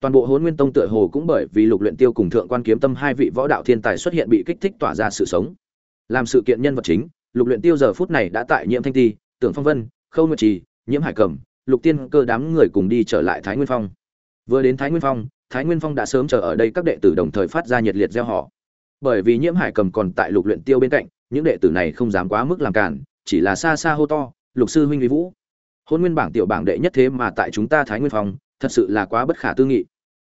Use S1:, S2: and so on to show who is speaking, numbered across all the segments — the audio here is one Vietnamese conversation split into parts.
S1: toàn bộ hôn nguyên tông tựa hồ cũng bởi vì lục luyện tiêu cùng thượng quan kiếm tâm hai vị võ đạo thiên tài xuất hiện bị kích thích tỏa ra sự sống. Làm sự kiện nhân vật chính, lục luyện tiêu giờ phút này đã tại nhiễm thanh ti, tưởng phong vân, khâu nguyệt trì, nhiễm hải cẩm, lục tiên cơ đám người cùng đi trở lại thái nguyên phong. Vừa đến thái nguyên phong, thái nguyên phong đã sớm chờ ở đây các đệ tử đồng thời phát ra nhiệt liệt gieo họ. Bởi vì nhiễm hải cầm còn tại lục luyện tiêu bên cạnh, những đệ tử này không dám quá mức làm cản chỉ là xa xa hô to, lục sư huynh uy vũ hôn nguyên bảng tiểu bảng đệ nhất thế mà tại chúng ta thái nguyên phong thật sự là quá bất khả tư nghị.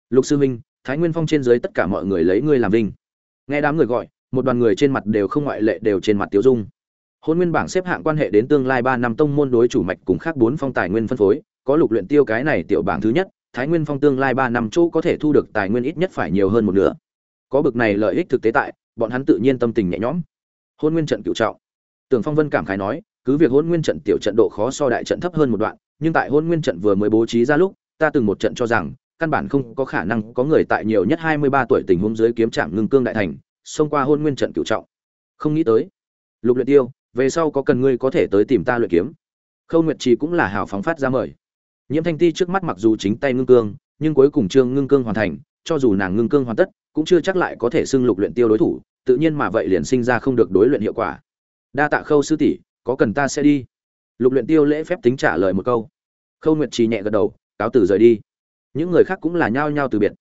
S1: Lục sư huynh, thái nguyên phong trên dưới tất cả mọi người lấy ngươi làm vinh. Nghe đám người gọi, một đoàn người trên mặt đều không ngoại lệ đều trên mặt tiêu dung. Hôn nguyên bảng xếp hạng quan hệ đến tương lai ba năm tông môn đối chủ mạch cùng khác bốn phong tài nguyên phân phối, có lục luyện tiêu cái này tiểu bảng thứ nhất, thái nguyên phong tương lai ba năm chỗ có thể thu được tài nguyên ít nhất phải nhiều hơn một nửa. Có bực này lợi ích thực tế tại, bọn hắn tự nhiên tâm tình nhẹ nhõm. Hôn nguyên trận cựu trọng. Tưởng phong vân cảm khái nói, cứ việc hôn nguyên trận tiểu trận độ khó so đại trận thấp hơn một đoạn, nhưng tại hôn nguyên trận vừa mới bố trí ra lúc ta từng một trận cho rằng, căn bản không có khả năng có người tại nhiều nhất hai mươi ba tuổi tình huống dưới kiếm trạm ngưng cương đại thành, xông qua hôn nguyên trận cựu trọng. Không nghĩ tới, lục luyện tiêu, về sau có cần ngươi có thể tới tìm ta luyện kiếm? Khâu nguyệt trì cũng là hào phóng phát ra mời. Nhiễm thanh ti trước mắt mặc dù chính tay ngưng cương, nhưng cuối cùng trương ngưng cương hoàn thành, cho dù nàng ngưng cương hoàn tất, cũng chưa chắc lại có thể xưng lục luyện tiêu đối thủ, tự nhiên mà vậy liền sinh ra không được đối luyện hiệu quả. Đa tạ khâu sư tỷ, có cần ta sẽ đi? Lục luyện tiêu lễ phép tính trả lời một câu. Khâu nguyệt trì nhẹ gật đầu cáo từ rời đi. Những người khác cũng là nhao nhao từ biệt.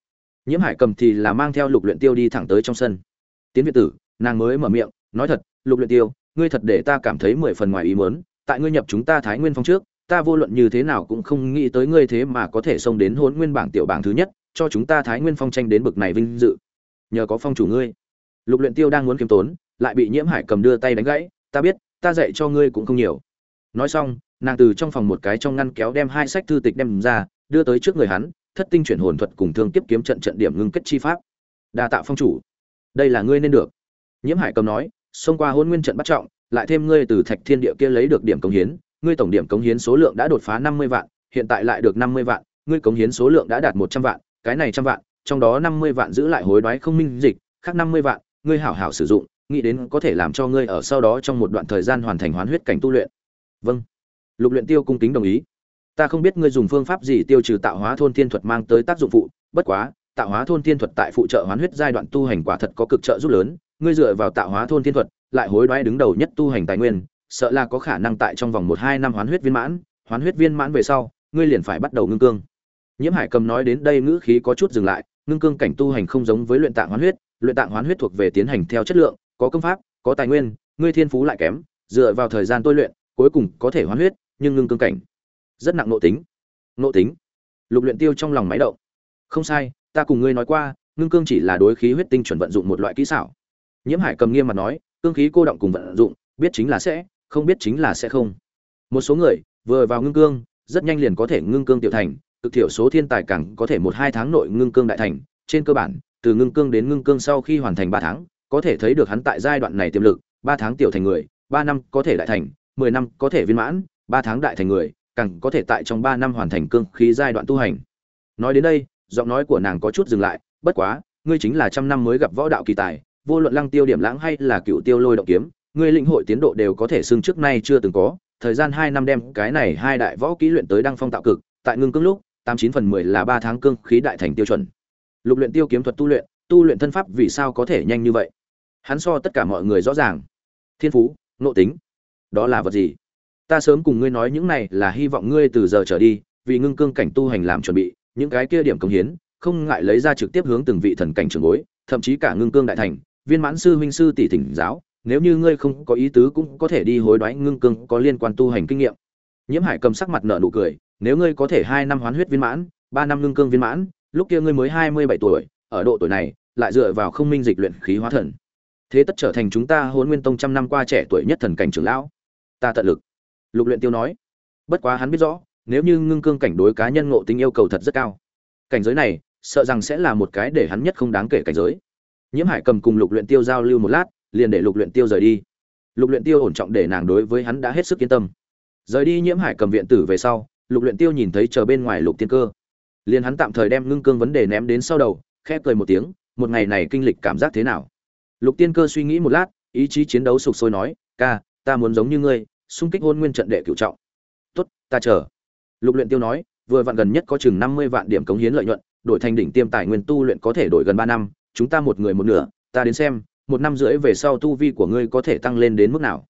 S1: Nhiễm hải cầm thì là mang theo lục luyện tiêu đi thẳng tới trong sân. Tiến viện tử, nàng mới mở miệng, nói thật, lục luyện tiêu, ngươi thật để ta cảm thấy mười phần ngoài ý muốn, tại ngươi nhập chúng ta thái nguyên phong trước, ta vô luận như thế nào cũng không nghĩ tới ngươi thế mà có thể xông đến Huấn nguyên bảng tiểu bảng thứ nhất, cho chúng ta thái nguyên phong tranh đến bực này vinh dự. Nhờ có phong chủ ngươi. Lục luyện tiêu đang muốn kiếm tốn, lại bị nhiễm hải cầm đưa tay đánh gãy, ta biết, ta dạy cho ngươi cũng không nhiều. Nói xong nàng từ trong phòng một cái trong ngăn kéo đem hai sách thư tịch đem ra đưa tới trước người hắn thất tinh chuyển hồn thuật cùng thương tiếp kiếm trận trận điểm ngưng kết chi pháp đa tạ phong chủ đây là ngươi nên được nhiễm hải cầm nói xông qua hôn nguyên trận bắt trọng lại thêm ngươi từ thạch thiên địa kia lấy được điểm công hiến ngươi tổng điểm cống hiến số lượng đã đột phá năm mươi vạn, hiện tại lại được năm mươi vạn, ngươi cống hiến số lượng đã đạt một trăm vạn, cái này trăm vạn, trong đó năm mươi vạn giữ lại hối đoái không minh dịch, khác năm mươi vạn, ngươi hảo hảo sử dụng, nghĩ đến có thể làm cho ngươi ở sau đó trong một đoạn thời gian hoàn thành hoán huyết cảnh tu luyện. Vâng. Lục Luyện Tiêu cung kính đồng ý. Ta không biết ngươi dùng phương pháp gì tiêu trừ tạo hóa thôn thiên thuật mang tới tác dụng phụ, bất quá, tạo hóa thôn thiên thuật tại phụ trợ hoán huyết giai đoạn tu hành quả thật có cực trợ giúp lớn, ngươi dựa vào tạo hóa thôn thiên thuật, lại hối đoái đứng đầu nhất tu hành tài nguyên, sợ là có khả năng tại trong vòng một hai năm hoán huyết viên mãn hoán huyết viên mãn về sau ngươi liền phải bắt đầu ngưng cương nhiễm hải cầm nói đến đây ngữ khí có chút dừng lại ngưng cương cảnh tu hành không giống với luyện tạng hoán huyết luyện tạng hoán huyết thuộc về tiến hành theo chất lượng có công pháp có tài nguyên ngươi thiên phú lại kém dựa vào thời gian tôi luyện cuối cùng có thể hoán huyết nhưng ngưng cương cảnh. Rất nặng nội tính. Nội tính. Lục luyện tiêu trong lòng máy động. Không sai, ta cùng ngươi nói qua, ngưng cương chỉ là đối khí huyết tinh chuẩn vận dụng một loại kỹ xảo. Nhiễm hải cầm nghiêm mặt nói, cương khí cô động cùng vận dụng, biết chính là sẽ, không biết chính là sẽ không. Một số người, vừa vào ngưng cương, rất nhanh liền có thể ngưng cương tiểu thành, cực thiểu số thiên tài càng có thể một hai tháng nội ngưng cương đại thành. Trên cơ bản, từ ngưng cương đến ngưng cương sau khi hoàn thành ba tháng, có thể thấy được hắn tại giai đoạn này tiềm lực, ba tháng tiểu thành người, ba năm có thể đại thành, mười năm có thể viên mãn ba tháng đại thành người càng có thể tại trong ba năm hoàn thành cương khí giai đoạn tu hành nói đến đây giọng nói của nàng có chút dừng lại bất quá ngươi chính là trăm năm mới gặp võ đạo kỳ tài vô luận lăng tiêu điểm lãng hay là cựu tiêu lôi động kiếm ngươi lĩnh hội tiến độ đều có thể xưng trước nay chưa từng có, thời gian hai năm đem cái này hai đại võ kỹ luyện tới đăng phong tạo cực, tại ngưng cương lúc, 89 phần 10 là ba tháng cương khí đại thành tiêu chuẩn. Lục luyện tiêu kiếm thuật tu luyện, tu luyện thân pháp vì sao có thể nhanh như vậy? Hắn so tất cả mọi người rõ ràng. Thiên phú, nội tính, đó là vật gì? Ta sớm cùng ngươi nói những này là hy vọng ngươi từ giờ trở đi, vì ngưng cương cảnh tu hành làm chuẩn bị, những cái kia điểm công hiến, không ngại lấy ra trực tiếp hướng từng vị thần cảnh trưởng bối, thậm chí cả ngưng cương đại thành, viên mãn sư huynh sư tỷ thỉnh giáo, nếu như ngươi không có ý tứ cũng có thể đi hối đoái ngưng cương có liên quan tu hành kinh nghiệm. Nhiễm hải cầm sắc mặt nợ nụ cười nếu ngươi có thể hai năm hoán huyết viên mãn ba năm ngưng cương viên mãn lúc kia ngươi mới hai mươi bảy tuổi ở độ tuổi này lại dựa vào không minh dịch luyện khí hóa thần. Thế tất trở thành chúng ta hôn nguyên tông trăm năm qua trẻ tuổi nhất thần cảnh trưởng lão. Ta tận lực lục luyện tiêu nói, bất quá hắn biết rõ, nếu như ngưng cương cảnh đối cá nhân ngộ tính yêu cầu thật rất cao, cảnh giới này, sợ rằng sẽ là một cái để hắn nhất không đáng kể cảnh giới. Nhiễm hải cầm cùng lục luyện tiêu giao lưu một lát, liền để lục luyện tiêu rời đi. Lục luyện tiêu ổn trọng để nàng đối với hắn đã hết sức yên tâm. Rời đi nhiễm hải cầm viện tử về sau, lục luyện tiêu nhìn thấy chờ bên ngoài lục tiên cơ. Liền hắn tạm thời đem ngưng cương vấn đề ném đến sau đầu, khẽ cười một tiếng, một ngày này kinh lịch cảm giác thế nào? Lục tiên cơ suy nghĩ một lát, ý chí chiến đấu sục sôi nói, ca, ta muốn giống như ngươi xung kích hôn nguyên trận đệ cửu trọng. Tốt, ta chờ. Lục luyện tiêu nói, vừa vặn gần nhất có chừng 50 vạn điểm cống hiến lợi nhuận, đổi thành đỉnh tiêm tài nguyên tu luyện có thể đổi gần ba năm, chúng ta một người một nửa, ta đến xem, một năm rưỡi về sau tu vi của ngươi có thể tăng lên đến mức nào.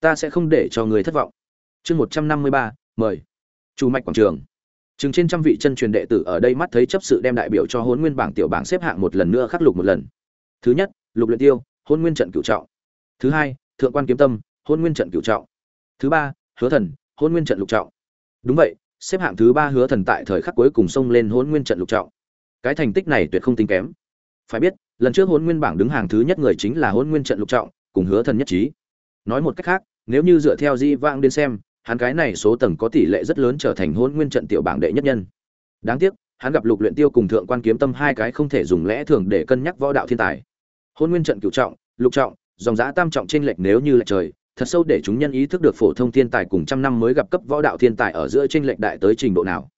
S1: Ta sẽ không để cho ngươi thất vọng. Chương một trăm năm mươi ba, mời. Chủ mạch quảng trường. Chừng trên trăm vị chân truyền đệ tử ở đây mắt thấy chấp sự đem đại biểu cho hôn nguyên bảng tiểu bảng xếp hạng một lần nữa khắc lục một lần. Thứ nhất, lục luyện tiêu hôn nguyên trận cửu trọng. Thứ hai, thượng quan kiếm tâm hôn nguyên trận cửu trọng thứ ba, hứa thần, hôn nguyên trận lục trọng. Đúng vậy, xếp hạng thứ ba hứa thần tại thời khắc cuối cùng xông lên hôn nguyên trận lục trọng. Cái thành tích này tuyệt không tính kém. Phải biết, lần trước hôn nguyên bảng đứng hàng thứ nhất người chính là hôn nguyên trận lục trọng, cùng hứa thần nhất trí. Nói một cách khác, nếu như dựa theo di vang đến xem, hắn cái này số tầng có tỷ lệ rất lớn trở thành hôn nguyên trận tiểu bảng đệ nhất nhân. Đáng tiếc, hắn gặp lục luyện tiêu cùng thượng quan kiếm tâm hai cái không thể dùng lẽ thường để cân nhắc võ đạo thiên tài. Hôn nguyên trận cửu trọng, lục trọng, dòng giá tam trọng trên lệch nếu như lệch trời thật sâu để chúng nhân ý thức được phổ thông thiên tài cùng trăm năm mới gặp cấp võ đạo thiên tài ở giữa trên lệch đại tới trình độ nào.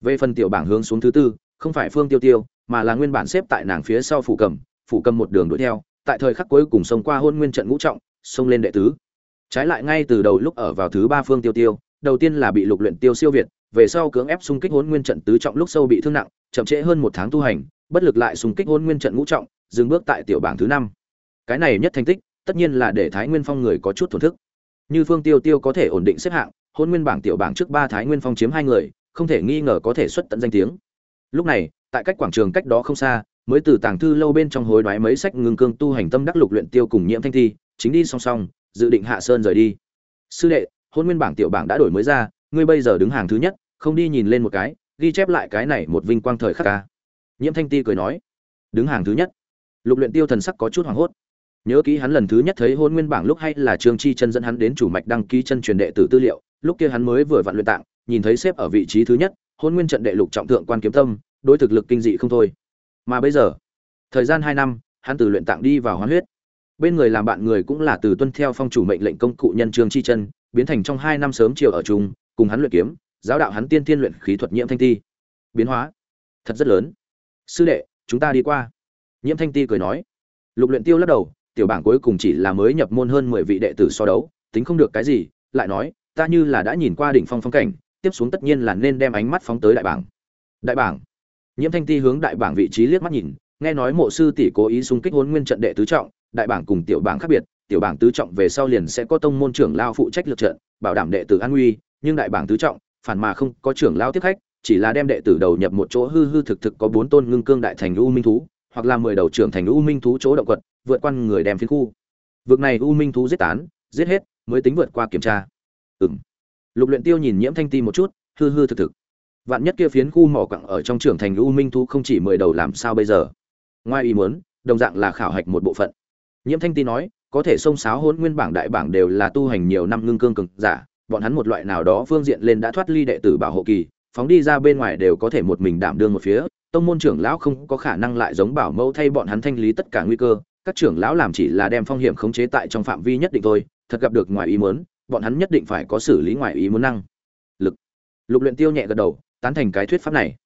S1: Về phần tiểu bảng hướng xuống thứ tư, không phải phương tiêu tiêu, mà là nguyên bản xếp tại nàng phía sau phủ cầm phủ cầm một đường đuổi theo, tại thời khắc cuối cùng xông qua hôn nguyên trận ngũ trọng, xông lên đệ tứ. Trái lại ngay từ đầu lúc ở vào thứ ba phương tiêu tiêu, đầu tiên là bị lục luyện tiêu siêu việt, về sau cưỡng ép xung kích hôn nguyên trận tứ trọng lúc sâu bị thương nặng, chậm trễ hơn một tháng tu hành, bất lực lại xung kích hôn nguyên trận ngũ trọng, dừng bước tại tiểu bảng thứ năm. Cái này nhất thành tích tất nhiên là để thái nguyên phong người có chút thổn thức. Như phương tiêu tiêu có thể ổn định xếp hạng, hôn nguyên bảng tiểu bảng trước ba thái nguyên phong chiếm hai người, không thể nghi ngờ có thể xuất tận danh tiếng. Lúc này, tại cách quảng trường cách đó không xa, mới từ tàng thư lâu bên trong hối đoái mấy sách ngưng cương tu hành tâm đắc lục luyện tiêu cùng nhiễm thanh thi, chính đi song song, dự định hạ sơn rời đi. Sư đệ, hôn nguyên bảng tiểu bảng đã đổi mới ra, ngươi bây giờ đứng hàng thứ nhất, không đi nhìn lên một cái, ghi chép lại cái này một vinh quang thời khắc ca. Nhiễm thanh ti cười nói, đứng hàng thứ nhất. Lục luyện tiêu thần sắc có chút hoảng hốt nhớ kỹ hắn lần thứ nhất thấy hôn nguyên bảng lúc hay là trương chi chân dẫn hắn đến chủ mạch đăng ký chân truyền đệ tử tư liệu, lúc kia hắn mới vừa vặn luyện tạng, nhìn thấy xếp ở vị trí thứ nhất, hôn nguyên trận đệ lục trọng thượng quan kiếm tâm, đối thực lực kinh dị không thôi. Mà bây giờ, thời gian hai năm, hắn từ luyện tạng đi vào hoán huyết. Bên người làm bạn người cũng là từ tuân theo phong chủ mệnh lệnh công cụ nhân trương chi chân, biến thành trong hai năm sớm chiều ở chung, cùng hắn luyện kiếm, giáo đạo hắn tiên thiên luyện khí thuật nhiễm thanh ti. Biến hóa, thật rất lớn. Sư đệ, chúng ta đi qua. Nhiễm thanh ti cười nói. Lục luyện tiêu lắc đầu tiểu bảng cuối cùng chỉ là mới nhập môn hơn mười vị đệ tử so đấu, tính không được cái gì, lại nói, ta như là đã nhìn qua đỉnh phong phong cảnh, tiếp xuống tất nhiên là nên đem ánh mắt phóng tới đại bảng. Đại bảng. Nhiễm thanh ti hướng đại bảng vị trí liếc mắt nhìn, nghe nói mộ sư tỷ cố ý xung kích huấn nguyên trận đệ tứ trọng, đại bảng cùng tiểu bảng khác biệt, tiểu bảng tứ trọng về sau liền sẽ có tông môn trưởng lao phụ trách lực trận, bảo đảm đệ tử an nguy, nhưng đại bảng tứ trọng, phản mà không có trưởng lao tiếp khách, chỉ là đem đệ tử đầu nhập một chỗ hư hư thực thực có bốn tôn ngưng cương đại thành u minh thú hoặc là mười đầu trưởng thành u minh thú chỗ động quật, vượt qua người đem phiến khu. Vực này u minh thú giết tán, giết hết, mới tính vượt qua kiểm tra. Ừm. Lục luyện tiêu nhìn nhiễm thanh ti một chút, hư hư thực thực. Vạn nhất kia phiến khu mỏ quặng ở trong trưởng thành u minh thú không chỉ mười đầu làm sao bây giờ? Ngoài ý muốn, đồng dạng là khảo hạch một bộ phận. Nhiễm thanh ti nói, có thể xông sáo hôn nguyên bảng đại bảng đều là tu hành nhiều năm ngưng cương cực giả, bọn hắn một loại nào đó phương diện lên đã thoát ly đệ tử bảo hộ kỳ, phóng đi ra bên ngoài đều có thể một mình đảm đương một phía tông môn trưởng lão không có khả năng lại giống bảo mẫu thay bọn hắn thanh lý tất cả nguy cơ, các trưởng lão làm chỉ là đem phong hiểm khống chế tại trong phạm vi nhất định thôi, thật gặp được ngoài ý muốn, bọn hắn nhất định phải có xử lý ngoài ý muốn năng lực. Lục luyện tiêu nhẹ gật đầu, tán thành cái thuyết pháp này.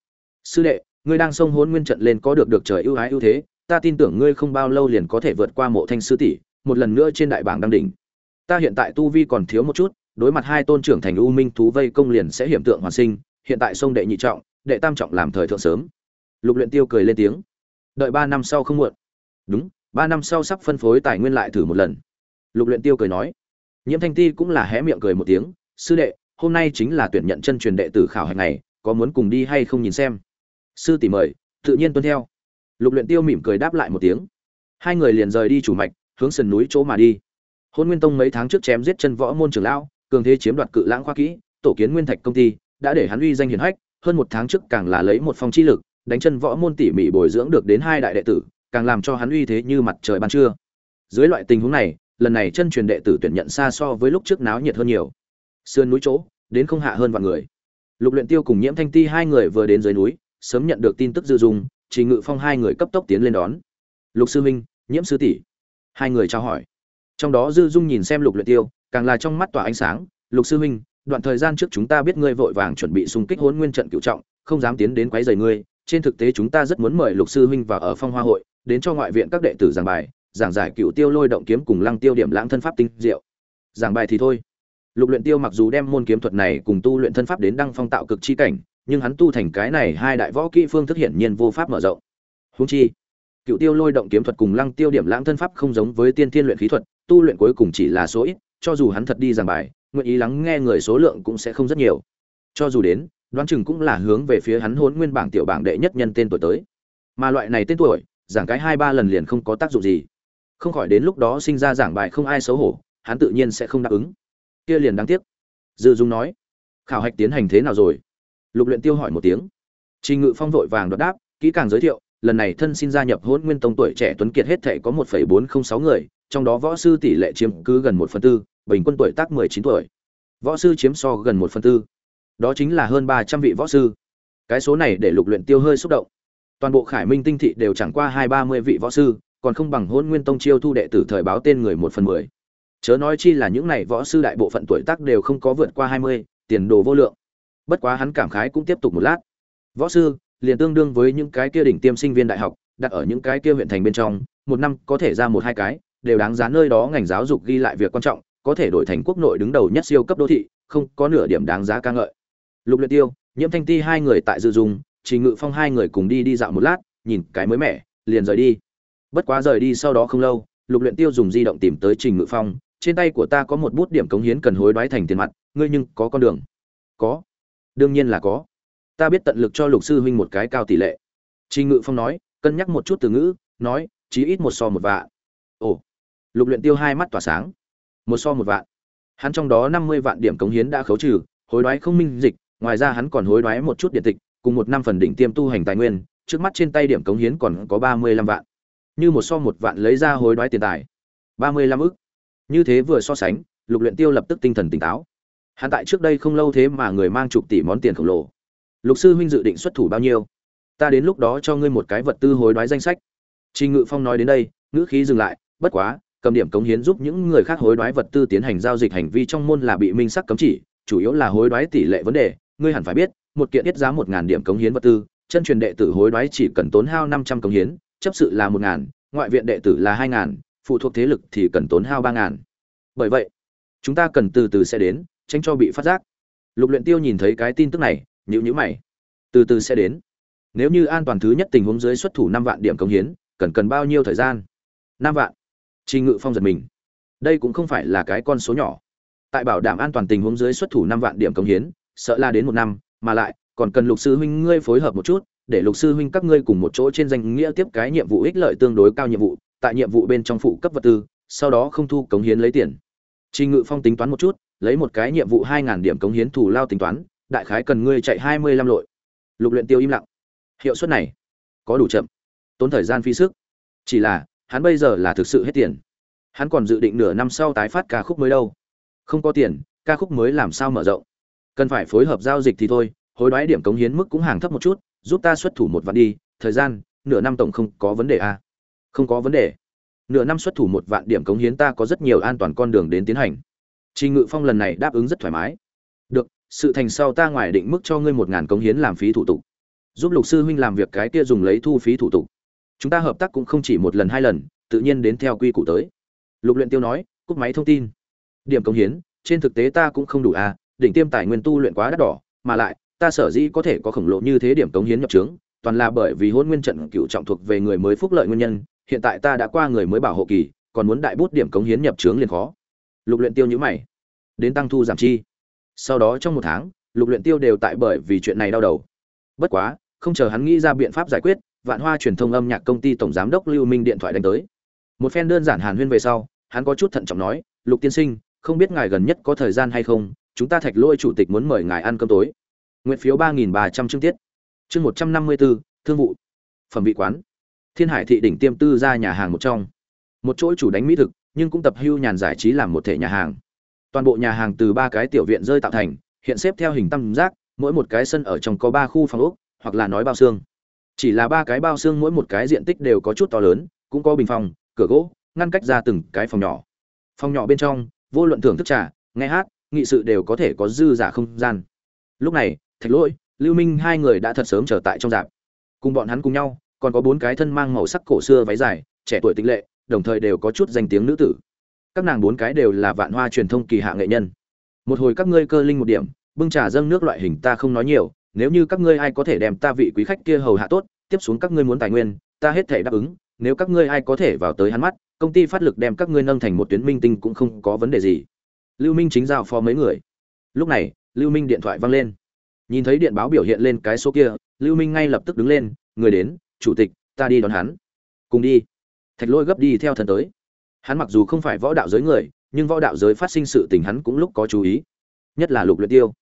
S1: Sư đệ, ngươi đang xông hôn nguyên trận lên có được được trời ưu ái ưu thế, ta tin tưởng ngươi không bao lâu liền có thể vượt qua mộ thanh sư tỷ, một lần nữa trên đại bảng đăng đỉnh. Ta hiện tại tu vi còn thiếu một chút, đối mặt hai tôn trưởng thành u minh thú vây công liền sẽ hiểm tượng hoàn sinh, hiện tại sông đệ nhị trọng, đệ tam trọng làm thời thượng sớm lục luyện tiêu cười lên tiếng. Đợi ba năm sau không muộn. Đúng, ba năm sau sắp phân phối tài nguyên lại thử một lần. Lục luyện tiêu cười nói. Nhiễm thanh ti cũng là hé miệng cười một tiếng. Sư đệ, hôm nay chính là tuyển nhận chân truyền đệ tử khảo hạch này, có muốn cùng đi hay không nhìn xem? Sư tỷ mời, tự nhiên tuân theo. Lục luyện tiêu mỉm cười đáp lại một tiếng. Hai người liền rời đi chủ mạch, hướng sườn núi chỗ mà đi. Hôn nguyên tông mấy tháng trước chém giết chân võ môn trưởng lão, cường thế chiếm đoạt cự lãng khoa kỹ, tổ kiến nguyên thạch công ty, đã để hắn uy danh hiển hách, hơn một tháng trước càng là lấy một phong chi lực đánh chân võ môn tỉ mỉ bồi dưỡng được đến hai đại đệ tử, càng làm cho hắn uy thế như mặt trời ban trưa. Dưới loại tình huống này, lần này chân truyền đệ tử tuyển nhận xa so với lúc trước náo nhiệt hơn nhiều. Sườn núi chỗ, đến không hạ hơn vạn người. Lục luyện tiêu cùng nhiễm thanh ti hai người vừa đến dưới núi, sớm nhận được tin tức dư dung trì ngự phong hai người cấp tốc tiến lên đón. Lục sư minh nhiễm sư tỷ. Hai người chào hỏi. Trong đó dư dung nhìn xem lục luyện tiêu, càng là trong mắt tỏa ánh sáng. Lục sư minh đoạn thời gian trước chúng ta biết ngươi vội vàng chuẩn bị xung kích hỗn nguyên trận cửu trọng, không dám tiến đến quấy rầy ngươi trên thực tế chúng ta rất muốn mời lục sư huynh vào ở phong hoa hội, đến cho ngoại viện các đệ tử giảng bài, giảng giải cựu tiêu lôi động kiếm cùng lăng tiêu điểm lãng thân pháp tinh diệu. Giảng bài thì thôi. Lục luyện tiêu mặc dù đem môn kiếm thuật này cùng tu luyện thân pháp đến đăng phong tạo cực chi cảnh, nhưng hắn tu thành cái này hai đại võ kỹ phương thức hiển nhiên vô pháp mở rộng. Huống chi cựu tiêu lôi động kiếm thuật cùng lăng tiêu điểm lãng thân pháp không giống với tiên thiên luyện khí thuật, tu luyện cuối cùng chỉ là số ít, cho dù hắn thật đi giảng bài, nguyện ý lắng nghe người số lượng cũng sẽ không rất nhiều. Cho dù đến đoán chừng cũng là hướng về phía hắn hôn nguyên bảng tiểu bảng đệ nhất nhân tên tuổi tới. Mà loại này tên tuổi, giảng cái hai ba lần liền không có tác dụng gì. Không khỏi đến lúc đó sinh ra giảng bài không ai xấu hổ, hắn tự nhiên sẽ không đáp ứng. Kia liền đáng tiếc. Dư dung nói, khảo hạch tiến hành thế nào rồi? Lục luyện tiêu hỏi một tiếng. Trình ngự phong vội vàng đoạt đáp, kỹ càng giới thiệu, lần này thân xin gia nhập hôn nguyên tông tuổi trẻ tuấn kiệt hết thể có một bốn không sáu người, trong đó võ sư tỷ lệ chiếm cứ gần một phần tư, bình quân tuổi tác mười chín tuổi. Võ sư chiếm so gần một phần tư đó chính là hơn ba trăm vị võ sư. Cái số này để lục luyện tiêu hơi xúc động. Toàn bộ khải minh tinh thị đều chẳng qua hai ba mươi vị võ sư, còn không bằng hôn nguyên tông chiêu thu đệ tử thời báo tên người một phần mười. Chớ nói chi là những này võ sư đại bộ phận tuổi tác đều không có vượt qua hai mươi, tiền đồ vô lượng. Bất quá hắn cảm khái cũng tiếp tục một lát. Võ sư, liền tương đương với những cái kia đỉnh tiêm sinh viên đại học, đặt ở những cái kia huyện thành bên trong, một năm có thể ra một hai cái, đều đáng giá nơi đó ngành giáo dục ghi lại việc quan trọng, có thể đổi thành quốc nội đứng đầu nhất siêu cấp đô thị, không có nửa điểm đáng giá ca ngợi lục luyện tiêu, nhiễm thanh ti hai người tại dự dùng trình ngự phong hai người cùng đi đi dạo một lát, nhìn cái mới mẻ, liền rời đi. Bất quá rời đi sau đó không lâu, lục luyện tiêu dùng di động tìm tới trình ngự phong, trên tay của ta có một bút điểm cống hiến cần hối đoái thành tiền mặt, ngươi nhưng có con đường. Có. Đương nhiên là có. Ta biết tận lực cho lục sư huynh một cái cao tỷ lệ. Trình ngự phong nói, cân nhắc một chút từ ngữ, nói, chí ít một so một vạ. ồ. Lục luyện tiêu hai mắt tỏa sáng. Một so một vạn. Hắn trong đó năm mươi vạn điểm cống hiến đã khấu trừ, hối đoái không minh dịch ngoài ra hắn còn hối đoái một chút điện tịch, cùng một năm phần đỉnh tiêm tu hành tài nguyên, trước mắt trên tay điểm cống hiến còn có ba mươi lăm vạn. Như một so một vạn lấy ra hối đoái tiền tài. ba mươi lăm ức. Như thế vừa so sánh, lục luyện tiêu lập tức tinh thần tỉnh táo. Hắn tại trước đây không lâu thế mà người mang chục tỷ món tiền khổng lồ. Lục sư huynh dự định xuất thủ bao nhiêu? Ta đến lúc đó cho ngươi một cái vật tư hối đoái danh sách. Trình ngự phong nói đến đây, ngữ khí dừng lại, bất quá, cầm điểm cống hiến giúp những người khác hối đoái vật tư tiến hành giao dịch hành vi trong môn là bị minh sắc cấm chỉ, chủ yếu là hối đoái tỷ lệ vấn đề ngươi hẳn phải biết một kiện tiết giá một ngàn điểm cống hiến vật tư chân truyền đệ tử hối đoái chỉ cần tốn hao năm trăm cống hiến chấp sự là một ngàn ngoại viện đệ tử là hai ngàn phụ thuộc thế lực thì cần tốn hao ba ngàn. Bởi vậy chúng ta cần từ từ sẽ đến tránh cho bị phát giác. Lục luyện tiêu nhìn thấy cái tin tức này nhíu nhíu mày. Từ từ sẽ đến. Nếu như an toàn thứ nhất tình huống dưới xuất thủ năm vạn điểm cống hiến cần cần bao nhiêu thời gian? Năm vạn. Trình Ngự Phong giật mình. Đây cũng không phải là cái con số nhỏ. Tại bảo đảm an toàn tình huống dưới xuất thủ năm vạn điểm cống hiến, sợ là đến một năm, mà lại còn cần Lục sư huynh ngươi phối hợp một chút, để Lục sư huynh các ngươi cùng một chỗ trên danh nghĩa tiếp cái nhiệm vụ ích lợi tương đối cao nhiệm vụ, tại nhiệm vụ bên trong phụ cấp vật tư, sau đó không thu cống hiến lấy tiền. Trình Ngự Phong tính toán một chút, lấy một cái nhiệm vụ 2000 điểm cống hiến thủ lao tính toán, đại khái cần ngươi chạy 25 lội. Lục Luyện Tiêu im lặng. Hiệu suất này có đủ chậm, tốn thời gian phi sức. Chỉ là, hắn bây giờ là thực sự hết tiền hắn còn dự định nửa năm sau tái phát ca khúc mới đâu không có tiền ca khúc mới làm sao mở rộng cần phải phối hợp giao dịch thì thôi hối đoái điểm cống hiến mức cũng hàng thấp một chút giúp ta xuất thủ một vạn đi thời gian nửa năm tổng không có vấn đề à? không có vấn đề nửa năm xuất thủ một vạn điểm cống hiến ta có rất nhiều an toàn con đường đến tiến hành Trình Ngự Phong lần này đáp ứng rất thoải mái. Được, sự thành sau ta ngoài định mức cho ngươi một ngàn cống hiến làm phí thủ tục. Giúp Lục sư huynh làm việc cái kia dùng lấy thu phí thủ tục chúng ta hợp tác cũng không chỉ một lần hai lần tự nhiên đến theo quy củ tới lục luyện tiêu nói cúp máy thông tin điểm cống hiến trên thực tế ta cũng không đủ à đỉnh tiêm tài nguyên tu luyện quá đắt đỏ, mà lại, ta sở dĩ có thể có khổng lồ như thế điểm cống hiến nhập trướng, toàn là bởi vì hôn nguyên trận cựu trọng thuộc về người mới phúc lợi nguyên nhân, hiện tại ta đã qua người mới bảo hộ kỳ, còn muốn đại bút điểm cống hiến nhập trướng liền khó. Lục luyện tiêu nhíu mày. Đến tăng thu giảm chi. Sau đó trong một tháng, lục luyện tiêu đều tại bởi vì chuyện này đau đầu. Bất quá, không chờ hắn nghĩ ra biện pháp giải quyết, vạn hoa truyền thông âm nhạc công ty tổng giám đốc lưu minh điện thoại đánh tới. Một phen đơn giản hàn huyên về sau, hắn có chút thận trọng nói, lục tiên sinh, không biết ngài gần nhất có thời gian hay không? Chúng ta thạch lôi chủ tịch muốn mời ngài ăn cơm tối. Nguyện phiếu ba nghìn ba trăm chương tiết. Chương một trăm năm mươi bốn thương vụ. Phẩm vị quán. Thiên hải thị đỉnh tiêm tư ra nhà hàng một trong. Một chỗ chủ đánh mỹ thực, nhưng cũng tập hưu nhàn giải trí làm một thể nhà hàng. Toàn bộ nhà hàng từ ba cái tiểu viện rơi tạo thành, hiện xếp theo hình tam giác, mỗi một cái sân ở trong có ba khu phòng ốc, hoặc là nói bao xương. Chỉ là ba cái bao xương mỗi một cái diện tích đều có chút to lớn, cũng có bình phòng, cửa gỗ, ngăn cách ra từng cái phòng nhỏ. Phòng nhỏ bên trong, vô luận thưởng thức trà, nghe hát nghị sự đều có thể có dư giả không gian. Lúc này, thạch lỗi, lưu minh hai người đã thật sớm trở tại trong dạp. Cùng bọn hắn cùng nhau, còn có bốn cái thân mang màu sắc cổ xưa váy dài, trẻ tuổi tịch lệ, đồng thời đều có chút danh tiếng nữ tử. Các nàng bốn cái đều là vạn hoa truyền thông kỳ hạ nghệ nhân. Một hồi các ngươi cơ linh một điểm, bưng trà dâng nước loại hình ta không nói nhiều, nếu như các ngươi ai có thể đem ta vị quý khách kia hầu hạ tốt, tiếp xuống các ngươi muốn tài nguyên, ta hết thể đáp ứng, nếu các ngươi ai có thể vào tới hắn mắt, công ty phát lực đem các ngươi nâng thành một tuyến minh tinh cũng không có vấn đề gì lưu minh chính giao phó mấy người. Lúc này, lưu minh điện thoại văng lên. Nhìn thấy điện báo biểu hiện lên cái số kia, lưu minh ngay lập tức đứng lên, người đến, chủ tịch, ta đi đón hắn. Cùng đi. Thạch lôi gấp đi theo thần tới. Hắn mặc dù không phải võ đạo giới người, nhưng võ đạo giới phát sinh sự tình hắn cũng lúc có chú ý, nhất là lục luyện tiêu.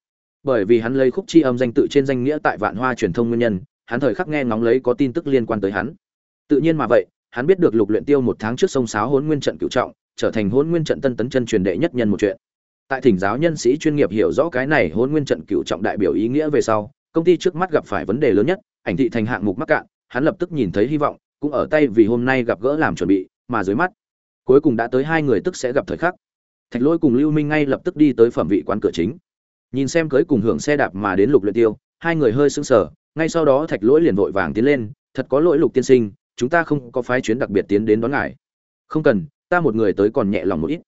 S1: Bởi vì hắn lấy khúc chi âm danh tự trên danh nghĩa tại vạn hoa truyền thông nguyên nhân, hắn thời khắc nghe ngóng lấy có tin tức liên quan tới hắn. Tự nhiên mà vậy, hắn biết được lục luyện tiêu một tháng trước sông sáo hỗn nguyên trận cửu trọng, trở thành hỗn nguyên trận tân tấn chân truyền đệ nhất nhân một chuyện tại thỉnh giáo nhân sĩ chuyên nghiệp hiểu rõ cái này Hôn nguyên trận Cựu trọng đại biểu ý nghĩa về sau, công ty trước mắt gặp phải vấn đề lớn nhất, ảnh thị thành hạng mục mắc cạn, hắn lập tức nhìn thấy hy vọng, cũng ở tay vì hôm nay gặp gỡ làm chuẩn bị, mà dưới mắt, cuối cùng đã tới hai người tức sẽ gặp thời khắc. Thạch lỗi cùng lưu minh ngay lập tức đi tới phẩm vị quán cửa chính. Nhìn xem cưới cùng hưởng xe đạp mà đến lục luyện tiêu, hai người hơi sững sờ, ngay sau đó thạch lỗi liền vội vàng tiến lên, thật có lỗi lục tiên sinh, chúng ta không có phái chuyến đặc biệt tiến đến đón ngài. Không cần, ta một người tới còn nhẹ lòng một ít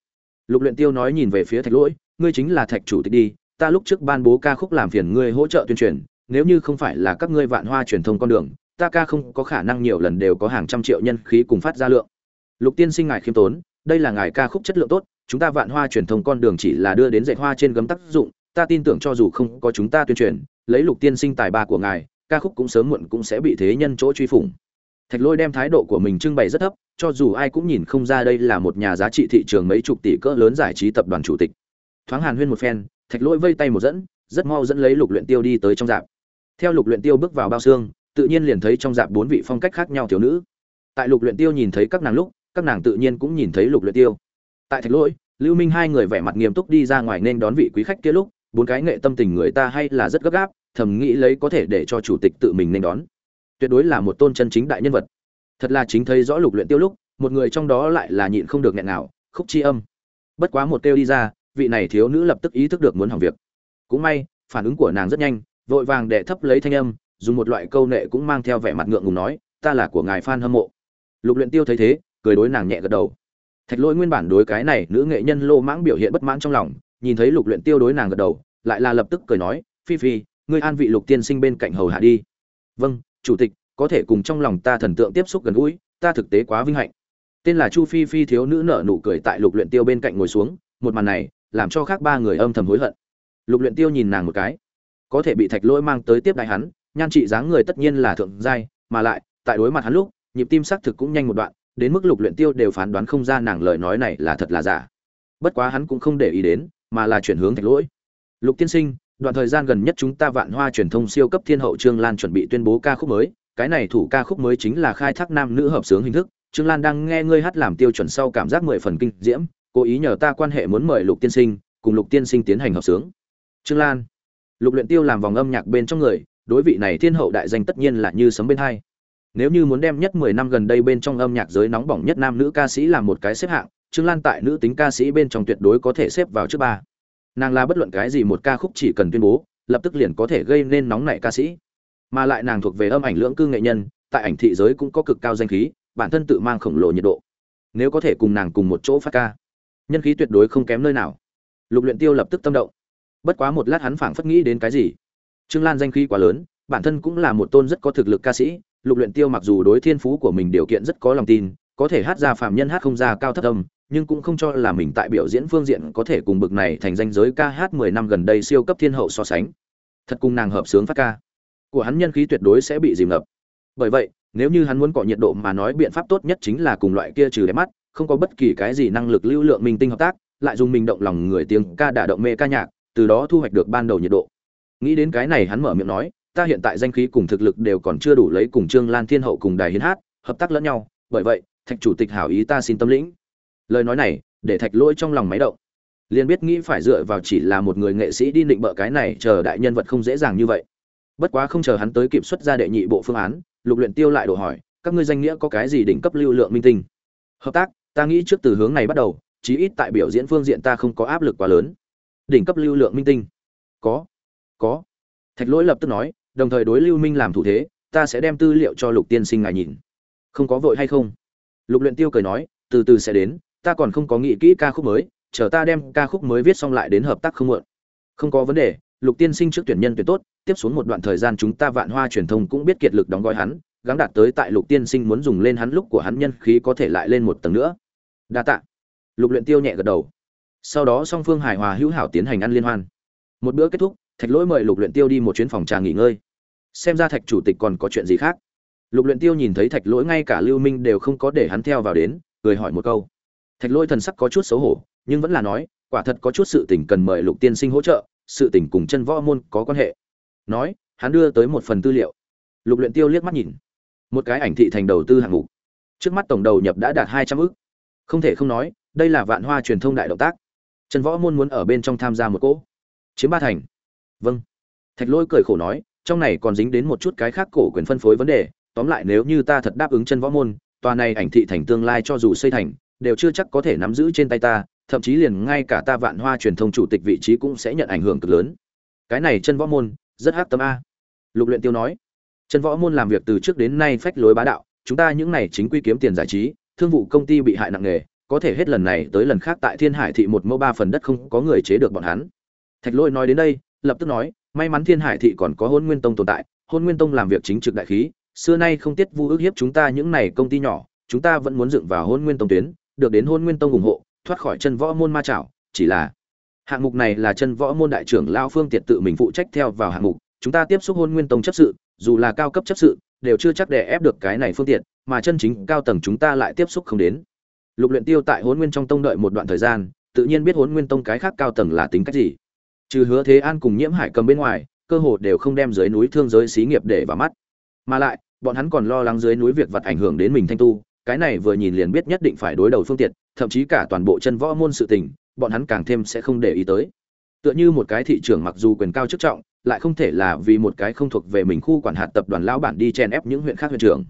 S1: lục luyện tiêu nói nhìn về phía thạch lỗi, ngươi chính là thạch chủ tịch đi, ta lúc trước ban bố ca khúc làm phiền ngươi hỗ trợ tuyên truyền, nếu như không phải là các ngươi vạn hoa truyền thông con đường, ta ca không có khả năng nhiều lần đều có hàng trăm triệu nhân khí cùng phát ra lượng. Lục tiên sinh ngài khiêm tốn, đây là ngài ca khúc chất lượng tốt, chúng ta vạn hoa truyền thông con đường chỉ là đưa đến dạy hoa trên gấm tác dụng, ta tin tưởng cho dù không có chúng ta tuyên truyền, lấy lục tiên sinh tài ba của ngài, ca khúc cũng sớm muộn cũng sẽ bị thế nhân chỗ truy phủng thạch lôi đem thái độ của mình trưng bày rất thấp, cho dù ai cũng nhìn không ra đây là một nhà giá trị thị trường mấy chục tỷ cỡ lớn giải trí tập đoàn chủ tịch. Thoáng hàn huyên một phen, thạch lôi vây tay một dẫn, rất mau dẫn lấy lục luyện tiêu đi tới trong dạ. theo lục luyện tiêu bước vào bao xương, tự nhiên liền thấy trong dạ bốn vị phong cách khác nhau thiếu nữ. Tại lục luyện tiêu nhìn thấy các nàng lúc, các nàng tự nhiên cũng nhìn thấy lục luyện tiêu. Tại thạch lỗi lưu minh hai người vẻ mặt nghiêm túc đi ra ngoài nên đón vị quý khách kia lúc, bốn cái nghệ tâm tình người ta hay là rất gấp gáp, thầm nghĩ lấy có thể để cho chủ tịch tự mình nên đón tuyệt đối là một tôn chân chính đại nhân vật. Thật là chính thấy rõ lục luyện tiêu lúc, một người trong đó lại là nhịn không được nghẹn nào khúc chi âm. Bất quá một tiêu đi ra, vị này thiếu nữ lập tức ý thức được muốn hỏng việc. Cũng may, phản ứng của nàng rất nhanh, vội vàng đệ thấp lấy thanh âm, dùng một loại câu nệ cũng mang theo vẻ mặt ngượng ngùng nói, ta là của ngài fan hâm mộ. Lục luyện tiêu thấy thế, cười đối nàng nhẹ gật đầu. Thạch lỗi nguyên bản đối cái này nữ nghệ nhân lô mãng biểu hiện bất mãn trong lòng, nhìn thấy lục luyện tiêu đối nàng gật đầu, lại là lập tức cười nói, phi phi, ngươi an vị lục tiên sinh bên cạnh hầu hạ đi. Vâng chủ tịch, có thể cùng trong lòng ta thần tượng tiếp xúc gần gũi, ta thực tế quá vinh hạnh. Tên là chu phi phi thiếu nữ nở nụ cười tại lục luyện tiêu bên cạnh ngồi xuống, một màn này làm cho khác ba người âm thầm hối hận. Lục luyện tiêu nhìn nàng một cái, có thể bị thạch lỗi mang tới tiếp đại hắn, nhan trị dáng người tất nhiên là thượng giai, mà lại, tại đối mặt hắn lúc, nhịp tim xác thực cũng nhanh một đoạn, đến mức lục luyện tiêu đều phán đoán không ra nàng lời nói này là thật là giả. Bất quá hắn cũng không để ý đến, mà là chuyển hướng thạch lỗi lục tiên sinh đoạn thời gian gần nhất chúng ta vạn hoa truyền thông siêu cấp thiên hậu trương lan chuẩn bị tuyên bố ca khúc mới. Cái này thủ ca khúc mới chính là khai thác nam nữ hợp sướng hình thức. Trương lan đang nghe ngươi hát làm tiêu chuẩn sau cảm giác mười phần kinh diễm. Cố ý nhờ ta quan hệ muốn mời lục tiên sinh, cùng lục tiên sinh tiến hành hợp sướng. Trương lan, lục luyện tiêu làm vòng âm nhạc bên trong người, đối vị này thiên hậu đại danh tất nhiên là như sấm bên hai. Nếu như muốn đem nhất mười năm gần đây bên trong âm nhạc giới nóng bỏng nhất nam nữ ca sĩ làm một cái xếp hạng, trương lan tại nữ tính ca sĩ bên trong tuyệt đối có thể xếp vào trước ba nàng là bất luận cái gì một ca khúc chỉ cần tuyên bố, lập tức liền có thể gây nên nóng nảy ca sĩ. Mà lại nàng thuộc về âm ảnh lưỡng cư nghệ nhân, tại ảnh thị giới cũng có cực cao danh khí, bản thân tự mang khổng lồ nhiệt độ. Nếu có thể cùng nàng cùng một chỗ phát ca, nhân khí tuyệt đối không kém nơi nào. Lục luyện tiêu lập tức tâm động. Bất quá một lát hắn phảng phất nghĩ đến cái gì. Trương lan danh khí quá lớn, bản thân cũng là một tôn rất có thực lực ca sĩ. Lục luyện tiêu mặc dù đối thiên phú của mình điều kiện rất có lòng tin, có thể hát ra phạm nhân hát không ra cao thấp âm nhưng cũng không cho là mình tại biểu diễn phương diện có thể cùng bực này thành danh giới ca hát 10 năm gần đây siêu cấp thiên hậu so sánh. Thật cùng nàng hợp sướng phát ca. Của hắn nhân khí tuyệt đối sẽ bị dìm ngập. Bởi vậy, nếu như hắn muốn cọ nhiệt độ mà nói biện pháp tốt nhất chính là cùng loại kia trừ đẹp mắt, không có bất kỳ cái gì năng lực lưu lượng minh tinh hợp tác, lại dùng mình động lòng người tiếng ca đả động mê ca nhạc, từ đó thu hoạch được ban đầu nhiệt độ. Nghĩ đến cái này hắn mở miệng nói, ta hiện tại danh khí cùng thực lực đều còn chưa đủ lấy cùng trương lan thiên hậu cùng đài hiến hát hợp tác lẫn nhau, bởi vậy, thạch chủ tịch hảo ý ta xin tâm lĩnh lời nói này, để thạch lỗi trong lòng máy động. Liền biết nghĩ phải dựa vào chỉ là một người nghệ sĩ đi định bợ cái này, chờ đại nhân vật không dễ dàng như vậy. Bất quá không chờ hắn tới kịp xuất ra đệ nhị bộ phương án, lục luyện tiêu lại đổ hỏi, các ngươi danh nghĩa có cái gì đỉnh cấp lưu lượng minh tinh? Hợp tác, ta nghĩ trước từ hướng này bắt đầu, chí ít tại biểu diễn phương diện ta không có áp lực quá lớn. Đỉnh cấp lưu lượng minh tinh? Có có. Thạch lỗi lập tức nói, đồng thời đối lưu minh làm thủ thế, ta sẽ đem tư liệu cho lục tiên sinh ngài nhìn. Không có vội hay không? Lục luyện tiêu cười nói, từ từ sẽ đến ta còn không có nghĩ kỹ ca khúc mới, chờ ta đem ca khúc mới viết xong lại đến hợp tác không muộn. Không có vấn đề, lục tiên sinh trước tuyển nhân tuyển tốt, tiếp xuống một đoạn thời gian chúng ta vạn hoa truyền thông cũng biết kiệt lực đóng gói hắn, gắng đạt tới tại lục tiên sinh muốn dùng lên hắn lúc của hắn nhân khí có thể lại lên một tầng nữa. Đa tạ. Lục luyện tiêu nhẹ gật đầu. Sau đó song phương hài hòa hữu hảo tiến hành ăn liên hoan. Một bữa kết thúc, thạch lỗi mời lục luyện tiêu đi một chuyến phòng trà nghỉ ngơi. Xem ra thạch chủ tịch còn có chuyện gì khác? Lục luyện tiêu nhìn thấy thạch lỗi ngay cả lưu minh đều không có để hắn theo vào đến, cười hỏi một câu thạch lôi thần sắc có chút xấu hổ, nhưng vẫn là nói, quả thật có chút sự tình cần mời lục tiên sinh hỗ trợ, sự tình cùng chân võ môn có quan hệ. Nói, hắn đưa tới một phần tư liệu. Lục luyện tiêu liếc mắt nhìn. Một cái ảnh thị thành đầu tư hạng mục. Trước mắt tổng đầu nhập đã đạt hai trăm ức. Không thể không nói, đây là vạn hoa truyền thông đại động tác. Trần võ môn muốn ở bên trong tham gia một cỗ. Chiếm ba thành. Vâng. Thạch lôi cười khổ nói, trong này còn dính đến một chút cái khác cổ quyền phân phối vấn đề. Tóm lại nếu như ta thật đáp ứng chân võ môn, tòa này ảnh thị thành tương lai cho dù xây thành đều chưa chắc có thể nắm giữ trên tay ta, thậm chí liền ngay cả ta vạn hoa truyền thông chủ tịch vị trí cũng sẽ nhận ảnh hưởng cực lớn. Cái này chân võ môn, rất hát tâm a. Lục luyện tiêu nói. Chân võ môn làm việc từ trước đến nay phách lối bá đạo, chúng ta những này chính quy kiếm tiền giải trí, thương vụ công ty bị hại nặng nề, có thể hết lần này tới lần khác tại thiên hải thị một mẫu ba phần đất không có người chế được bọn hắn. Thạch lôi nói đến đây, lập tức nói, may mắn thiên hải thị còn có hôn nguyên tông tồn tại, hôn nguyên tông làm việc chính trực đại khí, xưa nay không tiết vu ước hiếp chúng ta những này công ty nhỏ, chúng ta vẫn muốn dựng vào hôn nguyên tông tuyến được đến hôn nguyên tông ủng hộ, thoát khỏi chân võ môn ma chảo chỉ là hạng mục này là chân võ môn đại trưởng lao phương tiệt tự mình phụ trách theo vào hạng mục, chúng ta tiếp xúc hôn nguyên tông chấp sự, dù là cao cấp chấp sự, đều chưa chắc để ép được cái này phương tiện mà chân chính cao tầng chúng ta lại tiếp xúc không đến. Lục luyện tiêu tại hôn nguyên trong tông đợi một đoạn thời gian, tự nhiên biết hôn nguyên tông cái khác cao tầng là tính cách gì. Trừ hứa thế an cùng nhiễm hải cầm bên ngoài, cơ hồ đều không đem dưới núi thương giới xí nghiệp để vào mắt. Mà lại, bọn hắn còn lo lắng dưới núi việc vật ảnh hưởng đến mình thanh tu cái này vừa nhìn liền biết nhất định phải đối đầu phương tiện thậm chí cả toàn bộ chân võ môn sự tình, bọn hắn càng thêm sẽ không để ý tới. Tựa như một cái thị trường mặc dù quyền cao chức trọng, lại không thể là vì một cái không thuộc về mình khu quản hạt tập đoàn lão bản đi chen ép những huyện khác huyện trưởng.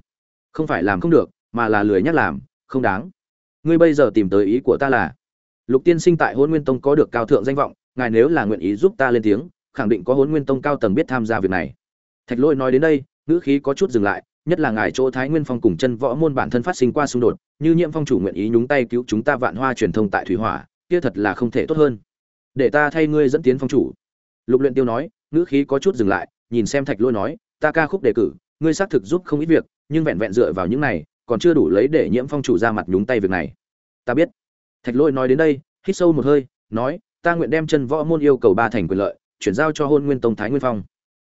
S1: Không phải làm không được, mà là lười nhắc làm, không đáng. Ngươi bây giờ tìm tới ý của ta là, lục tiên sinh tại hôn nguyên tông có được cao thượng danh vọng, ngài nếu là nguyện ý giúp ta lên tiếng, khẳng định có hôn nguyên tông cao tầng biết tham gia việc này. Thạch lôi nói đến đây, ngữ khí có chút dừng lại nhất là ngài chỗ thái nguyên phong cùng chân võ môn bản thân phát sinh qua xung đột, như nhiễm phong chủ nguyện ý nhúng tay cứu chúng ta vạn hoa truyền thông tại thủy hỏa, kia thật là không thể tốt hơn. Để ta thay ngươi dẫn tiến phong chủ. Lục luyện tiêu nói, ngữ khí có chút dừng lại, nhìn xem thạch lôi nói, ta ca khúc đề cử, ngươi xác thực giúp không ít việc, nhưng vẹn vẹn dựa vào những này, còn chưa đủ lấy để nhiễm phong chủ ra mặt nhúng tay việc này. Ta biết. Thạch lôi nói đến đây, hít sâu một hơi, nói, ta nguyện đem chân võ môn yêu cầu ba thành quyền lợi, chuyển giao cho hôn nguyên tông thái nguyên phong.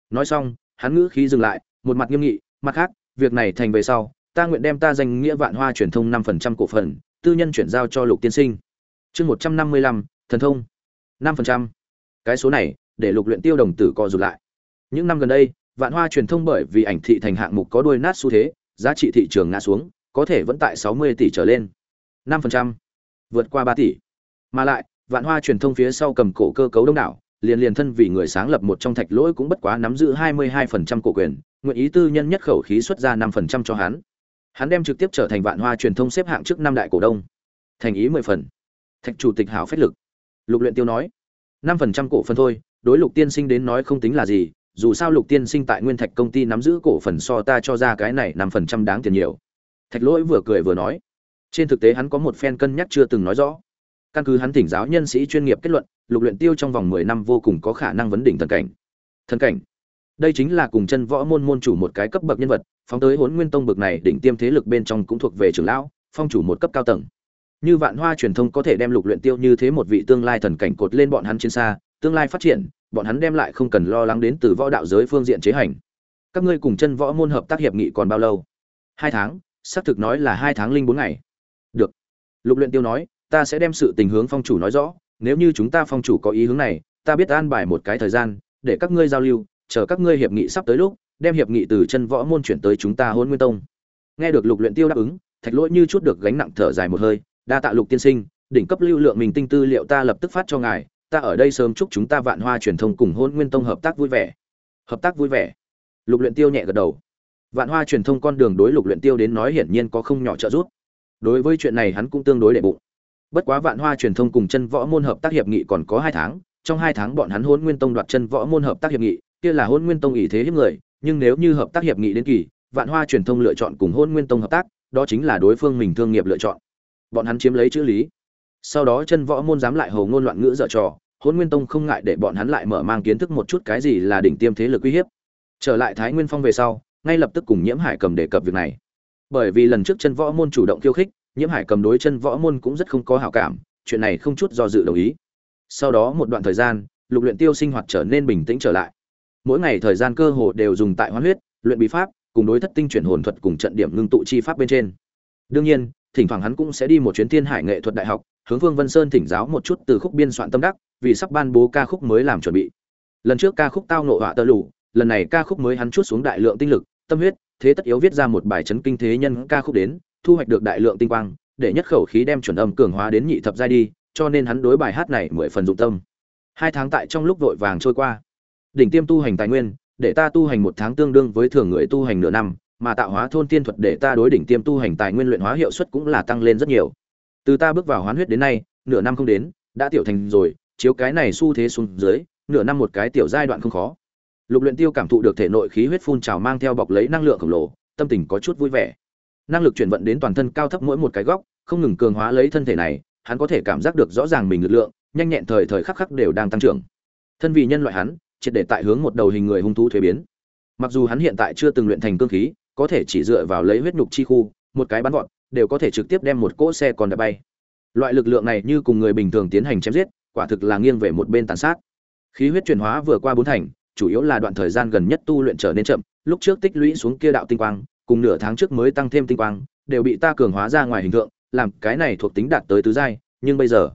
S1: Nói xong, hắn ngữ khí dừng lại, một mặt nghiêm nghị, mặt khác việc này thành về sau ta nguyện đem ta danh nghĩa vạn hoa truyền thông năm phần trăm cổ phần tư nhân chuyển giao cho lục tiên sinh. Chương một trăm năm mươi lăm thần thông. năm phần trăm. Cái số này để lục luyện tiêu đồng tử co rụt lại. Những năm gần đây vạn hoa truyền thông bởi vì ảnh thị thành hạng mục có đuôi nát xu thế giá trị thị trường ngã xuống có thể vẫn tại sáu mươi tỷ trở lên. năm phần trăm. Vượt qua ba tỷ. Mà lại vạn hoa truyền thông phía sau cầm cổ cơ cấu đông đảo liền liền thân vì người sáng lập một trong thạch lỗi cũng bất quá nắm giữ 22% cổ quyền, nguyện ý tư nhân nhất khẩu khí xuất ra 5% cho hắn. Hắn đem trực tiếp trở thành vạn hoa truyền thông xếp hạng trước năm đại cổ đông. Thành ý 10 phần. Thạch chủ tịch hảo phách lực. Lục Luyện Tiêu nói, 5% cổ phần thôi, đối Lục tiên sinh đến nói không tính là gì, dù sao Lục tiên sinh tại Nguyên Thạch công ty nắm giữ cổ phần so ta cho ra cái này 5% đáng tiền nhiều. Thạch Lỗi vừa cười vừa nói, trên thực tế hắn có một phen cân nhắc chưa từng nói rõ căn cứ hắn thỉnh giáo nhân sĩ chuyên nghiệp kết luận lục luyện tiêu trong vòng 10 năm vô cùng có khả năng vấn đỉnh thần cảnh thần cảnh đây chính là cùng chân võ môn môn chủ một cái cấp bậc nhân vật, phóng tới huấn nguyên tông bậc này đỉnh tiêm thế lực bên trong cũng thuộc về trưởng lão, phong chủ một cấp cao tầng. Như vạn hoa truyền thông có thể đem lục luyện tiêu như thế một vị tương lai thần cảnh cột lên bọn hắn trên xa, tương lai phát triển, bọn hắn đem lại không cần lo lắng đến từ võ đạo giới phương diện chế hành. Các ngươi cùng chân võ môn hợp tác hiệp nghị còn bao lâu? Hai tháng, xác thực nói là hai tháng linh bốn ngày. Được. Lục luyện tiêu nói, ta sẽ đem sự tình hướng phong chủ nói rõ, nếu như chúng ta phong chủ có ý hướng này, ta biết an bài một cái thời gian, để các ngươi giao lưu chờ các ngươi hiệp nghị sắp tới lúc, đem hiệp nghị từ chân võ môn chuyển tới chúng ta hôn nguyên tông. Nghe được lục luyện tiêu đáp ứng, thạch lỗi như chút được gánh nặng thở dài một hơi, đa tạ lục tiên sinh, đỉnh cấp lưu lượng mình tinh tư liệu ta lập tức phát cho ngài, ta ở đây sớm chúc chúng ta vạn hoa truyền thông cùng hôn nguyên tông hợp tác vui vẻ. Hợp tác vui vẻ. Lục luyện tiêu nhẹ gật đầu. Vạn hoa truyền thông con đường đối lục luyện tiêu đến nói hiển nhiên có không nhỏ trợ giúp. Đối với chuyện này hắn cũng tương đối đệ bụng. Bất quá vạn hoa truyền thông cùng chân võ môn hợp tác hiệp nghị còn có hai tháng, trong hai tháng bọn hắn hôn nguyên tông đoạt chân võ môn hợp tác hiệp nghị kia là hôn nguyên tông ý thế hiếp người, nhưng nếu như hợp tác hiệp nghị đến kỳ, vạn hoa truyền thông lựa chọn cùng hôn nguyên tông hợp tác, đó chính là đối phương mình thương nghiệp lựa chọn. Bọn hắn chiếm lấy chữ lý. Sau đó chân võ môn dám lại hầu ngôn loạn ngữ dở trò, hôn nguyên tông không ngại để bọn hắn lại mở mang kiến thức một chút cái gì là đỉnh tiêm thế lực uy hiếp. Trở lại thái nguyên phong về sau, ngay lập tức cùng nhiễm hải cầm đề cập việc này. Bởi vì lần trước chân võ môn chủ động khiêu khích, nhiễm hải cầm đối chân võ môn cũng rất không có hảo cảm, chuyện này không chút do dự đồng ý. Sau đó một đoạn thời gian, lục luyện tiêu sinh hoạt trở nên bình tĩnh trở lại mỗi ngày thời gian cơ hồ đều dùng tại hoán huyết, luyện bí pháp, cùng đối thất tinh chuyển hồn thuật cùng trận điểm ngưng tụ chi pháp bên trên. Đương nhiên, thỉnh thoảng hắn cũng sẽ đi một chuyến thiên hải nghệ thuật đại học, hướng vương vân sơn thỉnh giáo một chút từ khúc biên soạn tâm đắc, vì sắp ban bố ca khúc mới làm chuẩn bị. Lần trước ca khúc tao nộ họa tơ lù lần này ca khúc mới hắn chút xuống đại lượng tinh lực, tâm huyết, thế tất yếu viết ra một bài chấn kinh thế nhân ca khúc đến, thu hoạch được đại lượng tinh quang, để nhất khẩu khí đem chuẩn âm cường hóa đến nhị thập giai đi, cho nên hắn đối bài hát này mười phần dụng tâm. Hai tháng tại trong lúc vội vàng trôi qua đỉnh tiêm tu hành tài nguyên, để ta tu hành một tháng tương đương với thường người tu hành nửa năm, mà tạo hóa thôn tiên thuật để ta đối đỉnh tiêm tu hành tài nguyên luyện hóa hiệu suất cũng là tăng lên rất nhiều. Từ ta bước vào hoán huyết đến nay, nửa năm không đến, đã tiểu thành rồi, chiếu cái này xu thế xuống dưới, nửa năm một cái tiểu giai đoạn không khó. Lục luyện tiêu cảm thụ được thể nội khí huyết phun trào mang theo bọc lấy năng lượng khổng lồ, tâm tình có chút vui vẻ. Năng lực chuyển vận đến toàn thân cao thấp mỗi một cái góc, không ngừng cường hóa lấy thân thể này, hắn có thể cảm giác được rõ ràng mình lực lượng, nhanh nhẹn thời thời khắc khắc đều đang tăng trưởng. Thân vì nhân loại hắn triệt để tại hướng một đầu hình người hung thú thuế biến. Mặc dù hắn hiện tại chưa từng luyện thành cương khí, có thể chỉ dựa vào lấy huyết nhục chi khu, một cái bắn vọt, đều có thể trực tiếp đem một cỗ xe còn đã bay. Loại lực lượng này như cùng người bình thường tiến hành chém giết, quả thực là nghiêng về một bên tàn sát. Khí huyết chuyển hóa vừa qua bốn thành, chủ yếu là đoạn thời gian gần nhất tu luyện trở nên chậm, lúc trước tích lũy xuống kia đạo tinh quang, cùng nửa tháng trước mới tăng thêm tinh quang, đều bị ta cường hóa ra ngoài hình tượng, làm cái này thuộc tính đạt tới tứ giai, nhưng bây giờ,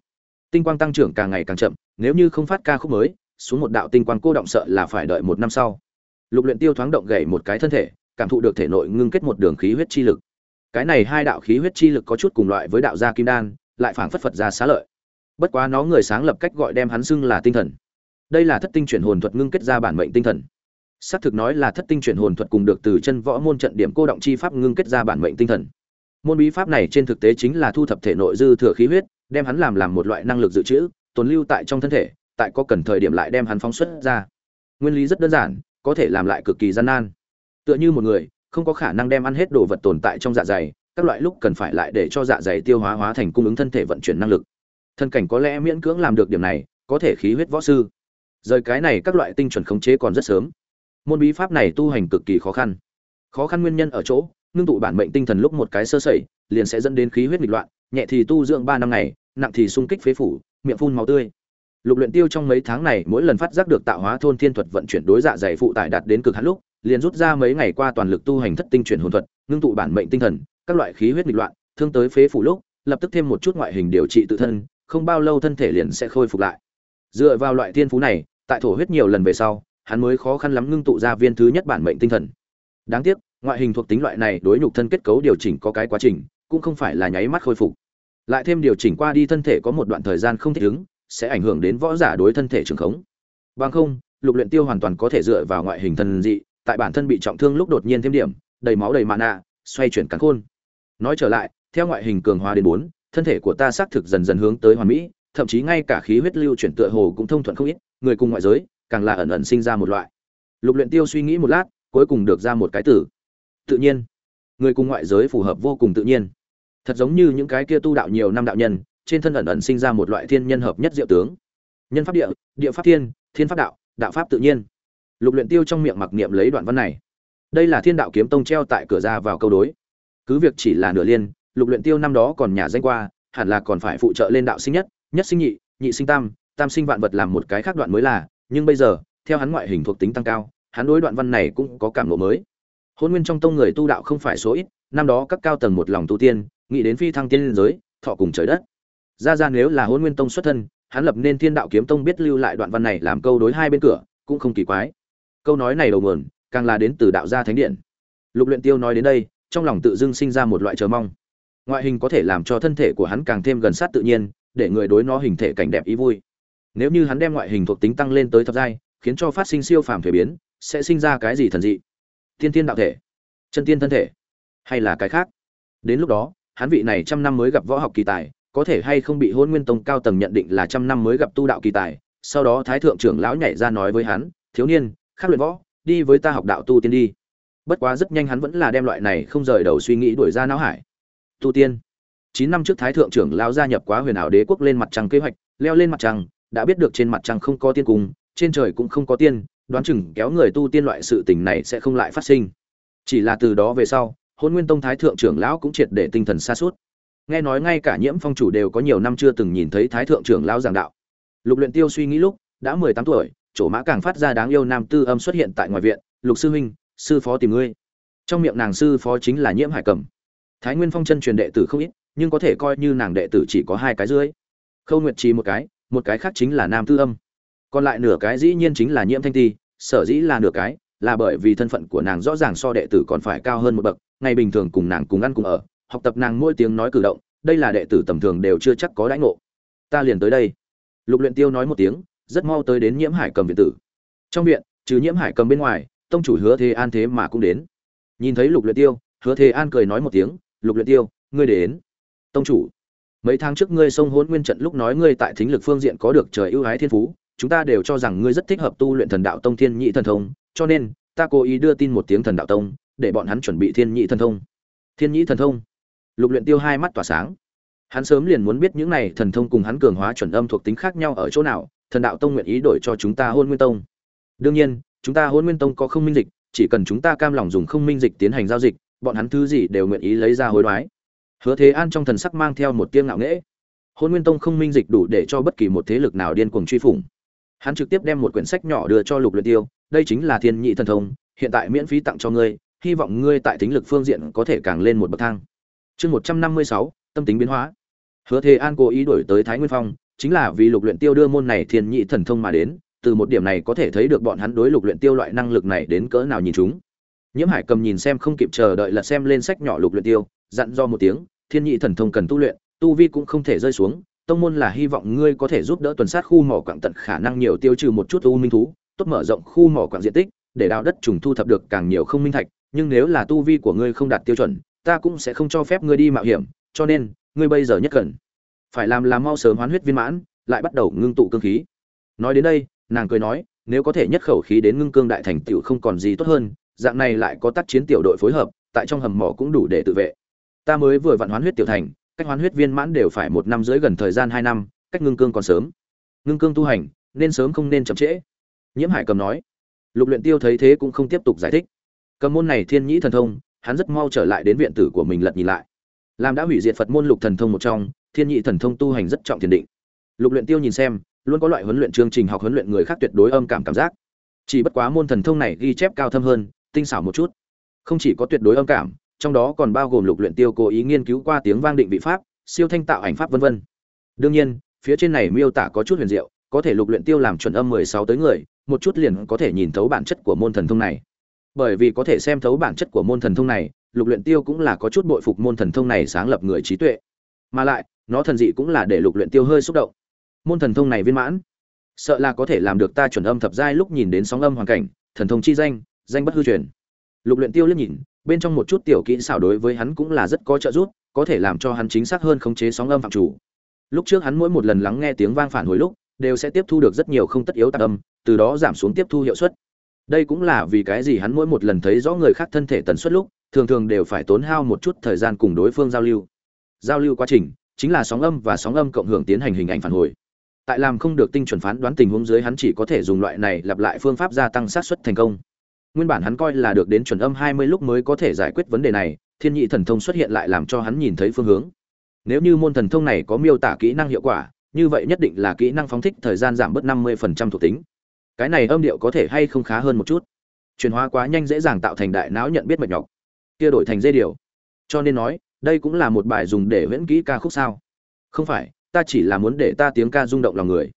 S1: tinh quang tăng trưởng càng ngày càng chậm, nếu như không phát ca khúc mới xuống một đạo tinh quang cô động sợ là phải đợi một năm sau. Lục luyện tiêu thoáng động gậy một cái thân thể, cảm thụ được thể nội ngưng kết một đường khí huyết chi lực. Cái này hai đạo khí huyết chi lực có chút cùng loại với đạo gia kim đan, lại phảng phất phật ra xá lợi. Bất quá nó người sáng lập cách gọi đem hắn xưng là tinh thần. Đây là thất tinh chuyển hồn thuật ngưng kết ra bản mệnh tinh thần. Xác thực nói là thất tinh chuyển hồn thuật cùng được từ chân võ môn trận điểm cô động chi pháp ngưng kết ra bản mệnh tinh thần. Môn bí pháp này trên thực tế chính là thu thập thể nội dư thừa khí huyết, đem hắn làm làm một loại năng lực dự trữ, tồn lưu tại trong thân thể tại có cần thời điểm lại đem hắn phóng xuất ra. Nguyên lý rất đơn giản, có thể làm lại cực kỳ gian nan. Tựa như một người, không có khả năng đem ăn hết đồ vật tồn tại trong dạ dày, các loại lúc cần phải lại để cho dạ dày tiêu hóa hóa thành cung ứng thân thể vận chuyển năng lực. Thân cảnh có lẽ miễn cưỡng làm được điểm này, có thể khí huyết võ sư. Rời cái này các loại tinh chuẩn khống chế còn rất sớm. Môn bí pháp này tu hành cực kỳ khó khăn. Khó khăn nguyên nhân ở chỗ, ngưng tụ bản mệnh tinh thần lúc một cái sơ sẩy, liền sẽ dẫn đến khí huyết nghịch loạn, nhẹ thì tu dưỡng ba năm ngày, nặng thì sung kích phế phủ, miệng phun máu tươi lục luyện tiêu trong mấy tháng này, mỗi lần phát giác được tạo hóa thôn thiên thuật vận chuyển đối dạ dày phụ tải đạt đến cực hạn lúc, liền rút ra mấy ngày qua toàn lực tu hành thất tinh chuyển hồn thuật, ngưng tụ bản mệnh tinh thần, các loại khí huyết nghịch loạn, thương tới phế phủ lúc, lập tức thêm một chút ngoại hình điều trị tự thân, không bao lâu thân thể liền sẽ khôi phục lại. Dựa vào loại thiên phú này, tại thổ huyết nhiều lần về sau, hắn mới khó khăn lắm ngưng tụ ra viên thứ nhất bản mệnh tinh thần. Đáng tiếc, ngoại hình thuộc tính loại này đối nhục thân kết cấu điều chỉnh có cái quá trình, cũng không phải là nháy mắt khôi phục. Lại thêm điều chỉnh qua đi thân thể có một đoạn thời gian không thích ứng sẽ ảnh hưởng đến võ giả đối thân thể trường khống. Bằng không, lục luyện tiêu hoàn toàn có thể dựa vào ngoại hình thần dị, tại bản thân bị trọng thương lúc đột nhiên thêm điểm, đầy máu đầy mạn nạ xoay chuyển cắn khôn. Nói trở lại, theo ngoại hình cường hóa đến bốn, thân thể của ta xác thực dần dần hướng tới hoàn mỹ, thậm chí ngay cả khí huyết lưu chuyển tựa hồ cũng thông thuận không ít, người cùng ngoại giới, càng là ẩn ẩn sinh ra một loại. Lục luyện tiêu suy nghĩ một lát, cuối cùng được ra một cái từ. Tự nhiên. Người cùng ngoại giới phù hợp vô cùng tự nhiên. Thật giống như những cái kia tu đạo nhiều năm đạo nhân trên thân ẩn ẩn sinh ra một loại thiên nhân hợp nhất diệu tướng. Nhân pháp địa địa pháp thiên thiên pháp đạo đạo pháp tự nhiên. Lục luyện tiêu trong miệng mặc niệm lấy đoạn văn này. Đây là thiên đạo kiếm tông treo tại cửa ra vào câu đối. Cứ việc chỉ là nửa liên, lục luyện tiêu năm đó còn nhà danh qua, hẳn là còn phải phụ trợ lên đạo sinh nhất nhất sinh nhị nhị sinh tam tam sinh vạn vật làm một cái khác đoạn mới là, nhưng bây giờ, theo hắn ngoại hình thuộc tính tăng cao, hắn đối đoạn văn này cũng có cảm ngộ mới. Hôn nguyên trong tông người tu đạo không phải số ít, năm đó các cao tầng một lòng tu tiên, nghĩ đến phi thăng tiên liên giới, thọ cùng trời đất ra ra nếu là hôn nguyên tông xuất thân, hắn lập nên thiên đạo kiếm tông biết lưu lại đoạn văn này làm câu đối hai bên cửa, cũng không kỳ quái. Câu nói này đầu nguồn, càng là đến từ đạo gia thánh điện. Lục luyện tiêu nói đến đây, trong lòng tự dưng sinh ra một loại chờ mong. Ngoại hình có thể làm cho thân thể của hắn càng thêm gần sát tự nhiên, để người đối nó hình thể cảnh đẹp ý vui. Nếu như hắn đem ngoại hình thuộc tính tăng lên tới thập giai, khiến cho phát sinh siêu phàm thể biến, sẽ sinh ra cái gì thần dị? Thiên Thiên đạo thể, chân tiên thân thể, hay là cái khác? Đến lúc đó, hắn vị này trăm năm mới gặp võ học kỳ tài có thể hay không bị hôn nguyên tông cao tầng nhận định là trăm năm mới gặp tu đạo kỳ tài, sau đó thái thượng trưởng lão nhảy ra nói với hắn, thiếu niên, khác luyện võ, đi với ta học đạo tu tiên đi. Bất quá rất nhanh hắn vẫn là đem loại này không rời đầu suy nghĩ đuổi ra não hải. Tu tiên? Chín năm trước thái thượng trưởng lão gia nhập quá huyền ảo đế quốc lên mặt trăng kế hoạch, leo lên mặt trăng, đã biết được trên mặt trăng không có tiên cung, trên trời cũng không có tiên, đoán chừng kéo người tu tiên loại sự tình này sẽ không lại phát sinh. Chỉ là từ đó về sau hôn nguyên tông thái thượng trưởng lão cũng triệt để tinh thần xa suốt nghe nói ngay cả nhiễm phong chủ đều có nhiều năm chưa từng nhìn thấy thái thượng trưởng lão giảng đạo. Lục luyện tiêu suy nghĩ lúc, đã mười tám tuổi, chỗ mã càng phát ra đáng yêu nam tư âm xuất hiện tại ngoài viện, lục sư huynh, sư phó tìm ngươi. Trong miệng nàng sư phó chính là nhiễm hải cẩm thái nguyên phong chân truyền đệ tử không ít, nhưng có thể coi như nàng đệ tử chỉ có hai cái dưới. Khâu nguyệt trì một cái một cái khác chính là nam tư âm. Còn lại nửa cái dĩ nhiên chính là nhiễm thanh ti, sở dĩ là nửa cái, là bởi vì thân phận của nàng rõ ràng so đệ tử còn phải cao hơn một bậc, ngày bình thường cùng nàng cùng ăn cùng ở học tập nàng mỗi tiếng nói cử động, đây là đệ tử tầm thường đều chưa chắc có đãi ngộ. Ta liền tới đây. Lục luyện tiêu nói một tiếng, rất mau tới đến nhiễm hải cầm viện tử. Trong viện, trừ nhiễm hải cầm bên ngoài, tông chủ hứa thế an thế mà cũng đến. Nhìn thấy lục luyện tiêu, hứa thế an cười nói một tiếng, lục luyện tiêu, ngươi đến. Tông chủ, mấy tháng trước ngươi xông hỗn nguyên trận lúc nói ngươi tại thính lực phương diện có được trời ưu ái thiên phú, chúng ta đều cho rằng ngươi rất thích hợp tu luyện thần đạo tông thiên nhị thần thông, cho nên ta cố ý đưa tin một tiếng thần đạo tông, để bọn hắn chuẩn bị thiên nhị thần thông. Thiên nhị thần thông? Lục luyện tiêu hai mắt tỏa sáng. Hắn sớm liền muốn biết những này thần thông cùng hắn cường hóa chuẩn âm thuộc tính khác nhau ở chỗ nào, thần đạo tông nguyện ý đổi cho chúng ta hôn nguyên tông. Đương nhiên, chúng ta hôn nguyên tông có không minh dịch, chỉ cần chúng ta cam lòng dùng không minh dịch tiến hành giao dịch, bọn hắn thứ gì đều nguyện ý lấy ra hối đoái. Hứa thế an trong thần sắc mang theo một tiếng ngạo nghễ. Hôn nguyên tông không minh dịch đủ để cho bất kỳ một thế lực nào điên cuồng truy phủng. Hắn trực tiếp đem một quyển sách nhỏ đưa cho lục luyện tiêu, đây chính là thiên nhị thần thông, hiện tại miễn phí tặng cho ngươi, hy vọng ngươi tại tính lực phương diện có thể càng lên một bậc thang chương một trăm năm mươi sáu, tâm tính biến hóa. Hứa thế an cố ý đổi tới thái nguyên phong, chính là vì lục luyện tiêu đưa môn này thiên nhị thần thông mà đến, từ một điểm này có thể thấy được bọn hắn đối lục luyện tiêu loại năng lực này đến cỡ nào nhìn chúng. Nhiễm hải cầm nhìn xem không kịp chờ đợi lật xem lên sách nhỏ lục luyện tiêu, dặn do một tiếng, thiên nhị thần thông cần tu luyện, tu vi cũng không thể rơi xuống, tông môn là hy vọng ngươi có thể giúp đỡ tuần sát khu mỏ quặng tận khả năng nhiều tiêu trừ một chút u minh thú, tốt mở rộng khu mỏ quặng diện tích, để đào đất trùng thu thập được càng nhiều không minh thạch, nhưng nếu là tu vi của ngươi không đạt tiêu chuẩn ta cũng sẽ không cho phép ngươi đi mạo hiểm, cho nên, ngươi bây giờ nhất cần phải làm là mau sớm hoán huyết viên mãn, lại bắt đầu ngưng tụ cương khí. Nói đến đây, nàng cười nói, nếu có thể nhất khẩu khí đến ngưng cương đại thành tựu không còn gì tốt hơn, dạng này lại có tác chiến tiểu đội phối hợp, tại trong hầm mỏ cũng đủ để tự vệ. Ta mới vừa vặn hoán huyết tiểu thành, cách hoán huyết viên mãn đều phải một năm dưới gần thời gian hai năm, cách ngưng cương còn sớm. Ngưng cương tu hành, nên sớm không nên chậm trễ. Nhiễm hải cầm nói, lục luyện tiêu thấy thế cũng không tiếp tục giải thích. Cầm môn này thiên nhĩ thần thông hắn rất mau trở lại đến viện tử của mình lật nhìn lại. Làm đã hủy diệt phật môn lục thần thông một trong, thiên nhị thần thông tu hành rất trọng thiền định. Lục luyện tiêu nhìn xem, luôn có loại huấn luyện chương trình học huấn luyện người khác tuyệt đối âm cảm cảm giác. Chỉ bất quá môn thần thông này ghi chép cao thâm hơn, tinh xảo một chút. Không chỉ có tuyệt đối âm cảm, trong đó còn bao gồm lục luyện tiêu cố ý nghiên cứu qua tiếng vang định vị pháp, siêu thanh tạo ảnh pháp vân vân. Đương nhiên, phía trên này miêu tả có chút huyền diệu, có thể lục luyện tiêu làm chuẩn âm 16 tới người, một chút liền có thể nhìn thấu bản chất của môn thần thông này bởi vì có thể xem thấu bản chất của môn thần thông này, lục luyện tiêu cũng là có chút bội phục môn thần thông này sáng lập người trí tuệ. Mà lại, nó thần dị cũng là để lục luyện tiêu hơi xúc động. Môn thần thông này viên mãn. Sợ là có thể làm được ta chuẩn âm thập giai lúc nhìn đến sóng âm hoàn cảnh, thần thông chi danh danh bất hư truyền. Lục luyện tiêu liếc nhìn, bên trong một chút tiểu kỹ xảo đối với hắn cũng là rất có trợ giúp, có thể làm cho hắn chính xác hơn khống chế sóng âm phạm chủ. Lúc trước hắn mỗi một lần lắng nghe tiếng vang phản hồi lúc, đều sẽ tiếp thu được rất nhiều không tất yếu tạp âm, từ đó giảm xuống tiếp thu hiệu suất đây cũng là vì cái gì hắn mỗi một lần thấy rõ người khác thân thể tần suất lúc, thường thường đều phải tốn hao một chút thời gian cùng đối phương giao lưu. Giao lưu quá trình, chính là sóng âm và sóng âm cộng hưởng tiến hành hình ảnh phản hồi. Tại làm không được tinh chuẩn phán đoán tình huống dưới hắn chỉ có thể dùng loại này lặp lại phương pháp gia tăng sát suất thành công. Nguyên bản hắn coi là được đến chuẩn âm hai mươi lúc mới có thể giải quyết vấn đề này, thiên nhị thần thông xuất hiện lại làm cho hắn nhìn thấy phương hướng. Nếu như môn thần thông này có miêu tả kỹ năng hiệu quả, như vậy nhất định là kỹ năng phóng thích thời gian giảm bớt năm mươi thuộc tính cái này âm điệu có thể hay không khá hơn một chút. Chuyển hóa quá nhanh dễ dàng tạo thành đại não nhận biết mệt nhọc. Kia đổi thành dây điều. Cho nên nói, đây cũng là một bài dùng để viễn kỹ ca khúc sao? Không phải, ta chỉ là muốn để ta tiếng ca rung động lòng người.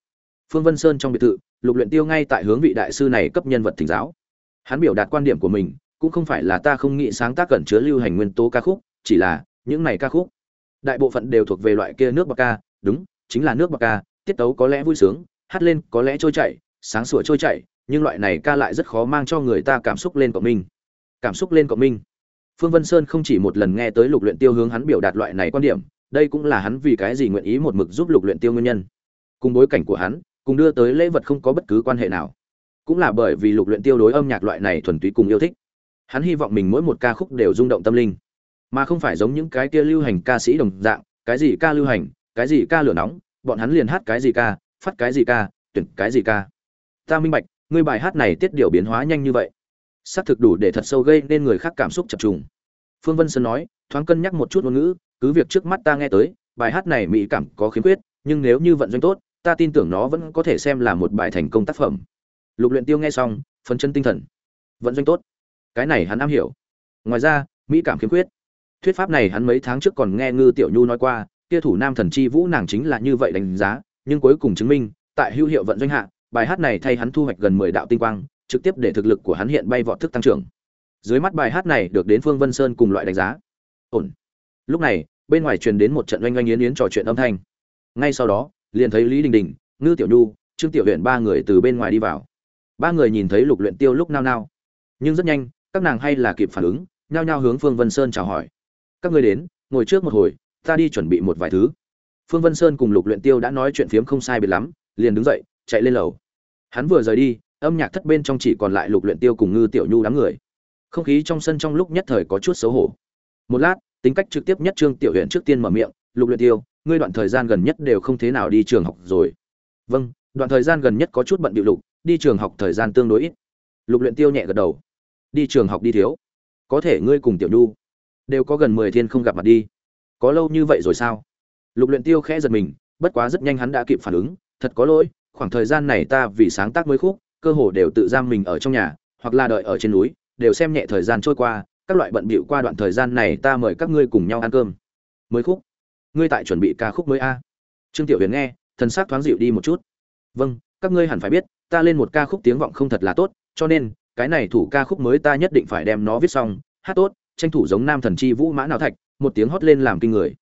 S1: Phương vân sơn trong biệt thự, lục luyện tiêu ngay tại hướng vị đại sư này cấp nhân vật thỉnh giáo. Hắn biểu đạt quan điểm của mình, cũng không phải là ta không nghĩ sáng tác cẩn chứa lưu hành nguyên tố ca khúc, chỉ là, những này ca khúc, đại bộ phận đều thuộc về loại kia nước bạc ca, đúng, chính là nước bạc ca, tiết tấu có lẽ vui sướng, hát lên có lẽ trôi chảy sáng sủa trôi chảy, nhưng loại này ca lại rất khó mang cho người ta cảm xúc lên cộng minh. Cảm xúc lên cộng minh. Phương vân sơn không chỉ một lần nghe tới lục luyện tiêu hướng hắn biểu đạt loại này quan điểm, đây cũng là hắn vì cái gì nguyện ý một mực giúp lục luyện tiêu nguyên nhân. Cùng bối cảnh của hắn, cùng đưa tới lễ vật không có bất cứ quan hệ nào. Cũng là bởi vì lục luyện tiêu đối âm nhạc loại này thuần túy cùng yêu thích. Hắn hy vọng mình mỗi một ca khúc đều rung động tâm linh. Mà không phải giống những cái kia lưu hành ca sĩ đồng dạng, cái gì ca lưu hành, cái gì ca lửa nóng, bọn hắn liền hát cái gì ca, phát cái gì ca, tuyển cái gì ca ta minh bạch, ngươi bài hát này tiết điều biến hóa nhanh như vậy. Xác thực đủ để thật sâu gây nên người khác cảm xúc chập trùng. Phương vân sơn nói, thoáng cân nhắc một chút ngôn ngữ, cứ việc trước mắt ta nghe tới, bài hát này mỹ cảm có khiếm khuyết, nhưng nếu như vận doanh tốt, ta tin tưởng nó vẫn có thể xem là một bài thành công tác phẩm. Lục luyện tiêu nghe xong, phấn chân tinh thần. Vận doanh tốt. Cái này hắn am hiểu. Ngoài ra, mỹ cảm khiếm khuyết. Thuyết pháp này hắn mấy tháng trước còn nghe ngư tiểu nhu nói qua, kia thủ nam thần chi vũ nàng chính là như vậy đánh giá, nhưng cuối cùng chứng minh, tại hữu hiệu vận doanh hạ bài hát này thay hắn thu hoạch gần mười đạo tinh quang, trực tiếp để thực lực của hắn hiện bay vọt thức tăng trưởng. Dưới mắt bài hát này được đến phương vân sơn cùng loại đánh giá. Ổn. Lúc này, bên ngoài truyền đến một trận oanh oanh yến yến trò chuyện âm thanh. Ngay sau đó, liền thấy lý đình đình, ngư tiểu nhu, trương tiểu huyện ba người từ bên ngoài đi vào. Ba người nhìn thấy lục luyện tiêu lúc nao nao. Nhưng rất nhanh, các nàng hay là kịp phản ứng, nhao nhao hướng phương vân sơn chào hỏi. Các ngươi đến, ngồi trước một hồi, ta đi chuẩn bị một vài thứ. Phương vân sơn cùng lục luyện tiêu đã nói chuyện phiếm không sai biệt lắm, liền đứng dậy chạy lên lầu. Hắn vừa rời đi, âm nhạc thất bên trong chỉ còn lại lục luyện tiêu cùng ngư tiểu nhu đám người. Không khí trong sân trong lúc nhất thời có chút xấu hổ. Một lát, tính cách trực tiếp nhất trương tiểu huyện trước tiên mở miệng, lục luyện tiêu, ngươi đoạn thời gian gần nhất đều không thế nào đi trường học rồi. Vâng đoạn thời gian gần nhất có chút bận điệu lục, đi trường học thời gian tương đối ít. Lục luyện tiêu nhẹ gật đầu. Đi trường học đi thiếu. Có thể ngươi cùng tiểu nhu đều có gần mười thiên không gặp mặt đi. Có lâu như vậy rồi sao? Lục luyện tiêu khẽ giật mình, bất quá rất nhanh hắn đã kịp phản ứng, thật có lỗi khoảng thời gian này ta vì sáng tác mới khúc, cơ hồ đều tự giam mình ở trong nhà, hoặc là đợi ở trên núi, đều xem nhẹ thời gian trôi qua, các loại bận bịu qua đoạn thời gian này ta mời các ngươi cùng nhau ăn cơm. Mới khúc. Ngươi tại chuẩn bị ca khúc mới a? Trương tiểu huyền nghe, thần sắc thoáng dịu đi một chút. Vâng các ngươi hẳn phải biết, ta lên một ca khúc tiếng vọng không thật là tốt, cho nên, cái này thủ ca khúc mới ta nhất định phải đem nó viết xong. Hát tốt, tranh thủ giống nam thần chi vũ mã nào thạch, một tiếng hót lên làm kinh người.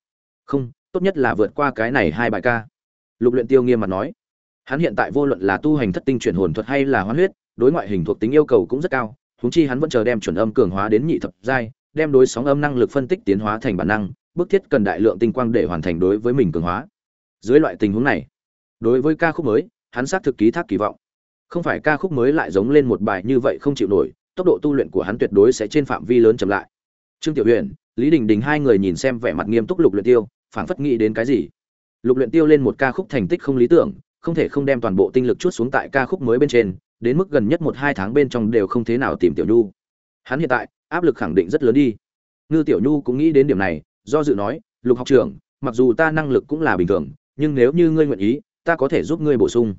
S1: Không, tốt nhất là vượt qua cái này hai bài ca. Lục luyện tiêu nghiêm mặt nói hắn hiện tại vô luận là tu hành thất tinh chuyển hồn thuật hay là hoán huyết, đối ngoại hình thuộc tính yêu cầu cũng rất cao, huống chi hắn vẫn chờ đem chuẩn âm cường hóa đến nhị thập giai, đem đối sóng âm năng lực phân tích tiến hóa thành bản năng, bức thiết cần đại lượng tinh quang để hoàn thành đối với mình cường hóa. Dưới loại tình huống này, đối với ca khúc mới, hắn xác thực ký thác kỳ vọng. Không phải ca khúc mới lại giống lên một bài như vậy không chịu nổi, tốc độ tu luyện của hắn tuyệt đối sẽ trên phạm vi lớn chậm lại. Trương tiểu huyền, lý đình đình hai người nhìn xem vẻ mặt nghiêm túc lục luyện tiêu, phảng phất nghĩ đến cái gì? Lục luyện tiêu lên một ca khúc thành tích không lý tưởng không thể không đem toàn bộ tinh lực chút xuống tại ca khúc mới bên trên, đến mức gần nhất một hai tháng bên trong đều không thế nào tìm tiểu nhu. Hắn hiện tại, áp lực khẳng định rất lớn đi. Ngư tiểu nhu cũng nghĩ đến điểm này, do dự nói, lục học trưởng, mặc dù ta năng lực cũng là bình thường, nhưng nếu như ngươi nguyện ý, ta có thể giúp ngươi bổ sung.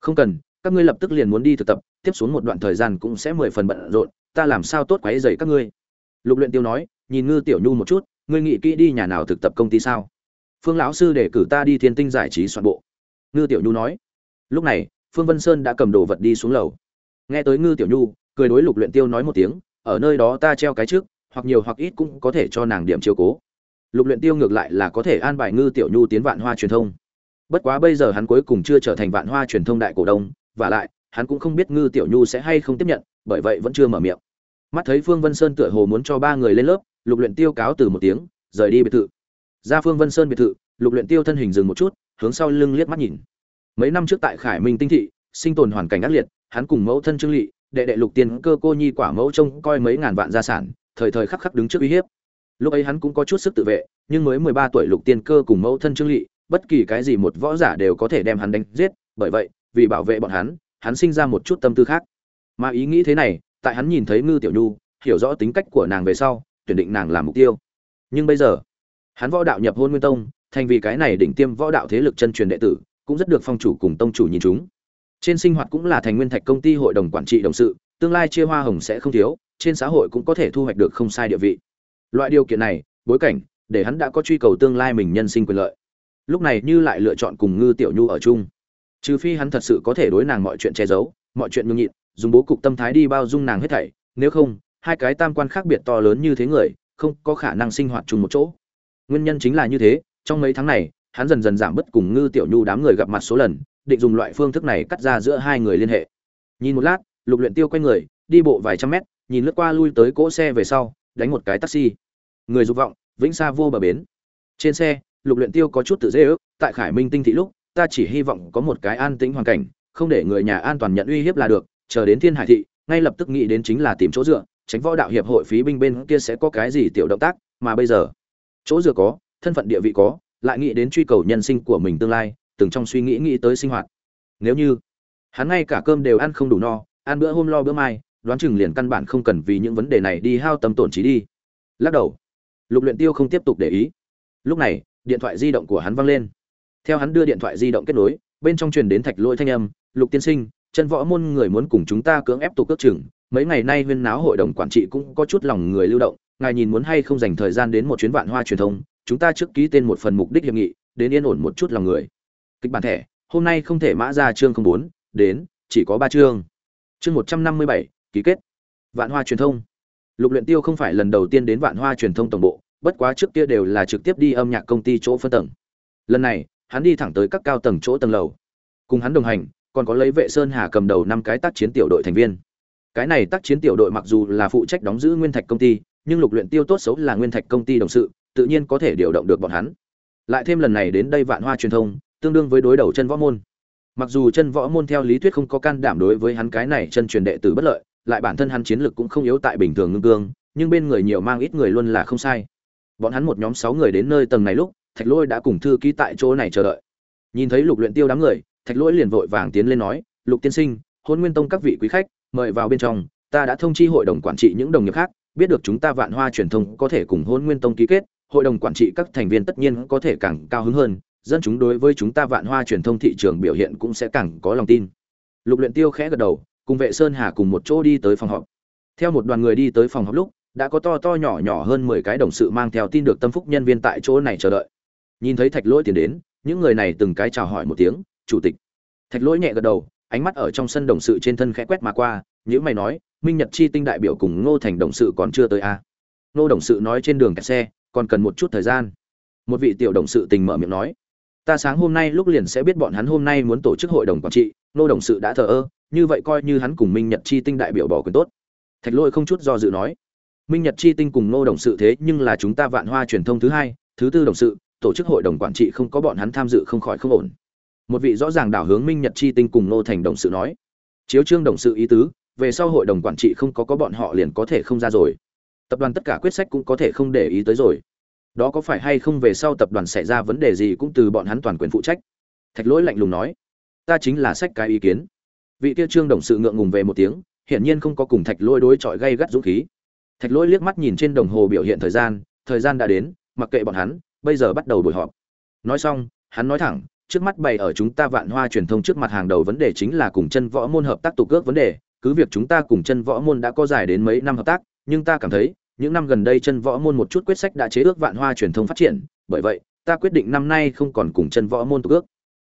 S1: Không cần, các ngươi lập tức liền muốn đi thực tập, tiếp xuống một đoạn thời gian cũng sẽ mười phần bận rộn, ta làm sao tốt quấy dày các ngươi? Lục luyện tiêu nói, nhìn ngư tiểu nhu một chút, ngươi nghĩ kỹ đi nhà nào thực tập công ty sao? Phương lão sư để cử ta đi thiên tinh giải trí soạn bộ ngư tiểu nhu nói. Lúc này, phương vân sơn đã cầm đồ vật đi xuống lầu. Nghe tới ngư tiểu nhu, cười đối lục luyện tiêu nói một tiếng, ở nơi đó ta treo cái trước, hoặc nhiều hoặc ít cũng có thể cho nàng điểm chiếu cố. Lục luyện tiêu ngược lại là có thể an bài ngư tiểu nhu tiến vạn hoa truyền thông. Bất quá bây giờ hắn cuối cùng chưa trở thành vạn hoa truyền thông đại cổ đông, và lại, hắn cũng không biết ngư tiểu nhu sẽ hay không tiếp nhận, bởi vậy vẫn chưa mở miệng. Mắt thấy phương vân sơn tựa hồ muốn cho ba người lên lớp, lục luyện tiêu cáo từ một tiếng, rời đi biệt thự. Ra phương vân sơn biệt thự, lục luyện tiêu thân hình dừng một chút hướng sau lưng liếc mắt nhìn. Mấy năm trước tại khải minh tinh thị, sinh tồn hoàn cảnh ác liệt, hắn cùng mẫu thân trương lỵ đệ đệ lục tiên cơ cô nhi quả mẫu trông coi mấy ngàn vạn gia sản, thời thời khắc khắc đứng trước uy hiếp. Lúc ấy hắn cũng có chút sức tự vệ, nhưng mới mười ba tuổi lục tiên cơ cùng mẫu thân trương lỵ bất kỳ cái gì một võ giả đều có thể đem hắn đánh giết, bởi vậy, vì bảo vệ bọn hắn hắn sinh ra một chút tâm tư khác. Mà ý nghĩ thế này, tại hắn nhìn thấy ngư tiểu nhu, hiểu rõ tính cách của nàng về sau, tuyển định nàng làm mục tiêu. Nhưng bây giờ, hắn võ đạo nhập hôn nguyên tông thành vì cái này đỉnh tiêm võ đạo thế lực chân truyền đệ tử, cũng rất được phong chủ cùng tông chủ nhìn chúng. Trên sinh hoạt cũng là thành nguyên thạch công ty hội đồng quản trị đồng sự, tương lai chia hoa hồng sẽ không thiếu, trên xã hội cũng có thể thu hoạch được không sai địa vị. Loại điều kiện này, bối cảnh, để hắn đã có truy cầu tương lai mình nhân sinh quyền lợi. Lúc này như lại lựa chọn cùng ngư tiểu nhu ở chung. Trừ phi hắn thật sự có thể đối nàng mọi chuyện che giấu, mọi chuyện nhường nhịn, dùng bố cục tâm thái đi bao dung nàng hết thảy, nếu không, hai cái tam quan khác biệt to lớn như thế người, không có khả năng sinh hoạt chung một chỗ. Nguyên nhân chính là như thế trong mấy tháng này, hắn dần dần giảm bớt cùng ngư tiểu nhu đám người gặp mặt số lần, định dùng loại phương thức này cắt ra giữa hai người liên hệ. Nhìn một lát, lục luyện tiêu quay người, đi bộ vài trăm mét, nhìn lướt qua lui tới cỗ xe về sau, đánh một cái taxi. Người dục vọng, vĩnh xa vô bờ bến. Trên xe, lục luyện tiêu có chút tự dễ ước, tại khải minh tinh thị lúc, ta chỉ hy vọng có một cái an tĩnh hoàn cảnh, không để người nhà an toàn nhận uy hiếp là được, chờ đến thiên hải thị, ngay lập tức nghĩ đến chính là tìm chỗ dựa, tránh võ đạo hiệp hội phí binh bên kia sẽ có cái gì tiểu động tác, mà bây giờ, chỗ dựa có thân phận địa vị có, lại nghĩ đến truy cầu nhân sinh của mình tương lai, từng trong suy nghĩ nghĩ tới sinh hoạt. Nếu như hắn ngay cả cơm đều ăn không đủ no, ăn bữa hôm lo bữa mai, đoán chừng liền căn bản không cần vì những vấn đề này đi hao tâm tổn trí đi. Lắc đầu, lục luyện tiêu không tiếp tục để ý. Lúc này, điện thoại di động của hắn vang lên. Theo hắn đưa điện thoại di động kết nối, bên trong truyền đến thạch lỗi thanh âm, lục tiên sinh, chân võ môn người muốn cùng chúng ta cưỡng ép tục cước chừng, mấy ngày nay huyên náo hội đồng quản trị cũng có chút lòng người lưu động, ngài nhìn muốn hay không dành thời gian đến một chuyến vạn hoa truyền thông chúng ta trước ký tên một phần mục đích hiệp nghị, đến yên ổn một chút lòng người. Kịch bản thẻ, hôm nay không thể mã ra chương không bốn, đến, chỉ có ba chương. Chương một trăm năm mươi bảy, ký kết. Vạn hoa truyền thông. Lục luyện tiêu không phải lần đầu tiên đến vạn hoa truyền thông tổng bộ, bất quá trước kia đều là trực tiếp đi âm nhạc công ty chỗ phân tầng. Lần này, hắn đi thẳng tới các cao tầng chỗ tầng lầu. Cùng hắn đồng hành, còn có lấy vệ sơn hà cầm đầu năm cái tác chiến tiểu đội thành viên. Cái này tác chiến tiểu đội mặc dù là phụ trách đóng giữ nguyên thạch công ty, nhưng lục luyện tiêu tốt xấu là nguyên thạch công ty đồng sự tự nhiên có thể điều động được bọn hắn. Lại thêm lần này đến đây vạn hoa truyền thông, tương đương với đối đầu chân võ môn. Mặc dù chân võ môn theo lý thuyết không có can đảm đối với hắn cái này chân truyền đệ tử bất lợi, lại bản thân hắn chiến lực cũng không yếu tại bình thường ngưng cương, nhưng bên người nhiều mang ít người luôn là không sai. Bọn hắn một nhóm sáu người đến nơi tầng này lúc, thạch Lỗi đã cùng thư ký tại chỗ này chờ đợi. Nhìn thấy lục luyện tiêu đám người, thạch lỗi liền vội vàng tiến lên nói, lục tiên sinh, hôn nguyên tông các vị quý khách, mời vào bên trong, ta đã thông chi hội đồng quản trị những đồng nghiệp khác, biết được chúng ta vạn hoa truyền thông có thể cùng hôn nguyên tông ký kết hội đồng quản trị các thành viên tất nhiên có thể càng cao hứng hơn, dân chúng đối với chúng ta vạn hoa truyền thông thị trường biểu hiện cũng sẽ càng có lòng tin. Lục luyện tiêu khẽ gật đầu, cùng vệ sơn hà cùng một chỗ đi tới phòng họp. Theo một đoàn người đi tới phòng họp lúc, đã có to to nhỏ nhỏ hơn mười cái đồng sự mang theo tin được tâm phúc nhân viên tại chỗ này chờ đợi. Nhìn thấy thạch lỗi tiến đến, những người này từng cái chào hỏi một tiếng, chủ tịch. Thạch lỗi nhẹ gật đầu, ánh mắt ở trong sân đồng sự trên thân khẽ quét mà qua nhữ mày nói, minh nhật chi tinh đại biểu cùng ngô thành đồng sự còn chưa tới a à? ngô đồng sự nói trên đường kẹt xe còn cần một chút thời gian. Một vị tiểu đồng sự tình mở miệng nói, ta sáng hôm nay lúc liền sẽ biết bọn hắn hôm nay muốn tổ chức hội đồng quản trị, nô đồng sự đã thờ ơ, như vậy coi như hắn cùng minh nhật chi tinh đại biểu bỏ quyền tốt. Thạch lôi không chút do dự nói, minh nhật chi tinh cùng nô đồng sự thế nhưng là chúng ta vạn hoa truyền thông thứ hai, thứ tư đồng sự, tổ chức hội đồng quản trị không có bọn hắn tham dự không khỏi không ổn. Một vị rõ ràng đảo hướng minh nhật chi tinh cùng nô thành đồng sự nói, chiếu trương đồng sự ý tứ, về sau hội đồng quản trị không có có bọn họ liền có thể không ra rồi tập đoàn tất cả quyết sách cũng có thể không để ý tới rồi. Đó có phải hay không về sau tập đoàn xảy ra vấn đề gì cũng từ bọn hắn toàn quyền phụ trách? Thạch lỗi lạnh lùng nói. Ta chính là sách cái ý kiến. Vị kia trương đồng sự ngượng ngùng về một tiếng, hiển nhiên không có cùng thạch lỗi đối chọi gây gắt dũng khí. Thạch lỗi liếc mắt nhìn trên đồng hồ biểu hiện thời gian thời gian đã đến, mặc kệ bọn hắn, bây giờ bắt đầu buổi họp. Nói xong, hắn nói thẳng, trước mắt bày ở chúng ta vạn hoa truyền thông trước mặt hàng đầu vấn đề chính là cùng chân võ môn hợp tác tục ước vấn đề, cứ việc chúng ta cùng chân võ môn đã có dài đến mấy năm hợp tác nhưng ta cảm thấy, những năm gần đây chân võ môn một chút quyết sách đã chế ước vạn hoa truyền thông phát triển, bởi vậy, ta quyết định năm nay không còn cùng chân võ môn tục ước.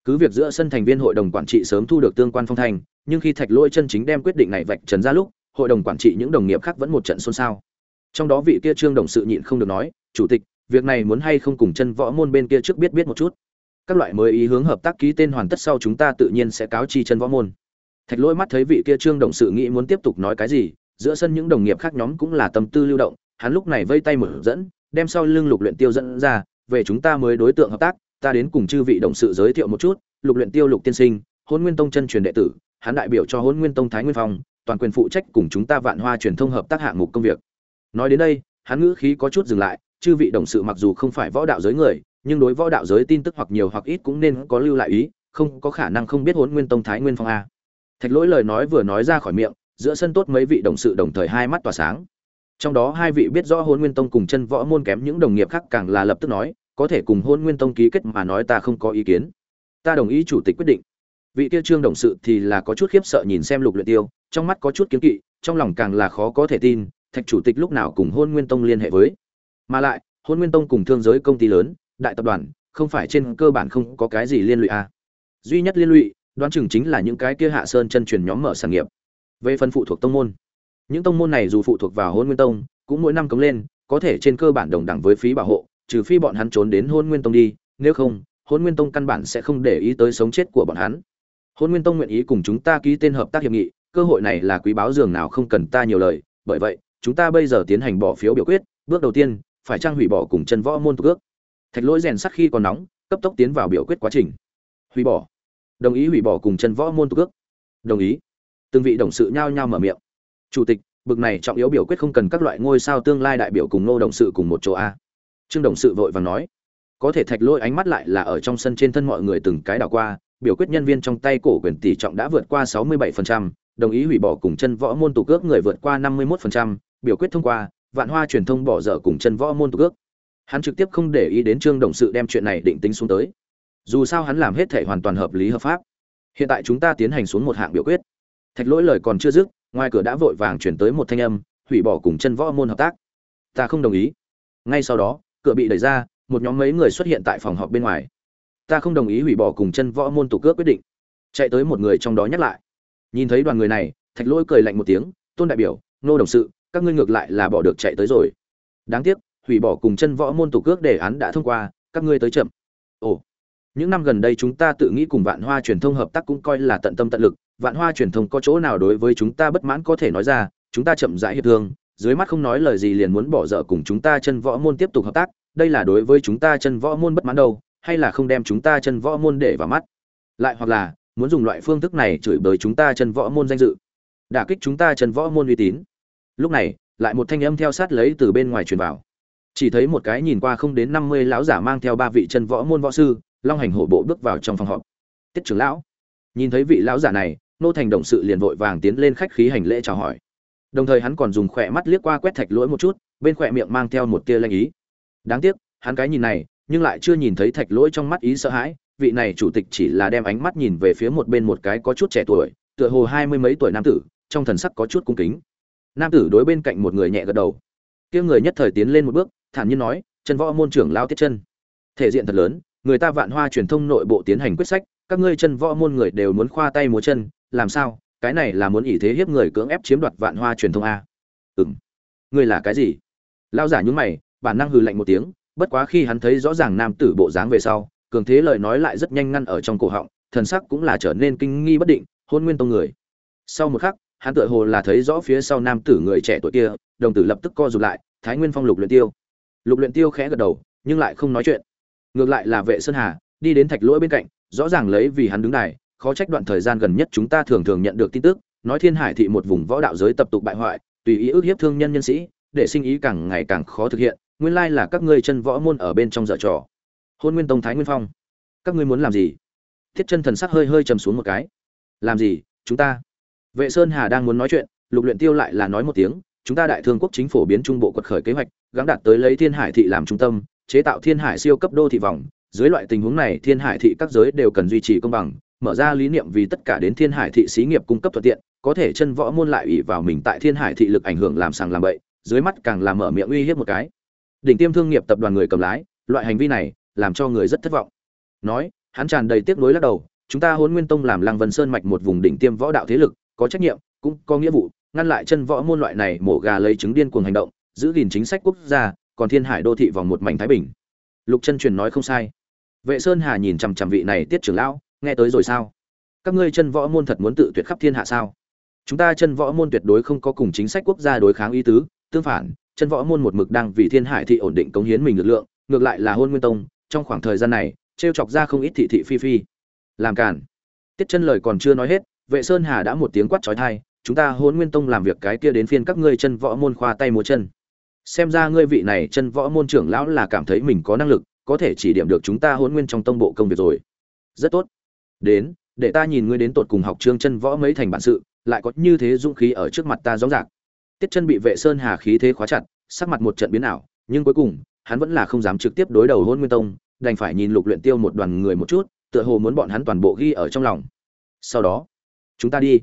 S1: Cứ việc giữa sân thành viên hội đồng quản trị sớm thu được tương quan phong thành nhưng khi thạch lôi chân chính đem quyết định này vạch trần ra lúc, hội đồng quản trị những đồng nghiệp khác vẫn một trận xôn xao. Trong đó vị kia trương đồng sự nhịn không được nói, chủ tịch, việc này muốn hay không cùng chân võ môn bên kia trước biết biết một chút. Các loại mới ý hướng hợp tác ký tên hoàn tất sau chúng ta tự nhiên sẽ cáo chi chân võ môn. Thạch lỗi mắt thấy vị kia trương đồng sự nghĩ muốn tiếp tục nói cái gì giữa sân những đồng nghiệp khác nhóm cũng là tâm tư lưu động, hắn lúc này vây tay mở dẫn, đem sau lưng lục luyện tiêu dẫn ra, về chúng ta mới đối tượng hợp tác, ta đến cùng chư vị đồng sự giới thiệu một chút, lục luyện tiêu lục tiên sinh hôn nguyên tông chân truyền đệ tử, hắn đại biểu cho hôn nguyên tông thái nguyên phong, toàn quyền phụ trách cùng chúng ta vạn hoa truyền thông hợp tác hạng mục công việc. Nói đến đây, hắn ngữ khí có chút dừng lại, chư vị đồng sự mặc dù không phải võ đạo giới người, nhưng đối võ đạo giới tin tức hoặc nhiều hoặc ít cũng nên có lưu lại ý, không có khả năng không biết hốn nguyên tông thái nguyên phong a. Thạch lỗi lời nói vừa nói ra khỏi miệng giữa sân tốt mấy vị đồng sự đồng thời hai mắt tỏa sáng. Trong đó hai vị biết rõ hôn nguyên tông cùng chân võ môn kém những đồng nghiệp khác càng là lập tức nói, có thể cùng hôn nguyên tông ký kết mà nói ta không có ý kiến. Ta đồng ý chủ tịch quyết định. Vị kia trương đồng sự thì là có chút khiếp sợ nhìn xem lục luyện tiêu, trong mắt có chút kiến kỵ, trong lòng càng là khó có thể tin, thạch chủ tịch lúc nào cùng hôn nguyên tông liên hệ với. Mà lại, hôn nguyên tông cùng thương giới công ty lớn, đại tập đoàn, không phải trên cơ bản không có cái gì liên lụy à. duy nhất liên lụy, đoán chừng chính là những cái kia hạ sơn chân truyền nhóm mở sản nghiệp về phần phụ thuộc tông môn. Những tông môn này dù phụ thuộc vào hôn nguyên tông, cũng mỗi năm cống lên, có thể trên cơ bản đồng đẳng với phí bảo hộ, trừ phi bọn hắn trốn đến hôn nguyên tông đi, nếu không, hôn nguyên tông căn bản sẽ không để ý tới sống chết của bọn hắn. Hôn nguyên tông nguyện ý cùng chúng ta ký tên hợp tác hiệp nghị, cơ hội này là quý báo dường nào không cần ta nhiều lời, bởi vậy, chúng ta bây giờ tiến hành bỏ phiếu biểu quyết, bước đầu tiên, phải trang hủy bỏ cùng chân võ môn tục ước. Thạch lỗi rèn sắt khi còn nóng, cấp tốc tiến vào biểu quyết quá trình. Hủy bỏ. Đồng ý hủy bỏ cùng chân võ môn tục ước. Đồng ý từng vị đồng sự nhao nhao mở miệng chủ tịch bực này trọng yếu biểu quyết không cần các loại ngôi sao tương lai đại biểu cùng nô đồng sự cùng một chỗ a trương đồng sự vội vàng nói có thể thạch lôi ánh mắt lại là ở trong sân trên thân mọi người từng cái đảo qua biểu quyết nhân viên trong tay cổ quyền tỷ trọng đã vượt qua 67%, đồng ý hủy bỏ cùng chân võ môn tụ cước người vượt qua 51%, biểu quyết thông qua, Vạn Hoa truyền thông bỏ dở cùng chân võ môn tụ cước. Hắn trực tiếp không để ý đến Trương Đồng sự đem chuyện này định tính xuống tới. Dù sao hắn làm hết thể hoàn toàn hợp lý hợp pháp. Hiện tại chúng ta tiến hành xuống một hạng biểu quyết. Thạch Lỗi lời còn chưa dứt, ngoài cửa đã vội vàng chuyển tới một thanh âm, hủy bỏ cùng chân võ môn hợp tác. Ta không đồng ý. Ngay sau đó, cửa bị đẩy ra, một nhóm mấy người xuất hiện tại phòng họp bên ngoài. Ta không đồng ý hủy bỏ cùng chân võ môn tổ cước quyết định. Chạy tới một người trong đó nhắc lại. Nhìn thấy đoàn người này, Thạch Lỗi cười lạnh một tiếng, "Tôn đại biểu, nô đồng sự, các ngươi ngược lại là bỏ được chạy tới rồi. Đáng tiếc, hủy bỏ cùng chân võ môn tổ cước đề án đã thông qua, các ngươi tới chậm." Ồ, những năm gần đây chúng ta tự nghĩ cùng Vạn Hoa truyền thông hợp tác cũng coi là tận tâm tận lực, Vạn Hoa truyền thông có chỗ nào đối với chúng ta bất mãn có thể nói ra, chúng ta chậm rãi hiệp thương, dưới mắt không nói lời gì liền muốn bỏ dở cùng chúng ta chân võ môn tiếp tục hợp tác, đây là đối với chúng ta chân võ môn bất mãn đâu, hay là không đem chúng ta chân võ môn để vào mắt. Lại hoặc là, muốn dùng loại phương thức này chửi bới chúng ta chân võ môn danh dự, đả kích chúng ta chân võ môn uy tín. Lúc này, lại một thanh âm theo sát lấy từ bên ngoài truyền vào. Chỉ thấy một cái nhìn qua không đến năm mươi lão giả mang theo ba vị chân võ môn võ sư, long hành hổ bộ bước vào trong phòng họp. Tiết trưởng lão, nhìn thấy vị lão giả này, nô thành động sự liền vội vàng tiến lên khách khí hành lễ chào hỏi. Đồng thời hắn còn dùng khỏe mắt liếc qua quét thạch lỗi một chút, bên khỏe miệng mang theo một tia lanh ý. Đáng tiếc, hắn cái nhìn này, nhưng lại chưa nhìn thấy thạch lỗi trong mắt ý sợ hãi, vị này chủ tịch chỉ là đem ánh mắt nhìn về phía một bên một cái có chút trẻ tuổi, tựa hồ hai mươi mấy tuổi nam tử, trong thần sắc có chút cung kính. Nam tử đối bên cạnh một người nhẹ gật đầu. Kia người nhất thời tiến lên một bước, thản nhiên nói chân võ môn trưởng lao tiết chân, thể diện thật lớn, người ta vạn hoa truyền thông nội bộ tiến hành quyết sách, các ngươi chân võ môn người đều muốn khoa tay múa chân làm sao, cái này là muốn ỷ thế hiếp người cưỡng ép chiếm đoạt vạn hoa truyền thông a. Ừng ngươi là cái gì? Lao giả nhún mày, bản năng hừ lạnh một tiếng, bất quá khi hắn thấy rõ ràng nam tử bộ dáng về sau, cường thế lời nói lại rất nhanh ngăn ở trong cổ họng, thần sắc cũng là trở nên kinh nghi bất định, hôn nguyên tông người. Sau một khắc, hắn tựa hồ là thấy rõ phía sau nam tử người trẻ tuổi kia, đồng tử lập tức co rụt lại, thái nguyên phong lục luyện tiêu. Lục luyện tiêu khẽ gật đầu, nhưng lại không nói chuyện. Ngược lại là vệ sơn hà, đi đến thạch lỗi bên cạnh, rõ ràng lấy vì hắn đứng này khó trách đoạn thời gian gần nhất chúng ta thường thường nhận được tin tức, nói thiên hải thị một vùng võ đạo giới tập tục bại hoại, tùy ý ước hiếp thương nhân nhân sĩ, để sinh ý càng ngày càng khó thực hiện, nguyên lai là các ngươi chân võ môn ở bên trong dở trò. Hôn nguyên tông thái nguyên phong, các ngươi muốn làm gì? Thiết chân thần sắc hơi hơi trầm xuống một cái. Làm gì? Chúng ta. Vệ sơn hà đang muốn nói chuyện, lục luyện tiêu lại là nói một tiếng, chúng ta đại thương quốc chính phổ biến trung bộ quật khởi kế hoạch, gắng đạt tới lấy thiên hải thị làm trung tâm, chế tạo thiên hải siêu cấp đô thị vòng. Dưới loại tình huống này, thiên hải thị các giới đều cần duy trì công bằng mở ra lý niệm vì tất cả đến thiên hải thị xí nghiệp cung cấp thuận tiện, có thể chân võ môn lại ủy vào mình tại thiên hải thị lực ảnh hưởng làm sàng làm bậy, dưới mắt càng làm mở miệng uy hiếp một cái. Đỉnh tiêm thương nghiệp tập đoàn người cầm lái, loại hành vi này làm cho người rất thất vọng. Nói, hắn tràn đầy tiếc nuối lắc đầu, chúng ta hôn nguyên tông làm lăng vân sơn mạch một vùng đỉnh tiêm võ đạo thế lực, có trách nhiệm, cũng có nghĩa vụ, ngăn lại chân võ môn loại này mổ gà lấy trứng điên cuồng hành động, giữ gìn chính sách quốc gia, còn thiên hải đô thị vòng một mảnh thái bình. Lục chân truyền nói không sai. Vệ sơn hà nhìn chằm chằm vị này tiết trưởng lão nghe tới rồi sao? Các ngươi chân võ môn thật muốn tự tuyệt khắp thiên hạ sao? Chúng ta chân võ môn tuyệt đối không có cùng chính sách quốc gia đối kháng ý tứ, tương phản, chân võ môn một mực đang vì thiên hải thị ổn định cống hiến mình lực lượng, ngược lại là hôn nguyên tông, trong khoảng thời gian này t r e o chọc ra không ít thị thị phi phi. Làm cản tiết chân lời còn chưa nói hết, vệ sơn hà đã một tiếng quát trói thai, chúng ta hôn nguyên tông làm việc cái kia đến phiên các ngươi chân võ môn khoa tay múa chân. Xem ra ngươi vị này chân võ môn trưởng lão là cảm thấy mình có năng lực, có thể chỉ điểm được chúng ta hôn nguyên trong tông bộ công việc rồi. Rất tốt đến, để ta nhìn ngươi đến tột cùng học trương chân võ mấy thành bản sự, lại có như thế dũng khí ở trước mặt ta rõ ràng. Tiết chân bị vệ sơn hà khí thế khóa chặt, sắc mặt một trận biến ảo, nhưng cuối cùng, hắn vẫn là không dám trực tiếp đối đầu hôn nguyên tông, đành phải nhìn lục luyện tiêu một đoàn người một chút, tựa hồ muốn bọn hắn toàn bộ ghi ở trong lòng. Sau đó, chúng ta đi.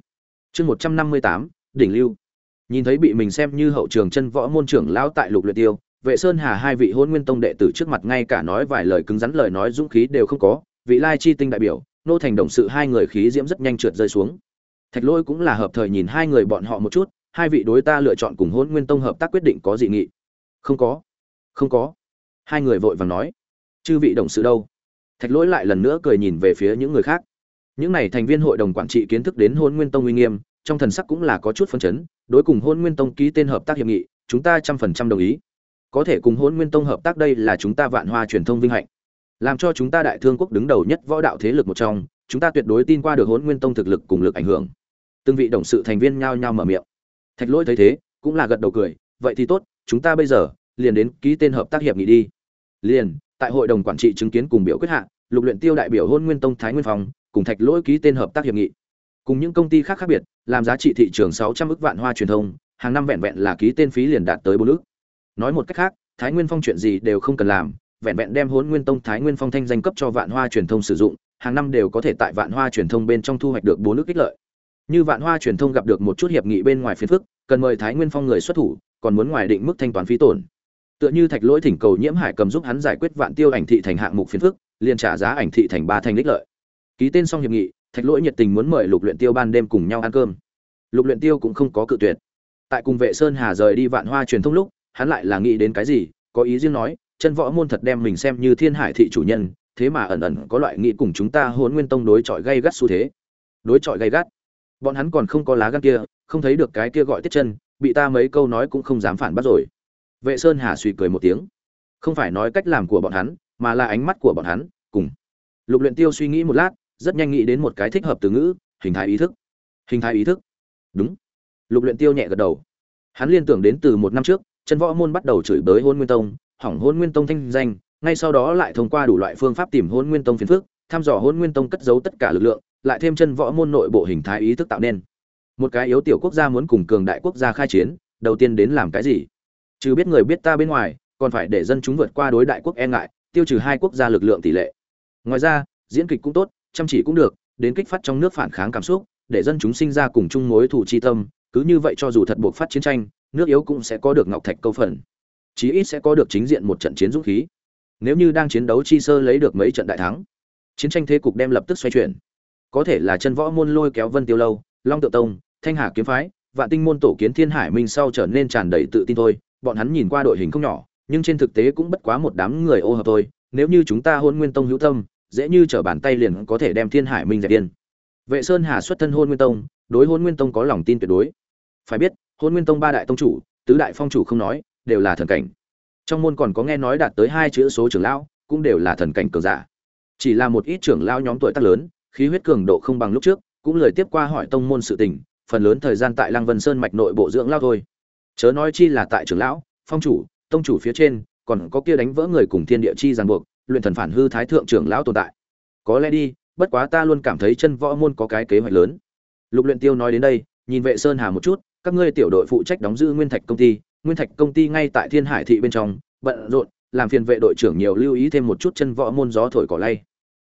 S1: Chương một trăm năm mươi tám, đỉnh lưu. Nhìn thấy bị mình xem như hậu trường chân võ môn trưởng lão tại lục luyện tiêu, vệ sơn hà hai vị hôn nguyên tông đệ tử trước mặt ngay cả nói vài lời cứng rắn lời nói dũng khí đều không có, vị lai chi tinh đại biểu nô thành đồng sự hai người khí diễm rất nhanh trượt rơi xuống. Thạch lôi cũng là hợp thời nhìn hai người bọn họ một chút, hai vị đối ta lựa chọn cùng hôn nguyên tông hợp tác quyết định có dị nghị. Không có không có. Hai người vội vàng nói. Chư vị đồng sự đâu? Thạch lỗi lại lần nữa cười nhìn về phía những người khác. Những n à y thành viên hội đồng quản trị kiến thức đến hôn nguyên tông uy nghiêm, trong thần sắc cũng là có chút phân chấn, đối cùng hôn nguyên tông ký tên hợp tác hiệp nghị, chúng ta trăm phần trăm đồng ý. Có thể cùng hôn nguyên tông hợp tác đây là chúng ta vạn hoa truyền thông vinh hạnh làm cho chúng ta đại thương quốc đứng đầu nhất võ đạo thế lực một trong, chúng ta tuyệt đối tin qua được hôn nguyên tông thực lực cùng lực ảnh hưởng. Từng vị đồng sự thành viên nhao nhao mở miệng. Thạch lỗi thấy thế, cũng là gật đầu cười, vậy thì tốt, chúng ta bây giờ liền đến ký tên hợp tác hiệp nghị đi. Liền, tại hội đồng quản trị chứng kiến cùng biểu quyết hạ, lục luyện tiêu đại biểu hôn nguyên tông thái nguyên phòng cùng thạch lỗi ký tên hợp tác hiệp nghị. Cùng những công ty khác khác biệt, làm giá trị thị trường 600 ức vạn hoa truyền thông, hàng năm vẹn vẹn là ký tên phí liền đạt tới bốn ức nói một cách khác, thái nguyên phong chuyện gì đều không cần làm vẹn vẹn đem Hỗn nguyên tông thái nguyên phong thanh danh cấp cho vạn hoa truyền thông sử dụng, hàng năm đều có thể tại vạn hoa truyền thông bên trong thu hoạch được bốn nước kích lợi. Như vạn hoa truyền thông gặp được một chút hiệp nghị bên ngoài phiền phức, cần mời thái nguyên phong người xuất thủ, còn muốn ngoài định mức thanh toán phí tổn. Tựa như thạch lỗi thỉnh cầu nhiễm hải cầm giúp hắn giải quyết vạn tiêu ảnh thị thành hạng mục phiền phức, liền trả giá ảnh thị thành ba thành lích lợi. Ký tên xong hiệp nghị, thạch lỗi nhiệt tình muốn mời lục luyện tiêu ban đêm cùng nhau ăn cơm. Lục luyện tiêu cũng không có cự tuyệt. Tại cùng vệ sơn hà rời đi vạn hoa truyền thông lúc, hắn lại là nghĩ đến cái gì, có ý riêng nói chân võ môn thật đem mình xem như thiên hải thị chủ nhân, thế mà ẩn ẩn có loại nghĩ cùng chúng ta hôn nguyên tông đối chọi gây gắt xu thế. Đối chọi gây gắt? Bọn hắn còn không có lá gan kia, không thấy được cái kia gọi tiết chân, bị ta mấy câu nói cũng không dám phản bắt rồi. Vệ sơn hà suy cười một tiếng. Không phải nói cách làm của bọn hắn, mà là ánh mắt của bọn hắn, cùng. Lục luyện tiêu suy nghĩ một lát, rất nhanh nghĩ đến một cái thích hợp từ ngữ, hình thái ý thức. Hình thái ý thức? Đúng. Lục luyện tiêu nhẹ gật đầu. Hắn liên tưởng đến từ một năm trước, chân võ môn bắt đầu chửi bới hôn nguyên tông hỏng hôn nguyên tông thanh danh, ngay sau đó lại thông qua đủ loại phương pháp tìm hôn nguyên tông phiền phức, thăm dò hôn nguyên tông cất giấu tất cả lực lượng, lại thêm chân võ môn nội bộ hình thái ý thức tạo nên. Một cái yếu tiểu quốc gia muốn cùng cường đại quốc gia khai chiến, đầu tiên đến làm cái gì? Chứ biết người biết ta bên ngoài, còn phải để dân chúng vượt qua đối đại quốc e ngại, tiêu trừ hai quốc gia lực lượng tỷ lệ. Ngoài ra, diễn kịch cũng tốt, chăm chỉ cũng được, đến kích phát trong nước phản kháng cảm xúc, để dân chúng sinh ra cùng chung mối thù chi tâm, cứ như vậy cho dù thật buộc phát chiến tranh, nước yếu cũng sẽ có được ngọc thạch câu phần chí ít sẽ có được chính diện một trận chiến dũng khí. Nếu như đang chiến đấu chi sơ lấy được mấy trận đại thắng, chiến tranh thế cục đem lập tức xoay chuyển. Có thể là chân võ môn lôi kéo vân tiêu lâu, long tự tông, thanh hà kiếm phái, vạn tinh môn tổ kiến thiên hải minh sau trở nên tràn đầy tự tin thôi. Bọn hắn nhìn qua đội hình không nhỏ, nhưng trên thực tế cũng bất quá một đám người ô hợp thôi. Nếu như chúng ta hôn nguyên tông hữu tâm, dễ như trở bàn tay liền có thể đem thiên hải minh dẹp điên vệ sơn hà xuất thân hôn nguyên tông, đối hôn nguyên tông có lòng tin tuyệt đối. Phải biết, hôn nguyên tông ba đại tông chủ, tứ đại phong chủ không nói đều là thần cảnh. Trong môn còn có nghe nói đạt tới hai chữ số trưởng lão, cũng đều là thần cảnh cường giả. Chỉ là một ít trưởng lão nhóm tuổi tác lớn, khí huyết cường độ không bằng lúc trước, cũng lời tiếp qua hỏi tông môn sự tình, phần lớn thời gian tại lăng vân sơn mạch nội bộ dưỡng lao thôi. Chớ nói chi là tại trưởng lão, phong chủ, tông chủ phía trên, còn có kia đánh vỡ người cùng thiên địa chi ràng buộc, luyện thần phản hư thái thượng trưởng lão tồn tại. Có lẽ đi, bất quá ta luôn cảm thấy chân võ môn có cái kế hoạch lớn. Lục luyện tiêu nói đến đây, nhìn vệ sơn hà một chút, các ngươi tiểu đội phụ trách đóng giữ nguyên thạch công ty nguyên thạch công ty ngay tại thiên hải thị bên trong, bận rộn, làm phiền vệ đội trưởng nhiều lưu ý thêm một chút chân võ môn gió thổi cỏ lay.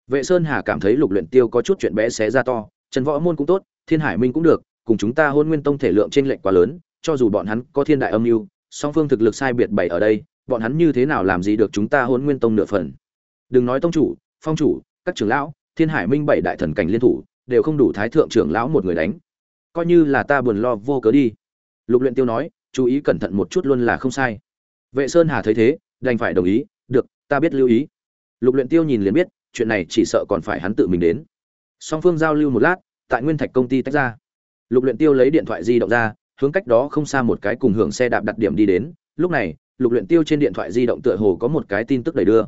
S1: Vệ sơn hà cảm thấy lục luyện tiêu có chút chuyện bé xé ra to, chân võ môn cũng tốt, thiên hải minh cũng được, cùng chúng ta hôn nguyên tông thể lượng trên lệnh quá lớn, cho dù bọn hắn có thiên đại âm mưu, song phương thực lực sai biệt bảy ở đây, bọn hắn như thế nào làm gì được chúng ta hôn nguyên tông nửa phần. Đừng nói tông chủ, phong chủ, các trưởng lão, thiên hải minh bảy đại thần cảnh liên thủ, đều không đủ thái thượng trưởng lão một người đánh. Coi như là ta buồn lo vô cớ đi. Lục luyện tiêu nói chú ý cẩn thận một chút luôn là không sai. Vệ sơn hà thấy thế, đành phải đồng ý, được, ta biết lưu ý. Lục luyện tiêu nhìn liền biết, chuyện này chỉ sợ còn phải hắn tự mình đến. Song phương giao lưu một lát, tại nguyên thạch công ty tách ra. Lục luyện tiêu lấy điện thoại di động ra, hướng cách đó không xa một cái cùng hưởng xe đạp đặt điểm đi đến. Lúc này, lục luyện tiêu trên điện thoại di động tựa hồ có một cái tin tức đầy đưa.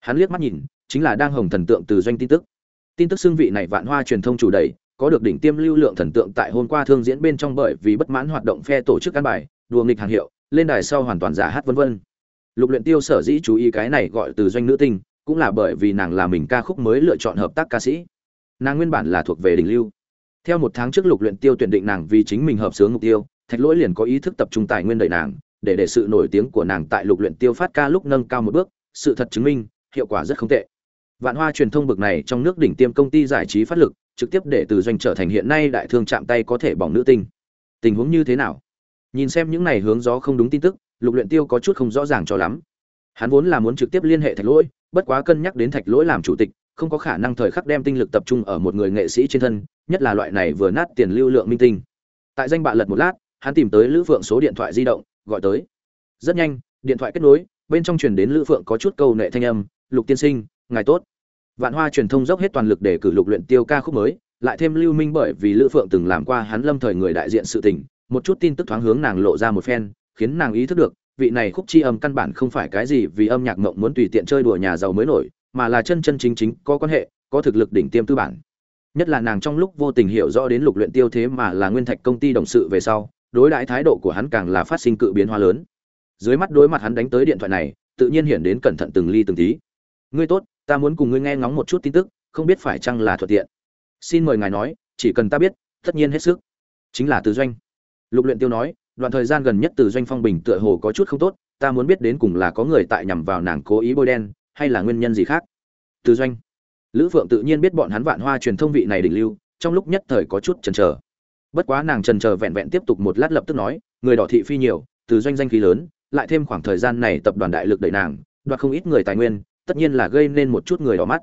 S1: Hắn liếc mắt nhìn, chính là đang hồng thần tượng từ doanh tin tức. Tin tức xưng vị này vạn hoa truyền thông chủ đẩy có được đỉnh tiêm lưu lượng thần tượng tại hôm qua thương diễn bên trong bởi vì bất mãn hoạt động phe tổ chức căn bài đùa nghịch hàng hiệu, lên đài sau hoàn toàn giả hát vân vân. Lục luyện tiêu sở dĩ chú ý cái này gọi từ doanh nữ tinh, cũng là bởi vì nàng là mình ca khúc mới lựa chọn hợp tác ca sĩ. Nàng nguyên bản là thuộc về đỉnh lưu. Theo một tháng trước lục luyện tiêu tuyển định nàng vì chính mình hợp sướng mục tiêu, thạch lỗi liền có ý thức tập trung tài nguyên đợi nàng, để để sự nổi tiếng của nàng tại lục luyện tiêu phát ca lúc nâng cao một bước, sự thật chứng minh, hiệu quả rất không tệ. Vạn hoa truyền thông bực này trong nước đỉnh tiêm công ty giải trí phát lực, trực tiếp để từ doanh trở thành hiện nay đại thương chạm tay có thể bỏng nữ tinh. Tình huống như thế nào? Nhìn xem những này hướng gió không đúng tin tức, lục luyện tiêu có chút không rõ ràng cho lắm. Hắn vốn là muốn trực tiếp liên hệ thạch lỗi, bất quá cân nhắc đến thạch lỗi làm chủ tịch, không có khả năng thời khắc đem tinh lực tập trung ở một người nghệ sĩ trên thân, nhất là loại này vừa nát tiền lưu lượng minh tinh. Tại danh bạ lật một lát, hắn tìm tới lữ phượng số điện thoại di động, gọi tới. Rất nhanh, điện thoại kết nối, bên trong truyền đến lữ phượng có chút câu nệ thanh âm, lục tiên sinh, ngài tốt. Vạn hoa truyền thông dốc hết toàn lực để cử lục luyện tiêu ca khúc mới, lại thêm lưu minh bởi vì lữ phượng từng làm qua hắn lâm thời người đại diện sự tình một chút tin tức thoáng hướng nàng lộ ra một phen, khiến nàng ý thức được, vị này khúc chi âm căn bản không phải cái gì vì âm nhạc mộng muốn tùy tiện chơi đùa nhà giàu mới nổi, mà là chân chân chính chính có quan hệ, có thực lực đỉnh tiêm tư bản. Nhất là nàng trong lúc vô tình hiểu rõ đến lục luyện tiêu thế mà là nguyên thạch công ty đồng sự về sau, đối đãi thái độ của hắn càng là phát sinh cự biến hóa lớn. Dưới mắt đối mặt hắn đánh tới điện thoại này, tự nhiên hiện đến cẩn thận từng ly từng tí. Ngươi tốt, ta muốn cùng ngươi nghe ngóng một chút tin tức, không biết phải chăng là thuận tiện. Xin mời ngài nói, chỉ cần ta biết, tất nhiên hết sức. Chính là từ doanh lục luyện tiêu nói, đoạn thời gian gần nhất từ doanh phong bình tựa hồ có chút không tốt, ta muốn biết đến cùng là có người tại nhằm vào nàng cố ý bôi đen, hay là nguyên nhân gì khác? Từ doanh. Lữ phượng tự nhiên biết bọn hắn vạn hoa truyền thông vị này đỉnh lưu, trong lúc nhất thời có chút chần chờ. Bất quá nàng chần chờ vẹn vẹn tiếp tục một lát lập tức nói, người đỏ thị phi nhiều, từ doanh danh khí lớn, lại thêm khoảng thời gian này tập đoàn đại lực đẩy nàng, đoạt không ít người tài nguyên, tất nhiên là gây nên một chút người đỏ mắt.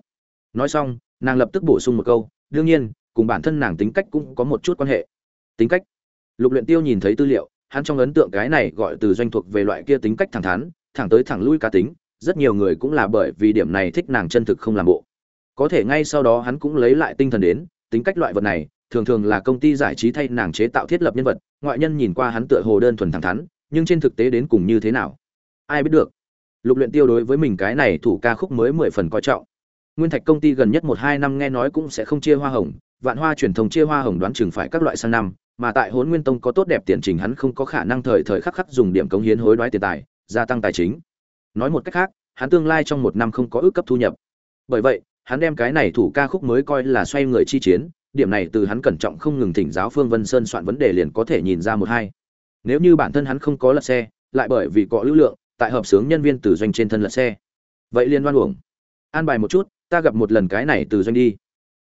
S1: Nói xong, nàng lập tức bổ sung một câu, đương nhiên, cùng bản thân nàng tính cách cũng có một chút quan hệ. Tính cách? Lục luyện tiêu nhìn thấy tư liệu, hắn trong ấn tượng cái này gọi từ doanh thuộc về loại kia tính cách thẳng thắn, thẳng tới thẳng lui cá tính, rất nhiều người cũng là bởi vì điểm này thích nàng chân thực không làm bộ. Có thể ngay sau đó hắn cũng lấy lại tinh thần đến, tính cách loại vật này, thường thường là công ty giải trí thay nàng chế tạo thiết lập nhân vật, ngoại nhân nhìn qua hắn tựa hồ đơn thuần thẳng thắn, nhưng trên thực tế đến cùng như thế nào? Ai biết được? Lục luyện tiêu đối với mình cái này thủ ca khúc mới mười phần coi trọng. Nguyên thạch công ty gần nhất một hai năm nghe nói cũng sẽ không chia hoa hồng, vạn hoa truyền thông chia hoa hồng đoán chừng phải các loại sang năm mà tại Hỗn nguyên tông có tốt đẹp tiền trình hắn không có khả năng thời thời khắc khắc dùng điểm cống hiến hối đoái tiền tài, gia tăng tài chính. Nói một cách khác, hắn tương lai trong một năm không có ước cấp thu nhập. Bởi vậy, hắn đem cái này thủ ca khúc mới coi là xoay người chi chiến, điểm này từ hắn cẩn trọng không ngừng thỉnh giáo phương vân sơn soạn vấn đề liền có thể nhìn ra một hai. Nếu như bản thân hắn không có lật xe, lại bởi vì có lưu lượng, tại hợp sướng nhân viên từ doanh trên thân lật xe. Vậy liên đoan uổng. An bài một chút, ta gặp một lần cái này từ doanh đi.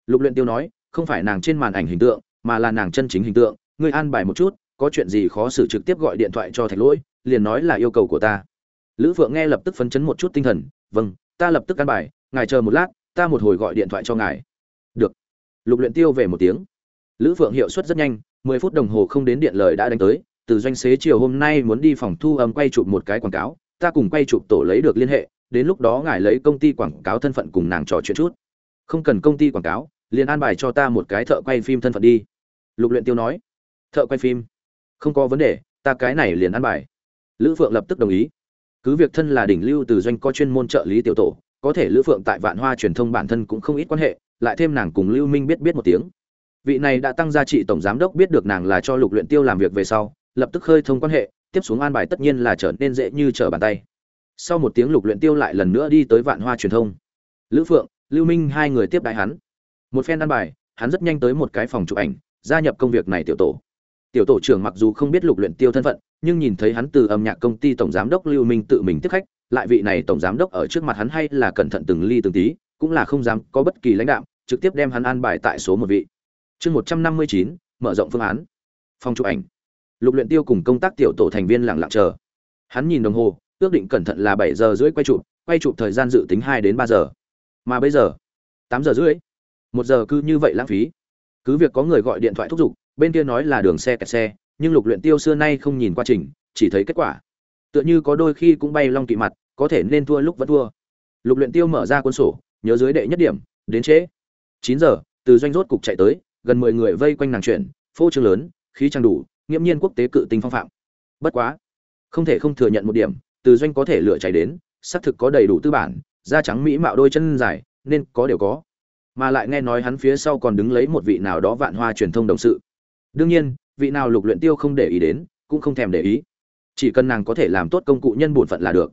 S1: Lục luyện tiêu nói, không phải nàng trên màn ảnh hình tượng, mà là nàng chân chính hình tượng ngươi an bài một chút, có chuyện gì khó xử trực tiếp gọi điện thoại cho thạch lỗi, liền nói là yêu cầu của ta. Lữ phượng nghe lập tức phấn chấn một chút tinh thần vâng ta lập tức an bài, ngài chờ một lát, ta một hồi gọi điện thoại cho ngài. Được. Lục luyện tiêu về một tiếng. Lữ phượng hiệu suất rất nhanh, mười phút đồng hồ không đến điện lời đã đánh tới, từ doanh xế chiều hôm nay muốn đi phòng thu âm quay chụp một cái quảng cáo, ta cùng quay chụp tổ lấy được liên hệ, đến lúc đó ngài lấy công ty quảng cáo thân phận cùng nàng trò chuyện chút. Không cần công ty quảng cáo, liền an bài cho ta một cái thợ quay phim thân phận đi. Lục luyện tiêu nói thợ quay phim. Không có vấn đề, ta cái này liền ăn bài. Lữ phượng lập tức đồng ý. Cứ việc thân là đỉnh lưu từ doanh có chuyên môn trợ lý tiểu tổ, có thể lữ phượng tại vạn hoa truyền thông bản thân cũng không ít quan hệ, lại thêm nàng cùng lưu minh biết biết một tiếng. Vị này đã tăng gia trị tổng giám đốc biết được nàng là cho lục luyện tiêu làm việc về sau, lập tức khơi thông quan hệ, tiếp xuống an bài tất nhiên là trở nên dễ như trở bàn tay. Sau một tiếng lục luyện tiêu lại lần nữa đi tới vạn hoa truyền thông. Lữ phượng, lưu minh hai người tiếp đại hắn. Một phen an bài, hắn rất nhanh tới một cái phòng chụp ảnh, gia nhập công việc này tiểu tổ tiểu tổ trưởng mặc dù không biết lục luyện tiêu thân phận, nhưng nhìn thấy hắn từ âm nhạc công ty tổng giám đốc lưu minh tự mình tiếp khách, lại vị này tổng giám đốc ở trước mặt hắn hay là cẩn thận từng ly từng tí, cũng là không dám có bất kỳ lãnh đạo trực tiếp đem hắn an bài tại số một vị. Chương một trăm năm mươi chín, mở rộng phương án. Phòng chụp ảnh. Lục luyện tiêu cùng công tác tiểu tổ thành viên lặng lặng chờ. Hắn nhìn đồng hồ, ước định cẩn thận là bảy giờ rưỡi quay chụp quay chụp thời gian dự tính hai đến ba giờ. Mà bây giờ, tám giờ rưỡi, một giờ cứ như vậy lãng phí. Cứ việc có người gọi điện thoại thúc giục bên kia nói là đường xe kẹt xe, nhưng lục luyện tiêu xưa nay không nhìn quá trình, chỉ thấy kết quả. Tựa như có đôi khi cũng bay long kỵ mặt, có thể nên thua lúc vẫn thua. Lục luyện tiêu mở ra cuốn sổ, nhớ dưới đệ nhất điểm, đến trễ. Chín giờ, từ doanh rốt cục chạy tới, gần mười người vây quanh nàng chuyển phô trương lớn, khí trang đủ, nghiễm nhiên quốc tế cự tinh phong phạm. Bất quá, không thể không thừa nhận một điểm, từ doanh có thể lựa chạy đến, xác thực có đầy đủ tư bản, da trắng mỹ mạo đôi chân dài, nên có đều có. Mà lại nghe nói hắn phía sau còn đứng lấy một vị nào đó vạn hoa truyền thông đồng sự đương nhiên, vị nào lục luyện tiêu không để ý đến, cũng không thèm để ý. Chỉ cần nàng có thể làm tốt công cụ nhân bổn phận là được.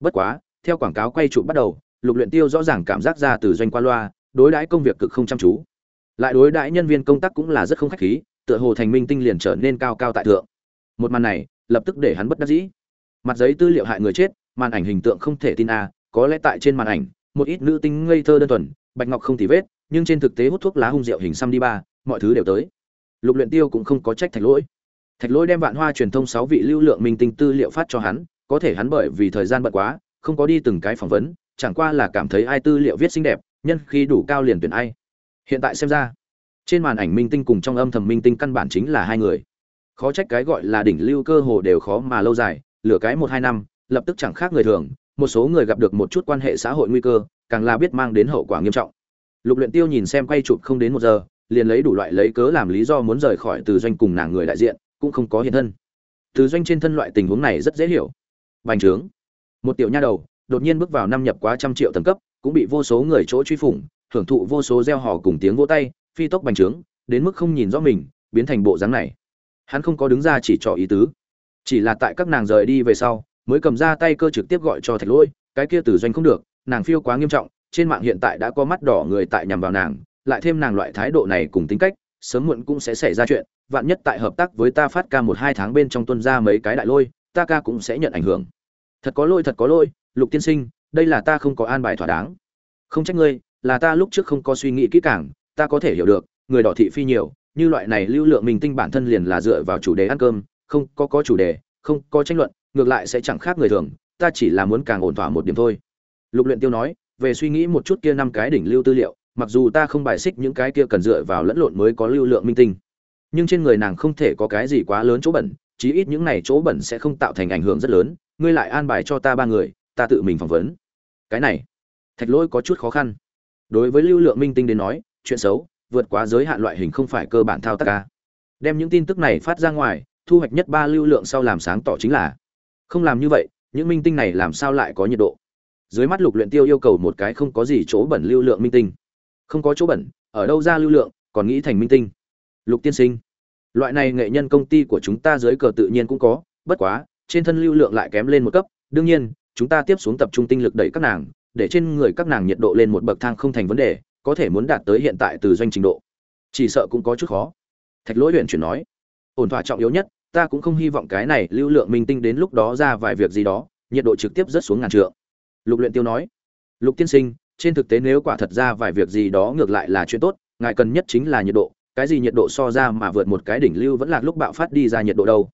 S1: Bất quá, theo quảng cáo quay trụ bắt đầu, lục luyện tiêu rõ ràng cảm giác ra từ doanh qua loa, đối đãi công việc cực không chăm chú. Lại đối đãi nhân viên công tác cũng là rất không khách khí, tựa hồ thành minh tinh liền trở nên cao cao tại thượng. Một màn này, lập tức để hắn bất đắc dĩ. Mặt giấy tư liệu hại người chết, màn ảnh hình tượng không thể tin a, có lẽ tại trên màn ảnh, một ít nữ tinh ngây thơ đơn thuần, bạch ngọc không tì vết, nhưng trên thực tế hút thuốc lá hung rượu hình xăm đi ba, mọi thứ đều tới lục luyện tiêu cũng không có trách thạch lỗi. Thạch lỗi đem vạn hoa truyền thông sáu vị lưu lượng minh tinh tư liệu phát cho hắn, có thể hắn bởi vì thời gian bận quá, không có đi từng cái phỏng vấn, chẳng qua là cảm thấy ai tư liệu viết xinh đẹp, nhân khi đủ cao liền tuyển ai. Hiện tại xem ra, trên màn ảnh minh tinh cùng trong âm thầm minh tinh căn bản chính là hai người. Khó trách cái gọi là đỉnh lưu cơ hồ đều khó mà lâu dài, lửa cái một hai năm, lập tức chẳng khác người thường, một số người gặp được một chút quan hệ xã hội nguy cơ, càng là biết mang đến hậu quả nghiêm trọng. Lục luyện tiêu nhìn xem quay chụp không đến một giờ liền lấy đủ loại lấy cớ làm lý do muốn rời khỏi từ doanh cùng nàng người đại diện, cũng không có hiện thân. Từ doanh trên thân loại tình huống này rất dễ hiểu. Bành trướng. Một tiểu nha đầu, đột nhiên bước vào năm nhập quá trăm triệu tầng cấp, cũng bị vô số người chỗ truy phủng, hưởng thụ vô số gieo hò cùng tiếng vỗ tay, phi tốc bành trướng, đến mức không nhìn rõ mình, biến thành bộ dáng này. Hắn không có đứng ra chỉ trỏ ý tứ. Chỉ là tại các nàng rời đi về sau, mới cầm ra tay cơ trực tiếp gọi cho thạch lỗi cái kia từ doanh không được, nàng phiêu quá nghiêm trọng, trên mạng hiện tại đã có mắt đỏ người tại nhằm vào nàng lại thêm nàng loại thái độ này cùng tính cách, sớm muộn cũng sẽ xảy ra chuyện, vạn nhất tại hợp tác với ta phát ca một hai tháng bên trong tuân ra mấy cái đại lôi, ta ca cũng sẽ nhận ảnh hưởng. Thật có lỗi, thật có lỗi, lục tiên sinh, đây là ta không có an bài thỏa đáng. Không trách ngươi, là ta lúc trước không có suy nghĩ kỹ càng, ta có thể hiểu được, người đỏ thị phi nhiều, như loại này lưu lượng mình tinh bản thân liền là dựa vào chủ đề ăn cơm, không có có chủ đề, không có tranh luận, ngược lại sẽ chẳng khác người thường, ta chỉ là muốn càng ổn thỏa một điểm thôi. Lục luyện tiêu nói, về suy nghĩ một chút kia năm cái đỉnh lưu tư liệu mặc dù ta không bài xích những cái kia cần dựa vào lẫn lộn mới có lưu lượng minh tinh, nhưng trên người nàng không thể có cái gì quá lớn chỗ bẩn, chí ít những này chỗ bẩn sẽ không tạo thành ảnh hưởng rất lớn. Ngươi lại an bài cho ta ba người, ta tự mình phỏng vấn. Cái này, thạch lỗi có chút khó khăn. Đối với lưu lượng minh tinh đến nói, chuyện xấu, vượt quá giới hạn loại hình không phải cơ bản thao tác ca đem những tin tức này phát ra ngoài, thu hoạch nhất ba lưu lượng sau làm sáng tỏ chính là, không làm như vậy, những minh tinh này làm sao lại có nhiệt độ? Dưới mắt lục luyện tiêu yêu cầu một cái không có gì chỗ bẩn lưu lượng minh tinh không có chỗ bẩn, ở đâu ra lưu lượng, còn nghĩ thành minh tinh. Lục tiên sinh, loại này nghệ nhân công ty của chúng ta dưới cờ tự nhiên cũng có, bất quá, trên thân lưu lượng lại kém lên một cấp. Đương nhiên, chúng ta tiếp xuống tập trung tinh lực đẩy các nàng, để trên người các nàng nhiệt độ lên một bậc thang không thành vấn đề, có thể muốn đạt tới hiện tại từ doanh trình độ. Chỉ sợ cũng có chút khó. Thạch lỗi huyện chuyển nói, ổn thỏa trọng yếu nhất, ta cũng không hy vọng cái này lưu lượng minh tinh đến lúc đó ra vài việc gì đó, nhiệt độ trực tiếp rất xuống ngàn trượng. Lục luyện tiêu nói, lục tiên sinh trên thực tế nếu quả thật ra vài việc gì đó ngược lại là chuyện tốt, ngài cần nhất chính là nhiệt độ. Cái gì nhiệt độ so ra mà vượt một cái đỉnh lưu vẫn là lúc bạo phát đi ra nhiệt độ đâu.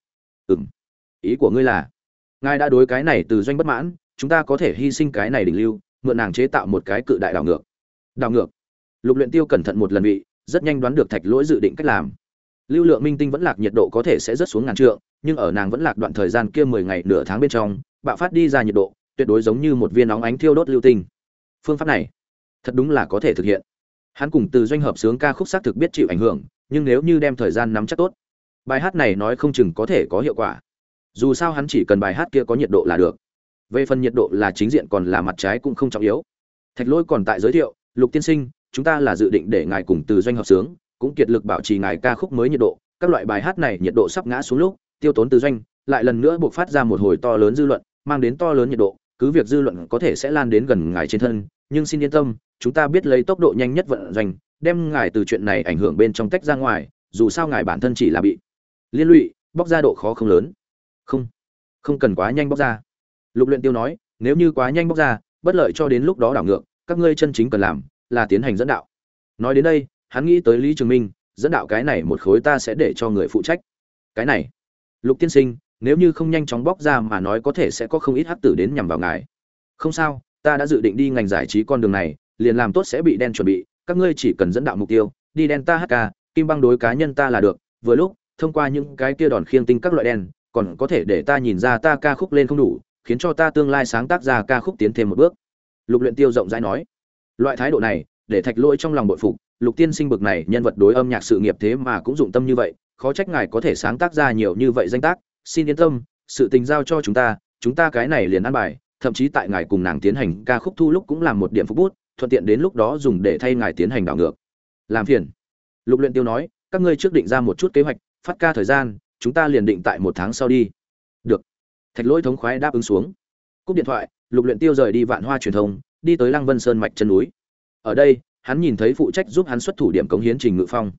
S1: Ừm. Ý của ngươi là, ngài đã đối cái này từ doanh bất mãn, chúng ta có thể hy sinh cái này đỉnh lưu, mượn nàng chế tạo một cái cự đại đảo ngược. Đảo ngược. Lục luyện tiêu cẩn thận một lần vị, rất nhanh đoán được thạch lỗi dự định cách làm. Lưu lượng minh tinh vẫn lạc nhiệt độ có thể sẽ rất xuống ngàn trượng, nhưng ở nàng vẫn lạc đoạn thời gian kia mười ngày nửa tháng bên trong, bạo phát đi ra nhiệt độ, tuyệt đối giống như một viên nóng ánh thiêu đốt lưu tinh phương pháp này. Thật đúng là có thể thực hiện. Hắn cùng từ doanh hợp sướng ca khúc xác thực biết chịu ảnh hưởng, nhưng nếu như đem thời gian nắm chắc tốt, bài hát này nói không chừng có thể có hiệu quả. Dù sao hắn chỉ cần bài hát kia có nhiệt độ là được. Về phần nhiệt độ là chính diện còn là mặt trái cũng không trọng yếu. Thạch lôi còn tại giới thiệu, lục tiên sinh, chúng ta là dự định để ngài cùng từ doanh hợp sướng, cũng kiệt lực bảo trì ngài ca khúc mới nhiệt độ. Các loại bài hát này nhiệt độ sắp ngã xuống lúc, tiêu tốn từ doanh, lại lần nữa buộc phát ra một hồi to lớn dư luận, mang đến to lớn nhiệt độ cứ việc dư luận có thể sẽ lan đến gần ngài trên thân, nhưng xin yên tâm, chúng ta biết lấy tốc độ nhanh nhất vận doanh, đem ngài từ chuyện này ảnh hưởng bên trong tách ra ngoài, dù sao ngài bản thân chỉ là bị liên lụy, bóc ra độ khó không lớn. Không không cần quá nhanh bóc ra. Lục luyện tiêu nói, nếu như quá nhanh bóc ra, bất lợi cho đến lúc đó đảo ngược, các ngươi chân chính cần làm là tiến hành dẫn đạo. Nói đến đây, hắn nghĩ tới lý trường minh, dẫn đạo cái này một khối ta sẽ để cho người phụ trách. Cái này, lục tiên sinh nếu như không nhanh chóng bóc ra mà nói có thể sẽ có không ít hắc tử đến nhằm vào ngài. Không sao, ta đã dự định đi ngành giải trí con đường này, liền làm tốt sẽ bị đen chuẩn bị, các ngươi chỉ cần dẫn đạo mục tiêu, đi đen ta hk kim băng đối cá nhân ta là được, vừa lúc, thông qua những cái kia đòn khiêng tinh các loại đen, còn có thể để ta nhìn ra ta ca khúc lên không đủ, khiến cho ta tương lai sáng tác ra ca khúc tiến thêm một bước. Lục luyện tiêu rộng rãi nói. Loại thái độ này, để thạch lỗi trong lòng bội phục, lục tiên sinh bực này, nhân vật đối âm nhạc sự nghiệp thế mà cũng dụng tâm như vậy, khó trách ngài có thể sáng tác ra nhiều như vậy danh tác xin yên tâm, sự tình giao cho chúng ta chúng ta cái này liền ăn bài, thậm chí tại ngài cùng nàng tiến hành ca khúc thu lúc cũng làm một điểm phúc bút, thuận tiện đến lúc đó dùng để thay ngài tiến hành đảo ngược. Làm phiền. Lục luyện tiêu nói, các ngươi trước định ra một chút kế hoạch, phát ca thời gian, chúng ta liền định tại một tháng sau đi. Được. Thạch lỗi thống khoái đáp ứng xuống. Cúp điện thoại, lục luyện tiêu rời đi vạn hoa truyền thông, đi tới lăng vân sơn mạch chân núi. Ở đây, hắn nhìn thấy phụ trách giúp hắn xuất thủ điểm cống hiến trình ngự phong.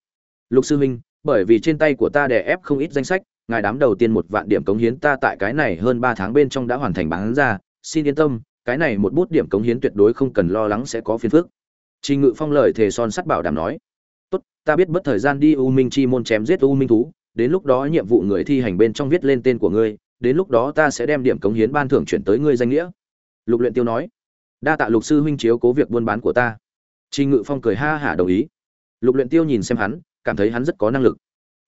S1: Lục sư huynh bởi vì trên tay của ta đè ép không ít danh sách ngài đám đầu tiên một vạn điểm cống hiến ta tại cái này hơn ba tháng bên trong đã hoàn thành bán ra, xin yên tâm, cái này một bút điểm cống hiến tuyệt đối không cần lo lắng sẽ có phiền phức. Trình ngự phong lời thề son sắt bảo đảm nói. Tốt, ta biết bất thời gian đi u minh chi môn chém giết u minh thú, đến lúc đó nhiệm vụ người thi hành bên trong viết lên tên của ngươi, đến lúc đó ta sẽ đem điểm cống hiến ban thưởng chuyển tới ngươi danh nghĩa. Lục luyện tiêu nói. Đa tạ lục sư huynh chiếu cố việc buôn bán của ta. Trình ngự phong cười ha hả đồng ý. Lục luyện tiêu nhìn xem hắn, cảm thấy hắn rất có năng lực.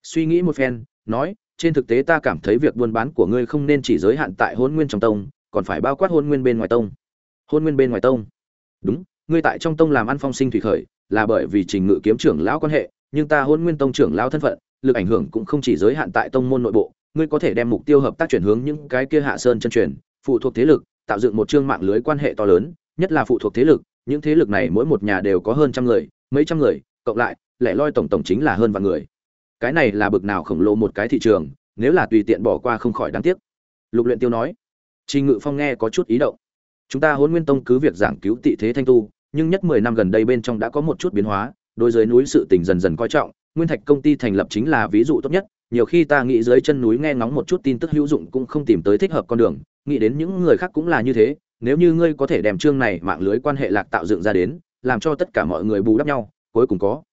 S1: Suy nghĩ một phen, nói trên thực tế ta cảm thấy việc buôn bán của ngươi không nên chỉ giới hạn tại hôn nguyên trong tông, còn phải bao quát hôn nguyên bên ngoài tông. Hôn nguyên bên ngoài tông? Đúng, ngươi tại trong tông làm ăn phong sinh thủy khởi, là bởi vì trình ngự kiếm trưởng lão quan hệ, nhưng ta hôn nguyên tông trưởng lão thân phận, lực ảnh hưởng cũng không chỉ giới hạn tại tông môn nội bộ. Ngươi có thể đem mục tiêu hợp tác chuyển hướng những cái kia hạ sơn chân truyền, phụ thuộc thế lực, tạo dựng một chương mạng lưới quan hệ to lớn, nhất là phụ thuộc thế lực, những thế lực này mỗi một nhà đều có hơn trăm người, mấy trăm người, cộng lại, lẻ loi tổng tổng chính là hơn vạn người cái này là bực nào khổng lồ một cái thị trường, nếu là tùy tiện bỏ qua không khỏi đáng tiếc. Lục luyện tiêu nói. Trình ngự phong nghe có chút ý động. Chúng ta huấn nguyên tông cứ việc giảng cứu tị thế thanh tu, nhưng nhất mười năm gần đây bên trong đã có một chút biến hóa, đối dưới núi sự tình dần dần coi trọng, nguyên thạch công ty thành lập chính là ví dụ tốt nhất, nhiều khi ta nghĩ dưới chân núi nghe ngóng một chút tin tức hữu dụng cũng không tìm tới thích hợp con đường, nghĩ đến những người khác cũng là như thế, nếu như ngươi có thể đem chương này mạng lưới quan hệ lạc tạo dựng ra đến, làm cho tất cả mọi người bù đắp nhau, cuối cùng có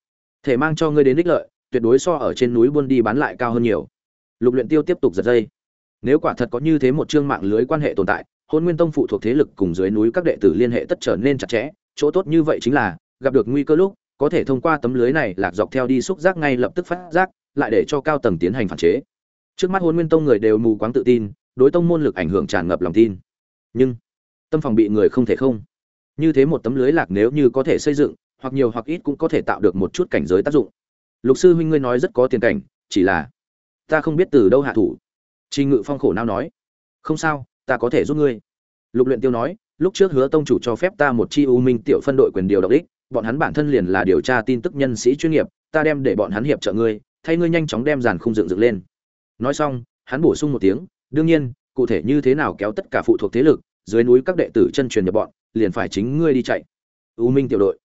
S1: thể mang cho ngươi đến ích lợi tuyệt đối so ở trên núi buôn đi bán lại cao hơn nhiều. Lục luyện tiêu tiếp tục giật dây. Nếu quả thật có như thế một chương mạng lưới quan hệ tồn tại, hôn nguyên tông phụ thuộc thế lực cùng dưới núi các đệ tử liên hệ tất trở nên chặt chẽ. Chỗ tốt như vậy chính là, gặp được nguy cơ lúc, có thể thông qua tấm lưới này lạc dọc theo đi xúc giác ngay lập tức phát giác, lại để cho cao tầng tiến hành phản chế. Trước mắt hôn nguyên tông người đều mù quáng tự tin, đối tông môn lực ảnh hưởng tràn ngập lòng tin. Nhưng, tâm phòng bị người không thể không. Như thế một tấm lưới lạc nếu như có thể xây dựng, hoặc nhiều hoặc ít cũng có thể tạo được một chút cảnh giới tác dụng lục sư huynh ngươi nói rất có tiền cảnh chỉ là ta không biết từ đâu hạ thủ Trình Ngự Phong khổ não nói, "Không sao, ta có thể giúp ngươi." Lục Luyện Tiêu nói, "Lúc trước Hứa tông chủ cho phép ta một chi U Minh tiểu phân đội quyền điều độc đích, bọn hắn bản thân liền là điều tra tin tức nhân sĩ chuyên nghiệp, ta đem để bọn hắn hiệp trợ ngươi, thay ngươi nhanh chóng đem giàn khung dựng dựng lên." Nói xong, hắn bổ sung một tiếng, "Đương nhiên, cụ thể như thế nào kéo tất cả phụ thuộc thế lực, dưới núi các đệ tử chân truyền nhập bọn, liền phải chính ngươi đi chạy." U Minh tiểu đội.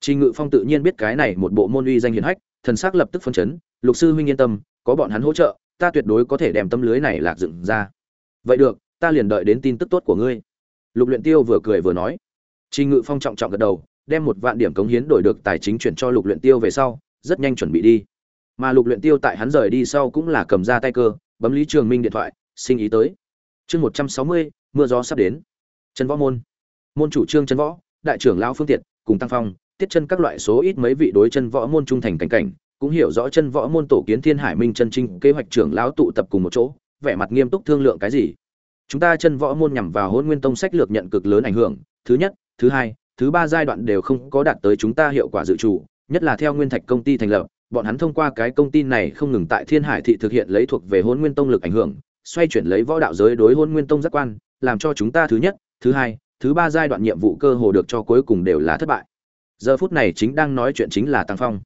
S1: Trình Ngự Phong tự nhiên biết cái này một bộ môn uy danh hiển hách, thần sắc lập tức phấn chấn, "Lục sư huynh yên tâm, có bọn hắn hỗ trợ, ta tuyệt đối có thể đem tấm lưới này lạc dựng ra. Vậy được ta liền đợi đến tin tức tốt của ngươi. Lục luyện tiêu vừa cười vừa nói. Trình ngự phong trọng trọng gật đầu đem một vạn điểm cống hiến đổi được tài chính chuyển cho lục luyện tiêu về sau rất nhanh chuẩn bị đi. Mà lục luyện tiêu tại hắn rời đi sau cũng là cầm ra tay cơ bấm lý trường minh điện thoại xin ý tới. Chương một trăm sáu mươi mưa gió sắp đến. Trần võ môn. Môn chủ trương trần võ đại trưởng lão phương tiện cùng tăng phong tiết chân các loại số ít mấy vị đối chân võ môn trung thành cảnh cảnh, cũng hiểu rõ chân võ môn tổ kiến thiên hải minh chân trinh kế hoạch trưởng lão tụ tập cùng một chỗ, vẻ mặt nghiêm túc thương lượng cái gì. Chúng ta chân võ môn nhằm vào hôn nguyên tông sách lược nhận cực lớn ảnh hưởng, thứ nhất, thứ hai, thứ ba giai đoạn đều không có đạt tới chúng ta hiệu quả dự trù, nhất là theo nguyên thạch công ty thành lập, bọn hắn thông qua cái công ty này không ngừng tại thiên hải thị thực hiện lấy thuộc về hôn nguyên tông lực ảnh hưởng, xoay chuyển lấy võ đạo giới đối hôn nguyên tông giác quan, làm cho chúng ta thứ nhất, thứ hai, thứ ba giai đoạn nhiệm vụ cơ hồ được cho cuối cùng đều là thất bại giờ phút này chính đang nói chuyện chính là tăng phong.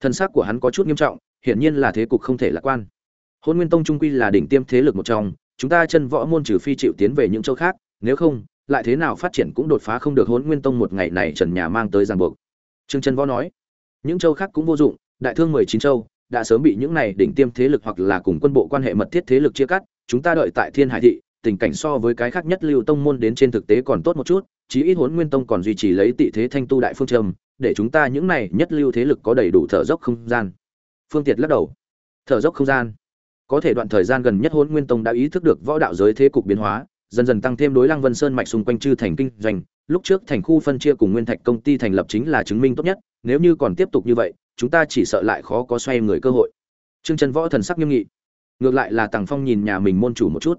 S1: Thân xác của hắn có chút nghiêm trọng, hiển nhiên là thế cục không thể lạc quan. Hôn nguyên tông trung quy là đỉnh tiêm thế lực một trong, chúng ta chân võ môn trừ phi chịu tiến về những châu khác, nếu không, lại thế nào phát triển cũng đột phá không được hôn nguyên tông một ngày này trần nhà mang tới ràng buộc. Trương trần võ nói, những châu khác cũng vô dụng, đại thương mười chín châu, đã sớm bị những này đỉnh tiêm thế lực hoặc là cùng quân bộ quan hệ mật thiết thế lực chia cắt, chúng ta đợi tại thiên hải thị, tình cảnh so với cái khác nhất lưu tông môn đến trên thực tế còn tốt một chút chí ít Hỗn nguyên tông còn duy trì lấy tị thế thanh tu đại phương trầm để chúng ta những này nhất lưu thế lực có đầy đủ thở dốc không gian. Phương tiệt lắc đầu. Thở dốc không gian? Có thể đoạn thời gian gần nhất Hỗn nguyên tông đã ý thức được võ đạo giới thế cục biến hóa, dần dần tăng thêm đối lăng vân sơn mạch xung quanh chư thành kinh doanh. Lúc trước thành khu phân chia cùng nguyên thạch công ty thành lập chính là chứng minh tốt nhất, nếu như còn tiếp tục như vậy, chúng ta chỉ sợ lại khó có xoay người cơ hội. Trương trần võ thần sắc nghiêm nghị. Ngược lại là tàng phong nhìn nhà mình môn chủ một chút.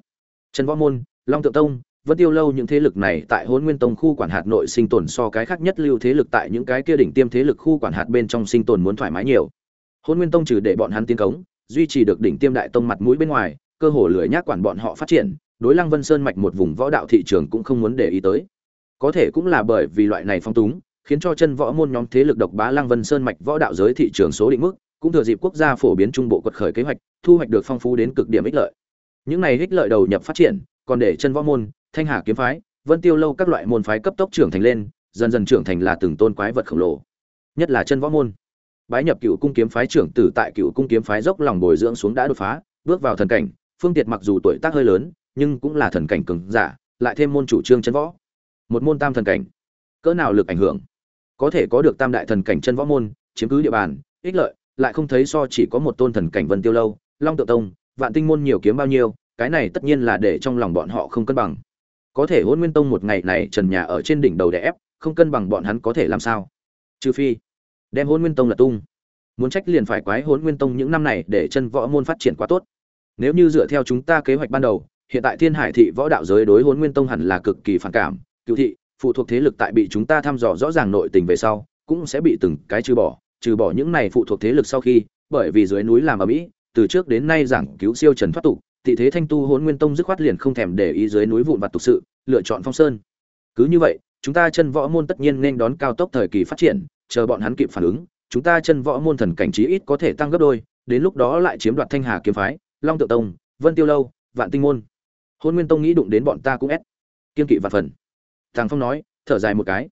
S1: Trần võ môn, long tượng tông vẫn tiêu lâu những thế lực này tại hôn nguyên tông khu quản hạt nội sinh tồn so cái khác nhất lưu thế lực tại những cái kia đỉnh tiêm thế lực khu quản hạt bên trong sinh tồn muốn thoải mái nhiều. Hôn nguyên tông trừ để bọn hắn tiến cống, duy trì được đỉnh tiêm đại tông mặt mũi bên ngoài, cơ hồ lười nhác quản bọn họ phát triển, đối lăng vân sơn mạch một vùng võ đạo thị trường cũng không muốn để ý tới. Có thể cũng là bởi vì loại này phong túng, khiến cho chân võ môn nhóm thế lực độc bá lăng vân sơn mạch võ đạo giới thị trường số định mức, cũng thừa dịp quốc gia phổ biến trung bộ quật khởi kế hoạch, thu hoạch được phong phú đến cực điểm ích lợi. Những này ích lợi đầu nhập phát triển, còn để chân võ môn thanh hà kiếm phái, vân tiêu lâu các loại môn phái cấp tốc trưởng thành lên, dần dần trưởng thành là từng tôn quái vật khổng lồ. Nhất là chân võ môn. Bái nhập cựu cung kiếm phái trưởng tử tại cựu cung kiếm phái dốc lòng bồi dưỡng xuống đã đột phá, bước vào thần cảnh, phương tiệt mặc dù tuổi tác hơi lớn, nhưng cũng là thần cảnh cường giả, lại thêm môn chủ trương chân võ. Một môn tam thần cảnh. Cỡ nào lực ảnh hưởng? Có thể có được tam đại thần cảnh chân võ môn, chiếm cứ địa bàn, ích lợi, lại không thấy so chỉ có một tôn thần cảnh vân tiêu lâu, long tự tông, vạn tinh môn nhiều kiếm bao nhiêu, cái này tất nhiên là để trong lòng bọn họ không cân bằng có thể hôn nguyên tông một ngày này trần nhà ở trên đỉnh đầu đè ép, không cân bằng bọn hắn có thể làm sao? Trừ phi, đem hôn nguyên tông là tung. Muốn trách liền phải quái hôn nguyên tông những năm này để chân võ môn phát triển quá tốt. Nếu như dựa theo chúng ta kế hoạch ban đầu, hiện tại thiên hải thị võ đạo giới đối hôn nguyên tông hẳn là cực kỳ phản cảm, cựu thị, phụ thuộc thế lực tại bị chúng ta thăm dò rõ ràng nội tình về sau, cũng sẽ bị từng cái trừ bỏ trừ bỏ những này phụ thuộc thế lực sau khi, bởi vì dưới núi làm ở mỹ từ trước đến nay giảng cứu siêu trần thoát tục thị thế thanh tu hỗn nguyên tông dứt khoát liền không thèm để ý dưới núi vụn vặt tục sự, lựa chọn phong sơn. Cứ như vậy, chúng ta chân võ môn tất nhiên nên đón cao tốc thời kỳ phát triển, chờ bọn hắn kịp phản ứng, chúng ta chân võ môn thần cảnh trí ít có thể tăng gấp đôi, đến lúc đó lại chiếm đoạt thanh hà kiếm phái, long tự tông, vân tiêu lâu, vạn tinh môn. Hôn nguyên tông nghĩ đụng đến bọn ta cũng ép. Kiên kỵ vạn phần. Thằng phong nói, thở dài một cái.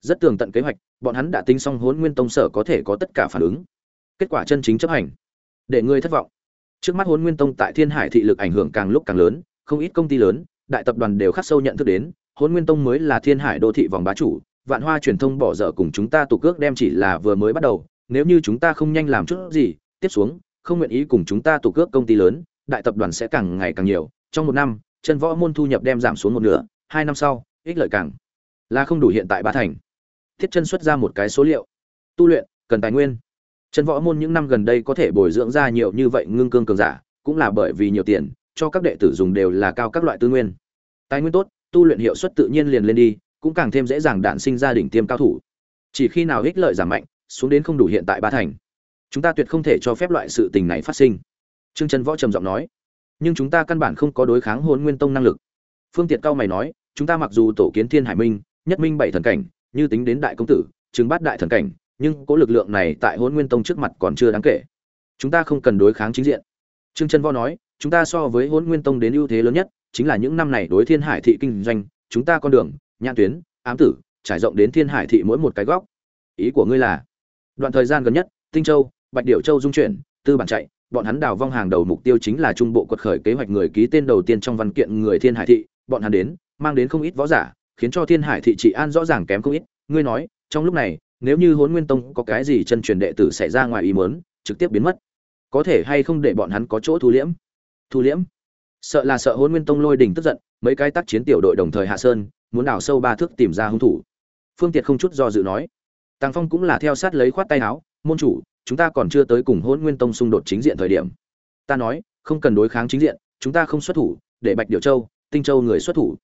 S1: Rất tường tận kế hoạch, bọn hắn đã tính xong hôn nguyên tông sở có thể có tất cả phản ứng. Kết quả chân chính chấp hành. Để ngươi thất vọng trước mắt hôn nguyên tông tại thiên hải thị lực ảnh hưởng càng lúc càng lớn, không ít công ty lớn, đại tập đoàn đều khắc sâu nhận thức đến hôn nguyên tông mới là thiên hải đô thị vòng bá chủ, vạn hoa truyền thông bỏ dở cùng chúng ta tụ cước đem chỉ là vừa mới bắt đầu, nếu như chúng ta không nhanh làm chút gì, tiếp xuống, không nguyện ý cùng chúng ta tụ cước công ty lớn, đại tập đoàn sẽ càng ngày càng nhiều, trong một năm, chân võ môn thu nhập đem giảm xuống một nửa, hai năm sau, ích lợi càng là không đủ hiện tại ba thành. Thiết chân xuất ra một cái số liệu. Tu luyện, cần tài nguyên. Trần võ môn những năm gần đây có thể bồi dưỡng ra nhiều như vậy ngưng cương cường giả, cũng là bởi vì nhiều tiền, cho các đệ tử dùng đều là cao các loại tư nguyên. Tài nguyên tốt, tu luyện hiệu suất tự nhiên liền lên đi, cũng càng thêm dễ dàng đản sinh ra đỉnh tiêm cao thủ. Chỉ khi nào ích lợi giảm mạnh, xuống đến không đủ hiện tại ba thành. Chúng ta tuyệt không thể cho phép loại sự tình này phát sinh. Trương trần võ trầm giọng nói. Nhưng chúng ta căn bản không có đối kháng Hỗn nguyên tông năng lực. Phương tiệt cao mày nói, chúng ta mặc dù tổ kiến thiên hải minh, nhất minh bảy thần cảnh, như tính đến đại công tử, chứng bát đại thần cảnh nhưng cố lực lượng này tại hôn nguyên tông trước mặt còn chưa đáng kể. Chúng ta không cần đối kháng chính diện. Trương trân võ nói, chúng ta so với hôn nguyên tông đến ưu thế lớn nhất, chính là những năm này đối thiên hải thị kinh doanh, chúng ta con đường, nhãn tuyến, ám tử, trải rộng đến thiên hải thị mỗi một cái góc. Ý của ngươi là, đoạn thời gian gần nhất, tinh châu, bạch điểu châu dung chuyển, tư bản chạy, bọn hắn đào vong hàng đầu mục tiêu chính là trung bộ quật khởi kế hoạch người ký tên đầu tiên trong văn kiện người thiên hải thị, bọn hắn đến, mang đến không ít võ giả, khiến cho thiên hải thị trị an rõ ràng kém không ít. Ngươi nói, trong lúc này nếu như Hỗn nguyên tông có cái gì chân truyền đệ tử xảy ra ngoài ý muốn, trực tiếp biến mất. Có thể hay không để bọn hắn có chỗ thu liễm? Thu liễm? Sợ là sợ Hỗn nguyên tông lôi đình tức giận mấy cái tác chiến tiểu đội đồng thời hạ sơn muốn đào sâu ba thước tìm ra hung thủ. Phương tiệt không chút do dự nói. Tàng phong cũng là theo sát lấy khoát tay áo môn chủ chúng ta còn chưa tới cùng Hỗn nguyên tông xung đột chính diện thời điểm. Ta nói không cần đối kháng chính diện chúng ta không xuất thủ để bạch Điểu châu tinh châu người xuất thủ.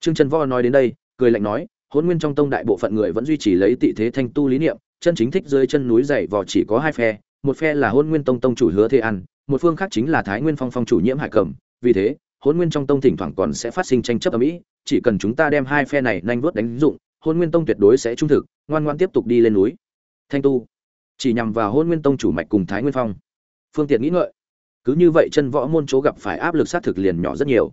S1: Trương trần vo nói đến đây cười lạnh nói hôn nguyên trong tông đại bộ phận người vẫn duy trì lấy tị thế thanh tu lý niệm, chân chính thích dưới chân núi dày vò chỉ có hai phe, một phe là hôn nguyên tông tông chủ hứa thế ăn một phương khác chính là thái nguyên phong phong chủ nhiễm hải cẩm. Vì thế, hôn nguyên trong tông thỉnh thoảng còn sẽ phát sinh tranh chấp ở mỹ chỉ cần chúng ta đem hai phe này nhanh vuốt đánh dụng, hôn nguyên tông tuyệt đối sẽ trung thực, ngoan ngoan tiếp tục đi lên núi. Thanh tu, chỉ nhằm vào hôn nguyên tông chủ mạch cùng thái nguyên phong. Phương tiện nghĩ ngợi. Cứ như vậy chân võ môn chỗ gặp phải áp lực sát thực liền nhỏ rất nhiều.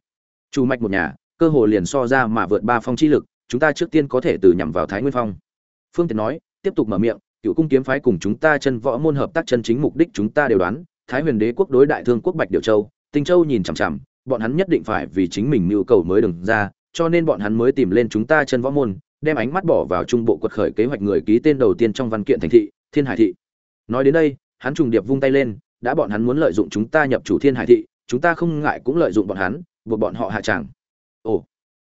S1: Chủ mạch một nhà, cơ hồ liền so ra mà vượt ba phong chi lực chúng ta trước tiên có thể từ nhằm vào thái nguyên phong. Phương tiện nói, tiếp tục mở miệng, cựu cung kiếm phái cùng chúng ta chân võ môn hợp tác chân chính mục đích chúng ta đều đoán, thái huyền đế quốc đối đại thương quốc bạch điều châu, tinh châu nhìn chằm chằm, bọn hắn nhất định phải vì chính mình nhu cầu mới đừng ra, cho nên bọn hắn mới tìm lên chúng ta chân võ môn, đem ánh mắt bỏ vào trung bộ quật khởi kế hoạch người ký tên đầu tiên trong văn kiện thành thị, thiên hải thị. Nói đến đây, hắn trùng điệp vung tay lên, đã bọn hắn muốn lợi dụng chúng ta nhập chủ thiên hải thị, chúng ta không ngại cũng lợi dụng bọn hắn, buộc bọn họ hạ tràng. Ồ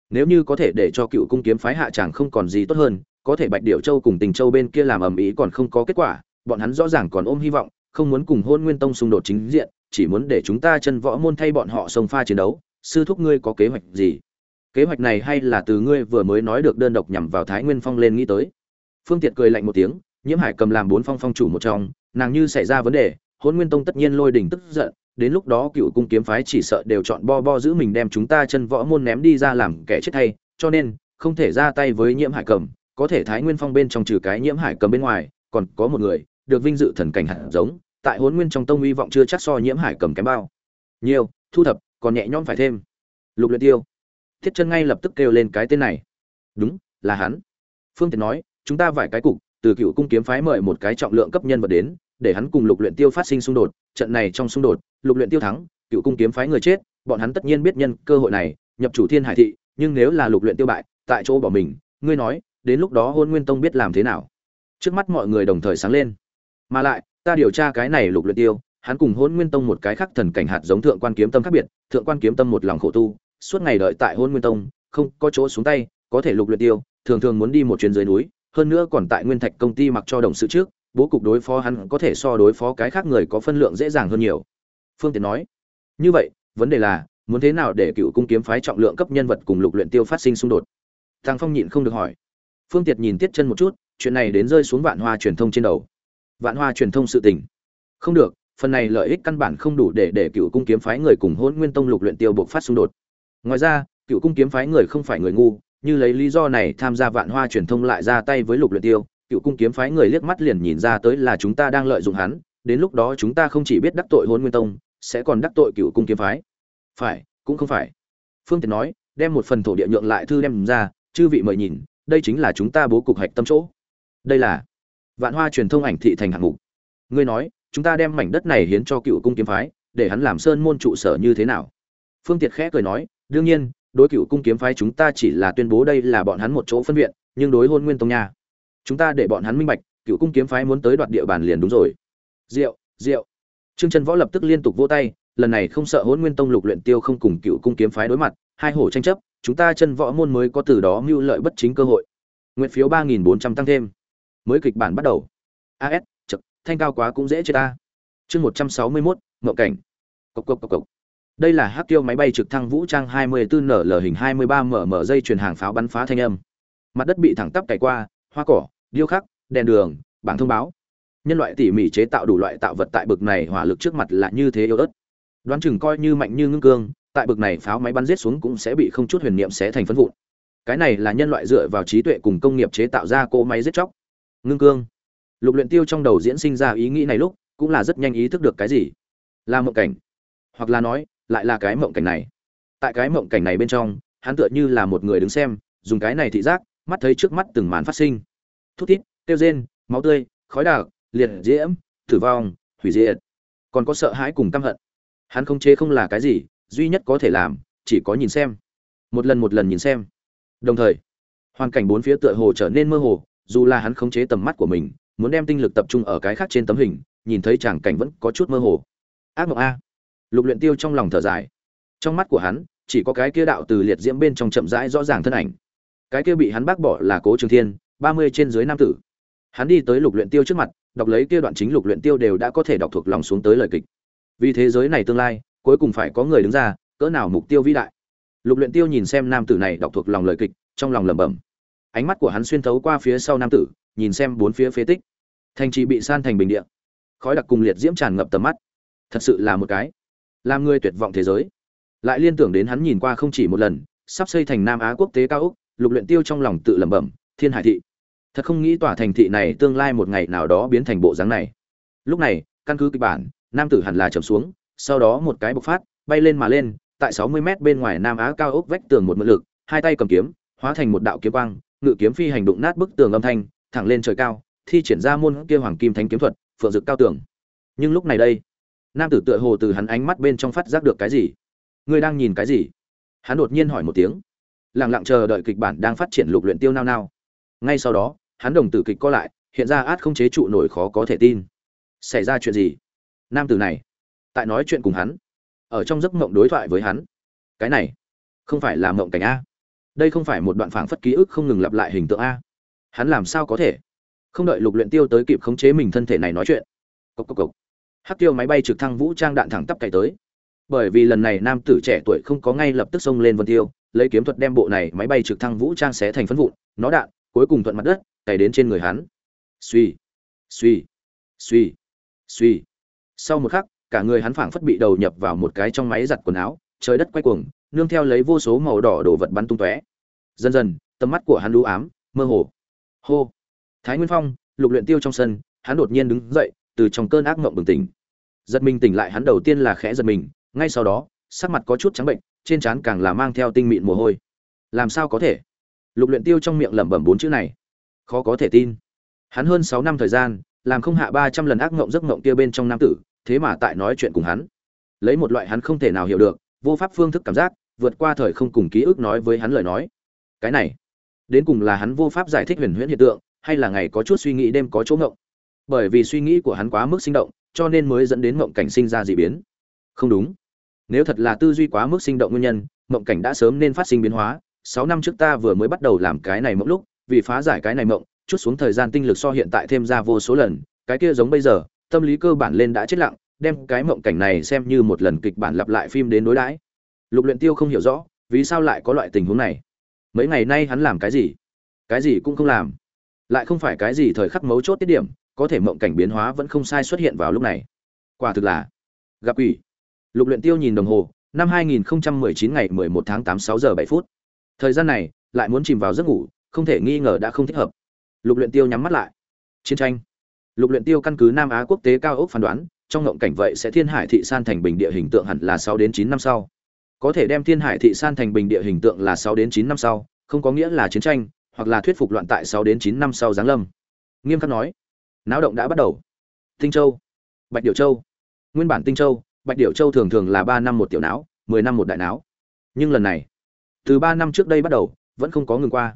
S1: nếu như có thể để cho cựu cung kiếm phái hạ tràng không còn gì tốt hơn, có thể bạch điệu châu cùng tình châu bên kia làm ầm ĩ còn không có kết quả, bọn hắn rõ ràng còn ôm hy vọng, không muốn cùng hôn nguyên tông xung đột chính diện, chỉ muốn để chúng ta chân võ môn thay bọn họ sông pha chiến đấu. Sư thúc ngươi có kế hoạch gì? Kế hoạch này hay là từ ngươi vừa mới nói được đơn độc nhằm vào thái nguyên phong lên nghĩ tới? Phương tiện cười lạnh một tiếng, nhiễm hải cầm làm bốn phong phong chủ một trong, nàng như xảy ra vấn đề hôn nguyên tông tất nhiên lôi đình tức giận, đến lúc đó cựu cung kiếm phái chỉ sợ đều chọn bo bo giữ mình đem chúng ta chân võ môn ném đi ra làm kẻ chết thay, cho nên, không thể ra tay với nhiễm hải cầm, có thể thái nguyên phong bên trong trừ cái nhiễm hải cầm bên ngoài, còn có một người, được vinh dự thần cảnh hạt giống, tại hôn nguyên trong tông uy vọng chưa chắc so nhiễm hải cầm kém bao. Nhiều, thu thập, còn nhẹ nhõm phải thêm. Lục luyện tiêu, thiết chân ngay lập tức kêu lên cái tên này. Đúng, là hắn. Phương tiện nói, chúng ta vài cái cục, từ cựu cung kiếm phái mời một cái trọng lượng cấp nhân vật đến để hắn cùng lục luyện tiêu phát sinh xung đột, trận này trong xung đột, lục luyện tiêu thắng, cựu cung kiếm phái người chết, bọn hắn tất nhiên biết nhân cơ hội này, nhập chủ thiên hải thị, nhưng nếu là lục luyện tiêu bại, tại chỗ bỏ mình, ngươi nói, đến lúc đó hôn nguyên tông biết làm thế nào? Trước mắt mọi người đồng thời sáng lên. Mà lại, ta điều tra cái này lục luyện tiêu, hắn cùng hôn nguyên tông một cái khác thần cảnh hạt giống thượng quan kiếm tâm khác biệt, thượng quan kiếm tâm một lòng khổ tu, suốt ngày đợi tại hôn nguyên tông, không có chỗ xuống tay, có thể lục luyện tiêu, thường thường muốn đi một chuyến dưới núi, hơn nữa còn tại nguyên thạch công ty mặc cho đồng sự trước bố cục đối phó hắn có thể so đối phó cái khác người có phân lượng dễ dàng hơn nhiều. Phương tiện nói, như vậy, vấn đề là, muốn thế nào để cựu cung kiếm phái trọng lượng cấp nhân vật cùng lục luyện tiêu phát sinh xung đột? Thằng phong nhịn không được hỏi. Phương tiện nhìn tiết chân một chút, chuyện này đến rơi xuống vạn hoa truyền thông trên đầu. Vạn hoa truyền thông sự tình. Không được, phần này lợi ích căn bản không đủ để để cựu cung kiếm phái người cùng hôn nguyên tông lục luyện tiêu buộc phát xung đột. Ngoài ra, cựu cung kiếm phái người không phải người ngu, như lấy lý do này tham gia vạn hoa truyền thông lại ra tay với lục luyện tiêu cựu cung kiếm phái người liếc mắt liền nhìn ra tới là chúng ta đang lợi dụng hắn, đến lúc đó chúng ta không chỉ biết đắc tội hôn nguyên tông, sẽ còn đắc tội cựu cung kiếm phái. Phải, cũng không phải. Phương tiện nói, đem một phần thổ địa nhượng lại thư đem ra, chư vị mời nhìn, đây chính là chúng ta bố cục hạch tâm chỗ. Đây là vạn hoa truyền thông ảnh thị thành hạng mục. Ngươi nói, chúng ta đem mảnh đất này hiến cho cựu cung kiếm phái, để hắn làm sơn môn trụ sở như thế nào? Phương tiệt khẽ cười nói, đương nhiên, đối cựu cung kiếm phái chúng ta chỉ là tuyên bố đây là bọn hắn một chỗ phân viện, nhưng đối hôn nguyên tông nha chúng ta để bọn hắn minh bạch, cựu cung kiếm phái muốn tới đoạt địa bàn liền đúng rồi. Rượu rượu trương trần võ lập tức liên tục vỗ tay, lần này không sợ hôn nguyên tông lục luyện tiêu không cùng cựu cung kiếm phái đối mặt, hai hổ tranh chấp, chúng ta chân võ môn mới có từ đó mưu lợi bất chính cơ hội. Nguyện phiếu ba nghìn bốn trăm tăng thêm. Mới kịch bản bắt đầu. As chật thanh cao quá cũng dễ chết ta. Chương một trăm sáu mươi mốt, ngộ cảnh. Cộc cộc cộc cộc. Đây là hắc tiêu máy bay trực thăng vũ trang 24 nl hình 23 mm dây truyền hàng pháo bắn phá thanh âm. Mặt đất bị thẳng tắp cày qua, hoa cỏ điêu khắc, đèn đường, bảng thông báo. Nhân loại tỉ mỉ chế tạo đủ loại tạo vật tại bực này hỏa lực trước mặt là như thế yếu ớt. Đoán chừng coi như mạnh như ngưng cương, tại bực này pháo máy bắn giết xuống cũng sẽ bị không chút huyền niệm xé thành phân vụn. Cái này là nhân loại dựa vào trí tuệ cùng công nghiệp chế tạo ra cỗ máy giết chóc. Ngưng cương. Lục luyện tiêu trong đầu diễn sinh ra ý nghĩ này lúc, cũng là rất nhanh ý thức được cái gì. Là mộng cảnh. Hoặc là nói, lại là cái mộng cảnh này. Tại cái mộng cảnh này bên trong, hắn tựa như là một người đứng xem, dùng cái này thị giác, mắt thấy trước mắt từng màn phát sinh thút thít tiêu rên, máu tươi, khói đặc liệt diễm, tử vong, hủy diệt. Còn có sợ hãi cùng căm hận. Hắn không chế không là cái gì, duy nhất có thể làm, chỉ có nhìn xem. Một lần một lần nhìn xem. Đồng thời, hoàn cảnh bốn phía tựa hồ trở nên mơ hồ, dù là hắn khống chế tầm mắt của mình, muốn đem tinh lực tập trung ở cái khác trên tấm hình, nhìn thấy chàng cảnh vẫn có chút mơ hồ. Ác mộng a. Lục luyện tiêu trong lòng thở dài. Trong mắt của hắn, chỉ có cái kia đạo từ liệt diễm bên trong chậm rãi rõ ràng thân ảnh. Cái kia bị hắn bác bỏ là cố trường thiên ba mươi trên dưới nam tử. Hắn đi tới lục luyện tiêu trước mặt, đọc lấy kia đoạn chính lục luyện tiêu đều đã có thể đọc thuộc lòng xuống tới lời kịch. Vì thế giới này tương lai, cuối cùng phải có người đứng ra, cỡ nào mục tiêu vĩ đại. Lục luyện tiêu nhìn xem nam tử này đọc thuộc lòng lời kịch, trong lòng lẩm bẩm. Ánh mắt của hắn xuyên thấu qua phía sau nam tử, nhìn xem bốn phía phế tích. Thành trì bị san thành bình địa. Khói đặc cùng liệt diễm tràn ngập tầm mắt. Thật sự là một cái, làm người tuyệt vọng thế giới. Lại liên tưởng đến hắn nhìn qua không chỉ một lần, sắp xây thành nam á quốc tế cao úc lục luyện tiêu trong lòng tự lẩm bẩm, thiên hải thị thật không nghĩ tòa thành thị này tương lai một ngày nào đó biến thành bộ dáng này. Lúc này, căn cứ kịch bản, nam tử hẳn là trầm xuống, sau đó một cái bộc phát, bay lên mà lên, tại 60 mét bên ngoài nam á cao ốc vách tường một mượn lực, hai tay cầm kiếm, hóa thành một đạo kiếm quang, ngự kiếm phi hành đụng nát bức tường âm thanh, thẳng lên trời cao, thi triển ra môn kia hoàng kim thánh kiếm thuật, phượng dực cao tường. Nhưng lúc này đây, nam tử tựa hồ từ hắn ánh mắt bên trong phát giác được cái gì? Ngươi đang nhìn cái gì? Hắn đột nhiên hỏi một tiếng, lặng lặng chờ đợi kịch bản đang phát triển lục luyện tiêu nao nao. Ngay sau đó hắn đồng tử kịch co lại, hiện ra át không chế trụ nổi khó có thể tin. Xảy ra chuyện gì? Nam tử này, tại nói chuyện cùng hắn, ở trong giấc mộng đối thoại với hắn. Cái này, không phải là mộng cảnh a. Đây không phải một đoạn phảng phất ký ức không ngừng lặp lại hình tượng a. Hắn làm sao có thể? Không đợi lục luyện tiêu tới kịp khống chế mình thân thể này nói chuyện. Cốc cốc cốc hắc tiêu máy bay trực thăng vũ trang đạn thẳng tắp cày tới. Bởi vì lần này nam tử trẻ tuổi không có ngay lập tức xông lên vân tiêu, lấy kiếm thuật đem bộ này máy bay trực thăng vũ trang xé thành phân vụn, nó đạn, cuối cùng thuận mặt đất cày đến trên người hắn. Suy suy suy suy sau một khắc, cả người hắn phảng phất bị đầu nhập vào một cái trong máy giặt quần áo, trời đất quay cuồng, nương theo lấy vô số màu đỏ đổ vật bắn tung tóe. Dần dần, tầm mắt của hắn lũ ám, mơ hồ. Hô! Thái nguyên phong, lục luyện tiêu trong sân, hắn đột nhiên đứng dậy, từ trong cơn ác mộng bừng tỉnh. Giật mình tỉnh lại hắn đầu tiên là khẽ giật mình, ngay sau đó, sắc mặt có chút trắng bệnh, trên trán càng là mang theo tinh mịn mồ hôi. Làm sao có thể? Lục luyện tiêu trong miệng lẩm bẩm bốn chữ này khó có thể tin. Hắn hơn sáu năm thời gian, làm không hạ ba trăm lần ác ngộng giấc ngộng kia bên trong nam tử, thế mà tại nói chuyện cùng hắn. Lấy một loại hắn không thể nào hiểu được, vô pháp phương thức cảm giác, vượt qua thời không cùng ký ức nói với hắn lời nói. Cái này, đến cùng là hắn vô pháp giải thích huyền huyễn hiện tượng, hay là ngày có chút suy nghĩ đêm có chỗ ngộng? Bởi vì suy nghĩ của hắn quá mức sinh động, cho nên mới dẫn đến ngộng cảnh sinh ra d ị biến. Không đúng. Nếu thật là tư duy quá mức sinh động nguyên nhân, ngộng cảnh đã sớm nên phát sinh biến hóa. Sáu năm trước ta vừa mới bắt đầu làm cái này mộng lúc vì phá giải cái này mộng, chút xuống thời gian tinh lực so hiện tại thêm ra vô số lần, cái kia giống bây giờ, tâm lý cơ bản lên đã chết lặng, đem cái mộng cảnh này xem như một lần kịch bản lặp lại phim đến đối đãi. Lục luyện tiêu không hiểu rõ, vì sao lại có loại tình huống này? Mấy ngày nay hắn làm cái gì? Cái gì cũng không làm. Lại không phải cái gì thời khắc mấu chốt tiết điểm, có thể mộng cảnh biến hóa vẫn không sai xuất hiện vào lúc này. Quả thực là gặp quỷ. Lục luyện tiêu nhìn đồng hồ, năm 2019 ngày 11 tháng 8 6 giờ 7 phút. Thời gian này, lại muốn chìm vào giấc ngủ không thể nghi ngờ đã không thích hợp. Lục luyện tiêu nhắm mắt lại. Chiến tranh. Lục luyện tiêu căn cứ nam á quốc tế cao ốc phán đoán, trong ngộng cảnh vậy sẽ thiên hải thị san thành bình địa hình tượng hẳn là 6 đến 9 năm sau. Có thể đem thiên hải thị san thành bình địa hình tượng là 6 đến 9 năm sau, không có nghĩa là chiến tranh, hoặc là thuyết phục loạn tại 6 đến 9 năm sau giáng lâm. Nghiêm khắc nói, náo động đã bắt đầu. Tinh châu. Bạch điểu châu. Nguyên bản tinh châu, bạch điểu châu thường thường là ba năm một tiểu não mười năm một đại não nhưng lần này, từ ba năm trước đây bắt đầu, vẫn không có ngừng qua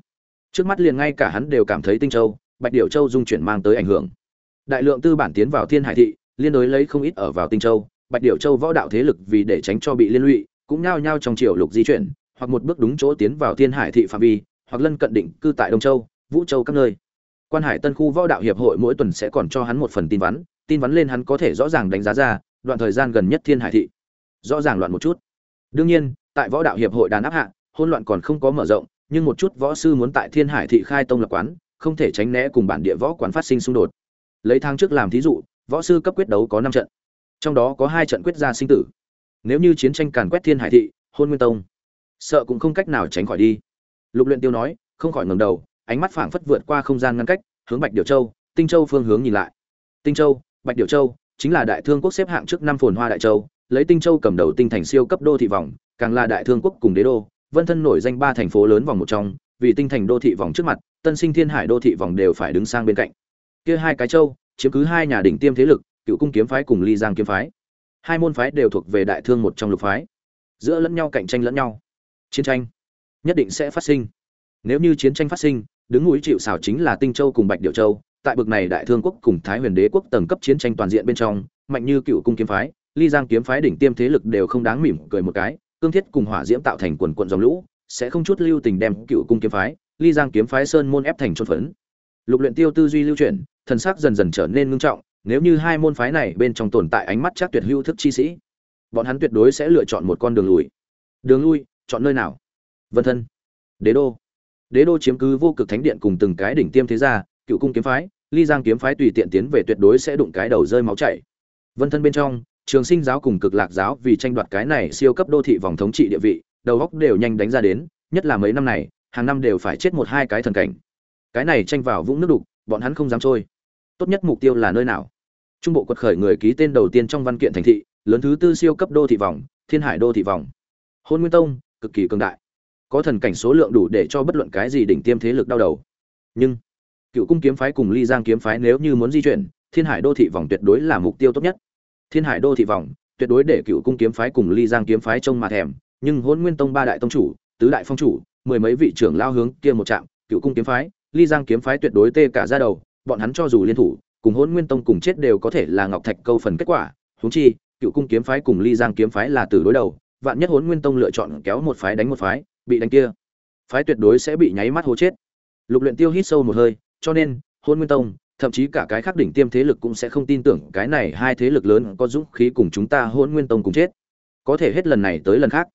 S1: trước mắt liền ngay cả hắn đều cảm thấy tinh châu, bạch điểu châu dung chuyển mang tới ảnh hưởng. Đại lượng tư bản tiến vào thiên hải thị, liên đối lấy không ít ở vào tinh châu, bạch điểu châu võ đạo thế lực vì để tránh cho bị liên lụy, cũng nhao nhao trong triều lục di chuyển, hoặc một bước đúng chỗ tiến vào thiên hải thị phạm vi, hoặc lân cận định cư tại đông châu, vũ châu các nơi. Quan hải tân khu võ đạo hiệp hội mỗi tuần sẽ còn cho hắn một phần tin vắn tin vắn lên hắn có thể rõ ràng đánh giá ra, đoạn thời gian gần nhất thiên hải thị. Rõ ràng loạn một chút. Đương nhiên, tại võ đạo hiệp hội đàn áp hạ, hỗn loạn còn không có mở rộng nhưng một chút võ sư muốn tại thiên hải thị khai tông lập quán, không thể tránh né cùng bản địa võ quán phát sinh xung đột. Lấy tháng trước làm thí dụ, võ sư cấp quyết đấu có năm trận, trong đó có hai trận quyết ra sinh tử. Nếu như chiến tranh càn quét thiên hải thị, hôn nguyên tông, sợ cũng không cách nào tránh khỏi đi. Lục luyện tiêu nói, không khỏi ngẩng đầu, ánh mắt phảng phất vượt qua không gian ngăn cách, hướng bạch điểu châu, tinh châu phương hướng nhìn lại. Tinh châu, bạch điểu châu chính là đại thương quốc xếp hạng trước năm phồn hoa đại châu, lấy tinh châu cầm đầu tinh thành siêu cấp đô thị vòng, càng là đại thương quốc cùng đế đô vân thân nổi danh ba thành phố lớn vòng một trong, vì tinh thành đô thị vòng trước mặt, tân sinh thiên hải đô thị vòng đều phải đứng sang bên cạnh. Kia hai cái châu, chiếm cứ hai nhà đỉnh tiêm thế lực, cựu cung kiếm phái cùng ly giang kiếm phái. Hai môn phái đều thuộc về đại thương một trong lục phái. Giữa lẫn nhau cạnh tranh lẫn nhau. Chiến tranh nhất định sẽ phát sinh. Nếu như chiến tranh phát sinh, đứng núi chịu xảo chính là tinh châu cùng bạch điệu châu, tại bực này đại thương quốc cùng thái huyền đế quốc tầng cấp chiến tranh toàn diện bên trong, mạnh như cựu cung kiếm phái, ly giang kiếm phái đỉnh tiêm thế lực đều không đáng mỉm cười một cái cương thiết cùng hỏa diễm tạo thành quần quận dòng lũ, sẽ không chút lưu tình đem cựu cung kiếm phái, ly giang kiếm phái sơn môn ép thành trôn phấn. Lục luyện tiêu tư duy lưu chuyển, thần sắc dần dần trở nên ngưng trọng, nếu như hai môn phái này bên trong tồn tại ánh mắt chắc tuyệt hữu thức chi sĩ, bọn hắn tuyệt đối sẽ lựa chọn một con đường lùi. Đường lui, chọn nơi nào? Vân thân, đế đô. Đế đô chiếm cứ vô cực thánh điện cùng từng cái đỉnh tiêm thế gia, cựu cung kiếm phái, ly giang kiếm phái tùy tiện tiến về tuyệt đối sẽ đụng cái đầu rơi máu chảy. Vân thân bên trong trường sinh giáo cùng cực lạc giáo vì tranh đoạt cái này siêu cấp đô thị vòng thống trị địa vị, đầu góc đều nhanh đánh ra đến, nhất là mấy năm này, hàng năm đều phải chết một hai cái thần cảnh. Cái này tranh vào vũng nước đục, bọn hắn không dám trôi. Tốt nhất mục tiêu là nơi nào? Trung bộ quật khởi người ký tên đầu tiên trong văn kiện thành thị, lớn thứ tư siêu cấp đô thị vòng, thiên hải đô thị vòng. Hôn nguyên tông, cực kỳ cường đại. Có thần cảnh số lượng đủ để cho bất luận cái gì đỉnh tiêm thế lực đau đầu. Nhưng, cựu cung kiếm phái cùng ly giang kiếm phái nếu như muốn di chuyển, thiên hải đô thị vòng tuyệt đối là mục tiêu tốt nhất thiên hải đô thị vòng, tuyệt đối để cựu cung kiếm phái cùng ly giang kiếm phái trông mà thèm, nhưng hôn nguyên tông ba đại tông chủ, tứ đại phong chủ, mười mấy vị trưởng lao hướng kia một trạm, cựu cung kiếm phái, ly giang kiếm phái tuyệt đối tê cả ra đầu, bọn hắn cho dù liên thủ, cùng hôn nguyên tông cùng chết đều có thể là ngọc thạch câu phần kết quả. Húng chi, cựu cung kiếm phái cùng ly giang kiếm phái là từ đối đầu, vạn nhất hôn nguyên tông lựa chọn kéo một phái đánh một phái, bị đánh kia, phái tuyệt đối sẽ bị nháy mắt hố chết. Lục luyện tiêu hít sâu một hơi, cho nên hôn nguyên tông thậm chí cả cái khác đỉnh tiêm thế lực cũng sẽ không tin tưởng cái này hai thế lực lớn có dũng khí cùng chúng ta hôn nguyên tông cùng chết. Có thể hết lần này tới lần khác.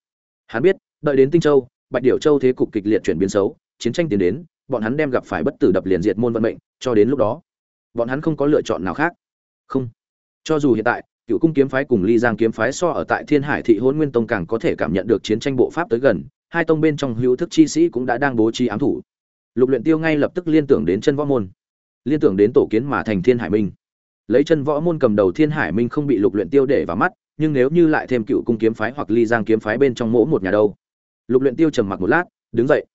S1: Hắn biết, đợi đến tinh châu, bạch điệu châu thế cục kịch liệt chuyển biến xấu, chiến tranh tiến đến, bọn hắn đem gặp phải bất tử đập liền diệt môn vận mệnh, cho đến lúc đó, bọn hắn không có lựa chọn nào khác. Không. Cho dù hiện tại, cựu cung kiếm phái cùng ly giang kiếm phái so ở tại thiên hải thị hôn nguyên tông càng có thể cảm nhận được chiến tranh bộ pháp tới gần, hai tông bên trong hữu thức chi sĩ cũng đã đang bố trí ám thủ. Lục luyện tiêu ngay lập tức liên tưởng đến chân võ môn liên tưởng đến tổ kiến mà thành thiên hải minh. Lấy chân võ môn cầm đầu thiên hải minh không bị lục luyện tiêu để vào mắt, nhưng nếu như lại thêm cựu cung kiếm phái hoặc ly giang kiếm phái bên trong mỗ một nhà đâu? Lục luyện tiêu trầm mặc một lát, đứng dậy.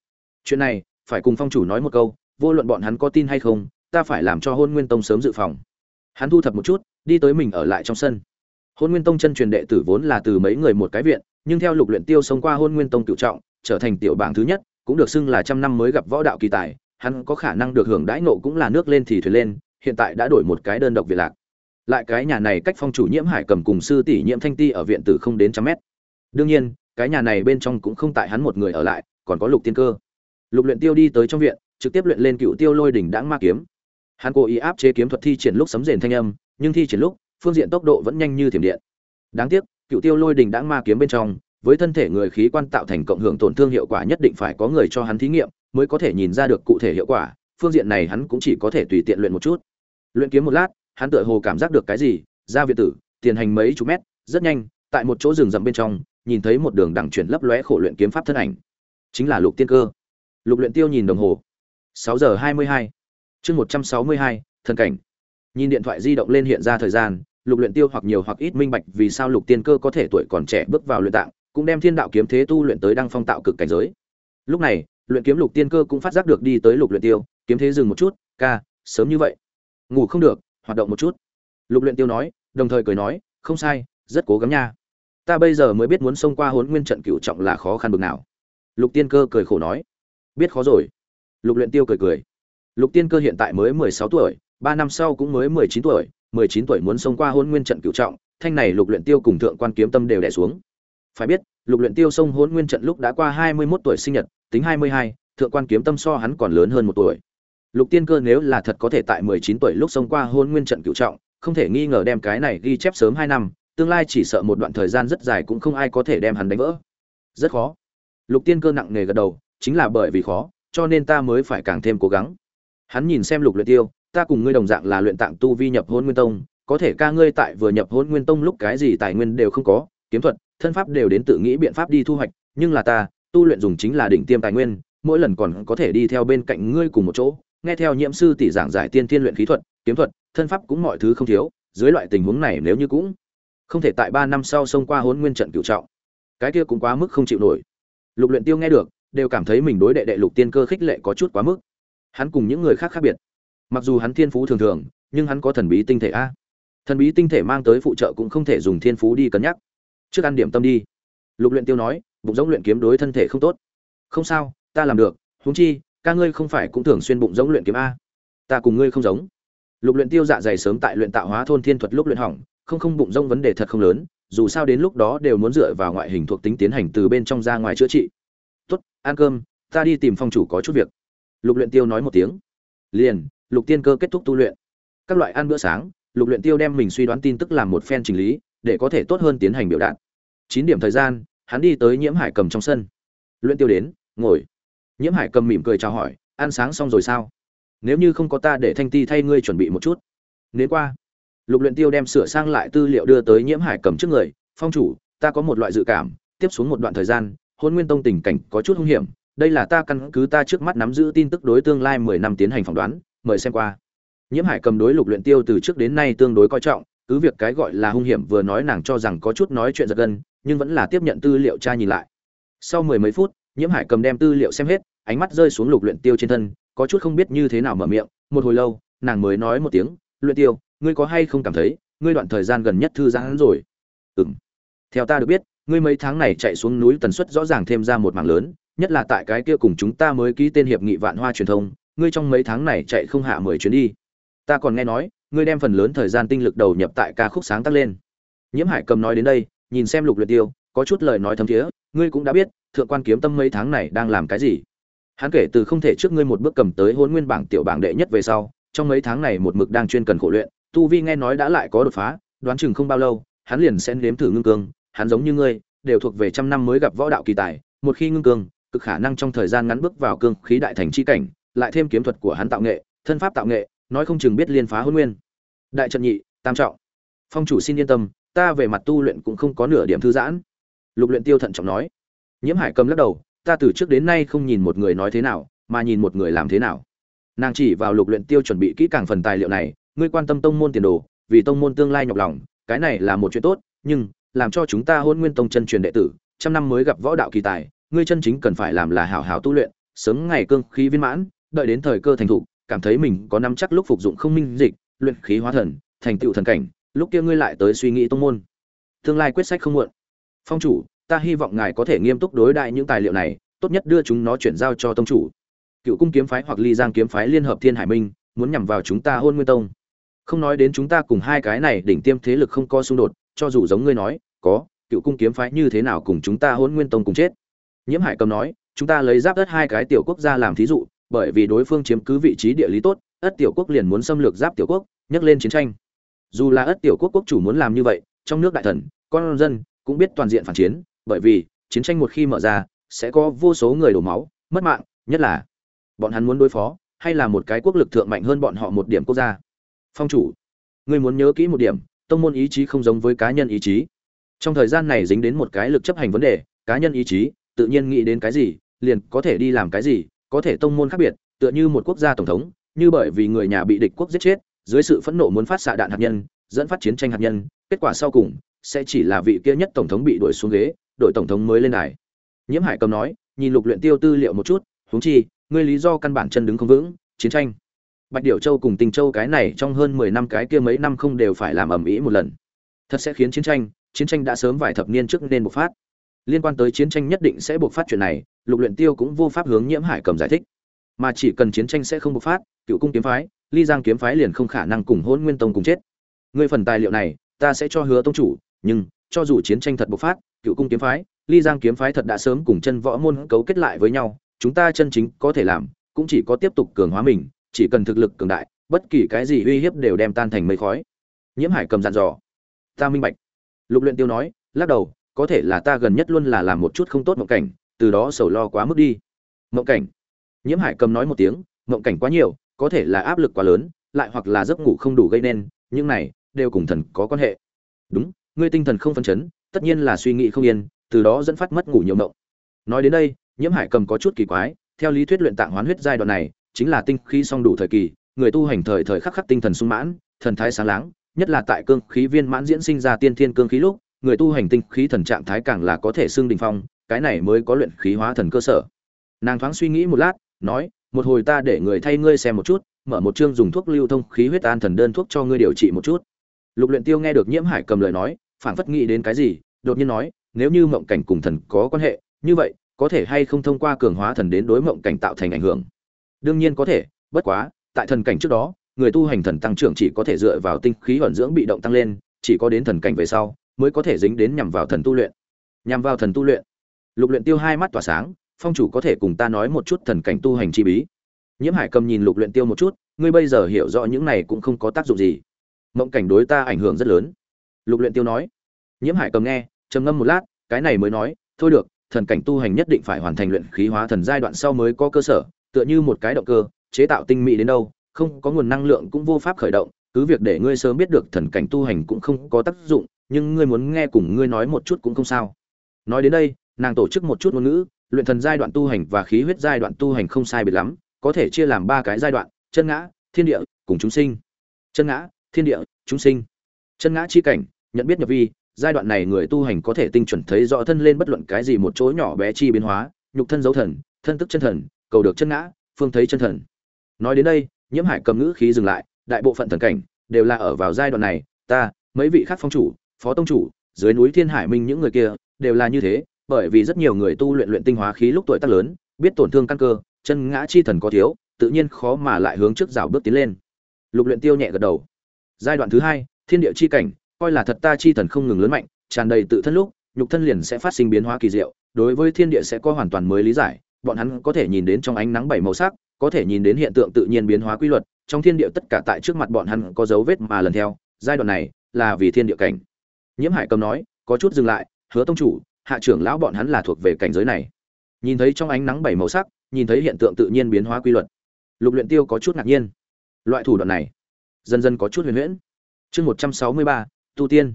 S1: Chuyện này, phải cùng phong chủ nói một câu, vô luận bọn hắn có tin hay không, ta phải làm cho hôn nguyên tông sớm dự phòng. Hắn thu thập một chút, đi tới mình ở lại trong sân. Hôn nguyên tông chân truyền đệ tử vốn là từ mấy người một cái viện, nhưng theo lục luyện tiêu sống qua hôn nguyên tông cựu trọng, trở thành tiểu bảng thứ nhất, cũng được xưng là trăm năm mới gặp võ đạo kỳ tài hắn có khả năng được hưởng đãi nộ cũng là nước lên thì thuyền lên, hiện tại đã đổi một cái đơn độc việt lạc. Lại cái nhà này cách phong chủ nhiễm hải cầm cùng sư tỷ nhiễm thanh ti ở viện tử không đến trăm mét. Đương nhiên, cái nhà này bên trong cũng không tại hắn một người ở lại, còn có lục tiên cơ. Lục luyện tiêu đi tới trong viện, trực tiếp luyện lên cựu tiêu lôi đỉnh đãng ma kiếm. Hắn cố ý áp chế kiếm thuật thi triển lúc sấm rền thanh âm, nhưng thi triển lúc, phương diện tốc độ vẫn nhanh như thiểm điện. Đáng tiếc, cựu tiêu lôi đỉnh đãng ma kiếm bên trong, với thân thể người khí quan tạo thành cộng hưởng tổn thương hiệu quả nhất định phải có người cho hắn thí nghiệm mới có thể nhìn ra được cụ thể hiệu quả, phương diện này hắn cũng chỉ có thể tùy tiện luyện một chút. Luyện kiếm một lát, hắn tựa hồ cảm giác được cái gì ra viện tử, tiền hành mấy chục mét, rất nhanh, tại một chỗ rừng rậm bên trong, nhìn thấy một đường đẳng chuyển lấp lóe khổ luyện kiếm pháp thân ảnh. Chính là lục tiên cơ. Lục luyện tiêu nhìn đồng hồ. sáu giờ hai mươi hai. Chương một trăm sáu mươi hai, thần cảnh. Nhìn điện thoại di động lên hiện ra thời gian, lục luyện tiêu hoặc nhiều hoặc ít minh bạch vì sao lục tiên cơ có thể tuổi còn trẻ bước vào luyện tạng, cũng đem thiên đạo kiếm thế tu luyện tới đăng phong tạo cực cảnh giới. Lúc này luyện kiếm lục tiên cơ cũng phát giác được đi tới lục luyện tiêu, kiếm thế dừng một chút, ca, sớm như vậy. Ngủ không được, hoạt động một chút. Lục luyện tiêu nói, đồng thời cười nói, không sai, rất cố gắng nha. Ta bây giờ mới biết muốn xông qua huấn nguyên trận cửu trọng là khó khăn bực nào. Lục tiên cơ cười khổ nói, biết khó rồi. Lục luyện tiêu cười cười, lục tiên cơ hiện tại mới mười sáu tuổi, ba năm sau cũng mới mười chín tuổi, mười chín tuổi muốn xông qua huấn nguyên trận cửu trọng, thanh này lục luyện tiêu cùng thượng quan kiếm tâm đều đè xuống. Phải biết, lục luyện tiêu xông hỗn nguyên trận lúc đã qua hai mươi 21 tuổi sinh nhật tính hai mươi hai, thượng quan kiếm tâm so hắn còn lớn hơn một tuổi. Lục tiên cơ nếu là thật có thể tại mười chín tuổi lúc xông qua hôn nguyên trận cựu trọng không thể nghi ngờ đem cái này ghi chép sớm hai năm tương lai chỉ sợ một đoạn thời gian rất dài cũng không ai có thể đem hắn đánh vỡ. Rất khó. Lục tiên cơ nặng nề gật đầu chính là bởi vì khó cho nên ta mới phải càng thêm cố gắng. Hắn nhìn xem lục luyện tiêu ta cùng ngươi đồng dạng là luyện tạng tu vi nhập hôn nguyên tông có thể ca ngươi tại vừa nhập hôn nguyên tông lúc cái gì tài nguyên đều không có kiếm thuật thân pháp đều đến tự nghĩ biện pháp đi thu hoạch nhưng là ta tu luyện dùng chính là đỉnh tiêm tài nguyên, mỗi lần còn có thể đi theo bên cạnh ngươi cùng một chỗ. Nghe theo nhiễm sư tỷ giảng giải tiên tiên luyện khí thuật, kiếm thuật, thân pháp cũng mọi thứ không thiếu, dưới loại tình huống này nếu như cũng không thể tại ba năm sau xông qua hôn nguyên trận cửu trọng, cái kia cũng quá mức không chịu nổi. Lục luyện tiêu nghe được, đều cảm thấy mình đối đệ đệ lục tiên cơ khích lệ có chút quá mức. Hắn cùng những người khác khác biệt. Mặc dù hắn thiên phú thường thường, nhưng hắn có thần bí tinh thể a. Thần bí tinh thể mang tới phụ trợ cũng không thể dùng thiên phú đi cân nhắc. Trước ăn điểm tâm đi. Lục luyện tiêu nói bụng giống luyện kiếm đối thân thể không tốt. Không sao, ta làm được, huống chi, ca ngươi không phải cũng thường xuyên bụng giống luyện kiếm a. Ta cùng ngươi không giống. Lục luyện tiêu dạ dày sớm tại luyện tạo hóa thôn thiên thuật lúc luyện hỏng, không không bụng giống vấn đề thật không lớn, dù sao đến lúc đó đều muốn dựa vào ngoại hình thuộc tính tiến hành từ bên trong ra ngoài chữa trị. Tốt, ăn cơm, ta đi tìm phong chủ có chút việc. Lục luyện tiêu nói một tiếng. Liền, lục tiên cơ kết thúc tu luyện. Các loại ăn bữa sáng, lục luyện tiêu đem mình suy đoán tin tức làm một phen chỉnh lý, để có thể tốt hơn tiến hành biểu đạt. Chín điểm thời gian hắn đi tới nhiễm hải cầm trong sân. Luyện tiêu đến, ngồi. Nhiễm hải cầm mỉm cười chào hỏi, ăn sáng xong rồi sao? Nếu như không có ta để thanh ti thay ngươi chuẩn bị một chút. Nếu qua. Lục luyện tiêu đem sửa sang lại tư liệu đưa tới nhiễm hải cầm trước người, phong chủ, ta có một loại dự cảm, tiếp xuống một đoạn thời gian, hôn nguyên tông tình cảnh có chút hung hiểm, đây là ta căn cứ ta trước mắt nắm giữ tin tức đối tương lai mười năm tiến hành phỏng đoán, mời xem qua. Nhiễm hải cầm đối lục luyện tiêu từ trước đến nay tương đối coi trọng cứ việc cái gọi là hung hiểm vừa nói nàng cho rằng có chút nói chuyện giật gân, nhưng vẫn là tiếp nhận tư liệu tra nhìn lại. Sau mười mấy phút, nhiễm hải cầm đem tư liệu xem hết, ánh mắt rơi xuống lục luyện tiêu trên thân, có chút không biết như thế nào mở miệng, một hồi lâu, nàng mới nói một tiếng, luyện tiêu, ngươi có hay không cảm thấy, ngươi đoạn thời gian gần nhất thư giãn rồi? Ừm, theo ta được biết, ngươi mấy tháng này chạy xuống núi tần suất rõ ràng thêm ra một mảng lớn, nhất là tại cái kia cùng chúng ta mới ký tên hiệp nghị vạn hoa truyền thông, ngươi trong mấy tháng này chạy không hạ mười chuyến đi. Ta còn nghe nói ngươi đem phần lớn thời gian tinh lực đầu nhập tại ca khúc sáng tác lên. Nhiễm hải cầm nói đến đây, nhìn xem lục luyện tiêu, có chút lời nói thấm thiế, ngươi cũng đã biết, thượng quan kiếm tâm mấy tháng này đang làm cái gì. Hắn kể từ không thể trước ngươi một bước cầm tới hôn nguyên bảng tiểu bảng đệ nhất về sau, trong mấy tháng này một mực đang chuyên cần khổ luyện, tu vi nghe nói đã lại có đột phá, đoán chừng không bao lâu, hắn liền sẽ nếm thử ngưng cương, hắn giống như ngươi, đều thuộc về trăm năm mới gặp võ đạo kỳ tài, một khi ngưng cương, cực khả năng trong thời gian ngắn bước vào cương khí đại thành chi cảnh, lại thêm kiếm thuật của hắn tạo nghệ, thân pháp tạo nghệ nói không chừng biết liên phá hôn nguyên. Đại trận nhị, tam trọng. Phong chủ xin yên tâm, ta về mặt tu luyện cũng không có nửa điểm thư giãn. Lục luyện tiêu thận trọng nói. Nhiễm hải cầm lắc đầu, ta từ trước đến nay không nhìn một người nói thế nào, mà nhìn một người làm thế nào. Nàng chỉ vào lục luyện tiêu chuẩn bị kỹ càng phần tài liệu này, ngươi quan tâm tông môn tiền đồ, vì tông môn tương lai nhọc lòng, cái này là một chuyện tốt, nhưng, làm cho chúng ta hôn nguyên tông chân truyền đệ tử, trăm năm mới gặp võ đạo kỳ tài, ngươi chân chính cần phải làm là hảo hảo tu luyện, sớm ngày cương khí viên mãn, đợi đến thời cơ thành thục cảm thấy mình có nắm chắc lúc phục dụng không minh dịch, luyện khí hóa thần, thành tựu thần cảnh, lúc kia ngươi lại tới suy nghĩ tông môn. Tương lai quyết sách không muộn. Phong chủ, ta hy vọng ngài có thể nghiêm túc đối đại những tài liệu này, tốt nhất đưa chúng nó chuyển giao cho tông chủ. Cựu cung kiếm phái hoặc ly giang kiếm phái liên hợp thiên hải minh, muốn nhằm vào chúng ta hôn nguyên tông. Không nói đến chúng ta cùng hai cái này đỉnh tiêm thế lực không có xung đột, cho dù giống ngươi nói, có, cựu cung kiếm phái như thế nào cùng chúng ta hôn nguyên tông cùng chết. Nhiễm hải cầm nói, chúng ta lấy giáp đất hai cái tiểu quốc gia làm thí dụ bởi vì đối phương chiếm cứ vị trí địa lý tốt, ất tiểu quốc liền muốn xâm lược giáp tiểu quốc, nhắc lên chiến tranh. Dù là ất tiểu quốc quốc chủ muốn làm như vậy, trong nước đại thần, con dân cũng biết toàn diện phản chiến, bởi vì chiến tranh một khi mở ra, sẽ có vô số người đổ máu, mất mạng, nhất là bọn hắn muốn đối phó, hay là một cái quốc lực thượng mạnh hơn bọn họ một điểm quốc gia. Phong chủ, ngươi muốn nhớ kỹ một điểm, tông môn ý chí không giống với cá nhân ý chí. Trong thời gian này dính đến một cái lực chấp hành vấn đề, cá nhân ý chí, tự nhiên nghĩ đến cái gì, liền có thể đi làm cái gì có thể tông môn khác biệt, tựa như một quốc gia tổng thống, như bởi vì người nhà bị địch quốc giết chết, dưới sự phẫn nộ muốn phát xạ đạn hạt nhân, dẫn phát chiến tranh hạt nhân, kết quả sau cùng, sẽ chỉ là vị kia nhất tổng thống bị đuổi xuống ghế, đội tổng thống mới lên đài. Nhiễm hải cầm nói, nhìn lục luyện tiêu tư liệu một chút, huống chi, ngươi lý do căn bản chân đứng không vững, chiến tranh. Bạch điểu châu cùng tình châu cái này trong hơn mười năm cái kia mấy năm không đều phải làm ầm ĩ một lần. Thật sẽ khiến chiến tranh chiến tranh đã sớm vài thập niên trước nên bộc phát. Liên quan tới chiến tranh nhất định sẽ bộc phát chuyện này lục luyện tiêu cũng vô pháp hướng nhiễm hải cầm giải thích. Mà chỉ cần chiến tranh sẽ không bộc phát, cựu cung kiếm phái, ly giang kiếm phái liền không khả năng cùng hôn nguyên tông cùng chết. Người phần tài liệu này, ta sẽ cho hứa tông chủ, nhưng, cho dù chiến tranh thật bộc phát, cựu cung kiếm phái, ly giang kiếm phái thật đã sớm cùng chân võ môn cấu kết lại với nhau, chúng ta chân chính có thể làm, cũng chỉ có tiếp tục cường hóa mình, chỉ cần thực lực cường đại, bất kỳ cái gì uy hiếp đều đem tan thành mây khói. Nhiễm hải cầm dặn dò. Ta minh bạch. Lục luyện tiêu nói, lắc đầu, có thể là ta gần nhất luôn là làm một chút không tốt mộng cảnh từ đó sầu lo quá mức đi. Mộng cảnh. Nhiễm hải cầm nói một tiếng, mộng cảnh quá nhiều, có thể là áp lực quá lớn, lại hoặc là giấc ngủ không đủ gây nên, những này đều cùng thần có quan hệ. Đúng, ngươi tinh thần không phân chấn, tất nhiên là suy nghĩ không yên, từ đó dẫn phát mất ngủ nhiều mộng. Nói đến đây, nhiễm hải cầm có chút kỳ quái, theo lý thuyết luyện tạng hoán huyết giai đoạn này, chính là tinh khí song đủ thời kỳ, người tu hành thời thời khắc khắc tinh thần sung mãn, thần thái sáng láng, nhất là tại cương khí viên mãn diễn sinh ra tiên thiên cương khí lúc, người tu hành tinh khí thần trạng thái càng là có thể xưng đỉnh phong cái này mới có luyện khí hóa thần cơ sở. Nàng thoáng suy nghĩ một lát, nói, một hồi ta để người thay ngươi xem một chút, mở một chương dùng thuốc lưu thông khí huyết an thần đơn thuốc cho ngươi điều trị một chút. Lục luyện tiêu nghe được nhiễm hải cầm lời nói, phảng phất nghĩ đến cái gì, đột nhiên nói, nếu như mộng cảnh cùng thần có quan hệ, như vậy, có thể hay không thông qua cường hóa thần đến đối mộng cảnh tạo thành ảnh hưởng? Đương nhiên có thể, bất quá, tại thần cảnh trước đó, người tu hành thần tăng trưởng chỉ có thể dựa vào tinh khí ẩn dưỡng bị động tăng lên, chỉ có đến thần cảnh về sau, mới có thể dính đến nhằm vào thần tu luyện. Nhằm vào thần tu luyện? Lục luyện tiêu hai mắt tỏa sáng, phong chủ có thể cùng ta nói một chút thần cảnh tu hành chi bí. Nhiễm hải cầm nhìn lục luyện tiêu một chút, ngươi bây giờ hiểu rõ những này cũng không có tác dụng gì. Mộng cảnh đối ta ảnh hưởng rất lớn. Lục luyện tiêu nói. Nhiễm hải cầm nghe, trầm ngâm một lát, cái này mới nói, thôi được, thần cảnh tu hành nhất định phải hoàn thành luyện khí hóa thần giai đoạn sau mới có cơ sở, tựa như một cái động cơ, chế tạo tinh mỹ đến đâu, không có nguồn năng lượng cũng vô pháp khởi động, cứ việc để ngươi sớm biết được thần cảnh tu hành cũng không có tác dụng, nhưng ngươi muốn nghe cùng ngươi nói một chút cũng không sao. Nói đến đây nàng tổ chức một chút ngôn ngữ, luyện thần giai đoạn tu hành và khí huyết giai đoạn tu hành không sai biệt lắm, có thể chia làm ba cái giai đoạn, chân ngã, thiên địa, cùng chúng sinh. Chân ngã, thiên địa, chúng sinh. Chân ngã chi cảnh, nhận biết nhập vi, giai đoạn này người tu hành có thể tinh chuẩn thấy rõ thân lên bất luận cái gì một chỗ nhỏ bé chi biến hóa, nhục thân dấu thần, thân tức chân thần, cầu được chân ngã, phương thấy chân thần. Nói đến đây, nhiễm hải cầm ngữ khí dừng lại, đại bộ phận thần cảnh đều là ở vào giai đoạn này, ta, mấy vị khác phong chủ, phó tông chủ, dưới núi thiên hải minh những người kia đều là như thế bởi vì rất nhiều người tu luyện luyện tinh hóa khí lúc tuổi tác lớn, biết tổn thương căn cơ, chân ngã chi thần có thiếu, tự nhiên khó mà lại hướng trước rào bước tiến lên. Lục luyện tiêu nhẹ gật đầu. Giai đoạn thứ hai, thiên địa chi cảnh, coi là thật ta chi thần không ngừng lớn mạnh, tràn đầy tự thân lúc, nhục thân liền sẽ phát sinh biến hóa kỳ diệu, đối với thiên địa sẽ có hoàn toàn mới lý giải, bọn hắn có thể nhìn đến trong ánh nắng bảy màu sắc, có thể nhìn đến hiện tượng tự nhiên biến hóa quy luật, trong thiên địa tất cả tại trước mặt bọn hắn có dấu vết mà lần theo, giai đoạn này là vì thiên địa cảnh. Nhiễm hải cầm nói, có chút dừng lại, hứa tông chủ hạ trưởng lão bọn hắn là thuộc về cảnh giới này. Nhìn thấy trong ánh nắng bảy màu sắc, nhìn thấy hiện tượng tự nhiên biến hóa quy luật, lục luyện tiêu có chút ngạc nhiên. Loại thủ đoạn này, dần dần có chút huyền huyễn. Chương một trăm sáu mươi ba, tu tiên.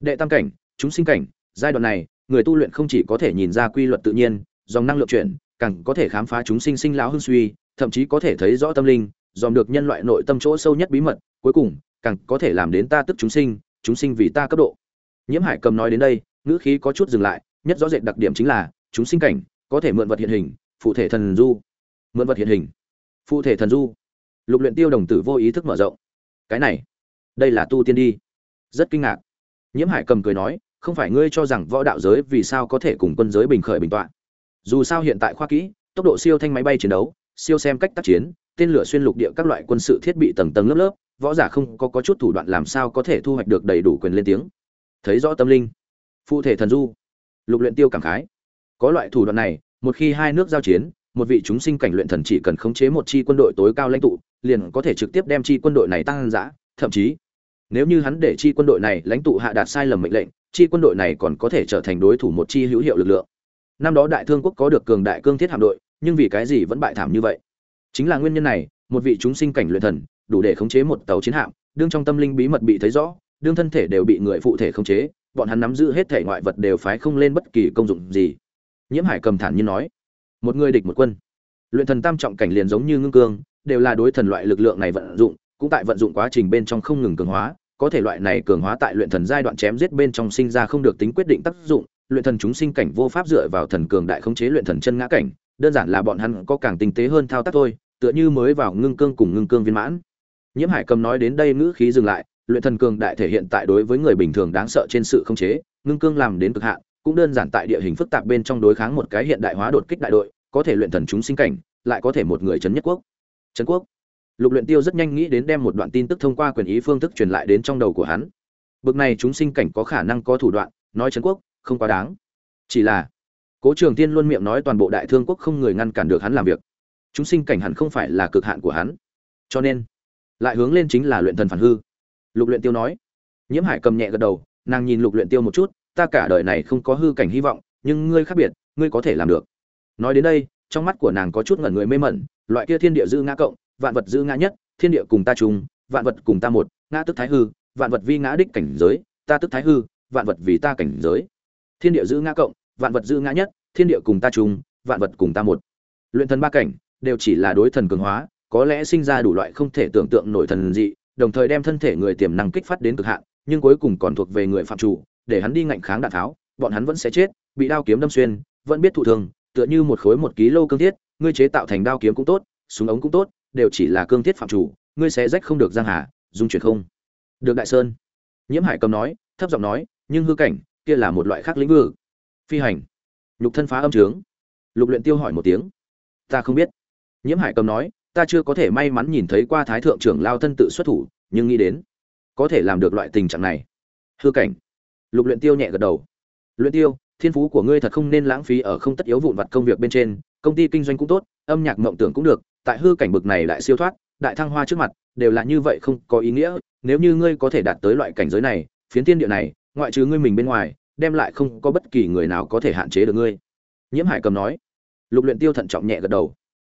S1: Đệ tam cảnh, chúng sinh cảnh, giai đoạn này, người tu luyện không chỉ có thể nhìn ra quy luật tự nhiên, dòng năng lượng chuyển, càng có thể khám phá chúng sinh sinh lão hưng suy, thậm chí có thể thấy rõ tâm linh, dòm được nhân loại nội tâm chỗ sâu nhất bí mật, cuối cùng, càng có thể làm đến ta tức chúng sinh chúng sinh vì ta cấp độ. Nhiễm hải cầm nói đến đây ngữ khí có chút dừng lại nhất rõ rệt đặc điểm chính là chúng sinh cảnh có thể mượn vật hiện hình phụ thể thần du. Mượn vật hiện hình phụ thể thần du. Lục luyện tiêu đồng tử vô ý thức mở rộng. Cái này đây là tu tiên đi. Rất kinh ngạc. Nhiễm hải cầm cười nói không phải ngươi cho rằng võ đạo giới vì sao có thể cùng quân giới bình khởi bình tọa. Dù sao hiện tại khoa kỹ tốc độ siêu thanh máy bay chiến đấu siêu xem cách tác chiến tên lửa xuyên lục địa các loại quân sự thiết bị tầng tầng lớp lớp võ giả không có, có chút thủ đoạn làm sao có thể thu hoạch được đầy đủ quyền lên tiếng. Thấy rõ tâm linh phụ thể thần du. Lục luyện tiêu cảm khái. Có loại thủ đoạn này, một khi hai nước giao chiến, một vị chúng sinh cảnh luyện thần chỉ cần khống chế một chi quân đội tối cao lãnh tụ, liền có thể trực tiếp đem chi quân đội này tăng dã, thậm chí, nếu như hắn để chi quân đội này lãnh tụ hạ đạt sai lầm mệnh lệnh, chi quân đội này còn có thể trở thành đối thủ một chi hữu hiệu lực lượng. Năm đó đại thương quốc có được cường đại cương thiết hạm đội, nhưng vì cái gì vẫn bại thảm như vậy? Chính là nguyên nhân này, một vị chúng sinh cảnh luyện thần, đủ để khống chế một tàu chiến hạm, đương trong tâm linh bí mật bị thấy rõ, đương thân thể đều bị người phụ thể khống chế bọn hắn nắm giữ hết thể ngoại vật đều phái không lên bất kỳ công dụng gì. Nhiễm hải cầm thản nhiên nói, một người địch một quân. Luyện thần tam trọng cảnh liền giống như ngưng cương, đều là đối thần loại lực lượng này vận dụng, cũng tại vận dụng quá trình bên trong không ngừng cường hóa, có thể loại này cường hóa tại luyện thần giai đoạn chém giết bên trong sinh ra không được tính quyết định tác dụng, luyện thần chúng sinh cảnh vô pháp dựa vào thần cường đại khống chế luyện thần chân ngã cảnh, đơn giản là bọn hắn có càng tinh tế hơn thao tác thôi, tựa như mới vào ngưng cương cùng ngưng cương viên mãn. Nhiễm hải cầm nói đến đây ngữ khí dừng lại luyện thần cường đại thể hiện tại đối với người bình thường đáng sợ trên sự không chế, ngưng cương làm đến cực hạn, cũng đơn giản tại địa hình phức tạp bên trong đối kháng một cái hiện đại hóa đột kích đại đội, có thể luyện thần chúng sinh cảnh, lại có thể một người chấn nhất quốc. Trấn quốc. Lục luyện tiêu rất nhanh nghĩ đến đem một đoạn tin tức thông qua quyền ý phương thức truyền lại đến trong đầu của hắn. Bực này chúng sinh cảnh có khả năng có thủ đoạn, nói trấn quốc, không quá đáng. Chỉ là, cố trường tiên luôn miệng nói toàn bộ đại thương quốc không người ngăn cản được hắn làm việc. Chúng sinh cảnh hẳn không phải là cực hạn của hắn. Cho nên, lại hướng lên chính là luyện thần phản hư lục luyện tiêu nói. Nhiễm hải cầm nhẹ gật đầu, nàng nhìn lục luyện tiêu một chút, ta cả đời này không có hư cảnh hy vọng, nhưng ngươi khác biệt, ngươi có thể làm được. Nói đến đây, trong mắt của nàng có chút ngẩn người mê mẩn, loại kia thiên địa giữ ngã cộng, vạn vật giữ ngã nhất, thiên địa cùng ta chung, vạn vật cùng ta một, ngã tức thái hư, vạn vật vi ngã đích cảnh giới, ta tức thái hư, vạn vật vì ta cảnh giới. Thiên địa giữ ngã cộng, vạn vật giữ ngã nhất, thiên địa cùng ta chung, vạn vật cùng ta một. Luyện thần ba cảnh, đều chỉ là đối thần cường hóa, có lẽ sinh ra đủ loại không thể tưởng tượng nổi thần dị đồng thời đem thân thể người tiềm năng kích phát đến cực hạn nhưng cuối cùng còn thuộc về người phạm chủ để hắn đi ngạnh kháng đạn tháo bọn hắn vẫn sẽ chết bị đao kiếm đâm xuyên vẫn biết thụ thương, tựa như một khối một ký lô cương thiết ngươi chế tạo thành đao kiếm cũng tốt súng ống cũng tốt đều chỉ là cương thiết phạm chủ ngươi sẽ rách không được giang hà dung chuyển không. Được đại sơn. Nhiễm hải cầm nói thấp giọng nói nhưng hư cảnh kia là một loại khác lĩnh vực. Phi hành. Lục thân phá âm trướng. Lục luyện tiêu hỏi một tiếng. Ta không biết. Nhiễm hải cầm nói ta chưa có thể may mắn nhìn thấy qua thái thượng trưởng lao thân tự xuất thủ, nhưng nghĩ đến, có thể làm được loại tình trạng này. Hư cảnh. Lục luyện tiêu nhẹ gật đầu. Luyện tiêu, thiên phú của ngươi thật không nên lãng phí ở không tất yếu vụn vặt công việc bên trên, công ty kinh doanh cũng tốt, âm nhạc mộng tưởng cũng được, tại hư cảnh bực này đại siêu thoát, đại thăng hoa trước mặt, đều là như vậy không có ý nghĩa, nếu như ngươi có thể đạt tới loại cảnh giới này, phiến thiên địa này, ngoại trừ ngươi mình bên ngoài, đem lại không có bất kỳ người nào có thể hạn chế được ngươi. Nhiễm hải cầm nói. Lục luyện tiêu thận trọng nhẹ gật đầu.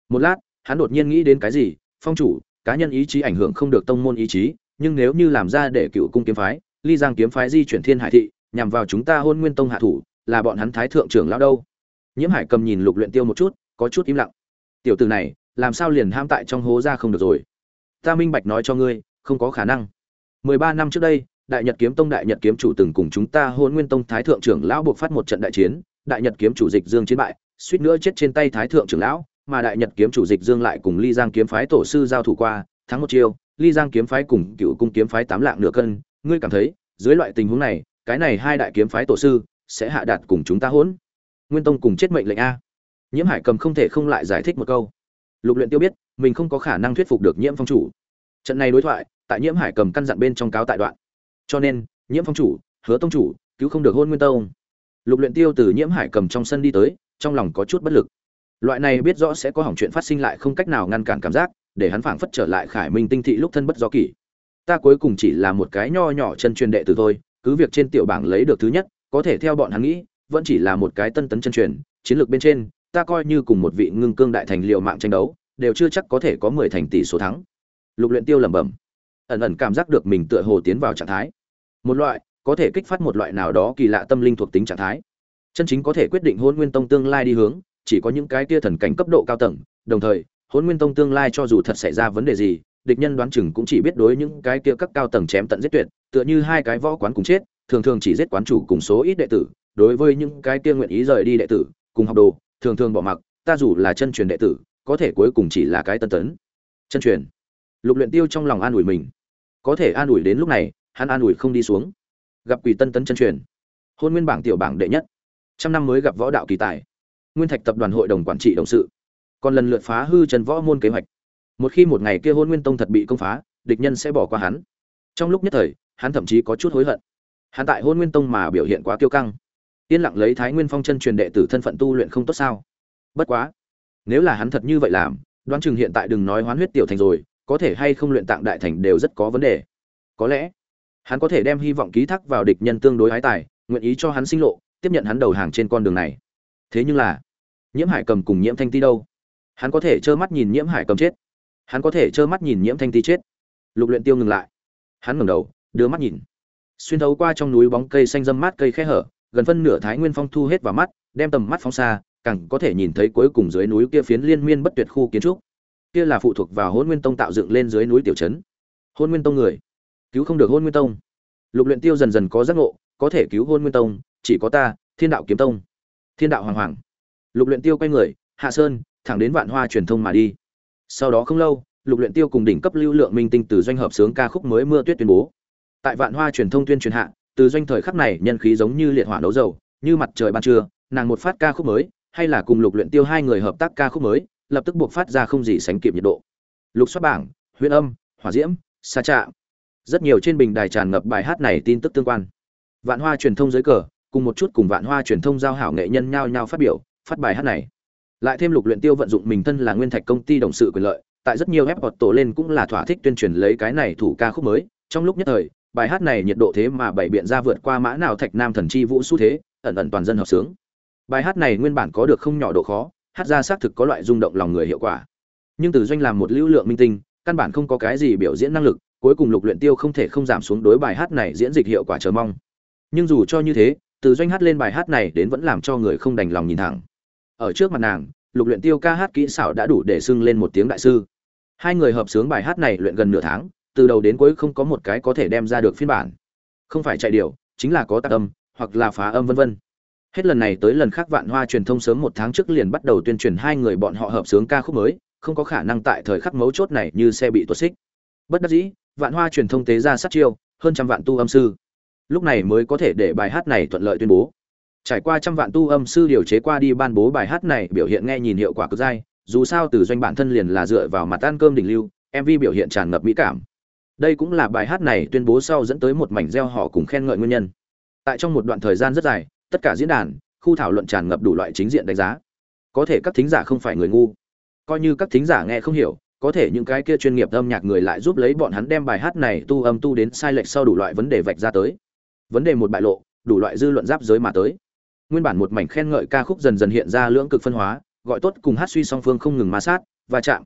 S1: Một lát hắn đột nhiên nghĩ đến cái gì, phong chủ, cá nhân ý chí ảnh hưởng không được tông môn ý chí, nhưng nếu như làm ra để cựu cung kiếm phái, ly giang kiếm phái di chuyển thiên hải thị, nhằm vào chúng ta hôn nguyên tông hạ thủ, là bọn hắn thái thượng trưởng lão đâu? Nhiễm hải cầm nhìn lục luyện tiêu một chút, có chút im lặng. Tiểu tử này, làm sao liền ham tại trong hố ra không được rồi? Ta minh bạch nói cho ngươi, không có khả năng. Mười ba năm trước đây, đại nhật kiếm tông đại nhật kiếm chủ từng cùng chúng ta hôn nguyên tông thái thượng trưởng lão buộc phát một trận đại chiến, đại nhật kiếm chủ dịch dương chiến bại, suýt nữa chết trên tay thái thượng trưởng lão mà đại nhật kiếm chủ dịch dương lại cùng ly giang kiếm phái tổ sư giao thủ qua, thắng một chiêu, ly giang kiếm phái cùng cựu cung kiếm phái tám lạng nửa cân. Ngươi cảm thấy, dưới loại tình huống này, cái này hai đại kiếm phái tổ sư sẽ hạ đạt cùng chúng ta hỗn? Nguyên tông cùng chết mệnh lệnh a. Nhiễm hải cầm không thể không lại giải thích một câu. Lục luyện tiêu biết, mình không có khả năng thuyết phục được nhiễm phong chủ. Trận này đối thoại, tại nhiễm hải cầm căn dặn bên trong cáo tại đoạn. Cho nên, nhiễm phong chủ, hứa tông chủ, cứu không được hôn nguyên tông. Lục luyện tiêu từ nhiễm hải cầm trong sân đi tới, trong lòng có chút bất lực loại này biết rõ sẽ có hỏng chuyện phát sinh lại không cách nào ngăn cản cảm giác, để hắn phảng phất trở lại khải minh tinh thị lúc thân bất do kỷ. Ta cuối cùng chỉ là một cái nho nhỏ chân truyền đệ tử thôi, cứ việc trên tiểu bảng lấy được thứ nhất, có thể theo bọn hắn nghĩ, vẫn chỉ là một cái tân tấn chân truyền, chiến lược bên trên, ta coi như cùng một vị ngưng cương đại thành liệu mạng tranh đấu, đều chưa chắc có thể có mười thành tỷ số thắng. Lục luyện tiêu lẩm bẩm. Ẩn ẩn cảm giác được mình tựa hồ tiến vào trạng thái. Một loại, có thể kích phát một loại nào đó kỳ lạ tâm linh thuộc tính trạng thái. Chân chính có thể quyết định hôn nguyên tông tương lai đi hướng chỉ có những cái kia thần cảnh cấp độ cao tầng, đồng thời hôn nguyên tông tương lai cho dù thật xảy ra vấn đề gì, địch nhân đoán chừng cũng chỉ biết đối những cái kia các cao tầng chém tận giết tuyệt, tựa như hai cái võ quán cùng chết, thường thường chỉ giết quán chủ cùng số ít đệ tử, đối với những cái kia nguyện ý rời đi đệ tử, cùng học đồ, thường thường bỏ mặc, ta dù là chân truyền đệ tử, có thể cuối cùng chỉ là cái tân tấn. Chân truyền. Lục luyện tiêu trong lòng an ủi mình. Có thể an ủi đến lúc này, hắn an ủi không đi xuống. Gặp quỷ tân tấn chân truyền. Hôn nguyên bảng tiểu bảng đệ nhất. Trăm năm mới gặp võ đạo kỳ tài nguyên thạch tập đoàn hội đồng quản trị đồng sự. Còn lần lượt phá hư trần võ môn kế hoạch. Một khi một ngày kia hôn nguyên tông thật bị công phá, địch nhân sẽ bỏ qua hắn. Trong lúc nhất thời, hắn thậm chí có chút hối hận. Hắn tại hôn nguyên tông mà biểu hiện quá kiêu căng. Yên lặng lấy thái nguyên phong chân truyền đệ tử thân phận tu luyện không tốt sao? Bất quá, nếu là hắn thật như vậy làm, đoán chừng hiện tại đừng nói hoán huyết tiểu thành rồi, có thể hay không luyện tạng đại thành đều rất có vấn đề. Có lẽ, hắn có thể đem hy vọng ký thác vào địch nhân tương đối ái tài, nguyện ý cho hắn sinh lộ, tiếp nhận hắn đầu hàng trên con đường này thế nhưng là, nhiễm hải cầm cùng nhiễm thanh ti đâu? Hắn có thể trơ mắt nhìn nhiễm hải cầm chết. Hắn có thể trơ mắt nhìn nhiễm thanh ti chết. Lục luyện tiêu ngừng lại. Hắn ngẩng đầu, đưa mắt nhìn. Xuyên thấu qua trong núi bóng cây xanh râm mát cây khe hở, gần phân nửa thái nguyên phong thu hết vào mắt, đem tầm mắt phóng xa, càng có thể nhìn thấy cuối cùng dưới núi kia phiến liên miên bất tuyệt khu kiến trúc. Kia là phụ thuộc vào hôn nguyên tông tạo dựng lên dưới núi tiểu trấn. Hôn nguyên tông người. Cứu không được hôn nguyên tông. Lục luyện tiêu dần dần có giác ngộ, có thể cứu hôn nguyên tông, chỉ có ta, thiên đạo kiếm tông thiên đạo hoàng hoàng. Lục luyện tiêu quay người, hạ sơn, thẳng đến vạn hoa truyền thông mà đi. Sau đó không lâu, lục luyện tiêu cùng đỉnh cấp lưu lượng minh tinh từ doanh hợp sướng ca khúc mới mưa tuyết tuyên bố. Tại vạn hoa truyền thông tuyên truyền hạ, từ doanh thời khắc này nhân khí giống như liệt hỏa đấu dầu, như mặt trời ban trưa, nàng một phát ca khúc mới, hay là cùng lục luyện tiêu hai người hợp tác ca khúc mới, lập tức buộc phát ra không gì sánh kịp nhiệt độ. Lục xuất bảng huyễn âm, hỏa diễm, sa trạ rất nhiều trên bình đài tràn ngập bài hát này tin tức tương quan. Vạn hoa truyền thông dưới cờ cùng một chút cùng vạn hoa truyền thông giao hảo nghệ nhân nhao nhao phát biểu, phát bài hát này. Lại thêm lục luyện tiêu vận dụng mình thân là nguyên thạch công ty đồng sự quyền lợi, tại rất nhiều ép hoạt tổ lên cũng là thỏa thích tuyên truyền lấy cái này thủ ca khúc mới. Trong lúc nhất thời, bài hát này nhiệt độ thế mà bảy biện ra vượt qua mã nào thạch nam thần chi vũ xu thế, ẩn ẩn toàn dân hợp sướng. Bài hát này nguyên bản có được không nhỏ độ khó, hát ra xác thực có loại rung động lòng người hiệu quả. Nhưng từ doanh làm một lưu lượng minh tinh, căn bản không có cái gì biểu diễn năng lực, cuối cùng lục luyện tiêu không thể không giảm xuống đối bài hát này diễn dịch hiệu quả chờ mong. Nhưng dù cho như thế từ doanh hát lên bài hát này đến vẫn làm cho người không đành lòng nhìn thẳng. Ở trước mặt nàng, lục luyện tiêu ca hát kỹ xảo đã đủ để sưng lên một tiếng đại sư. Hai người hợp sướng bài hát này luyện gần nửa tháng, từ đầu đến cuối không có một cái có thể đem ra được phiên bản. Không phải chạy điều chính là có tạc âm, hoặc là phá âm vân vân. Hết lần này tới lần khác vạn hoa truyền thông sớm một tháng trước liền bắt đầu tuyên truyền hai người bọn họ hợp sướng ca khúc mới, không có khả năng tại thời khắc mấu chốt này như xe bị tuột xích. Bất đắc dĩ, vạn hoa truyền thông tế ra sát chiêu, hơn trăm vạn tu âm sư lúc này mới có thể để bài hát này thuận lợi tuyên bố. Trải qua trăm vạn tu âm sư điều chế qua đi ban bố bài hát này, biểu hiện nghe nhìn hiệu quả cực dai, dù sao từ doanh bản thân liền là dựa vào mặt ăn cơm đỉnh lưu mv biểu hiện tràn ngập mỹ cảm. Đây cũng là bài hát này tuyên bố sau dẫn tới một mảnh gieo họ cùng khen ngợi nguyên nhân. Tại trong một đoạn thời gian rất dài, tất cả diễn đàn, khu thảo luận tràn ngập đủ loại chính diện đánh giá. Có thể các thính giả không phải người ngu. Coi như các thính giả nghe không hiểu, có thể những cái kia chuyên nghiệp âm nhạc người lại giúp lấy bọn hắn đem bài hát này tu âm tu đến sai lệch sau đủ loại vấn đề vạch ra tới vấn đề một bại lộ, đủ loại dư luận giáp giới mà tới. Nguyên bản một mảnh khen ngợi ca khúc dần dần hiện ra lưỡng cực phân hóa, gọi tốt cùng hát suy song phương không ngừng ma sát và chạm.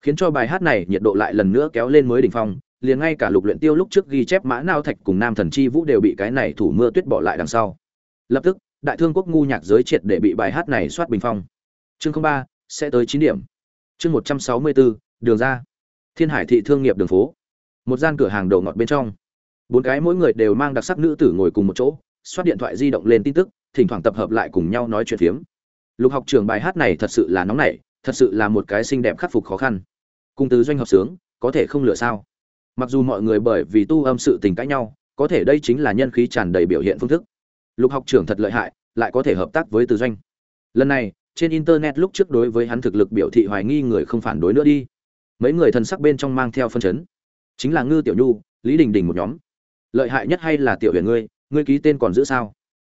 S1: Khiến cho bài hát này nhiệt độ lại lần nữa kéo lên mới đỉnh phong, liền ngay cả lục luyện tiêu lúc trước ghi chép mã nao thạch cùng nam thần chi vũ đều bị cái này thủ mưa tuyết bỏ lại đằng sau. Lập tức, đại thương quốc ngu nhạc giới triệt để bị bài hát này soát bình phong. Chương ba, sẽ tới chín điểm. Chương một trăm sáu mươi bốn, đường ra. Thiên hải thị thương nghiệp đường phố. Một gian cửa hàng đầu ngọt bên trong bốn cái mỗi người đều mang đặc sắc nữ tử ngồi cùng một chỗ, xoát điện thoại di động lên tin tức, thỉnh thoảng tập hợp lại cùng nhau nói chuyện phiếm. Lục học trường bài hát này thật sự là nóng nảy, thật sự là một cái xinh đẹp khắc phục khó khăn. Cùng từ doanh hợp sướng, có thể không lựa sao? Mặc dù mọi người bởi vì tu âm sự tình cãi nhau, có thể đây chính là nhân khí tràn đầy biểu hiện phương thức. Lục học trưởng thật lợi hại, lại có thể hợp tác với từ doanh. Lần này, trên internet lúc trước đối với hắn thực lực biểu thị hoài nghi người không phản đối nữa đi. Mấy người thần sắc bên trong mang theo phân chấn. Chính là ngư tiểu nhu, lý đình đình một nhóm lợi hại nhất hay là tiểu huyền ngươi ngươi ký tên còn giữ sao?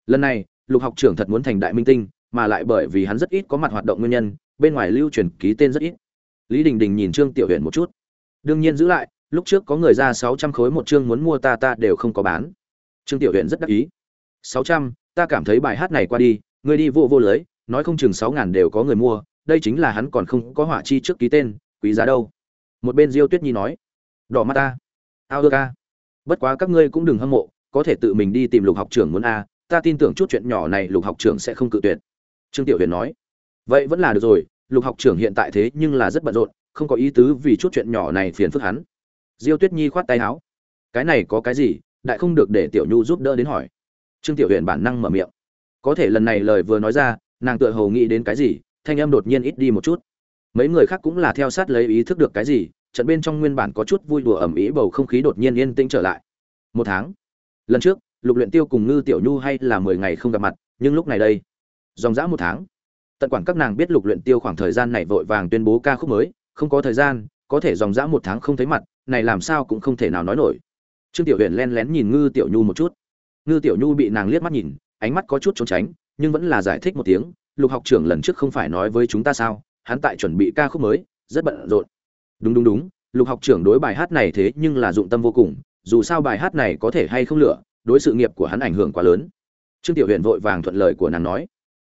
S1: Lần này, lục học trưởng thật muốn thành đại minh tinh, mà lại bởi vì hắn rất ít có mặt hoạt động nguyên nhân, bên ngoài lưu truyền ký tên rất ít. Lý đình đình nhìn trương tiểu huyền một chút. Đương nhiên giữ lại, lúc trước có người ra sáu trăm khối một chương muốn mua ta ta đều không có bán. Trương tiểu huyền rất đắc ý. Sáu trăm, ta cảm thấy bài hát này qua đi, ngươi đi vô vô lưới, nói không chừng sáu ngàn đều có người mua, đây chính là hắn còn không có hỏa chi trước ký tên, quý giá đâu. Một bên diêu tuyết nhi nói. Đỏ mắt ta. Ao ưa ca bất quá các ngươi cũng đừng hâm mộ, có thể tự mình đi tìm lục học trưởng muốn a, ta tin tưởng chút chuyện nhỏ này lục học trưởng sẽ không cự tuyệt. Trương tiểu huyền nói, vậy vẫn là được rồi, lục học trưởng hiện tại thế nhưng là rất bận rộn, không có ý tứ vì chút chuyện nhỏ này phiền phức hắn. Diêu tuyết nhi khoát tay áo, cái này có cái gì, đại không được để tiểu nhu giúp đỡ đến hỏi. Trương tiểu huyền bản năng mở miệng, có thể lần này lời vừa nói ra, nàng tựa hồ nghĩ đến cái gì, thanh âm đột nhiên ít đi một chút. Mấy người khác cũng là theo sát lấy ý thức được cái gì trận bên trong nguyên bản có chút vui đùa ẩm ý bầu không khí đột nhiên yên tĩnh trở lại. Một tháng, lần trước, lục luyện tiêu cùng ngư tiểu nhu hay là mười ngày không gặp mặt, nhưng lúc này đây, dòng dã một tháng, tận quản các nàng biết lục luyện tiêu khoảng thời gian này vội vàng tuyên bố ca khúc mới, không có thời gian, có thể dòng dã một tháng không thấy mặt, này làm sao cũng không thể nào nói nổi. Trương tiểu huyền len lén nhìn ngư tiểu nhu một chút. Ngư tiểu nhu bị nàng liếc mắt nhìn, ánh mắt có chút trốn tránh, nhưng vẫn là giải thích một tiếng, lục học trưởng lần trước không phải nói với chúng ta sao? Hắn tại chuẩn bị ca khúc mới, rất bận rộn đúng đúng đúng, lục học trưởng đối bài hát này thế nhưng là dụng tâm vô cùng, dù sao bài hát này có thể hay không lựa, đối sự nghiệp của hắn ảnh hưởng quá lớn. Trương tiểu huyền vội vàng thuận lời của nàng nói,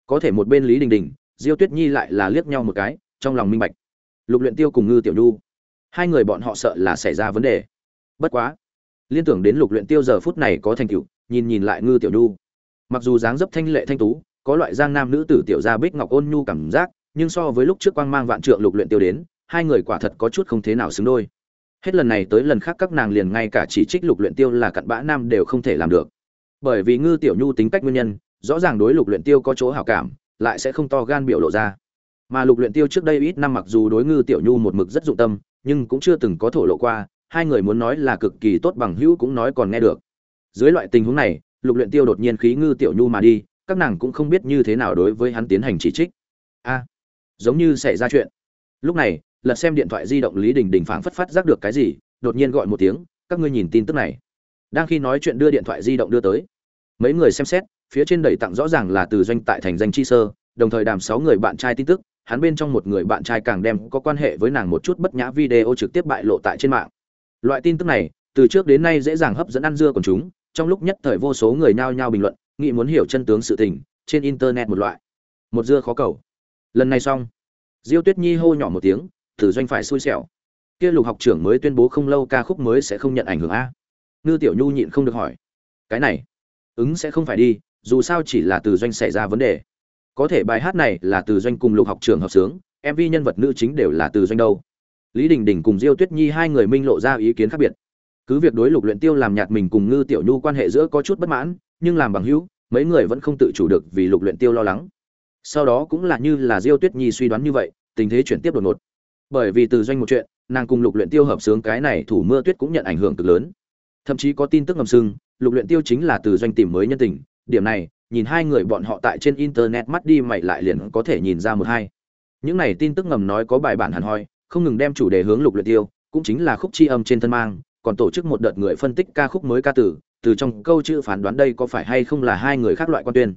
S1: có thể một bên lý đình đình, diêu tuyết nhi lại là liếc nhau một cái, trong lòng minh bạch. Lục luyện tiêu cùng ngư tiểu nhu, hai người bọn họ sợ là xảy ra vấn đề. Bất quá, liên tưởng đến lục luyện tiêu giờ phút này có thành tựu, nhìn nhìn lại ngư tiểu nhu. Mặc dù dáng dấp thanh lệ thanh tú, có loại giang nam nữ tử tiểu gia bích ngọc ôn nhu cảm giác, nhưng so với lúc trước quang mang vạn trượng lục luyện tiêu đến hai người quả thật có chút không thế nào xứng đôi. Hết lần này tới lần khác các nàng liền ngay cả chỉ trích lục luyện tiêu là cặn bã nam đều không thể làm được. Bởi vì ngư tiểu nhu tính cách nguyên nhân, rõ ràng đối lục luyện tiêu có chỗ hảo cảm, lại sẽ không to gan biểu lộ ra. Mà lục luyện tiêu trước đây ít năm mặc dù đối ngư tiểu nhu một mực rất dụng tâm, nhưng cũng chưa từng có thổ lộ qua, hai người muốn nói là cực kỳ tốt bằng hữu cũng nói còn nghe được. Dưới loại tình huống này, lục luyện tiêu đột nhiên khí ngư tiểu nhu mà đi, các nàng cũng không biết như thế nào đối với hắn tiến hành chỉ trích. A, giống như xảy ra chuyện. Lúc này lật xem điện thoại di động lý đình đình phảng phất phát giác được cái gì, đột nhiên gọi một tiếng, các ngươi nhìn tin tức này. Đang khi nói chuyện đưa điện thoại di động đưa tới, mấy người xem xét, phía trên đầy tặng rõ ràng là từ doanh tại thành danh chi sơ, đồng thời đàm sáu người bạn trai tin tức, hắn bên trong một người bạn trai càng đem có quan hệ với nàng một chút bất nhã video trực tiếp bại lộ tại trên mạng. Loại tin tức này, từ trước đến nay dễ dàng hấp dẫn ăn dưa của chúng, trong lúc nhất thời vô số người nhao nhao bình luận, nghĩ muốn hiểu chân tướng sự tình, trên internet một loại. Một dưa khó cầu. Lần này xong. Diêu tuyết nhi hô nhỏ một tiếng từ doanh phải xui xẻo. Kia lục học trưởng mới tuyên bố không lâu ca khúc mới sẽ không nhận ảnh hưởng a. Ngư tiểu nhu nhịn không được hỏi. Cái này, ứng sẽ không phải đi, dù sao chỉ là từ doanh xảy ra vấn đề. Có thể bài hát này là từ doanh cùng lục học trưởng hợp sướng mv nhân vật nữ chính đều là từ doanh đâu. Lý đình đình cùng diêu tuyết nhi hai người minh lộ ra ý kiến khác biệt. Cứ việc đối lục luyện tiêu làm nhạt mình cùng ngư tiểu nhu quan hệ giữa có chút bất mãn, nhưng làm bằng hữu, mấy người vẫn không tự chủ được vì lục luyện tiêu lo lắng. Sau đó cũng là như là diêu tuyết nhi suy đoán như vậy, tình thế chuyển tiếp đột ngột bởi vì từ doanh một chuyện, nàng cùng lục luyện tiêu hợp sướng cái này thủ mưa tuyết cũng nhận ảnh hưởng cực lớn. Thậm chí có tin tức ngầm sưng, lục luyện tiêu chính là từ doanh tìm mới nhân tình, điểm này, nhìn hai người bọn họ tại trên internet mắt đi mày lại liền có thể nhìn ra một hai. Những này tin tức ngầm nói có bài bản hẳn hoi, không ngừng đem chủ đề hướng lục luyện tiêu, cũng chính là khúc chi âm trên thân mang, còn tổ chức một đợt người phân tích ca khúc mới ca tử, từ trong câu chữ phán đoán đây có phải hay không là hai người khác loại quan tuyên.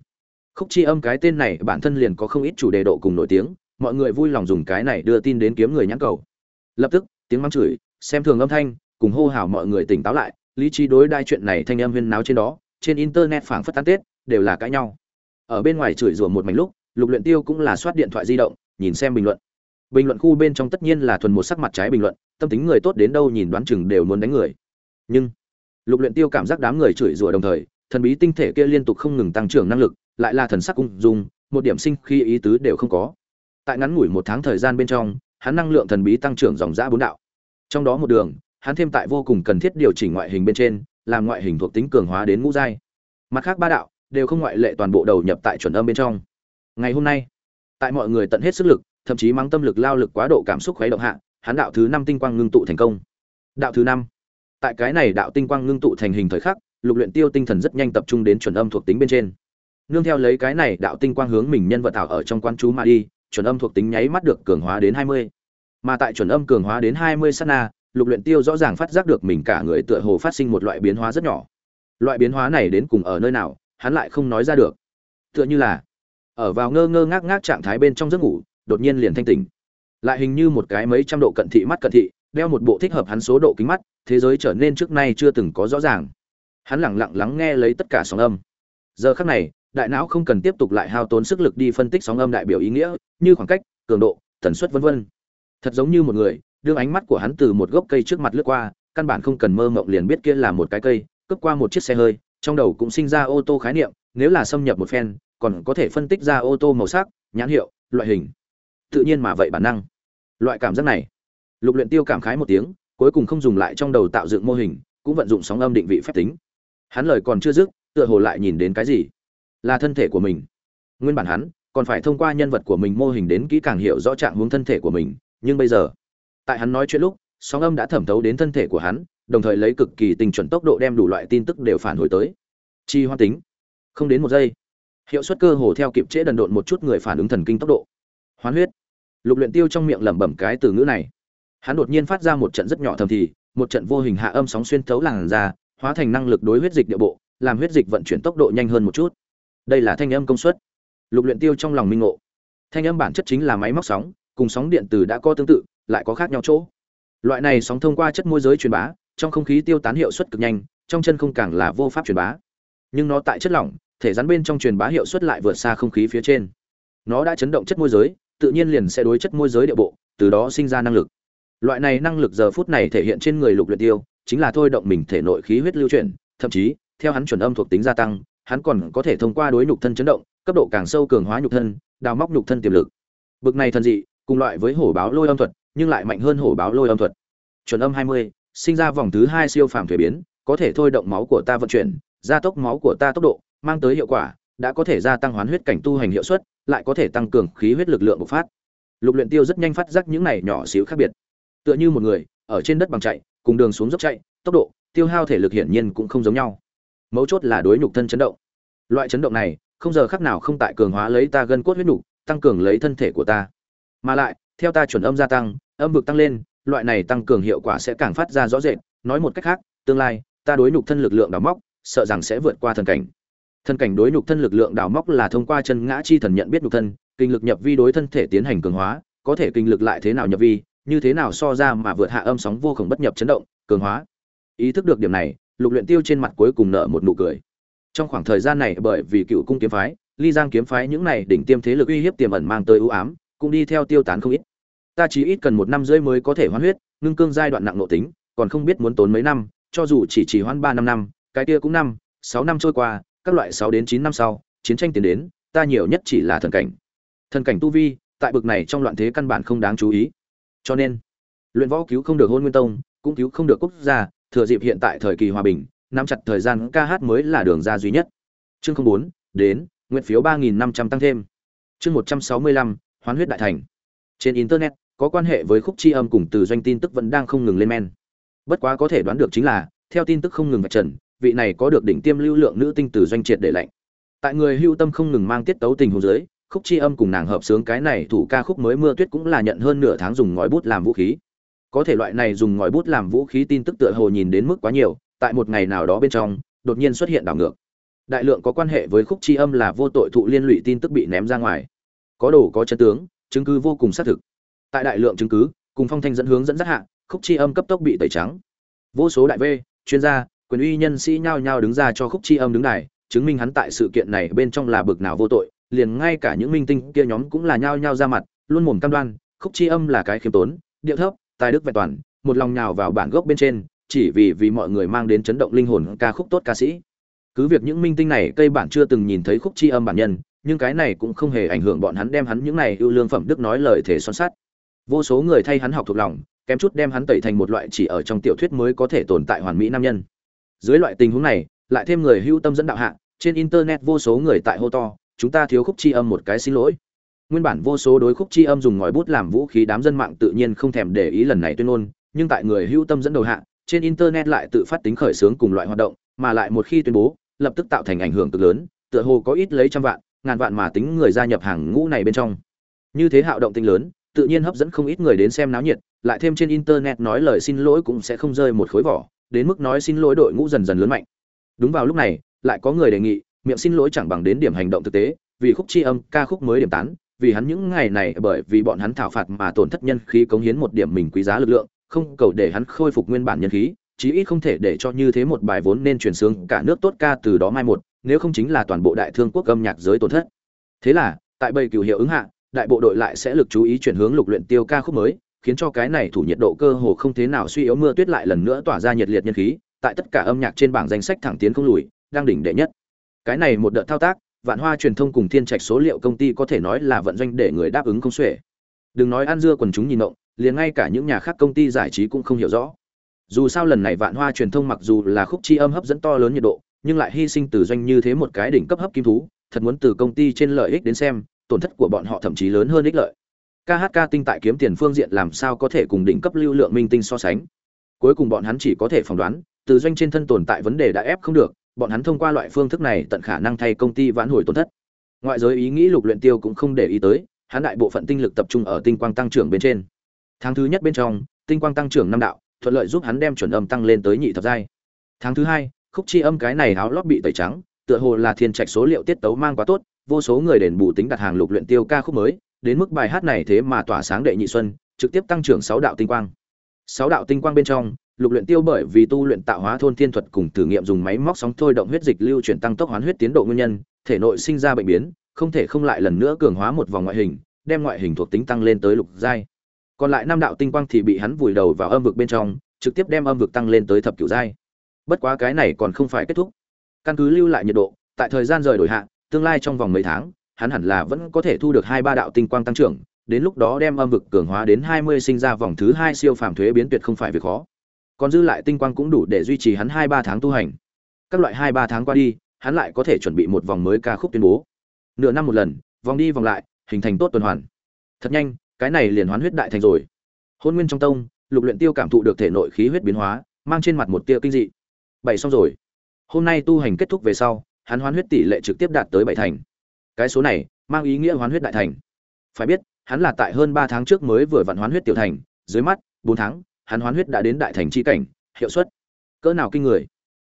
S1: Khúc chi âm cái tên này bản thân liền có không ít chủ đề độ cùng nổi tiếng mọi người vui lòng dùng cái này đưa tin đến kiếm người nhãn cầu. Lập tức, tiếng mắng chửi, xem thường âm thanh, cùng hô hào mọi người tỉnh táo lại, lý trí đối đai chuyện này thanh âm huyên náo trên đó, trên internet phảng phất tan tết, đều là cãi nhau. Ở bên ngoài chửi rủa một mảnh lúc, lục luyện tiêu cũng là soát điện thoại di động, nhìn xem bình luận. Bình luận khu bên trong tất nhiên là thuần một sắc mặt trái bình luận, tâm tính người tốt đến đâu nhìn đoán chừng đều muốn đánh người. Nhưng, lục luyện tiêu cảm giác đám người chửi rủa đồng thời, thần bí tinh thể kia liên tục không ngừng tăng trưởng năng lực, lại là thần sắc ung dung, một điểm sinh khi ý tứ đều không có tại ngắn ngủi một tháng thời gian bên trong, hắn năng lượng thần bí tăng trưởng dòng giã bốn đạo. Trong đó một đường, hắn thêm tại vô cùng cần thiết điều chỉnh ngoại hình bên trên, làm ngoại hình thuộc tính cường hóa đến ngũ giai. Mặt khác ba đạo, đều không ngoại lệ toàn bộ đầu nhập tại chuẩn âm bên trong. Ngày hôm nay, tại mọi người tận hết sức lực, thậm chí mang tâm lực lao lực quá độ cảm xúc khuấy động hạ, hắn đạo thứ năm tinh quang ngưng tụ thành công. Đạo thứ năm. Tại cái này đạo tinh quang ngưng tụ thành hình thời khắc, lục luyện tiêu tinh thần rất nhanh tập trung đến chuẩn âm thuộc tính bên trên. Nương theo lấy cái này đạo tinh quang hướng mình nhân vật ảo ở trong quan chú mà đi chuẩn âm thuộc tính nháy mắt được cường hóa đến 20. Mà tại chuẩn âm cường hóa đến 20 sát na, Lục Luyện Tiêu rõ ràng phát giác được mình cả người tựa hồ phát sinh một loại biến hóa rất nhỏ. Loại biến hóa này đến cùng ở nơi nào, hắn lại không nói ra được. Tựa như là ở vào ngơ ngơ ngác ngác trạng thái bên trong giấc ngủ, đột nhiên liền thanh tỉnh. Lại hình như một cái mấy trăm độ cận thị mắt cận thị, đeo một bộ thích hợp hắn số độ kính mắt, thế giới trở nên trước nay chưa từng có rõ ràng. Hắn lặng lặng lắng nghe lấy tất cả sóng âm. Giờ khắc này, đại não không cần tiếp tục lại hao tốn sức lực đi phân tích sóng âm đại biểu ý nghĩa, như khoảng cách, cường độ, tần suất vân vân. Thật giống như một người, đưa ánh mắt của hắn từ một gốc cây trước mặt lướt qua, căn bản không cần mơ mộng liền biết kia là một cái cây, cướp qua một chiếc xe hơi, trong đầu cũng sinh ra ô tô khái niệm, nếu là xâm nhập một phen, còn có thể phân tích ra ô tô màu sắc, nhãn hiệu, loại hình. Tự nhiên mà vậy bản năng. Loại cảm giác này, Lục Luyện Tiêu cảm khái một tiếng, cuối cùng không dùng lại trong đầu tạo dựng mô hình, cũng vận dụng sóng âm định vị phép tính. Hắn lời còn chưa dứt, tựa hồ lại nhìn đến cái gì? Là thân thể của mình. Nguyên bản hắn còn phải thông qua nhân vật của mình mô hình đến kỹ càng hiểu rõ trạng huống thân thể của mình, nhưng bây giờ, tại hắn nói chuyện lúc, sóng âm đã thẩm thấu đến thân thể của hắn, đồng thời lấy cực kỳ tinh chuẩn tốc độ đem đủ loại tin tức đều phản hồi tới. Chi hoan tính, không đến một giây. Hiệu suất cơ hồ theo kịp trễ đần độn một chút người phản ứng thần kinh tốc độ. Hoán huyết. Lục Luyện Tiêu trong miệng lẩm bẩm cái từ ngữ này. Hắn đột nhiên phát ra một trận rất nhỏ thầm thì, một trận vô hình hạ âm sóng xuyên thấu làn ra, hóa thành năng lực đối huyết dịch địa bộ, làm huyết dịch vận chuyển tốc độ nhanh hơn một chút. Đây là thanh âm công suất. Lục luyện tiêu trong lòng minh ngộ. Thanh âm bản chất chính là máy móc sóng, cùng sóng điện từ đã có tương tự, lại có khác nhau chỗ. Loại này sóng thông qua chất môi giới truyền bá, trong không khí tiêu tán hiệu suất cực nhanh, trong chân không càng là vô pháp truyền bá. Nhưng nó tại chất lỏng, thể rắn bên trong truyền bá hiệu suất lại vượt xa không khí phía trên. Nó đã chấn động chất môi giới, tự nhiên liền sẽ đối chất môi giới địa bộ, từ đó sinh ra năng lực. Loại này năng lực giờ phút này thể hiện trên người lục luyện tiêu, chính là thôi động mình thể nội khí huyết lưu chuyển, thậm chí, theo hắn chuẩn âm thuộc tính gia tăng hắn còn có thể thông qua đối nhục thân chấn động cấp độ càng sâu cường hóa nhục thân, đào móc nhục thân tiềm lực. Bực này thần dị, cùng loại với hổ báo lôi âm thuật, nhưng lại mạnh hơn hổ báo lôi âm thuật. Chuẩn âm 20, sinh ra vòng thứ hai siêu phàm thủy biến, có thể thôi động máu của ta vận chuyển, gia tốc máu của ta tốc độ, mang tới hiệu quả, đã có thể gia tăng hoán huyết cảnh tu hành hiệu suất, lại có thể tăng cường khí huyết lực lượng bộc phát. lục luyện tiêu rất nhanh phát giác những này nhỏ xíu khác biệt tựa như một người ở trên đất bằng chạy cùng đường xuống dốc chạy tốc độ tiêu hao thể lực hiển nhiên cũng không giống nhau mấu chốt là đối nhục thân chấn động. Loại chấn động này, không giờ khắc nào không tại cường hóa lấy ta gân cốt huyết nhục, tăng cường lấy thân thể của ta. Mà lại, theo ta chuẩn âm gia tăng, âm vực tăng lên, loại này tăng cường hiệu quả sẽ càng phát ra rõ rệt. Nói một cách khác, tương lai, ta đối nhục thân lực lượng đào móc, sợ rằng sẽ vượt qua thần cảnh. Thần cảnh đối nhục thân lực lượng đào móc là thông qua chân ngã chi thần nhận biết nhục thân, kinh lực nhập vi đối thân thể tiến hành cường hóa, có thể kinh lực lại thế nào nhập vi, như thế nào so ra mà vượt hạ âm sóng vô cùng bất nhập chấn động, cường hóa. Ý thức được điểm này lục luyện tiêu trên mặt cuối cùng nở một nụ cười. Trong khoảng thời gian này bởi vì cựu cung kiếm phái, ly giang kiếm phái những này đỉnh tiêm thế lực uy hiếp tiềm ẩn mang tới ưu ám, cũng đi theo tiêu tán không ít. Ta chỉ ít cần một năm rưỡi mới có thể hoán huyết, ngưng cương giai đoạn nặng nội tính, còn không biết muốn tốn mấy năm, cho dù chỉ chỉ hoãn ba năm năm, cái kia cũng năm, sáu năm trôi qua, các loại sáu đến chín năm sau, chiến tranh tiến đến, ta nhiều nhất chỉ là thần cảnh. Thần cảnh tu vi, tại bực này trong loạn thế căn bản không đáng chú ý. Cho nên, luyện võ cứu không được hôn nguyên tông, cũng cứu không được quốc gia thừa dịp hiện tại thời kỳ hòa bình, nắm chặt thời gian ca hát mới là đường ra duy nhất. Chương không bốn, đến, nguyện phiếu ba nghìn năm trăm tăng thêm. Chương một trăm sáu mươi lăm, hoán huyết đại thành. Trên internet, có quan hệ với khúc chi âm cùng từ doanh tin tức vẫn đang không ngừng lên men. Bất quá có thể đoán được chính là, theo tin tức không ngừng vạch trần, vị này có được đỉnh tiêm lưu lượng nữ tinh từ doanh triệt để lạnh. Tại người hưu tâm không ngừng mang tiết tấu tình hồ dưới, khúc chi âm cùng nàng hợp sướng cái này thủ ca khúc mới mưa tuyết cũng là nhận hơn nửa tháng dùng ngòi bút làm vũ khí có thể loại này dùng ngòi bút làm vũ khí tin tức tựa hồ nhìn đến mức quá nhiều, tại một ngày nào đó bên trong, đột nhiên xuất hiện đảo ngược. Đại lượng có quan hệ với khúc tri âm là vô tội thụ liên lụy tin tức bị ném ra ngoài. Có đồ có chân tướng, chứng cứ vô cùng xác thực. Tại đại lượng chứng cứ, cùng phong thanh dẫn hướng dẫn dắt hạ, khúc tri âm cấp tốc bị tẩy trắng. Vô số đại v, chuyên gia, quyền uy nhân sĩ nhao nhao đứng ra cho khúc tri âm đứng đài, chứng minh hắn tại sự kiện này bên trong là bực nào vô tội, liền ngay cả những minh tinh kia nhóm cũng là nhao nhao ra mặt, luôn mồm cam đoan, khúc tri âm là cái khiêm tốn, điệu thấp tài đức vẹn toàn, một lòng nhào vào bản gốc bên trên, chỉ vì vì mọi người mang đến chấn động linh hồn ca khúc tốt ca sĩ. Cứ việc những minh tinh này cây bản chưa từng nhìn thấy khúc chi âm bản nhân, nhưng cái này cũng không hề ảnh hưởng bọn hắn đem hắn những này ưu lương phẩm đức nói lời thể son sắt. vô số người thay hắn học thuộc lòng, kém chút đem hắn tẩy thành một loại chỉ ở trong tiểu thuyết mới có thể tồn tại hoàn mỹ nam nhân. Dưới loại tình huống này, lại thêm người hưu tâm dẫn đạo hạ, trên internet vô số người tại hô to, chúng ta thiếu khúc chi âm một cái xin lỗi nguyên bản vô số đối khúc chi âm dùng ngòi bút làm vũ khí đám dân mạng tự nhiên không thèm để ý lần này tuyên ngôn, nhưng tại người hưu tâm dẫn đầu hạ, trên internet lại tự phát tính khởi xướng cùng loại hoạt động, mà lại một khi tuyên bố, lập tức tạo thành ảnh hưởng cực lớn, tựa hồ có ít lấy trăm vạn, ngàn vạn mà tính người gia nhập hàng ngũ này bên trong. Như thế hạo động tinh lớn, tự nhiên hấp dẫn không ít người đến xem náo nhiệt, lại thêm trên internet nói lời xin lỗi cũng sẽ không rơi một khối vỏ, đến mức nói xin lỗi đội ngũ dần dần lớn mạnh. Đúng vào lúc này, lại có người đề nghị, miệng xin lỗi chẳng bằng đến điểm hành động thực tế, vì khúc chi âm, ca khúc mới điểm tán vì hắn những ngày này bởi vì bọn hắn thảo phạt mà tổn thất nhân khí cống hiến một điểm mình quý giá lực lượng, không cầu để hắn khôi phục nguyên bản nhân khí, chí ít không thể để cho như thế một bài vốn nên truyền sướng cả nước tốt ca từ đó mai một, nếu không chính là toàn bộ đại thương quốc âm nhạc giới tổn thất. Thế là, tại bầy cửu hiệu ứng hạ, đại bộ đội lại sẽ lực chú ý chuyển hướng lục luyện tiêu ca khúc mới, khiến cho cái này thủ nhiệt độ cơ hồ không thế nào suy yếu mưa tuyết lại lần nữa tỏa ra nhiệt liệt nhân khí, tại tất cả âm nhạc trên bảng danh sách thẳng tiến không lùi, đang đỉnh đệ nhất. Cái này một đợt thao tác vạn hoa truyền thông cùng thiên trạch số liệu công ty có thể nói là vận doanh để người đáp ứng không xuể. Đừng nói ăn dưa quần chúng nhìn động liền ngay cả những nhà khác công ty giải trí cũng không hiểu rõ. Dù sao lần này vạn hoa truyền thông mặc dù là khúc chi âm hấp dẫn to lớn nhiệt độ, nhưng lại hy sinh từ doanh như thế một cái đỉnh cấp hấp kim thú, thật muốn từ công ty trên lợi ích đến xem, tổn thất của bọn họ thậm chí lớn hơn ích lợi. Khk tinh tại kiếm tiền phương diện làm sao có thể cùng đỉnh cấp lưu lượng minh tinh so sánh. Cuối cùng bọn hắn chỉ có thể phỏng đoán, từ doanh trên thân tồn tại vấn đề đã ép không được bọn hắn thông qua loại phương thức này tận khả năng thay công ty vãn hồi tổn thất. Ngoại giới ý nghĩ lục luyện tiêu cũng không để ý tới, hắn đại bộ phận tinh lực tập trung ở tinh quang tăng trưởng bên trên. Tháng thứ nhất bên trong, tinh quang tăng trưởng năm đạo, thuận lợi giúp hắn đem chuẩn âm tăng lên tới nhị thập giai. Tháng thứ hai, khúc chi âm cái này áo lót bị tẩy trắng, tựa hồ là thiên trạch số liệu tiết tấu mang quá tốt, vô số người đền bù tính đặt hàng lục luyện tiêu ca khúc mới, đến mức bài hát này thế mà tỏa sáng đệ nhị xuân, trực tiếp tăng trưởng sáu đạo tinh quang. Sáu đạo tinh quang bên trong lục luyện tiêu bởi vì tu luyện tạo hóa thôn thiên thuật cùng thử nghiệm dùng máy móc sóng thôi động huyết dịch lưu chuyển tăng tốc hoán huyết tiến độ nguyên nhân, thể nội sinh ra bệnh biến, không thể không lại lần nữa cường hóa một vòng ngoại hình, đem ngoại hình thuộc tính tăng lên tới lục giai. Còn lại năm đạo tinh quang thì bị hắn vùi đầu vào âm vực bên trong, trực tiếp đem âm vực tăng lên tới thập cửu giai. Bất quá cái này còn không phải kết thúc. Căn cứ lưu lại nhiệt độ, tại thời gian rời đổi hạ, tương lai trong vòng mấy tháng, hắn hẳn là vẫn có thể thu được hai ba đạo tinh quang tăng trưởng, đến lúc đó đem âm vực cường hóa đến hai mươi sinh ra vòng thứ hai siêu phàm thuế biến tuyệt không phải việc khó còn dư lại tinh quang cũng đủ để duy trì hắn hai ba tháng tu hành. Các loại hai ba tháng qua đi, hắn lại có thể chuẩn bị một vòng mới ca khúc tuyên bố. Nửa năm một lần, vòng đi vòng lại, hình thành tốt tuần hoàn. Thật nhanh, cái này liền hoán huyết đại thành rồi. Hôn nguyên trong tông, lục luyện tiêu cảm thụ được thể nội khí huyết biến hóa, mang trên mặt một tia kinh dị. Bảy xong rồi. Hôm nay tu hành kết thúc về sau, hắn hoán huyết tỷ lệ trực tiếp đạt tới bảy thành. Cái số này, mang ý nghĩa hoán huyết đại thành. Phải biết, hắn là tại hơn ba tháng trước mới vừa vặn hoán huyết tiểu thành, dưới mắt, bốn tháng hắn hoán huyết đã đến đại thành chi cảnh hiệu suất cỡ nào kinh người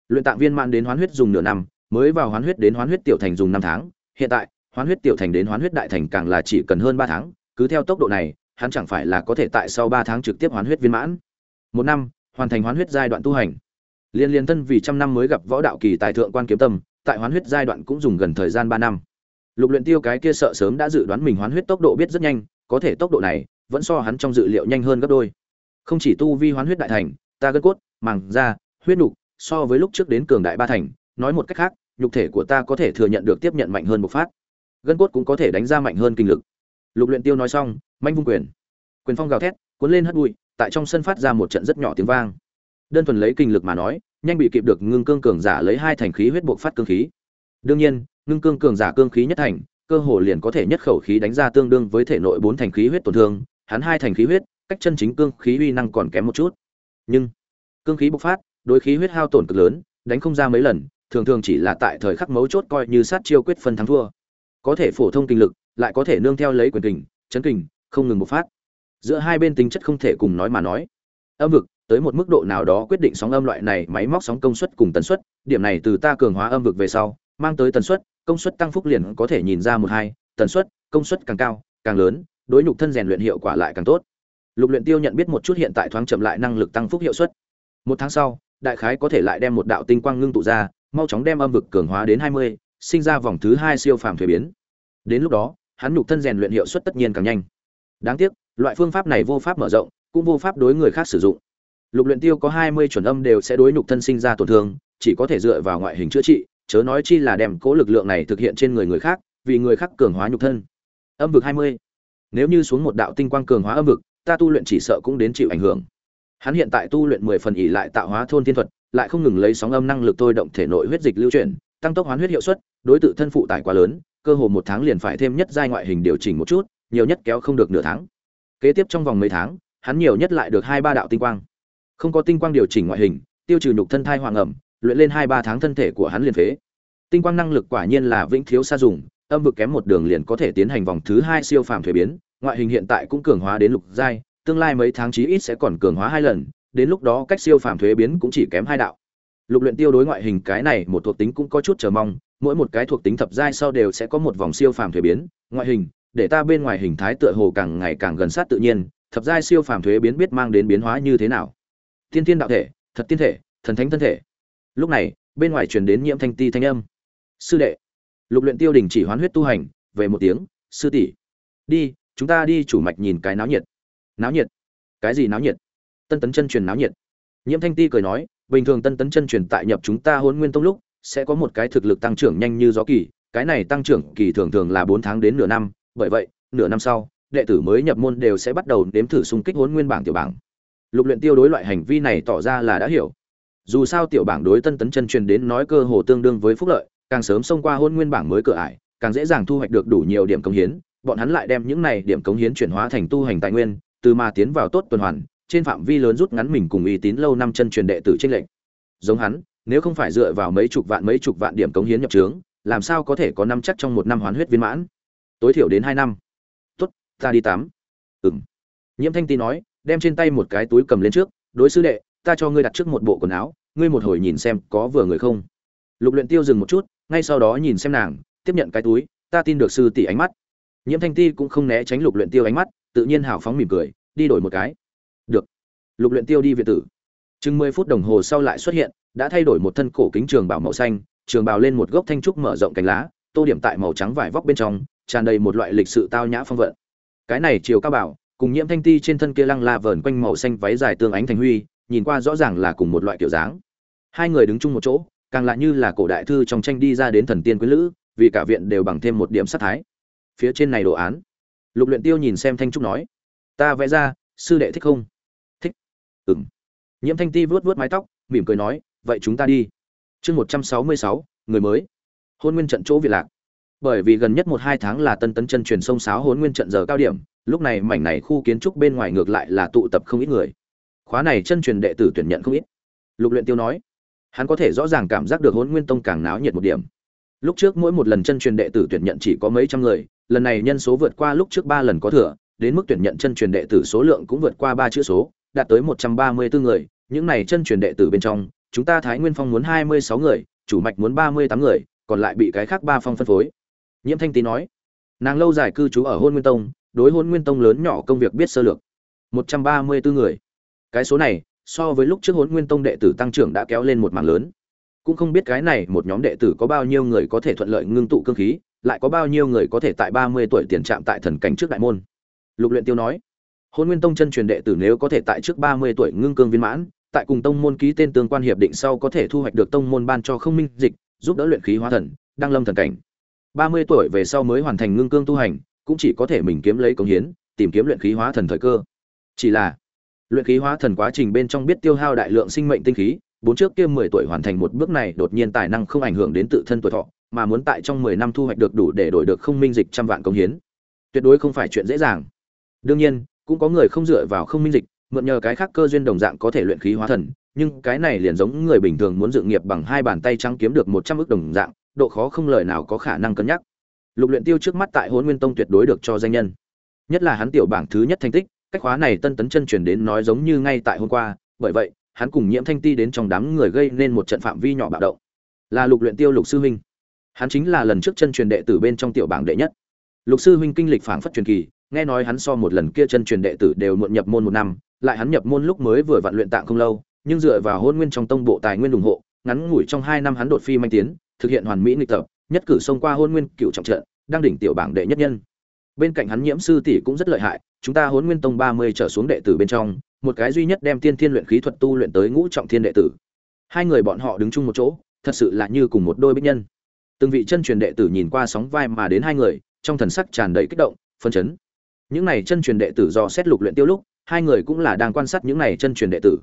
S1: luyện tạng viên mãn đến hoán huyết dùng nửa năm mới vào hoán huyết đến hoán huyết tiểu thành dùng năm tháng hiện tại hoán huyết tiểu thành đến hoán huyết đại thành càng là chỉ cần hơn ba tháng cứ theo tốc độ này hắn chẳng phải là có thể tại sau ba tháng trực tiếp hoán huyết viên mãn một năm hoàn thành hoán huyết giai đoạn tu hành liên liên thân vì trăm năm mới gặp võ đạo kỳ tài thượng quan kiếm tâm tại hoán huyết giai đoạn cũng dùng gần thời gian ba năm lục luyện tiêu cái kia sợ sớm đã dự đoán mình hoán huyết tốc độ biết rất nhanh có thể tốc độ này vẫn so hắn trong dự liệu nhanh hơn gấp đôi không chỉ tu vi hoán huyết đại thành, ta gân cốt, màng da, huyết nục, so với lúc trước đến cường đại ba thành, nói một cách khác, nhục thể của ta có thể thừa nhận được tiếp nhận mạnh hơn một phát. Gân cốt cũng có thể đánh ra mạnh hơn kinh lực. Lục luyện tiêu nói xong, manh vung quyền. Quyền phong gào thét, cuốn lên hất bụi, tại trong sân phát ra một trận rất nhỏ tiếng vang. Đơn thuần lấy kinh lực mà nói, nhanh bị kịp được ngưng cương cường giả lấy hai thành khí huyết buộc phát cương khí. Đương nhiên, ngưng cương cường giả cương khí nhất thành, cơ hồ liền có thể nhất khẩu khí đánh ra tương đương với thể nội bốn thành khí huyết tổn thương, hắn hai thành khí huyết cách chân chính cương khí uy năng còn kém một chút. Nhưng, cương khí bộc phát, đối khí huyết hao tổn cực lớn, đánh không ra mấy lần, thường thường chỉ là tại thời khắc mấu chốt coi như sát chiêu quyết phân thắng thua. Có thể phổ thông kinh lực, lại có thể nương theo lấy quyền kình, chấn kình, không ngừng bộc phát. Giữa hai bên tính chất không thể cùng nói mà nói. Âm vực, tới một mức độ nào đó quyết định sóng âm loại này máy móc sóng công suất cùng tần suất, điểm này từ ta cường hóa âm vực về sau, mang tới tần suất, công suất tăng phúc liền có thể nhìn ra một hai, tần suất, công suất càng cao, càng lớn, đối nhục thân rèn luyện hiệu quả lại càng tốt lục luyện tiêu nhận biết một chút hiện tại thoáng chậm lại năng lực tăng phúc hiệu suất. Một tháng sau đại khái có thể lại đem một đạo tinh quang ngưng tụ ra mau chóng đem âm vực cường hóa đến hai mươi, sinh ra vòng thứ hai siêu phàm thuế biến. Đến lúc đó hắn nhục thân rèn luyện hiệu suất tất nhiên càng nhanh. Đáng tiếc loại phương pháp này vô pháp mở rộng cũng vô pháp đối người khác sử dụng. Lục luyện tiêu có hai mươi chuẩn âm đều sẽ đối nhục thân sinh ra tổn thương chỉ có thể dựa vào ngoại hình chữa trị chớ nói chi là đem cố lực lượng này thực hiện trên người người khác vì người khác cường hóa nhục thân. Âm vực hai mươi. Nếu như xuống một đạo tinh quang cường hóa âm vực ta tu luyện chỉ sợ cũng đến chịu ảnh hưởng. Hắn hiện tại tu luyện mười phần ỉ lại tạo hóa thôn thiên thuật, lại không ngừng lấy sóng âm năng lực thôi động thể nội huyết dịch lưu chuyển, tăng tốc hoán huyết hiệu suất, đối tượng thân phụ tải quá lớn, cơ hồ một tháng liền phải thêm nhất giai ngoại hình điều chỉnh một chút, nhiều nhất kéo không được nửa tháng. Kế tiếp trong vòng mấy tháng, hắn nhiều nhất lại được hai ba đạo tinh quang. Không có tinh quang điều chỉnh ngoại hình, tiêu trừ nhục thân thai hoàng ẩm, luyện lên hai ba tháng thân thể của hắn liền phế. Tinh quang năng lực quả nhiên là vĩnh thiếu xa dùng, âm vực kém một đường liền có thể tiến hành vòng thứ hai siêu phàm thuế biến ngoại hình hiện tại cũng cường hóa đến lục giai, tương lai mấy tháng chí ít sẽ còn cường hóa hai lần, đến lúc đó cách siêu phàm thuế biến cũng chỉ kém hai đạo. Lục luyện tiêu đối ngoại hình cái này một thuộc tính cũng có chút chờ mong, mỗi một cái thuộc tính thập giai sau đều sẽ có một vòng siêu phàm thuế biến, ngoại hình, để ta bên ngoài hình thái tựa hồ càng ngày càng gần sát tự nhiên, thập giai siêu phàm thuế biến biết mang đến biến hóa như thế nào. Tiên tiên đạo thể, thật tiên thể, thần thánh thân thể. Lúc này, bên ngoài truyền đến nhiễm thanh ti thanh âm. Sư đệ. Lục luyện tiêu đình chỉ hoán huyết tu hành, về một tiếng, sư tỷ, đi chúng ta đi chủ mạch nhìn cái náo nhiệt. Náo nhiệt? Cái gì náo nhiệt? Tân tấn chân truyền náo nhiệt. Nhiễm thanh ti cười nói, bình thường tân tấn chân truyền tại nhập chúng ta hôn nguyên tông lúc, sẽ có một cái thực lực tăng trưởng nhanh như gió kỳ, cái này tăng trưởng kỳ thường thường là bốn tháng đến nửa năm, bởi vậy, nửa năm sau, đệ tử mới nhập môn đều sẽ bắt đầu đếm thử xung kích hôn nguyên bảng tiểu bảng. Lục luyện tiêu đối loại hành vi này tỏ ra là đã hiểu. Dù sao tiểu bảng đối tân tấn chân truyền đến nói cơ hồ tương đương với phúc lợi, càng sớm xông qua hôn nguyên bảng mới cửa ải, càng dễ dàng thu hoạch được đủ nhiều điểm công hiến bọn hắn lại đem những này điểm cống hiến chuyển hóa thành tu hành tài nguyên, từ mà tiến vào tốt tuần hoàn, trên phạm vi lớn rút ngắn mình cùng uy tín lâu năm chân truyền đệ tử trên lệnh. Giống hắn, nếu không phải dựa vào mấy chục vạn mấy chục vạn điểm cống hiến nhập trướng, làm sao có thể có năm chắc trong một năm hoán huyết viên mãn? Tối thiểu đến hai năm. Tốt, ta đi tắm. Ừm. Nhiễm Thanh Ti nói, đem trên tay một cái túi cầm lên trước, đối sư đệ, ta cho ngươi đặt trước một bộ quần áo, ngươi một hồi nhìn xem có vừa người không. Lục Luyện Tiêu dừng một chút, ngay sau đó nhìn xem nàng, tiếp nhận cái túi, ta tin được sư tỷ ánh mắt nhiễm thanh ti cũng không né tránh lục luyện tiêu ánh mắt, tự nhiên hào phóng mỉm cười, đi đổi một cái. Được. Lục luyện tiêu đi viện tử. Chừng mười phút đồng hồ sau lại xuất hiện, đã thay đổi một thân cổ kính trường bào màu xanh, trường bào lên một gốc thanh trúc mở rộng cánh lá, tô điểm tại màu trắng vải vóc bên trong, tràn đầy một loại lịch sự tao nhã phong vận. Cái này chiều cao bảo, cùng nhiễm thanh ti trên thân kia lăng la vờn quanh màu xanh váy dài tương ánh thành huy, nhìn qua rõ ràng là cùng một loại kiểu dáng. Hai người đứng chung một chỗ, càng lại như là cổ đại thư trong tranh đi ra đến thần tiên quý lữ, vì cả viện đều bằng thêm một điểm sát thái phía trên này đồ án. Lục luyện tiêu nhìn xem thanh trúc nói, ta vẽ ra, sư đệ thích không? Thích. Ừm. Nhiễm thanh ti vuốt vuốt mái tóc, mỉm cười nói, vậy chúng ta đi. Chương một trăm sáu mươi sáu, người mới. Hôn nguyên trận chỗ việt lạc. Bởi vì gần nhất một hai tháng là tân tấn chân truyền sông sáo hôn nguyên trận giờ cao điểm, lúc này mảnh này khu kiến trúc bên ngoài ngược lại là tụ tập không ít người. Khóa này chân truyền đệ tử tuyển nhận không ít. Lục luyện tiêu nói, hắn có thể rõ ràng cảm giác được hỗn nguyên tông càng náo nhiệt một điểm. Lúc trước mỗi một lần chân truyền đệ tử tuyển nhận chỉ có mấy trăm người lần này nhân số vượt qua lúc trước ba lần có thừa, đến mức tuyển nhận chân truyền đệ tử số lượng cũng vượt qua ba chữ số, đạt tới một trăm ba mươi bốn người. Những này chân truyền đệ tử bên trong, chúng ta thái nguyên phong muốn hai mươi sáu người, chủ mạch muốn ba mươi tám người, còn lại bị cái khác ba phong phân phối. Nhiễm thanh tý nói, nàng lâu dài cư trú ở hôn nguyên tông, đối hôn nguyên tông lớn nhỏ công việc biết sơ lược. một trăm ba mươi bốn người. Cái số này, so với lúc trước hôn nguyên tông đệ tử tăng trưởng đã kéo lên một mảng lớn. Cũng không biết cái này một nhóm đệ tử có bao nhiêu người có thể thuận lợi ngưng tụ cương khí lại có bao nhiêu người có thể tại ba mươi tuổi tiền trạm tại thần cảnh trước đại môn? Lục luyện tiêu nói. Hôn nguyên tông chân truyền đệ tử nếu có thể tại trước ba mươi tuổi ngưng cương viên mãn, tại cùng tông môn ký tên tương quan hiệp định sau có thể thu hoạch được tông môn ban cho không minh dịch, giúp đỡ luyện khí hóa thần, đăng lâm thần cảnh. Ba mươi tuổi về sau mới hoàn thành ngưng cương tu hành, cũng chỉ có thể mình kiếm lấy công hiến, tìm kiếm luyện khí hóa thần thời cơ. Chỉ là, luyện khí hóa thần quá trình bên trong biết tiêu hao đại lượng sinh mệnh tinh khí, bốn trước kia mười tuổi hoàn thành một bước này đột nhiên tài năng không ảnh hưởng đến tự thân tuổi thọ mà muốn tại trong mười năm thu hoạch được đủ để đổi được không minh dịch trăm vạn công hiến. Tuyệt đối không phải chuyện dễ dàng. Đương nhiên, cũng có người không dựa vào không minh dịch, mượn nhờ cái khác cơ duyên đồng dạng có thể luyện khí hóa thần, nhưng cái này liền giống người bình thường muốn dự nghiệp bằng hai bàn tay trắng kiếm được một trăm đồng dạng, độ khó không lời nào có khả năng cân nhắc. Lục luyện tiêu trước mắt tại Hỗn nguyên tông tuyệt đối được cho danh nhân. Nhất là hắn tiểu bảng thứ nhất thành tích, cách khóa này tân tấn chân truyền đến nói giống như ngay tại hôm qua, bởi vậy, hắn cùng nhiễm thanh ti đến trong đám người gây nên một trận phạm vi nhỏ bạo động. Là lục luyện tiêu lục sư huynh hắn chính là lần trước chân truyền đệ tử bên trong tiểu bảng đệ nhất. Lục sư huynh kinh lịch phảng phất truyền kỳ, nghe nói hắn so một lần kia chân truyền đệ tử đều muộn nhập môn một năm, lại hắn nhập môn lúc mới vừa vặn luyện tạng không lâu, nhưng dựa vào hôn nguyên trong tông bộ tài nguyên ủng hộ, ngắn ngủi trong hai năm hắn đột phi manh tiến, thực hiện hoàn mỹ nghịch tập, nhất cử xông qua hôn nguyên cựu trọng trận, đang đỉnh tiểu bảng đệ nhất nhân. Bên cạnh hắn nhiễm sư tỷ cũng rất lợi hại, chúng ta hôn nguyên tông ba mươi trở xuống đệ tử bên trong, một cái duy nhất đem tiên thiên luyện khí thuật tu luyện tới ngũ trọng thiên đệ tử. Hai người bọn họ đứng chung một chỗ, thật sự là như cùng một đôi bích nhân từng vị chân truyền đệ tử nhìn qua sóng vai mà đến hai người, trong thần sắc tràn đầy kích động phân chấn. Những này chân truyền đệ tử do xét lục luyện tiêu lúc, hai người cũng là đang quan sát những này chân truyền đệ tử.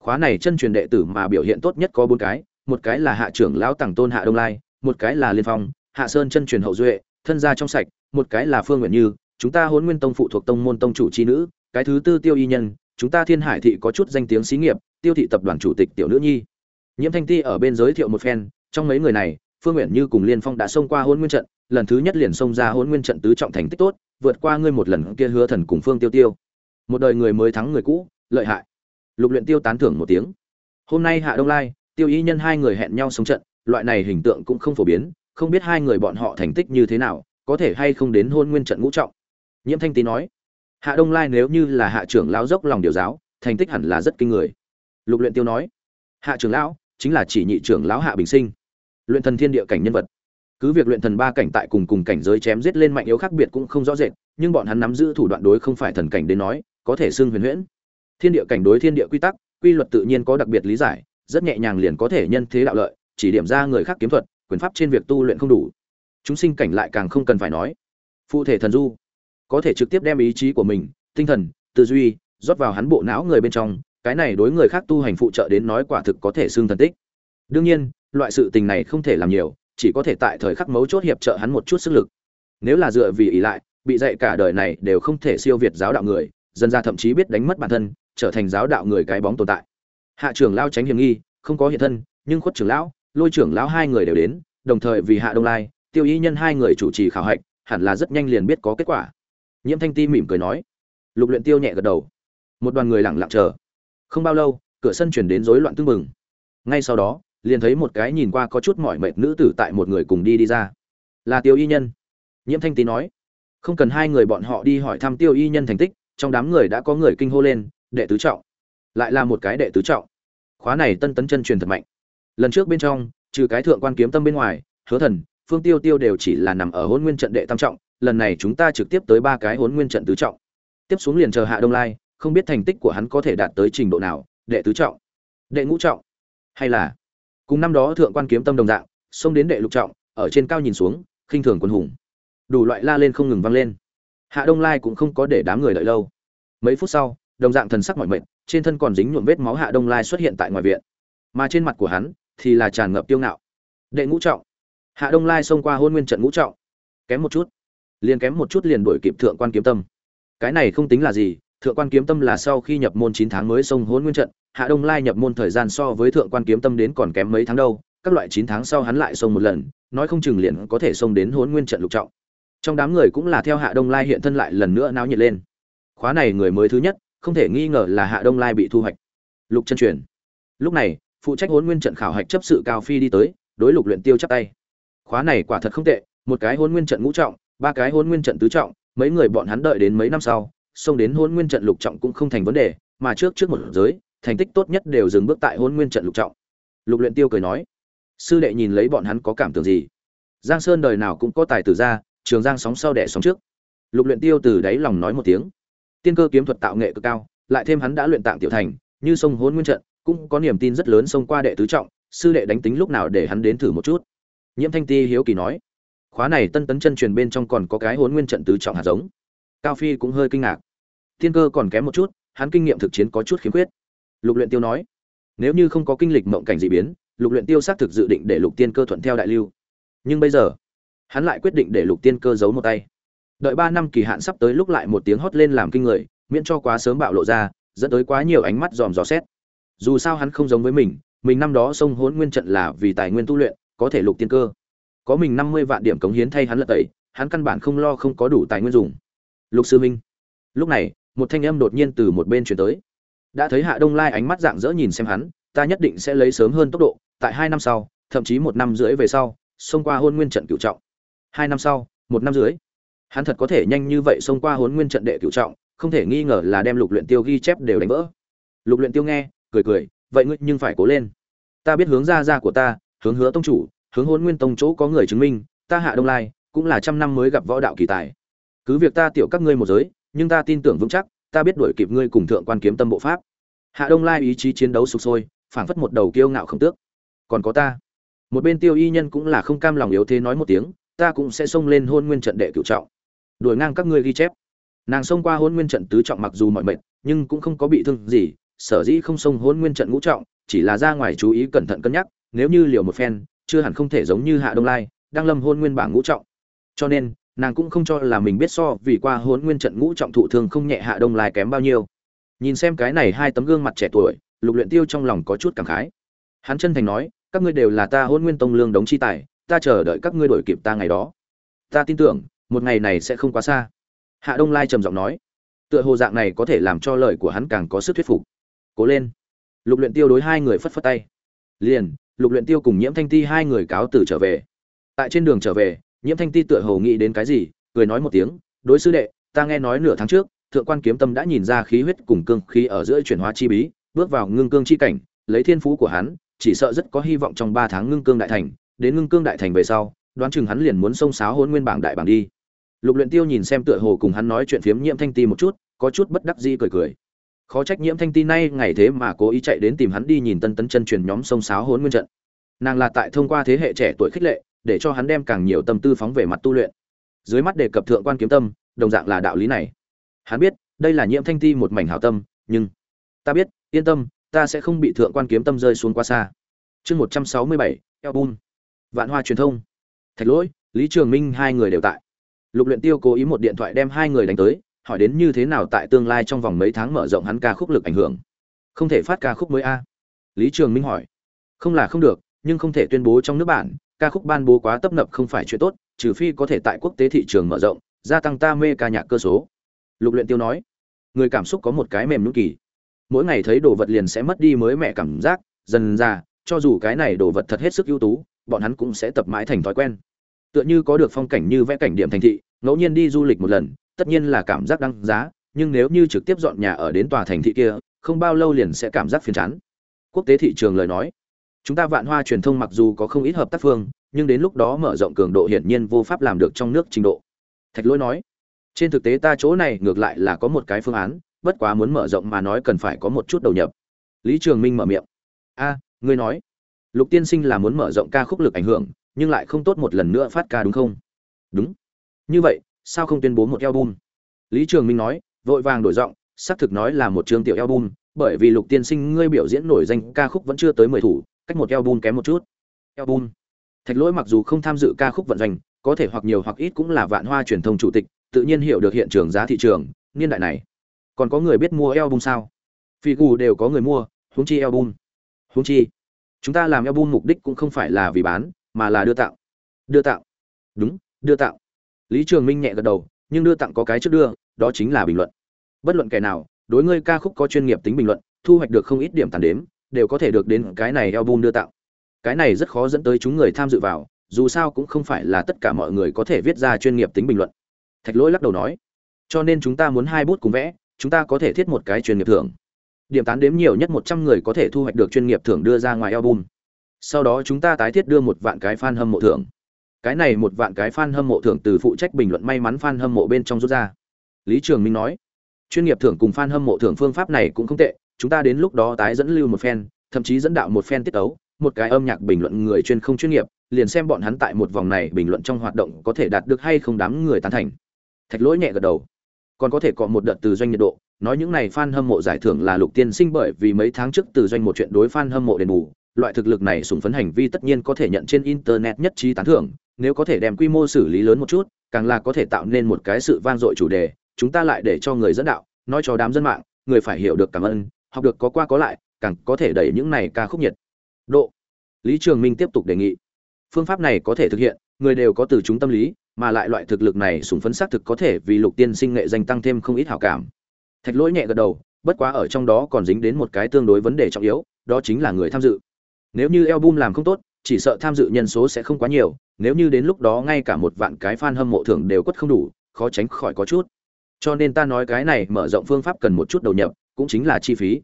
S1: Khóa này chân truyền đệ tử mà biểu hiện tốt nhất có bốn cái, một cái là hạ trưởng lão tàng tôn hạ đông lai, một cái là liên phong, hạ sơn chân truyền hậu duệ, thân gia trong sạch, một cái là phương nguyện như, chúng ta huấn nguyên tông phụ thuộc tông môn tông chủ chi nữ, cái thứ tư tiêu y nhân, chúng ta thiên hải thị có chút danh tiếng xí nghiệp, tiêu thị tập đoàn chủ tịch tiểu nữ nhi. Nhiễm thanh ti ở bên giới thiệu một phen, trong mấy người này phương nguyện như cùng liên phong đã xông qua hôn nguyên trận, lần thứ nhất liền xông ra hôn nguyên trận tứ trọng thành tích tốt, vượt qua ngươi một lần kia hứa thần cùng phương tiêu tiêu. Một đời người mới thắng người cũ, lợi hại. Lục luyện tiêu tán thưởng một tiếng. Hôm nay hạ đông lai, tiêu y nhân hai người hẹn nhau sống trận, loại này hình tượng cũng không phổ biến, không biết hai người bọn họ thành tích như thế nào, có thể hay không đến hôn nguyên trận ngũ trọng. Nhiễm thanh tý nói, hạ đông lai nếu như là hạ trưởng lão dốc lòng điều giáo, thành tích hẳn là rất kinh người. Lục luyện tiêu nói, hạ trưởng lão chính là chỉ nhị trưởng lão hạ bình sinh luyện thần thiên địa cảnh nhân vật. Cứ việc luyện thần ba cảnh tại cùng cùng cảnh giới chém giết lên mạnh yếu khác biệt cũng không rõ rệt, nhưng bọn hắn nắm giữ thủ đoạn đối không phải thần cảnh đến nói, có thể xưng huyền huyễn. Thiên địa cảnh đối thiên địa quy tắc, quy luật tự nhiên có đặc biệt lý giải, rất nhẹ nhàng liền có thể nhân thế đạo lợi, chỉ điểm ra người khác kiếm thuật, quyền pháp trên việc tu luyện không đủ. Chúng sinh cảnh lại càng không cần phải nói. Phụ thể thần du, có thể trực tiếp đem ý chí của mình, tinh thần, tư duy, rót vào hắn bộ não người bên trong, cái này đối người khác tu hành phụ trợ đến nói quả thực có thể xưng thần tích. Đương nhiên loại sự tình này không thể làm nhiều, chỉ có thể tại thời khắc mấu chốt hiệp trợ hắn một chút sức lực. Nếu là dựa vì ỷ lại, bị dạy cả đời này đều không thể siêu việt giáo đạo người, dân ra thậm chí biết đánh mất bản thân, trở thành giáo đạo người cái bóng tồn tại. Hạ trưởng lao tránh hiểm nghi, không có hiện thân, nhưng khuất trưởng lão, lôi trưởng lão hai người đều đến, đồng thời vì hạ đông lai, tiêu y nhân hai người chủ trì khảo hạch, hẳn là rất nhanh liền biết có kết quả. Nhiễm thanh ti mỉm cười nói. Lục luyện tiêu nhẹ gật đầu. Một đoàn người lặng lặng chờ. Không bao lâu, cửa sân chuyển đến rối loạn tương mừng ngay sau đó liền thấy một cái nhìn qua có chút mỏi mệt nữ tử tại một người cùng đi đi ra. Là tiêu y nhân. Nhiễm thanh tý nói, không cần hai người bọn họ đi hỏi thăm tiêu y nhân thành tích, trong đám người đã có người kinh hô lên, đệ tứ trọng. Lại là một cái đệ tứ trọng. Khóa này tân tấn chân truyền thật mạnh. Lần trước bên trong, trừ cái thượng quan kiếm tâm bên ngoài, hứa thần, phương tiêu tiêu đều chỉ là nằm ở hôn nguyên trận đệ tam trọng, lần này chúng ta trực tiếp tới ba cái hôn nguyên trận tứ trọng. Tiếp xuống liền chờ hạ đông lai, không biết thành tích của hắn có thể đạt tới trình độ nào, đệ tứ trọng, đệ ngũ trọng, hay là cùng năm đó thượng quan kiếm tâm đồng dạng, xông đến đệ lục trọng, ở trên cao nhìn xuống, khinh thường quân hùng. Đủ loại la lên không ngừng vang lên. Hạ đông lai cũng không có để đám người đợi lâu. Mấy phút sau, đồng dạng thần sắc mọi mệt, trên thân còn dính nhuộm vết máu hạ đông lai xuất hiện tại ngoài viện. Mà trên mặt của hắn thì là tràn ngập tiêu ngạo. Đệ ngũ trọng. Hạ đông lai xông qua hôn nguyên trận ngũ trọng. Kém một chút. Liền kém một chút liền đuổi kịp thượng quan kiếm tâm. Cái này không tính là gì, thượng quan kiếm tâm là sau khi nhập môn chín tháng mới xông hôn nguyên trận hạ đông lai nhập môn thời gian so với thượng quan kiếm tâm đến còn kém mấy tháng đâu, các loại chín tháng sau hắn lại xông một lần, nói không chừng liền có thể xông đến hôn nguyên trận lục trọng. Trong đám người cũng là theo hạ đông lai hiện thân lại lần nữa náo nhiệt lên. Khóa này người mới thứ nhất, không thể nghi ngờ là hạ đông lai bị thu hoạch. Lục chân truyền. Lúc này, phụ trách hôn nguyên trận khảo hạch chấp sự cao phi đi tới, đối lục luyện tiêu chắp tay. Khóa này quả thật không tệ, một cái hôn nguyên trận ngũ trọng, ba cái hôn nguyên trận tứ trọng, mấy người bọn hắn đợi đến mấy năm sau, xông đến hôn nguyên trận lục trọng cũng không thành vấn đề, mà trước trước một giới thành tích tốt nhất đều dừng bước tại hôn nguyên trận lục trọng. Lục luyện tiêu cười nói, sư đệ nhìn lấy bọn hắn có cảm tưởng gì? Giang sơn đời nào cũng có tài tử ra, trường giang sóng sau đẻ sóng trước. Lục luyện tiêu từ đáy lòng nói một tiếng, tiên cơ kiếm thuật tạo nghệ cực cao, lại thêm hắn đã luyện tạng tiểu thành, như sông hôn nguyên trận, cũng có niềm tin rất lớn xông qua đệ tứ trọng, sư đệ đánh tính lúc nào để hắn đến thử một chút. Nhiễm thanh ti hiếu kỳ nói, khóa này tân tấn chân truyền bên trong còn có cái hôn nguyên trận tứ trọng hạt giống. Cao phi cũng hơi kinh ngạc, tiên cơ còn kém một chút, hắn kinh nghiệm thực chiến có chút khiếm khuyết lục luyện tiêu nói, nếu như không có kinh lịch mộng cảnh dị biến, lục luyện tiêu xác thực dự định để lục tiên cơ thuận theo đại lưu. Nhưng bây giờ, hắn lại quyết định để lục tiên cơ giấu một tay. Đợi ba năm kỳ hạn sắp tới lúc lại một tiếng hót lên làm kinh người, miễn cho quá sớm bạo lộ ra, dẫn tới quá nhiều ánh mắt dòm dò xét. Dù sao hắn không giống với mình mình năm đó sông hốn nguyên trận là vì tài nguyên tu luyện, có thể lục tiên cơ. Có mình năm mươi vạn điểm cống hiến thay hắn lật tẩy, hắn căn bản không lo không có đủ tài nguyên dùng. Lục sư minh, lúc này, một thanh âm đột nhiên từ một bên chuyển tới đã thấy hạ đông lai ánh mắt dạng dỡ nhìn xem hắn, ta nhất định sẽ lấy sớm hơn tốc độ, tại hai năm sau, thậm chí một năm rưỡi về sau, xông qua hôn nguyên trận cựu trọng. Hai năm sau, một năm rưỡi? Hắn thật có thể nhanh như vậy xông qua hôn nguyên trận đệ cựu trọng, không thể nghi ngờ là đem lục luyện tiêu ghi chép đều đánh vỡ. Lục luyện tiêu nghe, cười cười, vậy ngươi nhưng phải cố lên. Ta biết hướng ra ra của ta, hướng hứa tông chủ, hướng hôn nguyên tông chỗ có người chứng minh, ta hạ đông lai cũng là trăm năm mới gặp võ đạo kỳ tài. Cứ việc ta tiểu các ngươi một giới, nhưng ta tin tưởng vững chắc ta biết đuổi kịp ngươi cùng thượng quan kiếm tâm bộ pháp. Hạ đông lai ý chí chiến đấu sục sôi, phảng phất một đầu kiêu ngạo không tước. Còn có ta. Một bên tiêu y nhân cũng là không cam lòng yếu thế nói một tiếng, ta cũng sẽ xông lên hôn nguyên trận đệ cựu trọng. Đuổi ngang các ngươi ghi chép. Nàng xông qua hôn nguyên trận tứ trọng mặc dù mọi mệnh nhưng cũng không có bị thương gì, sở dĩ không xông hôn nguyên trận ngũ trọng, chỉ là ra ngoài chú ý cẩn thận cân nhắc, nếu như liều một phen, chưa hẳn không thể giống như hạ đông lai, đang lâm hôn nguyên bảng ngũ trọng. Cho nên nàng cũng không cho là mình biết so vì qua hôn nguyên trận ngũ trọng thụ thương không nhẹ hạ đông lai kém bao nhiêu. Nhìn xem cái này hai tấm gương mặt trẻ tuổi, lục luyện tiêu trong lòng có chút cảm khái. Hắn chân thành nói, các ngươi đều là ta hôn nguyên tông lương đống chi tài, ta chờ đợi các ngươi đổi kịp ta ngày đó. Ta tin tưởng, một ngày này sẽ không quá xa. Hạ đông lai trầm giọng nói, tựa hồ dạng này có thể làm cho lời của hắn càng có sức thuyết phục. Cố lên. Lục luyện tiêu đối hai người phất phất tay. Liền, lục luyện tiêu cùng nhiễm thanh ti hai người cáo từ trở về. Tại trên đường trở về nhiễm thanh ti tựa hồ nghĩ đến cái gì, cười nói một tiếng, đối sư đệ, ta nghe nói nửa tháng trước, thượng quan kiếm tâm đã nhìn ra khí huyết cùng cương khí ở giữa chuyển hóa chi bí, bước vào ngưng cương chi cảnh, lấy thiên phú của hắn, chỉ sợ rất có hy vọng trong ba tháng ngưng cương đại thành, đến ngưng cương đại thành về sau, đoán chừng hắn liền muốn xông xáo hôn nguyên bảng đại bảng đi. Lục luyện tiêu nhìn xem tựa hồ cùng hắn nói chuyện phiếm nhiễm thanh ti một chút, có chút bất đắc dĩ cười cười. Khó trách nhiễm thanh ti nay ngày thế mà cố ý chạy đến tìm hắn đi nhìn tân tấn chân truyền nhóm sông sáo hốn nguyên trận. Nàng là tại thông qua thế hệ trẻ tuổi khích lệ để cho hắn đem càng nhiều tâm tư phóng về mặt tu luyện. Dưới mắt đề cập thượng quan kiếm tâm, đồng dạng là đạo lý này. Hắn biết, đây là nhiễm thanh ti một mảnh hảo tâm, nhưng ta biết, yên tâm, ta sẽ không bị thượng quan kiếm tâm rơi xuống quá xa. Chương một trăm sáu mươi bảy album vạn hoa truyền thông. Thạch lỗi, lý trường minh hai người đều tại. Lục luyện tiêu cố ý một điện thoại đem hai người đánh tới, hỏi đến như thế nào tại tương lai trong vòng mấy tháng mở rộng hắn ca khúc lực ảnh hưởng. Không thể phát ca khúc mới a. Lý trường minh hỏi. Không là không được, nhưng không thể tuyên bố trong nước bản ca khúc ban bố quá tấp nập không phải chuyện tốt, trừ phi có thể tại quốc tế thị trường mở rộng, gia tăng ta mê ca nhạc cơ số. Lục luyện tiêu nói, người cảm xúc có một cái mềm nhũn kỳ. Mỗi ngày thấy đồ vật liền sẽ mất đi mới mẹ cảm giác, dần ra cho dù cái này đồ vật thật hết sức ưu tú, bọn hắn cũng sẽ tập mãi thành thói quen. Tựa như có được phong cảnh như vẽ cảnh điểm thành thị, ngẫu nhiên đi du lịch một lần, tất nhiên là cảm giác đăng giá, nhưng nếu như trực tiếp dọn nhà ở đến tòa thành thị kia, không bao lâu liền sẽ cảm giác phiền chán. Quốc tế thị trường lời nói chúng ta vạn hoa truyền thông mặc dù có không ít hợp tác phương, nhưng đến lúc đó mở rộng cường độ hiển nhiên vô pháp làm được trong nước trình độ. Thạch lỗi nói, trên thực tế ta chỗ này ngược lại là có một cái phương án, bất quá muốn mở rộng mà nói cần phải có một chút đầu nhập. Lý trường minh mở miệng, a, ngươi nói, lục tiên sinh là muốn mở rộng ca khúc lực ảnh hưởng, nhưng lại không tốt một lần nữa phát ca đúng không? Đúng. Như vậy, sao không tuyên bố một album? Lý trường minh nói, vội vàng đổi giọng, xác thực nói là một chương tiểu album, bởi vì lục tiên sinh ngươi biểu diễn nổi danh ca khúc vẫn chưa tới mười thủ cách một album kém một chút. Album. Thạch lỗi mặc dù không tham dự ca khúc vận doanh, có thể hoặc nhiều hoặc ít cũng là vạn hoa truyền thông chủ tịch, tự nhiên hiểu được hiện trường giá thị trường, niên đại này. Còn có người biết mua album sao? Phi gù đều có người mua, huống chi album. Huống chi, chúng ta làm album mục đích cũng không phải là vì bán, mà là đưa tặng. Đưa tặng. Đúng, đưa tặng. Lý trường minh nhẹ gật đầu, nhưng đưa tặng có cái trước đưa, đó chính là bình luận. Bất luận kẻ nào, đối ngươi ca khúc có chuyên nghiệp tính bình luận, thu hoạch được không ít điểm tàn đếm đều có thể được đến cái này album đưa tặng. Cái này rất khó dẫn tới chúng người tham dự vào, dù sao cũng không phải là tất cả mọi người có thể viết ra chuyên nghiệp tính bình luận. Thạch lỗi lắc đầu nói, cho nên chúng ta muốn hai bút cùng vẽ, chúng ta có thể thiết một cái chuyên nghiệp thưởng. Điểm tán đếm nhiều nhất một trăm người có thể thu hoạch được chuyên nghiệp thưởng đưa ra ngoài album. Sau đó chúng ta tái thiết đưa một vạn cái fan hâm mộ thưởng. Cái này một vạn cái fan hâm mộ thưởng từ phụ trách bình luận may mắn fan hâm mộ bên trong rút ra. Lý trường minh nói, chuyên nghiệp thưởng cùng fan hâm mộ thưởng phương pháp này cũng không tệ chúng ta đến lúc đó tái dẫn lưu một fan thậm chí dẫn đạo một fan tiết ấu, một cái âm nhạc bình luận người chuyên không chuyên nghiệp, liền xem bọn hắn tại một vòng này bình luận trong hoạt động có thể đạt được hay không đám người tán thành. Thạch lỗi nhẹ gật đầu. Còn có thể có một đợt từ doanh nhiệt độ, nói những này fan hâm mộ giải thưởng là lục tiên sinh bởi vì mấy tháng trước từ doanh một chuyện đối fan hâm mộ đền bù, loại thực lực này sùng phấn hành vi tất nhiên có thể nhận trên internet nhất trí tán thưởng, nếu có thể đem quy mô xử lý lớn một chút, càng là có thể tạo nên một cái sự vang dội chủ đề, chúng ta lại để cho người dẫn đạo, nói cho đám dân mạng, người phải hiểu được cảm ơn học được có qua có lại, càng có thể đẩy những này ca khúc nhiệt. Độ. Lý trường minh tiếp tục đề nghị. Phương pháp này có thể thực hiện, người đều có từ chúng tâm lý, mà lại loại thực lực này sùng phấn xác thực có thể vì lục tiên sinh nghệ danh tăng thêm không ít hảo cảm. Thạch lỗi nhẹ gật đầu, bất quá ở trong đó còn dính đến một cái tương đối vấn đề trọng yếu, đó chính là người tham dự. Nếu như album làm không tốt, chỉ sợ tham dự nhân số sẽ không quá nhiều, nếu như đến lúc đó ngay cả một vạn cái fan hâm mộ thưởng đều quất không đủ, khó tránh khỏi có chút. Cho nên ta nói cái này mở rộng phương pháp cần một chút đầu nhập cũng chính là chi phí.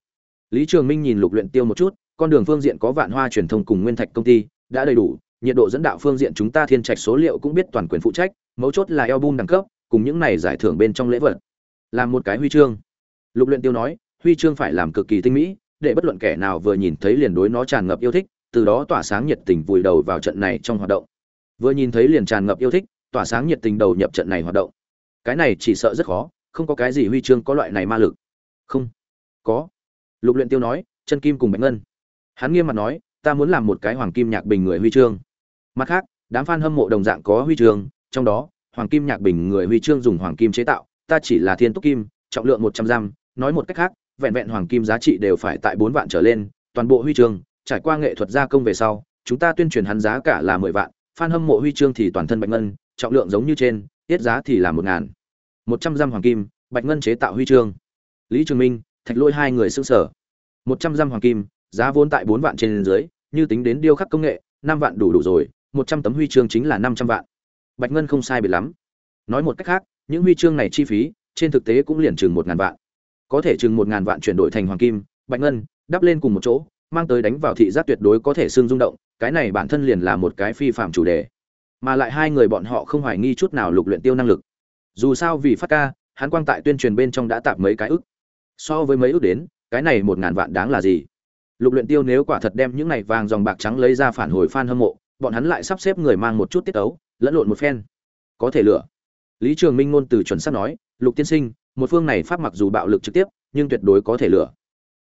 S1: Lý trường minh nhìn lục luyện tiêu một chút, con đường phương diện có vạn hoa truyền thông cùng nguyên thạch công ty, đã đầy đủ, nhiệt độ dẫn đạo phương diện chúng ta thiên trạch số liệu cũng biết toàn quyền phụ trách, mấu chốt là album đẳng cấp, cùng những này giải thưởng bên trong lễ vật. Làm một cái huy chương. Lục luyện tiêu nói, huy chương phải làm cực kỳ tinh mỹ, để bất luận kẻ nào vừa nhìn thấy liền đối nó tràn ngập yêu thích, từ đó tỏa sáng nhiệt tình vùi đầu vào trận này trong hoạt động. Vừa nhìn thấy liền tràn ngập yêu thích, tỏa sáng nhiệt tình đầu nhập trận này hoạt động. Cái này chỉ sợ rất khó, không có cái gì huy chương có loại này ma lực. Không có. Lục luyện tiêu nói, chân kim cùng bạch ngân. Hắn nghiêm mặt nói, ta muốn làm một cái hoàng kim nhạc bình người huy chương. Mặt khác, đám fan hâm mộ đồng dạng có huy chương, trong đó, hoàng kim nhạc bình người huy chương dùng hoàng kim chế tạo, ta chỉ là thiên túc kim, trọng lượng một trăm giam nói một cách khác, vẹn vẹn hoàng kim giá trị đều phải tại bốn vạn trở lên, toàn bộ huy chương, trải qua nghệ thuật gia công về sau, chúng ta tuyên truyền hắn giá cả là mười vạn, fan hâm mộ huy chương thì toàn thân bạch ngân, trọng lượng giống như trên, tiết giá thì là một ngàn. Một trăm giam hoàng kim, bạch ngân chế tạo huy chương. Lý trường minh thạch lôi hai người xưng sở. Một trăm giam hoàng kim, giá vốn tại bốn vạn trên dưới, như tính đến điêu khắc công nghệ, năm vạn đủ đủ rồi, một trăm tấm huy chương chính là năm trăm vạn. Bạch ngân không sai biệt lắm. Nói một cách khác, những huy chương này chi phí, trên thực tế cũng liền chừng một ngàn vạn. Có thể chừng một ngàn vạn chuyển đổi thành hoàng kim, bạch ngân đắp lên cùng một chỗ, mang tới đánh vào thị giác tuyệt đối có thể xương rung động, cái này bản thân liền là một cái phi phạm chủ đề. Mà lại hai người bọn họ không hoài nghi chút nào lục luyện tiêu năng lực. Dù sao vì phát ca, hắn quang tại tuyên truyền bên trong đã tạp mấy cái ức so với mấy ước đến, cái này một ngàn vạn đáng là gì? Lục luyện tiêu nếu quả thật đem những này vàng dòng bạc trắng lấy ra phản hồi fan hâm mộ, bọn hắn lại sắp xếp người mang một chút tiết tấu, lẫn lộn một phen. Có thể lựa. Lý trường minh ngôn từ chuẩn xác nói, lục tiên sinh, một phương này pháp mặc dù bạo lực trực tiếp, nhưng tuyệt đối có thể lựa.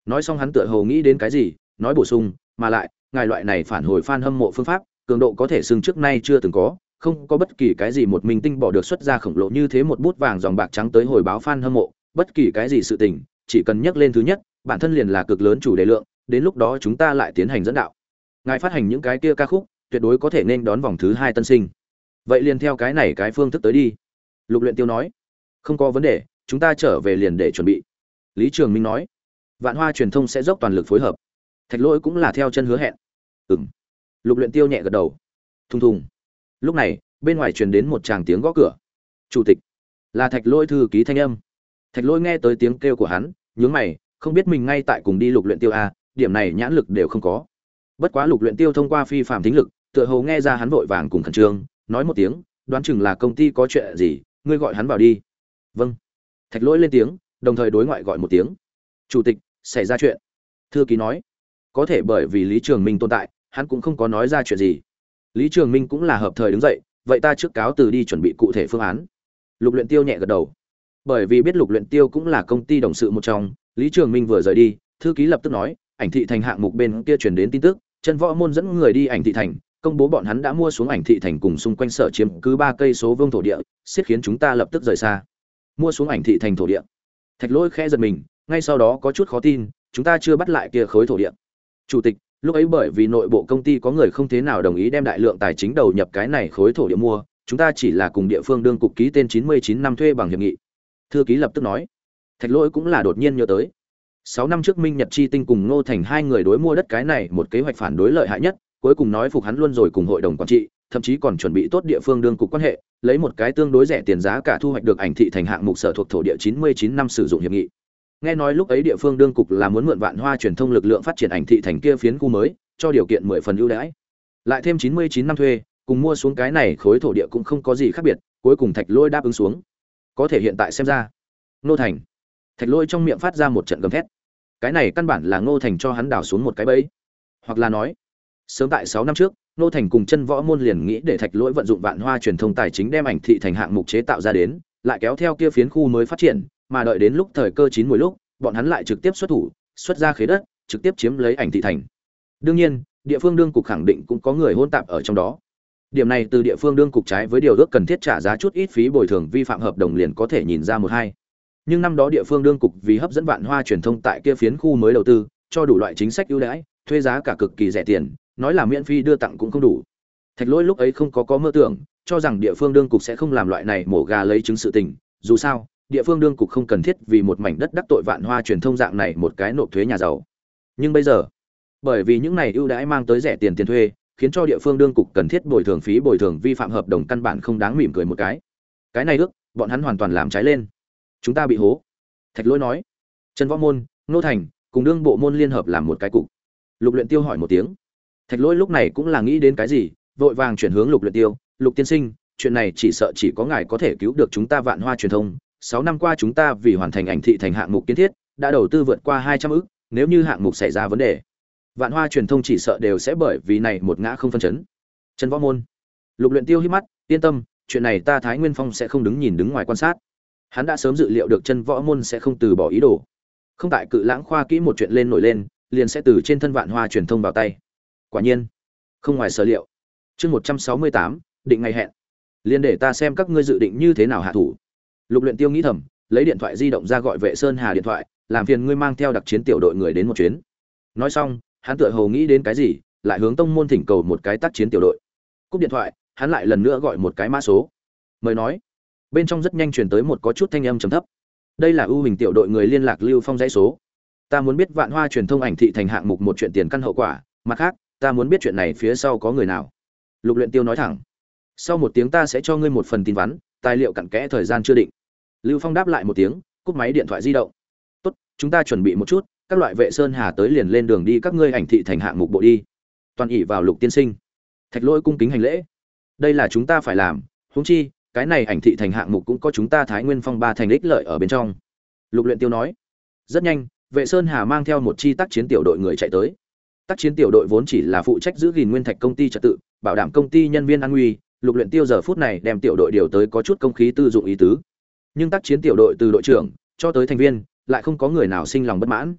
S1: Nói xong hắn tựa hồ nghĩ đến cái gì, nói bổ sung, mà lại, ngài loại này phản hồi fan hâm mộ phương pháp, cường độ có thể sừng trước nay chưa từng có, không có bất kỳ cái gì một mình tinh bỏ được xuất ra khổng lồ như thế một bút vàng dòng bạc trắng tới hồi báo fan hâm mộ, bất kỳ cái gì sự tình chỉ cần nhắc lên thứ nhất, bản thân liền là cực lớn chủ đề lượng, đến lúc đó chúng ta lại tiến hành dẫn đạo. Ngài phát hành những cái kia ca khúc, tuyệt đối có thể nên đón vòng thứ hai tân sinh. Vậy liền theo cái này cái phương thức tới đi. Lục luyện tiêu nói. Không có vấn đề, chúng ta trở về liền để chuẩn bị. Lý trường minh nói. Vạn hoa truyền thông sẽ dốc toàn lực phối hợp. Thạch lỗi cũng là theo chân hứa hẹn. Ừm. Lục luyện tiêu nhẹ gật đầu. Thùng thùng. Lúc này, bên ngoài truyền đến một tràng tiếng gõ cửa. Chủ tịch. Là thạch lỗi thư ký thanh âm. Thạch lỗi nghe tới tiếng kêu của hắn nhướng mày, không biết mình ngay tại cùng đi lục luyện tiêu a, điểm này nhãn lực đều không có. Bất quá lục luyện tiêu thông qua phi phạm thính lực, tựa hồ nghe ra hắn vội vàng cùng khẩn trương, nói một tiếng, đoán chừng là công ty có chuyện gì, ngươi gọi hắn vào đi. Vâng. Thạch lỗi lên tiếng, đồng thời đối ngoại gọi một tiếng. Chủ tịch, xảy ra chuyện. Thư ký nói. Có thể bởi vì lý trường minh tồn tại, hắn cũng không có nói ra chuyện gì. Lý trường minh cũng là hợp thời đứng dậy, vậy ta trước cáo từ đi chuẩn bị cụ thể phương án. Lục luyện tiêu nhẹ gật đầu bởi vì biết lục luyện tiêu cũng là công ty đồng sự một trong, lý trường minh vừa rời đi, thư ký lập tức nói, ảnh thị thành hạng mục bên kia truyền đến tin tức chân võ môn dẫn người đi ảnh thị thành, công bố bọn hắn đã mua xuống ảnh thị thành cùng xung quanh sở chiếm cứ ba cây số vương thổ địa, xiết khiến chúng ta lập tức rời xa. Mua xuống ảnh thị thành thổ địa. Thạch lỗi khẽ giật mình, ngay sau đó có chút khó tin, chúng ta chưa bắt lại kia khối thổ địa. Chủ tịch, lúc ấy bởi vì nội bộ công ty có người không thế nào đồng ý đem đại lượng tài chính đầu nhập cái này khối thổ địa mua, chúng ta chỉ là cùng địa phương đương cục ký tên 99 năm thuê bằng hiệp nghị thư ký lập tức nói, thạch lỗi cũng là đột nhiên nhớ tới. Sáu năm trước minh nhật chi tinh cùng ngô thành hai người đối mua đất cái này một kế hoạch phản đối lợi hại nhất, cuối cùng nói phục hắn luôn rồi cùng hội đồng quản trị, thậm chí còn chuẩn bị tốt địa phương đương cục quan hệ, lấy một cái tương đối rẻ tiền giá cả thu hoạch được ảnh thị thành hạng mục sở thuộc thổ địa 99 năm sử dụng hiệp nghị. Nghe nói lúc ấy địa phương đương cục là muốn mượn vạn hoa truyền thông lực lượng phát triển ảnh thị thành kia phiến khu mới, cho điều kiện mười phần ưu đãi. Lại thêm 99 năm thuê, cùng mua xuống cái này khối thổ địa cũng không có gì khác biệt, cuối cùng thạch lôi đáp ứng xuống có thể hiện tại xem ra. Ngô thành. Thạch lôi trong miệng phát ra một trận gầm thét. Cái này căn bản là ngô thành cho hắn đào xuống một cái bẫy. Hoặc là nói, sớm tại sáu năm trước, ngô thành cùng chân võ môn liền nghĩ để thạch lỗi vận dụng vạn hoa truyền thông tài chính đem ảnh thị thành hạng mục chế tạo ra đến, lại kéo theo kia phiến khu mới phát triển, mà đợi đến lúc thời cơ chín mùi lúc, bọn hắn lại trực tiếp xuất thủ, xuất ra khế đất, trực tiếp chiếm lấy ảnh thị thành. Đương nhiên, địa phương đương cục khẳng định cũng có người hôn tạp ở trong đó điểm này từ địa phương đương cục trái với điều ước cần thiết trả giá chút ít phí bồi thường vi phạm hợp đồng liền có thể nhìn ra một hai. Nhưng năm đó địa phương đương cục vì hấp dẫn vạn hoa truyền thông tại kia phiến khu mới đầu tư, cho đủ loại chính sách ưu đãi, thuê giá cả cực kỳ rẻ tiền, nói là miễn phí đưa tặng cũng không đủ. Thạch lỗi lúc ấy không có có mơ tưởng, cho rằng địa phương đương cục sẽ không làm loại này mổ gà lấy chứng sự tình. Dù sao, địa phương đương cục không cần thiết vì một mảnh đất đắc tội vạn hoa truyền thông dạng này một cái nộp thuế nhà giàu. Nhưng bây giờ, bởi vì những này ưu đãi mang tới rẻ tiền tiền thuê khiến cho địa phương đương cục cần thiết bồi thường phí bồi thường vi phạm hợp đồng căn bản không đáng mỉm cười một cái. Cái này ước, bọn hắn hoàn toàn làm trái lên. Chúng ta bị hố. Thạch lỗi nói. Trần võ môn, nô thành, cùng đương bộ môn liên hợp làm một cái cục. Lục luyện tiêu hỏi một tiếng. Thạch lỗi lúc này cũng là nghĩ đến cái gì, vội vàng chuyển hướng lục luyện tiêu. Lục tiên sinh, chuyện này chỉ sợ chỉ có ngài có thể cứu được chúng ta vạn hoa truyền thông. Sáu năm qua chúng ta vì hoàn thành ảnh thị thành hạng mục kiến thiết, đã đầu tư vượt qua hai trăm ức nếu như hạng mục xảy ra vấn đề vạn hoa truyền thông chỉ sợ đều sẽ bởi vì này một ngã không phân chấn. Trần võ môn. Lục luyện tiêu hít mắt, yên tâm, chuyện này ta thái nguyên phong sẽ không đứng nhìn đứng ngoài quan sát. Hắn đã sớm dự liệu được chân võ môn sẽ không từ bỏ ý đồ. Không tại cự lãng khoa kỹ một chuyện lên nổi lên, liền sẽ từ trên thân vạn hoa truyền thông vào tay. Quả nhiên, không ngoài sở liệu. Chương một trăm sáu mươi tám, định ngày hẹn. Liền để ta xem các ngươi dự định như thế nào hạ thủ. Lục luyện tiêu nghĩ thầm, lấy điện thoại di động ra gọi vệ sơn hà điện thoại, làm phiền ngươi mang theo đặc chiến tiểu đội người đến một chuyến. Nói xong hắn tựa hồ nghĩ đến cái gì, lại hướng tông môn thỉnh cầu một cái tác chiến tiểu đội. Cúp điện thoại, hắn lại lần nữa gọi một cái mã số. Mời nói. Bên trong rất nhanh truyền tới một có chút thanh âm trầm thấp. Đây là ưu hình tiểu đội người liên lạc lưu phong dãy số. Ta muốn biết vạn hoa truyền thông ảnh thị thành hạng mục một chuyện tiền căn hậu quả, mặt khác, ta muốn biết chuyện này phía sau có người nào. Lục luyện tiêu nói thẳng. Sau một tiếng ta sẽ cho ngươi một phần tin vắn, tài liệu cặn kẽ thời gian chưa định. Lưu phong đáp lại một tiếng, cúp máy điện thoại di động. Tốt, chúng ta chuẩn bị một chút các loại vệ sơn hà tới liền lên đường đi các ngươi ảnh thị thành hạng mục bộ đi. Toàn ỉ vào lục tiên sinh. Thạch lỗi cung kính hành lễ. Đây là chúng ta phải làm, huống chi, cái này ảnh thị thành hạng mục cũng có chúng ta thái nguyên phong ba thành ích lợi ở bên trong. Lục luyện tiêu nói. Rất nhanh, vệ sơn hà mang theo một chi tác chiến tiểu đội người chạy tới. Tác chiến tiểu đội vốn chỉ là phụ trách giữ gìn nguyên thạch công ty trật tự, bảo đảm công ty nhân viên an nguy, lục luyện tiêu giờ phút này đem tiểu đội điều tới có chút công khí tư dụng ý tứ. Nhưng tác chiến tiểu đội từ đội trưởng cho tới thành viên, lại không có người nào sinh lòng bất mãn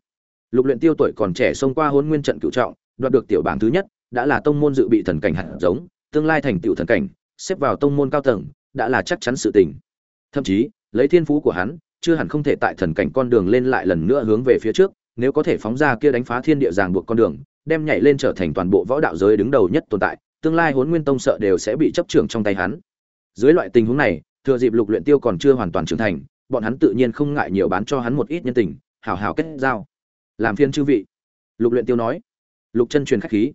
S1: lục luyện tiêu tuổi còn trẻ xông qua hôn nguyên trận cửu trọng, đoạt được tiểu bảng thứ nhất, đã là tông môn dự bị thần cảnh hạt giống, tương lai thành tiểu thần cảnh, xếp vào tông môn cao tầng, đã là chắc chắn sự tình. Thậm chí, lấy thiên phú của hắn, chưa hẳn không thể tại thần cảnh con đường lên lại lần nữa hướng về phía trước, nếu có thể phóng ra kia đánh phá thiên địa ràng buộc con đường, đem nhảy lên trở thành toàn bộ võ đạo giới đứng đầu nhất tồn tại, tương lai huấn nguyên tông sợ đều sẽ bị chấp trưởng trong tay hắn. Dưới loại tình huống này, thừa dịp lục luyện tiêu còn chưa hoàn toàn trưởng thành, bọn hắn tự nhiên không ngại nhiều bán cho hắn một ít nhân tình hảo hảo kết giao làm phiên chư vị. Lục luyện tiêu nói. Lục chân truyền khách khí.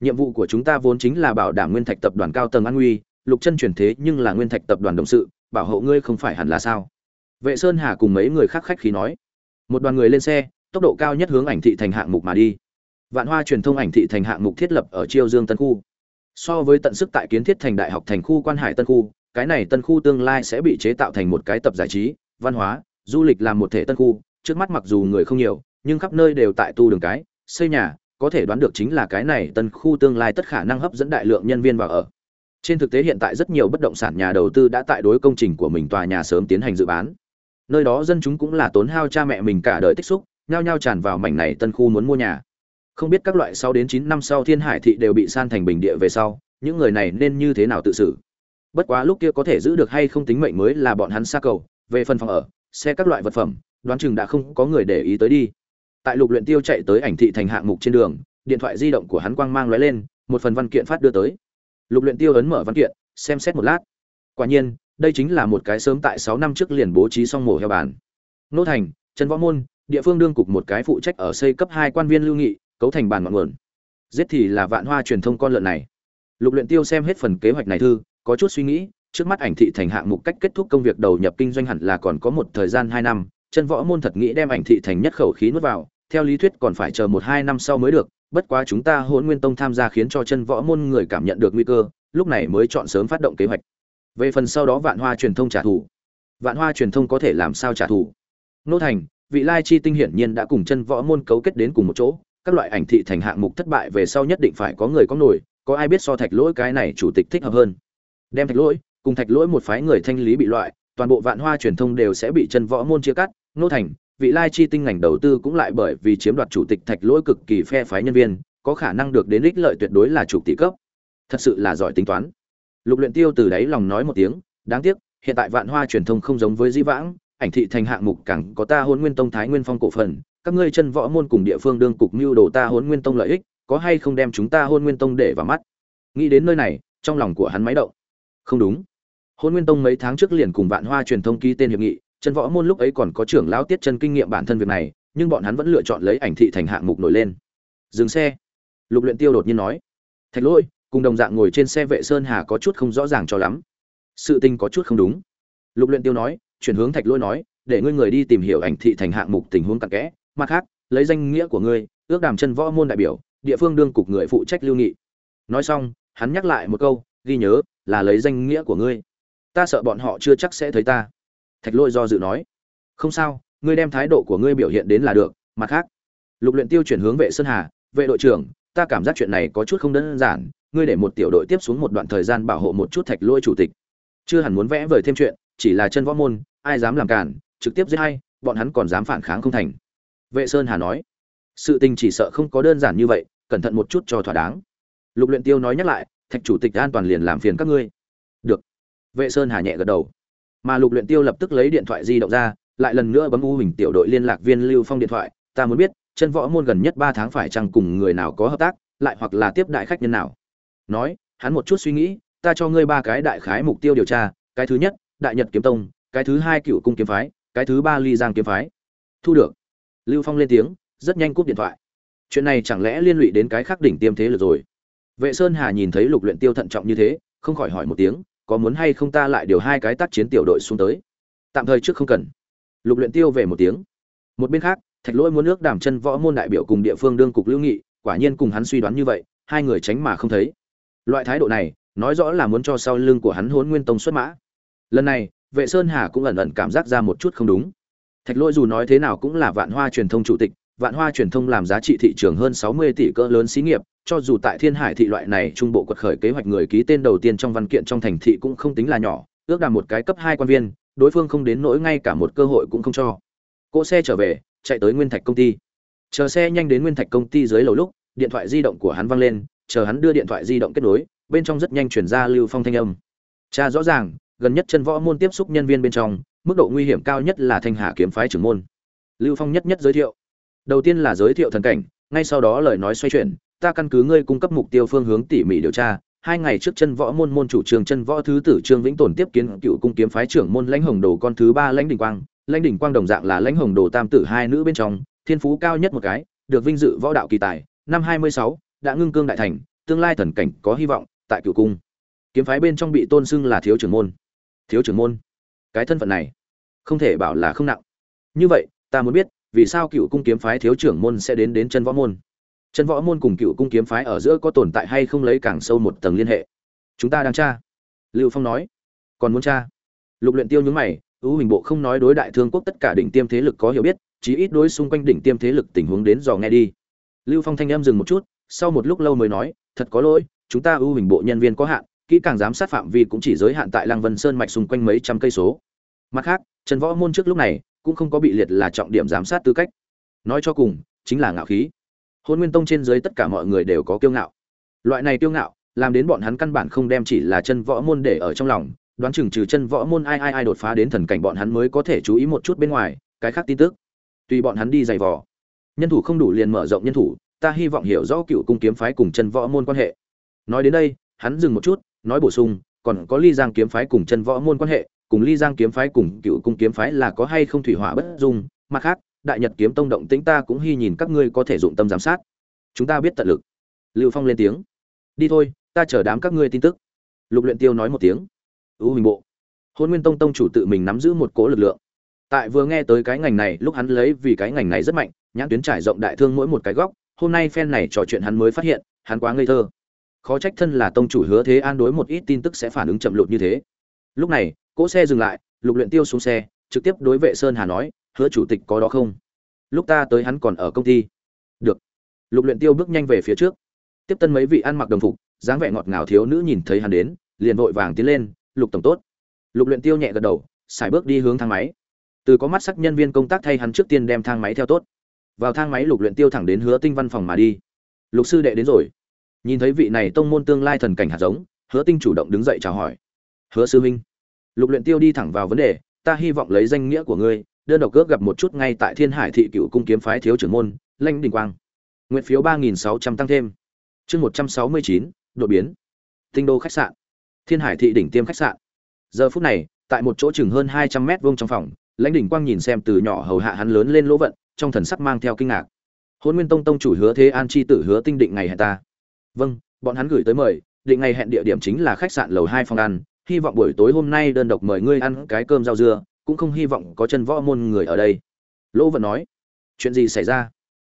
S1: Nhiệm vụ của chúng ta vốn chính là bảo đảm nguyên thạch tập đoàn cao tầng an nguy, lục chân truyền thế nhưng là nguyên thạch tập đoàn đồng sự, bảo hộ ngươi không phải hẳn là sao? Vệ sơn hà cùng mấy người khác khách khí nói. Một đoàn người lên xe, tốc độ cao nhất hướng ảnh thị thành hạng mục mà đi. Vạn hoa truyền thông ảnh thị thành hạng mục thiết lập ở chiêu dương tân khu. So với tận sức tại kiến thiết thành đại học thành khu quan hải tân khu, cái này tân khu tương lai sẽ bị chế tạo thành một cái tập giải trí, văn hóa, du lịch làm một thể tân khu, trước mắt mặc dù người không nhiều nhưng khắp nơi đều tại tu đường cái xây nhà có thể đoán được chính là cái này tân khu tương lai tất khả năng hấp dẫn đại lượng nhân viên vào ở trên thực tế hiện tại rất nhiều bất động sản nhà đầu tư đã tại đối công trình của mình tòa nhà sớm tiến hành dự bán. Nơi đó dân chúng cũng là tốn hao cha mẹ mình cả đời tích xúc, nhao nhao tràn vào mảnh này tân khu muốn mua nhà. Không biết các loại sau đến 9 năm sau Thiên Hải thị đều bị san thành bình địa về sau, những người này nên như thế nào tự xử. Bất quá lúc kia có thể giữ được hay không tính mệnh mới là bọn hắn xa cầu, về phần phòng ở, xe các loại vật phẩm, đoán chừng đã không có người để ý tới đi tại lục luyện tiêu chạy tới ảnh thị thành hạng mục trên đường, điện thoại di động của hắn quang mang lóe lên, một phần văn kiện phát đưa tới. Lục luyện tiêu ấn mở văn kiện, xem xét một lát. Quả nhiên, đây chính là một cái sớm tại 6 năm trước liền bố trí xong mổ heo bàn. Nô thành, trần võ môn, địa phương đương cục một cái phụ trách ở xây cấp hai quan viên lưu nghị, cấu thành bàn ngọn nguồn. Giết thì là vạn hoa truyền thông con lợn này. Lục luyện tiêu xem hết phần kế hoạch này thư, có chút suy nghĩ, trước mắt ảnh thị thành hạng mục cách kết thúc công việc đầu nhập kinh doanh hẳn là còn có một thời gian hai năm chân võ môn thật nghĩ đem ảnh thị thành nhất khẩu khí nuốt vào theo lý thuyết còn phải chờ một hai năm sau mới được, bất quá chúng ta hôn nguyên tông tham gia khiến cho chân võ môn người cảm nhận được nguy cơ, lúc này mới chọn sớm phát động kế hoạch. Về phần sau đó vạn hoa truyền thông trả thù. Vạn hoa truyền thông có thể làm sao trả thù? Nô thành, vị lai chi tinh hiển nhiên đã cùng chân võ môn cấu kết đến cùng một chỗ, các loại ảnh thị thành hạng mục thất bại về sau nhất định phải có người có nổi, có ai biết so thạch lỗi cái này chủ tịch thích hợp hơn. Đem thạch lỗi, cùng thạch lỗi một phái người thanh lý bị loại, toàn bộ vạn hoa truyền thông đều sẽ bị chân võ môn chia cắt. Nô thành vị lai chi tinh ngành đầu tư cũng lại bởi vì chiếm đoạt chủ tịch thạch lỗi cực kỳ phe phái nhân viên, có khả năng được đến ích lợi tuyệt đối là chủ tỷ cấp. Thật sự là giỏi tính toán. Lục luyện tiêu từ đáy lòng nói một tiếng, đáng tiếc, hiện tại vạn hoa truyền thông không giống với di vãng, ảnh thị thành hạng mục càng có ta hôn nguyên tông thái nguyên phong cổ phần, các ngươi chân võ môn cùng địa phương đương cục mưu đồ ta hôn nguyên tông lợi ích, có hay không đem chúng ta hôn nguyên tông để vào mắt? Nghĩ đến nơi này, trong lòng của hắn máy động. Không đúng. Hôn nguyên tông mấy tháng trước liền cùng vạn hoa truyền thông ký tên hiệp nghị chân võ môn lúc ấy còn có trưởng lão tiết chân kinh nghiệm bản thân việc này, nhưng bọn hắn vẫn lựa chọn lấy ảnh thị thành hạng mục nổi lên. Dừng xe. Lục luyện tiêu đột nhiên nói. Thạch lỗi, cùng đồng dạng ngồi trên xe vệ sơn hà có chút không rõ ràng cho lắm. Sự tình có chút không đúng. Lục luyện tiêu nói, chuyển hướng thạch lỗi nói, để ngươi người đi tìm hiểu ảnh thị thành hạng mục tình huống cặn kẽ. Mặt khác, lấy danh nghĩa của ngươi, ước đàm chân võ môn đại biểu, địa phương đương cục người phụ trách lưu nghị. Nói xong, hắn nhắc lại một câu, ghi nhớ là lấy danh nghĩa của ngươi. Ta sợ bọn họ chưa chắc sẽ thấy ta thạch lôi do dự nói, không sao, ngươi đem thái độ của ngươi biểu hiện đến là được, mặt khác, lục luyện tiêu chuyển hướng vệ sơn hà, vệ đội trưởng, ta cảm giác chuyện này có chút không đơn giản, ngươi để một tiểu đội tiếp xuống một đoạn thời gian bảo hộ một chút thạch lôi chủ tịch. Chưa hẳn muốn vẽ vời thêm chuyện, chỉ là chân võ môn, ai dám làm cản, trực tiếp giết hay, bọn hắn còn dám phản kháng không thành. Vệ sơn hà nói, sự tình chỉ sợ không có đơn giản như vậy, cẩn thận một chút cho thỏa đáng. Lục luyện tiêu nói nhắc lại, thạch chủ tịch an toàn liền làm phiền các ngươi. Được. Vệ sơn hà nhẹ gật đầu mà lục luyện tiêu lập tức lấy điện thoại di động ra, lại lần nữa bấm u hình tiểu đội liên lạc viên lưu phong điện thoại, ta muốn biết, chân võ môn gần nhất ba tháng phải chăng cùng người nào có hợp tác, lại hoặc là tiếp đại khách nhân nào? Nói, hắn một chút suy nghĩ, ta cho ngươi ba cái đại khái mục tiêu điều tra, cái thứ nhất, đại nhật kiếm tông, cái thứ hai cựu cung kiếm phái, cái thứ ba ly giang kiếm phái. Thu được. Lưu phong lên tiếng, rất nhanh cúp điện thoại. Chuyện này chẳng lẽ liên lụy đến cái khác đỉnh tiêm thế lực rồi? Vệ sơn hà nhìn thấy lục luyện tiêu thận trọng như thế, không khỏi hỏi một tiếng có muốn hay không ta lại điều hai cái tác chiến tiểu đội xuống tới. Tạm thời trước không cần. Lục luyện tiêu về một tiếng. Một bên khác, thạch lỗi muốn nước đàm chân võ môn đại biểu cùng địa phương đương cục lưu nghị, quả nhiên cùng hắn suy đoán như vậy, hai người tránh mà không thấy. Loại thái độ này, nói rõ là muốn cho sau lưng của hắn hốn nguyên tông xuất mã. Lần này, vệ sơn hà cũng ẩn ẩn cảm giác ra một chút không đúng. Thạch lỗi dù nói thế nào cũng là vạn hoa truyền thông chủ tịch, vạn hoa truyền thông làm giá trị thị trường hơn 60 tỷ cỡ lớn xí nghiệp cho dù tại thiên hải thị loại này trung bộ quật khởi kế hoạch người ký tên đầu tiên trong văn kiện trong thành thị cũng không tính là nhỏ, ước đàm một cái cấp hai quan viên, đối phương không đến nỗi ngay cả một cơ hội cũng không cho. Cỗ xe trở về, chạy tới nguyên thạch công ty. Chờ xe nhanh đến nguyên thạch công ty dưới lầu lúc, điện thoại di động của hắn văng lên, chờ hắn đưa điện thoại di động kết nối, bên trong rất nhanh chuyển ra lưu phong thanh âm. Cha, rõ ràng, gần nhất chân võ môn tiếp xúc nhân viên bên trong, mức độ nguy hiểm cao nhất là thanh hà kiếm phái trưởng môn. Lưu phong nhất nhất giới thiệu. Đầu tiên là giới thiệu thần cảnh, ngay sau đó lời nói xoay chuyển ta căn cứ ngươi cung cấp mục tiêu phương hướng tỉ mỉ điều tra, hai ngày trước chân võ môn môn chủ trường chân võ thứ tử trương vĩnh tồn tiếp kiến cựu cung kiếm phái trưởng môn lãnh hồng đồ con thứ ba lãnh đình quang. Lãnh đình quang đồng dạng là lãnh hồng đồ tam tử hai nữ bên trong, thiên phú cao nhất một cái, được vinh dự võ đạo kỳ tài. Năm hai mươi sáu, đã ngưng cương đại thành, tương lai thần cảnh có hy vọng tại cựu cung. Kiếm phái bên trong bị tôn xưng là thiếu trưởng môn. Thiếu trưởng môn? Cái thân phận này, không thể bảo là không nặng. Như vậy, ta muốn biết, vì sao cựu cung kiếm phái thiếu trưởng môn sẽ đến đến chân võ môn? Chân võ môn cùng cựu cung kiếm phái ở giữa có tồn tại hay không lấy càng sâu một tầng liên hệ. Chúng ta đang tra. Lưu phong nói. Còn muốn tra? Lục luyện tiêu nhướng mày, U hình bộ không nói đối đại thương quốc tất cả đỉnh tiêm thế lực có hiểu biết, chí ít đối xung quanh đỉnh tiêm thế lực tình huống đến dò nghe đi. Lưu phong thanh em dừng một chút, sau một lúc lâu mới nói, thật có lỗi, chúng ta U hình bộ nhân viên có hạn, kỹ càng giám sát phạm vi cũng chỉ giới hạn tại lăng vân sơn mạch xung quanh mấy trăm cây số. Mặt khác, trần võ môn trước lúc này cũng không có bị liệt là trọng điểm giám sát tư cách. Nói cho cùng, chính là ngạo khí hôn nguyên tông trên dưới tất cả mọi người đều có kiêu ngạo. Loại này kiêu ngạo, làm đến bọn hắn căn bản không đem chỉ là chân võ môn để ở trong lòng, đoán chừng trừ chân võ môn ai ai ai đột phá đến thần cảnh bọn hắn mới có thể chú ý một chút bên ngoài, cái khác tin tức. Tùy bọn hắn đi giày vò. Nhân thủ không đủ liền mở rộng nhân thủ, ta hy vọng hiểu rõ cựu cung kiếm phái cùng chân võ môn quan hệ. Nói đến đây, hắn dừng một chút, nói bổ sung, còn có ly giang kiếm phái cùng chân võ môn quan hệ, cùng ly giang kiếm phái cùng cựu cung kiếm phái là có hay không thủy hỏa bất dung, mặt khác đại nhật kiếm tông động tĩnh ta cũng hy nhìn các ngươi có thể dụng tâm giám sát. Chúng ta biết tận lực. Lưu phong lên tiếng. Đi thôi, ta chờ đám các ngươi tin tức. Lục luyện tiêu nói một tiếng. Ưu hình bộ. Hôn nguyên tông tông chủ tự mình nắm giữ một cố lực lượng. Tại vừa nghe tới cái ngành này, lúc hắn lấy vì cái ngành này rất mạnh, nhãn tuyến trải rộng đại thương mỗi một cái góc, hôm nay phen này trò chuyện hắn mới phát hiện, hắn quá ngây thơ. Khó trách thân là tông chủ hứa thế an đối một ít tin tức sẽ phản ứng chậm lụt như thế. Lúc này, cỗ xe dừng lại, lục luyện tiêu xuống xe, trực tiếp đối vệ sơn hà nói hứa chủ tịch có đó không? Lúc ta tới hắn còn ở công ty. Được. Lục luyện tiêu bước nhanh về phía trước. Tiếp tân mấy vị ăn mặc đồng phục, dáng vẻ ngọt ngào thiếu nữ nhìn thấy hắn đến, liền vội vàng tiến lên, lục tổng tốt. Lục luyện tiêu nhẹ gật đầu, xài bước đi hướng thang máy. Từ có mắt sắc nhân viên công tác thay hắn trước tiên đem thang máy theo tốt. Vào thang máy, lục luyện tiêu thẳng đến hứa tinh văn phòng mà đi. Lục sư đệ đến rồi. Nhìn thấy vị này tông môn tương lai thần cảnh hạt giống, hứa tinh chủ động đứng dậy chào hỏi. Hứa sư huynh. Lục luyện tiêu đi thẳng vào vấn đề, ta hy vọng lấy danh nghĩa của ngươi đơn độc cướp gặp một chút ngay tại thiên hải thị cựu cung kiếm phái thiếu trưởng môn lãnh đình quang. Nguyện phiếu ba nghìn sáu trăm tăng thêm. Chương một trăm sáu mươi chín, đột biến. Tinh đô khách sạn. Thiên hải thị đỉnh tiêm khách sạn. Giờ phút này, tại một chỗ chừng hơn hai trăm mét vuông trong phòng lãnh đình quang nhìn xem từ nhỏ hầu hạ hắn lớn lên lỗ vận, trong thần sắc mang theo kinh ngạc. Hôn nguyên tông tông chủ hứa thế an chi tử hứa tinh định ngày hẹn ta. Vâng bọn hắn gửi tới mời, định ngày hẹn địa điểm chính là khách sạn lầu hai phòng ăn, hy vọng buổi tối hôm nay đơn độc mời ngươi ăn cái cơm rau dưa cũng không hy vọng có chân võ môn người ở đây. Lỗ vận nói, chuyện gì xảy ra?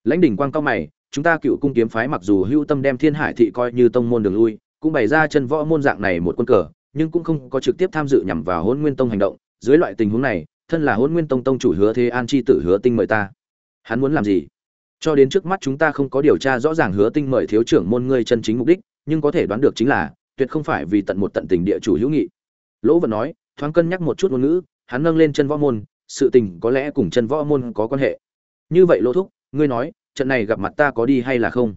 S1: Lãnh đỉnh quang cao mày, chúng ta cựu cung kiếm phái mặc dù hưu tâm đem thiên hải thị coi như tông môn đường lui, cũng bày ra chân võ môn dạng này một quân cờ, nhưng cũng không có trực tiếp tham dự nhằm vào hôn nguyên tông hành động. Dưới loại tình huống này, thân là hôn nguyên tông tông chủ hứa thế an chi tử hứa tinh mời ta. Hắn muốn làm gì? Cho đến trước mắt chúng ta không có điều tra rõ ràng hứa tinh mời thiếu trưởng môn ngươi chân chính mục đích, nhưng có thể đoán được chính là, tuyệt không phải vì tận một tận tình địa chủ hữu nghị. Lỗ vẫn nói, thoáng cân nhắc một chút ngôn ngữ hắn nâng lên chân võ môn, sự tình có lẽ cùng chân võ môn có quan hệ. Như vậy lỗ thúc, ngươi nói, trận này gặp mặt ta có đi hay là không?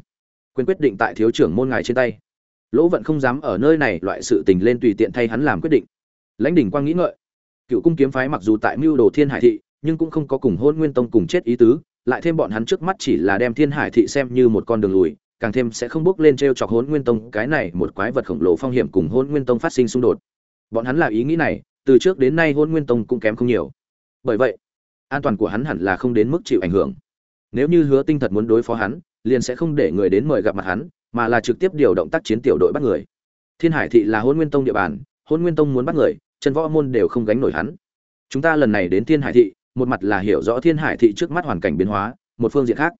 S1: Quyền quyết định tại thiếu trưởng môn ngài trên tay. Lỗ vận không dám ở nơi này, loại sự tình lên tùy tiện thay hắn làm quyết định. Lãnh đỉnh quang nghĩ ngợi. Cựu cung kiếm phái mặc dù tại mưu đồ thiên hải thị, nhưng cũng không có cùng hôn nguyên tông cùng chết ý tứ, lại thêm bọn hắn trước mắt chỉ là đem thiên hải thị xem như một con đường lùi, càng thêm sẽ không bước lên t r e o chọc hôn nguyên tông. Cái này một quái vật khổng lồ phong hiểm cùng hôn nguyên tông phát sinh xung đột. Bọn hắn là ý nghĩ này từ trước đến nay hôn nguyên tông cũng kém không nhiều. Bởi vậy, an toàn của hắn hẳn là không đến mức chịu ảnh hưởng. Nếu như hứa tinh thật muốn đối phó hắn, liền sẽ không để người đến mời gặp mặt hắn, mà là trực tiếp điều động tác chiến tiểu đội bắt người. Thiên hải thị là hôn nguyên tông địa bàn, hôn nguyên tông muốn bắt người, chân võ môn đều không gánh nổi hắn. Chúng ta lần này đến thiên hải thị, một mặt là hiểu rõ thiên hải thị trước mắt hoàn cảnh biến hóa, một phương diện khác,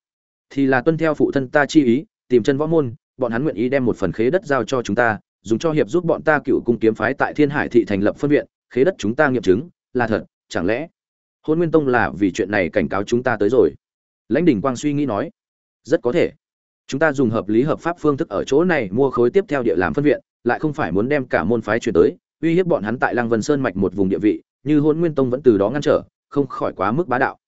S1: thì là tuân theo phụ thân ta chi ý, tìm chân võ môn, bọn hắn nguyện ý đem một phần khế đất giao cho chúng ta, dùng cho hiệp giúp bọn ta cựu cung kiếm phái tại thiên hải thị thành lập phân viện khế đất chúng ta nghiệm chứng, là thật, chẳng lẽ hôn nguyên tông là vì chuyện này cảnh cáo chúng ta tới rồi? Lãnh đỉnh quang suy nghĩ nói. Rất có thể. Chúng ta dùng hợp lý hợp pháp phương thức ở chỗ này mua khối tiếp theo địa làm phân viện, lại không phải muốn đem cả môn phái chuyển tới, uy hiếp bọn hắn tại lăng vân sơn mạch một vùng địa vị, như hôn nguyên tông vẫn từ đó ngăn trở, không khỏi quá mức bá đạo.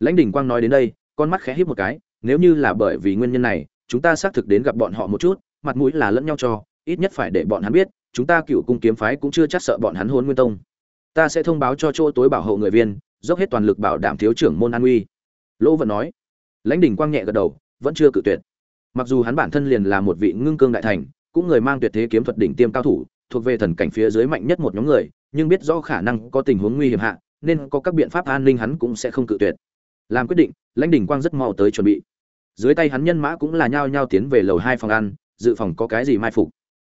S1: Lãnh đình quang nói đến đây, con mắt khẽ híp một cái, nếu như là bởi vì nguyên nhân này, chúng ta xác thực đến gặp bọn họ một chút, mặt mũi là lẫn nhau cho, ít nhất phải để bọn hắn biết chúng ta cựu cung kiếm phái cũng chưa chắc sợ bọn hắn hôn nguyên tông. Ta sẽ thông báo cho chỗ tối bảo hộ người viên, dốc hết toàn lực bảo đảm thiếu trưởng môn an uy lỗ vận nói. Lãnh đình quang nhẹ gật đầu, vẫn chưa cự tuyệt. Mặc dù hắn bản thân liền là một vị ngưng cương đại thành, cũng người mang tuyệt thế kiếm thuật đỉnh tiêm cao thủ, thuộc về thần cảnh phía dưới mạnh nhất một nhóm người, nhưng biết rõ khả năng có tình huống nguy hiểm hạ, nên có các biện pháp an ninh hắn cũng sẽ không cự tuyệt. Làm quyết định, lãnh đỉnh quang rất mau tới chuẩn bị. Dưới tay hắn nhân mã cũng là nhao nhao tiến về lầu hai phòng ăn, dự phòng có cái gì mai phục.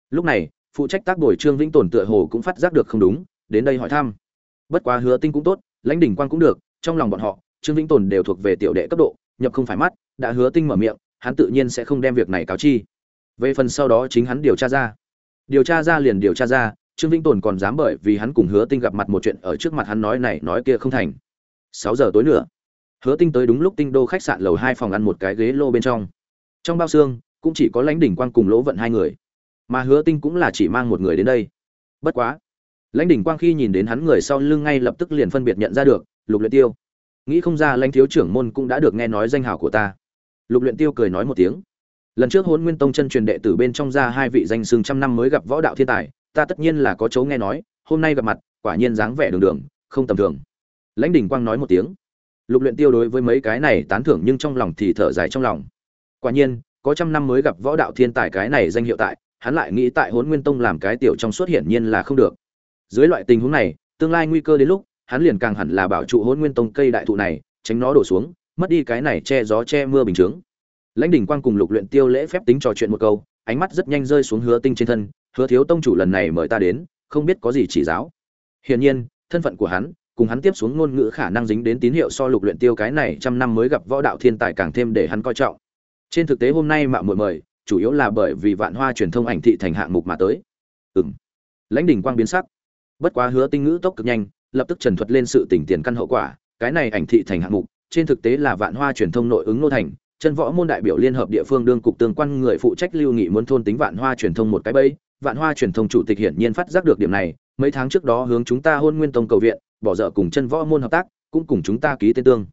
S1: Lúc này phụ trách tác đổi trương vĩnh tồn tựa hồ cũng phát giác được không đúng, đến đây hỏi thăm. Bất quá hứa tinh cũng tốt, lãnh đỉnh quang cũng được, trong lòng bọn họ, trương vĩnh tồn đều thuộc về tiểu đệ cấp độ, nhập không phải mắt, đã hứa tinh mở miệng, hắn tự nhiên sẽ không đem việc này cáo chi. Về phần sau đó chính hắn điều tra ra. Điều tra ra liền điều tra ra, trương vĩnh tồn còn dám bởi vì hắn cùng hứa tinh gặp mặt một chuyện ở trước mặt hắn nói này nói kia không thành. Sáu giờ tối nữa hứa tinh tới đúng lúc tinh đô khách sạn lầu hai phòng ăn một cái ghế lô bên trong. Trong bao xương, cũng chỉ có lãnh đỉnh quang cùng lỗ vận hai người mà hứa tinh cũng là chỉ mang một người đến đây. Bất quá, lãnh đỉnh quang khi nhìn đến hắn người sau lưng ngay lập tức liền phân biệt nhận ra được, lục luyện tiêu. Nghĩ không ra lãnh thiếu trưởng môn cũng đã được nghe nói danh hào của ta. Lục luyện tiêu cười nói một tiếng. Lần trước hôn nguyên tông chân truyền đệ tử bên trong ra hai vị danh sừng trăm năm mới gặp võ đạo thiên tài, ta tất nhiên là có chấu nghe nói, hôm nay gặp mặt, quả nhiên dáng vẻ đường đường, không tầm thường. Lãnh đỉnh quang nói một tiếng. Lục luyện tiêu đối với mấy cái này tán thưởng nhưng trong lòng thì thở dài trong lòng. Quả nhiên, có trăm năm mới gặp võ đạo thiên tài cái này danh hiệu tại hắn lại nghĩ tại hỗn nguyên tông làm cái tiểu trong suốt hiển nhiên là không được. Dưới loại tình huống này, tương lai nguy cơ đến lúc, hắn liền càng hẳn là bảo trụ hỗn nguyên tông cây đại thụ này, tránh nó đổ xuống, mất đi cái này che gió che mưa bình chứng. lãnh đỉnh quang cùng lục luyện tiêu lễ phép tính trò chuyện một câu, ánh mắt rất nhanh rơi xuống hứa tinh trên thân, hứa thiếu tông chủ lần này mời ta đến, không biết có gì chỉ giáo. Hiển nhiên, thân phận của hắn, cùng hắn tiếp xuống ngôn ngữ khả năng dính đến tín hiệu so lục luyện tiêu cái này trăm năm mới gặp võ đạo thiên tài càng thêm để hắn coi trọng. Trên thực tế hôm nay mạo muội mời chủ yếu là bởi vì vạn hoa truyền thông ảnh thị thành hạng mục mà tới. Ừm. Lãnh đỉnh quang biến sắc. Bất quá hứa tinh ngữ tốc cực nhanh, lập tức trần thuật lên sự tình tiền căn hậu quả, cái này ảnh thị thành hạng mục, trên thực tế là vạn hoa truyền thông nội ứng nô thành, chân võ môn đại biểu liên hợp địa phương đương cục tương quan người phụ trách lưu nghị muốn thôn tính vạn hoa truyền thông một cái bẫy, vạn hoa truyền thông chủ tịch hiển nhiên phát giác được điểm này, mấy tháng trước đó hướng chúng ta hôn nguyên tông cầu viện, bỏ dở cùng chân võ môn hợp tác, cũng cùng chúng ta ký tên tương.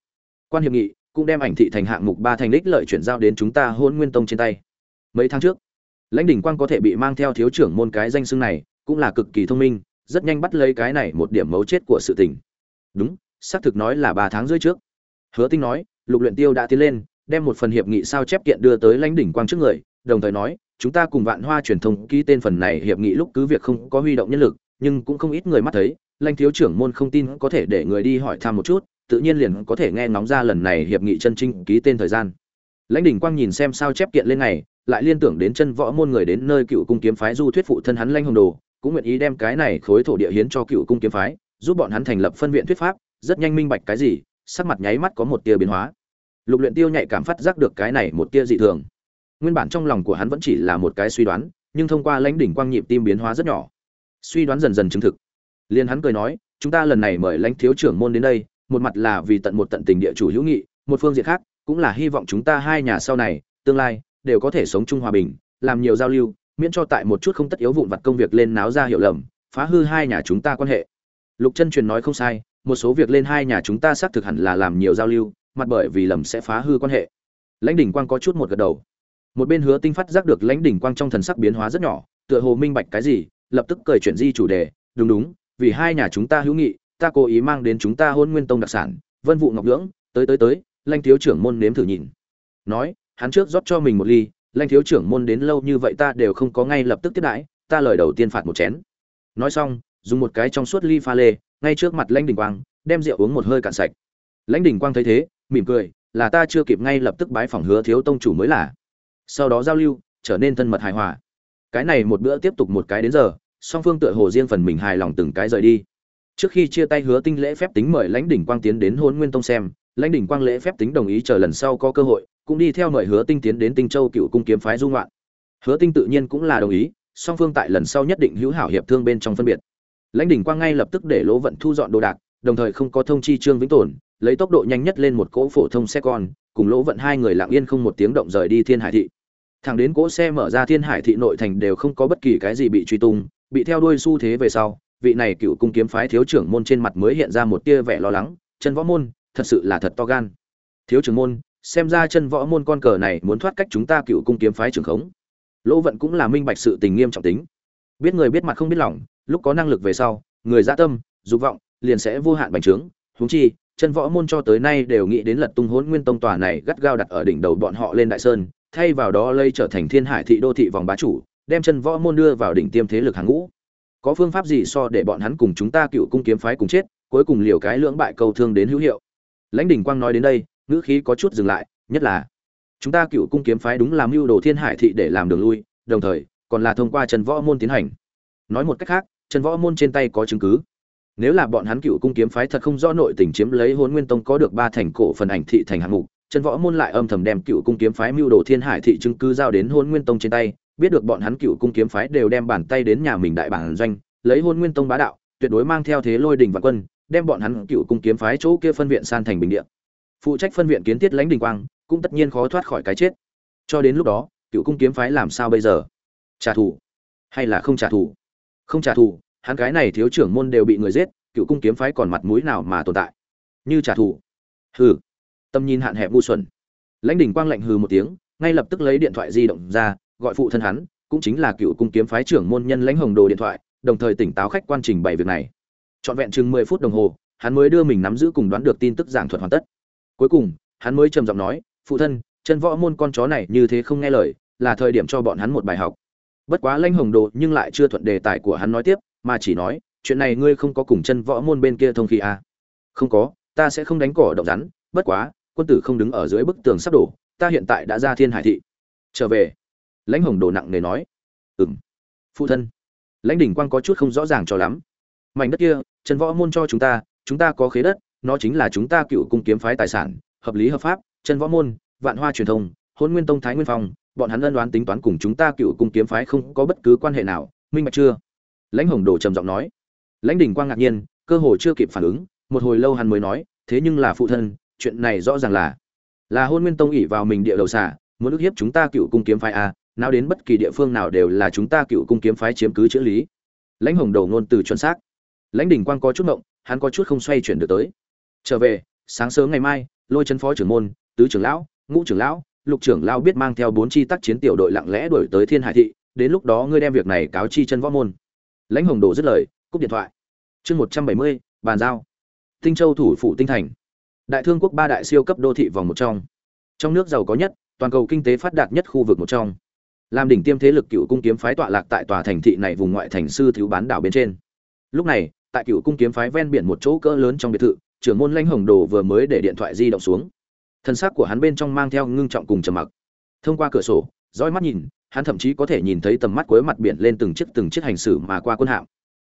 S1: Quan hiệp nghị cũng đem ảnh thị thành hạng mục ba thành đích lợi chuyển giao đến chúng ta hôn nguyên tông trên tay mấy tháng trước. Lãnh đỉnh quang có thể bị mang theo thiếu trưởng môn cái danh xưng này, cũng là cực kỳ thông minh, rất nhanh bắt lấy cái này một điểm mấu chết của sự tình. Đúng, xác thực nói là ba tháng rưỡi trước. Hứa tinh nói, lục luyện tiêu đã tiến lên, đem một phần hiệp nghị sao chép kiện đưa tới lãnh đỉnh quang trước người, đồng thời nói, chúng ta cùng vạn hoa truyền thông ký tên phần này hiệp nghị lúc cứ việc không có huy động nhân lực, nhưng cũng không ít người mắt thấy, lãnh thiếu trưởng môn không tin có thể để người đi hỏi thăm một chút, tự nhiên liền có thể nghe ngóng ra lần này hiệp nghị chân trinh ký tên thời gian. Lãnh đỉnh quang nhìn xem sao chép kiện lên này lại liên tưởng đến chân võ môn người đến nơi cựu cung kiếm phái du thuyết phụ thân hắn lanh hồng đồ, cũng nguyện ý đem cái này khối thổ địa hiến cho cựu cung kiếm phái, giúp bọn hắn thành lập phân viện thuyết pháp, rất nhanh minh bạch cái gì, sắc mặt nháy mắt có một tia biến hóa. Lục luyện tiêu nhạy cảm phát giác được cái này một tia dị thường. Nguyên bản trong lòng của hắn vẫn chỉ là một cái suy đoán, nhưng thông qua lãnh đỉnh quang nhịp tim biến hóa rất nhỏ. Suy đoán dần dần chứng thực. Liền hắn cười nói, chúng ta lần này mời lãnh thiếu trưởng môn đến đây, một mặt là vì tận một tận tình địa chủ hữu nghị, một phương diện khác, cũng là hy vọng chúng ta hai nhà sau này, tương lai đều có thể sống chung hòa bình làm nhiều giao lưu miễn cho tại một chút không tất yếu vụn vặt công việc lên náo ra hiểu lầm phá hư hai nhà chúng ta quan hệ. Lục chân truyền nói không sai một số việc lên hai nhà chúng ta xác thực hẳn là làm nhiều giao lưu mặt bởi vì lầm sẽ phá hư quan hệ. Lãnh đỉnh quang có chút một gật đầu. Một bên hứa tinh phát giác được lãnh đỉnh quang trong thần sắc biến hóa rất nhỏ tựa hồ minh bạch cái gì lập tức cười chuyển di chủ đề đúng đúng vì hai nhà chúng ta hữu nghị ta cố ý mang đến chúng ta hôn nguyên tông đặc sản vân vụ ngọc lưỡng, tới tới tới lãnh thiếu trưởng môn nếm thử nhìn. Nói hắn trước rót cho mình một ly, lãnh thiếu trưởng môn đến lâu như vậy ta đều không có ngay lập tức tiếp đãi, ta lời đầu tiên phạt một chén. Nói xong, dùng một cái trong suốt ly pha lê, ngay trước mặt lãnh đình quang, đem rượu uống một hơi cạn sạch. Lãnh đình quang thấy thế, mỉm cười, là ta chưa kịp ngay lập tức bái phỏng hứa thiếu tông chủ mới là. Sau đó giao lưu, trở nên thân mật hài hòa. Cái này một bữa tiếp tục một cái đến giờ, song phương tựa hồ riêng phần mình hài lòng từng cái rời đi. Trước khi chia tay hứa tinh lễ phép tính mời lãnh đỉnh quang tiến đến hôn nguyên tông xem, lãnh đỉnh quang lễ phép tính đồng ý chờ lần sau có cơ hội cũng đi theo mời hứa tinh tiến đến tinh châu cựu cung kiếm phái dung loạn hứa tinh tự nhiên cũng là đồng ý, song phương tại lần sau nhất định hữu hảo hiệp thương bên trong phân biệt. Lãnh đỉnh quang ngay lập tức để lỗ vận thu dọn đồ đạc, đồng thời không có thông chi trương vĩnh tồn, lấy tốc độ nhanh nhất lên một cỗ phổ thông xe con, cùng lỗ vận hai người lặng yên không một tiếng động rời đi thiên hải thị. Thẳng đến cỗ xe mở ra thiên hải thị nội thành đều không có bất kỳ cái gì bị truy tung, bị theo đuôi xu thế về sau, vị này cựu cung kiếm phái thiếu trưởng môn trên mặt mới hiện ra một tia vẻ lo lắng, chân võ môn, thật sự là thật to gan. Thiếu trưởng môn xem ra chân võ môn con cờ này muốn thoát cách chúng ta cựu cung kiếm phái trưởng khống. Lỗ vận cũng là minh bạch sự tình nghiêm trọng tính. Biết người biết mặt không biết lòng, lúc có năng lực về sau, người dã tâm, dục vọng, liền sẽ vô hạn bành trướng. Huống chi, chân võ môn cho tới nay đều nghĩ đến lật tung hỗn nguyên tông tòa này gắt gao đặt ở đỉnh đầu bọn họ lên đại sơn, thay vào đó lây trở thành thiên hải thị đô thị vòng bá chủ, đem chân võ môn đưa vào đỉnh tiêm thế lực hàng ngũ. Có phương pháp gì so để bọn hắn cùng chúng ta cựu cung kiếm phái cùng chết, cuối cùng liều cái lưỡng bại câu thương đến hữu hiệu? Lãnh đỉnh quang nói đến đây ngữ khí có chút dừng lại, nhất là, chúng ta cựu cung kiếm phái đúng làm mưu đồ thiên hải thị để làm đường lui, đồng thời, còn là thông qua chân võ môn tiến hành. Nói một cách khác chân võ môn trên tay có chứng cứ. Nếu là bọn hắn cựu cung kiếm phái thật không rõ nội tình chiếm lấy hôn nguyên tông có được ba thành cổ phần ảnh thị thành hạng mục chân võ môn lại âm thầm đem cựu cung kiếm phái mưu đồ thiên hải thị chứng cứ giao đến hôn nguyên tông trên tay, biết được bọn hắn cựu cung kiếm phái đều đem bàn tay đến nhà mình đại bản doanh, lấy hôn nguyên tông bá đạo, tuyệt đối mang theo thế lôi đình và quân, đem bọn hắn cựu cung kiếm phái chỗ kia phân viện san thành bình địa phụ trách phân viện kiến thiết lãnh đình quang, cũng tất nhiên khó thoát khỏi cái chết. Cho đến lúc đó, cựu cung kiếm phái làm sao bây giờ? Trả thù? Hay là không trả thù? Không trả thù, hắn cái này thiếu trưởng môn đều bị người giết, cựu cung kiếm phái còn mặt mũi nào mà tồn tại? Như trả thù? Hừ. Tâm nhìn hạn hẹp ngu xuẩn. Lãnh đình quang lạnh hừ một tiếng, ngay lập tức lấy điện thoại di động ra, gọi phụ thân hắn, cũng chính là cựu cung kiếm phái trưởng môn nhân lãnh hồng đồ điện thoại, đồng thời tỉnh táo khách quan trình bày việc này. Trọn vẹn chừng mười phút đồng hồ, hắn mới đưa mình nắm giữ cùng đoán được tin tức giảng thuật hoàn tất cuối cùng, hắn mới trầm giọng nói, phụ thân, chân võ môn con chó này như thế không nghe lời, là thời điểm cho bọn hắn một bài học. Bất quá lãnh hồng đồ nhưng lại chưa thuận đề tài của hắn nói tiếp, mà chỉ nói, chuyện này ngươi không có cùng chân võ môn bên kia thông khí à. không có, ta sẽ không đánh cỏ động rắn, bất quá, quân tử không đứng ở dưới bức tường sắp đổ, ta hiện tại đã ra thiên hải thị. Trở về. Lãnh hồng đồ nặng nề nói. Ừng phụ thân. Lãnh đỉnh quang có chút không rõ ràng cho lắm. Mảnh đất kia, chân võ môn cho chúng ta chúng ta có khế đất nó chính là chúng ta cựu cung kiếm phái tài sản, hợp lý hợp pháp, chân võ môn, vạn hoa truyền thông hôn nguyên tông thái nguyên phong, bọn hắn ân đoán tính toán cùng chúng ta cựu cung kiếm phái không có bất cứ quan hệ nào, minh bạch chưa? Lãnh hồng đồ trầm giọng nói. Lãnh đình quang ngạc nhiên, cơ hồ chưa kịp phản ứng, một hồi lâu hắn mới nói, thế nhưng là phụ thân, chuyện này rõ ràng là là hôn nguyên tông ỉ vào mình địa đầu xả, muốn ức hiếp chúng ta cựu cung kiếm phái a nào đến bất kỳ địa phương nào đều là chúng ta cựu cung kiếm phái chiếm cứ chữ lý. Lãnh hồng đầu ngôn từ chuẩn xác. Lãnh đình quang có chút ngộng, hắn có chút không xoay chuyển được tới trở về, sáng sớm ngày mai, lôi chân phó trưởng môn, tứ trưởng lão, ngũ trưởng lão, lục trưởng lão biết mang theo bốn chi tác chiến tiểu đội lặng lẽ đuổi tới thiên hải thị, đến lúc đó ngươi đem việc này cáo chi chân võ môn. Lãnh hồng đồ dứt lời, cúp điện thoại. Chương một trăm bảy mươi, bàn giao. Tinh châu thủ phủ tinh thành. Đại thương quốc ba đại siêu cấp đô thị vòng một trong. Trong nước giàu có nhất, toàn cầu kinh tế phát đạt nhất khu vực một trong. Làm đỉnh tiêm thế lực cựu cung kiếm phái tọa lạc tại tòa thành thị này vùng ngoại thành sư thiếu bán đảo bên trên. Lúc này, tại cựu cung kiếm phái ven biển một chỗ cỡ lớn trong biệt thự trưởng môn lãnh hồng đồ vừa mới để điện thoại di động xuống. Thân xác của hắn bên trong mang theo ngưng trọng cùng trầm mặc. Thông qua cửa sổ, dõi mắt nhìn, hắn thậm chí có thể nhìn thấy tầm mắt cuối mặt biển lên từng chiếc từng chiếc hành xử mà qua quân hạm.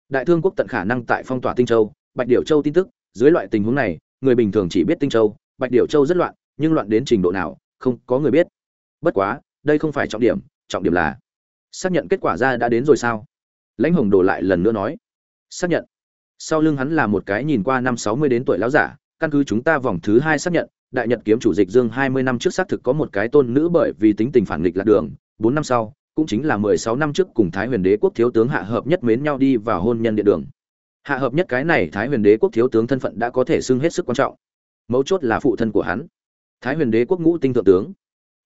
S1: Đại thương quốc tận khả năng tại phong tỏa tinh châu, bạch điểu châu tin tức, dưới loại tình huống này, người bình thường chỉ biết tinh châu, bạch điểu châu rất loạn, nhưng loạn đến trình độ nào, không có người biết. Bất quá, đây không phải trọng điểm trọng điểm là xác nhận kết quả ra đã đến rồi sao? Lãnh hồng đồ lại lần nữa nói. Xác nhận sau lưng hắn là một cái nhìn qua năm sáu mươi đến tuổi lão giả, căn cứ chúng ta vòng thứ hai xác nhận, đại nhật kiếm chủ dịch dương hai mươi năm trước xác thực có một cái tôn nữ bởi vì tính tình phản nghịch lạc đường, bốn năm sau, cũng chính là mười sáu năm trước cùng thái huyền đế quốc thiếu tướng hạ hợp nhất mến nhau đi vào hôn nhân địa đường. Hạ hợp nhất cái này thái huyền đế quốc thiếu tướng thân phận đã có thể xưng hết sức quan trọng. Mấu chốt là phụ thân của hắn, thái huyền đế quốc ngũ tinh thượng tướng,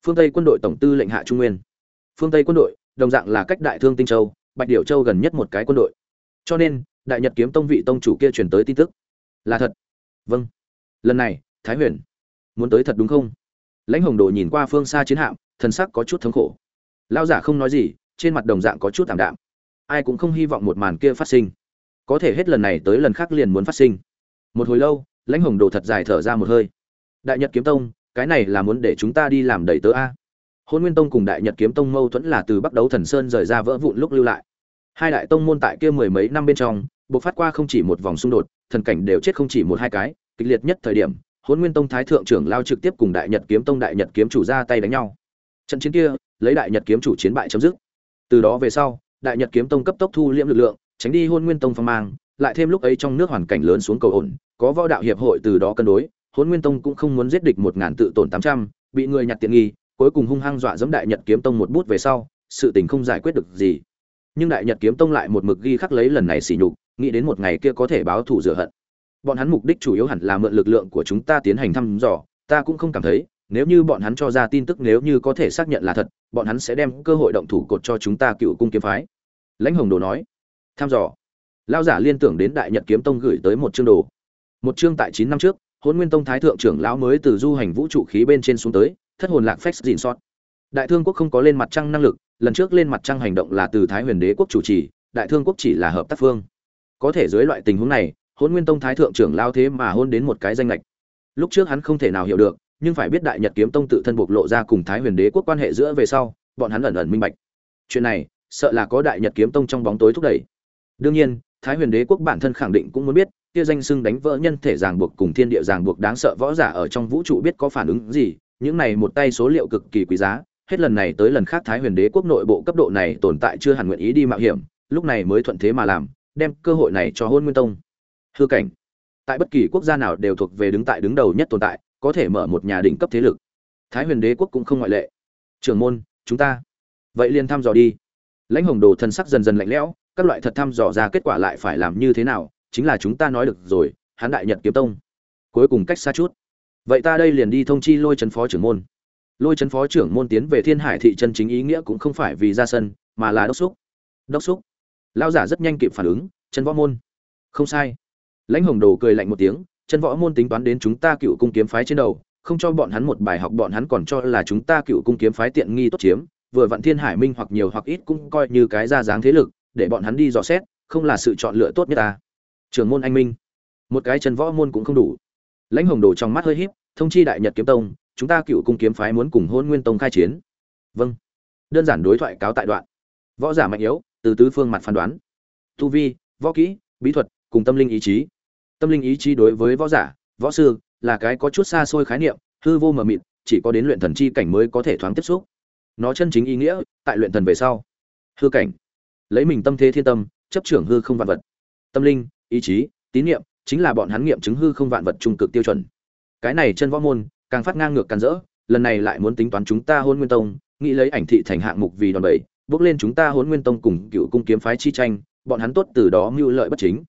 S1: phương tây quân đội tổng tư lệnh hạ trung nguyên. Phương tây quân đội, đồng dạng là cách đại thương tinh châu, bạch điểu châu gần nhất một cái quân đội. Cho nên đại nhật kiếm tông vị tông chủ kia truyền tới tin tức. Là thật. Vâng. Lần này, thái huyền muốn tới thật đúng không? Lãnh hồng đồ nhìn qua phương xa chiến hạm, thần sắc có chút thống khổ. Lao giả không nói gì, trên mặt đồng dạng có chút thảm đạm. Ai cũng không hy vọng một màn kia phát sinh. Có thể hết lần này tới lần khác liền muốn phát sinh. Một hồi lâu, lãnh hồng đồ thật dài thở ra một hơi. Đại nhật kiếm tông, cái này là muốn để chúng ta đi làm đầy tớ a. Hôn nguyên tông cùng đại nhật kiếm tông mâu thuẫn là từ bắt đấu thần sơn rời ra vỡ vụn lúc lưu lại. Hai đại tông môn tại kia mười mấy năm bên trong bộc phát qua không chỉ một vòng xung đột, thần cảnh đều chết không chỉ một hai cái, kịch liệt nhất thời điểm, Hỗn nguyên tông thái thượng trưởng lao trực tiếp cùng đại nhật kiếm tông đại nhật kiếm chủ ra tay đánh nhau. Trận chiến kia, lấy đại nhật kiếm chủ chiến bại chấm dứt. Từ đó về sau, đại nhật kiếm tông cấp tốc thu liễm lực lượng, tránh đi Hỗn nguyên tông phong mang, lại thêm lúc ấy trong nước hoàn cảnh lớn xuống cầu ổn, có võ đạo hiệp hội từ đó cân đối, Hỗn nguyên tông cũng không muốn giết địch một ngàn tự tổn tám trăm, bị người nhặt tiện nghi, cuối cùng hung hăng dọa dẫm đại nhật kiếm tông một bút về sau, sự tình không giải quyết được gì. Nhưng đại nhật kiếm tông lại một mực ghi khắc lấy lần này sỉ nhục nghĩ đến một ngày kia có thể báo thù rửa hận. Bọn hắn mục đích chủ yếu hẳn là mượn lực lượng của chúng ta tiến hành thăm dò, ta cũng không cảm thấy, nếu như bọn hắn cho ra tin tức nếu như có thể xác nhận là thật, bọn hắn sẽ đem cơ hội động thủ cột cho chúng ta cựu cung kiếm phái. Lãnh hồng đồ nói. Thăm dò. Lao giả liên tưởng đến đại nhật kiếm tông gửi tới một chương đồ. Một chương tại chín năm trước hôn nguyên tông thái thượng trưởng lão mới từ du hành vũ trụ khí bên trên xuống tới, thất hồn lạc phách dìn sót. Đại thương quốc không có lên mặt trăng năng lực, lần trước lên mặt trăng hành động là từ thái huyền đế quốc chủ trì, đại thương quốc chỉ là hợp tác phương có thể dưới loại tình huống này hôn nguyên tông thái thượng trưởng lao thế mà hôn đến một cái danh lệch lúc trước hắn không thể nào hiểu được, nhưng phải biết đại nhật kiếm tông tự thân bộc lộ ra cùng thái huyền đế quốc quan hệ giữa về sau, bọn hắn ẩn ẩn minh bạch. Chuyện này, sợ là có đại nhật kiếm tông trong bóng tối thúc đẩy. Đương nhiên, thái huyền đế quốc bản thân khẳng định cũng muốn biết, kia danh xưng đánh vỡ nhân thể ràng buộc cùng thiên địa ràng buộc đáng sợ võ giả ở trong vũ trụ biết có phản ứng gì, những này một tay số liệu cực kỳ quý giá, hết lần này tới lần khác thái huyền đế quốc nội bộ cấp độ này tồn tại chưa hẳn nguyện ý đi mạo hiểm, lúc này mới thuận thế mà làm đem cơ hội này cho hôn nguyên tông. Hư cảnh. Tại bất kỳ quốc gia nào đều thuộc về đứng tại đứng đầu nhất tồn tại, có thể mở một nhà đỉnh cấp thế lực. Thái huyền đế quốc cũng không ngoại lệ. Trưởng môn, chúng ta. Vậy liền thăm dò đi. Lãnh hồng đồ thân sắc dần dần lạnh lẽo, các loại thật thăm dò ra kết quả lại phải làm như thế nào, chính là chúng ta nói được rồi hán đại nhật kiếm tông. Cuối cùng cách xa chút. Vậy ta đây liền đi thông chi lôi trấn phó trưởng môn. Lôi trấn phó trưởng môn tiến về thiên hải thị chân chính ý nghĩa cũng không phải vì ra sân, mà là đốc xúc. Đốc xúc lao giả rất nhanh kịp phản ứng, chân võ môn. Không sai. Lãnh hồng đồ cười lạnh một tiếng, chân võ môn tính toán đến chúng ta cựu cung kiếm phái trên đầu, không cho bọn hắn một bài học, bọn hắn còn cho là chúng ta cựu cung kiếm phái tiện nghi tốt chiếm, vừa vạn thiên hải minh hoặc nhiều hoặc ít cũng coi như cái ra dáng thế lực, để bọn hắn đi dò xét, không là sự chọn lựa tốt nhất ta. Trường môn anh minh. Một cái chân võ môn cũng không đủ. Lãnh hồng đồ trong mắt hơi híp, thông chi đại nhật kiếm tông, chúng ta cựu cung kiếm phái muốn cùng hôn nguyên tông khai chiến. Vâng. Đơn giản đối thoại cáo tại đoạn. Võ giả mạnh yếu từ tứ phương mặt phán đoán. Tu vi, võ kỹ, bí thuật, cùng tâm linh ý chí. Tâm linh ý chí đối với võ giả, võ sư là cái có chút xa xôi khái niệm, hư vô mờ mịt, chỉ có đến luyện thần chi cảnh mới có thể thoáng tiếp xúc. Nó chân chính ý nghĩa, tại luyện thần về sau. Hư cảnh. Lấy mình tâm thế thiên tâm, chấp trưởng hư không vạn vật. Tâm linh, ý chí, tín niệm, chính là bọn hắn nghiệm chứng hư không vạn vật trung cực tiêu chuẩn. Cái này chân võ môn, càng phát ngang ngược càn rỡ, lần này lại muốn tính toán chúng ta hôn nguyên tông, nghĩ lấy ảnh thị thành hạng mục vì đòn bẩy bước lên chúng ta hôn nguyên tông cùng cựu cung kiếm phái chi tranh, bọn hắn tốt từ đó mưu lợi bất chính.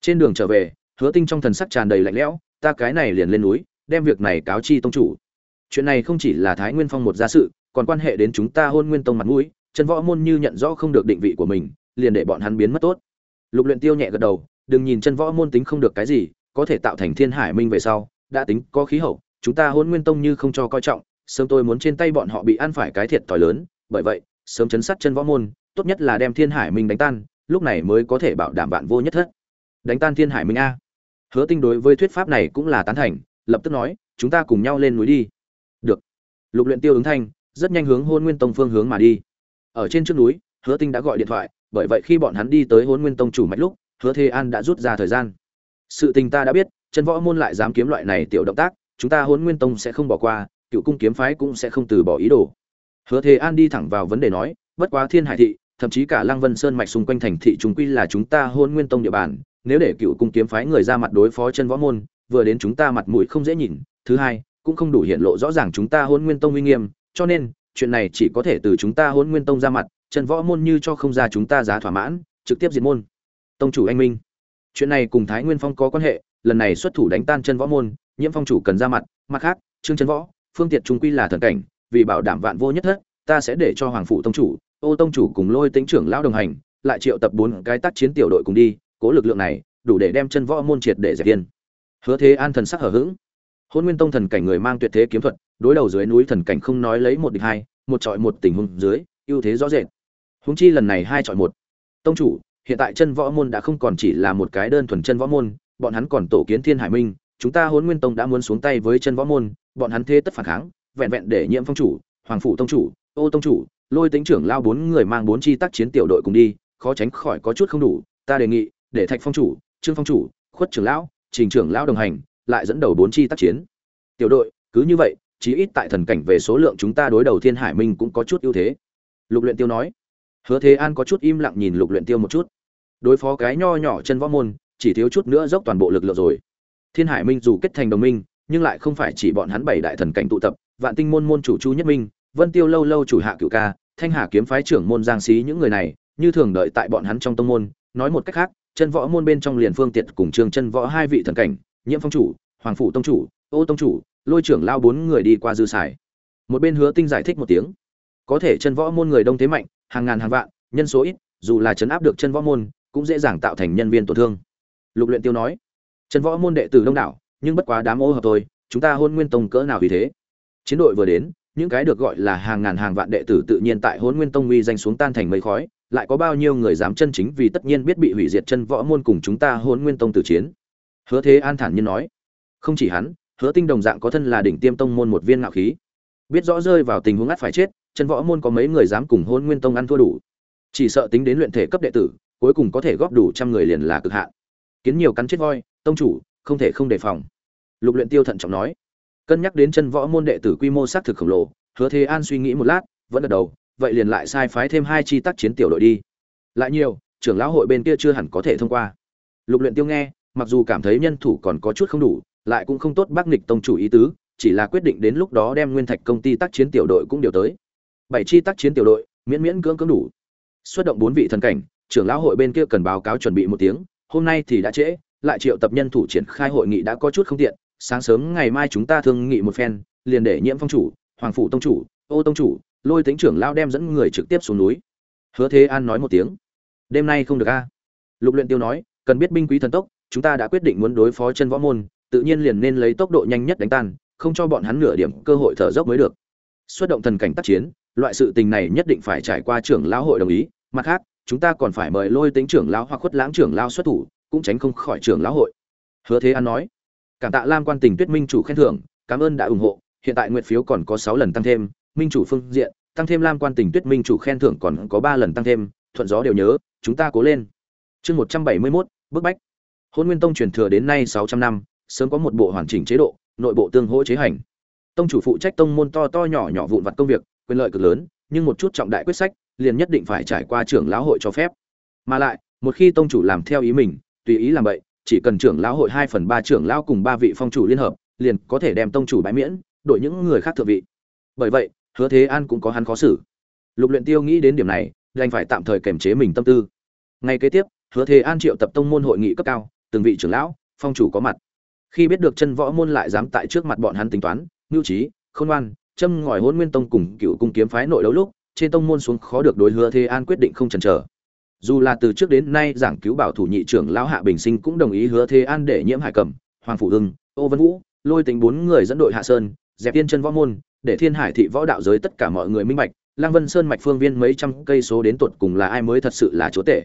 S1: Trên đường trở về, hứa tinh trong thần sắc tràn đầy lạnh lẽo, ta cái này liền lên núi, đem việc này cáo chi tông chủ. Chuyện này không chỉ là thái nguyên phong một gia sự, còn quan hệ đến chúng ta hôn nguyên tông mặt mũi chân võ môn như nhận rõ không được định vị của mình, liền để bọn hắn biến mất tốt. Lục luyện tiêu nhẹ gật đầu, đừng nhìn chân võ môn tính không được cái gì, có thể tạo thành thiên hải minh về sau, đã tính có khí hậu, chúng ta hôn nguyên tông như không cho coi trọng, sớm tôi muốn trên tay bọn họ bị ăn phải cái thiệt thòi lớn, bởi vậy sớm chấn sát chân võ môn, tốt nhất là đem thiên hải minh đánh tan, lúc này mới có thể bảo đảm bạn vô nhất thất. Đánh tan thiên hải minh a. Hứa tinh đối với thuyết pháp này cũng là tán thành, lập tức nói, chúng ta cùng nhau lên núi đi. Được. Lục luyện tiêu ứng thanh, rất nhanh hướng hôn nguyên tông phương hướng mà đi. Ở trên trước núi, hứa tinh đã gọi điện thoại, bởi vậy khi bọn hắn đi tới hôn nguyên tông chủ mạch lúc, hứa thế an đã rút ra thời gian. Sự tình ta đã biết, chân võ môn lại dám kiếm loại này tiểu động tác, chúng ta hôn nguyên tông sẽ không bỏ qua, cựu cung kiếm phái cũng sẽ không từ bỏ ý đồ hứa thế an đi thẳng vào vấn đề nói, bất quá thiên hải thị, thậm chí cả lăng vân sơn mạch xung quanh thành thị chúng quy là chúng ta hôn nguyên tông địa bàn, nếu để cựu cung kiếm phái người ra mặt đối phó chân võ môn, vừa đến chúng ta mặt mũi không dễ nhìn, thứ hai, cũng không đủ hiện lộ rõ ràng chúng ta hôn nguyên tông uy nghiêm, cho nên, chuyện này chỉ có thể từ chúng ta hôn nguyên tông ra mặt, chân võ môn như cho không ra chúng ta giá thỏa mãn, trực tiếp diệt môn. Tông chủ anh minh. Chuyện này cùng thái nguyên phong có quan hệ, lần này xuất thủ đánh tan chân võ môn, nhiễm phong chủ cần ra mặt mặt khác, trương chân võ, phương tiệt trung quy là thần cảnh vì bảo đảm vạn vô nhất thất, ta sẽ để cho hoàng phụ tông chủ, ô tông chủ cùng lôi tính trưởng lão đồng hành, lại triệu tập bốn cái tác chiến tiểu đội cùng đi, cố lực lượng này đủ để đem chân võ môn triệt để giải tiên hứa thế an thần sắc hở hững. Hôn nguyên tông thần cảnh người mang tuyệt thế kiếm thuật, đối đầu dưới núi thần cảnh không nói lấy một địch hai, một trọi một tình huống dưới, ưu thế rõ rệt. Húng chi lần này hai trọi một. Tông chủ, hiện tại chân võ môn đã không còn chỉ là một cái đơn thuần chân võ môn, bọn hắn còn tổ kiến thiên hải minh, chúng ta hôn nguyên tông đã muốn xuống tay với chân võ môn, bọn hắn thế tất phản kháng vẹn vẹn để nhiễm phong chủ, hoàng phủ tông chủ, ô tông chủ, lôi tính trưởng lao bốn người mang bốn chi tác chiến tiểu đội cùng đi, khó tránh khỏi có chút không đủ, ta đề nghị, để thạch phong chủ, trương phong chủ, khuất trưởng lão, trình trưởng lão đồng hành, lại dẫn đầu bốn chi tác chiến. Tiểu đội, cứ như vậy, chí ít tại thần cảnh về số lượng chúng ta đối đầu thiên hải minh cũng có chút ưu thế. Lục luyện tiêu nói. Hứa thế an có chút im lặng nhìn lục luyện tiêu một chút. Đối phó cái nho nhỏ chân võ môn, chỉ thiếu chút nữa dốc toàn bộ lực lượng rồi. Thiên hải minh dù kết thành đồng minh nhưng lại không phải chỉ bọn hắn bảy đại thần cảnh tụ tập, vạn tinh môn môn chủ chu nhất minh, vân tiêu lâu lâu chủ hạ cửu ca, thanh hà kiếm phái trưởng môn giang xí những người này, như thường đợi tại bọn hắn trong tông môn, nói một cách khác, chân võ môn bên trong liền phương tiệt cùng trương chân võ hai vị thần cảnh, nhiễm phong chủ, hoàng phủ tông chủ, ô tông chủ, lôi trưởng lao bốn người đi qua dư xài. Một bên hứa tinh giải thích một tiếng. Có thể chân võ môn người đông thế mạnh, hàng ngàn hàng vạn, nhân số ít, dù là chấn áp được chân võ môn, cũng dễ dàng tạo thành nhân viên tổn thương. Lục luyện tiêu nói. Chân võ môn đệ tử đông đảo nhưng bất quá đám ô hợp thôi, chúng ta hôn nguyên tông cỡ nào vì thế? Chiến đội vừa đến, những cái được gọi là hàng ngàn hàng vạn đệ tử tự nhiên tại hôn nguyên tông uy danh xuống tan thành mây khói, lại có bao nhiêu người dám chân chính vì tất nhiên biết bị hủy diệt chân võ môn cùng chúng ta hôn nguyên tông tử chiến? Hứa thế an thản nhiên nói. Không chỉ hắn, hứa tinh đồng dạng có thân là đỉnh tiêm tông môn một viên ngạo khí. Biết rõ rơi vào tình huống ắt phải chết, chân võ môn có mấy người dám cùng hôn nguyên tông ăn thua đủ. Chỉ sợ tính đến luyện thể cấp đệ tử, cuối cùng có thể góp đủ trăm người liền là cực hạn. Kiến nhiều cắn chết voi, tông chủ không thể không đề phòng. Lục luyện tiêu thận trọng nói. Cân nhắc đến chân võ môn đệ tử quy mô xác thực khổng lồ, hứa thế an suy nghĩ một lát, vẫn gật đầu, vậy liền lại sai phái thêm hai chi tác chiến tiểu đội đi. Lại nhiều, trưởng lão hội bên kia chưa hẳn có thể thông qua. Lục luyện tiêu nghe, mặc dù cảm thấy nhân thủ còn có chút không đủ, lại cũng không tốt bác nghịch tông chủ ý tứ, chỉ là quyết định đến lúc đó đem nguyên thạch công ty tác chiến tiểu đội cũng điều tới. Bảy chi tác chiến tiểu đội, miễn miễn cưỡng cưỡng đủ. Xuất động bốn vị thần cảnh, trưởng lão hội bên kia cần báo cáo chuẩn bị một tiếng, hôm nay thì đã trễ lại triệu tập nhân thủ triển khai hội nghị đã có chút không tiện, sáng sớm ngày mai chúng ta thương nghị một phen, liền để nhiễm phong chủ, hoàng phủ tông chủ, ô tông chủ, lôi tính trưởng lao đem dẫn người trực tiếp xuống núi. Hứa thế an nói một tiếng. Đêm nay không được a. Lục luyện tiêu nói, cần biết binh quý thần tốc, chúng ta đã quyết định muốn đối phó chân võ môn, tự nhiên liền nên lấy tốc độ nhanh nhất đánh tan, không cho bọn hắn nửa điểm cơ hội thở dốc mới được. Xuất động thần cảnh tác chiến, loại sự tình này nhất định phải trải qua trưởng lão hội đồng ý, mặt khác, chúng ta còn phải mời lôi tính trưởng lão hoặc khuất lãng trưởng lão xuất thủ cũng tránh không khỏi trưởng lão hội. Hứa thế an nói, cảm tạ lam quan tình tuyết minh chủ khen thưởng, cảm ơn đã ủng hộ, hiện tại nguyện phiếu còn có sáu lần tăng thêm, minh chủ phương diện, tăng thêm lam quan tình tuyết minh chủ khen thưởng còn có ba lần tăng thêm, thuận gió đều nhớ, chúng ta cố lên. Chương một trăm bảy mươi mốt, bức bách. Hôn nguyên tông truyền thừa đến nay sáu trăm năm, sớm có một bộ hoàn chỉnh chế độ, nội bộ tương hỗ chế hành. Tông chủ phụ trách tông môn to to nhỏ nhỏ vụn vặt công việc, quyền lợi cực lớn, nhưng một chút trọng đại quyết sách, liền nhất định phải trải qua trưởng lão hội cho phép. Mà lại, một khi tông chủ làm theo ý mình tùy ý làm vậy, chỉ cần trưởng lão hội hai phần ba trưởng lão cùng ba vị phong chủ liên hợp, liền có thể đem tông chủ bãi miễn, đổi những người khác thượng vị. Bởi vậy, hứa thế an cũng có hắn khó xử. Lục luyện tiêu nghĩ đến điểm này, đành phải tạm thời kiềm chế mình tâm tư. Ngay kế tiếp, hứa thế an triệu tập tông môn hội nghị cấp cao, từng vị trưởng lão, phong chủ có mặt. Khi biết được chân võ môn lại dám tại trước mặt bọn hắn tính toán mưu trí, khôn ngoan, châm ngòi hôn nguyên tông cùng cựu cung kiếm phái nội đấu lúc, trên tông môn xuống khó được đối hứa thế an quyết định không chần chờ dù là từ trước đến nay giảng cứu bảo thủ nhị trưởng lão hạ bình sinh cũng đồng ý hứa thế an để nhiễm hải cẩm hoàng phủ hưng, ô vân vũ, lôi tính bốn người dẫn đội hạ sơn, dẹp tiên chân võ môn, để thiên hải thị võ đạo giới tất cả mọi người minh bạch lang vân sơn mạch phương viên mấy trăm cây số đến tuột cùng là ai mới thật sự là chúa tể.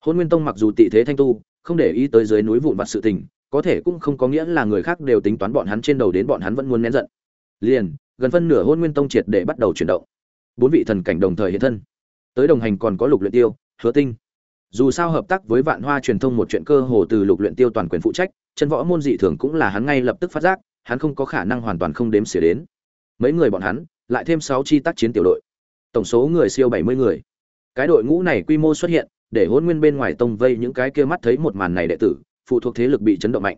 S1: Hôn nguyên tông mặc dù tị thế thanh tu, không để ý tới dưới núi vụn vặt sự tình, có thể cũng không có nghĩa là người khác đều tính toán bọn hắn trên đầu đến bọn hắn vẫn muốn nén giận. Liền, gần phân nửa hôn nguyên tông triệt để bắt đầu chuyển động. Bốn vị thần cảnh đồng thời hiện thân. Tới đồng hành còn có lục luyện tiêu hứa tinh. Dù sao hợp tác với vạn hoa truyền thông một chuyện cơ hồ từ lục luyện tiêu toàn quyền phụ trách chân võ môn dị thường cũng là hắn ngay lập tức phát giác, hắn không có khả năng hoàn toàn không đếm xỉa đến. Mấy người bọn hắn, lại thêm sáu chi tác chiến tiểu đội. Tổng số người siêu bảy mươi người. Cái đội ngũ này quy mô xuất hiện, để hôn nguyên bên ngoài tông vây những cái kia mắt thấy một màn này đệ tử, phụ thuộc thế lực bị chấn động mạnh.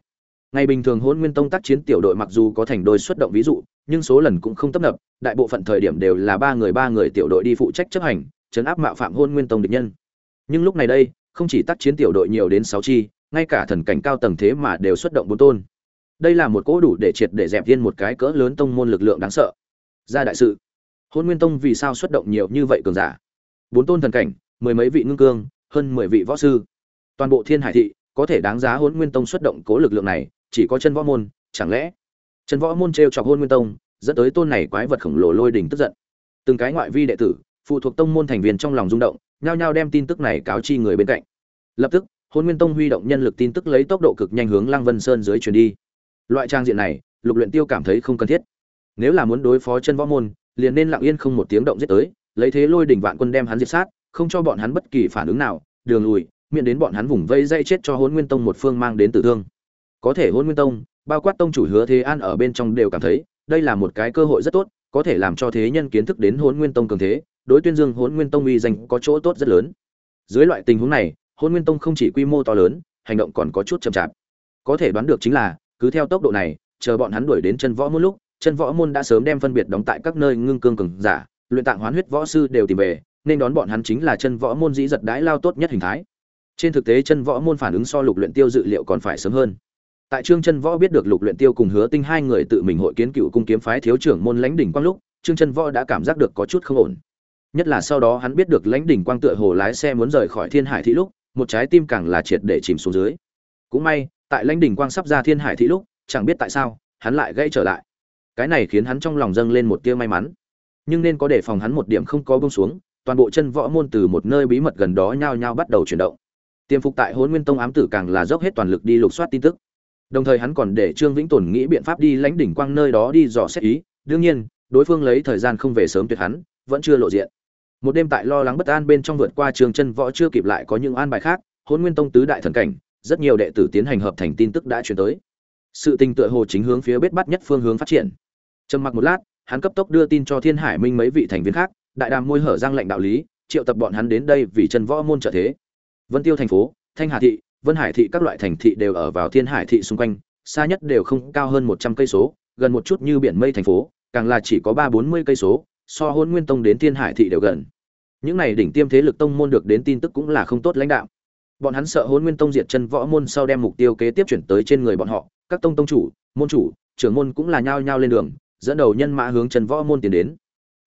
S1: Ngày bình thường hôn nguyên tông tác chiến tiểu đội mặc dù có thành đôi xuất động ví dụ, nhưng số lần cũng không tấp nập, đại bộ phận thời điểm đều là ba người ba người tiểu đội đi phụ trách chấp hành, chấn áp mạo phạm hôn nguyên tông địch nhân nhưng lúc này đây, không chỉ tác chiến tiểu đội nhiều đến sáu chi, ngay cả thần cảnh cao tầng thế mà đều xuất động bốn tôn. Đây là một cỗ đủ để triệt để dẹp viên một cái cỡ lớn tông môn lực lượng đáng sợ. Ra đại sự. Hôn nguyên tông vì sao xuất động nhiều như vậy cường giả? Bốn tôn thần cảnh, mười mấy vị ngưng cương, hơn mười vị võ sư. Toàn bộ thiên hải thị, có thể đáng giá hôn nguyên tông xuất động cố lực lượng này, chỉ có chân võ môn, chẳng lẽ? Chân võ môn t r e o chọc hôn nguyên tông, dẫn tới tôn này quái vật khổng lồ lôi đình tức giận. Từng cái ngoại vi đệ tử, phụ thuộc tông môn thành viên trong lòng rung động nhao nhao đem tin tức này cáo chi người bên cạnh. Lập tức, hôn nguyên tông huy động nhân lực tin tức lấy tốc độ cực nhanh hướng lăng vân sơn dưới truyền đi. Loại trang diện này, lục luyện tiêu cảm thấy không cần thiết. Nếu là muốn đối phó chân võ môn, liền nên lặng yên không một tiếng động giết tới, lấy thế lôi đỉnh vạn quân đem hắn diệt sát, không cho bọn hắn bất kỳ phản ứng nào, đường lùi, miễn đến bọn hắn vùng vây dây chết cho hôn nguyên tông một phương mang đến tử thương. Có thể hôn nguyên tông, bao quát tông chủ hứa thế an ở bên trong đều cảm thấy, đây là một cái cơ hội rất tốt, có thể làm cho thế nhân kiến thức đến hôn nguyên tông cường thế đối tuyên dương hôn nguyên tông uy danh có chỗ tốt rất lớn. Dưới loại tình huống này hôn nguyên tông không chỉ quy mô to lớn, hành động còn có chút chậm chạp. Có thể đoán được chính là, cứ theo tốc độ này, chờ bọn hắn đuổi đến chân võ môn lúc, chân võ môn đã sớm đem phân biệt đóng tại các nơi ngưng cương cường giả, luyện tạng hoán huyết võ sư đều tìm về, nên đón bọn hắn chính là chân võ môn dĩ giật đái lao tốt nhất hình thái. Trên thực tế chân võ môn phản ứng so lục luyện tiêu dự liệu còn phải sớm hơn. Tại trương chân võ biết được lục luyện tiêu cùng hứa tinh hai người tự mình hội kiến cựu cung kiếm phái thiếu trưởng môn lãnh đỉnh quang lúc, trương chân võ đã cảm giác được có chút không ổn nhất là sau đó hắn biết được lãnh đỉnh quang tựa hồ lái xe muốn rời khỏi thiên hải thị lúc, một trái tim càng là triệt để chìm xuống dưới. Cũng may, tại lãnh đỉnh quang sắp ra thiên hải thị lúc, chẳng biết tại sao, hắn lại gãy trở lại. Cái này khiến hắn trong lòng dâng lên một tia may mắn. Nhưng nên có đề phòng hắn một điểm không có bông xuống, toàn bộ chân võ môn từ một nơi bí mật gần đó nhao nhao bắt đầu chuyển động. Tiêm phục tại hôn nguyên tông ám tử càng là dốc hết toàn lực đi lục soát tin tức. Đồng thời hắn còn để trương vĩnh tồn nghĩ biện pháp đi lãnh đỉnh quang nơi đó đi dò xét ý. Đương nhiên, đối phương lấy thời gian không về sớm tuyệt hắn, vẫn chưa lộ diện một đêm tại lo lắng bất an bên trong vượt qua trường chân võ chưa kịp lại có những an bài khác hôn nguyên tông tứ đại thần cảnh, rất nhiều đệ tử tiến hành hợp thành tin tức đã chuyển tới. Sự tình tựa hồ chính hướng phía bết bắt nhất phương hướng phát triển. Trầm mặc một lát, hắn cấp tốc đưa tin cho thiên hải minh mấy vị thành viên khác, đại đàm môi hở giang lệnh đạo lý, triệu tập bọn hắn đến đây vì chân võ môn trợ thế. Vân tiêu thành phố, thanh hà thị, vân hải thị các loại thành thị đều ở vào thiên hải thị xung quanh, xa nhất đều không cao hơn một trăm cây số, gần một chút như biển mây thành phố, càng là chỉ có ba bốn mươi cây số so hôn nguyên tông đến thiên hải thị đều gần. Những này đỉnh tiêm thế lực tông môn được đến tin tức cũng là không tốt lãnh đạo. Bọn hắn sợ hôn nguyên tông diệt chân võ môn sau đem mục tiêu kế tiếp chuyển tới trên người bọn họ. Các tông tông chủ, môn chủ, trưởng môn cũng là nhao nhao lên đường, dẫn đầu nhân mã hướng chân võ môn tiến đến.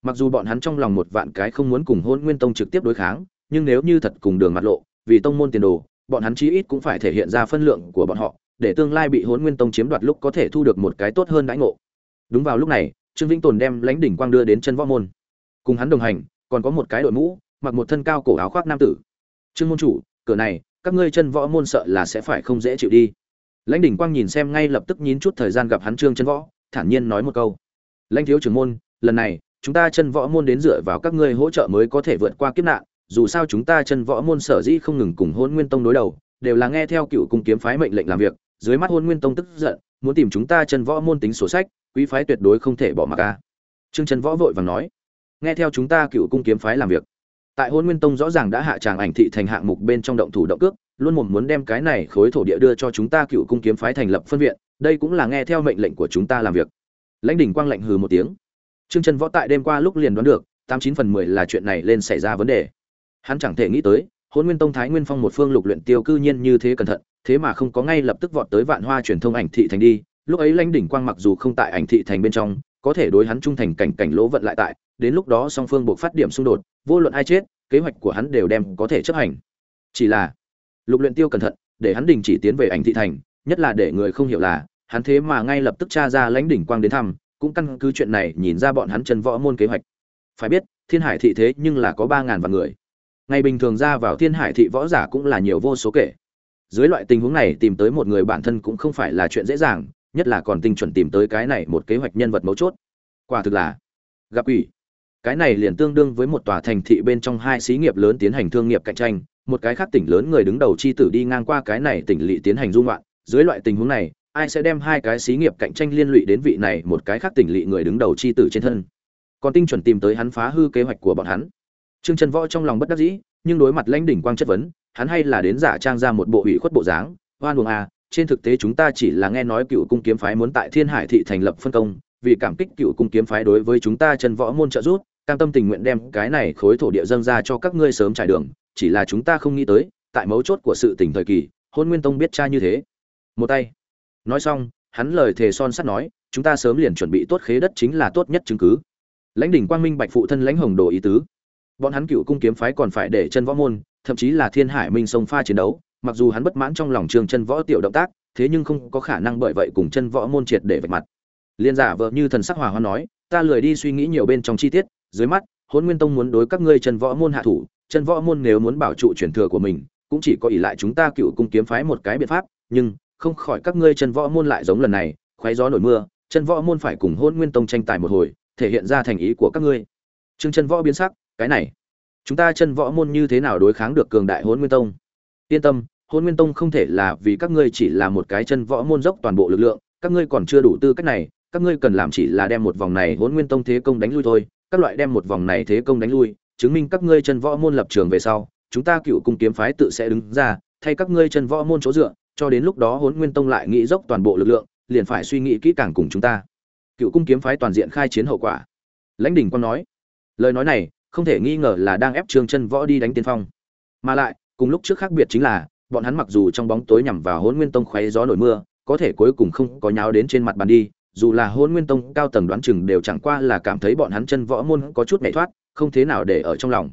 S1: Mặc dù bọn hắn trong lòng một vạn cái không muốn cùng hôn nguyên tông trực tiếp đối kháng, nhưng nếu như thật cùng đường mặt lộ, vì tông môn tiền đồ, bọn hắn chí ít cũng phải thể hiện ra phân lượng của bọn họ, để tương lai bị hôn nguyên tông chiếm đoạt lúc có thể thu được một cái tốt hơn đãi ngộ. Đúng vào lúc này trương vĩnh tồn đem lãnh đỉnh quang đưa đến chân võ môn. Cùng hắn đồng hành, còn có một cái đội mũ, mặc một thân cao cổ áo khoác nam tử. Trương môn chủ, cửa này, các ngươi chân võ môn sợ là sẽ phải không dễ chịu đi. Lãnh đỉnh quang nhìn xem ngay lập tức nhín chút thời gian gặp hắn trương chân võ, thản nhiên nói một câu. Lãnh thiếu trưởng môn, lần này, chúng ta chân võ môn đến dựa vào các ngươi hỗ trợ mới có thể vượt qua kiếp nạn, dù sao chúng ta chân võ môn sở dĩ không ngừng cùng hôn nguyên tông đối đầu, đều là nghe theo cựu cung kiếm phái mệnh lệnh làm việc, dưới mắt hôn nguyên tông tức giận, muốn tìm chúng ta chân võ môn tính sổ sách quý phái tuyệt đối không thể bỏ mặc a. Trương Trần võ vội vàng nói, nghe theo chúng ta cựu cung kiếm phái làm việc, tại hôn nguyên tông rõ ràng đã hạ tràng ảnh thị thành hạng mục bên trong động thủ động cước, luôn một muốn đem cái này khối thổ địa đưa cho chúng ta cựu cung kiếm phái thành lập phân viện, đây cũng là nghe theo mệnh lệnh của chúng ta làm việc. Lãnh đỉnh quang lệnh hừ một tiếng. Trương Trần võ tại đêm qua lúc liền đoán được, tám chín phần mười là chuyện này lên xảy ra vấn đề. Hắn chẳng thể nghĩ tới, hôn nguyên tông thái nguyên phong một phương lục luyện tiêu cư nhiên như thế cẩn thận, thế mà không có ngay lập tức vọt tới vạn hoa truyền thông ảnh thị thành đi lúc ấy lãnh đỉnh quang mặc dù không tại ảnh thị thành bên trong, có thể đối hắn trung thành cảnh cảnh lỗ vận lại tại, đến lúc đó song phương buộc phát điểm xung đột, vô luận ai chết, kế hoạch của hắn đều đem có thể chấp hành. Chỉ là, lục luyện tiêu cẩn thận, để hắn đình chỉ tiến về ảnh thị thành, nhất là để người không hiểu là, hắn thế mà ngay lập tức tra ra lãnh đỉnh quang đến thăm, cũng căn cứ chuyện này nhìn ra bọn hắn chân võ môn kế hoạch. Phải biết, thiên hải thị thế nhưng là có ba ngàn vạn người. Ngày bình thường ra vào thiên hải thị võ giả cũng là nhiều vô số kể. Dưới loại tình huống này tìm tới một người bản thân cũng không phải là chuyện dễ dàng nhất là còn tinh chuẩn tìm tới cái này một kế hoạch nhân vật mấu chốt. Quả thực là gặp ủy cái này liền tương đương với một tòa thành thị bên trong hai xí nghiệp lớn tiến hành thương nghiệp cạnh tranh, một cái khác tỉnh lớn người đứng đầu chi tử đi ngang qua cái này tỉnh lỵ tiến hành dung loạn. Dưới loại tình huống này, ai sẽ đem hai cái xí nghiệp cạnh tranh liên lụy đến vị này một cái khác tỉnh lỵ người đứng đầu chi tử trên thân? Còn tinh chuẩn tìm tới hắn phá hư kế hoạch của bọn hắn. Trương trần võ trong lòng bất đắc dĩ, nhưng đối mặt lãnh đỉnh quang chất vấn, hắn hay là đến giả trang ra một bộ ủy khuất bộ dáng. Hoan buồng à trên thực tế chúng ta chỉ là nghe nói cựu cung kiếm phái muốn tại thiên hải thị thành lập phân công, vì cảm kích cựu cung kiếm phái đối với chúng ta chân võ môn trợ giúp, cam tâm tình nguyện đem cái này khối thổ địa dâng ra cho các ngươi sớm trải đường, chỉ là chúng ta không nghĩ tới, tại mấu chốt của sự tình thời kỳ, hôn nguyên tông biết cha như thế. Một tay. Nói xong, hắn lời thề son sắt nói, chúng ta sớm liền chuẩn bị tốt khế đất chính là tốt nhất chứng cứ. Lãnh đỉnh quang minh bạch phụ thân lãnh hồng đồ ý tứ. Bọn hắn cựu cung kiếm phái còn phải để chân võ môn, thậm chí là thiên hải minh sông pha chiến đấu mặc dù hắn bất mãn trong lòng trương chân võ tiểu động tác, thế nhưng không có khả năng bởi vậy cùng chân võ môn triệt để vạch mặt. Liên giả vợ như thần sắc hòa hoan nói, ta lười đi suy nghĩ nhiều bên trong chi tiết, dưới mắt hôn nguyên tông muốn đối các ngươi chân võ môn hạ thủ, chân võ môn nếu muốn bảo trụ truyền thừa của mình, cũng chỉ có ỷ lại chúng ta cựu cung kiếm phái một cái biện pháp, nhưng không khỏi các ngươi chân võ môn lại giống lần này, khoái gió nổi mưa, chân võ môn phải cùng hôn nguyên tông tranh tài một hồi, thể hiện ra thành ý của các ngươi. Trương chân võ biến sắc, cái này, chúng ta chân võ môn như thế nào đối kháng được cường đại hôn nguyên tông? Yên tâm hôn nguyên tông không thể là vì các ngươi chỉ là một cái chân võ môn dốc toàn bộ lực lượng, các ngươi còn chưa đủ tư cách này, các ngươi cần làm chỉ là đem một vòng này hôn nguyên tông thế công đánh lui thôi, các loại đem một vòng này thế công đánh lui, chứng minh các ngươi chân võ môn lập trường về sau, chúng ta cựu cung kiếm phái tự sẽ đứng ra, thay các ngươi chân võ môn chỗ dựa, cho đến lúc đó hôn nguyên tông lại nghĩ dốc toàn bộ lực lượng, liền phải suy nghĩ kỹ càng cùng chúng ta. Cựu cung kiếm phái toàn diện khai chiến hậu quả. Lãnh đình quang nói, lời nói này không thể nghi ngờ là đang ép trương chân võ đi đánh tiên phong. Mà lại, cùng lúc trước khác biệt chính là bọn hắn mặc dù trong bóng tối nhằm vào hôn nguyên tông khoé gió nổi mưa, có thể cuối cùng không có nháo đến trên mặt bàn đi, dù là hôn nguyên tông cao tầng đoán chừng đều chẳng qua là cảm thấy bọn hắn chân võ môn có chút nhảy thoát, không thế nào để ở trong lòng.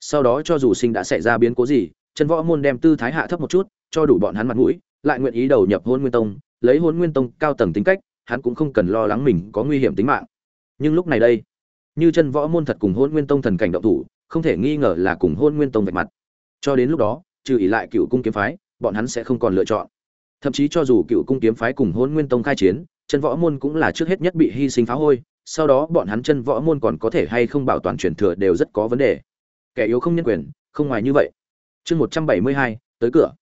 S1: Sau đó cho dù sinh đã xảy ra biến cố gì, chân võ môn đem tư thái hạ thấp một chút, cho đủ bọn hắn mặt mũi, lại nguyện ý đầu nhập hôn nguyên tông, lấy hôn nguyên tông cao tầng tính cách, hắn cũng không cần lo lắng mình có nguy hiểm tính mạng. Nhưng lúc này đây, như chân võ môn thật cùng hôn nguyên tông thần cảnh động thủ, không thể nghi ngờ là cùng hôn nguyên tông vạch mặt. Cho đến lúc đó trừ ỷ lại cựu cung kiếm phái, bọn hắn sẽ không còn lựa chọn. Thậm chí cho dù cựu cung kiếm phái cùng hôn nguyên tông khai chiến, chân võ môn cũng là trước hết nhất bị hy sinh phá hôi, sau đó bọn hắn chân võ môn còn có thể hay không bảo toàn truyền thừa đều rất có vấn đề. Kẻ yếu không nhân quyền, không ngoài như vậy. Chương một trăm bảy mươi hai, tới cửa.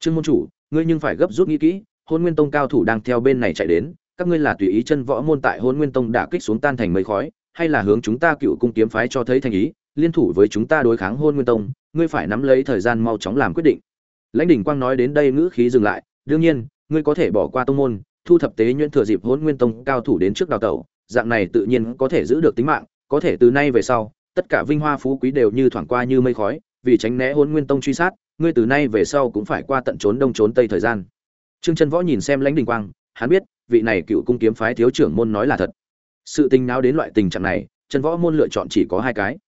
S1: Trương môn chủ, ngươi nhưng phải gấp rút nghĩ kỹ hôn nguyên tông cao thủ đang theo bên này chạy đến, các ngươi là tùy ý chân võ môn tại hôn nguyên tông đả kích xuống tan thành mây khói, hay là hướng chúng ta cựu cung kiếm phái cho thấy thành ý, liên thủ với chúng ta đối kháng hôn nguyên tông ngươi phải nắm lấy thời gian mau chóng làm quyết định. Lãnh đỉnh quang nói đến đây ngữ khí dừng lại, đương nhiên, ngươi có thể bỏ qua tông môn, thu thập tế nhuyễn thừa dịp hỗn nguyên tông cao thủ đến trước đào tẩu, dạng này tự nhiên có thể giữ được tính mạng, có thể từ nay về sau, tất cả vinh hoa phú quý đều như thoảng qua như mây khói, vì tránh né hỗn nguyên tông truy sát, ngươi từ nay về sau cũng phải qua tận trốn đông trốn tây thời gian. Trương chân võ nhìn xem lãnh đình quang, hắn biết, vị này cựu cung kiếm phái thiếu trưởng môn nói là thật. Sự tình nào đến loại tình trạng này, chân võ môn lựa chọn chỉ có hai cái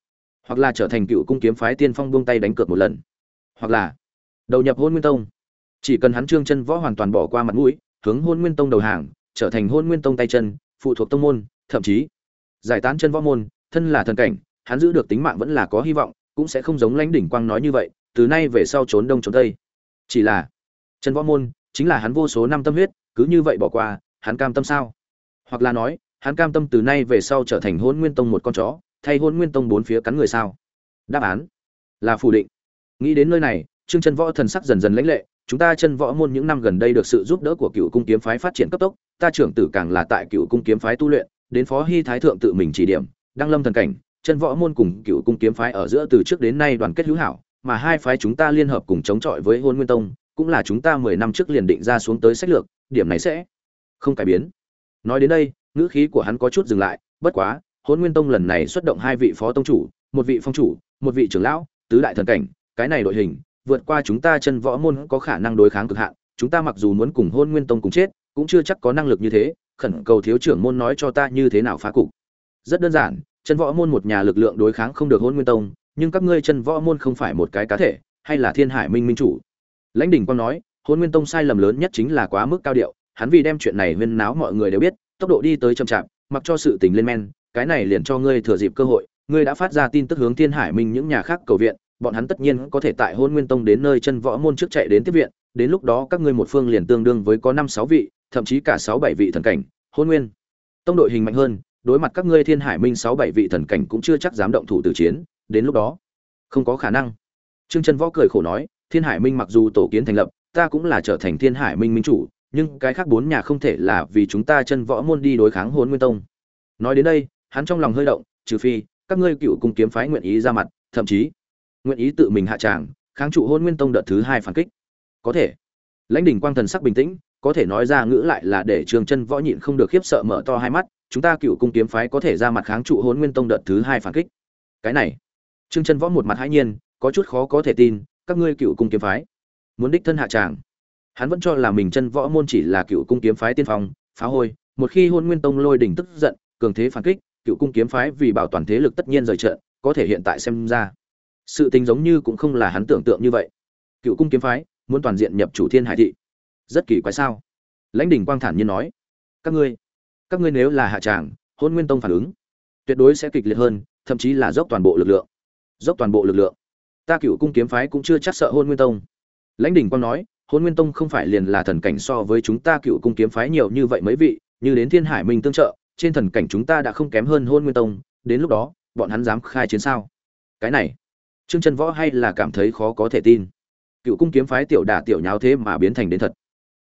S1: hoặc là trở thành cựu cung kiếm phái tiên phong buông tay đánh cược một lần. Hoặc là, đầu nhập hôn nguyên tông. Chỉ cần hắn trương chân võ hoàn toàn bỏ qua mặt mũi, hướng hôn nguyên tông đầu hàng, trở thành hôn nguyên tông tay chân, phụ thuộc tông môn, thậm chí, giải tán chân võ môn, thân là thần cảnh, hắn giữ được tính mạng vẫn là có hy vọng, cũng sẽ không giống lãnh đỉnh quang nói như vậy, từ nay về sau trốn đông trốn tây. Chỉ là, chân võ môn, chính là hắn vô số năm tâm huyết, cứ như vậy bỏ qua, hắn cam tâm sao? Hoặc là nói, hắn cam tâm từ nay về sau trở thành hôn nguyên tông một con chó thay hôn nguyên tông bốn phía cắn người sao? Đáp án là phủ định. Nghĩ đến nơi này, trương chân võ thần sắc dần dần lãnh lệ, chúng ta chân võ môn những năm gần đây được sự giúp đỡ của cựu cung kiếm phái phát triển cấp tốc, ta trưởng tử càng là tại cựu cung kiếm phái tu luyện, đến phó hy thái thượng tự mình chỉ điểm, đăng lâm thần cảnh, chân võ môn cùng cựu cung kiếm phái ở giữa từ trước đến nay đoàn kết hữu hảo, mà hai phái chúng ta liên hợp cùng chống chọi với hôn nguyên tông, cũng là chúng ta mười năm trước liền định ra xuống tới sách lược, điểm này sẽ không cải biến. Nói đến đây, ngữ khí của hắn có chút dừng lại, bất quá hôn nguyên tông lần này xuất động hai vị phó tông chủ, một vị phong chủ, một vị trưởng lão, tứ đại thần cảnh, cái này đội hình, vượt qua chúng ta chân võ môn có khả năng đối kháng cực hạn, chúng ta mặc dù muốn cùng hôn nguyên tông cùng chết, cũng chưa chắc có năng lực như thế, khẩn cầu thiếu trưởng môn nói cho ta như thế nào phá cục. Rất đơn giản, chân võ môn một nhà lực lượng đối kháng không được hôn nguyên tông, nhưng các ngươi chân võ môn không phải một cái cá thể, hay là thiên hải minh minh chủ? Lãnh đình quang nói hôn nguyên tông sai lầm lớn nhất chính là quá mức cao điệu, hắn vì đem chuyện này huyên náo mọi người đều biết, tốc độ đi tới chậm chạp, mặc cho sự tình lên men cái này liền cho ngươi thừa dịp cơ hội, ngươi đã phát ra tin tức hướng thiên hải minh những nhà khác cầu viện, bọn hắn tất nhiên có thể tại hôn nguyên tông đến nơi chân võ môn trước chạy đến tiếp viện, đến lúc đó các ngươi một phương liền tương đương với có năm sáu vị, thậm chí cả sáu bảy vị thần cảnh, hôn nguyên tông đội hình mạnh hơn, đối mặt các ngươi thiên hải minh sáu bảy vị thần cảnh cũng chưa chắc dám động thủ tử chiến, đến lúc đó, không có khả năng. Trương chân võ cười khổ nói, thiên hải minh mặc dù tổ kiến thành lập, ta cũng là trở thành thiên hải minh minh chủ, nhưng cái khác bốn nhà không thể là vì chúng ta chân võ môn đi đối kháng hôn nguyên tông. Nói đến đây hắn trong lòng hơi động, trừ phi, các ngươi cựu cung kiếm phái nguyện ý ra mặt, thậm chí, nguyện ý tự mình hạ tràng, kháng trụ hôn nguyên tông đợt thứ hai phản kích. Có thể. Lãnh đỉnh quang thần sắc bình tĩnh, có thể nói ra ngữ lại là để trường chân võ nhịn không được khiếp sợ mở to hai mắt, chúng ta cựu cung kiếm phái có thể ra mặt kháng trụ hôn nguyên tông đợt thứ hai phản kích. Cái này. Trương chân võ một mặt hãi nhiên, có chút khó có thể tin, các ngươi cựu cung kiếm phái muốn đích thân hạ tràng. Hắn vẫn cho là mình chân võ môn chỉ là cựu cung kiếm phái tiên phong, phá hôi, một khi hôn nguyên tông lôi đỉnh tức giận, cường thế phản kích cựu cung kiếm phái vì bảo toàn thế lực tất nhiên rời trận, có thể hiện tại xem ra. Sự tình giống như cũng không là hắn tưởng tượng như vậy. Cựu cung kiếm phái muốn toàn diện nhập chủ thiên hải thị. Rất kỳ quái sao? Lãnh đình quang thản nhiên nói, các ngươi các ngươi nếu là hạ tràng, hôn nguyên tông phản ứng tuyệt đối sẽ kịch liệt hơn, thậm chí là dốc toàn bộ lực lượng. Dốc toàn bộ lực lượng. Ta cựu cung kiếm phái cũng chưa chắc sợ hôn nguyên tông. Lãnh đình quang nói, hôn nguyên tông không phải liền là thần cảnh so với chúng ta cựu cung kiếm phái nhiều như vậy mấy vị, như đến thiên hải minh tương trợ trên thần cảnh chúng ta đã không kém hơn hôn nguyên tông, đến lúc đó, bọn hắn dám khai chiến sao? Cái này, trương chân võ hay là cảm thấy khó có thể tin. Cựu cung kiếm phái tiểu đả tiểu nháo thế mà biến thành đến thật.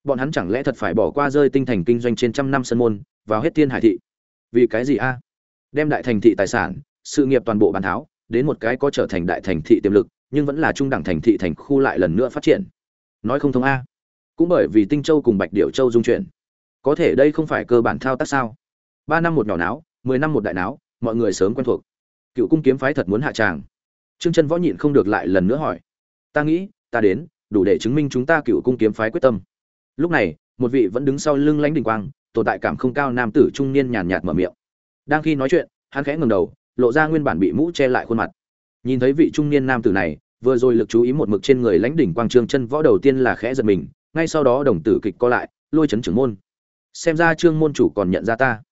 S1: Bọn hắn chẳng lẽ thật phải bỏ qua rơi tinh thành kinh doanh trên trăm năm sân môn, vào hết thiên hải thị? Vì cái gì a? Đem đại thành thị tài sản, sự nghiệp toàn bộ bàn tháo, đến một cái có trở thành đại thành thị tiềm lực, nhưng vẫn là trung đẳng thành thị thành khu lại lần nữa phát triển. Nói không thông a. Cũng bởi vì tinh châu cùng bạch điệu châu dung chuyển. Có thể đây không phải cơ bản thao tác sao? Ba năm một nhỏ náo, mười năm một đại náo, mọi người sớm quen thuộc. Cựu cung kiếm phái thật muốn hạ tràng. Trương chân võ nhịn không được lại lần nữa hỏi. Ta nghĩ, ta đến, đủ để chứng minh chúng ta cựu cung kiếm phái quyết tâm. Lúc này, một vị vẫn đứng sau lưng lãnh đình quang, tồn tại cảm không cao nam tử trung niên nhàn nhạt mở miệng. Đang khi nói chuyện, hắn khẽ ngầm đầu, lộ ra nguyên bản bị mũ che lại khuôn mặt. Nhìn thấy vị trung niên nam tử này, vừa rồi lực chú ý một mực trên người lãnh đỉnh quang trương chân võ đầu tiên là khẽ giật mình, ngay sau đó đồng tử kịch co lại, lôi chấn trưởng môn. Xem ra trương môn chủ còn nhận ra ta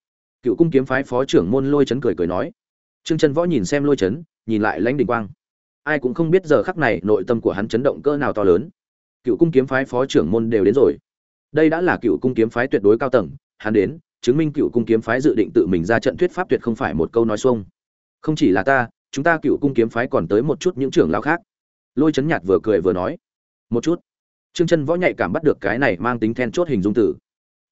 S1: cựu cung kiếm phái phó trưởng môn lôi chấn cười cười nói. Trương chân võ nhìn xem lôi chấn, nhìn lại lãnh đình quang. Ai cũng không biết giờ khắc này nội tâm của hắn chấn động cỡ nào to lớn. Cựu cung kiếm phái phó trưởng môn đều đến rồi. Đây đã là cựu cung kiếm phái tuyệt đối cao tầng, hắn đến, chứng minh cựu cung kiếm phái dự định tự mình ra trận thuyết pháp tuyệt không phải một câu nói xuông. Không chỉ là ta, chúng ta cựu cung kiếm phái còn tới một chút những trưởng lao khác. Lôi chấn nhạt vừa cười vừa nói. Một chút. Trương chân võ nhạy cảm bắt được cái này mang tính then chốt hình dung tử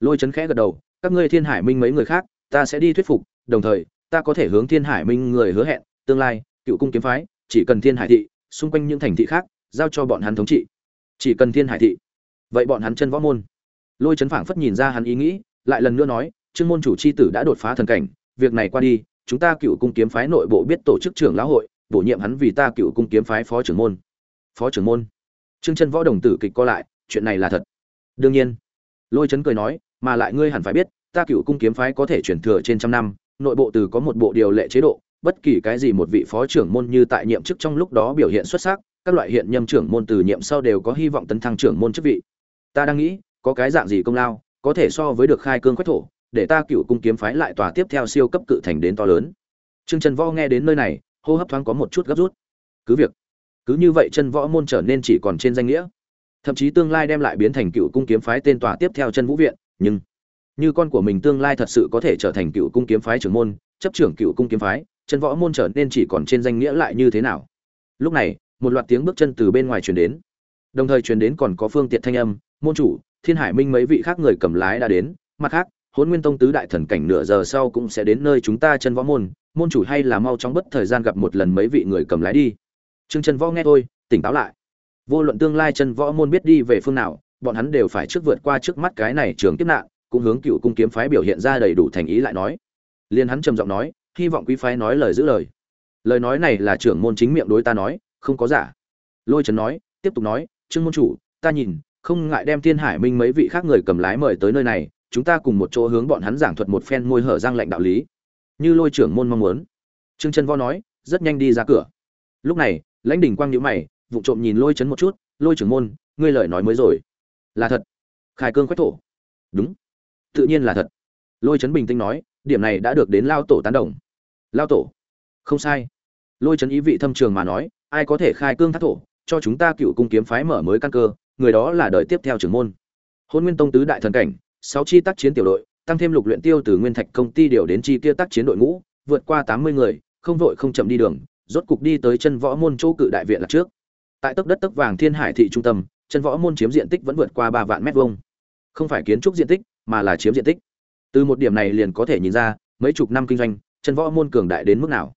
S1: lôi chấn khẽ gật đầu. Các ngươi thiên hải minh mấy người khác ta sẽ đi thuyết phục, đồng thời, ta có thể hướng thiên hải minh người hứa hẹn, tương lai, cựu cung kiếm phái, chỉ cần thiên hải thị, xung quanh những thành thị khác, giao cho bọn hắn thống trị. Chỉ cần thiên hải thị. Vậy bọn hắn chân võ môn. Lôi chấn phảng phất nhìn ra hắn ý nghĩ, lại lần nữa nói, trương môn chủ c h i tử đã đột phá thần cảnh, việc này qua đi, chúng ta cựu cung kiếm phái nội bộ biết tổ chức trưởng lão hội, bổ nhiệm hắn vì ta cựu cung kiếm phái phó trưởng môn. Phó trưởng môn. Trương chân võ đồng tử kịch co lại, chuyện này là thật. Đương nhiên. Lôi chấn cười nói, mà lại ngươi hẳn phải biết ta cựu cung kiếm phái có thể chuyển thừa trên trăm năm, nội bộ từ có một bộ điều lệ chế độ, bất kỳ cái gì một vị phó trưởng môn như tại nhiệm chức trong lúc đó biểu hiện xuất sắc, các loại hiện nhâm trưởng môn từ nhiệm sau đều có hy vọng tấn thăng trưởng môn chức vị. Ta đang nghĩ, có cái dạng gì công lao, có thể so với được khai cương quách thổ, để ta cựu cung kiếm phái lại tòa tiếp theo siêu cấp cự thành đến to lớn. Trương trần võ nghe đến nơi này, hô hấp thoáng có một chút gấp rút. Cứ việc, cứ như vậy chân võ môn trở nên chỉ còn trên danh nghĩa. Thậm chí tương lai đem lại biến thành cựu cung kiếm phái tên tòa tiếp theo chân vũ viện, nhưng như con của mình tương lai thật sự có thể trở thành cựu cung kiếm phái trưởng môn, chấp trưởng cựu cung kiếm phái, chân võ môn trở nên chỉ còn trên danh nghĩa lại như thế nào? Lúc này, một loạt tiếng bước chân từ bên ngoài truyền đến. Đồng thời truyền đến còn có phương tiện thanh âm, môn chủ, thiên hải minh mấy vị khác người cầm lái đã đến, mặt khác hôn nguyên tông tứ đại thần cảnh nửa giờ sau cũng sẽ đến nơi chúng ta chân võ môn môn chủ hay là mau chóng bất thời gian gặp một lần mấy vị người cầm lái đi. Trương chân võ nghe thôi, tỉnh táo lại. Vô luận tương lai chân võ môn biết đi về phương nào, bọn hắn đều phải trước vượt qua trước mắt cái này trường kiếp nạn cũng hướng cựu cung kiếm phái biểu hiện ra đầy đủ thành ý lại nói. Liền hắn trầm giọng nói, hy vọng quý phái nói lời giữ lời. Lời nói này là trưởng môn chính miệng đối ta nói, không có giả. Lôi trấn nói, tiếp tục nói, trương môn chủ, ta nhìn, không ngại đem thiên hải minh mấy vị khác người cầm lái mời tới nơi này, chúng ta cùng một chỗ hướng bọn hắn giảng thuật một phen môi hở giang lệnh đạo lý. Như lôi trưởng môn mong muốn. Trương chân vo nói, rất nhanh đi ra cửa. Lúc này, lãnh đỉnh quang nhíu mày, vụ trộm nhìn lôi trấn một chút, lôi trưởng môn, ngươi lời nói mới rồi. Là thật. Khai cương quách thổ. Đúng tự nhiên là thật. Lôi Trấn bình tĩnh nói, điểm này đã được đến lao tổ tán đồng. Lao tổ? Không sai. Lôi Trấn ý vị thâm trường mà nói, ai có thể khai cương thác thổ, cho chúng ta cựu cung kiếm phái mở mới căn cơ, người đó là đời tiếp theo trưởng môn. Hôn nguyên tông tứ đại thần cảnh, sáu chi tác chiến tiểu đội, tăng thêm lục luyện tiêu từ nguyên thạch công ty điều đến chi kia tác chiến đội ngũ, vượt qua tám mươi người, không vội không chậm đi đường, rốt cục đi tới chân võ môn chỗ cự đại viện là trước. Tại tấc đất tấc vàng thiên hải thị trung tâm, chân võ môn chiếm diện tích vẫn vượt qua ba vạn mét vuông. Không phải kiến trúc diện tích mà là chiếm diện tích. Từ một điểm này liền có thể nhìn ra, mấy chục năm kinh doanh, chân võ môn cường đại đến mức nào.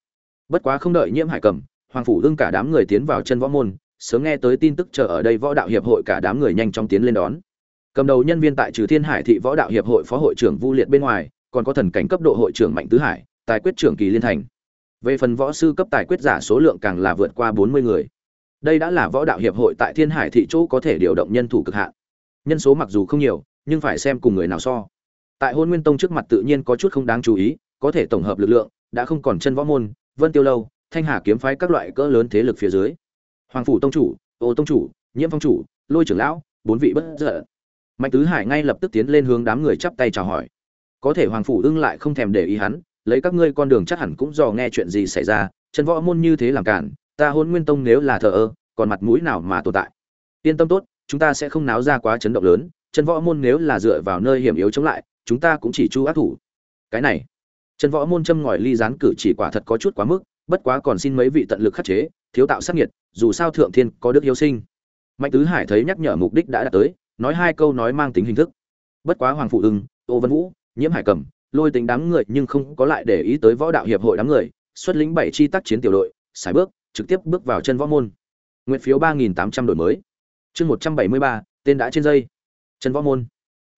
S1: Bất quá không đợi nhiễm hải cầm, hoàng phủ đương cả đám người tiến vào chân võ môn, sớm nghe tới tin tức chờ ở đây võ đạo hiệp hội cả đám người nhanh chóng tiến lên đón. Cầm đầu nhân viên tại trừ thiên hải thị võ đạo hiệp hội phó hội trưởng vu liệt bên ngoài, còn có thần cảnh cấp độ hội trưởng mạnh tứ hải, tài quyết trưởng kỳ liên thành. Về phần võ sư cấp tài quyết giả số lượng càng là vượt qua bốn mươi người. Đây đã là võ đạo hiệp hội tại thiên hải thị chỗ có thể điều động nhân thủ cực hạn. Nhân số mặc dù không nhiều nhưng phải xem cùng người nào so. Tại hôn nguyên tông trước mặt tự nhiên có chút không đáng chú ý, có thể tổng hợp lực lượng, đã không còn chân võ môn, vân tiêu lâu, thanh hà kiếm phái các loại cỡ lớn thế lực phía dưới. Hoàng phủ tông chủ, ô tông chủ, nhiễm phong chủ, lôi trưởng lão, bốn vị bất dở mạnh tứ hải ngay lập tức tiến lên hướng đám người chắp tay chào hỏi. Có thể hoàng phủ ưng lại không thèm để ý hắn, lấy các ngươi con đường chắc hẳn cũng dò nghe chuyện gì xảy ra, chân võ môn như thế làm cản, ta hôn nguyên tông nếu là thờ ơ, còn mặt mũi nào mà tồn tại? Yên tâm tốt, chúng ta sẽ không náo ra quá chấn động lớn chân võ môn nếu là dựa vào nơi hiểm yếu chống lại, chúng ta cũng chỉ chu ác thủ. Cái này chân võ môn châm ngòi ly gián cử chỉ quả thật có chút quá mức, bất quá còn xin mấy vị tận lực khắc chế, thiếu tạo sát nhiệt, dù sao thượng thiên có đức hiếu sinh. Mạnh tứ hải thấy nhắc nhở mục đích đã đạt tới, nói hai câu nói mang tính hình thức. Bất quá hoàng phụ ưng ô vân vũ, nhiễm hải cầm lôi tính đám người nhưng không có lại để ý tới võ đạo hiệp hội đám người, xuất lĩnh bảy chi tác chiến tiểu đội sải bước, trực tiếp bước vào chân võ môn. Nguyện phiếu ba nghìn tám trăm đổi mới. Chương một trăm bảy mươi ba, tên đã trên dây trần võ môn.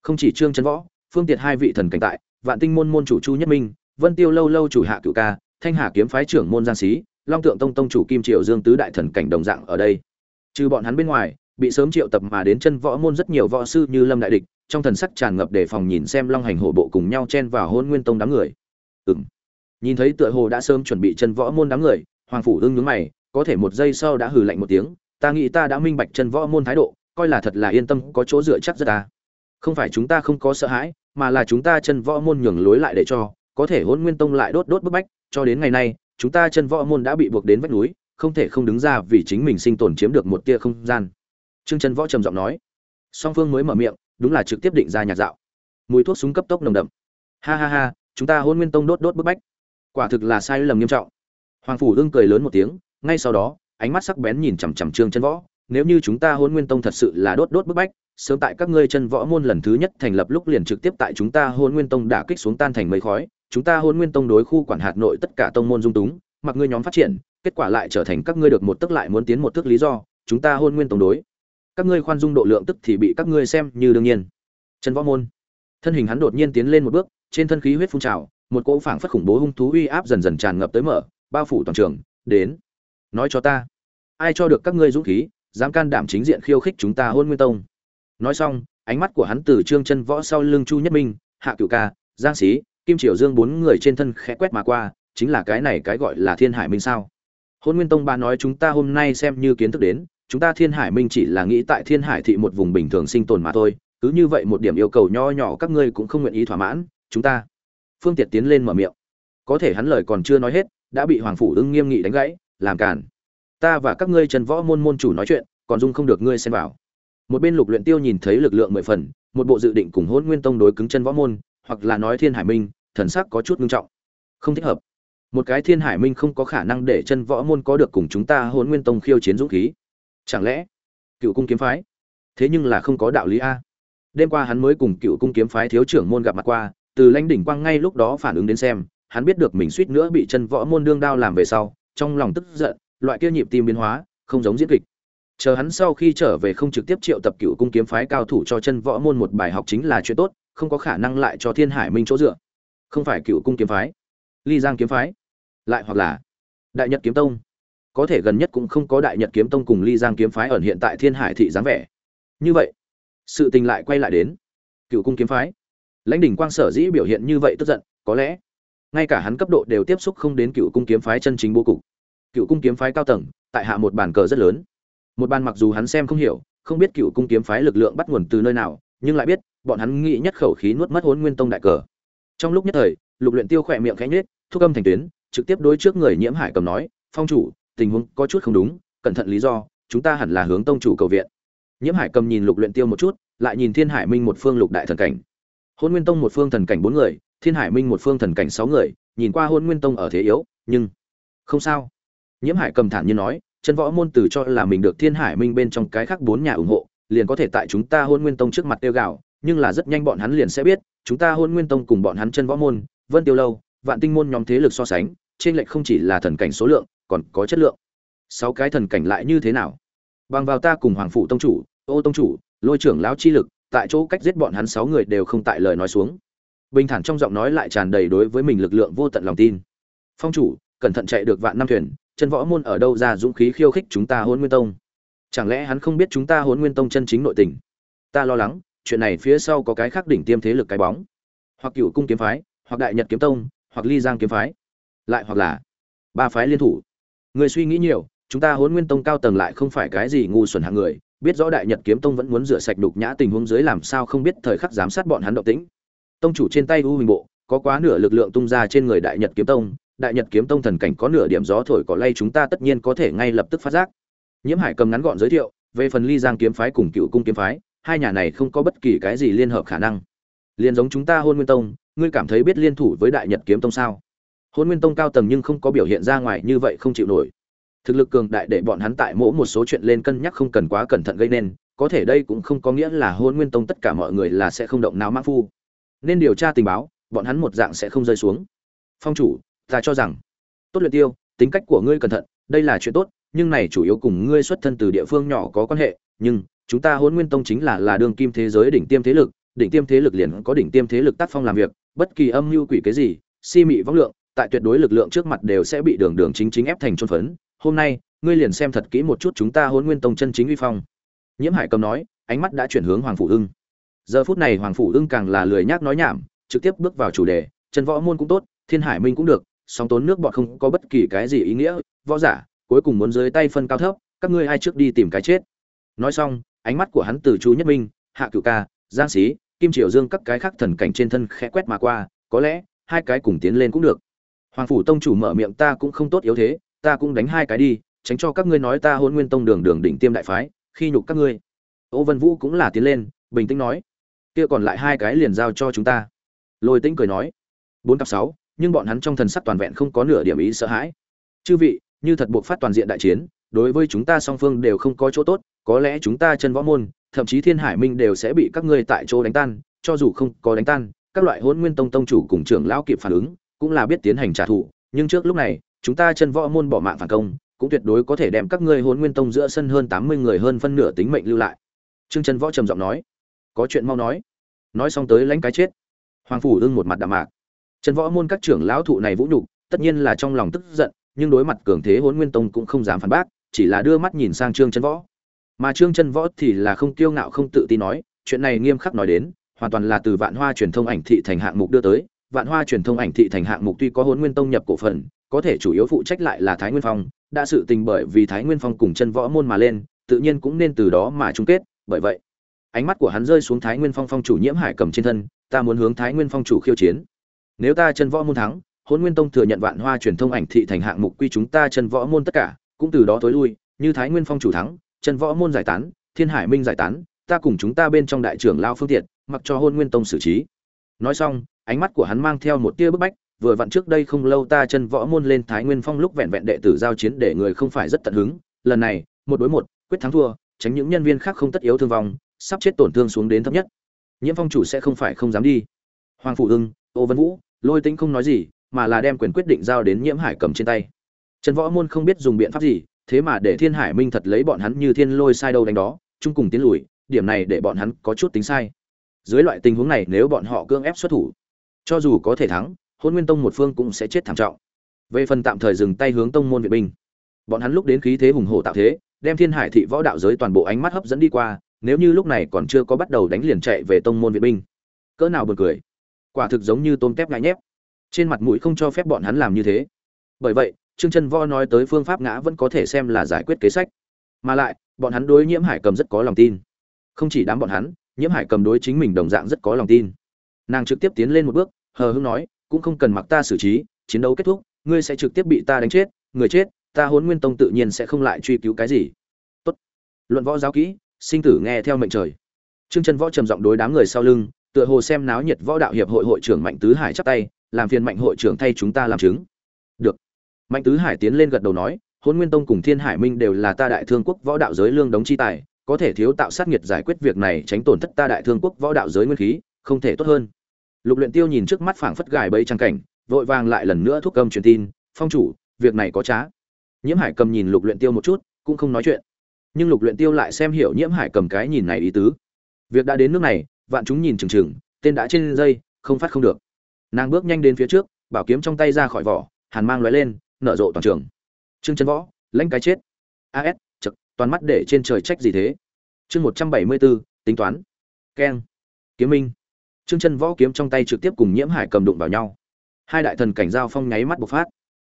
S1: Không chỉ trương trần võ, phương tiệt hai vị thần cảnh tại, vạn tinh môn môn chủ chu nhất minh, vân tiêu lâu lâu chủ hạ cựu ca, thanh hà kiếm phái trưởng môn giang sĩ long tượng tông tông chủ kim triều dương tứ đại thần cảnh đồng dạng ở đây. Trừ bọn hắn bên ngoài, bị sớm triệu tập mà đến chân võ môn rất nhiều võ sư như lâm đại địch, trong thần sắc tràn ngập đề phòng nhìn xem long hành hổ bộ cùng nhau chen vào hôn nguyên tông đám người. Ừng nhìn thấy tựa hồ đã sớm chuẩn bị chân võ môn đám người, hoàng phủ ưng nhướng mày, có thể một giây sau đã hừ lạnh một tiếng, ta nghĩ ta đã minh bạch chân võ môn thái độ coi là thật là yên tâm, có chỗ dựa chắc rất ta không phải chúng ta không có sợ hãi, mà là chúng ta chân võ môn nhường lối lại để cho, có thể hôn nguyên tông lại đốt đốt bức bách, cho đến ngày nay, chúng ta chân võ môn đã bị buộc đến vách núi, không thể không đứng ra vì chính mình sinh tồn chiếm được một tia không gian. Trương chân võ trầm giọng nói. Song phương mới mở miệng, đúng là trực tiếp định ra nhạc dạo. Mùi thuốc súng cấp tốc nồng đậm. Ha ha ha, chúng ta hôn nguyên tông đốt đốt bức bách. Quả thực là sai lầm nghiêm trọng. Hoàng phủ đương cười lớn một tiếng, ngay sau đó, ánh mắt sắc bén nhìn chằm chằm trương chân võ nếu như chúng ta hôn nguyên tông thật sự là đốt đốt bức bách, sớm tại các ngươi chân võ môn lần thứ nhất thành lập lúc liền trực tiếp tại chúng ta hôn nguyên tông đả kích xuống tan thành mây khói, chúng ta hôn nguyên tông đối khu quản hạt nội tất cả tông môn dung túng, mặc ngươi nhóm phát triển, kết quả lại trở thành các ngươi được một tức lại muốn tiến một thước lý do, chúng ta hôn nguyên tông đối. Các ngươi khoan dung độ lượng tức thì bị các ngươi xem như đương nhiên. Chân võ môn. Thân hình hắn đột nhiên tiến lên một bước, trên thân khí huyết phun trào, một cỗ phảng phất khủng bố hung thú uy áp dần dần tràn ngập tới mở, bao phủ toàn trường, đến. Nói cho ta, ai cho được các ngươi dũng khí? Dám can đảm chính diện khiêu khích chúng ta hôn nguyên tông. Nói xong, ánh mắt của hắn từ trương chân võ sau lưng chu nhất minh, hạ cựu ca, giang sĩ kim triều dương bốn người trên thân khẽ quét mà qua, chính là cái này cái gọi là thiên hải minh sao? Hôn nguyên tông ba nói chúng ta hôm nay xem như kiến thức đến, chúng ta thiên hải minh chỉ là nghĩ tại thiên hải thị một vùng bình thường sinh tồn mà thôi, cứ như vậy một điểm yêu cầu nho nhỏ các ngươi cũng không nguyện ý thỏa mãn, chúng ta. Phương tiệt tiến lên mở miệng. Có thể hắn lời còn chưa nói hết, đã bị hoàng phủ ưng nghiêm nghị đánh gãy, làm cản ta và các ngươi trần võ môn môn chủ nói chuyện, còn dung không được ngươi xem vào. Một bên lục luyện tiêu nhìn thấy lực lượng mười phần, một bộ dự định cùng hôn nguyên tông đối cứng chân võ môn, hoặc là nói thiên hải minh, thần sắc có chút nghiêm trọng. Không thích hợp. Một cái thiên hải minh không có khả năng để chân võ môn có được cùng chúng ta hôn nguyên tông khiêu chiến dũng khí. Chẳng lẽ cựu cung kiếm phái? Thế nhưng là không có đạo lý a. Đêm qua hắn mới cùng cựu cung kiếm phái thiếu trưởng môn gặp mặt qua, từ lãnh đỉnh quang ngay lúc đó phản ứng đến xem, hắn biết được mình suýt nữa bị chân võ môn đương đao làm về sau, trong lòng tức giận loại kia nhịp tim biến hóa, không giống diễn kịch. Chờ hắn sau khi trở về không trực tiếp triệu tập cựu cung kiếm phái cao thủ cho chân võ môn một bài học chính là chuyện tốt, không có khả năng lại cho thiên hải minh chỗ dựa. Không phải cựu cung kiếm phái, ly giang kiếm phái, lại hoặc là đại nhật kiếm tông. Có thể gần nhất cũng không có đại nhật kiếm tông cùng ly giang kiếm phái ẩn hiện tại thiên hải thị dáng vẻ. Như vậy, sự tình lại quay lại đến cựu cung kiếm phái. Lãnh đỉnh quang sở dĩ biểu hiện như vậy tức giận, có lẽ ngay cả hắn cấp độ đều tiếp xúc không đến cựu cung kiếm phái chân chính bố cục cựu cung kiếm phái cao tầng, tại hạ một bàn cờ rất lớn. Một bàn mặc dù hắn xem không hiểu, không biết cựu cung kiếm phái lực lượng bắt nguồn từ nơi nào, nhưng lại biết, bọn hắn nghĩ nhất khẩu khí nuốt mất hốn nguyên tông đại cờ. Trong lúc nhất thời, lục luyện tiêu khỏe miệng khẽ nhếch thúc âm thành tuyến, trực tiếp đối trước người nhiễm hải cầm nói, phong chủ, tình huống có chút không đúng, cẩn thận lý do, chúng ta hẳn là hướng tông chủ cầu viện. Nhiễm hải cầm nhìn lục luyện tiêu một chút, lại nhìn thiên hải minh một phương lục đại thần cảnh. Hôn nguyên tông một phương thần cảnh bốn người, thiên hải minh một phương thần cảnh sáu người, nhìn qua hôn nguyên tông ở thế yếu, nhưng không sao nhiễm hải cầm thản như nói, chân võ môn tử cho là mình được thiên hải minh bên trong cái khác bốn nhà ủng hộ, liền có thể tại chúng ta hôn nguyên tông trước mặt tiêu gạo nhưng là rất nhanh bọn hắn liền sẽ biết, chúng ta hôn nguyên tông cùng bọn hắn chân võ môn, vân tiêu lâu, vạn tinh môn nhóm thế lực so sánh, trên lệch không chỉ là thần cảnh số lượng, còn có chất lượng. Sáu cái thần cảnh lại như thế nào? Bằng vào ta cùng hoàng phụ tông chủ, ô tông chủ, lôi trưởng lão chi lực, tại chỗ cách giết bọn hắn sáu người đều không tại lời nói xuống. Bình thản trong giọng nói lại tràn đầy đối với mình lực lượng vô tận lòng tin. Phong chủ, cẩn thận chạy được vạn năm thuyền chân võ môn ở đâu ra dũng khí khiêu khích chúng ta hôn nguyên tông? Chẳng lẽ hắn không biết chúng ta hôn nguyên tông chân chính nội tình? Ta lo lắng, chuyện này phía sau có cái khác đỉnh tiêm thế lực cái bóng. Hoặc cựu cung kiếm phái, hoặc đại nhật kiếm tông, hoặc ly giang kiếm phái. Lại hoặc là ba phái liên thủ. Người suy nghĩ nhiều, chúng ta hôn nguyên tông cao tầng lại không phải cái gì ngu xuẩn hạng người. Biết rõ đại nhật kiếm tông vẫn muốn rửa sạch đục nhã tình huống dưới làm sao không biết thời khắc giám sát bọn hắn động tĩnh. Tông chủ trên tay u hình bộ, có quá nửa lực lượng tung ra trên người đại nhật kiếm tông đại nhật kiếm tông thần cảnh có nửa điểm gió thổi cỏ lay chúng ta tất nhiên có thể ngay lập tức phát giác. Nhiễm hải cầm ngắn gọn giới thiệu, về phần ly giang kiếm phái cùng cựu cung kiếm phái, hai nhà này không có bất kỳ cái gì liên hợp khả năng. Liền giống chúng ta hôn nguyên tông, ngươi cảm thấy biết liên thủ với đại nhật kiếm tông sao? Hôn nguyên tông cao tầng nhưng không có biểu hiện ra ngoài như vậy không chịu nổi. Thực lực cường đại để bọn hắn tại mỗi một số chuyện lên cân nhắc không cần quá cẩn thận gây nên, có thể đây cũng không có nghĩa là hôn nguyên tông tất cả mọi người là sẽ không động não mã phu. Nên điều tra tình báo, bọn hắn một dạng sẽ không rơi xuống. Phong chủ ta cho rằng, tốt luyện tiêu, tính cách của ngươi cẩn thận, đây là chuyện tốt, nhưng này chủ yếu cùng ngươi xuất thân từ địa phương nhỏ có quan hệ, nhưng chúng ta hôn nguyên tông chính là là đường kim thế giới đỉnh tiêm thế lực, đỉnh tiêm thế lực liền có đỉnh tiêm thế lực tác phong làm việc, bất kỳ âm mưu quỷ cái gì, si mị vong lượng, tại tuyệt đối lực lượng trước mặt đều sẽ bị đường đường chính chính ép thành trôn phấn. Hôm nay, ngươi liền xem thật kỹ một chút chúng ta hôn nguyên tông chân chính uy phong. Nhiễm hải cầm nói, ánh mắt đã chuyển hướng hoàng phủ ưng. Giờ phút này hoàng phủ ưng càng là lười nhác nói nhảm, trực tiếp bước vào chủ đề, Trần võ môn cũng tốt, thiên hải minh cũng được song tốn nước bọn không có bất kỳ cái gì ý nghĩa, võ giả, cuối cùng muốn dưới tay phân cao thấp, các ngươi ai trước đi tìm cái chết? Nói xong, ánh mắt của hắn từ chú nhất minh, hạ cửu ca, giang sĩ kim triều dương các cái khác thần cảnh trên thân khẽ quét mà qua, có lẽ, hai cái cùng tiến lên cũng được. Hoàng phủ tông chủ mở miệng, ta cũng không tốt yếu thế, ta cũng đánh hai cái đi, tránh cho các ngươi nói ta hôn nguyên tông đường đường đỉnh tiêm đại phái, khi nhục các ngươi. Ô vân vũ cũng là tiến lên, bình tĩnh nói, kia còn lại hai cái liền giao cho chúng ta. Lôi tĩnh cười nói, bốn cặp sáu nhưng bọn hắn trong thần sắc toàn vẹn không có nửa điểm ý sợ hãi. Chư vị, như thật buộc phát toàn diện đại chiến, đối với chúng ta song phương đều không có chỗ tốt, có lẽ chúng ta chân võ môn, thậm chí thiên hải minh đều sẽ bị các ngươi tại chỗ đánh tan, cho dù không có đánh tan, các loại hỗn nguyên tông tông chủ cùng trưởng lão kịp phản ứng, cũng là biết tiến hành trả thù, nhưng trước lúc này, chúng ta chân võ môn bỏ mạng phản công, cũng tuyệt đối có thể đem các ngươi hỗn nguyên tông giữa sân hơn tám mươi người hơn phân nửa tính mệnh lưu lại. Trương chân võ trầm giọng nói. Có chuyện mau nói. Nói xong tới lãnh cái chết. Hoàng phủ ưng một mặt đạm mạc. Trần võ môn các trưởng lão thụ này vũ nhục, tất nhiên là trong lòng tức giận, nhưng đối mặt cường thế Hỗn nguyên tông cũng không dám phản bác, chỉ là đưa mắt nhìn sang trương Trần võ. Mà trương Trần võ thì là không kiêu ngạo không tự tin nói, chuyện này nghiêm khắc nói đến, hoàn toàn là từ vạn hoa truyền thông ảnh thị thành hạng mục đưa tới. Vạn hoa truyền thông ảnh thị thành hạng mục tuy có Hỗn nguyên tông nhập cổ phần, có thể chủ yếu phụ trách lại là thái nguyên phong, đã sự tình bởi vì thái nguyên phong cùng Trần võ môn mà lên, tự nhiên cũng nên từ đó mà chung kết, bởi vậy, ánh mắt của hắn rơi xuống thái nguyên phong phong chủ nhiễm hải cầm trên thân, ta muốn hướng thái nguyên phong chủ khiêu chiến nếu ta chân võ môn thắng hôn nguyên tông thừa nhận vạn hoa truyền thông ảnh thị thành hạng mục quy chúng ta chân võ môn tất cả, cũng từ đó tối lui, như thái nguyên phong chủ thắng, chân võ môn giải tán, thiên hải minh giải tán, ta cùng chúng ta bên trong đại trưởng lao phương tiện mặc cho hôn nguyên tông xử trí. Nói xong, ánh mắt của hắn mang theo một tia bức bách, vừa vặn trước đây không lâu ta chân võ môn lên thái nguyên phong lúc vẹn vẹn đệ tử giao chiến để người không phải rất tận hứng, lần này, một đối một, quyết thắng thua, tránh những nhân viên khác không tất yếu thương vong, sắp chết tổn thương xuống đến thấp nhất. Nhiễm phong chủ sẽ không phải không dám đi. Hoàng phụ hưng, ô vân vũ lôi tĩnh không nói gì, mà là đem quyền quyết định giao đến nhiễm hải cầm trên tay. Trần võ môn không biết dùng biện pháp gì, thế mà để thiên hải minh thật lấy bọn hắn như thiên lôi sai đâu đánh đó, chung cùng tiến lùi, điểm này để bọn hắn có chút tính sai. Dưới loại tình huống này nếu bọn họ cương ép xuất thủ, cho dù có thể thắng, hôn nguyên tông một phương cũng sẽ chết thảm trọng. Về phần tạm thời dừng tay hướng tông môn vệ binh, bọn hắn lúc đến khí thế hùng hổ tạo thế, đem thiên hải thị võ đạo giới toàn bộ ánh mắt hấp dẫn đi qua, nếu như lúc này còn chưa có bắt đầu đánh liền chạy về tông môn vệ binh. Cỡ nào buồn cười quả thực giống như tôm tép ngại nhép. Trên mặt mũi không cho phép bọn hắn làm như thế. Bởi vậy, trương chân võ nói tới phương pháp ngã vẫn có thể xem là giải quyết kế sách. Mà lại, bọn hắn đối nhiễm hải cầm rất có lòng tin. Không chỉ đám bọn hắn, nhiễm hải cầm đối chính mình đồng dạng rất có lòng tin. Nàng trực tiếp tiến lên một bước, hờ hững nói, cũng không cần mặc ta xử trí, chiến đấu kết thúc, ngươi sẽ trực tiếp bị ta đánh chết, người chết, ta hôn nguyên tông tự nhiên sẽ không lại truy cứu cái gì. Tốt. Luận võ giáo kỹ, sinh tử nghe theo mệnh trời. Trương chân võ trầm giọng đối đám người sau lưng tựa hồ xem náo nhiệt võ đạo hiệp hội hội trưởng mạnh tứ hải chắp tay, làm phiền mạnh hội trưởng thay chúng ta làm chứng. Được. Mạnh tứ hải tiến lên gật đầu nói, hôn nguyên tông cùng thiên hải minh đều là ta đại thương quốc võ đạo giới lương đống chi tài, có thể thiếu tạo sát nghiệt giải quyết việc này tránh tổn thất ta đại thương quốc võ đạo giới nguyên khí, không thể tốt hơn. Lục luyện tiêu nhìn trước mắt phảng phất gài bẫy trang cảnh, vội vàng lại lần nữa thúc cầm truyền tin, phong chủ, việc này có trá. Nhiễm hải cầm nhìn lục luyện tiêu một chút, cũng không nói chuyện. Nhưng lục luyện tiêu lại xem hiểu nhiễm hải cầm cái nhìn này ý tứ. Việc đã đến nước này vạn chúng nhìn chừng chừng, tên đã trên dây, không phát không được. Nàng bước nhanh đến phía trước, bảo kiếm trong tay ra khỏi vỏ, hàn mang lóe lên, nở rộ toàn trường. Trương chân võ, lãnh cái chết. As chật toàn mắt để trên trời trách gì thế? Chương một trăm bảy mươi bốn tính toán. Keng. Kiếm minh. Trương chân võ kiếm trong tay trực tiếp cùng nhiễm hải cầm đụng vào nhau. Hai đại thần cảnh giao phong nháy mắt bộc phát.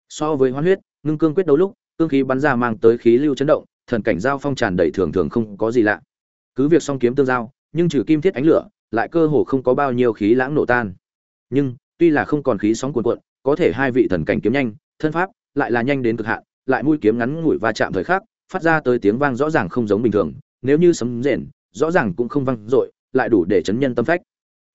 S1: So với hoán huyết, ngưng cương quyết đấu lúc, cương khí bắn ra mang tới khí lưu chấn động, thần cảnh giao phong tràn đầy thường thường không có gì lạ. Cứ việc song kiếm tương giao nhưng trừ kim thiết ánh lửa, lại cơ hồ không có bao nhiêu khí lãng nổ tan. Nhưng, tuy là không còn khí sóng cuồn cuộn, có thể hai vị thần cảnh kiếm nhanh, thân pháp lại là nhanh đến cực hạn, lại mũi kiếm ngắn ngủi va chạm thời khắc, phát ra tới tiếng vang rõ ràng không giống bình thường, nếu như sấm rền, rõ ràng cũng không vang dội, lại đủ để chấn nhân tâm phách.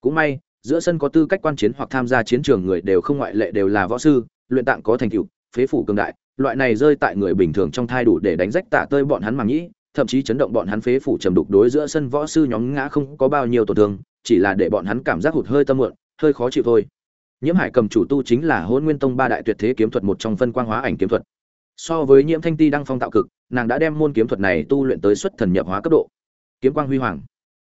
S1: Cũng may, giữa sân có tư cách quan chiến hoặc tham gia chiến trường người đều không ngoại lệ đều là võ sư, luyện tạng có thành tựu, phế phủ cường đại, loại này rơi tại người bình thường trong thai đủ để đánh rách tạ tơi bọn hắn màng nhĩ thậm chí chấn động bọn hắn phế phủ trầm đục đối giữa sân võ sư nhóm ngã không có bao nhiêu tổn thương, chỉ là để bọn hắn cảm giác hụt hơi tâm muộn, hơi khó chịu thôi. Nhiễm hải cầm chủ tu chính là Hỗn nguyên tông ba đại tuyệt thế kiếm thuật một trong phân quang hóa ảnh kiếm thuật. So với nhiễm thanh ti đang phong tạo cực, nàng đã đem môn kiếm thuật này tu luyện tới xuất thần nhập hóa cấp độ. Kiếm quang huy hoàng.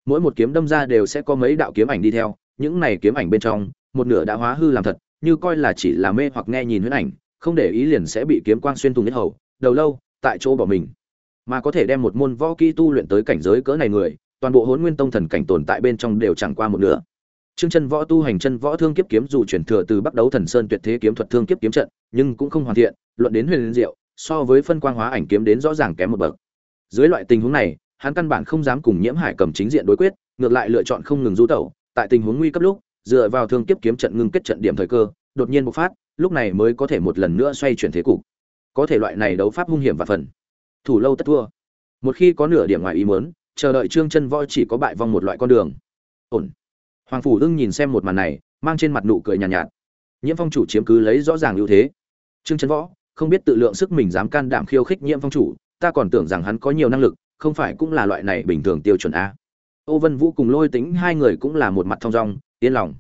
S1: Mỗi một kiếm đâm ra đều sẽ có mấy đạo kiếm ảnh đi theo, những này kiếm ảnh bên trong, một nửa đã hóa hư làm thật, như coi là chỉ là mê hoặc nghe nhìn huyễn ảnh, không để ý liền sẽ bị kiếm quang xuyên thủng nhất hầu, đầu lâu, tại chỗ bỏ mình mà có thể đem một môn võ kỹ tu luyện tới cảnh giới cỡ này người toàn bộ hỗn nguyên tông thần cảnh tồn tại bên trong đều chẳng qua một nửa Trương chân võ tu hành chân võ thương kiếp kiếm dù chuyển thừa từ Bắc đấu thần sơn tuyệt thế kiếm thuật thương kiếp kiếm trận, nhưng cũng không hoàn thiện, luận đến huyền diệu, so với phân quang hóa ảnh kiếm đến rõ ràng kém một bậc. Dưới loại tình huống này, hắn căn bản không dám cùng Nhiễm Hải cầm chính diện đối quyết, ngược lại lựa chọn không ngừng du tẩu, tại tình huống nguy cấp lúc, dựa vào thương kiếp kiếm trận ngưng kết trận điểm thời cơ, đột nhiên bộc phát, lúc này mới có thể một lần nữa xoay chuyển thế cục. Có thể loại này đấu pháp hung hiểm và phần. Thủ lâu tất thua. Một khi có nửa điểm ngoài ý muốn, chờ đợi Trương Chân Võ chỉ có bại vong một loại con đường. Ổn. Hoàng phủ ưng nhìn xem một màn này mang trên mặt nụ cười nhàn nhạt, nhạt. Nhiễm phong chủ chiếm cứ lấy rõ ràng ưu thế. Trương chân võ không biết tự lượng sức mình dám can đảm khiêu khích nhiễm phong chủ ta còn tưởng rằng hắn có nhiều năng lực không phải cũng là loại này bình thường tiêu chuẩn a. Ô vân vũ cùng lôi tính hai người cũng là một mặt thong dong yên lòng.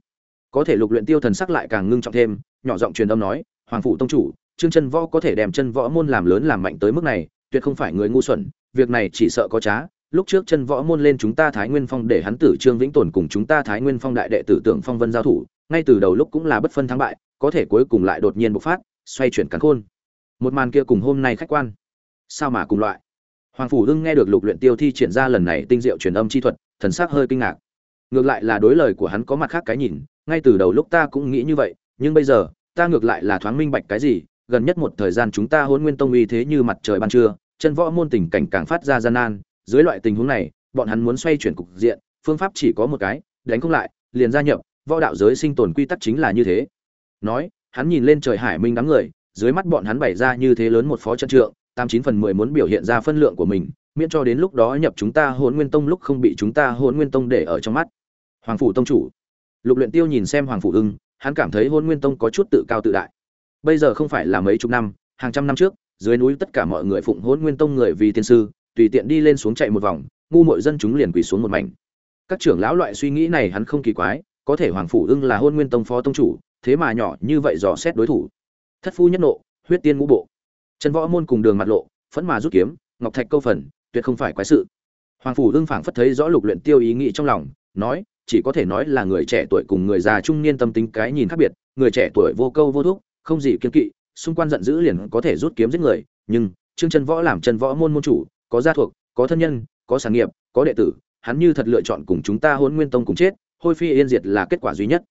S1: Có thể lục luyện tiêu thần sắc lại càng ngưng trọng thêm nhỏ giọng truyền âm nói hoàng phủ tông chủ trương chân võ có thể đem chân võ môn làm lớn làm mạnh tới mức này tuyệt không phải người ngu xuẩn, việc này chỉ sợ có trá. Lúc trước chân võ môn lên chúng ta thái nguyên phong để hắn tử trương vĩnh tồn cùng chúng ta thái nguyên phong đại đệ tử Tưởng phong vân giao thủ, ngay từ đầu lúc cũng là bất phân thắng bại, có thể cuối cùng lại đột nhiên bộc phát, xoay chuyển cắn khôn. Một màn kia cùng hôm nay khách quan. Sao mà cùng loại? Hoàng phủ hưng nghe được lục luyện tiêu thi triển ra lần này tinh diệu truyền âm chi thuật, thần sắc hơi kinh ngạc. Ngược lại là đối lời của hắn có mặt khác cái nhìn, ngay từ đầu lúc ta cũng nghĩ như vậy, nhưng bây giờ, ta ngược lại là thoáng minh bạch cái gì, gần nhất một thời gian chúng ta hôn nguyên tông uy thế như mặt trời ban trưa chân võ môn tình cảnh càng phát ra gian nan. Dưới loại tình huống này, bọn hắn muốn xoay chuyển cục diện, phương pháp chỉ có một cái, đánh không lại, liền gia nhập. Võ đạo giới sinh tồn quy tắc chính là như thế. Nói, hắn nhìn lên trời hải minh đám người, dưới mắt bọn hắn bày ra như thế lớn một phó trận trượng, tám chín phần mười muốn biểu hiện ra phân lượng của mình, miễn cho đến lúc đó nhập chúng ta hôn nguyên tông lúc không bị chúng ta hôn nguyên tông để ở trong mắt. Hoàng phủ tông chủ. Lục luyện tiêu nhìn xem hoàng phủ ưng, hắn cảm thấy hôn nguyên tông có chút tự cao tự đại. Bây giờ không phải là mấy chục năm, hàng trăm năm trước dưới núi tất cả mọi người phụng hôn nguyên tông người vì tiên sư, tùy tiện đi lên xuống chạy một vòng, ngu mội dân chúng liền quỳ xuống một mảnh. Các trưởng lão loại suy nghĩ này hắn không kỳ quái, có thể hoàng phủ ưng là hôn nguyên tông phó tông chủ, thế mà nhỏ như vậy dò xét đối thủ. Thất phu nhất nộ, huyết tiên ngũ bộ. Trần võ môn cùng đường mặt lộ, phẫn mà rút kiếm, ngọc thạch câu phần, tuyệt không phải quái sự. Hoàng phủ ưng phảng phất thấy rõ lục luyện tiêu ý nghĩ trong lòng, nói, chỉ có thể nói là người trẻ tuổi cùng người già trung niên tâm tính cái nhìn khác biệt, người trẻ tuổi vô câu vô thúc, không gì kiên kỵ xung quanh giận dữ liền có thể rút kiếm giết người, nhưng trương chân võ làm chân võ môn môn chủ, có gia thuộc, có thân nhân, có sản nghiệp, có đệ tử, hắn như thật lựa chọn cùng chúng ta hôn nguyên tông cùng chết, hôi phi yên diệt là kết quả duy nhất.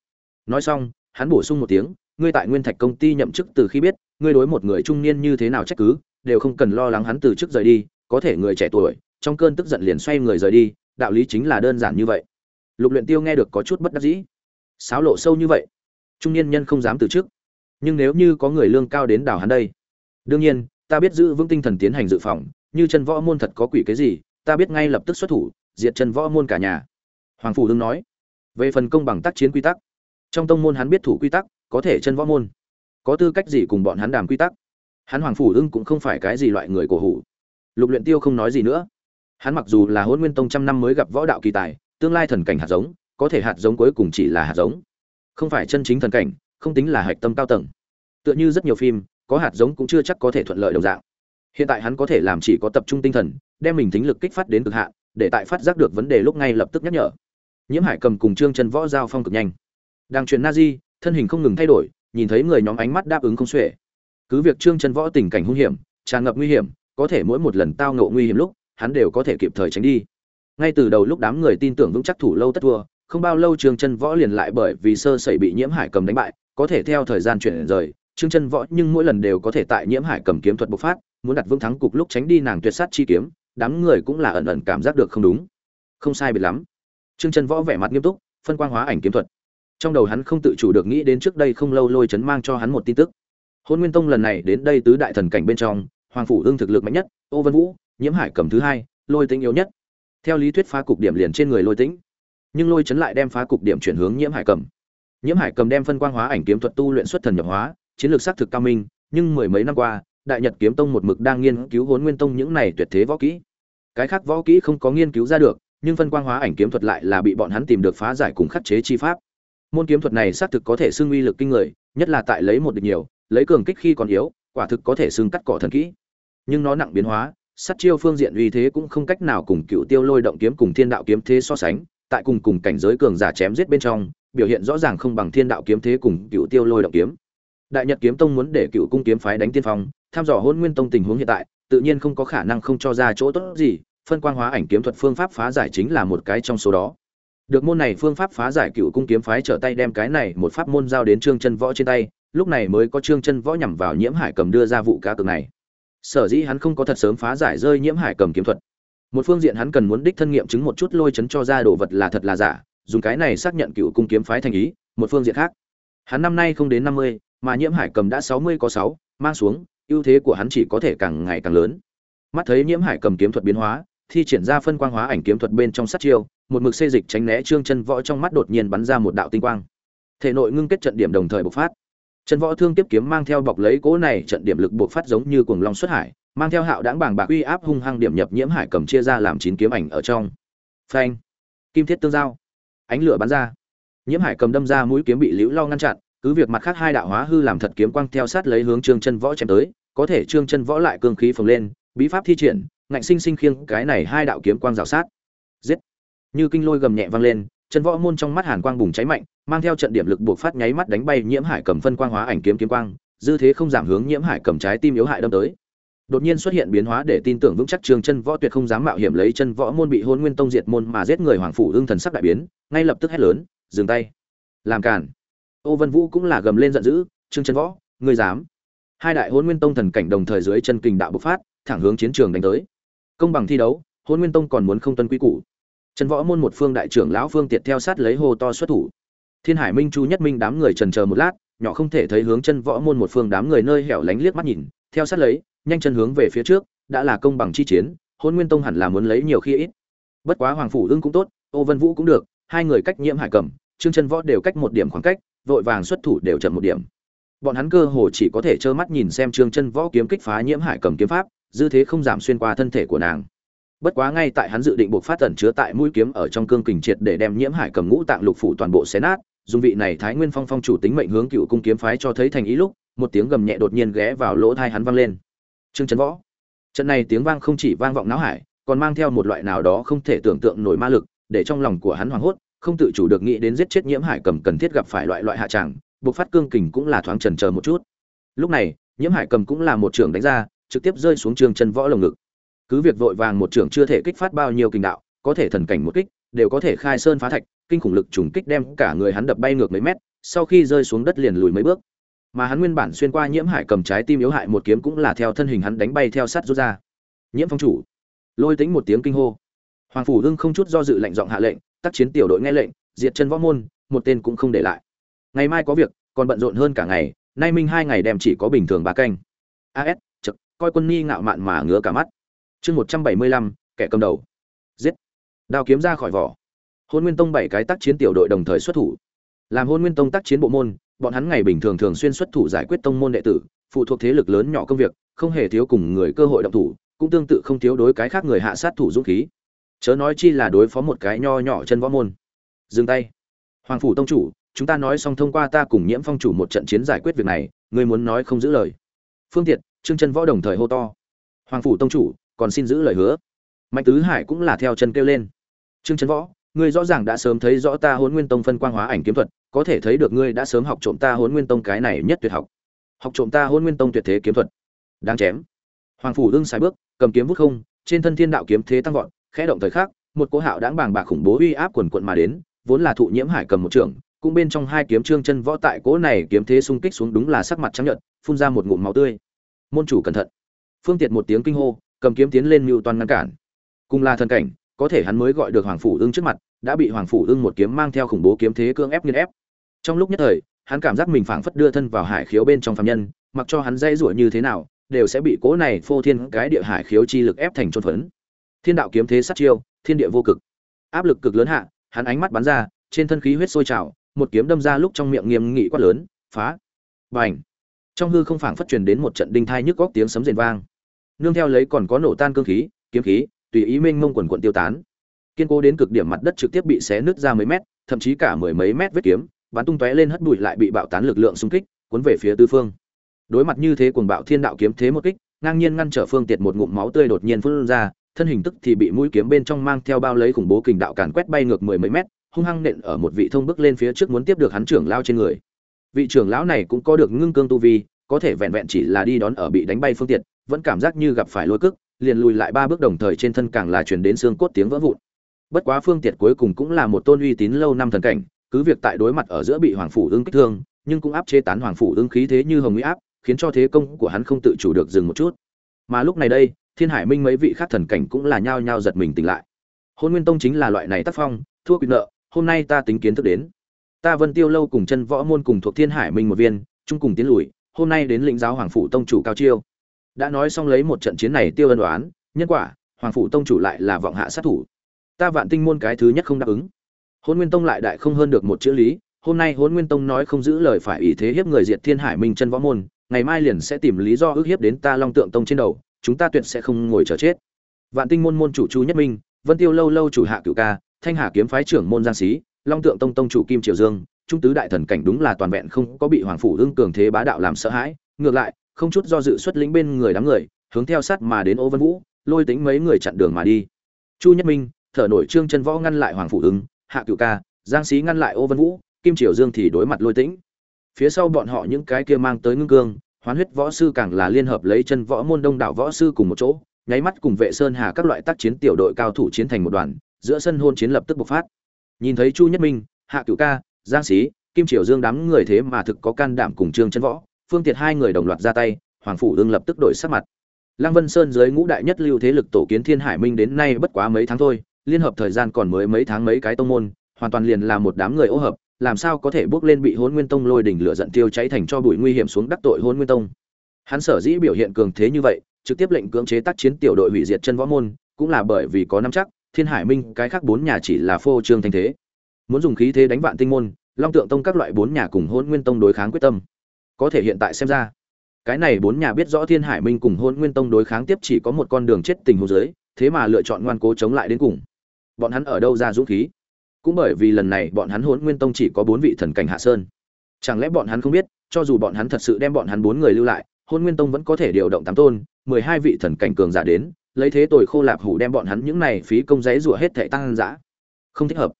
S1: Nói xong, hắn bổ sung một tiếng, ngươi tại nguyên thạch công ty nhậm chức từ khi biết, ngươi đối một người trung niên như thế nào trách cứ, đều không cần lo lắng hắn từ chức rời đi, có thể người trẻ tuổi, trong cơn tức giận liền xoay người rời đi, đạo lý chính là đơn giản như vậy. Lục luyện tiêu nghe được có chút bất đắc dĩ. Sáo lộ sâu như vậy, trung niên nhân không dám từ chức nhưng nếu như có người lương cao đến đảo hắn đây. Đương nhiên, ta biết giữ vững tinh thần tiến hành dự phòng, như chân võ môn thật có quỷ cái gì, ta biết ngay lập tức xuất thủ, diệt chân võ môn cả nhà. Hoàng phủ đương nói. Về phần công bằng tác chiến quy tắc, trong tông môn hắn biết thủ quy tắc, có thể chân võ môn. Có tư cách gì cùng bọn hắn đàm quy tắc? Hắn hoàng phủ ưng cũng không phải cái gì loại người cổ hủ. Lục luyện tiêu không nói gì nữa. Hắn mặc dù là hôn nguyên tông trăm năm mới gặp võ đạo kỳ tài, tương lai thần cảnh hạt giống, có thể hạt giống cuối cùng chỉ là hạt giống. Không phải chân chính thần cảnh không tính là hạch tâm cao tầng. Tựa như rất nhiều phim, có hạt giống cũng chưa chắc có thể thuận lợi đồng dạng. Hiện tại hắn có thể làm chỉ có tập trung tinh thần, đem mình tính lực kích phát đến cực hạn, để tại phát giác được vấn đề lúc ngay lập tức nhắc nhở. Nhiễm hải cầm cùng trương chân võ giao phong cực nhanh. Đang truyền na di thân hình không ngừng thay đổi, nhìn thấy người nhóm ánh mắt đáp ứng không xuể. Cứ việc trương chân võ tình cảnh hung hiểm, tràn ngập nguy hiểm, có thể mỗi một lần tao ngộ nguy hiểm lúc, hắn đều có thể kịp thời tránh đi. Ngay từ đầu lúc đám người tin tưởng vững chắc thủ lâu tất thua, không bao lâu trương chân võ liền lại bởi vì sơ sẩy bị nhiễm hải cầm đánh bại có thể theo thời gian chuyển rời, trương chân võ nhưng mỗi lần đều có thể tại nhiễm hải cầm kiếm thuật bộc phát, muốn đặt vững thắng cục lúc tránh đi nàng tuyệt sát chi kiếm, đám người cũng là ẩn ẩn cảm giác được không đúng. Không sai biệt lắm. Trương chân võ vẻ mặt nghiêm túc, phân quang hóa ảnh kiếm thuật. Trong đầu hắn không tự chủ được nghĩ đến trước đây không lâu lôi chấn mang cho hắn một tin tức. Hôn nguyên tông lần này đến đây tứ đại thần cảnh bên trong, hoàng phủ ương thực lực mạnh nhất, ô vân vũ, nhiễm hải cầm thứ hai, lôi tĩnh yếu nhất. Theo lý thuyết phá cục điểm liền trên người lôi tĩnh. Nhưng lôi chấn lại đem phá cục điểm chuyển hướng nhiễm hải cầm nhiễm hải cầm đem phân quang hóa ảnh kiếm thuật tu luyện xuất thần nhập hóa, chiến lược xác thực cao minh, nhưng mười mấy năm qua, đại nhật kiếm tông một mực đang nghiên cứu Hỗn nguyên tông những này tuyệt thế võ kỹ. Cái khác võ kỹ không có nghiên cứu ra được, nhưng phân quang hóa ảnh kiếm thuật lại là bị bọn hắn tìm được phá giải cùng khắc chế chi pháp. Môn kiếm thuật này xác thực có thể xưng uy lực kinh người, nhất là tại lấy một địch nhiều, lấy cường kích khi còn yếu, quả thực có thể xưng cắt cỏ thần kỹ. Nhưng nó nặng biến hóa, sát chiêu phương diện uy thế cũng không cách nào cùng cựu tiêu lôi động kiếm cùng thiên đạo kiếm thế so sánh, tại cùng cùng cảnh giới cường giả chém giết bên trong biểu hiện rõ ràng không bằng thiên đạo kiếm thế cùng cựu tiêu lôi động kiếm. Đại nhật kiếm tông muốn để cựu cung kiếm phái đánh tiên phong, tham dò hôn nguyên tông tình huống hiện tại, tự nhiên không có khả năng không cho ra chỗ tốt gì, phân quang hóa ảnh kiếm thuật phương pháp phá giải chính là một cái trong số đó. Được môn này phương pháp phá giải cựu cung kiếm phái trở tay đem cái này một pháp môn giao đến trương chân võ trên tay, lúc này mới có trương chân võ nhằm vào nhiễm hải cầm đưa ra vụ cá cược này. Sở dĩ hắn không có thật sớm phá giải rơi nhiễm hải cầm kiếm thuật. Một phương diện hắn cần muốn đích thân nghiệm chứng một chút lôi chấn cho ra đồ vật là thật là giả dùng cái này xác nhận cựu cung kiếm phái thành ý, một phương diện khác. Hắn năm nay không đến năm mươi, mà nhiễm hải cầm đã sáu mươi có sáu, mang xuống, ưu thế của hắn chỉ có thể càng ngày càng lớn. Mắt thấy nhiễm hải cầm kiếm thuật biến hóa, thi triển ra phân quang hóa ảnh kiếm thuật bên trong sát chiêu, một mực xê dịch tránh né trương chân võ trong mắt đột nhiên bắn ra một đạo tinh quang. Thể nội ngưng kết trận điểm đồng thời bộc phát. Chân võ thương tiếp kiếm mang theo bọc lấy cỗ này trận điểm lực bộc phát giống như cuồng long xuất hải, mang theo hạo đáng bàng bạc uy áp hung hăng điểm nhập nhiễm hải cầm chia ra làm chín kiếm ảnh ở trong. Phanh! Kim thiết tương giao ánh lửa bắn ra. Nhiễm hải cầm đâm ra mũi kiếm bị liễu lo ngăn chặn, cứ việc mặt khác hai đạo hóa hư làm thật kiếm quang theo sát lấy hướng trương chân võ chém tới, có thể trương chân võ lại cương khí phồng lên, bí pháp thi triển, ngạnh sinh sinh khiêng cái này hai đạo kiếm quang rào sát. Giết! Như kinh lôi gầm nhẹ vang lên, chân võ môn trong mắt hàn quang bùng cháy mạnh, mang theo trận điểm lực buộc phát nháy mắt đánh bay nhiễm hải cầm phân quang hóa ảnh kiếm kiếm quang, dư thế không giảm hướng nhiễm hải cầm trái tim yếu hại đâm tới đột nhiên xuất hiện biến hóa để tin tưởng vững chắc trường chân võ tuyệt không dám mạo hiểm lấy chân võ môn bị hôn nguyên tông diệt môn mà giết người hoàng phủ hưng thần sắc đại biến, ngay lập tức hét lớn, dừng tay! Làm cản ô vân vũ cũng là gầm lên giận dữ, trương chân võ, ngươi dám! Hai đại hôn nguyên tông thần cảnh đồng thời dưới chân kình đạo bộc phát, thẳng hướng chiến trường đánh tới. Công bằng thi đấu, hôn nguyên tông còn muốn không tuân quy củ. Trần võ môn một phương đại trưởng lão phương tiệt theo sát lấy hồ to xuất thủ. Thiên hải minh chu nhất minh đám người trần chờ một lát, nhỏ không thể thấy hướng chân võ môn một phương đám người nơi hẻo lánh liếc mắt nhìn, theo sát lấy nhanh chân hướng về phía trước, đã là công bằng chi chiến, Hỗn nguyên tông hẳn là muốn lấy nhiều khi ít. Bất quá hoàng phủ ưng cũng tốt, ô vân vũ cũng được, hai người cách nhiễm hải cầm, trương chân võ đều cách một điểm khoảng cách, vội vàng xuất thủ đều chậm một điểm. Bọn hắn cơ hồ chỉ có thể trơ mắt nhìn xem trương chân võ kiếm kích phá nhiễm hải cầm kiếm pháp, dư thế không giảm xuyên qua thân thể của nàng. Bất quá ngay tại hắn dự định buộc phát tẩn chứa tại mũi kiếm ở trong cương kình triệt để đem nhiễm hải cầm ngũ tạng lục phủ toàn bộ xé nát, dùng vị này thái nguyên phong phong chủ tính mệnh hướng cựu cung kiếm phái cho thấy thành ý lúc, một tiếng gầm nhẹ đột nhiên ghé vào lỗ tai hắn vang lên trương trấn võ. Trận này tiếng vang không chỉ vang vọng não hải, còn mang theo một loại nào đó không thể tưởng tượng nổi ma lực, để trong lòng của hắn hoảng hốt, không tự chủ được nghĩ đến giết chết nhiễm hải cầm cần thiết gặp phải loại loại hạ trạng, buộc phát cương kình cũng là thoáng chần chờ một chút. Lúc này, nhiễm hải cầm cũng là một trường đánh ra, trực tiếp rơi xuống trường chân võ lồng ngực. Cứ việc vội vàng một trường chưa thể kích phát bao nhiêu kình đạo, có thể thần cảnh một kích, đều có thể khai sơn phá thạch, kinh khủng lực trùng kích đem cả người hắn đập bay ngược mấy mét, sau khi rơi xuống đất liền lùi mấy bước mà hắn nguyên bản xuyên qua nhiễm hải cầm trái tim yếu hại một kiếm cũng là theo thân hình hắn đánh bay theo sát rút ra. Nhiễm phong chủ. Lôi tính một tiếng kinh hô. Hoàng phủ hưng không chút do dự lệnh giọng hạ lệnh, tác chiến tiểu đội nghe lệnh, diệt chân võ môn, một tên cũng không để lại. Ngày mai có việc, còn bận rộn hơn cả ngày, nay minh hai ngày đem chỉ có bình thường ba canh. As chật, coi quân nghi ngạo mạn mà ngứa cả mắt. Chương một trăm bảy mươi lăm, kẻ cầm đầu. Giết. Đao kiếm ra khỏi vỏ. Hôn nguyên tông bảy cái tác chiến tiểu đội đồng thời xuất thủ. Làm hôn nguyên tông tác chiến bộ môn bọn hắn ngày bình thường thường xuyên xuất thủ giải quyết tông môn đệ tử phụ thuộc thế lực lớn nhỏ công việc không hề thiếu cùng người cơ hội động thủ cũng tương tự không thiếu đối cái khác người hạ sát thủ dũng khí. Chớ nói chi là đối phó một cái nho nhỏ chân võ môn. Dừng tay. Hoàng phủ tông chủ chúng ta nói xong thông qua ta cùng nhiễm phong chủ một trận chiến giải quyết việc này ngươi muốn nói không giữ lời. Phương Tiệt, trương chân võ đồng thời hô to. Hoàng phủ tông chủ còn xin giữ lời hứa. Mạnh tứ hải cũng là theo chân kêu lên. Trương chân võ ngươi rõ ràng đã sớm thấy rõ ta Hỗn nguyên tông phân quang hóa ảnh kiếm thuật có thể thấy được ngươi đã sớm học trộm ta Hỗn nguyên tông cái này nhất tuyệt học. Học trộm ta Hỗn nguyên tông tuyệt thế kiếm thuật. Đáng chém. Hoàng phủ đương sai bước, cầm kiếm vút không, trên thân thiên đạo kiếm thế tăng vọt, khẽ động thời khắc, một cỗ hạo đáng bàng bạc khủng bố uy áp quần quần mà đến, vốn là thụ nhiễm hải cầm một trường, cũng bên trong hai kiếm trương chân võ tại cỗ này kiếm thế xung kích xuống đúng là sắc mặt trắng nhợt, phun ra một ngụm máu tươi. Môn chủ cẩn thận. Phương tiệt một tiếng kinh hô, cầm kiếm tiến lên mưu toàn ngăn cản. Cùng là thần cảnh, có thể hắn mới gọi được hoàng phủ ưng trước mặt, đã bị hoàng phủ ưng một kiếm mang theo khủng bố kiếm thế cương ép nghiền ép trong lúc nhất thời, hắn cảm giác mình phảng phất đưa thân vào hải khiếu bên trong phạm nhân, mặc cho hắn dây rủa như thế nào, đều sẽ bị cố này phô thiên cái địa hải khiếu chi lực ép thành trôn phấn. Thiên đạo kiếm thế sát chiêu, thiên địa vô cực. Áp lực cực lớn hạ, hắn ánh mắt bắn ra, trên thân khí huyết sôi trào, một kiếm đâm ra lúc trong miệng nghiêm nghị quát lớn, phá. Bành. Trong hư không phảng phất truyền đến một trận đinh thai nhức góc tiếng sấm rền vang. Nương theo lấy còn có nổ tan cương khí, kiếm khí, tùy ý minh mông quần quận tiêu tán. Kiên cố đến cực điểm mặt đất trực tiếp bị xé nứt ra mấy mét, thậm chí cả mười mấy mét vết kiếm bắn tung tóe lên hất bụi lại bị bạo tán lực lượng xung kích, cuốn về phía tư phương. Đối mặt như thế cuồng bạo thiên đạo kiếm thế một kích, ngang nhiên ngăn trở phương tiệt một ngụm máu tươi đột nhiên phun ra, thân hình tức thì bị mũi kiếm bên trong mang theo bao lấy khủng bố kình đạo càn quét bay ngược mười mấy mét, hung hăng nện ở một vị thông bước lên phía trước muốn tiếp được hắn trưởng lao trên người. Vị trưởng lão này cũng có được ngưng cương tu vi, có thể vẹn vẹn chỉ là đi đón ở bị đánh bay phương tiện vẫn cảm giác như gặp phải lôi cức liền lùi lại ba bước đồng thời trên thân càng là truyền đến xương cốt tiếng vỡ vụn. Bất quá phương tiệt cuối cùng cũng là một tôn uy tín lâu năm thần cảnh cứ việc tại đối mặt ở giữa bị hoàng phủ ưng kích thương, nhưng cũng áp chế tán hoàng phủ ưng khí thế như hồng uy áp, khiến cho thế công của hắn không tự chủ được dừng một chút. Mà lúc này đây, thiên hải minh mấy vị khác thần cảnh cũng là nhao nhao giật mình tỉnh lại. Hôn nguyên tông chính là loại này tác phong, thua quyền nợ, hôm nay ta tính kiến thức đến. Ta vân tiêu lâu cùng chân võ môn cùng thuộc thiên hải minh một viên, chung cùng tiến lùi, hôm nay đến lĩnh giáo hoàng phủ tông chủ cao chiêu. Đã nói xong lấy một trận chiến này tiêu ân đoán, nhân quả, hoàng phủ tông chủ lại là vọng hạ sát thủ. Ta vạn tinh môn cái thứ nhất không đáp ứng hôn nguyên tông lại đại không hơn được một chữ lý, hôm nay hôn nguyên tông nói không giữ lời phải ý thế hiếp người diệt thiên hải minh chân võ môn, ngày mai liền sẽ tìm lý do ước hiếp đến ta long tượng tông trên đầu, chúng ta tuyệt sẽ không ngồi chờ chết. Vạn tinh môn môn chủ chu nhất minh, vân tiêu lâu lâu chủ hạ cửu ca, thanh hà kiếm phái trưởng môn giang sĩ long tượng tông tông chủ kim triều dương, trung tứ đại thần cảnh đúng là toàn vẹn không có bị hoàng phủ ưng cường thế bá đạo làm sợ hãi, ngược lại, không chút do dự xuất lĩnh bên người đám người, hướng theo sát mà đến ô vân vũ, lôi tính mấy người chặn đường mà đi. Chu nhất minh, thở nổi trương chân võ ngăn lại hoàng phủ ưng hạ cửu ca, giang sĩ ngăn lại ô vân vũ, kim triều dương thì đối mặt lôi tĩnh. Phía sau bọn họ những cái kia mang tới ngưng cương, hoán huyết võ sư càng là liên hợp lấy chân võ môn đông đảo võ sư cùng một chỗ, nháy mắt cùng vệ sơn hà các loại tác chiến tiểu đội cao thủ chiến thành một đoàn, giữa sân hôn chiến lập tức bộc phát. Nhìn thấy chu nhất minh, hạ cửu ca, giang sĩ kim triều dương đám người thế mà thực có can đảm cùng trương chân võ, phương tiệt hai người đồng loạt ra tay, hoàng phủ đương lập tức đổi sắc mặt. Lăng vân sơn dưới ngũ đại nhất lưu thế lực tổ kiến thiên hải minh đến nay bất quá mấy tháng thôi liên hợp thời gian còn mới mấy tháng mấy cái tông môn, hoàn toàn liền là một đám người ô hợp, làm sao có thể bước lên bị hỗn nguyên tông lôi đỉnh lửa giận tiêu cháy thành cho bụi nguy hiểm xuống đắc tội hỗn nguyên tông. Hắn sở dĩ biểu hiện cường thế như vậy, trực tiếp lệnh cưỡng chế tác chiến tiểu đội hủy diệt chân võ môn, cũng là bởi vì có nắm chắc, thiên hải minh, cái khác bốn nhà chỉ là phô trương thanh thế. Muốn dùng khí thế đánh vạn tinh môn, long tượng tông các loại bốn nhà cùng hỗn nguyên tông đối kháng quyết tâm. Có thể hiện tại xem ra, cái này bốn nhà biết rõ thiên hải minh cùng hỗn nguyên tông đối kháng tiếp chỉ có một con đường chết tình huống dưới, thế mà lựa chọn ngoan cố chống lại đến cùng bọn hắn ở đâu ra dũng khí? Cũng bởi vì lần này bọn hắn hôn nguyên tông chỉ có bốn vị thần cảnh hạ sơn. Chẳng lẽ bọn hắn không biết, cho dù bọn hắn thật sự đem bọn hắn bốn người lưu lại hôn nguyên tông vẫn có thể điều động tám tôn, mười hai vị thần cảnh cường giả đến, lấy thế tội khô lạp hủ đem bọn hắn những này phí công giấy rủa hết thệ tăng giã không thích hợp.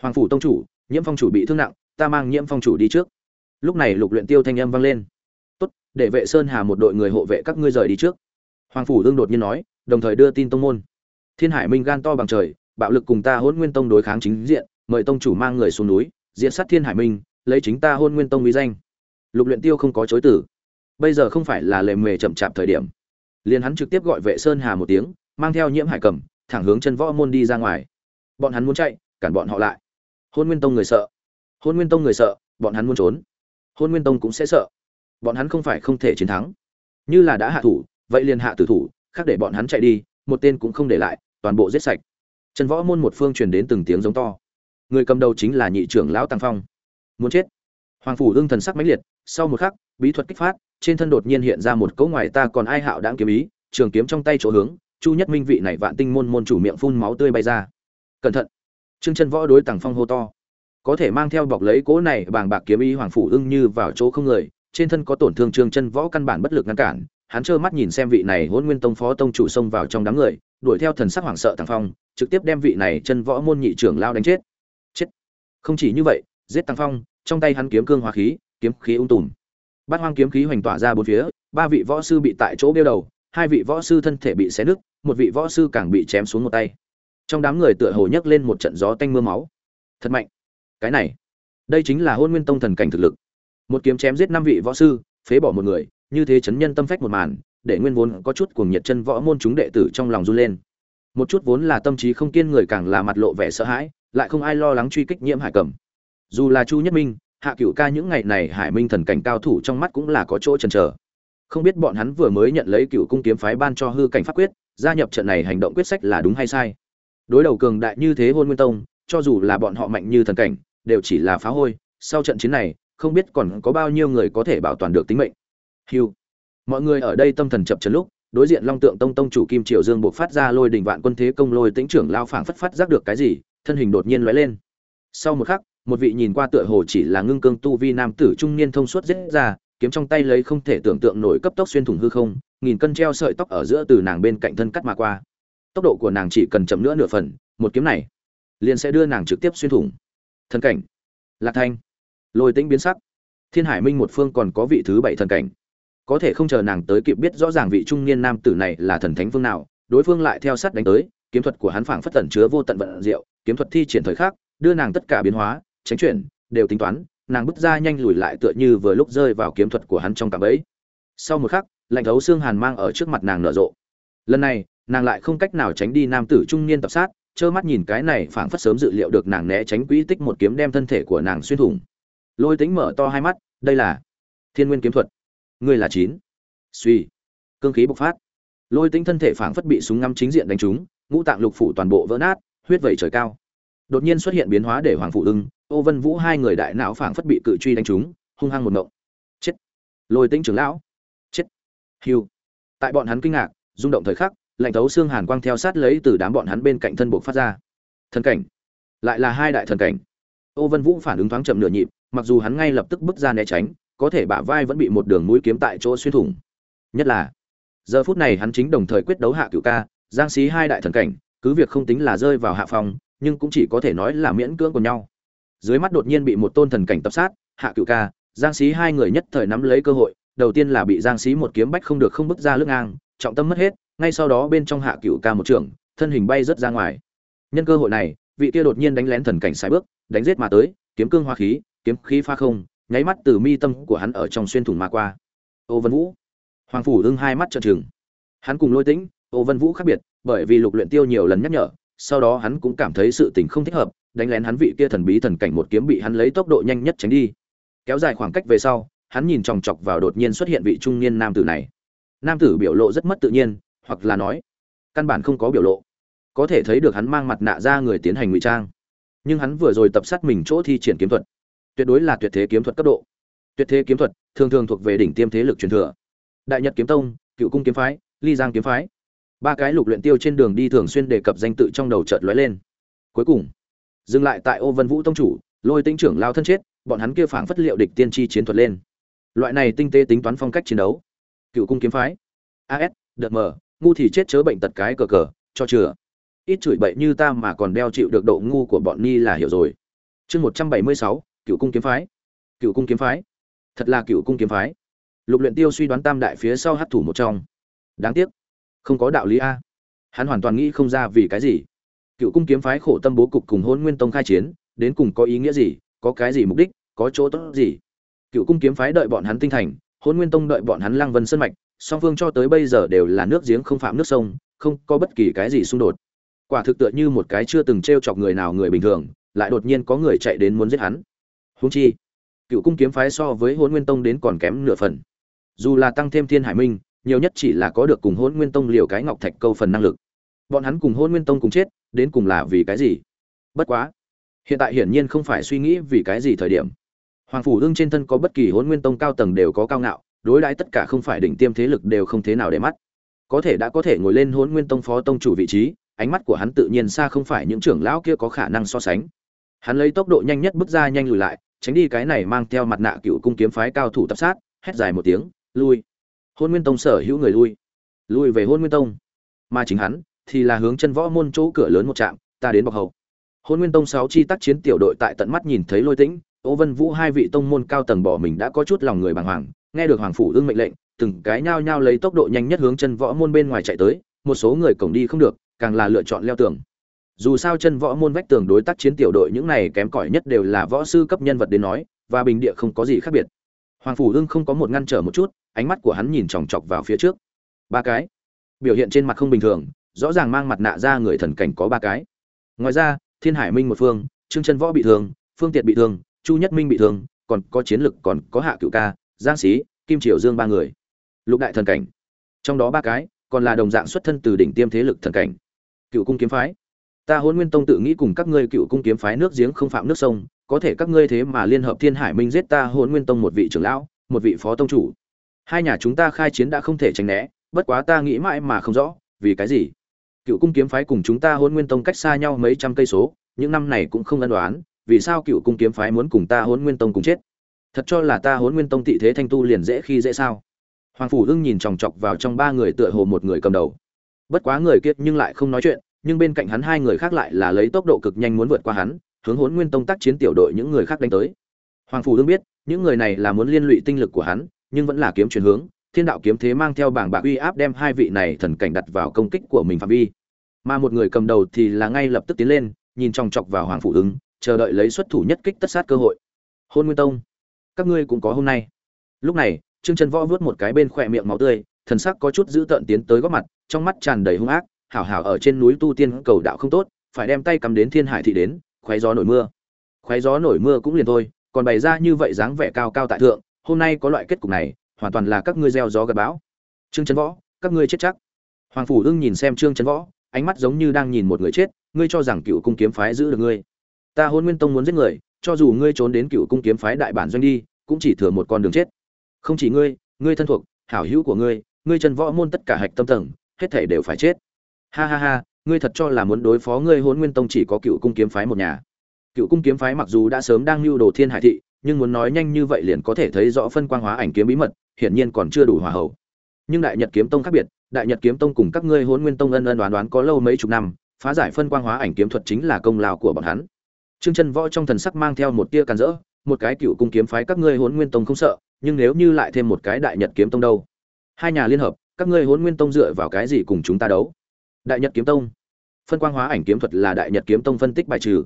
S1: Hoàng phủ tông chủ, nhiễm phong chủ bị thương nặng, ta mang nhiễm phong chủ đi trước. Lúc này lục luyện tiêu thanh âm vang lên. Tốt, để vệ sơn hà một đội người hộ vệ các ngươi rời đi trước. Hoàng phủ đương đột nhiên nói, đồng thời đưa tin tông môn. Thiên hải minh gan to bằng trời bạo lực cùng ta hôn nguyên tông đối kháng chính diện, mời tông chủ mang người xuống núi diện sát thiên hải minh, lấy chính ta hôn nguyên tông uy danh. Lục luyện tiêu không có chối từ. Bây giờ không phải là lề mề chậm chạp thời điểm. Liền hắn trực tiếp gọi vệ sơn hà một tiếng, mang theo nhiễm hải cầm, thẳng hướng chân võ môn đi ra ngoài. Bọn hắn muốn chạy, cản bọn họ lại. Hôn nguyên tông người sợ. Hôn nguyên tông người sợ, bọn hắn muốn trốn. Hôn nguyên tông cũng sẽ sợ. Bọn hắn không phải không thể chiến thắng. Như là đã hạ thủ, vậy liền hạ tử thủ, khác để bọn hắn chạy đi, một tên cũng không để lại, toàn bộ giết sạch trần võ môn một phương truyền đến từng tiếng giống to. Người cầm đầu chính là nhị trưởng lão tăng phong. Muốn chết. Hoàng phủ ưng thần sắc mãnh liệt, sau một khắc, bí thuật kích phát, trên thân đột nhiên hiện ra một cấu ngoài ta còn ai hạo đáng kiếm ý, trường kiếm trong tay chỗ hướng, chu nhất minh vị này vạn tinh môn môn chủ miệng phun máu tươi bay ra. Cẩn thận. Trương chân võ đối tàng phong hô to. Có thể mang theo bọc lấy cỗ này bàng bạc kiếm ý hoàng phủ ưng như vào chỗ không người, trên thân có tổn thương trương chân võ căn bản bất lực ngăn cản, hắn trơ mắt nhìn xem vị này hôn nguyên tông phó tông chủ xông vào trong đám người đuổi theo thần sắc hoảng sợ tàng phong, trực tiếp đem vị này chân võ môn nhị trưởng lao đánh chết. Chết. Không chỉ như vậy, giết tàng phong, trong tay hắn kiếm cương hóa khí, kiếm khí ung tùm. Bát hoang kiếm khí hoành tỏa ra bốn phía, ba vị võ sư bị tại chỗ đeo đầu, hai vị võ sư thân thể bị xé nứt, một vị võ sư càng bị chém xuống một tay. Trong đám người tựa hồ nhấc lên một trận gió tanh mưa máu. Thật mạnh. Cái này, đây chính là hôn nguyên tông thần cảnh thực lực. Một kiếm chém giết năm vị võ sư, phế bỏ một người, như thế chấn nhân tâm phách một màn để nguyên vốn có chút cuồng nhiệt chân võ môn chúng đệ tử trong lòng run lên. Một chút vốn là tâm trí không kiên người càng là mặt lộ vẻ sợ hãi, lại không ai lo lắng truy kích nhiễm hải cẩm dù là chu nhất minh, hạ cửu ca những ngày này hải minh thần cảnh cao thủ trong mắt cũng là có chỗ chần chờ. Không biết bọn hắn vừa mới nhận lấy cựu cung kiếm phái ban cho hư cảnh pháp quyết, gia nhập trận này hành động quyết sách là đúng hay sai? Đối đầu cường đại như thế hôn nguyên tông, cho dù là bọn họ mạnh như thần cảnh, đều chỉ là phá hôi. Sau trận chiến này, không biết còn có bao nhiêu người có thể bảo toàn được tính mệnh. Hiu mọi người ở đây tâm thần chập chấn lúc, đối diện long tượng tông tông chủ kim triều dương buộc phát ra lôi đình vạn quân thế công lôi tĩnh trưởng lao phảng phất phát giác được cái gì, thân hình đột nhiên lóe lên. Sau một khắc, một vị nhìn qua tựa hồ chỉ là ngưng cương tu vi nam tử trung niên thông suốt dễ ra, kiếm trong tay lấy không thể tưởng tượng nổi cấp tốc xuyên thủng hư không, nghìn cân treo sợi tóc ở giữa từ nàng bên cạnh thân cắt mà qua. Tốc độ của nàng chỉ cần chậm nữa nửa phần, một kiếm này liền sẽ đưa nàng trực tiếp xuyên thủng. Thần cảnh. Lạc thanh. Lôi tĩnh biến sắc. Thiên hải minh một phương còn có vị thứ bảy thần cảnh có thể không chờ nàng tới kịp biết rõ ràng vị trung niên nam tử này là thần thánh phương nào, đối phương lại theo sát đánh tới, kiếm thuật của hắn phảng phất tẩn chứa vô tận vận diệu, kiếm thuật thi triển thời khắc, đưa nàng tất cả biến hóa, tránh chuyển, đều tính toán, nàng bước ra nhanh lùi lại tựa như vừa lúc rơi vào kiếm thuật của hắn trong cạm bẫy. Sau một khắc, lạnh thấu xương hàn mang ở trước mặt nàng nở rộ. Lần này, nàng lại không cách nào tránh đi nam tử trung niên tập sát, trơ mắt nhìn cái này phảng phất sớm dự liệu được nàng né tránh quỹ tích một kiếm đem thân thể của nàng xuyên thủng. Lôi tính mở to hai mắt, đây là thiên nguyên kiếm thuật ngươi là chín. Suy. Cương khí bộc phát. Lôi tính thân thể phảng phất bị súng ngắm chính diện đánh trúng, ngũ tạng lục phủ toàn bộ vỡ nát, huyết vẩy trời cao. Đột nhiên xuất hiện biến hóa để hoàng phụ ưng, ô vân vũ hai người đại não phảng phất bị cự truy đánh trúng, hung hăng một ngộng. Chết. Lôi tính trưởng lão. Chết. Hiu tại bọn hắn kinh ngạc, rung động thời khắc, lạnh thấu xương hàn quang theo sát lấy từ đám bọn hắn bên cạnh thân buộc phát ra. Thần cảnh. Lại là hai đại thần cảnh. Ô vân vũ phản ứng thoáng chậm nửa nhịp, mặc dù hắn ngay lập tức bước ra né tránh có thể bả vai vẫn bị một đường mũi kiếm tại chỗ xuyên thủng. Nhất là, giờ phút này hắn chính đồng thời quyết đấu hạ cựu ca, giang xí hai đại thần cảnh, cứ việc không tính là rơi vào hạ phòng nhưng cũng chỉ có thể nói là miễn cưỡng của nhau. Dưới mắt đột nhiên bị một tôn thần cảnh tập sát, hạ cựu ca, giang xí hai người nhất thời nắm lấy cơ hội, đầu tiên là bị giang xí một kiếm bách không được không bước ra lưng ngang, trọng tâm mất hết, ngay sau đó bên trong hạ cựu ca một trường thân hình bay rớt ra ngoài. Nhân cơ hội này, vị kia đột nhiên đánh lén thần cảnh sai bước, đánh giết mà tới, kiếm cương hoa khí, kiếm khí pha không nháy mắt từ mi tâm của hắn ở trong xuyên thủng mà qua. Ô vân vũ. Hoàng phủ hưng hai mắt trợn trừng. Hắn cùng lôi tĩnh, ô vân vũ khác biệt, bởi vì lục luyện tiêu nhiều lần nhắc nhở, sau đó hắn cũng cảm thấy sự tình không thích hợp, đánh lén hắn vị kia thần bí thần cảnh một kiếm bị hắn lấy tốc độ nhanh nhất tránh đi. Kéo dài khoảng cách về sau, hắn nhìn chòng chọc vào đột nhiên xuất hiện vị trung niên nam tử này. Nam tử biểu lộ rất mất tự nhiên, hoặc là nói, căn bản không có biểu lộ. Có thể thấy được hắn mang mặt nạ ra người tiến hành ngụy trang. Nhưng hắn vừa rồi tập sát mình chỗ thi triển kiếm thuật tuyệt đối là tuyệt thế kiếm thuật cấp độ. Tuyệt thế kiếm thuật thường thường thuộc về đỉnh tiêm thế lực truyền thừa. Đại Nhật kiếm tông, Cựu cung kiếm phái, Ly Giang kiếm phái. Ba cái lục luyện tiêu trên đường đi thường xuyên đề cập danh tự trong đầu chợt lóe lên. Cuối cùng, dừng lại tại Ô Vân Vũ tông chủ, Lôi Tĩnh trưởng lao thân chết, bọn hắn kia phảng phất liệu địch tiên chi chiến thuật lên. Loại này tinh tế tính toán phong cách chiến đấu. Cựu cung kiếm phái, AS, đợt mở, ngu thì chết chớ bệnh tật cái cờ cờ, cho chừa. Ít chửi bậy như ta mà còn đeo chịu được độ ngu của bọn ni là hiểu rồi. Chương 176, cựu cung kiếm phái. Cựu cung kiếm phái. Thật là cựu cung kiếm phái. Lục luyện tiêu suy đoán tam đại phía sau hát thủ một trong. Đáng tiếc. Không có đạo lý a. Hắn hoàn toàn nghĩ không ra vì cái gì. Cựu cung kiếm phái khổ tâm bố cục cùng hôn nguyên tông khai chiến, đến cùng có ý nghĩa gì, có cái gì mục đích, có chỗ tốt gì? Cựu cung kiếm phái đợi bọn hắn tinh thành hôn nguyên tông đợi bọn hắn lăng vân sân mạch, song phương cho tới bây giờ đều là nước giếng không phạm nước sông, không có bất kỳ cái gì xung đột. Quả thực tựa như một cái chưa từng t r e o chọc người nào người bình thường, lại đột nhiên có người chạy đến muốn giết hắn. Huống chi, cựu cung kiếm phái so với Hỗn nguyên tông đến còn kém nửa phần. Dù là tăng thêm thiên hải minh, nhiều nhất chỉ là có được cùng Hỗn nguyên tông liều cái ngọc thạch câu phần năng lực. Bọn hắn cùng Hỗn nguyên tông cùng chết, đến cùng là vì cái gì? Bất quá, hiện tại hiển nhiên không phải suy nghĩ vì cái gì thời điểm. Hoàng phủ đương trên thân có bất kỳ Hỗn nguyên tông cao tầng đều có cao ngạo, đối đãi tất cả không phải đỉnh tiêm thế lực đều không thế nào để mắt. Có thể đã có thể ngồi lên Hỗn nguyên tông phó tông chủ vị trí, ánh mắt của hắn tự nhiên xa không phải những trưởng lão kia có khả năng so sánh. Hắn lấy tốc độ nhanh nhất bước ra nhanh lùi lại tránh đi cái này mang theo mặt nạ cựu cung kiếm phái cao thủ tập sát hét dài một tiếng lui. Hôn nguyên tông sở hữu người lui. Lui về hôn nguyên tông. Mà chính hắn thì là hướng chân võ môn chỗ cửa lớn một trạm ta đến bọc hậu hôn nguyên tông sáu chi tác chiến tiểu đội tại tận mắt nhìn thấy lôi tĩnh Ô Vân Vũ hai vị tông môn cao tầng bỏ mình đã có chút lòng người bàng hoàng, nghe được hoàng phủ ưng mệnh lệnh, từng cái nhao nhao lấy tốc độ nhanh nhất hướng chân võ môn bên ngoài chạy tới, một số người cổng đi không được, càng là lựa chọn leo tường. Dù sao chân võ môn vách tường đối tác chiến tiểu đội những này kém cỏi nhất đều là võ sư cấp nhân vật đến nói, và bình địa không có gì khác biệt. Hoàng phủ hưng không có một ngăn trở một chút, ánh mắt của hắn nhìn chòng chọc vào phía trước. Ba cái. Biểu hiện trên mặt không bình thường, rõ ràng mang mặt nạ ra người thần cảnh có ba cái. Ngoài ra, Thiên Hải Minh một phương, Trương Chân Võ bị thương, Phương Tiệt bị thương, chu nhất minh bị thương còn có chiến lực còn có hạ cựu ca giang sĩ kim triều dương ba người lục đại thần cảnh trong đó ba cái còn là đồng dạng xuất thân từ đỉnh tiêm thế lực thần cảnh cựu cung kiếm phái ta hôn nguyên tông tự nghĩ cùng các ngươi cựu cung kiếm phái nước giếng không phạm nước sông, có thể các ngươi thế mà liên hợp thiên hải minh giết ta hôn nguyên tông một vị trưởng lão, một vị phó tông chủ. Hai nhà chúng ta khai chiến đã không thể tránh né, bất quá ta nghĩ mãi mà không rõ, vì cái gì? Cựu cung kiếm phái cùng chúng ta hôn nguyên tông cách xa nhau mấy trăm cây số, những năm này cũng không ân đoán vì sao cựu cung kiếm phái muốn cùng ta hôn nguyên tông cùng chết? Thật cho là ta hôn nguyên tông tị thế thanh tu liền dễ khi dễ sao? Hoàng phủ hưng nhìn chòng chọc vào trong ba người tựa hồ một người cầm đầu. Bất quá người kiệt nhưng lại không nói chuyện nhưng bên cạnh hắn hai người khác lại là lấy tốc độ cực nhanh muốn vượt qua hắn, hướng hốn nguyên tông tác chiến tiểu đội những người khác đánh tới. Hoàng phủ ưng biết, những người này là muốn liên lụy tinh lực của hắn, nhưng vẫn là kiếm chuyển hướng, thiên đạo kiếm thế mang theo bảng bạc uy áp đem hai vị này thần cảnh đặt vào công kích của mình phạm vi. Mà một người cầm đầu thì là ngay lập tức tiến lên, nhìn chòng chọc vào hoàng phủ ứng chờ đợi lấy xuất thủ nhất kích tất sát cơ hội. Hôn nguyên tông, các ngươi cũng có hôm nay. Lúc này, trương trần võ vớt một cái bên khỏe miệng máu tươi, thần sắc có chút dữ tợn tiến tới góc mặt, trong mắt tràn đầy hung ác hảo hảo ở trên núi tu tiên cầu đạo không tốt, phải đem tay cầm đến thiên hải thị đến khoé gió nổi mưa. Khoé gió nổi mưa cũng liền thôi, còn bày ra như vậy dáng vẻ cao cao tại thượng, hôm nay có loại kết cục này, hoàn toàn là các ngươi gieo gió gặt bão. Trương trần võ, các ngươi chết chắc. Hoàng phủ ưng nhìn xem trương trần võ, ánh mắt giống như đang nhìn một người chết, ngươi cho rằng cựu cung kiếm phái giữ được ngươi. Ta hôn nguyên tông muốn giết người, cho dù ngươi trốn đến cựu cung kiếm phái đại bản doanh đi, cũng chỉ thừa một con đường chết. Không chỉ ngươi ngươi thân thuộc, hảo hữu của ngươi ngươi trần võ môn tất cả hạch tâm tầng, hết thể đều phải chết ha ha ha ngươi thật cho là muốn đối phó ngươi hôn nguyên tông chỉ có cựu cung kiếm phái một nhà cựu cung kiếm phái mặc dù đã sớm đang lưu đồ thiên hải thị nhưng muốn nói nhanh như vậy liền có thể thấy rõ phân quang hóa ảnh kiếm bí mật hiển nhiên còn chưa đủ hòa hậu nhưng đại nhật kiếm tông khác biệt đại nhật kiếm tông cùng các ngươi hôn nguyên tông ân ân đoán đoán có lâu mấy chục năm phá giải phân quang hóa ảnh kiếm thuật chính là công lao của bọn hắn Trương Chân Võ trong thần sắc mang theo một tia càn rỡ, một cái cựu cung kiếm phái các ngươi hôn Nguyên Tông không sợ, nhưng nếu như lại thêm một cái Đại Nhật Kiếm Tông đâu? Hai nhà liên hợp, các ngươi hôn Nguyên Tông dựa vào cái gì cùng chúng ta đấu? Đại Nhật Kiếm Tông. Phân quang hóa ảnh kiếm thuật là Đại Nhật Kiếm Tông phân tích bài trừ.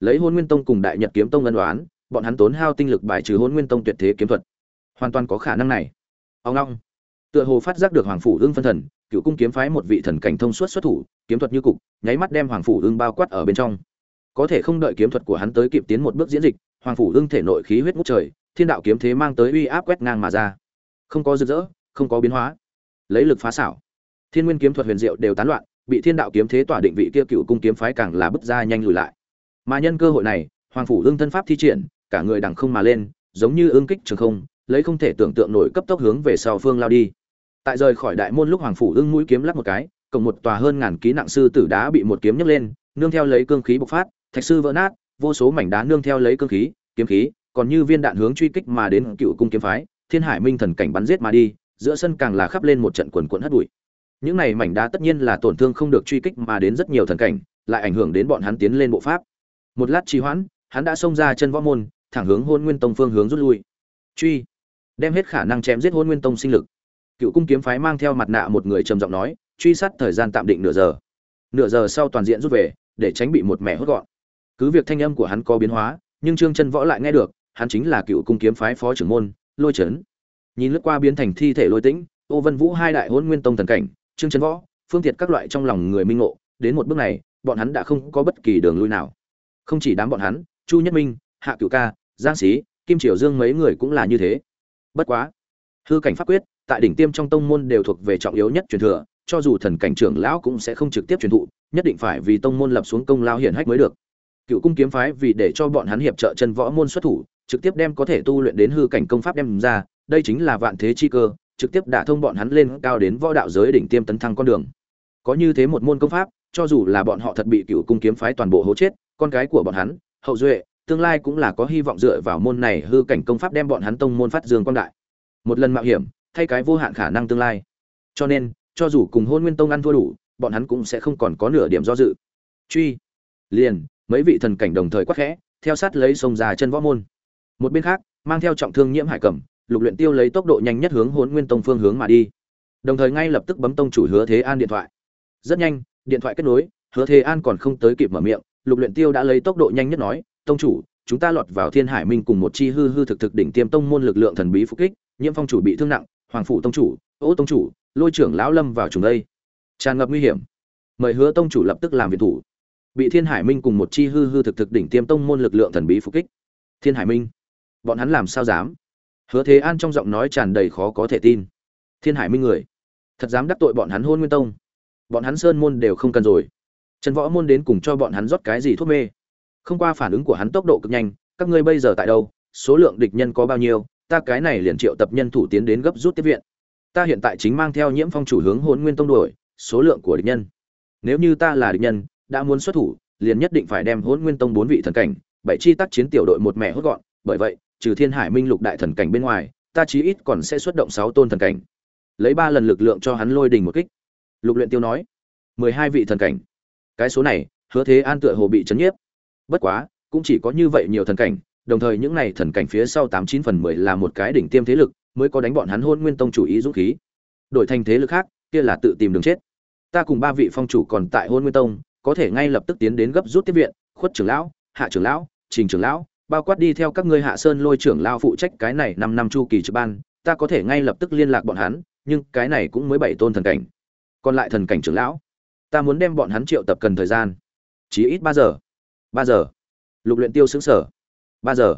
S1: Lấy hôn Nguyên Tông cùng Đại Nhật Kiếm Tông ân đoán, bọn hắn tốn hao tinh lực bài trừ hôn Nguyên Tông tuyệt thế kiếm thuật. Hoàn toàn có khả năng này. Ông long. Tựa hồ phát giác được Hoàng phủ ương phân thần, cựu cung kiếm phái một vị thần cảnh thông suốt xuất thủ, kiếm thuật như cục, nháy mắt đem Hoàng phủ ương bao quát ở bên trong có thể không đợi kiếm thuật của hắn tới kịp tiến một bước diễn dịch hoàng phủ ương thể nội khí huyết ngút trời thiên đạo kiếm thế mang tới uy áp quét ngang mà ra không có rực rỡ không có biến hóa lấy lực phá xảo thiên nguyên kiếm thuật huyền diệu đều tán loạn bị thiên đạo kiếm thế tỏa định vị kia cựu cung kiếm phái càng là bứt ra nhanh lùi lại. Mà nhân cơ hội này, hoàng phủ ưng thân pháp thi triển, cả người đằng không mà lên, giống như ương kích trường không, lấy không thể tưởng tượng nổi cấp tốc hướng về sau phương lao đi. Tại rời khỏi đại môn lúc hoàng phủ ưng mũi kiếm lắc một cái, cộng một tòa hơn ngàn ký nặng sư tử đá bị một kiếm nhấc lên, nương theo lấy cương khí bộc phát, thạch sư vỡ nát, vô số mảnh đá nương theo lấy cương khí, kiếm khí, còn như viên đạn hướng truy kích mà đến cựu cung kiếm phái, thiên hải minh thần cảnh bắn giết mà đi, giữa sân càng là khắp lên một trận quần quận hất bụi những này mảnh đá tất nhiên là tổn thương không được truy kích mà đến rất nhiều thần cảnh, lại ảnh hưởng đến bọn hắn tiến lên bộ pháp. Một lát trì hoãn, hắn đã xông ra chân võ môn, thẳng hướng hôn nguyên tông phương hướng rút lui. Truy. Đem hết khả năng chém giết hôn nguyên tông sinh lực. Cựu cung kiếm phái mang theo mặt nạ một người trầm giọng nói, truy sát thời gian tạm định nửa giờ. Nửa giờ sau toàn diện rút về, để tránh bị một mẻ hốt gọn. Cứ việc thanh âm của hắn có biến hóa, nhưng trương chân võ lại nghe được, hắn chính là cựu cung kiếm phái phó trưởng môn, lôi trấn nhìn lướt qua biến thành thi thể lôi tĩnh, ô vân vũ hai đại hôn nguyên tông thần cảnh trương chân võ, phương tiệt các loại trong lòng người minh ngộ, đến một bước này, bọn hắn đã không có bất kỳ đường lui nào. Không chỉ đám bọn hắn, chu nhất minh, hạ cửu ca, giang sĩ kim triều dương mấy người cũng là như thế. Bất quá, hư cảnh pháp quyết, tại đỉnh tiêm trong tông môn đều thuộc về trọng yếu nhất truyền thừa, cho dù thần cảnh trưởng lão cũng sẽ không trực tiếp truyền thụ, nhất định phải vì tông môn lập xuống công lao hiển hách mới được. Cựu cung kiếm phái vì để cho bọn hắn hiệp trợ chân võ môn xuất thủ, trực tiếp đem có thể tu luyện đến hư cảnh công pháp đem ra, đây chính là vạn thế chi cơ trực tiếp đả thông bọn hắn lên cao đến võ đạo giới đỉnh tiêm tấn thăng con đường. Có như thế một môn công pháp, cho dù là bọn họ thật bị cựu cung kiếm phái toàn bộ hố chết, con cái của bọn hắn, hậu duệ, tương lai cũng là có hy vọng dựa vào môn này hư cảnh công pháp đem bọn hắn tông môn phát dương quang đại. Một lần mạo hiểm, thay cái vô hạn khả năng tương lai. Cho nên, cho dù cùng hôn nguyên tông ăn thua đủ, bọn hắn cũng sẽ không còn có nửa điểm do dự. Truy. Liền, mấy vị thần cảnh đồng thời quát khẽ, theo sát lấy sông ra chân võ môn. Một bên khác, mang theo trọng thương nhiễm hải cẩm lục luyện tiêu lấy tốc độ nhanh nhất hướng hồn nguyên tông phương hướng mà đi. Đồng thời ngay lập tức bấm tông chủ hứa thế an điện thoại. Rất nhanh, điện thoại kết nối, hứa thế an còn không tới kịp mở miệng, lục luyện tiêu đã lấy tốc độ nhanh nhất nói, tông chủ, chúng ta lọt vào thiên hải minh cùng một chi hư hư thực thực đỉnh tiêm tông môn lực lượng thần bí phục kích, nhiễm phong chủ bị thương nặng, hoàng phủ tông chủ, ô tông chủ, lôi trưởng lão lâm vào trùng đây. Tràn ngập nguy hiểm. Mời hứa tông chủ lập tức làm viện thủ. Bị thiên hải minh cùng một chi hư hư thực thực đỉnh tiêm tông môn lực lượng thần bí phục kích. Thiên hải minh, bọn hắn làm sao dám? Hứa thế an trong giọng nói tràn đầy khó có thể tin. Thiên hải minh người, thật dám đắc tội bọn hắn hôn nguyên tông. Bọn hắn sơn môn đều không cần rồi. Trần võ môn đến cùng cho bọn hắn rót cái gì thuốc mê? Không qua phản ứng của hắn tốc độ cực nhanh, các ngươi bây giờ tại đâu? Số lượng địch nhân có bao nhiêu? Ta cái này liền triệu tập nhân thủ tiến đến gấp rút tiếp viện. Ta hiện tại chính mang theo nhiễm phong chủ hướng hôn nguyên tông đuổi, số lượng của địch nhân. Nếu như ta là địch nhân, đã muốn xuất thủ, liền nhất định phải đem hôn nguyên tông bốn vị thần cảnh, bảy chi tác chiến tiểu đội một mẹ hốt gọn. Bởi vậy trừ thiên hải minh lục đại thần cảnh bên ngoài, ta chí ít còn sẽ xuất động sáu tôn thần cảnh. Lấy ba lần lực lượng cho hắn lôi đình một kích. Lục luyện tiêu nói, mười hai vị thần cảnh. Cái số này, hứa thế an tựa hồ bị chấn nhiếp. Bất quá, cũng chỉ có như vậy nhiều thần cảnh, đồng thời những này thần cảnh phía sau tám chín phần mười là một cái đỉnh tiêm thế lực, mới có đánh bọn hắn hôn nguyên tông chủ ý dũng khí. Đổi thành thế lực khác, kia là tự tìm đường chết. Ta cùng ba vị phong chủ còn tại hôn nguyên tông, có thể ngay lập tức tiến đến gấp rút tiếp viện, khuất trưởng lão, hạ trưởng lão, trình trưởng lão bao quát đi theo các ngươi hạ sơn lôi trưởng lao phụ trách cái này năm năm chu kỳ trực ban, ta có thể ngay lập tức liên lạc bọn hắn, nhưng cái này cũng mới bảy tôn thần cảnh. Còn lại thần cảnh trưởng lão, ta muốn đem bọn hắn triệu tập cần thời gian. Chỉ ít ba giờ. Ba giờ. Lục luyện tiêu xứng sở ba giờ.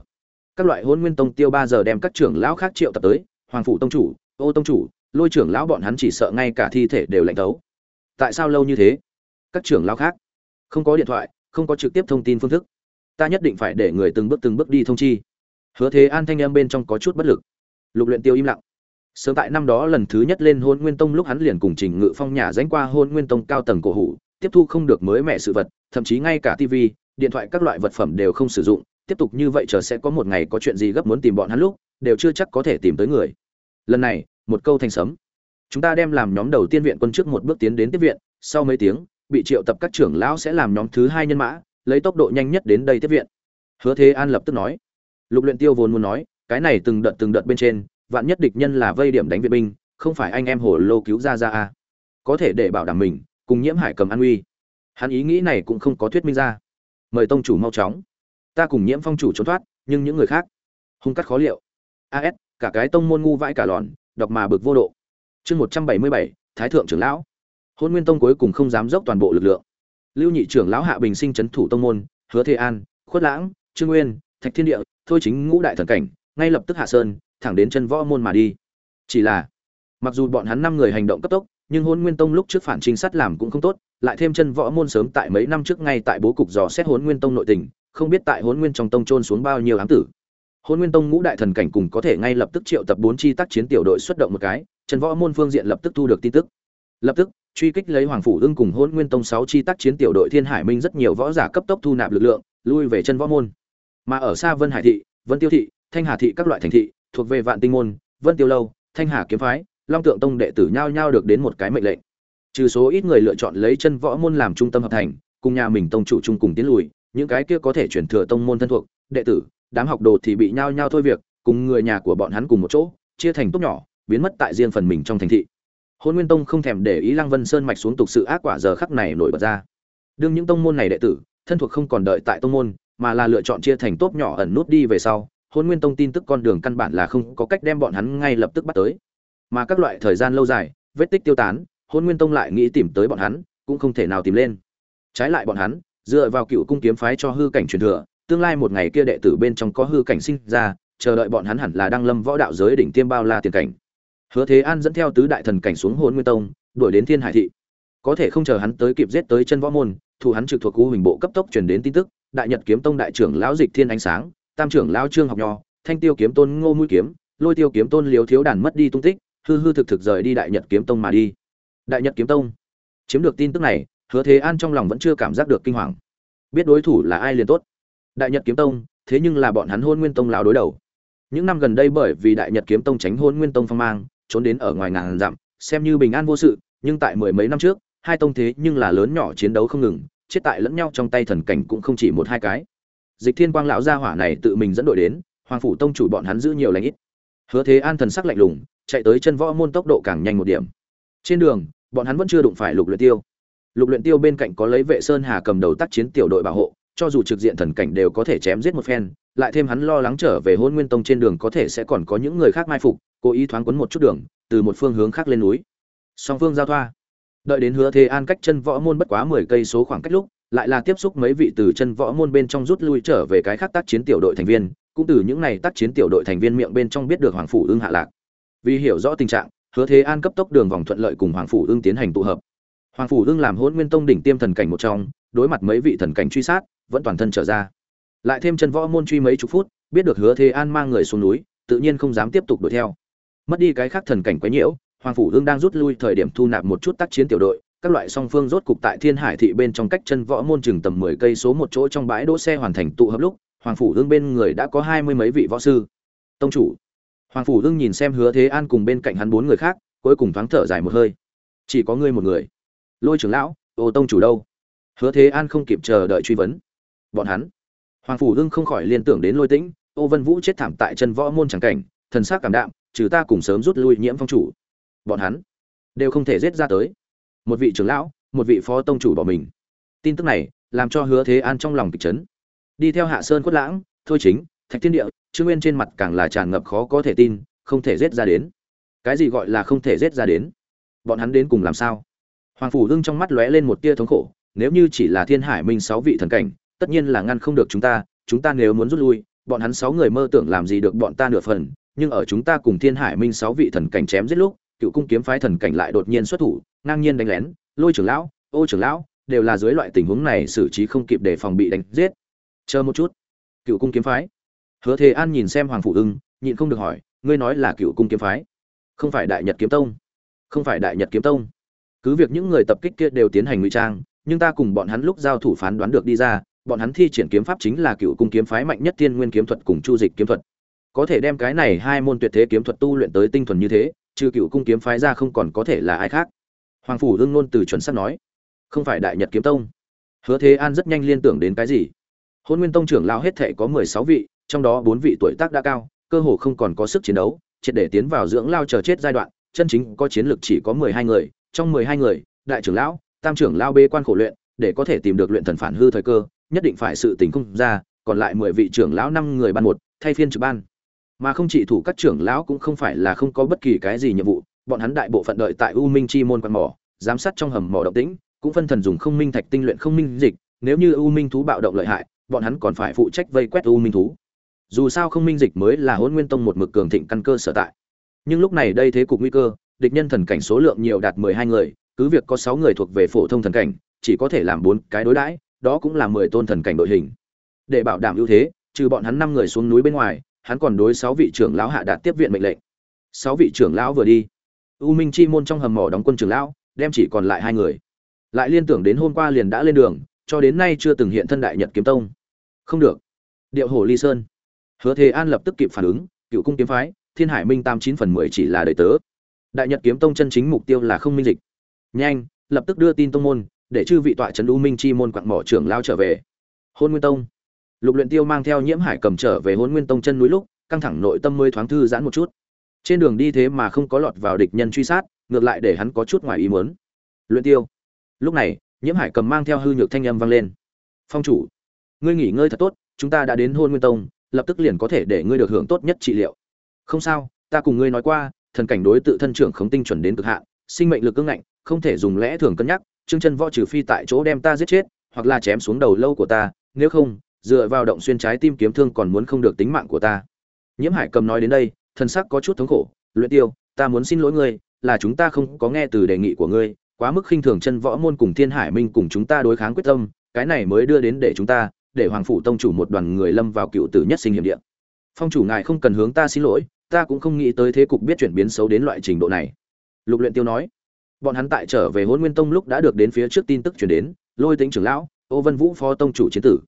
S1: Các loại hôn nguyên tông tiêu ba giờ đem các trưởng lão khác triệu tập tới, hoàng phủ tông chủ, ô tông chủ, lôi trưởng lão bọn hắn chỉ sợ ngay cả thi thể đều lạnh tấu tại sao lâu như thế? Các trưởng lão khác. Không có điện thoại, không có trực tiếp thông tin phương thức ta nhất định phải để người từng bước từng bước đi thông chi. Hứa thế an thanh em bên trong có chút bất lực. Lục luyện tiêu im lặng. Sớm tại năm đó lần thứ nhất lên hôn nguyên tông lúc hắn liền cùng trình ngự phong nhà dánh qua hôn nguyên tông cao tầng cổ hủ, tiếp thu không được mới mẻ sự vật, thậm chí ngay cả tv điện thoại các loại vật phẩm đều không sử dụng. Tiếp tục như vậy chờ sẽ có một ngày có chuyện gì gấp muốn tìm bọn hắn lúc, đều chưa chắc có thể tìm tới người. Lần này, một câu thành sấm. Chúng ta đem làm nhóm đầu tiên viện quân trước một bước tiến đến tiếp viện, sau mấy tiếng, bị triệu tập các trưởng lão sẽ làm nhóm thứ hai nhân mã lấy tốc độ nhanh nhất đến đây tiếp viện. Hứa thế an lập tức nói. Lục luyện tiêu vốn muốn nói, cái này từng đợt từng đợt bên trên, vạn nhất địch nhân là vây điểm đánh viện binh, không phải anh em hồ lô cứu ra ra a. Có thể để bảo đảm mình, cùng nhiễm hải cầm an uy. Hắn ý nghĩ này cũng không có thuyết minh ra. Mời tông chủ mau chóng. Ta cùng nhiễm phong chủ trốn thoát, nhưng những người khác, hung cắt khó liệu. As cả cái tông môn ngu vãi cả lòn đọc mà bực vô độ. Chương một trăm bảy mươi bảy, thái thượng trưởng lão. Hôn nguyên tông cuối cùng không dám dốc toàn bộ lực lượng lưu nhị trưởng lão hạ bình sinh c thủ tông môn, hứa thế an, khuất lãng, trương nguyên, thạch thiên địa, thôi chính ngũ đại thần cảnh, ngay lập tức hạ sơn, thẳng đến chân võ môn mà đi. Chỉ là, mặc dù bọn hắn năm người hành động cấp tốc, nhưng hôn nguyên tông lúc trước phản trinh sát làm cũng không tốt, lại thêm chân võ môn sớm tại mấy năm trước ngay tại bố cục dò xét hôn nguyên tông nội tình, không biết tại hôn nguyên trong tông trôn xuống bao nhiêu ám tử. Hôn nguyên tông ngũ đại thần cảnh cùng có thể ngay lập tức triệu tập bốn chi tác chiến tiểu đội xuất động một cái, chân võ môn phương diện lập tức thu được tin tức. Lập tức truy kích lấy hoàng phủ ưng cùng hôn nguyên tông sáu chi tác chiến tiểu đội thiên hải minh rất nhiều võ giả cấp tốc thu nạp lực lượng, lui về chân võ môn. Mà ở xa vân hải thị, vân tiêu thị, thanh hà thị các loại thành thị, thuộc về vạn tinh môn, vân tiêu lâu, thanh hà kiếm phái, long tượng tông đệ tử nhao nhao được đến một cái mệnh lệnh. Trừ số ít người lựa chọn lấy chân võ môn làm trung tâm hợp thành, cùng nhà mình tông chủ chung cùng tiến lùi, những cái kia có thể chuyển thừa tông môn thân thuộc, đệ tử, đám học đồ thì bị nhao nhao thôi việc, cùng người nhà của bọn hắn cùng một chỗ, chia thành tốt nhỏ, biến mất tại riêng phần mình trong thành thị hôn nguyên tông không thèm để ý lăng vân sơn mạch xuống tục sự ác quả giờ khắc này nổi bật ra. Đương những tông môn này đệ tử, thân thuộc không còn đợi tại tông môn, mà là lựa chọn chia thành tốt nhỏ ẩn nút đi về sau, hôn nguyên tông tin tức con đường căn bản là không có cách đem bọn hắn ngay lập tức bắt tới. Mà các loại thời gian lâu dài, vết tích tiêu tán, hôn nguyên tông lại nghĩ tìm tới bọn hắn, cũng không thể nào tìm lên. Trái lại bọn hắn, dựa vào cựu cung kiếm phái cho hư cảnh truyền thừa, tương lai một ngày kia đệ tử bên trong có hư cảnh sinh ra, chờ đợi bọn hắn hẳn là đang lâm võ đạo giới đỉnh tiêm bao la tiền cảnh hứa thế an dẫn theo tứ đại thần cảnh xuống hôn nguyên tông, đuổi đến thiên hải thị. Có thể không chờ hắn tới kịp giết tới chân võ môn thủ hắn trực thuộc cú huỳnh bộ cấp tốc truyền đến tin tức, đại nhật kiếm tông đại trưởng lão dịch thiên ánh sáng, tam trưởng lão trương học nho, thanh tiêu kiếm tôn ngô mũi kiếm, lôi tiêu kiếm tôn liếu thiếu đàn mất đi tung tích, hư hư thực thực rời đi đại nhật kiếm tông mà đi. Đại nhật kiếm tông. Chiếm được tin tức này, hứa thế an trong lòng vẫn chưa cảm giác được kinh hoàng. Biết đối thủ là ai liền tốt. Đại nhật kiếm tông, thế nhưng là bọn hắn hôn nguyên tông lão đối đầu. Những năm gần đây bởi vì đại nhật kiếm tông tránh hôn nguyên tông phong mang trốn đến ở ngoài ngàn dặm, xem như bình an vô sự, nhưng tại mười mấy năm trước, hai tông thế nhưng là lớn nhỏ chiến đấu không ngừng, chết tại lẫn nhau trong tay thần cảnh cũng không chỉ một hai cái. Dịch thiên quang lão gia hỏa này tự mình dẫn đội đến, hoàng phủ tông chủ bọn hắn giữ nhiều lãnh ít. Hứa thế an thần sắc lạnh lùng, chạy tới chân võ môn tốc độ càng nhanh một điểm. Trên đường, bọn hắn vẫn chưa đụng phải lục luyện tiêu. Lục luyện tiêu bên cạnh có lấy vệ sơn hà cầm đầu tác chiến tiểu đội bảo hộ, cho dù trực diện thần cảnh đều có thể chém giết một phen, lại thêm hắn lo lắng trở về hôn nguyên tông trên đường có thể sẽ còn có những người khác mai phục cố ý thoáng quấn một chút đường, từ một phương hướng khác lên núi. Song phương giao thoa. Đợi đến hứa thế an cách chân võ môn bất quá mười cây số khoảng cách lúc, lại là tiếp xúc mấy vị từ chân võ môn bên trong rút lui trở về cái khác tác chiến tiểu đội thành viên, cũng từ những này tác chiến tiểu đội thành viên miệng bên trong biết được hoàng phủ ưng hạ lạc. Vì hiểu rõ tình trạng, hứa thế an cấp tốc đường vòng thuận lợi cùng hoàng phủ ưng tiến hành tụ hợp. Hoàng phủ ưng làm hôn nguyên tông đỉnh tiêm thần cảnh một trong, đối mặt mấy vị thần cảnh truy sát, vẫn toàn thân trở ra. Lại thêm chân võ môn truy mấy chục phút, biết được hứa thế an mang người xuống núi, tự nhiên không dám tiếp tục đuổi theo mất đi cái khác thần cảnh quấy nhiễu, hoàng phủ ương đang rút lui thời điểm thu nạp một chút tác chiến tiểu đội, các loại song phương rốt cục tại thiên hải thị bên trong cách chân võ môn chừng tầm mười cây số một chỗ trong bãi đỗ xe hoàn thành tụ hợp lúc, hoàng phủ ương bên người đã có hai mươi mấy vị võ sư. Tông chủ. Hoàng phủ ương nhìn xem hứa thế an cùng bên cạnh hắn bốn người khác, cuối cùng thoáng thở dài một hơi. Chỉ có ngươi một người. Lôi trưởng lão, ô tông chủ đâu? Hứa thế an không kịp chờ đợi truy vấn. Bọn hắn. Hoàng phủ hưng không khỏi liên tưởng đến lôi tĩnh, ô vân vũ chết thảm tại chân võ môn tràng cảnh, thần sắc cảm đạm trừ ta cùng sớm rút lui nhiễm phong chủ. Bọn hắn đều không thể giết ra tới. Một vị trưởng lão, một vị phó tông chủ bỏ mình. Tin tức này làm cho hứa thế an trong lòng kịch chấn. Đi theo hạ sơn quất lãng, thôi chính, thạch thiên địa, trương nguyên trên mặt càng là tràn ngập khó có thể tin, không thể giết ra đến. Cái gì gọi là không thể giết ra đến? Bọn hắn đến cùng làm sao? Hoàng phủ hưng trong mắt lóe lên một tia thống khổ, nếu như chỉ là thiên hải minh sáu vị thần cảnh, tất nhiên là ngăn không được chúng ta chúng ta nếu muốn rút lui, bọn hắn sáu người mơ tưởng làm gì được bọn ta nửa phần nhưng ở chúng ta cùng thiên hải minh sáu vị thần cảnh chém giết lúc, cựu cung kiếm phái thần cảnh lại đột nhiên xuất thủ, ngang nhiên đánh lén. Lôi trưởng lão, ô trưởng lão, đều là dưới loại tình huống này xử trí không kịp để phòng bị đánh giết. Chờ một chút. Cựu cung kiếm phái. Hứa thế an nhìn xem hoàng phụ ưng nhịn không được hỏi, ngươi nói là cựu cung kiếm phái? Không phải đại nhật kiếm tông. Không phải đại nhật kiếm tông. Cứ việc những người tập kích kia đều tiến hành ngụy trang, nhưng ta cùng bọn hắn lúc giao thủ phán đoán được đi ra, bọn hắn thi triển kiếm pháp chính là cựu cung kiếm phái mạnh nhất thiên nguyên kiếm thuật cùng chu dịch kiếm thuật có thể đem cái này hai môn tuyệt thế kiếm thuật tu luyện tới tinh thuần như thế, trừ cựu cung kiếm phái ra không còn có thể là ai khác. Hoàng phủ ương nôn từ chuẩn sắp nói, không phải đại nhật kiếm tông. Hứa thế an rất nhanh liên tưởng đến cái gì? Hôn nguyên tông trưởng lao hết thể có mười sáu vị, trong đó bốn vị tuổi tác đã cao, cơ hồ không còn có sức chiến đấu, triệt để tiến vào dưỡng lao chờ chết giai đoạn, chân chính có chiến lược chỉ có mười hai người, trong mười hai người, đại trưởng lão, tam trưởng lao bê quan khổ luyện, để có thể tìm được luyện thần phản hư thời cơ, nhất định phải sự tình không ra, còn lại mười vị trưởng lão năm người ban một, thay phiên trực ban mà không chỉ thủ các trưởng lão cũng không phải là không có bất kỳ cái gì nhiệm vụ, bọn hắn đại bộ phận đợi tại u minh chi môn quan mỏ, giám sát trong hầm mỏ động tĩnh, cũng phân thần dùng không minh thạch tinh luyện không minh dịch, nếu như u minh thú bạo động lợi hại, bọn hắn còn phải phụ trách vây quét u minh thú. Dù sao không minh dịch mới là hôn nguyên tông một mực cường thịnh căn cơ sở tại. Nhưng lúc này đây thế cục nguy cơ, địch nhân thần cảnh số lượng nhiều đạt mười hai người, cứ việc có sáu người thuộc về phổ thông thần cảnh, chỉ có thể làm bốn cái đối đãi, đó cũng là mười tôn thần cảnh đội hình. Để bảo đảm ưu thế, trừ bọn hắn năm người xuống núi bên ngoài hắn còn đối sáu vị trưởng lão hạ đạt tiếp viện mệnh lệnh. Sáu vị trưởng lão vừa đi, u minh chi môn trong hầm mỏ đóng quân trưởng lão, đem chỉ còn lại hai người. Lại liên tưởng đến hôm qua liền đã lên đường, cho đến nay chưa từng hiện thân đại nhật kiếm tông. Không được. Điệu hổ ly sơn. Hứa thế an lập tức kịp phản ứng, cựu cung kiếm phái, thiên hải minh tam chín phần mười chỉ là đời tớ. Đại nhật kiếm tông chân chính mục tiêu là không minh dịch. Nhanh, lập tức đưa tin tông môn, để chư vị tọa trấn u minh chi môn quặng mỏ trưởng lao trở về. Hôn nguyên tông lục luyện tiêu mang theo nhiễm hải cầm trở về hồn nguyên tông chân núi lúc, căng thẳng nội tâm mới thoáng thư giãn một chút. Trên đường đi thế mà không có lọt vào địch nhân truy sát, ngược lại để hắn có chút ngoài ý muốn. Luyện tiêu. Lúc này, nhiễm hải cầm mang theo hư nhược thanh âm vang lên. Phong chủ, ngươi nghỉ ngơi thật tốt, chúng ta đã đến hôn nguyên tông, lập tức liền có thể để ngươi được hưởng tốt nhất trị liệu. Không sao, ta cùng ngươi nói qua, thần cảnh đối tự thân trưởng khống tinh chuẩn đến cực hạn, sinh mệnh lực cương ngạnh, không thể dùng lẽ thường cân nhắc trương chân võ trừ phi tại chỗ đem ta giết chết, hoặc là chém xuống đầu lâu của ta, nếu không dựa vào động xuyên trái tim kiếm thương còn muốn không được tính mạng của ta. Nhiễm hải cầm nói đến đây, thần sắc có chút thống khổ, luyện tiêu, ta muốn xin lỗi ngươi, là chúng ta không có nghe từ đề nghị của ngươi, quá mức khinh thường chân võ môn cùng thiên hải minh cùng chúng ta đối kháng quyết tâm, cái này mới đưa đến để chúng ta, để hoàng phủ tông chủ một đoàn người lâm vào cựu tử nhất sinh hiểm địa. Phong chủ ngài không cần hướng ta xin lỗi, ta cũng không nghĩ tới thế cục biết chuyển biến xấu đến loại trình độ này. Lục luyện tiêu nói. Bọn hắn tại trở về hôn nguyên tông lúc đã được đến phía trước tin tức chuyển đến, lôi tính trưởng lão, ô vân vũ phó tông chủ chiến tử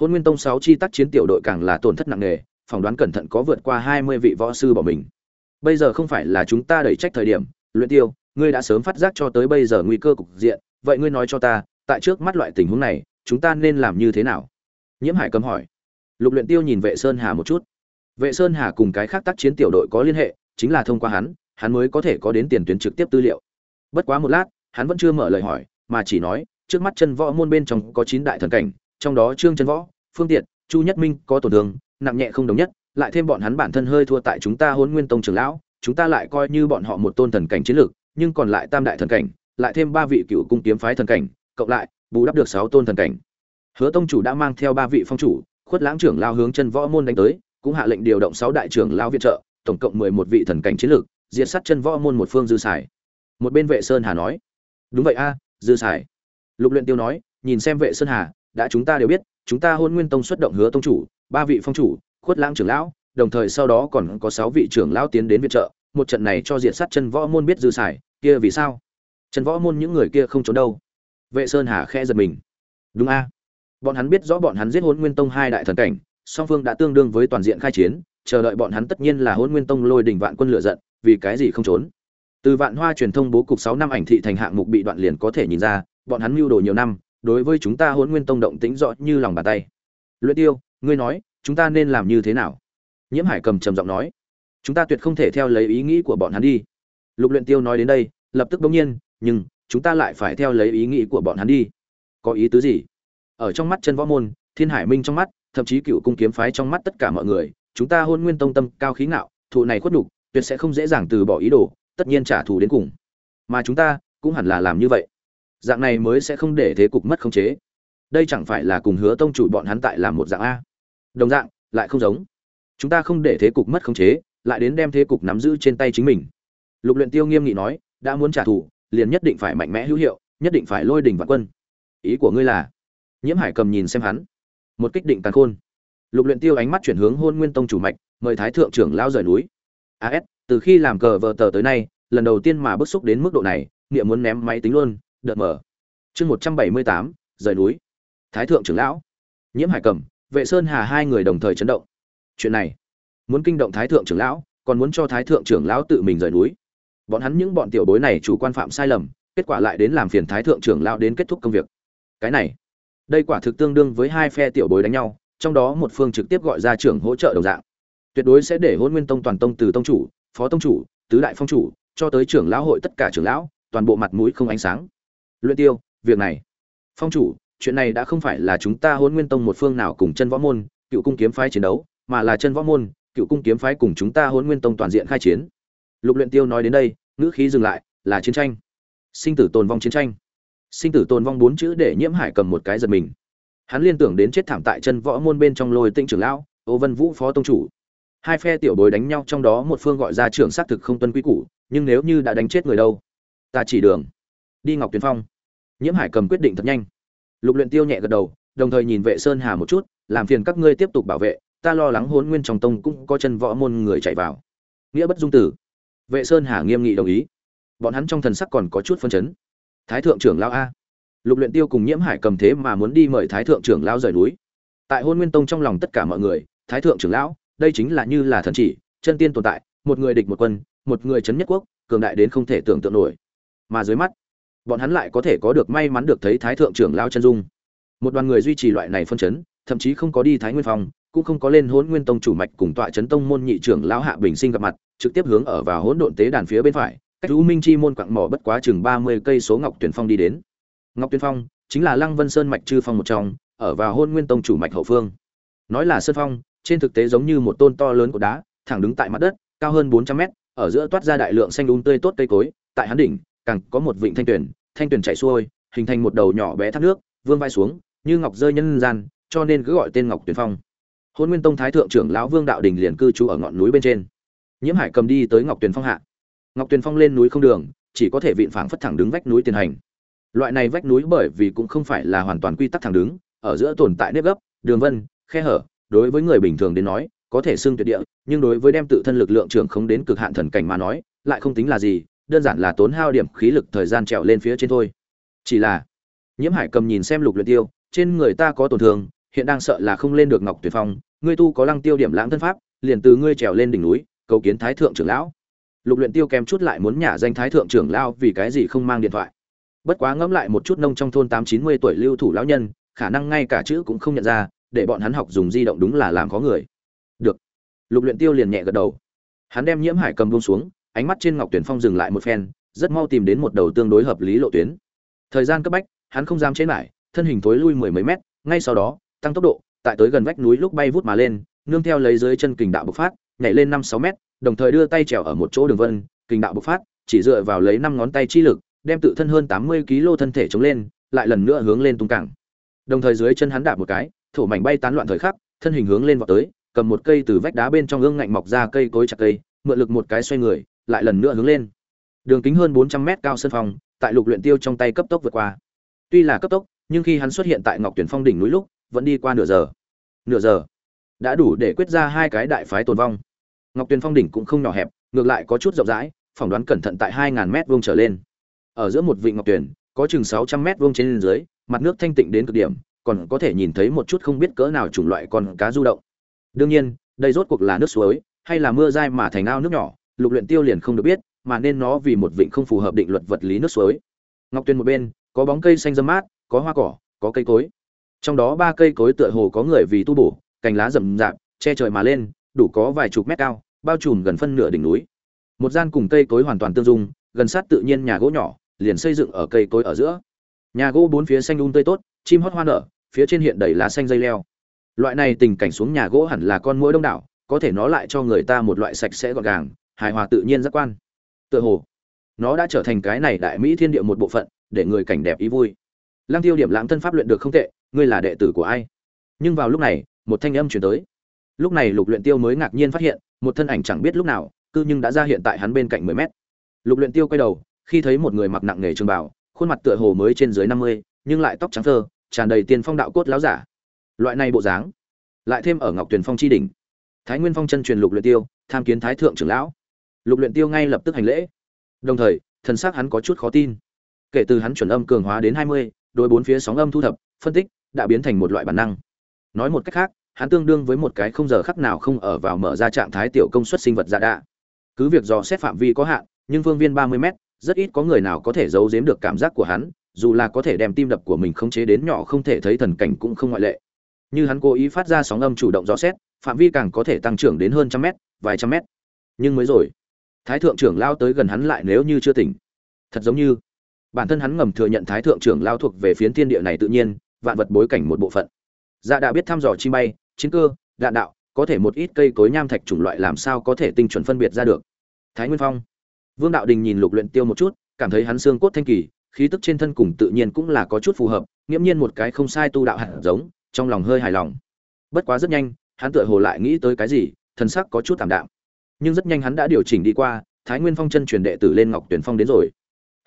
S1: hôn nguyên tông sáu chi tác chiến tiểu đội càng là tổn thất nặng nề, phỏng đoán cẩn thận có vượt qua hai mươi vị võ sư bỏ mình. Bây giờ không phải là chúng ta đẩy trách thời điểm, luyện tiêu, ngươi đã sớm phát giác cho tới bây giờ nguy cơ cục diện, vậy ngươi nói cho ta, tại trước mắt loại tình huống này, chúng ta nên làm như thế nào? Nhiễm hải cấm hỏi. Lục luyện tiêu nhìn vệ sơn hà một chút. Vệ sơn hà cùng cái khác tác chiến tiểu đội có liên hệ, chính là thông qua hắn hắn mới có thể có đến tiền tuyến trực tiếp tư liệu. Bất quá một lát, hắn vẫn chưa mở lời hỏi, mà chỉ nói, trước mắt chân võ môn bên trong có chín đại thần cảnh trong đó trương chân võ, phương tiện, chu nhất minh có tổn thương, nặng nhẹ không đồng nhất, lại thêm bọn hắn bản thân hơi thua tại chúng ta hôn nguyên tông trưởng lão, chúng ta lại coi như bọn họ một tôn thần cảnh chiến lược, nhưng còn lại tam đại thần cảnh, lại thêm ba vị cựu cung kiếm phái thần cảnh, cộng lại, bù đắp được sáu tôn thần cảnh. Hứa tông chủ đã mang theo ba vị phong chủ, khuất lãng trưởng lao hướng chân võ môn đánh tới, cũng hạ lệnh điều động sáu đại trưởng lao viện trợ, tổng cộng mười một vị thần cảnh chiến lược, diệt sát chân võ môn một phương dư xài. Một bên vệ sơn hà nói, đúng vậy a, dư xài. Lục luyện tiêu nói, nhìn xem vệ sơn hà đã chúng ta đều biết, chúng ta hôn nguyên tông xuất động hứa tông chủ, ba vị phong chủ, khuất lãng trưởng lão, đồng thời sau đó còn có sáu vị trưởng lão tiến đến viện trợ, một trận này cho diệt sát chân võ môn biết dư xài, kia vì sao? Chân võ môn những người kia không trốn đâu. Vệ sơn hà khẽ giật mình. Đúng a. Bọn hắn biết rõ bọn hắn giết hôn nguyên tông hai đại thần cảnh, song phương đã tương đương với toàn diện khai chiến, chờ đợi bọn hắn tất nhiên là hôn nguyên tông lôi đình vạn quân lựa giận, vì cái gì không trốn? Từ vạn hoa truyền thông bố cục sáu năm ảnh thị thành hạng mục bị đoạn liền có thể nhìn ra, bọn hắn mưu đồ nhiều năm đối với chúng ta hỗn nguyên tông động tĩnh rõ như lòng bàn tay. Luyện tiêu, ngươi nói, chúng ta nên làm như thế nào? Nhiễm hải cầm trầm giọng nói. Chúng ta tuyệt không thể theo lấy ý nghĩ của bọn hắn đi. Lục luyện tiêu nói đến đây, lập tức bỗng nhiên, nhưng, chúng ta lại phải theo lấy ý nghĩ của bọn hắn đi. Có ý tứ gì? Ở trong mắt chân võ môn, thiên hải minh trong mắt, thậm chí cựu cung kiếm phái trong mắt tất cả mọi người, chúng ta hỗn nguyên tông tâm cao khí ngạo, thụ này khuất nhục, tuyệt sẽ không dễ dàng từ bỏ ý đồ, tất nhiên trả thù đến cùng. Mà chúng ta cũng hẳn là làm như vậy dạng này mới sẽ không để thế cục mất khống chế. Đây chẳng phải là cùng hứa tông chủ bọn hắn tại làm một dạng a. Đồng dạng, lại không giống. Chúng ta không để thế cục mất khống chế, lại đến đem thế cục nắm giữ trên tay chính mình. Lục luyện tiêu nghiêm nghị nói, đã muốn trả thù, liền nhất định phải mạnh mẽ hữu hiệu, nhất định phải lôi đỉnh vạn quân. Ý của ngươi là? Nhiễm hải cầm nhìn xem hắn. Một kích định tàn khôn. Lục luyện tiêu ánh mắt chuyển hướng hôn nguyên tông chủ mạch, mời thái thượng trưởng lao rời núi. As từ khi làm cờ vờ tờ tới nay, lần đầu tiên mà bức xúc đến mức độ này, niệm muốn ném máy tính luôn đợt mở. Chương một trăm bảy mươi tám, rời núi. Thái thượng trưởng lão. Nhiễm hải cầm, vệ sơn hà hai người đồng thời chấn động. Chuyện này, muốn kinh động thái thượng trưởng lão, còn muốn cho thái thượng trưởng lão tự mình rời núi. Bọn hắn những bọn tiểu bối này chủ quan phạm sai lầm, kết quả lại đến làm phiền thái thượng trưởng lão đến kết thúc công việc. Cái này, đây quả thực tương đương với hai phe tiểu bối đánh nhau, trong đó một phương trực tiếp gọi ra trưởng hỗ trợ đồng dạng. Tuyệt đối sẽ để hôn nguyên tông toàn tông từ tông chủ, phó tông chủ, tứ đại phong chủ, cho tới trưởng lão hội tất cả trưởng lão, toàn bộ mặt mũi không ánh sáng luyện tiêu, việc này. Phong chủ, chuyện này đã không phải là chúng ta hôn nguyên tông một phương nào cùng chân võ môn, cựu cung kiếm phái chiến đấu, mà là chân võ môn, cựu cung kiếm phái cùng chúng ta hôn nguyên tông toàn diện khai chiến. Lục luyện tiêu nói đến đây, ngữ khí dừng lại, là chiến tranh. Sinh tử tồn vong chiến tranh. Sinh tử tồn vong bốn chữ để nhiễm hải cầm một cái giật mình. Hắn liên tưởng đến chết thảm tại chân võ môn bên trong lôi tinh trưởng lão, ô vân vũ phó tông chủ. Hai phe tiểu bối đánh nhau trong đó một phương gọi ra trưởng xác thực không tuân quy củ, nhưng nếu như đã đánh chết người đâu, ta chỉ đường đi ngọc tuyền phong. Nhiễm hải cầm quyết định thật nhanh. Lục luyện tiêu nhẹ gật đầu, đồng thời nhìn vệ sơn hà một chút, làm phiền các ngươi tiếp tục bảo vệ, ta lo lắng hỗn nguyên trong tông cũng có chân võ môn người chạy vào. Nghĩa bất dung tử. Vệ sơn hà nghiêm nghị đồng ý. Bọn hắn trong thần sắc còn có chút phân chấn. Thái thượng trưởng lão a. Lục luyện tiêu cùng nhiễm hải cầm thế mà muốn đi mời thái thượng trưởng lão rời núi. Tại hôn nguyên tông trong lòng tất cả mọi người, thái thượng trưởng lão, đây chính là như là thần chỉ, chân tiên tồn tại, một người địch một quân, một người chấn nhất quốc, cường đại đến không thể tưởng tượng nổi. Mà dưới mắt bọn hắn lại có thể có được may mắn được thấy thái thượng trưởng lão chân dung. Một đoàn người duy trì loại này phân chấn, thậm chí không có đi thái nguyên phong, cũng không có lên hỗn nguyên tông chủ mạch cùng tọa chấn tông môn nhị trưởng lão hạ bình sinh gặp mặt, trực tiếp hướng ở vào hỗn độn tế đàn phía bên phải, cách u minh chi môn quặng mỏ bất quá chừng ba mươi cây số ngọc tuyển phong đi đến. Ngọc tuyển phong chính là lăng vân sơn mạch chư phong một trong, ở vào hôn nguyên tông chủ mạch hậu phương. Nói là sơn phong, trên thực tế giống như một tôn to lớn của đá, thẳng đứng tại mặt đất, cao hơn bốn trăm mét, ở giữa toát ra đại lượng xanh đúng tươi tốt cây cối, tại hắn đỉnh càng có một vịnh thanh tuyển thanh tuyển chảy xuôi, hình thành một đầu nhỏ bé thác nước, vương vai xuống, như ngọc rơi nhân gian, cho nên cứ gọi tên ngọc tuyển phong. Hôn nguyên tông thái thượng trưởng lão vương đạo đình liền cư trú ở ngọn núi bên trên. Nhiễm hải cầm đi tới ngọc tuyển phong hạ. Ngọc tuyển phong lên núi không đường, chỉ có thể vịn phảng phất thẳng đứng vách núi tiền hành. Loại này vách núi bởi vì cũng không phải là hoàn toàn quy tắc thẳng đứng, ở giữa tồn tại nếp gấp, đường vân, khe hở, đối với người bình thường đến nói, có thể xưng tuyệt địa, nhưng đối với đem tự thân lực lượng trưởng không đến cực hạn thần cảnh mà nói, lại không tính là gì đơn giản là tốn hao điểm khí lực thời gian trèo lên phía trên thôi. Chỉ là, nhiễm hải cầm nhìn xem lục luyện tiêu, trên người ta có tổn thương, hiện đang sợ là không lên được ngọc tuyệt phong, ngươi tu có lăng tiêu điểm lãng thân pháp, liền từ ngươi trèo lên đỉnh núi, cầu kiến thái thượng trưởng lão. Lục luyện tiêu kèm chút lại muốn nhả danh thái thượng trưởng lão vì cái gì không mang điện thoại. Bất quá ngẫm lại một chút nông trong thôn tám chín mươi tuổi lưu thủ lão nhân, khả năng ngay cả chữ cũng không nhận ra, để bọn hắn học dùng di động đúng là làm khó người. Được. Lục luyện tiêu liền nhẹ gật đầu. Hắn đem nhiễm hải cầm buông xuống ánh mắt trên ngọc tuyển phong dừng lại một phen, rất mau tìm đến một đầu tương đối hợp lý lộ tuyến. Thời gian cấp bách, hắn không dám chế lại, thân hình thối lui mười mấy mét, ngay sau đó, tăng tốc độ, tại tới gần vách núi lúc bay vút mà lên, nương theo lấy dưới chân kình đạo bộc phát, nhảy lên năm sáu mét, đồng thời đưa tay trèo ở một chỗ đường vân, kình đạo bộc phát, chỉ dựa vào lấy năm ngón tay chi lực, đem tự thân hơn tám mươi kg thân thể chống lên, lại lần nữa hướng lên tung cảng. Đồng thời dưới chân hắn đạp một cái, thổ mảnh bay tán loạn thời khắc, thân hình hướng lên vọt tới, cầm một cây từ vách đá bên trong gương ngạnh mọc ra cây cối chặt cây, mượn lực một cái xoay người lại lần nữa hướng lên. Đường kính hơn bốn trăm mét cao sân phòng, tại lục luyện tiêu trong tay cấp tốc vượt qua. Tuy là cấp tốc, nhưng khi hắn xuất hiện tại ngọc tuyển phong đỉnh núi lúc, vẫn đi qua nửa giờ. Nửa giờ. Đã đủ để quyết ra hai cái đại phái tồn vong. Ngọc tuyển phong đỉnh cũng không nhỏ hẹp, ngược lại có chút rộng rãi, phỏng đoán cẩn thận tại hai ngàn mét vuông trở lên. Ở giữa một vịnh ngọc tuyển, có chừng sáu trăm mét vuông trên dưới, mặt nước thanh tịnh đến cực điểm, còn có thể nhìn thấy một chút không biết cỡ nào chủng loại con cá du động. Đương nhiên, đây rốt cuộc là nước suối, hay là mưa dai mà thành ao nước nhỏ lục luyện tiêu liền không được biết, mà nên nó vì một vịnh không phù hợp định luật vật lý nước suối. Ngọc tuyên một bên, có bóng cây xanh râm mát, có hoa cỏ, có cây cối. Trong đó ba cây cối tựa hồ có người vì tu bổ, cành lá rậm rạp, che trời mà lên, đủ có vài chục mét cao, bao trùm gần phân nửa đỉnh núi. Một gian cùng cây cối hoàn toàn tương dung, gần sát tự nhiên nhà gỗ nhỏ, liền xây dựng ở cây cối ở giữa. Nhà gỗ bốn phía xanh um tươi tốt, chim hót hoa nở, phía trên hiện đầy lá xanh dây leo. Loại này tình cảnh xuống nhà gỗ hẳn là con muỗi đông đảo, có thể nó lại cho người ta một loại sạch sẽ gọn gàng hài hòa tự nhiên giác quan. Tựa hồ, nó đã trở thành cái này đại mỹ thiên địa một bộ phận, để người cảnh đẹp ý vui. Lăng tiêu điểm lãng thân pháp luyện được không tệ, ngươi là đệ tử của ai? Nhưng vào lúc này, một thanh âm chuyển tới. Lúc này lục luyện tiêu mới ngạc nhiên phát hiện, một thân ảnh chẳng biết lúc nào, cư nhưng đã ra hiện tại hắn bên cạnh mười mét. Lục luyện tiêu quay đầu, khi thấy một người mặc nặng nghề trường bào, khuôn mặt tựa hồ mới trên dưới năm mươi, nhưng lại tóc trắng thơ tràn đầy tiền phong đạo cốt láo giả. Loại này bộ dáng, lại thêm ở ngọc tuyền phong chi đỉnh. Thái nguyên phong chân truyền lục luyện tiêu, tham kiến thái thượng trưởng lão lục luyện tiêu ngay lập tức hành lễ. Đồng thời thần sắc hắn có chút khó tin. Kể từ hắn chuẩn âm cường hóa đến hai mươi, đôi bốn phía sóng âm thu thập phân tích đã biến thành một loại bản năng. Nói một cách khác hắn tương đương với một cái không giờ khắc nào không ở vào mở ra trạng thái tiểu công suất sinh vật giả đạ. Cứ việc dò xét phạm vi có hạn nhưng phương viên ba mươi mét rất ít có người nào có thể giấu giếm được cảm giác của hắn dù là có thể đem tim đập của mình khống chế đến nhỏ không thể thấy thần cảnh cũng không ngoại lệ. Như hắn cố ý phát ra sóng âm chủ động dò xét phạm vi càng có thể tăng trưởng đến hơn trăm mét vài trăm mét. Nhưng mới rồi thái thượng trưởng lao tới gần hắn lại nếu như chưa tỉnh. Thật giống như, bản thân hắn ngầm thừa nhận thái thượng trưởng lao thuộc về phiến thiên địa này tự nhiên, vạn vật bối cảnh một bộ phận. Dạ đã biết thăm dò chi bay, chiến cơ, đạn đạo, có thể một ít cây cối nham thạch chủng loại làm sao có thể tinh chuẩn phân biệt ra được. Thái nguyên phong. Vương đạo đình nhìn lục luyện tiêu một chút, cảm thấy hắn xương cốt thanh kỳ, khí tức trên thân cùng tự nhiên cũng là có chút phù hợp, nghiễm nhiên một cái không sai tu đạo hẳn. giống, trong lòng hơi hài lòng. Bất quá rất nhanh, hắn tựa hồ lại nghĩ tới cái gì, thần sắc có chút tạm đạm nhưng rất nhanh hắn đã điều chỉnh đi qua, thái nguyên phong chân truyền đệ tử lên ngọc tuyển phong đến rồi.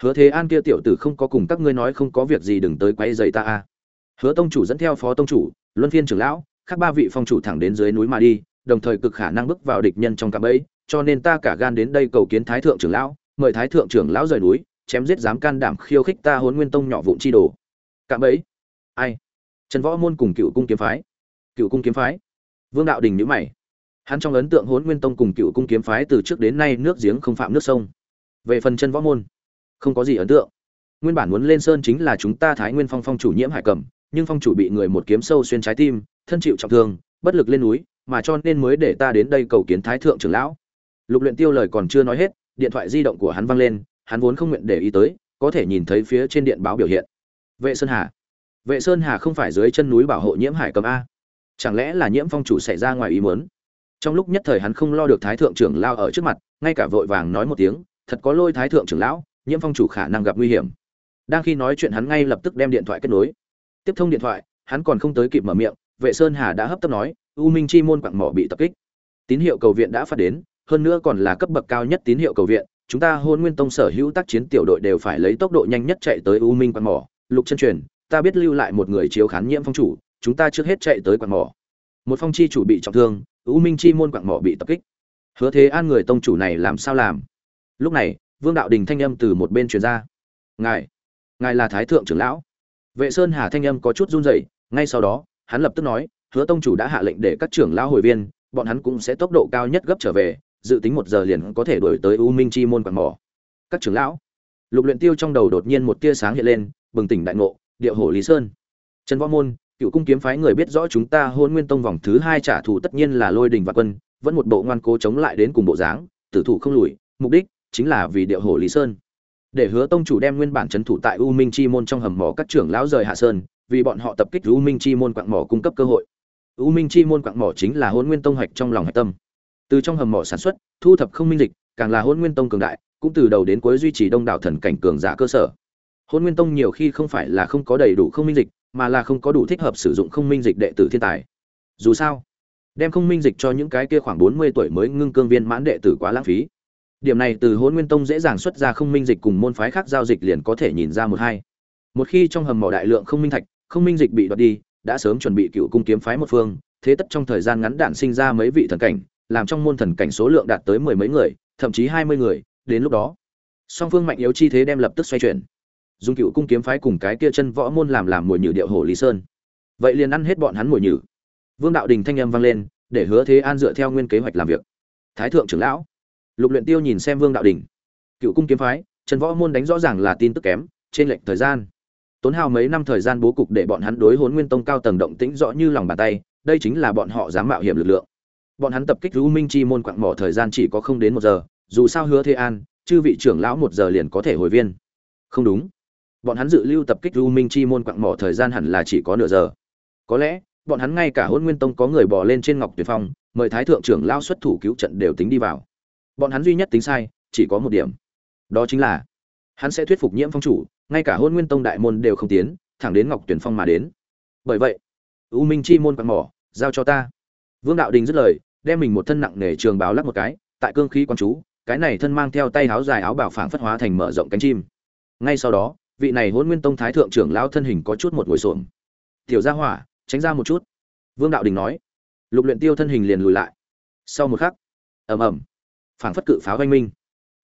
S1: Hứa thế an kia tiểu tử không có cùng các ngươi nói không có việc gì đừng tới quay dày ta a. Hứa tông chủ dẫn theo phó tông chủ, luân phiên trưởng lão, khác ba vị phong chủ thẳng đến dưới núi mà đi, đồng thời cực khả năng bước vào địch nhân trong cạm bẫy, cho nên ta cả gan đến đây cầu kiến thái thượng trưởng lão, mời thái thượng trưởng lão rời núi, chém giết dám can đảm khiêu khích ta hôn nguyên tông nhỏ vụn chi đồ. Cạm bẫy? Ai? Trần võ môn cùng cựu cung kiếm phái. Cựu cung kiếm phái. Vương đạo đình nhữ mày hắn trong ấn tượng hốn nguyên tông cùng cựu cung kiếm phái từ trước đến nay nước giếng không phạm nước sông. Về phần chân võ môn, không có gì ấn tượng. Nguyên bản muốn lên sơn chính là chúng ta thái nguyên phong phong chủ nhiễm hải cầm nhưng phong chủ bị người một kiếm sâu xuyên trái tim, thân chịu trọng thương, bất lực lên núi, mà cho nên mới để ta đến đây cầu kiến thái thượng trưởng lão. Lục luyện tiêu lời còn chưa nói hết, điện thoại di động của hắn vang lên, hắn vốn không nguyện để ý tới, có thể nhìn thấy phía trên điện báo biểu hiện. Vệ sơn hà, vệ sơn hà không phải dưới chân núi bảo hộ nhiễm hải cầm a. Chẳng lẽ là nhiễm phong chủ xảy ra ngoài ý muốn? Trong lúc nhất thời hắn không lo được thái thượng trưởng lao ở trước mặt, ngay cả vội vàng nói một tiếng, thật có lôi thái thượng trưởng lão, nhiễm phong chủ khả năng gặp nguy hiểm. Đang khi nói chuyện hắn ngay lập tức đem điện thoại kết nối. Tiếp thông điện thoại, hắn còn không tới kịp mở miệng, vệ sơn hà đã hấp tấp nói, u minh chi môn quặng mỏ bị tập kích. Tín hiệu cầu viện đã phát đến, hơn nữa còn là cấp bậc cao nhất tín hiệu cầu viện, chúng ta hôn nguyên tông sở hữu tác chiến tiểu đội đều phải lấy tốc độ nhanh nhất chạy tới u minh quặng mỏ. Lục chân truyền, ta biết lưu lại một người chiếu khán nhiễm phong chủ, chúng ta trước hết chạy tới quặng mỏ. Một phong chi chủ bị trọng thương u minh chi môn quặng mỏ bị tập kích. Hứa thế an người tông chủ này làm sao làm? Lúc này, vương đạo đình thanh âm từ một bên truyền ra. Ngài ngài là thái thượng trưởng lão. Vệ sơn hà thanh âm có chút run rẩy, ngay sau đó, hắn lập tức nói, hứa tông chủ đã hạ lệnh để các trưởng lão hồi viên, bọn hắn cũng sẽ tốc độ cao nhất gấp trở về, dự tính một giờ liền có thể đuổi tới u minh chi môn quặng mỏ. Các trưởng lão, lục luyện tiêu trong đầu đột nhiên một tia sáng hiện lên, bừng tỉnh đại ngộ, địa hổ lý sơn. Trần võ môn cựu cung kiếm phái người biết rõ chúng ta hôn nguyên tông vòng thứ hai trả thù tất nhiên là lôi đình và quân, vẫn một bộ ngoan cố chống lại đến cùng bộ dáng, tử thủ không lùi, mục đích chính là vì địa hồ lý sơn. Để hứa tông chủ đem nguyên bản trấn thủ tại u minh chi môn trong hầm mỏ các trưởng lão rời hạ sơn, vì bọn họ tập kích u minh chi môn quạng mỏ cung cấp cơ hội. U minh chi môn quạng mỏ chính là hôn nguyên tông hạch trong lòng hạch tâm. Từ trong hầm mỏ sản xuất, thu thập không minh dịch, càng là hôn nguyên tông cường đại, cũng từ đầu đến cuối duy trì đông đảo thần cảnh cường giả cơ sở. Hôn nguyên tông nhiều khi không phải là không có đầy đủ không minh dịch mà là không có đủ thích hợp sử dụng không minh dịch đệ tử thiên tài. Dù sao, đem không minh dịch cho những cái kia khoảng bốn mươi tuổi mới ngưng cương viên mãn đệ tử quá lãng phí. Điểm này từ hôn nguyên tông dễ dàng xuất ra không minh dịch cùng môn phái khác giao dịch liền có thể nhìn ra một hai. Một khi trong hầm mỏ đại lượng không minh thạch, không minh dịch bị đoạt đi, đã sớm chuẩn bị cựu cung kiếm phái một phương, thế tất trong thời gian ngắn đạn sinh ra mấy vị thần cảnh, làm trong môn thần cảnh số lượng đạt tới mười mấy người, thậm chí hai mươi người, đến lúc đó, song phương mạnh yếu chi thế đem lập tức xoay chuyển dùng cựu cung kiếm phái cùng cái kia chân võ môn làm làm mồi nhử điệu hồ lý sơn. Vậy liền ăn hết bọn hắn mồi nhử. Vương đạo đình thanh âm vang lên, để hứa thế an dựa theo nguyên kế hoạch làm việc. Thái thượng trưởng lão, lục luyện tiêu nhìn xem vương đạo đình. Cựu cung kiếm phái, chân võ môn đánh rõ ràng là tin tức kém, trên lệnh thời gian. Tốn hao mấy năm thời gian bố cục để bọn hắn đối hốn nguyên tông cao tầng động tĩnh rõ như lòng bàn tay, đây chính là bọn họ dám mạo hiểm lực lượng. Bọn hắn tập kích u minh chi môn quặng mỏ thời gian chỉ có không đến một giờ, dù sao hứa thế an, chư vị trưởng lão một giờ liền có thể hồi viên. Không đúng bọn hắn dự lưu tập kích u minh chi môn quặng mỏ thời gian hẳn là chỉ có nửa giờ. Có lẽ, bọn hắn ngay cả hôn nguyên tông có người bỏ lên trên ngọc tuyệt phong, mời thái thượng trưởng lao xuất thủ cứu trận đều tính đi vào. Bọn hắn duy nhất tính sai, chỉ có một điểm. Đó chính là, hắn sẽ thuyết phục nhiễm phong chủ, ngay cả hôn nguyên tông đại môn đều không tiến, thẳng đến ngọc tuyển phong mà đến. Bởi vậy, u minh chi môn quặng mỏ, giao cho ta. Vương đạo đình dứt lời, đem mình một thân nặng nề trường báo lắc một cái, tại cương khí quán chú, cái này thân mang theo tay áo dài áo bảo phảng phất hóa thành mở rộng cánh chim. Ngay sau đó vị này hôn nguyên tông thái thượng trưởng lão thân hình có chút một ngồi xổm. Tiểu gia hỏa, tránh ra một chút. Vương đạo đình nói. Lục luyện tiêu thân hình liền lùi lại. Sau một khắc, ầm ầm, phảng phất cự pháo vang minh.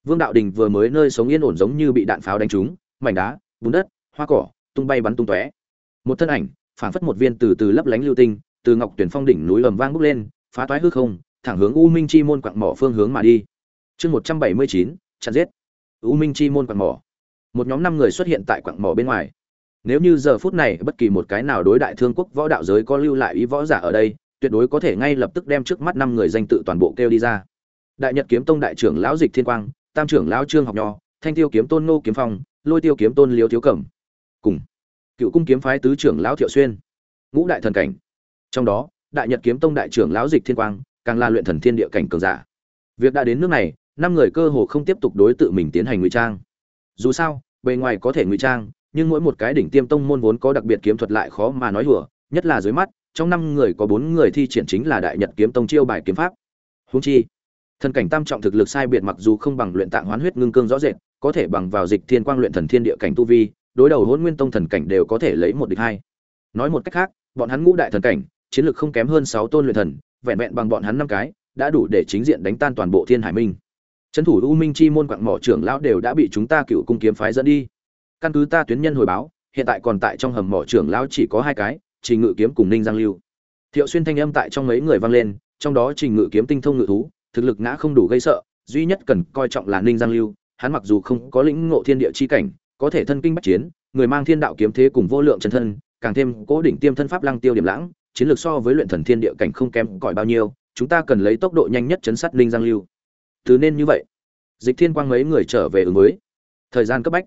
S1: Vương đạo đình vừa mới nơi sống yên ổn giống như bị đạn pháo đánh trúng, mảnh đá, bùn đất, hoa cỏ tung bay bắn tung tóe. Một thân ảnh, phảng phất một viên từ từ lấp lánh lưu tinh, từ ngọc tuyển phong đỉnh núi ầm vang bốc lên, phá toái hư không, thẳng hướng u minh chi môn quặng mỏ phương hướng mà đi. Chương một trăm bảy mươi chín, chặn giết. U minh chi môn quặng mỏ một nhóm năm người xuất hiện tại quặng mỏ bên ngoài. Nếu như giờ phút này bất kỳ một cái nào đối đại thương quốc võ đạo giới có lưu lại ý võ giả ở đây, tuyệt đối có thể ngay lập tức đem trước mắt năm người danh tự toàn bộ kêu đi ra. Đại nhật kiếm tông đại trưởng lão dịch thiên quang, tam trưởng lão trương học nho, thanh tiêu kiếm tôn ngô kiếm phong, lôi tiêu kiếm tôn liêu thiếu cẩm cùng cựu cung kiếm phái tứ trưởng lão thiệu xuyên, ngũ đại thần cảnh. Trong đó, đại nhật kiếm tông đại trưởng lão dịch thiên quang càng là luyện thần thiên địa cảnh cường giả. Việc đã đến nước này, năm người cơ hồ không tiếp tục đối tự mình tiến hành ngụy trang. Dù sao bề ngoài có thể ngụy trang, nhưng mỗi một cái đỉnh tiêm tông môn vốn có đặc biệt kiếm thuật lại khó mà nói hùa, nhất là dưới mắt, trong năm người có bốn người thi triển chính là đại nhật kiếm tông chiêu bài kiếm pháp. Húng chi, thần cảnh tam trọng thực lực sai biệt mặc dù không bằng luyện tạng hoán huyết ngưng cương rõ rệt, có thể bằng vào dịch thiên quang luyện thần thiên địa cảnh tu vi, đối đầu hôn nguyên tông thần cảnh đều có thể lấy một địch hai. Nói một cách khác, bọn hắn ngũ đại thần cảnh, chiến lược không kém hơn sáu tôn luyện thần, vẹn vẹn bằng bọn hắn năm cái, đã đủ để chính diện đánh tan toàn bộ thiên hải minh trấn thủ u minh chi môn quặng mỏ trưởng lão đều đã bị chúng ta cựu cung kiếm phái dẫn đi. Căn cứ ta tuyến nhân hồi báo, hiện tại còn tại trong hầm mỏ trưởng lão chỉ có hai cái, trình ngự kiếm cùng ninh giang lưu. Thiệu xuyên thanh âm tại trong mấy người vang lên, trong đó trình ngự kiếm tinh thông ngự thú, thực lực ngã không đủ gây sợ, duy nhất cần coi trọng là ninh giang lưu, hắn mặc dù không có lĩnh ngộ thiên địa chi cảnh, có thể thân kinh bách chiến, người mang thiên đạo kiếm thế cùng vô lượng chân thân, càng thêm cố định tiêm thân pháp lăng tiêu điểm lãng, chiến lược so với luyện thần thiên địa cảnh không kém cỏi bao nhiêu, chúng ta cần lấy tốc độ nhanh nhất chấn sát ninh giang lưu từ nên như vậy. Dịch thiên quang mấy người trở về ứng với. Thời gian cấp bách.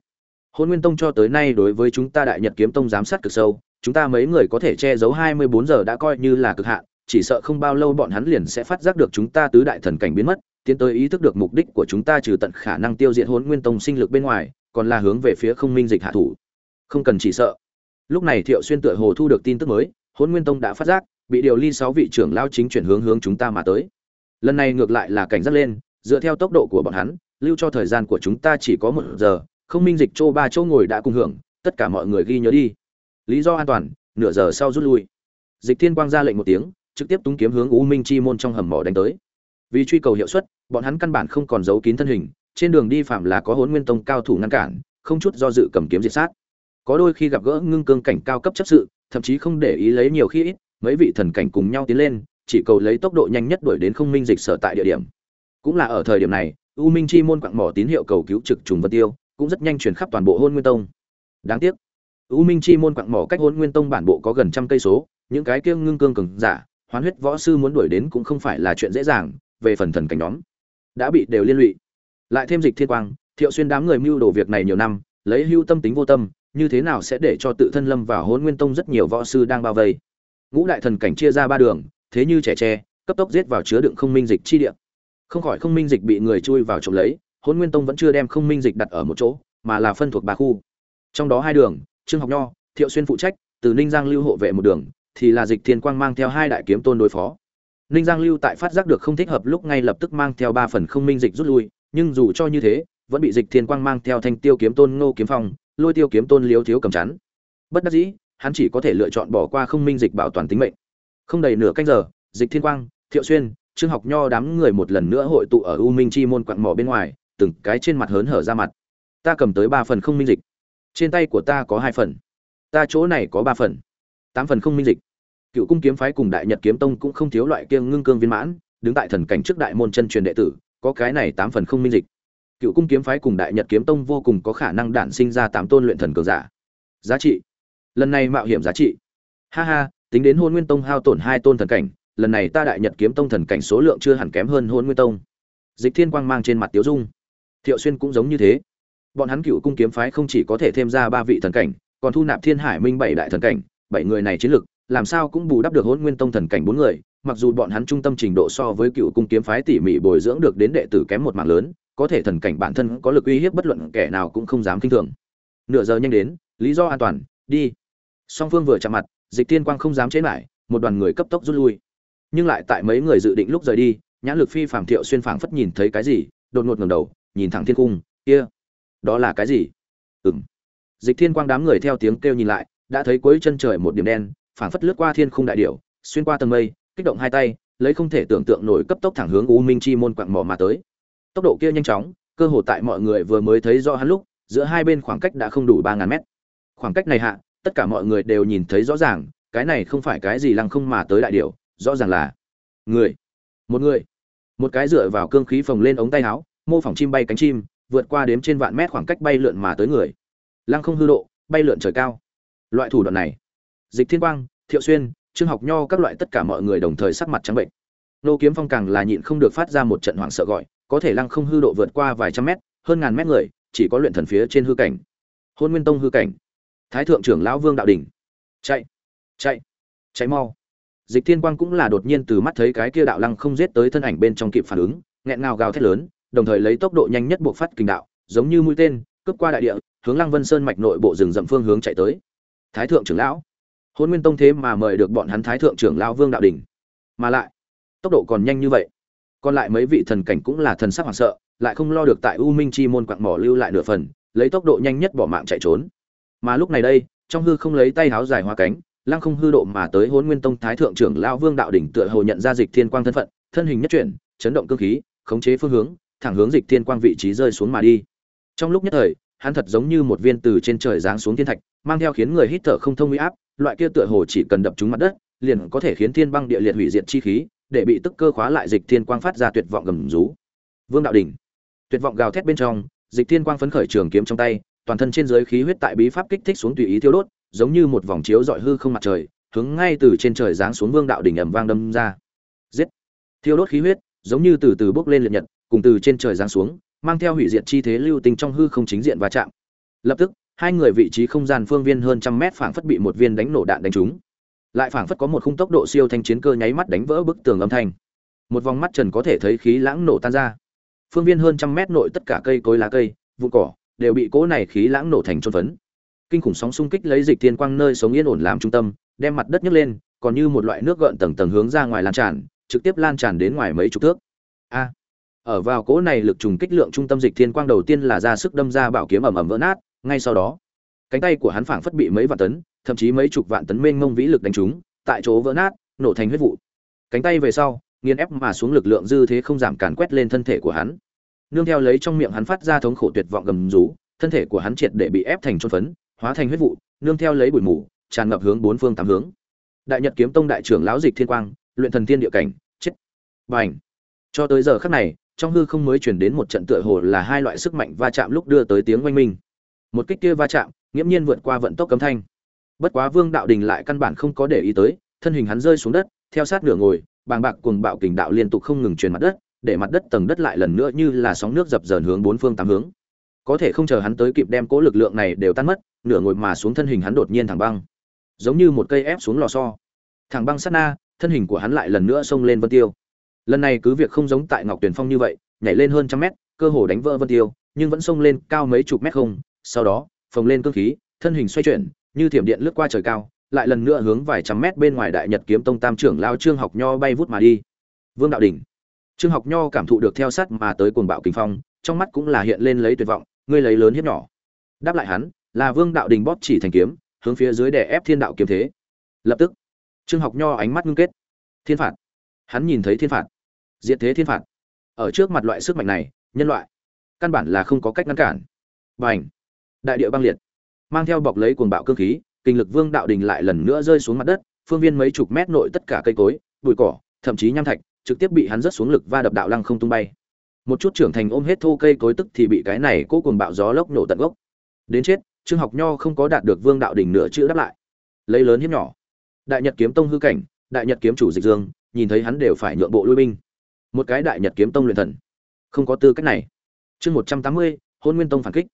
S1: Hôn nguyên tông cho tới nay đối với chúng ta đại nhật kiếm tông giám sát cực sâu. Chúng ta mấy người có thể che giấu hai mươi bốn giờ đã coi như là cực hạn. Chỉ sợ không bao lâu bọn hắn liền sẽ phát giác được chúng ta tứ đại thần cảnh biến mất, tiến tới ý thức được mục đích của chúng ta trừ tận khả năng tiêu diệt hôn nguyên tông sinh lực bên ngoài, còn là hướng về phía không minh dịch hạ thủ. Không cần chỉ sợ. Lúc này thiệu xuyên tựa hồ thu được tin tức mới, hôn nguyên tông đã phát giác, bị điều ly sáu vị trưởng lao chính chuyển hướng hướng chúng ta mà tới. Lần này ngược lại là cảnh giác lên dựa theo tốc độ của bọn hắn, lưu cho thời gian của chúng ta chỉ có một giờ, không minh dịch châu ba chỗ ngồi đã cùng hưởng, tất cả mọi người ghi nhớ đi. Lý do an toàn, nửa giờ sau rút lui. Dịch thiên quang ra lệnh một tiếng, trực tiếp túng kiếm hướng u minh chi môn trong hầm mỏ đánh tới. Vì truy cầu hiệu suất, bọn hắn căn bản không còn giấu kín thân hình, trên đường đi phạm là có hốn nguyên tông cao thủ ngăn cản, không chút do dự cầm kiếm diệt sát. Có đôi khi gặp gỡ ngưng cương cảnh cao cấp chấp sự, thậm chí không để ý lấy nhiều khi ít, mấy vị thần cảnh cùng nhau tiến lên, chỉ cầu lấy tốc độ nhanh nhất đuổi đến không minh dịch sở tại địa điểm cũng là ở thời điểm này, u minh chi môn quặng mỏ tín hiệu cầu cứu trực trùng vân tiêu, cũng rất nhanh truyền khắp toàn bộ hôn nguyên tông. Đáng tiếc, u minh chi môn quặng mỏ cách hôn nguyên tông bản bộ có gần trăm cây số, những cái kia ngưng cương cường giả, hoán huyết võ sư muốn đuổi đến cũng không phải là chuyện dễ dàng, về phần thần cảnh nhóm, đã bị đều liên lụy. Lại thêm dịch thiên quang, thiệu xuyên đám người mưu đồ việc này nhiều năm, lấy hưu tâm tính vô tâm, như thế nào sẽ để cho tự thân lâm vào hôn nguyên tông rất nhiều võ sư đang bao vây? Ngũ đại thần cảnh chia ra ba đường, thế như trẻ tre, cấp tốc giết vào chứa đựng không minh dịch chi địa không khỏi không minh dịch bị người chui vào trộm lấy hôn nguyên tông vẫn chưa đem không minh dịch đặt ở một chỗ, mà là phân thuộc ba khu. Trong đó hai đường, trương học nho, thiệu xuyên phụ trách, từ ninh giang lưu hộ vệ một đường, thì là dịch thiên quang mang theo hai đại kiếm tôn đối phó. Ninh giang lưu tại phát giác được không thích hợp lúc ngay lập tức mang theo ba phần không minh dịch rút lui, nhưng dù cho như thế, vẫn bị dịch thiên quang mang theo thanh tiêu kiếm tôn ngô kiếm phong, lôi tiêu kiếm tôn liếu thiếu cầm chắn. Bất đắc dĩ, hắn chỉ có thể lựa chọn bỏ qua không minh dịch bảo toàn tính mệnh. Không đầy nửa canh giờ, dịch thiên quang, thiệu xuyên trương học nho đám người một lần nữa hội tụ ở u minh chi môn quặng mỏ bên ngoài, từng cái trên mặt hớn hở ra mặt. Ta cầm tới ba phần không minh dịch. Trên tay của ta có hai phần. Ta chỗ này có ba phần. Tám phần không minh dịch. Cựu cung kiếm phái cùng đại nhật kiếm tông cũng không thiếu loại kiêng ngưng cương viên mãn, đứng tại thần cảnh trước đại môn chân truyền đệ tử, có cái này tám phần không minh dịch. Cựu cung kiếm phái cùng đại nhật kiếm tông vô cùng có khả năng đản sinh ra tám tôn luyện thần cường giả. Giá trị. Lần này mạo hiểm giá trị. Ha ha, tính đến hôn nguyên tông hao tổn hai tôn thần cảnh lần này ta đại nhật kiếm tông thần cảnh số lượng chưa hẳn kém hơn hôn nguyên tông. Dịch thiên quang mang trên mặt tiếu dung. Thiệu xuyên cũng giống như thế. Bọn hắn cựu cung kiếm phái không chỉ có thể thêm ra ba vị thần cảnh, còn thu nạp thiên hải minh bảy đại thần cảnh, bảy người này chiến lực, làm sao cũng bù đắp được hôn nguyên tông thần cảnh bốn người, mặc dù bọn hắn trung tâm trình độ so với cựu cung kiếm phái tỉ mỉ bồi dưỡng được đến đệ tử kém một mạng lớn, có thể thần cảnh bản thân có lực uy hiếp bất luận kẻ nào cũng không dám kinh thường. Nửa giờ nhanh đến, lý do an toàn, đi. Song phương vừa chạm mặt, dịch tiên quang không dám chế lại, một đoàn người cấp tốc rút lui nhưng lại tại mấy người dự định lúc rời đi, nhãn lực phi phàm thiệu xuyên phảng phất nhìn thấy cái gì, đột ngột ngẩng đầu, nhìn thẳng thiên cung, kia, đó là cái gì? Ừm. Dịch thiên quang đám người theo tiếng kêu nhìn lại, đã thấy cuối chân trời một điểm đen, phảng phất lướt qua thiên khung đại điểu, xuyên qua tầng mây, kích động hai tay, lấy không thể tưởng tượng nổi cấp tốc thẳng hướng u minh chi môn quặng mỏ mà tới. Tốc độ kia nhanh chóng, cơ hồ tại mọi người vừa mới thấy rõ hắn lúc, giữa hai bên khoảng cách đã không đủ ba ngàn mét. Khoảng cách này hạ, tất cả mọi người đều nhìn thấy rõ ràng, cái này không phải cái gì lăng không mà tới đại điểu rõ ràng là người, một người. Một cái dựa vào cương khí phồng lên ống tay áo, mô phỏng chim bay cánh chim, vượt qua đếm trên vạn mét khoảng cách bay lượn mà tới người. Lăng không hư độ, bay lượn trời cao. Loại thủ đoạn này, dịch thiên quang, thiệu xuyên, trương học nho các loại tất cả mọi người đồng thời sắc mặt trắng bệnh. Nô kiếm phong càng là nhịn không được phát ra một trận hoảng sợ gọi, có thể lăng không hư độ vượt qua vài trăm mét, hơn ngàn mét người, chỉ có luyện thần phía trên hư cảnh. Hôn nguyên tông hư cảnh. Thái thượng trưởng lão vương đạo đình chạy chạy chạy mau dịch thiên quang cũng là đột nhiên từ mắt thấy cái kia đạo lăng không giết tới thân ảnh bên trong kịp phản ứng, nghẹn ngào gào thét lớn, đồng thời lấy tốc độ nhanh nhất buộc phát kinh đạo, giống như mũi tên, cướp qua đại địa, hướng lăng vân sơn mạch nội bộ rừng rậm phương hướng chạy tới. Thái thượng trưởng lão hôn nguyên tông thế mà mời được bọn hắn thái thượng trưởng lão vương đạo đình. Mà lại, tốc độ còn nhanh như vậy. Còn lại mấy vị thần cảnh cũng là thần sắc hoảng sợ, lại không lo được tại u minh chi môn quặng mỏ lưu lại nửa phần, lấy tốc độ nhanh nhất bỏ mạng chạy trốn. Mà lúc này đây, trong hư không lấy tay háo dài hoa cánh lăng không hư độ mà tới hôn nguyên tông thái thượng trưởng lão vương đạo đỉnh tựa hồ nhận ra dịch thiên quang thân phận, thân hình nhất chuyển, chấn động cơ khí, khống chế phương hướng, thẳng hướng dịch thiên quang vị trí rơi xuống mà đi. Trong lúc nhất thời, hắn thật giống như một viên từ trên trời giáng xuống thiên thạch, mang theo khiến người hít thở không thông uy áp, loại kia tựa hồ chỉ cần đập trúng mặt đất, liền có thể khiến thiên băng địa liệt hủy diệt chi khí, để bị tức cơ khóa lại dịch thiên quang phát ra tuyệt vọng gầm rú. Vương đạo đỉnh. Tuyệt vọng gào thét bên trong, dịch thiên quang phấn khởi trường kiếm trong tay, toàn thân trên dưới khí huyết tại bí pháp kích thích xuống tùy ý thiêu đốt giống như một vòng chiếu dọi hư không mặt trời, hướng ngay từ trên trời giáng xuống vương đạo đỉnh ầm vang đâm ra. Giết! Thiêu đốt khí huyết, giống như từ từ bốc lên liệt nhật, cùng từ trên trời giáng xuống, mang theo hủy diệt chi thế lưu tinh trong hư không chính diện va chạm. Lập tức, hai người vị trí không gian phương viên hơn trăm mét phảng phất bị một viên đánh nổ đạn đánh trúng. Lại phảng phất có một khung tốc độ siêu thanh chiến cơ nháy mắt đánh vỡ bức tường âm thanh. Một vòng mắt trần có thể thấy khí lãng nổ tan ra. Phương viên hơn trăm mét nội tất cả cây cối lá cây vụ cỏ, đều bị cỗ này khí lãng nổ thành trôn phấn kinh khủng sóng xung kích lấy dịch thiên quang nơi sống yên ổn làm trung tâm, đem mặt đất nhấc lên, còn như một loại nước gợn tầng tầng hướng ra ngoài lan tràn, trực tiếp lan tràn đến ngoài mấy chục thước. A, ở vào cỗ này lực trùng kích lượng trung tâm dịch thiên quang đầu tiên là ra sức đâm ra bảo kiếm ầm ầm vỡ nát, ngay sau đó, cánh tay của hắn phảng phất bị mấy vạn tấn, thậm chí mấy chục vạn tấn mênh mông vĩ lực đánh trúng, tại chỗ vỡ nát, nổ thành huyết vụ. Cánh tay về sau, nghiền ép mà xuống lực lượng dư thế không giảm càn quét lên thân thể của hắn. Nương theo lấy trong miệng hắn phát ra thống khổ tuyệt vọng gầm rú, thân thể của hắn triệt để bị ép thành trôn phấn hóa thành huyết vụ, nương theo lấy bụi mù, tràn ngập hướng bốn phương tám hướng. Đại nhật kiếm tông đại trưởng lão dịch thiên quang, luyện thần tiên địa cảnh, chết. Bành! Cho tới giờ khắc này, trong hư không mới chuyển đến một trận tựa hồ là hai loại sức mạnh va chạm lúc đưa tới tiếng oanh minh. Một kích kia va chạm, nghiễm nhiên vượt qua vận tốc cấm thanh. Bất quá vương đạo đình lại căn bản không có để ý tới, thân hình hắn rơi xuống đất, theo sát nửa ngồi, bàng bạc cuồng bạo kình đạo liên tục không ngừng truyền mặt đất, để mặt đất tầng đất lại lần nữa như là sóng nước dập dờn hướng bốn phương tám hướng có thể không chờ hắn tới kịp đem cố lực lượng này đều tan mất, nửa ngồi mà xuống thân hình hắn đột nhiên thẳng băng. Giống như một cây ép xuống lò xo. Thẳng băng sát na, thân hình của hắn lại lần nữa xông lên vân tiêu. Lần này cứ việc không giống tại ngọc tuyền phong như vậy, nhảy lên hơn trăm mét, cơ hồ đánh vỡ vân tiêu, nhưng vẫn xông lên cao mấy chục mét không, sau đó, phồng lên cơ khí, thân hình xoay chuyển, như thiểm điện lướt qua trời cao, lại lần nữa hướng vài trăm mét bên ngoài đại nhật kiếm tông tam trưởng lao trương học nho bay vút mà đi. Vương đạo đỉnh. Trương học nho cảm thụ được theo sát mà tới cuồng bạo kinh phong, trong mắt cũng là hiện lên lấy tuyệt vọng ngươi lấy lớn hiếp nhỏ. Đáp lại hắn, là vương đạo đình bóp chỉ thành kiếm, hướng phía dưới để ép thiên đạo kiếm thế. Lập tức, trương học nho ánh mắt ngưng kết. Thiên phạt. Hắn nhìn thấy thiên phạt. Diện thế thiên phạt. Ở trước mặt loại sức mạnh này, nhân loại, căn bản là không có cách ngăn cản. B à n h đại địa băng liệt. Mang theo bọc lấy cuồng bạo cơ khí, kinh lực vương đạo đình lại lần nữa rơi xuống mặt đất, phương viên mấy chục mét nội tất cả cây cối, bụi cỏ, thậm chí nham thạch, trực tiếp bị hắn rớt xuống lực va đập đạo lăng không tung bay một chút trưởng thành ôm hết thô cây cối tức thì bị cái này cố cuồng bạo gió lốc nổ tận gốc. Đến chết, trương học nho không có đạt được vương đạo đỉnh nửa chữ đáp lại. Lấy lớn hiếp nhỏ. Đại nhật kiếm tông hư cảnh, đại nhật kiếm chủ dịch dương, nhìn thấy hắn đều phải nhượng bộ lui binh. Một cái đại nhật kiếm tông luyện thần. Không có tư cách này. Chương một trăm tám mươi hôn nguyên tông phản kích.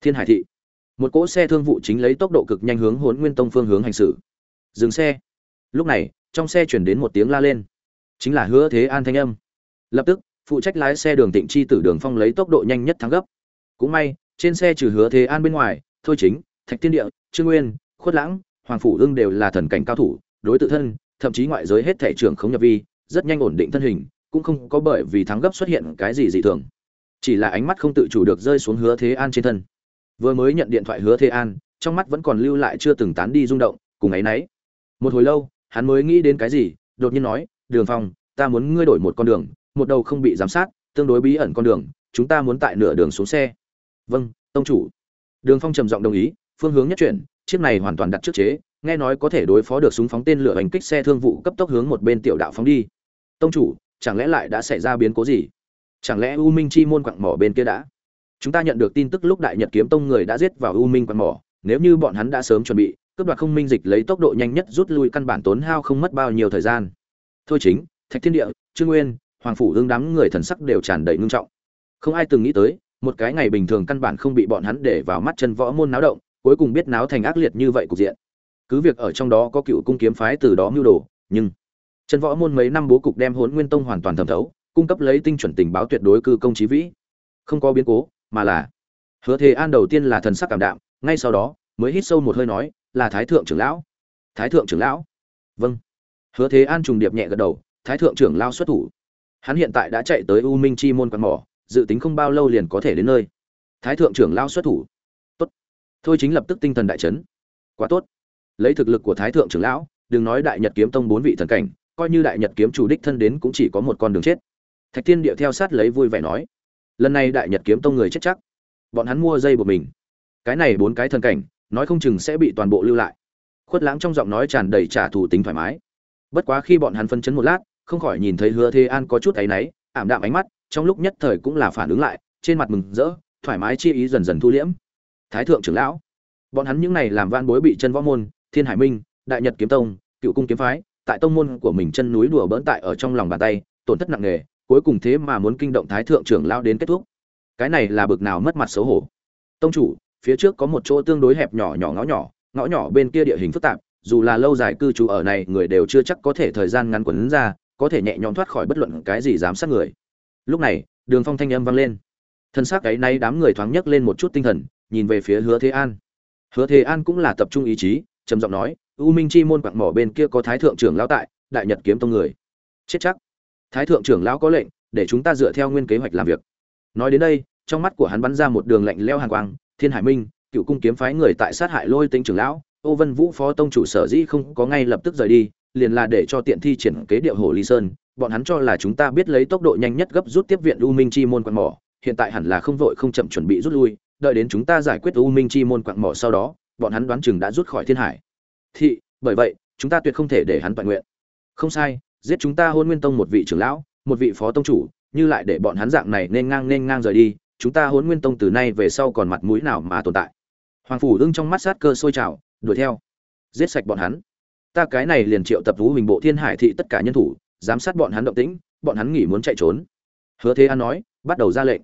S1: Thiên hải thị. Một cỗ xe thương vụ chính lấy tốc độ cực nhanh hướng hôn nguyên tông phương hướng hành xử. Dừng xe. Lúc này, trong xe chuyển đến một tiếng la lên. Chính là hứa thế an thanh âm. Lập tức phụ trách lái xe đường tịnh chi tử đường phong lấy tốc độ nhanh nhất thắng gấp. Cũng may, trên xe trừ hứa thế an bên ngoài, thôi chính, thạch tiên địa, trương nguyên, khuất lãng, hoàng phủ ương đều là thần cảnh cao thủ, đối tự thân, thậm chí ngoại giới hết thể trưởng không nhập vi, rất nhanh ổn định thân hình, cũng không có bởi vì thắng gấp xuất hiện cái gì dị thường. Chỉ là ánh mắt không tự chủ được rơi xuống hứa thế an trên thân. Vừa mới nhận điện thoại hứa thế an, trong mắt vẫn còn lưu lại chưa từng tán đi rung động, cùng ấy nấy. Một hồi lâu, hắn mới nghĩ đến cái gì, đột nhiên nói, đường phong, ta muốn ngươi đổi một con đường một đầu không bị giám sát, tương đối bí ẩn con đường, chúng ta muốn tại nửa đường xuống xe. Vâng tông chủ. Đường phong trầm giọng đồng ý, phương hướng nhất chuyển, chiếc này hoàn toàn đặt trước chế, nghe nói có thể đối phó được súng phóng tên lửa hành kích xe thương vụ cấp tốc hướng một bên tiểu đạo phóng đi. Tông chủ, chẳng lẽ lại đã xảy ra biến cố gì? Chẳng lẽ u minh chi môn quặng mỏ bên kia đã? Chúng ta nhận được tin tức lúc đại nhật kiếm tông người đã giết vào u minh quặng mỏ, nếu như bọn hắn đã sớm chuẩn bị, cướp đoạt không minh dịch lấy tốc độ nhanh nhất rút lui căn bản tốn hao không mất bao nhiêu thời gian. Thôi chính, thạch thiên địa, trương nguyên hoàng phủ ương đám người thần sắc đều tràn đầy ngưng trọng. Không ai từng nghĩ tới, một cái ngày bình thường căn bản không bị bọn hắn để vào mắt chân võ môn náo động, cuối cùng biết náo thành ác liệt như vậy cục diện. Cứ việc ở trong đó có cựu cung kiếm phái từ đó mưu đồ, nhưng chân võ môn mấy năm bố cục đem hốn nguyên tông hoàn toàn thẩm thấu, cung cấp lấy tinh chuẩn tình báo tuyệt đối cư công trí vĩ. Không có biến cố, mà là hứa thế an đầu tiên là thần sắc cảm đạm, ngay sau đó mới hít sâu một hơi nói, là thái thượng trưởng lão. Thái thượng trưởng lão? Vâng. Hứa thế an trùng điệp nhẹ gật đầu, thái thượng trưởng lao xuất thủ hắn hiện tại đã chạy tới u minh chi môn quạt mỏ, dự tính không bao lâu liền có thể đến nơi. Thái thượng trưởng lao xuất thủ. Tốt. Thôi chính lập tức tinh thần đại chấn. Quá tốt. Lấy thực lực của thái thượng trưởng lão, đừng nói đại nhật kiếm tông bốn vị thần cảnh, coi như đại nhật kiếm chủ đích thân đến cũng chỉ có một con đường chết. Thạch thiên địa theo sát lấy vui vẻ nói, lần này đại nhật kiếm tông người chết chắc. Bọn hắn mua dây của mình. Cái này bốn cái thần cảnh, nói không chừng sẽ bị toàn bộ lưu lại. Khuất lãng trong giọng nói tràn đầy trả thù tính thoải mái. Bất quá khi bọn hắn phân chấn một lát không khỏi nhìn thấy hứa thế an có chút áy náy, ảm đạm ánh mắt, trong lúc nhất thời cũng là phản ứng lại, trên mặt mừng rỡ, thoải mái chi ý dần dần thu liễm. Thái thượng trưởng lão, bọn hắn những này làm van bối bị chân võ môn, thiên hải minh, đại nhật kiếm tông, cựu cung kiếm phái, tại tông môn của mình chân núi đùa bỡn tại ở trong lòng bàn tay, tổn thất nặng nề, cuối cùng thế mà muốn kinh động thái thượng trưởng lão đến kết thúc. Cái này là bực nào mất mặt xấu hổ. Tông chủ, phía trước có một chỗ tương đối hẹp nhỏ nhỏ ngõ nhỏ ngõ nhỏ bên kia địa hình phức tạp, dù là lâu dài cư trú ở này, người đều chưa chắc có thể thời gian ngắn quấn ra có thể nhẹ nhõm thoát khỏi bất luận cái gì giám sát người. Lúc này, đường phong thanh âm vang lên. Thân xác cái nay đám người thoáng nhấc lên một chút tinh thần, nhìn về phía hứa thế an. Hứa thế an cũng là tập trung ý chí, trầm giọng nói, u minh chi môn quặng mỏ bên kia có thái thượng trưởng lão tại, đại nhật kiếm tông người. Chết chắc. Thái thượng trưởng lão có lệnh, để chúng ta dựa theo nguyên kế hoạch làm việc. Nói đến đây, trong mắt của hắn bắn ra một đường lạnh leo hàng quang, thiên hải minh, cựu cung kiếm phái người tại sát hại lôi tinh trưởng lão, ô vân vũ phó tông chủ sở dĩ không có ngay lập tức rời đi liền là để cho tiện thi triển kế điệu hồ ly sơn, bọn hắn cho là chúng ta biết lấy tốc độ nhanh nhất gấp rút tiếp viện u minh chi môn quặng mỏ, hiện tại hẳn là không vội không chậm chuẩn bị rút lui, đợi đến chúng ta giải quyết u minh chi môn quặng mỏ sau đó, bọn hắn đoán chừng đã rút khỏi thiên hải. Thị, bởi vậy, chúng ta tuyệt không thể để hắn toàn nguyện. Không sai, giết chúng ta hôn nguyên tông một vị trưởng lão, một vị phó tông chủ, như lại để bọn hắn dạng này nên ngang nên ngang rời đi, chúng ta hôn nguyên tông từ nay về sau còn mặt mũi nào mà tồn tại? Hoàng phủ ưng trong mắt sát cơ sôi trào, đuổi theo. Giết sạch bọn hắn ta cái này liền triệu tập vũ hình bộ thiên hải thị tất cả nhân thủ, giám sát bọn hắn động tĩnh, bọn hắn nghỉ muốn chạy trốn. Hứa thế an nói, bắt đầu ra lệnh.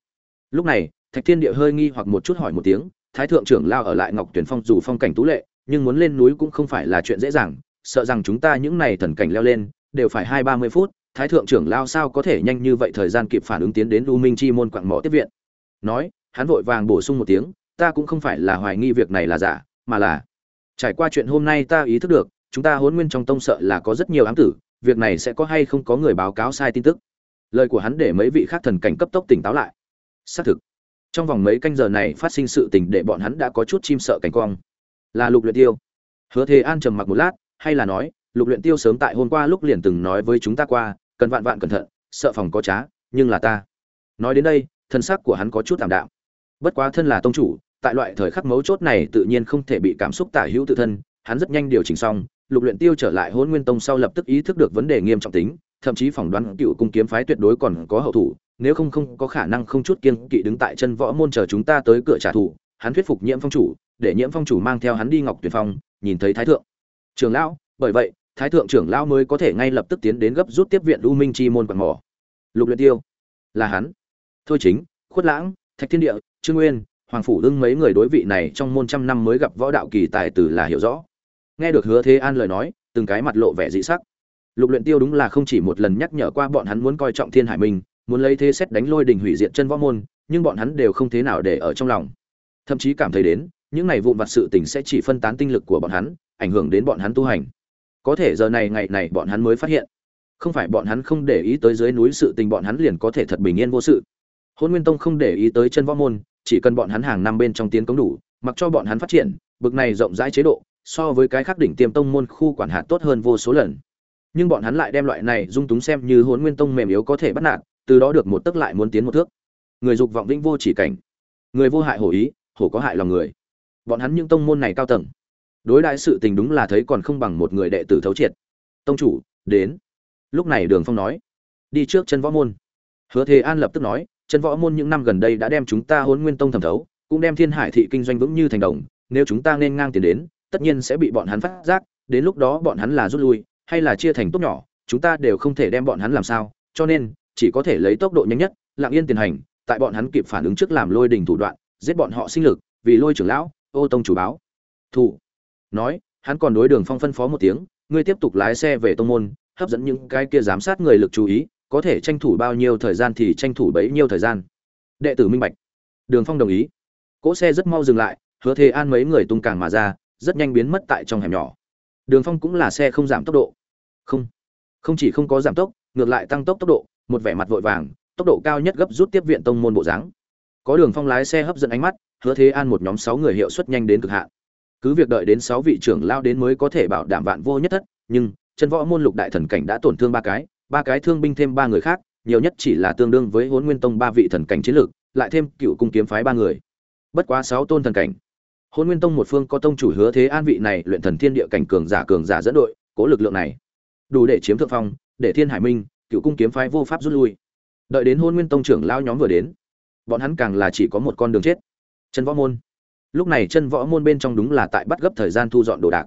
S1: Lúc này, thạch thiên địa hơi nghi hoặc một chút hỏi một tiếng, thái thượng trưởng lao ở lại ngọc tuyển phong dù phong cảnh tú lệ, nhưng muốn lên núi cũng không phải là chuyện dễ dàng, sợ rằng chúng ta những này thần cảnh leo lên, đều phải hai ba mươi phút, thái thượng trưởng lao sao có thể nhanh như vậy thời gian kịp phản ứng tiến đến u minh chi môn quặng mỏ tiếp viện? Nói, hắn vội vàng bổ sung một tiếng, ta cũng không phải là hoài nghi việc này là giả, mà là, trải qua chuyện hôm nay ta ý thức được chúng ta hôn nguyên trong tông sợ là có rất nhiều ám tử, việc này sẽ có hay không có người báo cáo sai tin tức. Lời của hắn để mấy vị khác thần cảnh cấp tốc tỉnh táo lại. Xác thực, trong vòng mấy canh giờ này phát sinh sự tình để bọn hắn đã có chút chim sợ cảnh quang. Là lục luyện tiêu. Hứa thế an trầm mặc một lát, hay là nói, lục luyện tiêu sớm tại hôm qua lúc liền từng nói với chúng ta qua, cần vạn vạn cẩn thận, sợ phòng có trá, nhưng là ta. Nói đến đây, thân sắc của hắn có chút tạm đạm. Bất quá thân là tông chủ, tại loại thời khắc mấu chốt này tự nhiên không thể bị cảm xúc tả hữu tự thân, hắn rất nhanh điều chỉnh xong lục luyện tiêu trở lại hôn nguyên tông sau lập tức ý thức được vấn đề nghiêm trọng tính, thậm chí phỏng đoán cựu cung kiếm phái tuyệt đối còn có hậu thủ, nếu không không có khả năng không chút kiên kỵ đứng tại chân võ môn chờ chúng ta tới cửa trả thù, hắn thuyết phục nhiễm phong chủ, để nhiễm phong chủ mang theo hắn đi ngọc tuyển phong, nhìn thấy thái thượng. Trưởng lão, bởi vậy, thái thượng trưởng lão mới có thể ngay lập tức tiến đến gấp rút tiếp viện u minh chi môn quạt mỏ. Lục luyện tiêu, là hắn. Thôi chính, khuất lãng, thạch thiên địa, trương nguyên, hoàng phủ đương mấy người đối vị này trong môn trăm năm mới gặp võ đạo kỳ tài tử là hiểu rõ nghe được hứa thế an lời nói, từng cái mặt lộ vẻ dị sắc. Lục luyện tiêu đúng là không chỉ một lần nhắc nhở qua bọn hắn muốn coi trọng thiên hải minh, muốn lấy thế xét đánh lôi đình hủy diệt chân võ môn, nhưng bọn hắn đều không thế nào để ở trong lòng. Thậm chí cảm thấy đến, những này vụn vặt sự tình sẽ chỉ phân tán tinh lực của bọn hắn, ảnh hưởng đến bọn hắn tu hành. Có thể giờ này ngày này bọn hắn mới phát hiện, không phải bọn hắn không để ý tới dưới núi sự tình, bọn hắn liền có thể thật bình yên vô sự. Hôn nguyên tông không để ý tới chân võ môn, chỉ cần bọn hắn hàng năm bên trong tiến cống đủ, mặc cho bọn hắn phát triển, bực này rộng rãi chế độ so với cái khác đỉnh tiêm tông môn khu quản hạt tốt hơn vô số lần. Nhưng bọn hắn lại đem loại này dung túng xem như hôn nguyên tông mềm yếu có thể bắt nạt, từ đó được một tức lại muốn tiến một thước. Người dục vọng vĩnh vô chỉ cảnh. Người vô hại hổ ý, hổ có hại lòng người. Bọn hắn những tông môn này cao tầng. Đối đại sự tình đúng là thấy còn không bằng một người đệ tử thấu triệt. Tông chủ, đến. Lúc này đường phong nói. Đi trước chân võ môn. Hứa thế an lập tức nói, chân võ môn những năm gần đây đã đem chúng ta hôn nguyên tông thẩm thấu, cũng đem thiên hải thị kinh doanh vững như thành đồng, nếu chúng ta nên ngang tiền đến tất nhiên sẽ bị bọn hắn phát giác, đến lúc đó bọn hắn là rút lui, hay là chia thành tốt nhỏ, chúng ta đều không thể đem bọn hắn làm sao. Cho nên, chỉ có thể lấy tốc độ nhanh nhất, lặng yên tiền hành, tại bọn hắn kịp phản ứng trước làm lôi đình thủ đoạn, giết bọn họ sinh lực, vì lôi trưởng lão, ô tông chủ báo. Thủ. Nói, hắn còn đối đường phong phân phó một tiếng, ngươi tiếp tục lái xe về tông môn, hấp dẫn những cái kia giám sát người lực chú ý, có thể tranh thủ bao nhiêu thời gian thì tranh thủ bấy nhiêu thời gian. Đệ tử minh bạch. Đường phong đồng ý. Cỗ xe rất mau dừng lại, hứa thế an mấy người tung càng mà ra rất nhanh biến mất tại trong hẻm nhỏ. Đường phong cũng là xe không giảm tốc độ. Không không chỉ không có giảm tốc, ngược lại tăng tốc tốc độ, một vẻ mặt vội vàng, tốc độ cao nhất gấp rút tiếp viện tông môn bộ dáng. Có đường phong lái xe hấp dẫn ánh mắt, hứa thế an một nhóm sáu người hiệu suất nhanh đến cực hạn. Cứ việc đợi đến sáu vị trưởng lao đến mới có thể bảo đảm vạn vô nhất thất, nhưng, chân võ môn lục đại thần cảnh đã tổn thương ba cái ba cái thương binh thêm ba người khác, nhiều nhất chỉ là tương đương với huấn nguyên tông ba vị thần cảnh chiến lược, lại thêm cựu cung kiếm phái ba người. Bất quá sáu tôn thần cảnh hôn nguyên tông một phương có tông chủ hứa thế an vị này luyện thần thiên địa cảnh cường giả cường giả dẫn đội, cố lực lượng này. Đủ để chiếm thượng phong, để thiên hải minh, cựu cung kiếm phái vô pháp rút lui. Đợi đến hôn nguyên tông trưởng lao nhóm vừa đến, bọn hắn càng là chỉ có một con đường chết. Chân võ môn. Lúc này chân võ môn bên trong đúng là tại bắt gấp thời gian thu dọn đồ đạc.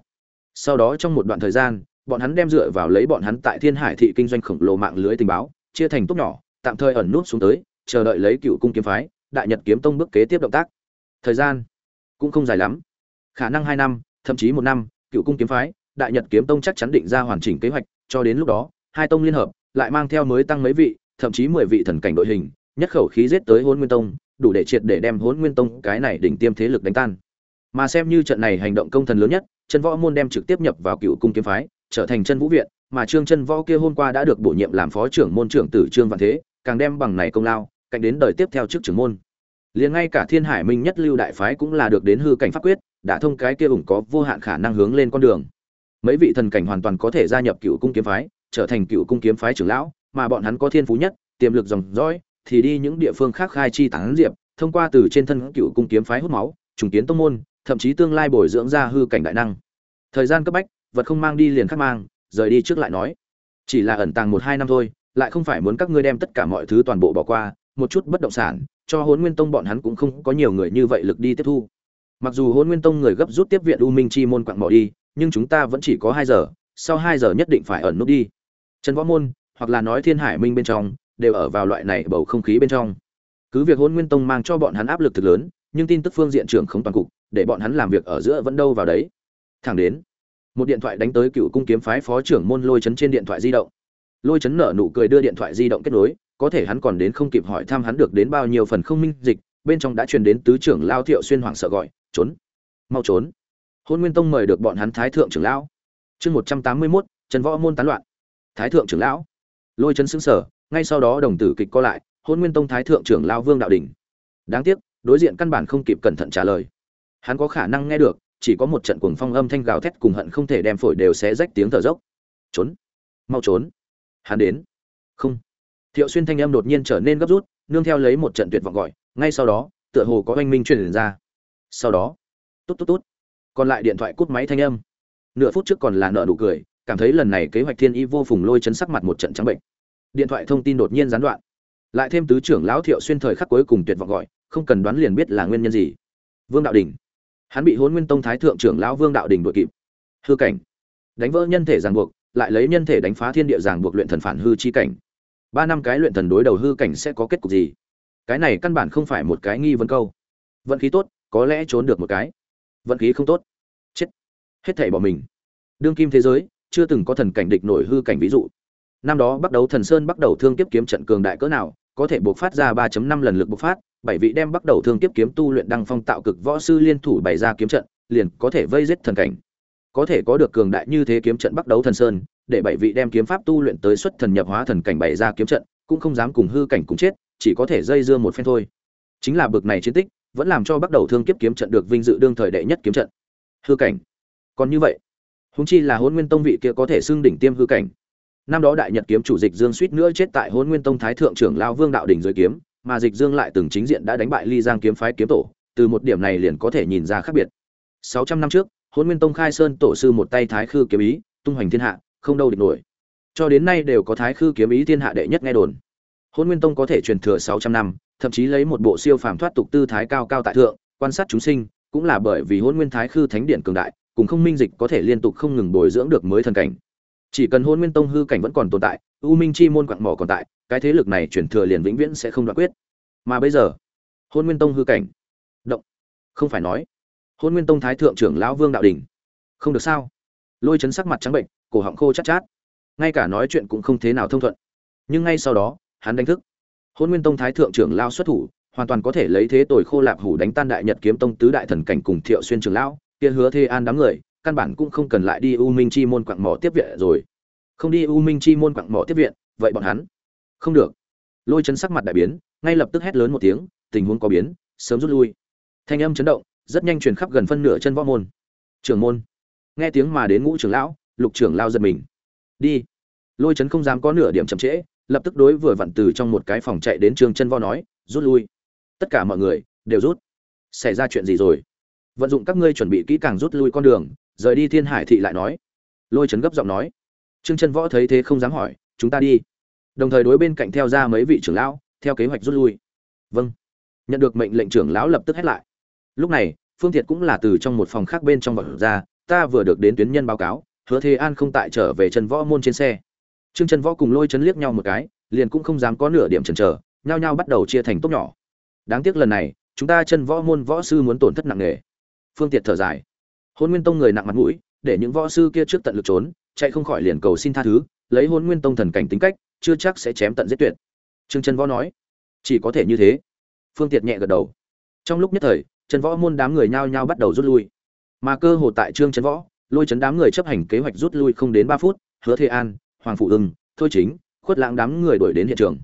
S1: Sau đó trong một đoạn thời gian, bọn hắn đem dựa vào lấy bọn hắn tại thiên hải thị kinh doanh khổng lồ mạng lưới tình báo, chia thành tốt nhỏ, tạm thời ẩn nút xuống tới, chờ đợi lấy cựu cung kiếm phái, đại nhật kiếm tông bước kế tiếp động tác. Thời gian cũng không dài lắm. Khả năng hai năm, thậm chí một năm, cựu cung kiếm phái, đại nhật kiếm tông chắc chắn định ra hoàn chỉnh kế hoạch, cho đến lúc đó, hai tông liên hợp, lại mang theo mới tăng mấy vị, thậm chí mười vị thần cảnh đội hình, nhất khẩu khí giết tới hôn nguyên tông, đủ để triệt để đem hôn nguyên tông cái này đỉnh tiêm thế lực đánh tan. Mà xem như trận này hành động công thần lớn nhất chân võ môn đem trực tiếp nhập vào cựu cung kiếm phái, trở thành chân vũ viện, mà trương chân võ kia hôm qua đã được bổ nhiệm làm phó trưởng môn trưởng tử trương văn thế, càng đem bằng này công lao, cạnh đến đời tiếp theo trước trưởng môn liền ngay cả thiên hải minh nhất lưu đại phái cũng là được đến hư cảnh pháp quyết, đã thông cái kia ủng có vô hạn khả năng hướng lên con đường. Mấy vị thần cảnh hoàn toàn có thể gia nhập cựu cung kiếm phái, trở thành cựu cung kiếm phái trưởng lão, mà bọn hắn có thiên phú nhất, tiềm lực dòng dõi, thì đi những địa phương khác khai chi tán diệp, thông qua từ trên thân cựu cung kiếm phái hút máu, trùng kiến tông môn, thậm chí tương lai bồi dưỡng ra hư cảnh đại năng. Thời gian cấp bách, vật không mang đi liền khắc mang, rời đi trước lại nói. Chỉ là ẩn tàng một hai năm thôi, lại không phải muốn các ngươi đem tất cả mọi thứ toàn bộ bỏ qua, một chút bất động sản cho Hỗn nguyên tông bọn hắn cũng không có nhiều người như vậy lực đi tiếp thu. Mặc dù Hỗn nguyên tông người gấp rút tiếp viện u minh chi môn quặng bỏ đi, nhưng chúng ta vẫn chỉ có hai giờ, sau hai giờ nhất định phải ẩn nút đi. Trần võ môn, hoặc là nói thiên hải minh bên trong, đều ở vào loại này bầu không khí bên trong. Cứ việc Hỗn nguyên tông mang cho bọn hắn áp lực thực lớn, nhưng tin tức phương diện trưởng không toàn cục, để bọn hắn làm việc ở giữa vẫn đâu vào đấy. Thẳng đến, một điện thoại đánh tới cựu cung kiếm phái phó trưởng môn lôi chấn trên điện thoại di động. Lôi chấn nở nụ cười đưa điện thoại di động kết nối có thể hắn còn đến không kịp hỏi thăm hắn được đến bao nhiêu phần không minh dịch, bên trong đã truyền đến tứ trưởng lao thiệu xuyên hoảng sợ gọi, trốn, mau trốn. Hôn nguyên tông mời được bọn hắn thái thượng trưởng lão. Chương một trăm tám mươi mốt, trần võ môn tán loạn. Thái thượng trưởng lão. Lôi chấn sững sở ngay sau đó đồng tử kịch co lại, hôn nguyên tông thái thượng trưởng lão vương đạo đình. Đáng tiếc, đối diện căn bản không kịp cẩn thận trả lời. Hắn có khả năng nghe được, chỉ có một trận cuồng phong âm thanh gào thét cùng hận không thể đem phổi đều xé rách tiếng thở dốc. Trốn, mau trốn. Hắn đến. Không thiệu xuyên thanh âm đột nhiên trở nên gấp rút, nương theo lấy một trận tuyệt vọng gọi, ngay sau đó, tựa hồ có oanh minh truyền ra. Sau đó tốt tốt tốt còn lại điện thoại cút máy thanh âm. Nửa phút trước còn là nợ nụ cười, cảm thấy lần này kế hoạch thiên y vô phùng lôi chấn sắc mặt một trận trắng bệnh. Điện thoại thông tin đột nhiên gián đoạn. Lại thêm tứ trưởng lão thiệu xuyên thời khắc cuối cùng tuyệt vọng gọi, không cần đoán liền biết là nguyên nhân gì. Vương đạo đình. Hắn bị Hỗn nguyên tông thái thượng trưởng lão vương đạo đình đuổi kịp. Hư cảnh. Đánh vỡ nhân thể ràng buộc, lại lấy nhân thể đánh phá thiên địa ràng buộc luyện thần phản hư chi cảnh ba năm cái luyện thần đối đầu hư cảnh sẽ có kết cục gì? Cái này căn bản không phải một cái nghi vấn câu. Vận khí tốt, có lẽ trốn được một cái. Vận khí không tốt. Chết. Hết thảy bỏ mình. Đương kim thế giới, chưa từng có thần cảnh địch nổi hư cảnh ví dụ. Năm đó bắt đầu thần sơn bắt đầu thương tiếp kiếm trận cường đại cỡ nào, có thể buộc phát ra 3.5 lần lực bộc phát, bảy vị đem bắt đầu thương tiếp kiếm tu luyện đăng phong tạo cực võ sư liên thủ bày ra kiếm trận, liền có thể vây giết thần cảnh. Có thể có được cường đại như thế kiếm trận bắt đầu thần sơn để bảy vị đem kiếm pháp tu luyện tới xuất thần nhập hóa thần cảnh bày ra kiếm trận, cũng không dám cùng hư cảnh cùng chết, chỉ có thể dây dưa một phen thôi. Chính là bực này chiến tích, vẫn làm cho bắt đầu thương kiếp kiếm trận được vinh dự đương thời đệ nhất kiếm trận. Hư cảnh. Còn như vậy, huống chi là Hỗn nguyên tông vị kia có thể xưng đỉnh tiêm hư cảnh. Năm đó đại nhật kiếm chủ dịch dương suýt nữa chết tại Hỗn nguyên tông thái thượng trưởng lao vương đạo đỉnh dưới kiếm, mà dịch dương lại từng chính diện đã đánh bại ly giang kiếm phái kiếm tổ, từ một điểm này liền có thể nhìn ra khác biệt. Sáu trăm năm trước, Hỗn nguyên tông khai sơn tổ sư một tay thái khư kiếm ý, tung hoành thiên hạ không đâu địch nổi. Cho đến nay đều có thái khư kiếm ý thiên hạ đệ nhất nghe đồn. Hôn nguyên tông có thể truyền thừa sáu trăm năm, thậm chí lấy một bộ siêu phàm thoát tục tư thái cao cao tại thượng, quan sát chúng sinh, cũng là bởi vì hôn nguyên thái khư thánh điện cường đại, cùng không minh dịch có thể liên tục không ngừng bồi dưỡng được mới thần cảnh. Chỉ cần hôn nguyên tông hư cảnh vẫn còn tồn tại, u minh chi môn quặng mỏ còn tại, cái thế lực này chuyển thừa liền vĩnh viễn sẽ không đoạn quyết. Mà bây giờ hôn nguyên tông hư cảnh. Động. Không phải nói hôn nguyên tông thái thượng trưởng lão vương đạo đình. Không được sao? Lôi chấn sắc mặt trắng bệnh cổ họng khô chát chát. Ngay cả nói chuyện cũng không thế nào thông thuận. Nhưng ngay sau đó, hắn đánh thức. Hôn nguyên tông thái thượng trưởng lao xuất thủ, hoàn toàn có thể lấy thế tồi khô lạp hủ đánh tan đại nhật kiếm tông tứ đại thần cảnh cùng thiệu xuyên trường lão, kia hứa Thê an đám người, căn bản cũng không cần lại đi u minh chi môn quặng mỏ tiếp viện rồi. Không đi u minh chi môn quặng mỏ tiếp viện, vậy bọn hắn? Không được. Lôi chấn sắc mặt đại biến, ngay lập tức hét lớn một tiếng, tình huống có biến, sớm rút lui. Thanh âm chấn động, rất nhanh truyền khắp gần phân nửa chân võ môn. Trưởng môn. Nghe tiếng mà đến ngũ trưởng lão lục trưởng lao giật mình. Đi. Lôi chấn không dám có nửa điểm chậm trễ, lập tức đối vừa vặn từ trong một cái phòng chạy đến trường chân võ nói, rút lui. Tất cả mọi người đều rút. Xảy ra chuyện gì rồi? Vận dụng các ngươi chuẩn bị kỹ càng rút lui con đường, rời đi thiên hải thị lại nói. Lôi chấn gấp giọng nói. Trương chân võ thấy thế không dám hỏi, chúng ta đi. Đồng thời đối bên cạnh theo ra mấy vị trưởng lão, theo kế hoạch rút lui. Vâng. Nhận được mệnh lệnh trưởng lão lập tức hét lại. Lúc này, phương thiệt cũng là từ trong một phòng khác bên trong vật ra, ta vừa được đến tuyến nhân báo cáo hứa thế an không tại trở về chân võ môn trên xe. Trương chân võ cùng lôi chấn liếc nhau một cái, liền cũng không dám có nửa điểm chần chờ, nhao nhao bắt đầu chia thành tốt nhỏ. Đáng tiếc lần này, chúng ta chân võ môn võ sư muốn tổn thất nặng nề. Phương tiệt thở dài. Hôn nguyên tông người nặng mặt mũi, để những võ sư kia trước tận lực trốn, chạy không khỏi liền cầu xin tha thứ, lấy hôn nguyên tông thần cảnh tính cách, chưa chắc sẽ chém tận giết tuyệt. Trương chân võ nói. Chỉ có thể như thế. Phương tiệt nhẹ gật đầu. Trong lúc nhất thời, chân võ môn đám người nhao nhao bắt đầu rút lui. Mà cơ hồ tại trương chân võ lôi chấn đám người chấp hành kế hoạch rút lui không đến ba phút, hứa thế an, hoàng phụ ưng, thôi chính, khuất lãng đám người đuổi đến hiện trường.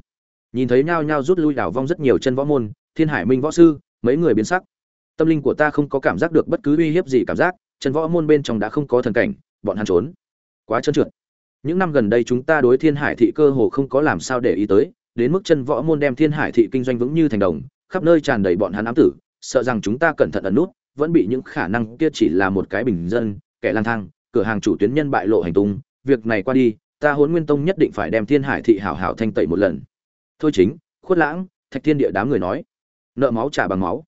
S1: Nhìn thấy nhao nhao rút lui đảo vong rất nhiều chân võ môn, thiên hải minh võ sư, mấy người biến sắc. Tâm linh của ta không có cảm giác được bất cứ uy hiếp gì cảm giác, chân võ môn bên trong đã không có thần cảnh, bọn hắn trốn. Quá trơn trượt. Những năm gần đây chúng ta đối thiên hải thị cơ hồ không có làm sao để ý tới, đến mức chân võ môn đem thiên hải thị kinh doanh vững như thành đồng, khắp nơi tràn đầy bọn hắn ám tử, sợ rằng chúng ta cẩn thận ẩn nút, vẫn bị những khả năng kia chỉ là một cái bình dân kẻ lang thang, cửa hàng chủ tuyến nhân bại lộ hành tung, việc này qua đi, ta hôn nguyên tông nhất định phải đem thiên hải thị hảo hảo thanh tẩy một lần. Thôi chính, khuất lãng, thạch thiên địa đám người nói. Nợ máu trả bằng máu.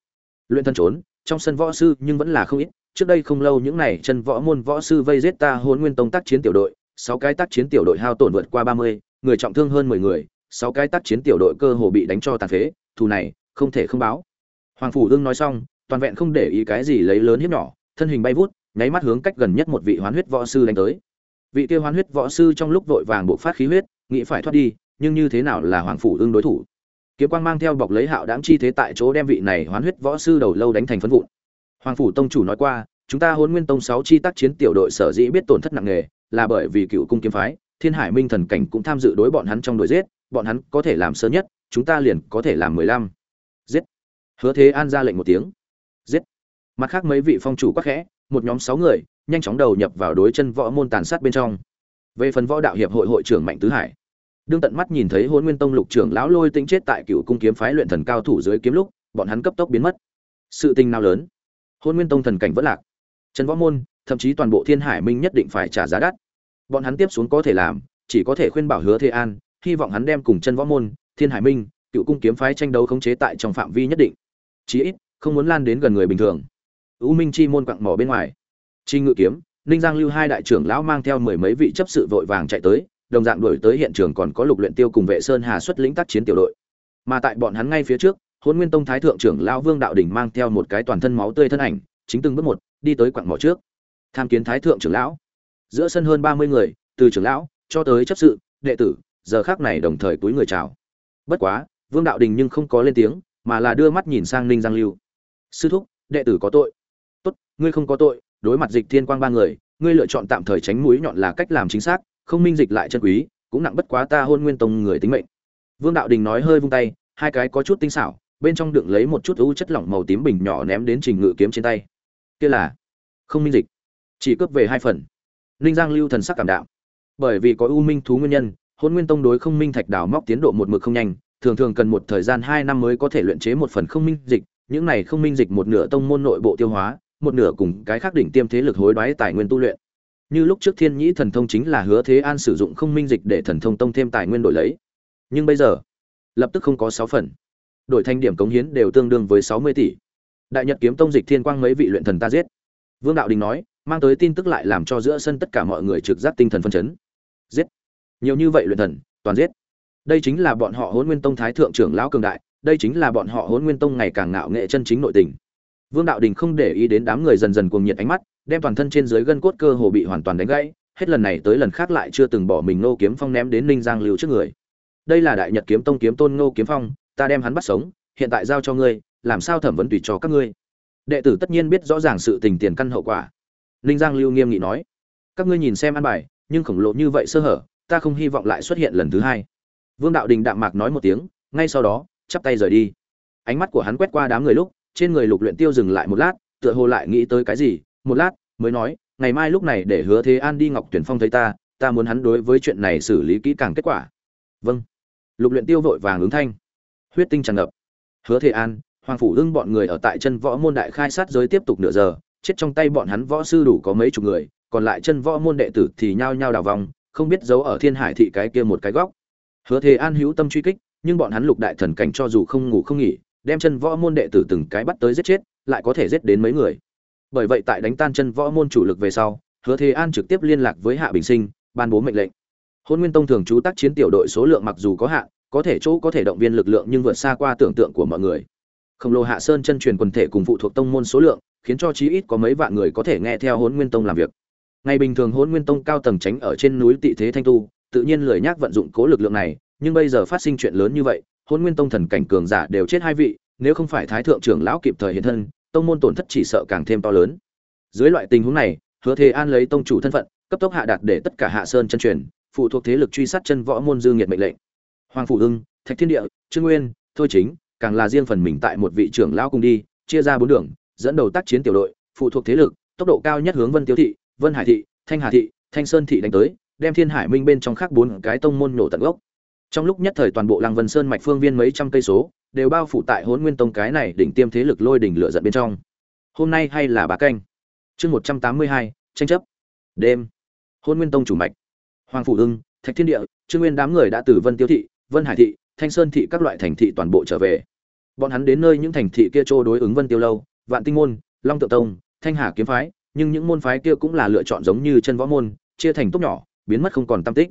S1: Luyện thân trốn, trong sân võ sư nhưng vẫn là không ít, trước đây không lâu những này chân võ môn võ sư vây giết ta hôn nguyên tông tác chiến tiểu đội, sáu cái tác chiến tiểu đội hao tổn vượt qua ba mươi, người trọng thương hơn mười người, sáu cái tác chiến tiểu đội cơ hồ bị đánh cho tàn phế, thù này, không thể không báo. Hoàng phủ đương nói xong, toàn vẹn không để ý cái gì lấy lớn hiếp nhỏ, thân hình bay vút nháy mắt hướng cách gần nhất một vị hoán huyết võ sư đánh tới. Vị kia hoán huyết võ sư trong lúc vội vàng buộc phát khí huyết, nghĩ phải thoát đi, nhưng như thế nào là hoàng phủ ưng đối thủ? Kiếm quang mang theo bọc lấy hạo đáng chi thế tại chỗ đem vị này hoán huyết võ sư đầu lâu đánh thành phân vụn. Hoàng phủ tông chủ nói qua, chúng ta huấn nguyên tông sáu chi tác chiến tiểu đội sở dĩ biết tổn thất nặng nề, là bởi vì cựu cung kiếm phái, thiên hải minh thần cảnh cũng tham dự đối bọn hắn trong đội giết, bọn hắn có thể làm sớm nhất, chúng ta liền có thể làm mười lăm. Giết. Hứa thế an ra lệnh một tiếng. Giết. Mặt khác mấy vị phong chủ quắc khẽ một nhóm sáu người, nhanh chóng đầu nhập vào đối chân võ môn tàn sát bên trong. Về phần võ đạo hiệp hội hội trưởng mạnh tứ hải, đương tận mắt nhìn thấy hôn nguyên tông lục trưởng lão lôi tính chết tại cựu cung kiếm phái luyện thần cao thủ dưới kiếm lúc, bọn hắn cấp tốc biến mất. Sự tình nào lớn? Hôn nguyên tông thần cảnh vẫn lạc. Trần võ môn, thậm chí toàn bộ thiên hải minh nhất định phải trả giá đắt. Bọn hắn tiếp xuống có thể làm, chỉ có thể khuyên bảo hứa thế an, hy vọng hắn đem cùng chân võ môn, thiên hải minh, cựu cung kiếm phái tranh đấu khống chế tại trong phạm vi nhất định. Chí ít, không muốn lan đến gần người bình thường u minh chi môn quặng mỏ bên ngoài. Chi ngự kiếm, ninh giang lưu hai đại trưởng lão mang theo mười mấy vị chấp sự vội vàng chạy tới, đồng dạng đuổi tới hiện trường còn có lục luyện tiêu cùng vệ sơn hà xuất lĩnh tác chiến tiểu đội. Mà tại bọn hắn ngay phía trước, Hỗn nguyên tông thái thượng trưởng lão vương đạo đình mang theo một cái toàn thân máu tươi thân ảnh, chính từng bước một, đi tới quặng mỏ trước. Tham kiến thái thượng trưởng lão. Giữa sân hơn ba mươi người, từ trưởng lão cho tới chấp sự, đệ tử, giờ khắc này đồng thời túi người chào. Bất quá, vương đạo đình nhưng không có lên tiếng, mà là đưa mắt nhìn sang ninh giang lưu. Sư thúc, đệ tử có tội ngươi không có tội, đối mặt dịch thiên quang ba người, ngươi lựa chọn tạm thời tránh mũi nhọn là cách làm chính xác, không minh dịch lại chân quý, cũng nặng bất quá ta hôn nguyên tông người tính mệnh. Vương đạo đình nói hơi vung tay, hai cái có chút tinh xảo, bên trong đựng lấy một chút ưu chất lỏng màu tím bình nhỏ ném đến trình ngự kiếm trên tay. Kia là không minh dịch, chỉ cướp về hai phần. Ninh giang lưu thần sắc cảm đạo. Bởi vì có ưu minh thú nguyên nhân, hôn nguyên tông đối không minh thạch đào móc tiến độ một mực không nhanh, thường thường cần một thời gian hai năm mới có thể luyện chế một phần không minh dịch, những này không minh dịch một nửa tông môn nội bộ tiêu hóa một nửa cùng cái khác đỉnh tiêm thế lực hối đoái tài nguyên tu luyện. Như lúc trước thiên nhĩ thần thông chính là hứa thế an sử dụng không minh dịch để thần thông tông thêm tài nguyên đổi lấy. Nhưng bây giờ, lập tức không có sáu phần. Đổi thành điểm cống hiến đều tương đương với sáu mươi tỷ. Đại nhật kiếm tông dịch thiên quang mấy vị luyện thần ta giết. Vương đạo đình nói, mang tới tin tức lại làm cho giữa sân tất cả mọi người trực giác tinh thần phân chấn. Giết. Nhiều như vậy luyện thần, toàn giết. Đây chính là bọn họ hôn nguyên tông thái thượng trưởng lão cường đại, đây chính là bọn họ hôn nguyên tông ngày càng ngạo nghệ chân chính nội tình vương đạo đình không để ý đến đám người dần dần cuồng nhiệt ánh mắt, đem toàn thân trên dưới gân cốt cơ hồ bị hoàn toàn đánh gãy, hết lần này tới lần khác lại chưa từng bỏ mình Ngô kiếm phong ném đến ninh giang lưu trước người. Đây là đại nhật kiếm tông kiếm tôn ngô kiếm phong, ta đem hắn bắt sống, hiện tại giao cho ngươi, làm sao thẩm vấn tùy cho các ngươi? Đệ tử tất nhiên biết rõ ràng sự tình tiền căn hậu quả. Ninh giang lưu nghiêm nghị nói, các ngươi nhìn xem ăn bài, nhưng khổng lồ như vậy sơ hở, ta không hy vọng lại xuất hiện lần thứ hai. Vương đạo đình đạm mạc nói một tiếng, ngay sau đó, chắp tay rời đi. Ánh mắt của hắn quét qua đám người lúc trên người lục luyện tiêu dừng lại một lát, tựa hồ lại nghĩ tới cái gì, một lát, mới nói, ngày mai lúc này để hứa thế an đi ngọc tuyển phong thấy ta ta muốn hắn đối với chuyện này xử lý kỹ càng kết quả. Vâng. Lục luyện tiêu vội vàng ứng thanh. Huyết tinh tràn ngập. Hứa thế an, hoàng phủ ưng bọn người ở tại chân võ môn đại khai sát giới tiếp tục nửa giờ, chết trong tay bọn hắn võ sư đủ có mấy chục người, còn lại chân võ môn đệ tử thì nhao nhao đào vòng, không biết giấu ở thiên hải thị cái kia một cái góc. Hứa thế an hữu tâm truy kích, nhưng bọn hắn lục đại thần cảnh cho dù không ngủ không nghỉ đem chân võ môn đệ tử từng cái bắt tới giết chết, lại có thể giết đến mấy người. Bởi vậy tại đánh tan chân võ môn chủ lực về sau, hứa thế an trực tiếp liên lạc với hạ bình sinh, ban bố mệnh lệnh. Hôn nguyên tông thường trú tác chiến tiểu đội số lượng mặc dù có hạn, có thể chỗ có thể động viên lực lượng nhưng vượt xa qua tưởng tượng của mọi người. Khổng lồ hạ sơn chân truyền quần thể cùng phụ thuộc tông môn số lượng, khiến cho chí ít có mấy vạn người có thể nghe theo hôn nguyên tông làm việc. Ngày bình thường hôn nguyên tông cao tầng tránh ở trên núi tị thế thanh tu, tự nhiên lười nhác vận dụng cố lực lượng này, nhưng bây giờ phát sinh chuyện lớn như vậy hôn nguyên tông thần cảnh cường giả đều chết hai vị, nếu không phải thái thượng trưởng lão kịp thời hiện thân, tông môn tổn thất chỉ sợ càng thêm to lớn. Dưới loại tình huống này, hứa thế an lấy tông chủ thân phận, cấp tốc hạ đạt để tất cả hạ sơn chân truyền, phụ thuộc thế lực truy sát chân võ môn dương nhiệt mệnh lệnh. Hoàng phủ ưng, thạch thiên địa, trương nguyên, thôi chính, càng là riêng phần mình tại một vị trưởng lão cùng đi, chia ra bốn đường, dẫn đầu tác chiến tiểu đội, phụ thuộc thế lực, tốc độ cao nhất hướng vân tiêu thị, vân hải thị, thanh hà thị, thanh sơn thị đánh tới, đem thiên hải minh bên trong khác bốn cái tông môn nổ tận gốc trong lúc nhất thời toàn bộ lăng vân sơn mạch phương viên mấy trăm cây số, đều bao phủ tại hôn nguyên tông cái này đỉnh tiêm thế lực lôi đỉnh lửa giận bên trong. Hôm nay hay là bà canh? Chương một trăm tám mươi hai, tranh chấp. Đêm. Hôn nguyên tông chủ mạch. Hoàng phủ hưng thạch thiên địa, trương nguyên đám người đã từ vân tiêu thị, vân hải thị, thanh sơn thị các loại thành thị toàn bộ trở về. Bọn hắn đến nơi những thành thị kia trô đối ứng vân tiêu lâu, vạn tinh môn, long tự tông, thanh hà kiếm phái, nhưng những môn phái kia cũng là lựa chọn giống như chân võ môn, chia thành tốt nhỏ, biến mất không còn tam tích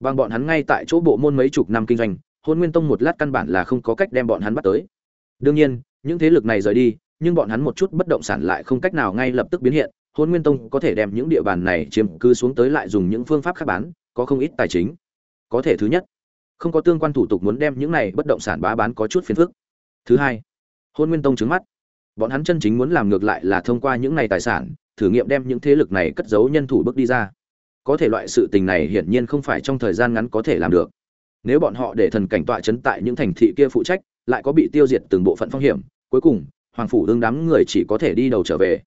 S1: bằng bọn hắn ngay tại chỗ bộ môn mấy chục năm kinh doanh, hôn nguyên tông một lát căn bản là không có cách đem bọn hắn bắt tới. Đương nhiên, những thế lực này rời đi, nhưng bọn hắn một chút bất động sản lại không cách nào ngay lập tức biến hiện. Hôn nguyên tông có thể đem những địa bàn này chiếm cư xuống tới lại dùng những phương pháp khác bán, có không ít tài chính. Có thể thứ nhất, không có tương quan thủ tục muốn đem những này bất động sản bá bán có chút phiền phức. Thứ hai, hôn nguyên tông trứng mắt. Bọn hắn chân chính muốn làm ngược lại là thông qua những này tài sản, thử nghiệm đem những thế lực này cất giấu nhân thủ bước đi ra có thể loại sự tình này hiển nhiên không phải trong thời gian ngắn có thể làm được. Nếu bọn họ để thần cảnh tọa chấn tại những thành thị kia phụ trách, lại có bị tiêu diệt từng bộ phận phong hiểm, cuối cùng, hoàng phủ đương đám người chỉ có thể đi đầu trở về.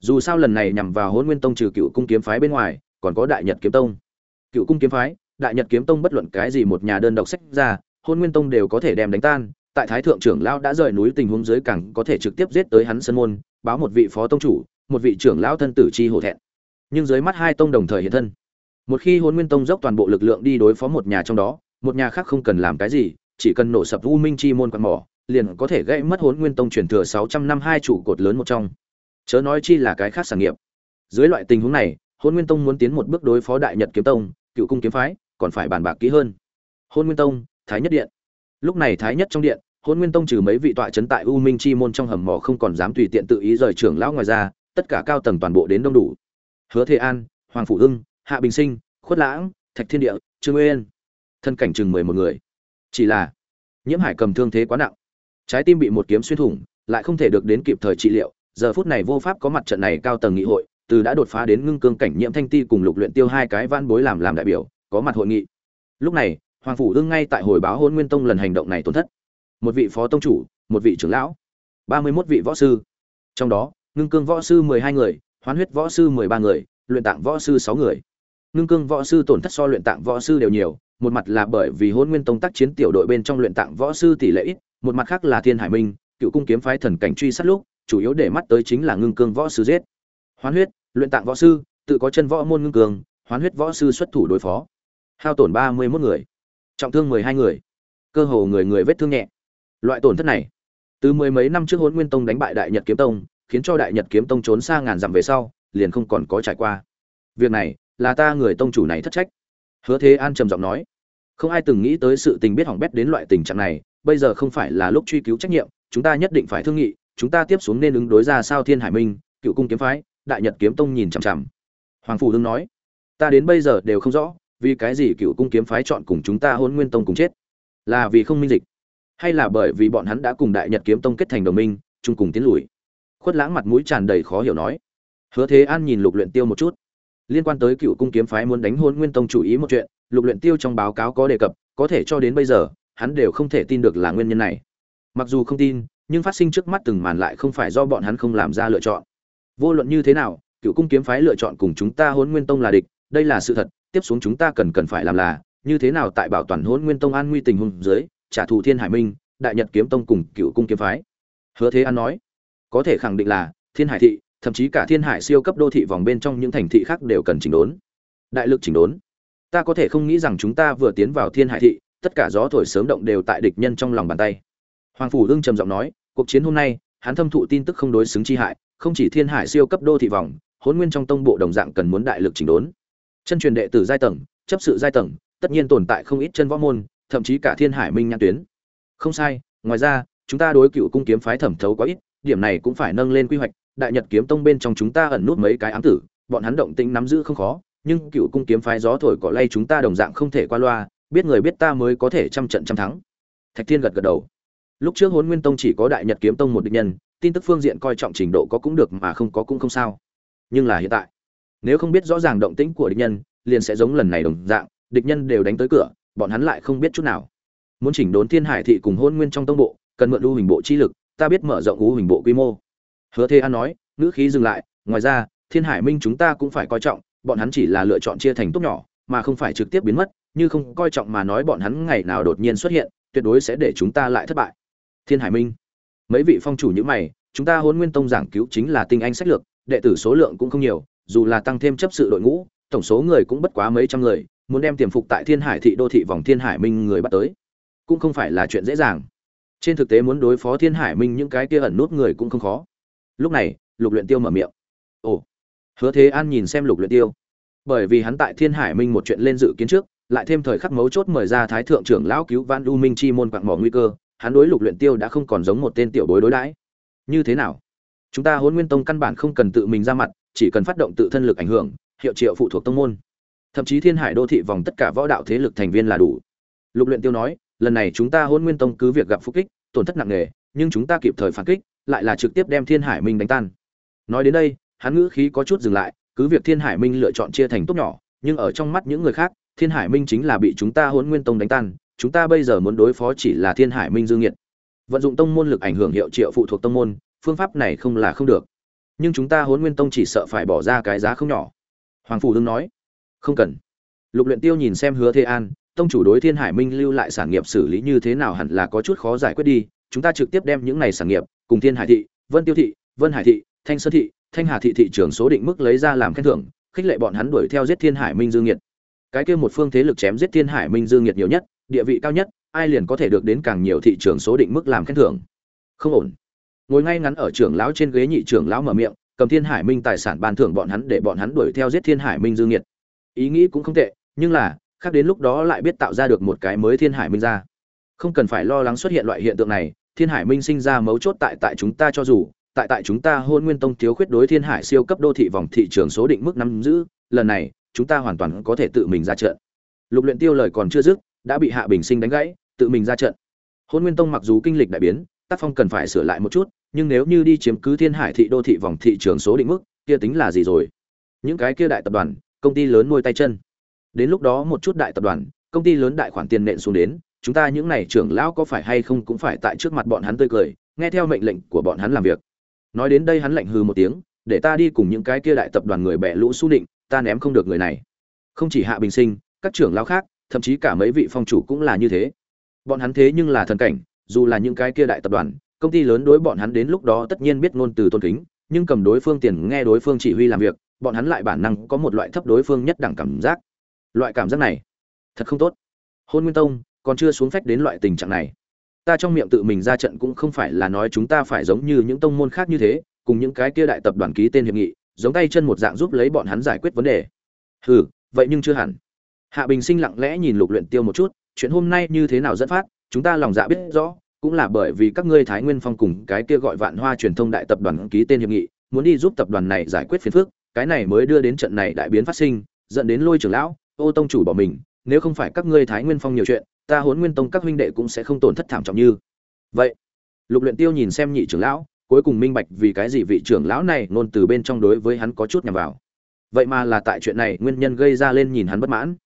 S1: Dù sao lần này nhằm vào hôn nguyên tông trừ cựu cung kiếm phái bên ngoài, còn có đại nhật kiếm tông. Cựu cung kiếm phái, đại nhật kiếm tông bất luận cái gì một nhà đơn độc sách ra hôn nguyên tông đều có thể đem đánh tan, tại thái thượng trưởng lão đã rời núi tình huống dưới cảng có thể trực tiếp giết tới hắn sân môn, báo một vị phó tông chủ, một vị trưởng lão thân tử chi hổ thẹn nhưng dưới mắt hai tông đồng thời hiện thân. Một khi hôn nguyên tông dốc toàn bộ lực lượng đi đối phó một nhà trong đó, một nhà khác không cần làm cái gì, chỉ cần nổ sập u minh chi môn quạt mỏ, liền có thể gây mất hốn nguyên tông truyền thừa sáu trăm năm hai trụ cột lớn một trong. Chớ nói chi là cái khác sản nghiệp. Dưới loại tình huống này hôn nguyên tông muốn tiến một bước đối phó đại nhật kiếm tông, cựu cung kiếm phái, còn phải bàn bạc kỹ hơn. Hôn nguyên tông, thái nhất điện. Lúc này thái nhất trong điện hôn nguyên tông trừ mấy vị tọa trấn tại u minh chi môn trong hầm mỏ không còn dám tùy tiện tự ý rời trưởng lão ngoài ra, tất cả cao tầng toàn bộ đến đông đủ hứa thế an, hoàng phủ hưng, hạ bình sinh, khuất lãng, thạch thiên địa, trương nguyên thân cảnh chừng mười một người. Chỉ là, nhiễm hải cầm thương thế quá nặng. Trái tim bị một kiếm xuyên thủng, lại không thể được đến kịp thời trị liệu. Giờ phút này vô pháp có mặt trận này cao tầng nghị hội, từ đã đột phá đến ngưng cương cảnh nhiễm thanh ti cùng lục luyện tiêu hai cái van bối làm làm đại biểu, có mặt hội nghị. Lúc này, hoàng phủ đương ngay tại hồi báo hôn nguyên tông lần hành động này tổn thất. Một vị phó tông chủ, một vị trưởng lão, ba mươi 31 vị võ sư. Trong đó, ngưng cương võ sư mười hai người hoán huyết võ sư mười ba người, luyện tạng võ sư sáu người. Ngưng cương võ sư tổn thất so luyện tạng võ sư đều nhiều, một mặt là bởi vì hôn nguyên tông tác chiến tiểu đội bên trong luyện tạng võ sư tỷ lệ ít, một mặt khác là thiên hải minh, cựu cung kiếm phái thần cảnh truy sát lúc, chủ yếu để mắt tới chính là ngưng cương võ sư giết. Hoán huyết, luyện tạng võ sư, tự có chân võ môn ngưng cường hoán huyết võ sư xuất thủ đối phó. Hao tổn ba mươi mốt người, trọng thương mười hai người, cơ hồ người người vết thương nhẹ. Loại tổn thất này, từ mười mấy năm trước hôn nguyên tông đánh bại đại nhật kiếm tông khiến cho đại nhật kiếm tông trốn xa ngàn dặm về sau, liền không còn có trải qua. Việc này, là ta người tông chủ này thất trách. Hứa thế an trầm giọng nói. Không ai từng nghĩ tới sự tình biết hỏng bét đến loại tình trạng này, bây giờ không phải là lúc truy cứu trách nhiệm, chúng ta nhất định phải thương nghị, chúng ta tiếp xuống nên ứng đối ra sao thiên hải minh, cựu cung kiếm phái, đại nhật kiếm tông nhìn chằm chằm. Hoàng phủ hưng nói. Ta đến bây giờ đều không rõ, vì cái gì cựu cung kiếm phái chọn cùng chúng ta hôn nguyên tông cùng chết? Là vì không minh dịch, hay là bởi vì bọn hắn đã cùng đại nhật kiếm tông kết thành đồng minh, chung cùng tiến lùi? Khuất lãng mặt mũi tràn đầy khó hiểu nói. Hứa thế an nhìn lục luyện tiêu một chút. Liên quan tới cựu cung kiếm phái muốn đánh hôn nguyên tông chủ ý một chuyện, lục luyện tiêu trong báo cáo có đề cập, có thể cho đến bây giờ, hắn đều không thể tin được là nguyên nhân này. Mặc dù không tin, nhưng phát sinh trước mắt từng màn lại không phải do bọn hắn không làm ra lựa chọn. Vô luận như thế nào, cựu cung kiếm phái lựa chọn cùng chúng ta hôn nguyên tông là địch, đây là sự thật, tiếp xuống chúng ta cần cần phải làm là, như thế nào tại bảo toàn hôn nguyên tông an nguy tình huống dưới, trả thù thiên hải minh, đại nhật kiếm tông cùng cựu cung kiếm phái. Hứa thế an nói có thể khẳng định là thiên hải thị, thậm chí cả thiên hải siêu cấp đô thị vòng bên trong những thành thị khác đều cần chỉnh đốn. Đại lực chỉnh đốn. Ta có thể không nghĩ rằng chúng ta vừa tiến vào thiên hải thị, tất cả gió thổi sớm động đều tại địch nhân trong lòng bàn tay. Hoàng phủ đương trầm giọng nói, cuộc chiến hôm nay, hắn thâm thụ tin tức không đối xứng chi hại, không chỉ thiên hải siêu cấp đô thị vòng hôn nguyên trong tông bộ đồng dạng cần muốn đại lực chỉnh đốn. Chân truyền đệ tử giai tầng, chấp sự giai tầng, tất nhiên tồn tại không ít chân võ môn, thậm chí cả thiên hải minh nhãn tuyến. Không sai, ngoài ra, chúng ta đối cựu cung kiếm phái thẩm thấu quá ít điểm này cũng phải nâng lên quy hoạch, đại nhật kiếm tông bên trong chúng ta ẩn nút mấy cái ám tử, bọn hắn động tĩnh nắm giữ không khó, nhưng cựu cung kiếm phái gió thổi cỏ lay chúng ta đồng dạng không thể qua loa, biết người biết ta mới có thể trăm trận trăm thắng. Thạch thiên gật gật đầu. Lúc trước hôn nguyên tông chỉ có đại nhật kiếm tông một địch nhân, tin tức phương diện coi trọng trình độ có cũng được mà không có cũng không sao. Nhưng là hiện tại, nếu không biết rõ ràng động tĩnh của địch nhân, liền sẽ giống lần này đồng dạng, địch nhân đều đánh tới cửa, bọn hắn lại không biết chút nào. Muốn chỉnh đốn thiên hải thị cùng hôn nguyên trong tông bộ, cần mượn lưu hình bộ chi lực ta biết mở rộng ngũ hình bộ quy mô. Hứa thế an nói, ngữ khí dừng lại, ngoài ra, thiên hải minh chúng ta cũng phải coi trọng, bọn hắn chỉ là lựa chọn chia thành tốt nhỏ, mà không phải trực tiếp biến mất, như không coi trọng mà nói bọn hắn ngày nào đột nhiên xuất hiện, tuyệt đối sẽ để chúng ta lại thất bại. Thiên hải minh. Mấy vị phong chủ như mày, chúng ta hôn nguyên tông giảng cứu chính là tinh anh sách lược, đệ tử số lượng cũng không nhiều, dù là tăng thêm chấp sự đội ngũ, tổng số người cũng bất quá mấy trăm người, muốn đem tiềm phục tại thiên hải thị đô thị vòng thiên hải minh người bắt tới, cũng không phải là chuyện dễ dàng trên thực tế muốn đối phó thiên hải minh những cái kia ẩn nút người cũng không khó. Lúc này, lục luyện tiêu mở miệng. Ồ, hứa thế an nhìn xem lục luyện tiêu. Bởi vì hắn tại thiên hải minh một chuyện lên dự kiến trước, lại thêm thời khắc mấu chốt mời ra thái thượng trưởng lão cứu văn u minh chi môn quạng mỏ nguy cơ, hắn đối lục luyện tiêu đã không còn giống một tên tiểu bối đối đãi. Như thế nào? Chúng ta huấn nguyên tông căn bản không cần tự mình ra mặt, chỉ cần phát động tự thân lực ảnh hưởng, hiệu triệu phụ thuộc tông môn. Thậm chí thiên hải đô thị vòng tất cả võ đạo thế lực thành viên là đủ. Lục luyện tiêu nói lần này chúng ta hôn nguyên tông cứ việc gặp phúc kích, tổn thất nặng nề, nhưng chúng ta kịp thời phản kích, lại là trực tiếp đem thiên hải minh đánh tan. Nói đến đây, hắn ngữ khí có chút dừng lại, cứ việc thiên hải minh lựa chọn chia thành tốt nhỏ, nhưng ở trong mắt những người khác, thiên hải minh chính là bị chúng ta hôn nguyên tông đánh tan, chúng ta bây giờ muốn đối phó chỉ là thiên hải minh dương nhiệt vận dụng tông môn lực ảnh hưởng hiệu triệu phụ thuộc tông môn, phương pháp này không là không được. Nhưng chúng ta hôn nguyên tông chỉ sợ phải bỏ ra cái giá không nhỏ. Hoàng phủ đương nói, không cần. Lục luyện tiêu nhìn xem hứa thế an tông chủ đối thiên hải minh lưu lại sản nghiệp xử lý như thế nào hẳn là có chút khó giải quyết đi, chúng ta trực tiếp đem những này sản nghiệp cùng thiên hải thị, vân tiêu thị, vân hải thị, thanh sơn thị, thanh hà thị thị trường số định mức lấy ra làm khen thưởng, khích lệ bọn hắn đuổi theo giết thiên hải minh dương nhiệt. Cái kia một phương thế lực chém giết thiên hải minh dương nhiệt nhiều nhất, địa vị cao nhất, ai liền có thể được đến càng nhiều thị trường số định mức làm khen thưởng? Không ổn. Ngồi ngay ngắn ở trưởng lão trên ghế nhị trưởng lão mở miệng, cầm thiên hải minh tài sản ban thưởng bọn hắn để bọn hắn đuổi theo giết thiên hải minh dương nhiệt. Ý nghĩ cũng không tệ, nhưng là khác đến lúc đó lại biết tạo ra được một cái mới thiên hải minh ra. Không cần phải lo lắng xuất hiện loại hiện tượng này, thiên hải minh sinh ra mấu chốt tại tại chúng ta cho dù, tại tại chúng ta hôn nguyên tông thiếu khuyết đối thiên hải siêu cấp đô thị vòng thị trường số định mức nắm giữ, lần này, chúng ta hoàn toàn có thể tự mình ra trận. Lục luyện tiêu lời còn chưa dứt, đã bị hạ bình sinh đánh gãy, tự mình ra trận. Hôn nguyên tông mặc dù kinh lịch đại biến, tác phong cần phải sửa lại một chút, nhưng nếu như đi chiếm cứ thiên hải thị đô thị vòng thị trường số định mức, kia tính là gì rồi? Những cái kia đại tập đoàn, công ty lớn nuôi tay chân đến lúc đó một chút đại tập đoàn, công ty lớn đại khoản tiền nện xuống đến, chúng ta những này trưởng lão có phải hay không cũng phải tại trước mặt bọn hắn tươi cười, nghe theo mệnh lệnh của bọn hắn làm việc. Nói đến đây hắn lạnh hừ một tiếng, để ta đi cùng những cái kia đại tập đoàn người bẻ lũ su định ta ném không được người này. Không chỉ hạ bình sinh, các trưởng lão khác, thậm chí cả mấy vị phong chủ cũng là như thế. Bọn hắn thế nhưng là thần cảnh, dù là những cái kia đại tập đoàn, công ty lớn đối bọn hắn đến lúc đó tất nhiên biết ngôn từ tôn kính, nhưng cầm đối phương tiền, nghe đối phương chỉ huy làm việc, bọn hắn lại bản năng có một loại thấp đối phương nhất đẳng cảm giác loại cảm giác này, thật không tốt. Hôn nguyên tông, còn chưa xuống phách đến loại tình trạng này. Ta trong miệng tự mình ra trận cũng không phải là nói chúng ta phải giống như những tông môn khác như thế, cùng những cái kia đại tập đoàn ký tên hiệp nghị, giống tay chân một dạng giúp lấy bọn hắn giải quyết vấn đề. Hừ, vậy nhưng chưa hẳn. Hạ bình sinh lặng lẽ nhìn lục luyện tiêu một chút, chuyện hôm nay như thế nào dẫn phát, chúng ta lòng dạ biết rõ, cũng là bởi vì các ngươi thái nguyên phong cùng cái kia gọi vạn hoa truyền thông đại tập đoàn ký tên hiệp nghị, muốn đi giúp tập đoàn này giải quyết phiền phức, cái này mới đưa đến trận này đại biến phát sinh, dẫn đến lôi trưởng lão ô tông chủ bỏ mình nếu không phải các ngươi thái nguyên phong nhiều chuyện ta Huấn Nguyên Tông các huynh đệ cũng sẽ không tổn thất thảm trọng như. Vậy, Lục Luyện Tiêu nhìn xem nhị trưởng lão, cuối cùng minh bạch vì cái gì vị trưởng lão này nôn từ bên trong đối với hắn có chút nhằm vào. Vậy mà là tại chuyện này nguyên nhân gây ra lên nhìn hắn bất mãn.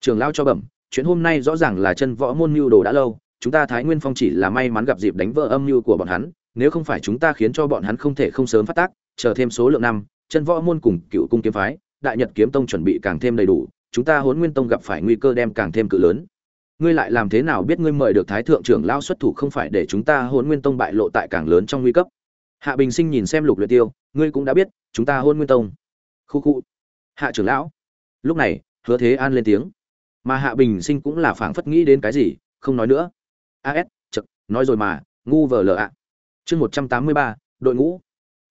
S1: Trưởng lão cho bẩm, chuyện hôm nay rõ ràng là chân võ môn mưu đồ đã lâu, chúng ta Thái Nguyên Phong chỉ là may mắn gặp dịp đánh vỡ âm mưu của bọn hắn, nếu không phải chúng ta khiến cho bọn hắn không thể không sớm phát tác, chờ thêm số lượng năm, chân võ môn cùng cựu cung kiếm phái, đại nhật kiếm tông chuẩn bị càng thêm đầy đủ, chúng ta Hỗn Nguyên Tông gặp phải nguy cơ đem càng thêm cự lớn. Ngươi lại làm thế nào biết ngươi mời được Thái thượng trưởng lão xuất thủ không phải để chúng ta Hỗn Nguyên Tông bại lộ tại càng lớn trong nguy cấp? Hạ Bình Sinh nhìn xem Lục Luyện Tiêu, ngươi cũng đã biết, chúng ta Hỗn Nguyên Tông. Khu khu. Hạ trưởng lão. Lúc này, Hứa Thế An lên tiếng. Mà Hạ Bình Sinh cũng là phảng phất nghĩ đến cái gì, không nói nữa. AS, chậc, nói rồi mà, ngu vờ lờ ạ. Chương 183, đội ngũ.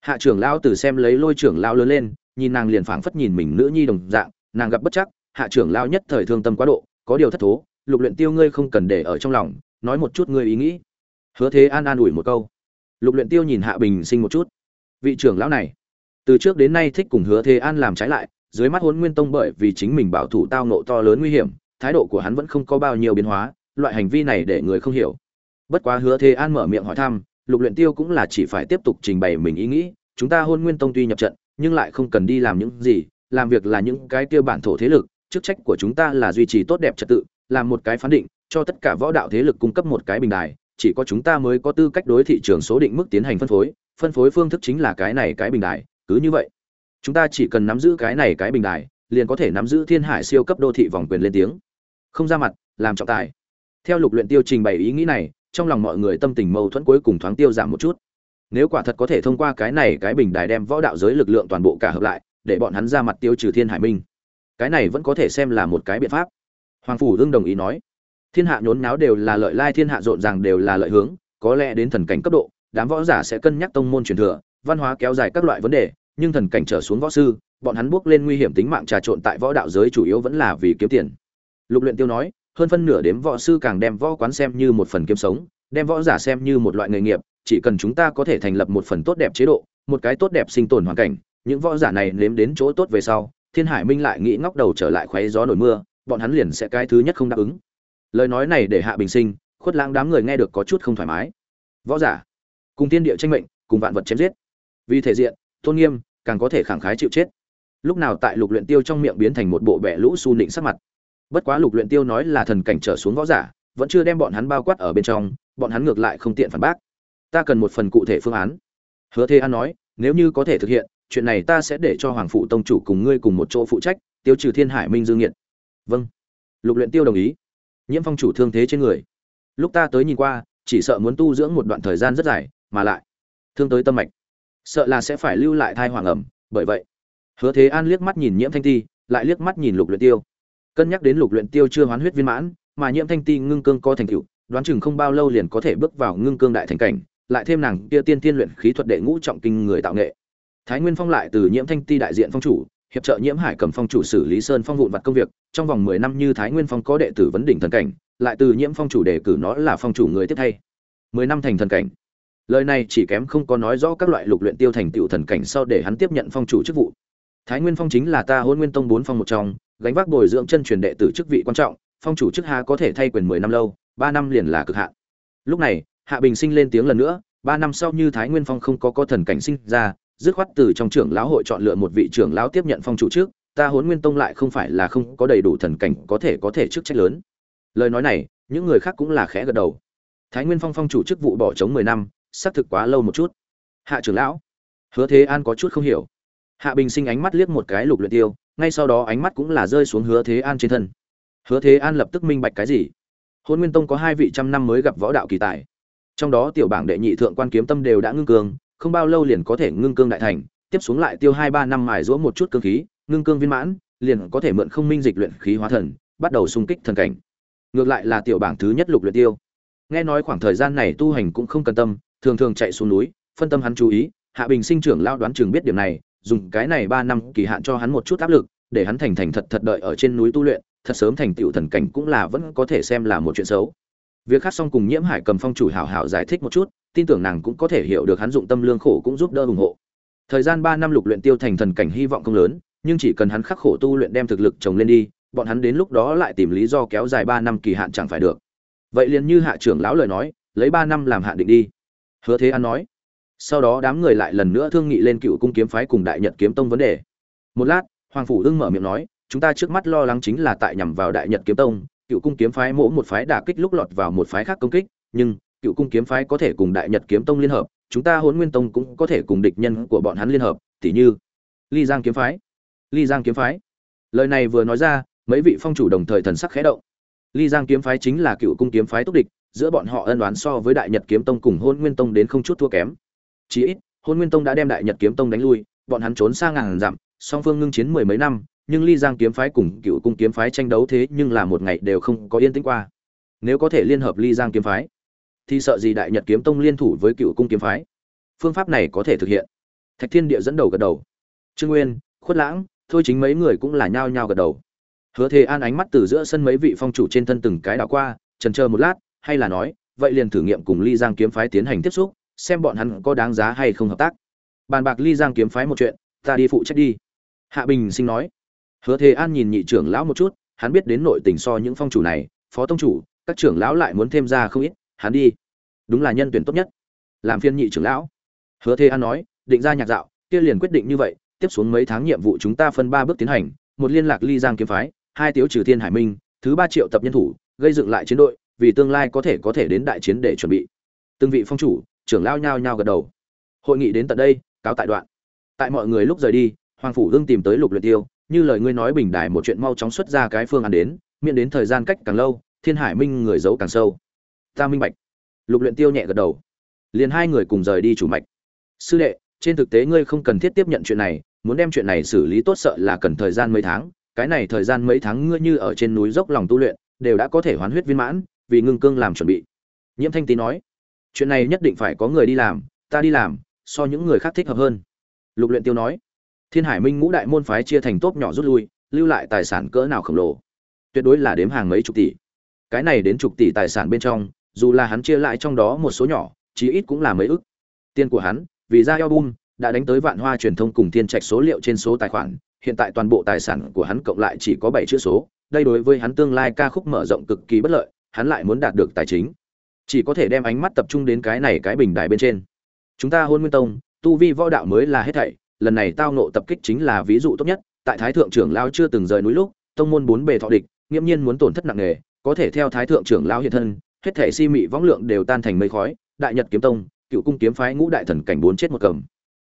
S1: Hạ trưởng lão từ xem lấy Lôi trưởng lão lớn lên, nhìn nàng liền phảng phất nhìn mình nữ nhi đồng dạng, nàng gặp bất chắc, hạ trưởng lão nhất thời thương tâm quá độ, có điều thất thố, lục luyện tiêu ngươi không cần để ở trong lòng, nói một chút ngươi ý nghĩ. Hứa Thế An an ủi một câu. Lục luyện tiêu nhìn Hạ Bình Sinh một chút. Vị trưởng lão này, từ trước đến nay thích cùng Hứa Thế An làm trái lại, dưới mắt huấn Nguyên Tông bởi vì chính mình bảo thủ tao nộ to lớn nguy hiểm, thái độ của hắn vẫn không có bao nhiêu biến hóa, loại hành vi này để người không hiểu. Bất quá Hứa Thế An mở miệng hỏi thăm, Lục Luyện Tiêu cũng là chỉ phải tiếp tục trình bày mình ý nghĩ, chúng ta Hỗn Nguyên Tông tuy nhập trận, nhưng lại không cần đi làm những gì, làm việc là những cái kia bản thổ thế lực, chức trách của chúng ta là duy trì tốt đẹp trật tự, làm một cái phán định, cho tất cả võ đạo thế lực cung cấp một cái bình đài, chỉ có chúng ta mới có tư cách đối thị trường số định mức tiến hành phân phối, phân phối phương thức chính là cái này cái bình đài, cứ như vậy, chúng ta chỉ cần nắm giữ cái này cái bình đài, liền có thể nắm giữ thiên hải siêu cấp đô thị vòng quyền lên tiếng. Không ra mặt, làm trọng tài. Theo Lục Luyện Tiêu trình bày ý nghĩ này, trong lòng mọi người tâm tình mâu thuẫn cuối cùng thoáng tiêu giảm một chút. Nếu quả thật có thể thông qua cái này cái bình đài đem võ đạo giới lực lượng toàn bộ cả hợp lại, để bọn hắn ra mặt tiêu trừ Thiên Hải Minh, cái này vẫn có thể xem là một cái biện pháp. Hoàng phủ Dương đồng ý nói, thiên hạ nhốn nháo đều là lợi lai thiên hạ rộn ràng đều là lợi hướng, có lẽ đến thần cảnh cấp độ, đám võ giả sẽ cân nhắc tông môn truyền thừa, văn hóa kéo dài các loại vấn đề, nhưng thần cảnh trở xuống võ sư, bọn hắn bước lên nguy hiểm tính mạng trà trộn tại võ đạo giới chủ yếu vẫn là vì kiếm tiền. Lục Luyện Tiêu nói, hơn phân nửa đếm võ sư càng đem võ quán xem như một phần kiếm sống, đem võ giả xem như một loại nghề nghiệp, chỉ cần chúng ta có thể thành lập một phần tốt đẹp chế độ, một cái tốt đẹp sinh tồn hoàn cảnh, những võ giả này nếm đến chỗ tốt về sau, Thiên Hải Minh lại nghĩ ngóc đầu trở lại khoé gió nổi mưa, bọn hắn liền sẽ cái thứ nhất không đáp ứng. Lời nói này để Hạ Bình Sinh, khuất lãng đám người nghe được có chút không thoải mái. Võ giả, cùng tiên địa tranh mệnh, cùng vạn vật chém giết. Vì thể diện, tôn nghiêm, càng có thể khẳng khái chịu chết. Lúc nào tại Lục Luyện Tiêu trong miệng biến thành một bộ bẻ lũ su nịnh sắc mặt. Bất quá Lục Luyện Tiêu nói là thần cảnh trở xuống võ giả, vẫn chưa đem bọn hắn bao quát ở bên trong, bọn hắn ngược lại không tiện phản bác ta cần một phần cụ thể phương án hứa thế an nói nếu như có thể thực hiện chuyện này ta sẽ để cho hoàng phụ tông chủ cùng ngươi cùng một chỗ phụ trách, tiêu trừ thiên hải minh dương nghiệt. Vâng. Lục luyện tiêu đồng ý. Nhiễm phong chủ thương thế trên người. Lúc ta tới nhìn qua, chỉ sợ muốn tu dưỡng một đoạn thời gian rất dài, mà lại thương tới tâm mạch. Sợ là sẽ phải lưu lại thai hoàng ẩm, bởi vậy, hứa thế an liếc mắt nhìn nhiễm thanh ti, lại liếc mắt nhìn lục luyện tiêu. Cân nhắc đến lục luyện tiêu chưa hoán huyết viên mãn, mà nhiễm thanh ti ngưng cương có thành tựu, đoán chừng không bao lâu liền có thể bước vào ngưng cương đại thành cảnh, lại thêm nàng kia tiên tiên luyện khí thuật đệ ngũ trọng kinh người tạo nghệ. Thái Nguyên Phong lại từ Nhiễm Thanh Ti đại diện phong chủ, hiệp trợ Nhiễm Hải cầm phong chủ xử lý sơn phong vụn vặt công việc, trong vòng 10 năm như Thái Nguyên Phong có đệ tử vấn đỉnh thần cảnh, lại từ Nhiễm Phong chủ đề cử nó là phong chủ người tiếp thay. 10 năm thành thần cảnh. Lời này chỉ kém không có nói rõ các loại lục luyện tiêu thành tựu thần cảnh sau để hắn tiếp nhận phong chủ chức vụ. Thái Nguyên Phong chính là ta Hỗn Nguyên Tông bốn phong một trong, gánh vác bồi dưỡng chân truyền đệ tử chức vị quan trọng, phong chủ chức hạ có thể thay quyền 10 năm lâu, 3 năm liền là cực hạn. Lúc này, Hạ Bình Sinh lên tiếng lần nữa, ba năm sau như Thái Nguyên Phong không có có thần cảnh sinh ra, dứt khoát từ trong trưởng lão hội chọn lựa một vị trưởng lão tiếp nhận phong chủ trước, ta Hỗn Nguyên Tông lại không phải là không có đầy đủ thần cảnh có thể có thể chức trách lớn. Lời nói này, những người khác cũng là khẽ gật đầu. Thái Nguyên Phong phong chủ chức vụ bỏ trống mười năm, xác thực quá lâu một chút. Hạ trưởng lão, Hứa Thế An có chút không hiểu. Hạ Bình Sinh ánh mắt liếc một cái Lục Luyện Tiêu, ngay sau đó ánh mắt cũng là rơi xuống Hứa Thế An trên thân. Hứa Thế An lập tức minh bạch cái gì? Hỗn Nguyên Tông có hai vị trăm năm mới gặp võ đạo kỳ tài trong đó tiểu bảng đệ nhị thượng quan kiếm tâm đều đã ngưng cường không bao lâu liền có thể ngưng cương đại thành, tiếp xuống lại tiêu hai ba năm mài giũa một chút cương khí, ngưng cương viên mãn, liền có thể mượn không minh dịch luyện khí hóa thần, bắt đầu xung kích thần cảnh. Ngược lại là tiểu bảng thứ nhất lục luyện tiêu. Nghe nói khoảng thời gian này tu hành cũng không cần tâm, thường thường chạy xuống núi, phân tâm hắn chú ý, hạ bình sinh trưởng lao đoán trường biết điểm này, dùng cái này ba năm kỳ hạn cho hắn một chút áp lực, để hắn thành thành thật thật đợi ở trên núi tu luyện, thật sớm thành tựu thần cảnh cũng là vẫn có thể xem là một chuyện xấu. Việc khác xong cùng nhiễm hải cầm phong chủ hảo hảo giải thích một chút tin tưởng nàng cũng có thể hiểu được hắn dụng tâm lương khổ cũng giúp đỡ ủng hộ. Thời gian ba năm lục luyện tiêu thành thần cảnh hy vọng không lớn, nhưng chỉ cần hắn khắc khổ tu luyện đem thực lực trồng lên đi, bọn hắn đến lúc đó lại tìm lý do kéo dài ba năm kỳ hạn chẳng phải được. Vậy liền như hạ trưởng lão lời nói, lấy ba năm làm hạn định đi. Hứa thế an nói. Sau đó đám người lại lần nữa thương nghị lên cựu cung kiếm phái cùng đại nhật kiếm tông vấn đề. Một lát, hoàng phủ ưng mở miệng nói, chúng ta trước mắt lo lắng chính là tại nhằm vào đại nhật kiếm tông, cựu cung kiếm phái mỗi một phái đả kích lúc lọt vào một phái khác công kích, nhưng cựu cung kiếm phái có thể cùng đại nhật kiếm tông liên hợp, chúng ta hôn nguyên tông cũng có thể cùng địch nhân của bọn hắn liên hợp, tỉ như ly giang kiếm phái. Ly giang kiếm phái. Lời này vừa nói ra, mấy vị phong chủ đồng thời thần sắc khẽ động. Ly giang kiếm phái chính là cựu cung kiếm phái túc địch, giữa bọn họ ân đoán so với đại nhật kiếm tông cùng hôn nguyên tông đến không chút thua kém. Chí ít hôn nguyên tông đã đem đại nhật kiếm tông đánh lui, bọn hắn trốn xa ngàn dặm, song phương ngưng chiến mười mấy năm, nhưng ly giang kiếm phái cùng cựu cung kiếm phái tranh đấu thế nhưng là một ngày đều không có yên tĩnh qua. Nếu có thể liên hợp ly giang kiếm phái thì sợ gì đại nhật kiếm tông liên thủ với cựu cung kiếm phái? Phương pháp này có thể thực hiện. Thạch thiên địa dẫn đầu gật đầu. Trương nguyên, khuất lãng, thôi chính mấy người cũng là nhao nhao gật đầu. Hứa thế an ánh mắt từ giữa sân mấy vị phong chủ trên thân từng cái đảo qua, trần chờ một lát, hay là nói, vậy liền thử nghiệm cùng ly giang kiếm phái tiến hành tiếp xúc, xem bọn hắn có đáng giá hay không hợp tác. Bàn bạc ly giang kiếm phái một chuyện, ta đi phụ trách đi. Hạ bình sinh nói. Hứa thế an nhìn nhị trưởng lão một chút, hắn biết đến nội tình so những phong chủ này, phó tông chủ, các trưởng lão lại muốn thêm ra không ít hắn đi. Đúng là nhân tuyển tốt nhất. Làm phiên nhị trưởng lão. Hứa thế an nói, định ra nhạc dạo, kia liền quyết định như vậy, tiếp xuống mấy tháng nhiệm vụ chúng ta phân ba bước tiến hành, một liên lạc ly giang kiếm phái, hai tiếu trừ thiên hải minh, thứ ba triệu tập nhân thủ, gây dựng lại chiến đội, vì tương lai có thể có thể đến đại chiến để chuẩn bị. Từng vị phong chủ, trưởng lao nhao nhao gật đầu. Hội nghị đến tận đây, cáo tại đoạn. Tại mọi người lúc rời đi, hoàng phủ hưng tìm tới lục luyện tiêu, như lời ngươi nói bình đài một chuyện mau chóng xuất ra cái phương án đến, miễn đến thời gian cách càng lâu, thiên hải minh người giấu càng sâu ta minh bạch. Lục luyện tiêu nhẹ gật đầu. Liền hai người cùng rời đi chủ mạch. Sư đệ, trên thực tế ngươi không cần thiết tiếp nhận chuyện này, muốn đem chuyện này xử lý tốt sợ là cần thời gian mấy tháng. Cái này thời gian mấy tháng ngươi như ở trên núi dốc lòng tu luyện, đều đã có thể hoán huyết viên mãn, vì ngưng cương làm chuẩn bị. Nhiễm thanh tý nói, chuyện này nhất định phải có người đi làm, ta đi làm, so những người khác thích hợp hơn. Lục luyện tiêu nói, thiên hải minh ngũ đại môn phái chia thành tốt nhỏ rút lui, lưu lại tài sản cỡ nào khổng lồ. Tuyệt đối là đếm hàng mấy chục tỷ. Cái này đến chục tỷ tài sản bên trong dù là hắn chia lại trong đó một số nhỏ, chí ít cũng là mấy ức. Tiền của hắn, vì ra album, đã đánh tới vạn hoa truyền thông cùng thiên trạch số liệu trên số tài khoản, hiện tại toàn bộ tài sản của hắn cộng lại chỉ có bảy chữ số, đây đối với hắn tương lai ca khúc mở rộng cực kỳ bất lợi, hắn lại muốn đạt được tài chính. Chỉ có thể đem ánh mắt tập trung đến cái này cái bình đài bên trên. Chúng ta hôn nguyên tông, tu vi võ đạo mới là hết thảy, lần này tao nộ tập kích chính là ví dụ tốt nhất, tại thái thượng trưởng lao chưa từng rời núi lúc, tông môn bốn bề thọ địch, nghiễm nhiên muốn tổn thất nặng nề, có thể theo thái thượng trưởng lao hiện thân hết thảy si mị võng lượng đều tan thành mây khói, đại nhật kiếm tông, cựu cung kiếm phái ngũ đại thần cảnh bốn chết một cầm.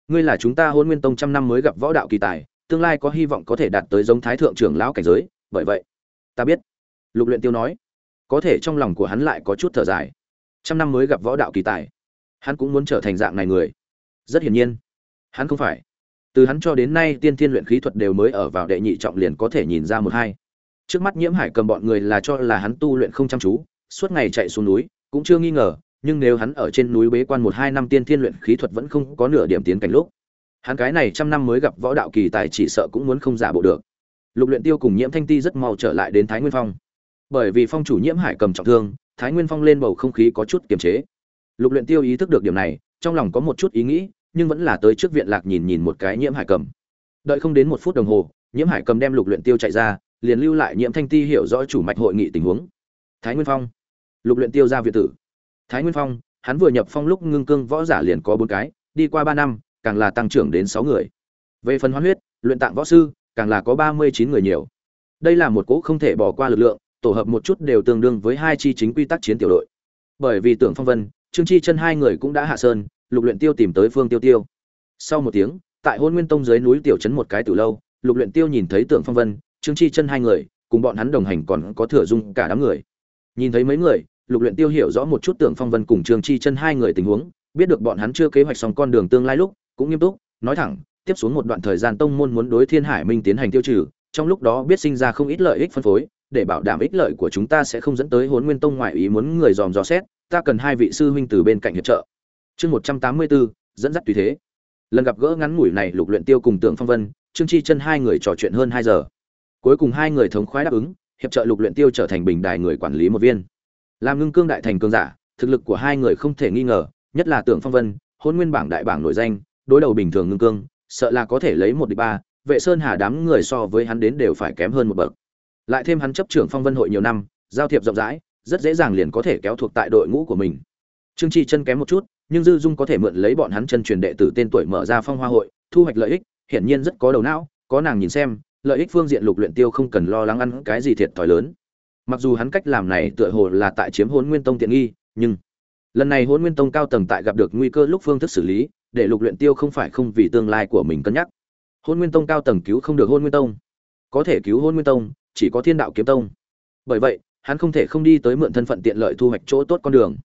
S1: Ngươi là chúng ta hôn nguyên tông trăm năm mới gặp võ đạo kỳ tài, tương lai có hy vọng có thể đạt tới giống thái thượng trưởng lão cảnh giới, bởi vậy, ta biết. Lục luyện tiêu nói. Có thể trong lòng của hắn lại có chút thở dài. Trăm năm mới gặp võ đạo kỳ tài, hắn cũng muốn trở thành dạng này người. Rất hiển nhiên, hắn không phải. Từ hắn cho đến nay, tiên thiên luyện khí thuật đều mới ở vào đệ nhị trọng liền có thể nhìn ra một hai. Trước mắt nhiễm hải cầm bọn người là cho là hắn tu luyện không chăm chú suốt ngày chạy xuống núi, cũng chưa nghi ngờ, nhưng nếu hắn ở trên núi bế quan một hai năm tiên thiên luyện khí thuật vẫn không có nửa điểm tiến cảnh lúc, hắn cái này trăm năm mới gặp võ đạo kỳ tài chỉ sợ cũng muốn không giả bộ được. Lục luyện tiêu cùng nhiễm thanh ti rất mau trở lại đến thái nguyên phong. Bởi vì phong chủ nhiễm hải cầm trọng thương, thái nguyên phong lên bầu không khí có chút kiềm chế. Lục luyện tiêu ý thức được điểm này, trong lòng có một chút ý nghĩ, nhưng vẫn là tới trước viện lạc nhìn nhìn một cái nhiễm hải cầm. Đợi không đến một phút đồng hồ, nhiễm hải cầm đem lục luyện tiêu chạy ra, liền lưu lại nhiễm thanh ti hiểu rõ chủ mạch hội nghị tình huống. Thái nguyên phong lục luyện tiêu ra viện tử. Thái nguyên phong, hắn vừa nhập phong lúc ngưng cương võ giả liền có bốn cái, đi qua ba năm, càng là tăng trưởng đến sáu người. Về phần hoán huyết, luyện tạng võ sư, càng là có ba mươi chín người nhiều. Đây là một cỗ không thể bỏ qua lực lượng, tổ hợp một chút đều tương đương với hai chi chính quy tắc chiến tiểu đội. Bởi vì tưởng phong vân, trương chi chân hai người cũng đã hạ sơn, lục luyện tiêu tìm tới phương tiêu tiêu. Sau một tiếng, tại hôn nguyên tông dưới núi tiểu trấn một cái từ lâu, lục luyện tiêu nhìn thấy tưởng phong vân, trương chi chân hai người, cùng bọn hắn đồng hành còn có thừa dung cả đám người. Nhìn thấy mấy người lục luyện tiêu hiểu rõ một chút tưởng phong vân cùng trương chi chân hai người tình huống, biết được bọn hắn chưa kế hoạch xong con đường tương lai lúc, cũng nghiêm túc, nói thẳng, tiếp xuống một đoạn thời gian tông môn muốn đối thiên hải minh tiến hành tiêu trừ, trong lúc đó biết sinh ra không ít lợi ích phân phối, để bảo đảm ích lợi của chúng ta sẽ không dẫn tới huấn nguyên tông ngoại ý muốn người dòm dò xét, ta cần hai vị sư huynh từ bên cạnh hiệp trợ. Chương một trăm tám mươi bốn, dẫn dắt tùy thế. Lần gặp gỡ ngắn ngủi này lục luyện tiêu cùng tưởng phong vân, trương chi chân hai người trò chuyện hơn hai giờ. Cuối cùng hai người thống khoái đáp ứng, hiệp trợ lục luyện tiêu trở thành bình đài người quản lý một viên làm ngưng cương đại thành cương giả, thực lực của hai người không thể nghi ngờ, nhất là tưởng phong vân, hôn nguyên bảng đại bảng nổi danh, đối đầu bình thường ngưng cương, sợ là có thể lấy một địch ba, vệ sơn hà đám người so với hắn đến đều phải kém hơn một bậc. Lại thêm hắn chấp trưởng phong vân hội nhiều năm, giao thiệp rộng rãi, rất dễ dàng liền có thể kéo thuộc tại đội ngũ của mình. Trương chi chân kém một chút, nhưng dư dung có thể mượn lấy bọn hắn chân truyền đệ tử tên tuổi mở ra phong hoa hội, thu hoạch lợi ích, hiển nhiên rất có đầu não, có nàng nhìn xem, lợi ích phương diện lục luyện tiêu không cần lo lắng ăn cái gì thiệt thòi lớn mặc dù hắn cách làm này tựa hồ là tại chiếm hôn nguyên tông tiện nghi, nhưng lần này hôn nguyên tông cao tầng tại gặp được nguy cơ lúc phương thức xử lý, để lục luyện tiêu không phải không vì tương lai của mình cân nhắc. Hôn nguyên tông cao tầng cứu không được hôn nguyên tông. Có thể cứu hôn nguyên tông, chỉ có thiên đạo kiếm tông. Bởi vậy, hắn không thể không đi tới mượn thân phận tiện lợi thu hoạch chỗ tốt con đường.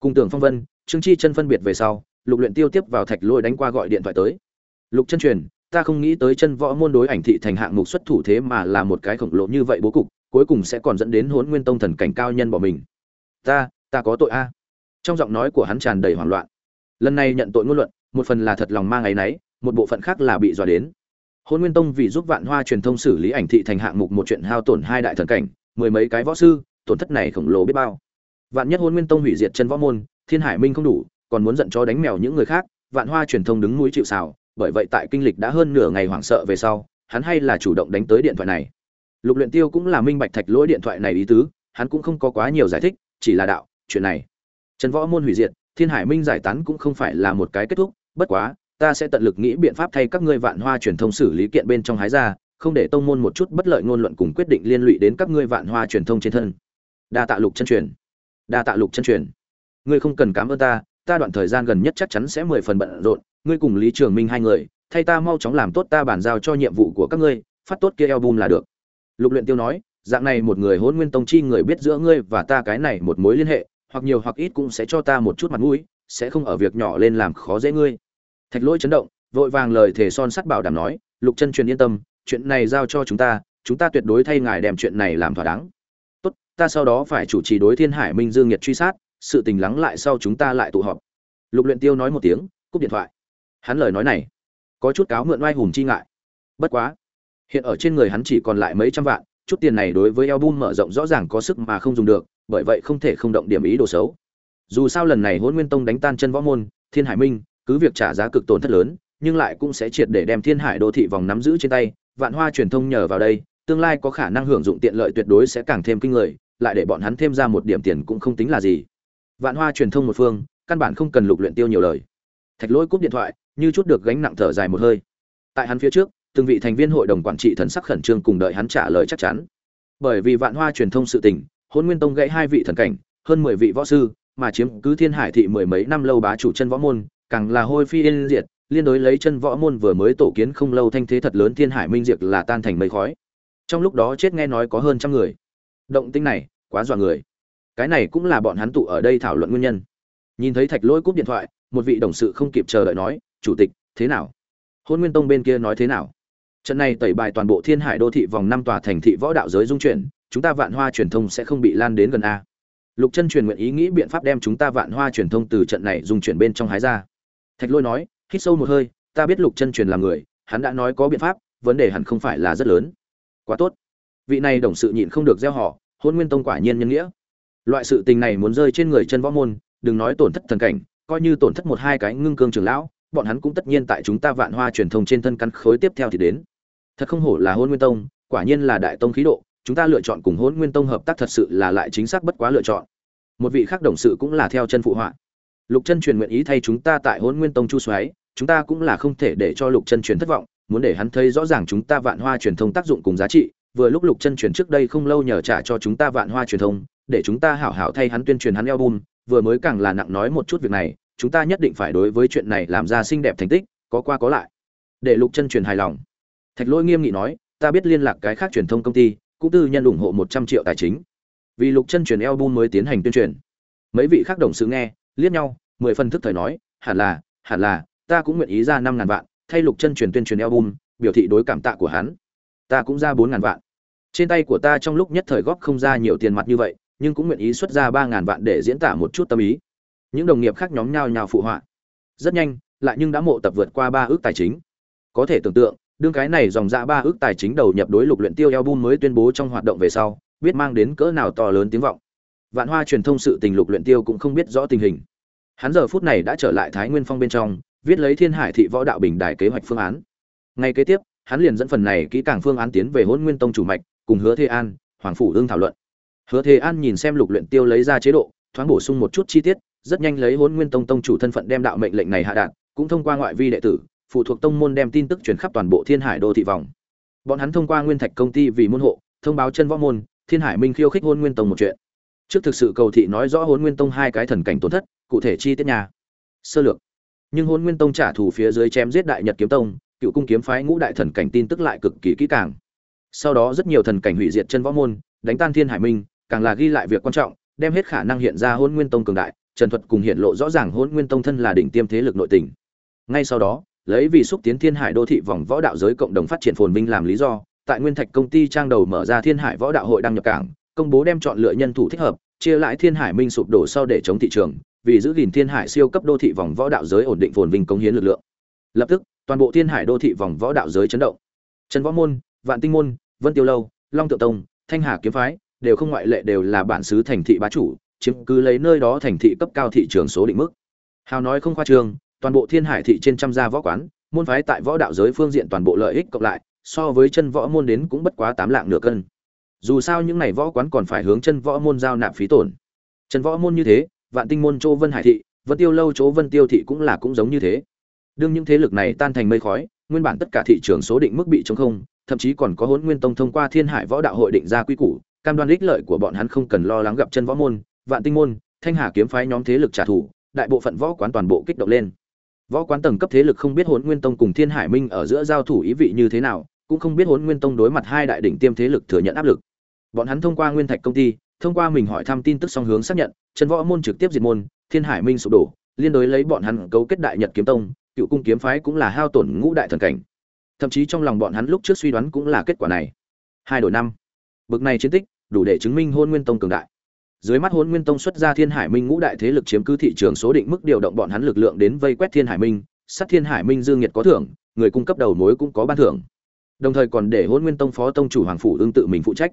S1: Cùng tưởng phong vân, trương chi chân phân biệt về sau, lục luyện tiêu tiếp vào thạch lôi đánh qua gọi điện thoại tới. Lục chân truyền, ta không nghĩ tới chân võ môn đối ảnh thị thành hạng mục xuất thủ thế mà là một cái khổng lồ như vậy bố cục cuối cùng sẽ còn dẫn đến hỗn nguyên tông thần cảnh cao nhân bỏ mình. Ta ta có tội a. Trong giọng nói của hắn tràn đầy hoảng loạn. Lần này nhận tội ngôn luận, một phần là thật lòng mang áy náy, một bộ phận khác là bị dọa đến. Hôn nguyên tông vì giúp vạn hoa truyền thông xử lý ảnh thị thành hạng mục một chuyện hao tổn hai đại thần cảnh, mười mấy cái võ sư, tổn thất này khổng lồ biết bao. Vạn nhất hôn nguyên tông hủy diệt chân võ môn, thiên hải minh không đủ, còn muốn giận cho đánh mèo những người khác, vạn hoa truyền thông đứng núi chịu xào bởi vậy tại kinh lịch đã hơn nửa ngày hoảng sợ về sau, hắn hay là chủ động đánh tới điện thoại này lục luyện tiêu cũng là minh bạch thạch lỗi điện thoại này ý tứ, hắn cũng không có quá nhiều giải thích, chỉ là đạo, chuyện này. Trần võ môn hủy diệt, thiên hải minh giải tán cũng không phải là một cái kết thúc, bất quá, ta sẽ tận lực nghĩ biện pháp thay các ngươi vạn hoa truyền thông xử lý kiện bên trong hái ra, không để tông môn một chút bất lợi ngôn luận cùng quyết định liên lụy đến các ngươi vạn hoa truyền thông trên thân. Đa tạ lục chân truyền. Đa tạ lục chân truyền. Ngươi không cần cảm ơn ta ta đoạn thời gian gần nhất chắc chắn sẽ mười phần bận rộn, ngươi cùng lý trường minh hai người, thay ta mau chóng làm tốt ta bàn giao cho nhiệm vụ của các ngươi, phát tốt kia album là được lục luyện tiêu nói, dạng này một người hôn nguyên tông chi người biết giữa ngươi và ta cái này một mối liên hệ, hoặc nhiều hoặc ít cũng sẽ cho ta một chút mặt mũi, sẽ không ở việc nhỏ lên làm khó dễ ngươi. Thạch lỗi chấn động, vội vàng lời thể son sắt bảo đảm nói, lục chân truyền yên tâm, chuyện này giao cho chúng ta chúng ta tuyệt đối thay ngài đem chuyện này làm thỏa đáng. Tốt, ta sau đó phải chủ trì đối thiên hải minh dương nhiệt truy sát, sự tình lắng lại sau chúng ta lại tụ họp. Lục luyện tiêu nói một tiếng, cúp điện thoại. Hắn lời nói này, có chút cáo mượn oai hùng chi ngại. Bất quá hiện ở trên người hắn chỉ còn lại mấy trăm vạn, chút tiền này đối với album mở rộng rõ ràng có sức mà không dùng được, bởi vậy không thể không động điểm ý đồ xấu. Dù sao lần này hôn nguyên tông đánh tan chân võ môn, thiên hải minh, cứ việc trả giá cực tổn thất lớn, nhưng lại cũng sẽ triệt để đem thiên hải đô thị vòng nắm giữ trên tay. Vạn hoa truyền thông nhờ vào đây, tương lai có khả năng hưởng dụng tiện lợi tuyệt đối sẽ càng thêm kinh người, lại để bọn hắn thêm ra một điểm tiền cũng không tính là gì. Vạn hoa truyền thông một phương, căn bản không cần lục luyện tiêu nhiều lời. Thạch lỗi cúp điện thoại, như chút được gánh nặng thở dài một hơi. Tại hắn phía trước từng vị thành viên hội đồng quản trị thần sắc khẩn trương cùng đợi hắn trả lời chắc chắn. Bởi vì vạn hoa truyền thông sự tình, hôn nguyên tông gãy hai vị thần cảnh, hơn mười vị võ sư, mà chiếm cứ thiên hải thị mười mấy năm lâu bá chủ chân võ môn, càng là hôi phi yên diệt, liên đối lấy chân võ môn vừa mới tổ kiến không lâu thanh thế thật lớn thiên hải minh diệt là tan thành mây khói. Trong lúc đó chết nghe nói có hơn trăm người. Động tĩnh này, quá dọa người. Cái này cũng là bọn hắn tụ ở đây thảo luận nguyên nhân. Nhìn thấy thạch lỗi cúp điện thoại, một vị đồng sự không kịp chờ đợi nói, chủ tịch, thế nào? Hôn nguyên tông bên kia nói thế nào? Trận này tẩy bài toàn bộ thiên hải đô thị vòng năm tòa thành thị võ đạo giới dung chuyển, chúng ta vạn hoa truyền thông sẽ không bị lan đến gần a. Lục chân truyền nguyện ý nghĩ biện pháp đem chúng ta vạn hoa truyền thông từ trận này dung chuyển bên trong hái ra. Thạch lôi nói, hít sâu một hơi, ta biết lục chân truyền là người, hắn đã nói có biện pháp, vấn đề hẳn không phải là rất lớn. Quá tốt. Vị này đồng sự nhịn không được gieo họ, hôn nguyên tông quả nhiên nhân nghĩa. Loại sự tình này muốn rơi trên người chân võ môn, đừng nói tổn thất thần cảnh, coi như tổn thất một hai cái ngưng cương trường lão, bọn hắn cũng tất nhiên tại chúng ta vạn hoa truyền thông trên thân căn khối tiếp theo thì đến thật không hổ là hôn nguyên tông, quả nhiên là đại tông khí độ, chúng ta lựa chọn cùng hôn nguyên tông hợp tác thật sự là lại chính xác bất quá lựa chọn. Một vị khác đồng sự cũng là theo chân phụ họa. Lục chân truyền nguyện ý thay chúng ta tại hôn nguyên tông chu xoáy chúng ta cũng là không thể để cho lục chân truyền thất vọng, muốn để hắn thấy rõ ràng chúng ta vạn hoa truyền thông tác dụng cùng giá trị, vừa lúc lục chân truyền trước đây không lâu nhờ trả cho chúng ta vạn hoa truyền thông, để chúng ta hảo hảo thay hắn tuyên truyền hắn album, vừa mới càng là nặng nói một chút việc này, chúng ta nhất định phải đối với chuyện này làm ra xinh đẹp thành tích, có qua có lại. Để lục chân truyền hài lòng thạch lỗi nghiêm nghị nói, ta biết liên lạc cái khác truyền thông công ty, cũng tư nhân ủng hộ một trăm triệu tài chính. Vì lục chân truyền album mới tiến hành tuyên truyền. Mấy vị khác đồng sự nghe, liếc nhau, mười phần thức thời nói, hẳn là hẳn là, ta cũng nguyện ý ra năm ngàn vạn, thay lục chân truyền tuyên truyền album, biểu thị đối cảm tạ của hắn. Ta cũng ra bốn ngàn vạn. Trên tay của ta trong lúc nhất thời góp không ra nhiều tiền mặt như vậy, nhưng cũng nguyện ý xuất ra ba ngàn vạn để diễn tả một chút tâm ý. Những đồng nghiệp khác nhóm nhau nhào phụ họa. Rất nhanh, lại nhưng đã mộ tập vượt qua ba ước tài chính. Có thể tưởng tượng đương cái này dòng ra ba ước tài chính đầu nhập đối lục luyện tiêu album mới tuyên bố trong hoạt động về sau, biết mang đến cỡ nào to lớn tiếng vọng. Vạn hoa truyền thông sự tình lục luyện tiêu cũng không biết rõ tình hình. Hắn giờ phút này đã trở lại thái nguyên phong bên trong, viết lấy thiên hải thị võ đạo bình đài kế hoạch phương án. Ngay kế tiếp, hắn liền dẫn phần này kỹ càng phương án tiến về Hỗn nguyên tông chủ mạch, cùng hứa thế an, hoàng phủ đương thảo luận. Hứa thế an nhìn xem lục luyện tiêu lấy ra chế độ, thoáng bổ sung một chút chi tiết, rất nhanh lấy Hỗn nguyên tông tông chủ thân phận đem đạo mệnh lệnh này hạ đạt, cũng thông qua ngoại vi đệ tử phụ thuộc tông môn đem tin tức truyền khắp toàn bộ thiên hải đô thị vòng. Bọn hắn thông qua nguyên thạch công ty vì môn hộ, thông báo chân võ môn, thiên hải minh khiêu khích hôn nguyên tông một chuyện. Trước thực sự cầu thị nói rõ hôn nguyên tông hai cái thần cảnh tổn thất, cụ thể chi tiết nhà sơ lược. Nhưng hôn nguyên tông trả thù phía dưới chém giết đại nhật kiếm tông, cựu cung kiếm phái ngũ đại thần cảnh tin tức lại cực kỳ kỹ càng. Sau đó rất nhiều thần cảnh hủy diệt chân võ môn, đánh tan thiên hải minh, càng là ghi lại việc quan trọng, đem hết khả năng hiện ra hôn nguyên tông cường đại, trần thuật cùng hiện lộ rõ ràng hôn nguyên tông thân là đỉnh tiêm thế lực nội tình. Ngay sau đó lấy vì xúc tiến thiên hải đô thị vòng võ đạo giới cộng đồng phát triển phồn vinh làm lý do, tại nguyên thạch công ty trang đầu mở ra thiên hải võ đạo hội đăng nhập cảng, công bố đem chọn lựa nhân thủ thích hợp, chia lại thiên hải minh sụp đổ sau để chống thị trường, vì giữ gìn thiên hải siêu cấp đô thị vòng võ đạo giới ổn định phồn vinh công hiến lực lượng. Lập tức, toàn bộ thiên hải đô thị vòng võ đạo giới chấn động. Trần võ môn, vạn tinh môn, vân tiêu lâu, long tự tông, thanh hà kiếm phái đều không ngoại lệ đều là bản xứ thành thị bá chủ, chiếm cứ lấy nơi đó thành thị cấp cao thị trường số định mức. Hào nói không khoa trương toàn bộ thiên hải thị trên trăm gia võ quán, môn phái tại võ đạo giới phương diện toàn bộ lợi ích cộng lại, so với chân võ môn đến cũng bất quá tám lạng nửa cân. Dù sao những này võ quán còn phải hướng chân võ môn giao nạp phí tổn. Chân võ môn như thế, vạn tinh môn chỗ vân hải thị, vân tiêu lâu chỗ vân tiêu thị cũng là cũng giống như thế. Đương những thế lực này tan thành mây khói, nguyên bản tất cả thị trường số định mức bị chống không, thậm chí còn có hỗn nguyên tông thông qua thiên hải võ đạo hội định ra quy củ, cam đoan ích lợi của bọn hắn không cần lo lắng gặp chân võ môn, vạn tinh môn, thanh hà kiếm phái nhóm thế lực trả thù, đại bộ phận võ quán toàn bộ kích động lên võ quán tầng cấp thế lực không biết hỗn nguyên tông cùng thiên hải minh ở giữa giao thủ ý vị như thế nào, cũng không biết hỗn nguyên tông đối mặt hai đại đỉnh tiêm thế lực thừa nhận áp lực. Bọn hắn thông qua nguyên thạch công ty, thông qua mình hỏi thăm tin tức song hướng xác nhận chân võ môn trực tiếp diệt môn, thiên hải minh sụp đổ, liên đối lấy bọn hắn cấu kết đại nhật kiếm tông, cựu cung kiếm phái cũng là hao tổn ngũ đại thần cảnh. Thậm chí trong lòng bọn hắn lúc trước suy đoán cũng là kết quả này. Hai đổi năm. Bực này chiến tích, đủ để chứng minh hôn nguyên tông cường đại dưới mắt hôn nguyên tông xuất ra thiên hải minh ngũ đại thế lực chiếm cứ thị trường số định mức điều động bọn hắn lực lượng đến vây quét thiên hải minh, sát thiên hải minh dương nhiệt có thưởng, người cung cấp đầu mối cũng có ban thưởng. Đồng thời còn để hôn nguyên tông phó tông chủ hoàng phủ ương tự mình phụ trách.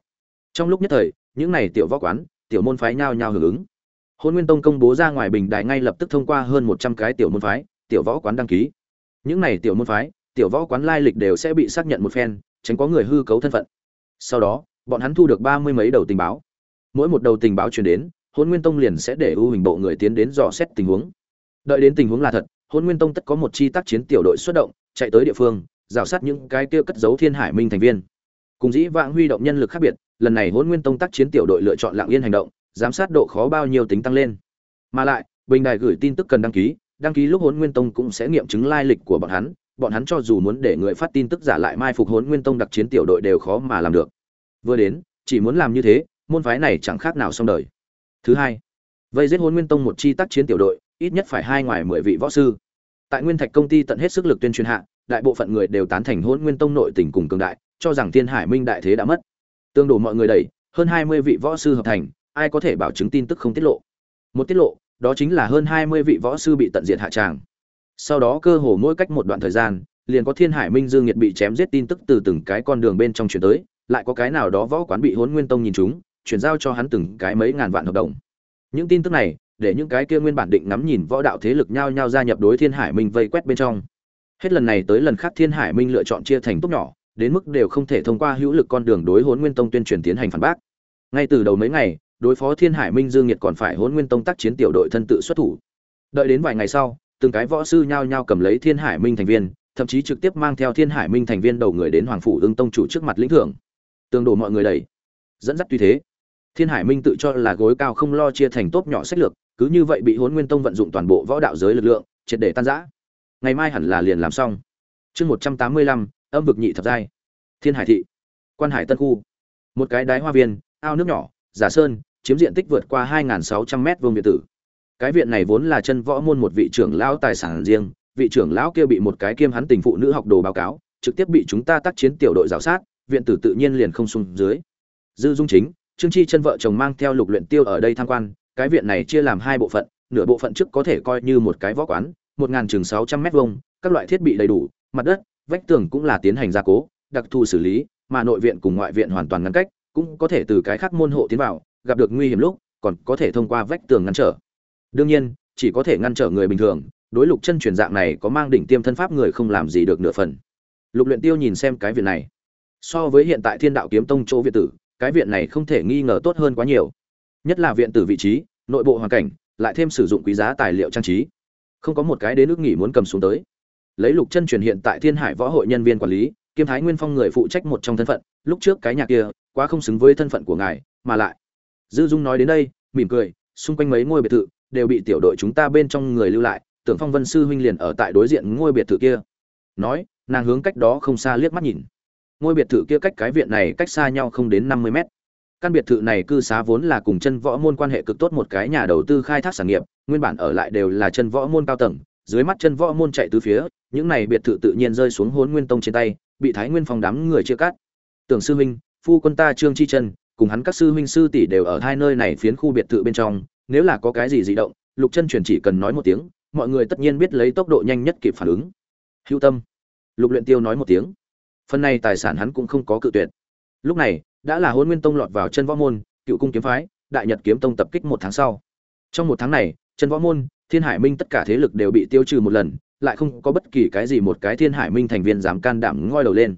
S1: Trong lúc nhất thời, những này tiểu võ quán, tiểu môn phái nhao nhao hưởng ứng. Hôn nguyên tông công bố ra ngoài bình đài ngay lập tức thông qua hơn một trăm cái tiểu môn phái, tiểu võ quán đăng ký. Những này tiểu môn phái, tiểu võ quán lai lịch đều sẽ bị xác nhận một phen, tránh có người hư cấu thân phận. Sau đó, bọn hắn thu được ba mươi mấy đầu tình báo mỗi một đầu tình báo truyền đến hôn nguyên tông liền sẽ để ưu hình bộ người tiến đến dò xét tình huống. Đợi đến tình huống là thật hôn nguyên tông tất có một chi tác chiến tiểu đội xuất động, chạy tới địa phương, rào sát những cái kia cất giấu thiên hải minh thành viên. Cùng dĩ vãng huy động nhân lực khác biệt, lần này hôn nguyên tông tác chiến tiểu đội lựa chọn lạng yên hành động, giám sát độ khó bao nhiêu tính tăng lên. Mà lại, bình đài gửi tin tức cần đăng ký đăng ký lúc hôn nguyên tông cũng sẽ nghiệm chứng lai lịch của bọn hắn bọn hắn cho dù muốn để người phát tin tức giả lại mai phục hôn nguyên tông đặc chiến tiểu đội đều khó mà làm được. Vừa đến, chỉ muốn làm như thế môn phái này chẳng khác nào xong đời. Thứ hai, vây giết hôn nguyên tông một chi tác chiến tiểu đội, ít nhất phải hai ngoài mười vị võ sư. Tại nguyên thạch công ty tận hết sức lực tuyên truyền hạ, đại bộ phận người đều tán thành hôn nguyên tông nội tình cùng cường đại, cho rằng thiên hải minh đại thế đã mất. Tương đổ mọi người đẩy, hơn hai mươi vị võ sư hợp thành, ai có thể bảo chứng tin tức không tiết lộ. Một tiết lộ, đó chính là hơn hai mươi vị võ sư bị tận diệt hạ tràng. Sau đó cơ hồ mỗi cách một đoạn thời gian, liền có thiên hải minh dương nhiệt bị chém giết tin tức từ từng cái con đường bên trong chuyển tới, lại có cái nào đó võ quán bị hôn nguyên tông nhìn chúng chuyển giao cho hắn từng cái mấy ngàn vạn hợp đồng. Những tin tức này, để những cái kia nguyên bản định ngắm nhìn võ đạo thế lực nhau nhau gia nhập đối thiên hải minh vây quét bên trong. Hết lần này tới lần khác thiên hải minh lựa chọn chia thành tốt nhỏ, đến mức đều không thể thông qua hữu lực con đường đối hôn nguyên tông tuyên truyền tiến hành phản bác. Ngay từ đầu mấy ngày, đối phó thiên hải minh dương nhiệt còn phải hôn nguyên tông tác chiến tiểu đội thân tự xuất thủ. Đợi đến vài ngày sau, từng cái võ sư nhao nhao cầm lấy thiên hải minh thành viên, thậm chí trực tiếp mang theo thiên hải minh thành viên đầu người đến hoàng phủ ương tông chủ trước mặt lĩnh thưởng. Tương đồ mọi người đầy dẫn dắt tuy thế thiên hải minh tự cho là gối cao không lo chia thành tốt nhỏ sách lược, cứ như vậy bị hôn nguyên tông vận dụng toàn bộ võ đạo giới lực lượng, triệt để tan giã ngày mai hẳn là liền làm xong. Chương một trăm tám mươi lăm, âm vực nhị thập giai. Thiên hải thị, quan hải tân khu. Một cái đái hoa viên, ao nước nhỏ, giả sơn, chiếm diện tích vượt qua hai sáu trăm vuông biệt tử. Cái viện này vốn là chân võ môn một vị trưởng lão tài sản riêng, vị trưởng lão kia bị một cái kiêm hắn tình phụ nữ học đồ báo cáo, trực tiếp bị chúng ta tác chiến tiểu đội rào sát, viện tử tự nhiên liền không xuống dưới. Dư dung chính trương chi chân vợ chồng mang theo lục luyện tiêu ở đây tham quan, cái viện này chia làm hai bộ phận, nửa bộ phận trước có thể coi như một cái võ quán, một ngàn chừng sáu trăm mét vuông, các loại thiết bị đầy đủ, mặt đất, vách tường cũng là tiến hành gia cố, đặc thù xử lý, mà nội viện cùng ngoại viện hoàn toàn ngăn cách, cũng có thể từ cái khác môn hộ tiến vào, gặp được nguy hiểm lúc, còn có thể thông qua vách tường ngăn trở. Đương nhiên, chỉ có thể ngăn trở người bình thường, đối lục chân truyền dạng này có mang đỉnh tiêm thân pháp người không làm gì được nửa phần. Lục luyện tiêu nhìn xem cái viện này. So với hiện tại thiên đạo kiếm tông chỗ viện tử cái viện này không thể nghi ngờ tốt hơn quá nhiều. Nhất là viện từ vị trí, nội bộ hoàn cảnh, lại thêm sử dụng quý giá tài liệu trang trí. Không có một cái đến nước nghỉ muốn cầm xuống tới. Lấy lục chân truyền hiện tại thiên hải võ hội nhân viên quản lý, kiêm thái nguyên phong người phụ trách một trong thân phận, lúc trước cái nhà kia, quá không xứng với thân phận của ngài, mà lại. Dư dung nói đến đây, mỉm cười, xung quanh mấy ngôi biệt thự, đều bị tiểu đội chúng ta bên trong người lưu lại, tưởng phong vân sư huynh liền ở tại đối diện ngôi biệt thự kia. Nói, nàng hướng cách đó không xa liếc mắt nhìn ngôi biệt thự kia cách cái viện này cách xa nhau không đến năm mươi mét. Căn biệt thự này cư xá vốn là cùng chân võ môn quan hệ cực tốt một cái nhà đầu tư khai thác sản nghiệp, nguyên bản ở lại đều là chân võ môn cao tầng, dưới mắt chân võ môn chạy từ phía, những này biệt thự tự nhiên rơi xuống hốn nguyên tông trên tay, bị thái nguyên phong đám người chia cắt. Tưởng sư huynh, phu quân ta trương chi chân cùng hắn các sư huynh sư tỷ đều ở hai nơi này phiến khu biệt thự bên trong, nếu là có cái gì dị động, lục chân truyền chỉ cần nói một tiếng, mọi người tất nhiên biết lấy tốc độ nhanh nhất kịp phản ứng. Hữu tâm. Lục luyện tiêu nói một tiếng phần này tài sản hắn cũng không có cự tuyệt. Lúc này, đã là hôn nguyên tông lọt vào chân võ môn, cựu cung kiếm phái, đại nhật kiếm tông tập kích một tháng sau. Trong một tháng này, chân võ môn, thiên hải minh tất cả thế lực đều bị tiêu trừ một lần, lại không có bất kỳ cái gì một cái thiên hải minh thành viên dám can đảm ngoi đầu lên.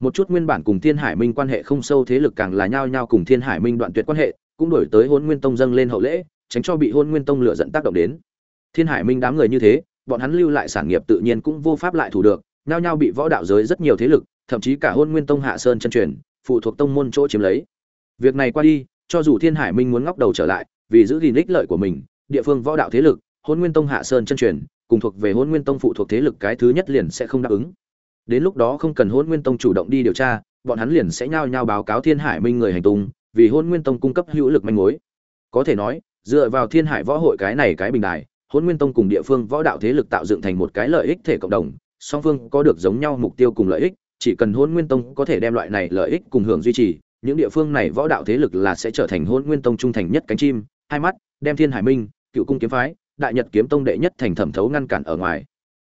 S1: Một chút nguyên bản cùng thiên hải minh quan hệ không sâu thế lực càng là nhao nhao cùng thiên hải minh đoạn tuyệt quan hệ, cũng đổi tới hôn nguyên tông dâng lên hậu lễ, tránh cho bị hôn nguyên tông lựa dẫn tác động đến. Thiên hải minh đám người như thế, bọn hắn lưu lại sản nghiệp tự nhiên cũng vô pháp lại thủ được, nhao nhao bị võ đạo giới rất nhiều thế lực thậm chí cả hôn nguyên tông hạ sơn chân truyền, phụ thuộc tông môn chỗ chiếm lấy. Việc này qua đi, cho dù thiên hải minh muốn ngóc đầu trở lại, vì giữ gìn ích lợi của mình, địa phương võ đạo thế lực, hôn nguyên tông hạ sơn chân truyền, cùng thuộc về hôn nguyên tông phụ thuộc thế lực cái thứ nhất liền sẽ không đáp ứng. Đến lúc đó không cần hôn nguyên tông chủ động đi điều tra, bọn hắn liền sẽ nhao nhao báo cáo thiên hải minh người hành tung, vì hôn nguyên tông cung cấp hữu lực manh mối. Có thể nói, dựa vào thiên hải võ hội cái này cái bình đài, hôn nguyên tông cùng địa phương võ đạo thế lực tạo dựng thành một cái lợi ích thể cộng đồng, song phương có được giống nhau mục tiêu cùng lợi ích chỉ cần hôn nguyên tông có thể đem loại này lợi ích cùng hưởng duy trì, những địa phương này võ đạo thế lực là sẽ trở thành hôn nguyên tông trung thành nhất cánh chim, hai mắt, đem thiên hải minh, cựu cung kiếm phái, đại nhật kiếm tông đệ nhất thành thẩm thấu ngăn cản ở ngoài.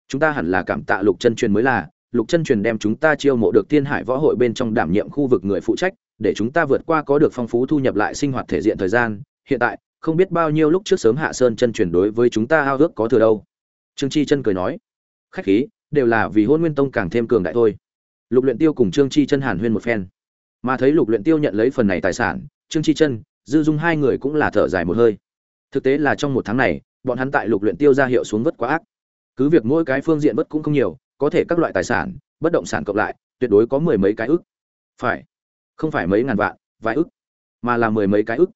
S1: Chúng ta hẳn là cảm tạ lục chân truyền mới là, lục chân truyền đem chúng ta chiêu mộ được thiên hải võ hội bên trong đảm nhiệm khu vực người phụ trách, để chúng ta vượt qua có được phong phú thu nhập lại sinh hoạt thể diện thời gian. Hiện tại, không biết bao nhiêu lúc trước sớm hạ sơn chân truyền đối với chúng ta ao ước có thừa đâu. Trương chi chân cười nói, khách khí, đều là vì hôn nguyên tông càng thêm cường đại thôi lục luyện tiêu cùng trương chi chân hàn huyên một phen. Mà thấy lục luyện tiêu nhận lấy phần này tài sản, trương chi chân, dư dung hai người cũng là thở dài một hơi. Thực tế là trong một tháng này, bọn hắn tại lục luyện tiêu ra hiệu xuống vất quá ác. Cứ việc mỗi cái phương diện bất cũng không nhiều, có thể các loại tài sản, bất động sản cộng lại, tuyệt đối có mười mấy cái ức. Phải, không phải mấy ngàn vạn, vài ức, mà là mười mấy cái ức.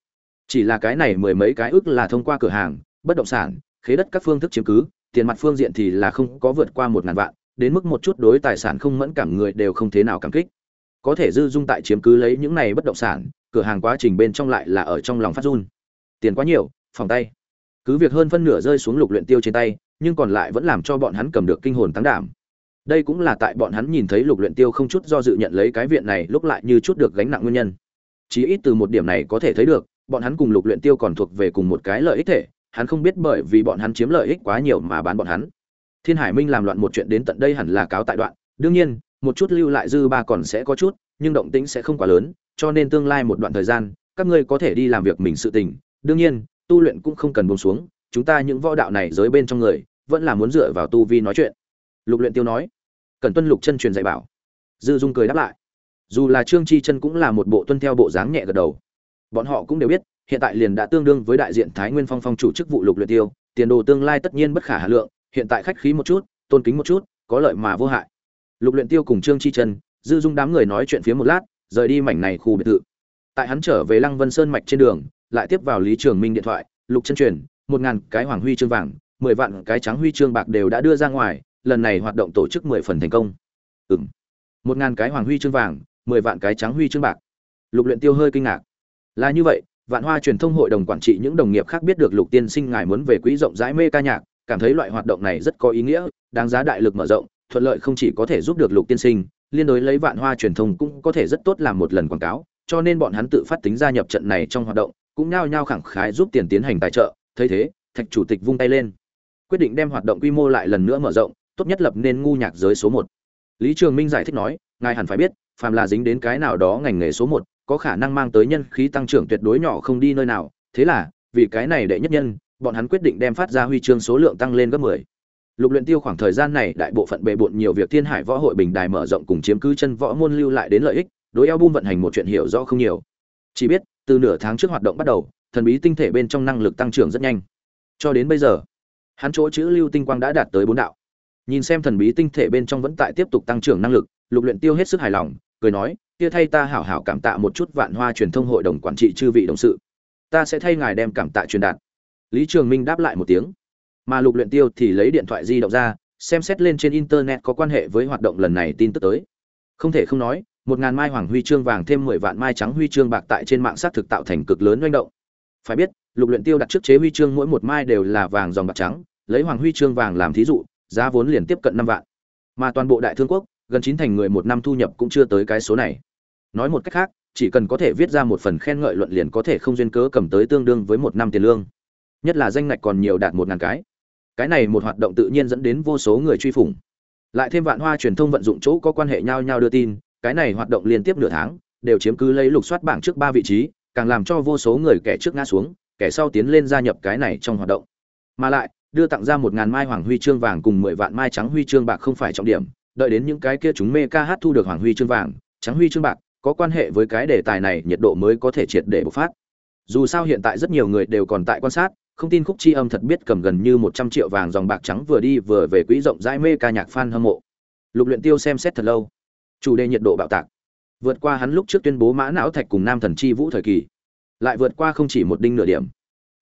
S1: Chỉ là cái này mười mấy cái ức là thông qua cửa hàng, bất động sản, khế đất các phương thức chiếm cứ, tiền mặt phương diện thì là không có vượt qua một ngàn vạn đến mức một chút đối tài sản không mẫn cảm người đều không thế nào cảm kích. Có thể dư dung tại chiếm cứ lấy những này bất động sản, cửa hàng quá trình bên trong lại là ở trong lòng phát run. Tiền quá nhiều, phòng tay. Cứ việc hơn phân nửa rơi xuống lục luyện tiêu trên tay, nhưng còn lại vẫn làm cho bọn hắn cầm được kinh hồn tăng đảm. Đây cũng là tại bọn hắn nhìn thấy lục luyện tiêu không chút do dự nhận lấy cái viện này lúc lại như chút được gánh nặng nguyên nhân. Chỉ ít từ một điểm này có thể thấy được, bọn hắn cùng lục luyện tiêu còn thuộc về cùng một cái lợi ích thể, hắn không biết bởi vì bọn hắn chiếm lợi ích quá nhiều mà bán bọn hắn thiên hải minh làm loạn một chuyện đến tận đây hẳn là cáo tại đoạn. Đương nhiên, một chút lưu lại dư ba còn sẽ có chút, nhưng động tĩnh sẽ không quá lớn, cho nên tương lai một đoạn thời gian, các ngươi có thể đi làm việc mình sự tình. Đương nhiên, tu luyện cũng không cần buông xuống, chúng ta những võ đạo này giới bên trong người, vẫn là muốn dựa vào tu vi nói chuyện. Lục luyện tiêu nói. Cần tuân lục chân truyền dạy bảo. Dư dung cười đáp lại. Dù là trương chi chân cũng là một bộ tuân theo bộ dáng nhẹ gật đầu. Bọn họ cũng đều biết, hiện tại liền đã tương đương với đại diện thái nguyên phong phong chủ chức vụ lục luyện tiêu, tiền đồ tương lai tất nhiên bất khả hà lượng hiện tại khách khí một chút, tôn kính một chút, có lợi mà vô hại. Lục luyện tiêu cùng trương chi chân dư dung đám người nói chuyện phía một lát, rời đi mảnh này khu biệt thự. Tại hắn trở về lăng vân sơn mạch trên đường, lại tiếp vào lý trường minh điện thoại, lục chân truyền, một ngàn cái hoàng huy chương vàng, mười vạn cái trắng huy chương bạc đều đã đưa ra ngoài, lần này hoạt động tổ chức mười phần thành công. Ừm. Một ngàn cái hoàng huy chương vàng, mười vạn cái trắng huy chương bạc. Lục luyện tiêu hơi kinh ngạc. Là như vậy, vạn hoa truyền thông hội đồng quản trị những đồng nghiệp khác biết được lục tiên sinh ngài muốn về quỹ rộng rãi mê ca nhạc cảm thấy loại hoạt động này rất có ý nghĩa, đáng giá đại lực mở rộng, thuận lợi không chỉ có thể giúp được lục tiên sinh, liên đối lấy vạn hoa truyền thông cũng có thể rất tốt làm một lần quảng cáo, cho nên bọn hắn tự phát tính gia nhập trận này trong hoạt động, cũng nhao nhao khẳng khái giúp tiền tiến hành tài trợ, thấy thế, thạch chủ tịch vung tay lên, quyết định đem hoạt động quy mô lại lần nữa mở rộng, tốt nhất lập nên ngu nhạc giới số một. Lý trường minh giải thích nói, ngài hẳn phải biết, phàm là dính đến cái nào đó ngành nghề số một, có khả năng mang tới nhân khí tăng trưởng tuyệt đối nhỏ không đi nơi nào, thế là, vì cái này đệ nhất nhân bọn hắn quyết định đem phát ra huy chương số lượng tăng lên gấp 10. Lục luyện tiêu khoảng thời gian này đại bộ phận bề bộn nhiều việc Thiên Hải Võ hội bình đài mở rộng cùng chiếm cứ chân võ môn lưu lại đến lợi ích, đối album vận hành một chuyện hiểu rõ không nhiều. chỉ biết từ nửa tháng trước hoạt động bắt đầu thần bí tinh thể bên trong năng lực tăng trưởng rất nhanh cho đến bây giờ hắn chỗ chữ lưu tinh quang đã đạt tới bốn đạo nhìn xem thần bí tinh thể bên trong vẫn tại tiếp tục tăng trưởng năng lực lục luyện tiêu hết sức hài lòng cười nói kia thay ta hảo hảo cảm tạ một chút vạn hoa truyền thông hội đồng quản trị chư vị đồng sự ta sẽ thay ngài đem cảm tạ truyền đạt lý trường minh đáp lại một tiếng. Mà lục luyện tiêu thì lấy điện thoại di động ra, xem xét lên trên internet có quan hệ với hoạt động lần này tin tức tới. Không thể không nói, một ngàn mai hoàng huy chương vàng thêm mười vạn mai trắng huy chương bạc tại trên mạng sát thực tạo thành cực lớn doanh động. Phải biết, lục luyện tiêu đặt trước chế huy chương mỗi một mai đều là vàng dòng bạc trắng, lấy hoàng huy chương vàng làm thí dụ, giá vốn liền tiếp cận năm vạn. Mà toàn bộ đại thương quốc, gần chín thành người một năm thu nhập cũng chưa tới cái số này. Nói một cách khác, chỉ cần có thể viết ra một phần khen ngợi luận liền có thể không duyên cớ cầm tới tương đương với một năm tiền lương nhất là danh ngạch còn nhiều đạt một ngàn cái. Cái này một hoạt động tự nhiên dẫn đến vô số người truy phủng. Lại thêm vạn hoa truyền thông vận dụng chỗ có quan hệ nhau nhau đưa tin, cái này hoạt động liên tiếp nửa tháng, đều chiếm cứ lấy lục soát bảng trước ba vị trí, càng làm cho vô số người kẻ trước ngã xuống, kẻ sau tiến lên gia nhập cái này trong hoạt động. Mà lại, đưa tặng ra một ngàn mai hoàng huy chương vàng cùng mười vạn mai trắng huy chương bạc không phải trọng điểm, đợi đến những cái kia chúng mê ca hát thu được hoàng huy chương vàng, trắng huy chương bạc, có quan hệ với cái đề tài này, nhiệt độ mới có thể triệt để bộc phát. Dù sao hiện tại rất nhiều người đều còn tại quan sát không tin khúc chi âm thật biết cầm gần như một trăm triệu vàng dòng bạc trắng vừa đi vừa về quỹ rộng rãi mê ca nhạc fan hâm mộ. Lục luyện tiêu xem xét thật lâu. Chủ đề nhiệt độ bạo tạc. Vượt qua hắn lúc trước tuyên bố mã não thạch cùng nam thần chi vũ thời kỳ. Lại vượt qua không chỉ một đinh nửa điểm.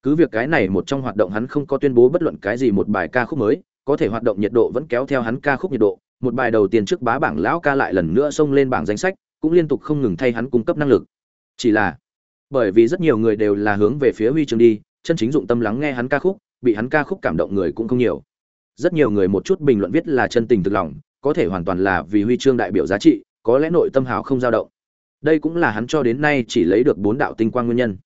S1: Cứ việc cái này một trong hoạt động hắn không có tuyên bố bất luận cái gì một bài ca khúc mới, có thể hoạt động nhiệt độ vẫn kéo theo hắn ca khúc nhiệt độ. Một bài đầu tiên trước bá bảng lão ca lại lần nữa xông lên bảng danh sách, cũng liên tục không ngừng thay hắn cung cấp năng lực. Chỉ là bởi vì rất nhiều người đều là hướng về phía huy chương đi chân chính dụng tâm lắng nghe hắn ca khúc, bị hắn ca khúc cảm động người cũng không nhiều. Rất nhiều người một chút bình luận viết là chân tình thực lòng, có thể hoàn toàn là vì huy chương đại biểu giá trị, có lẽ nội tâm hào không dao động. Đây cũng là hắn cho đến nay chỉ lấy được bốn đạo tinh quang nguyên nhân.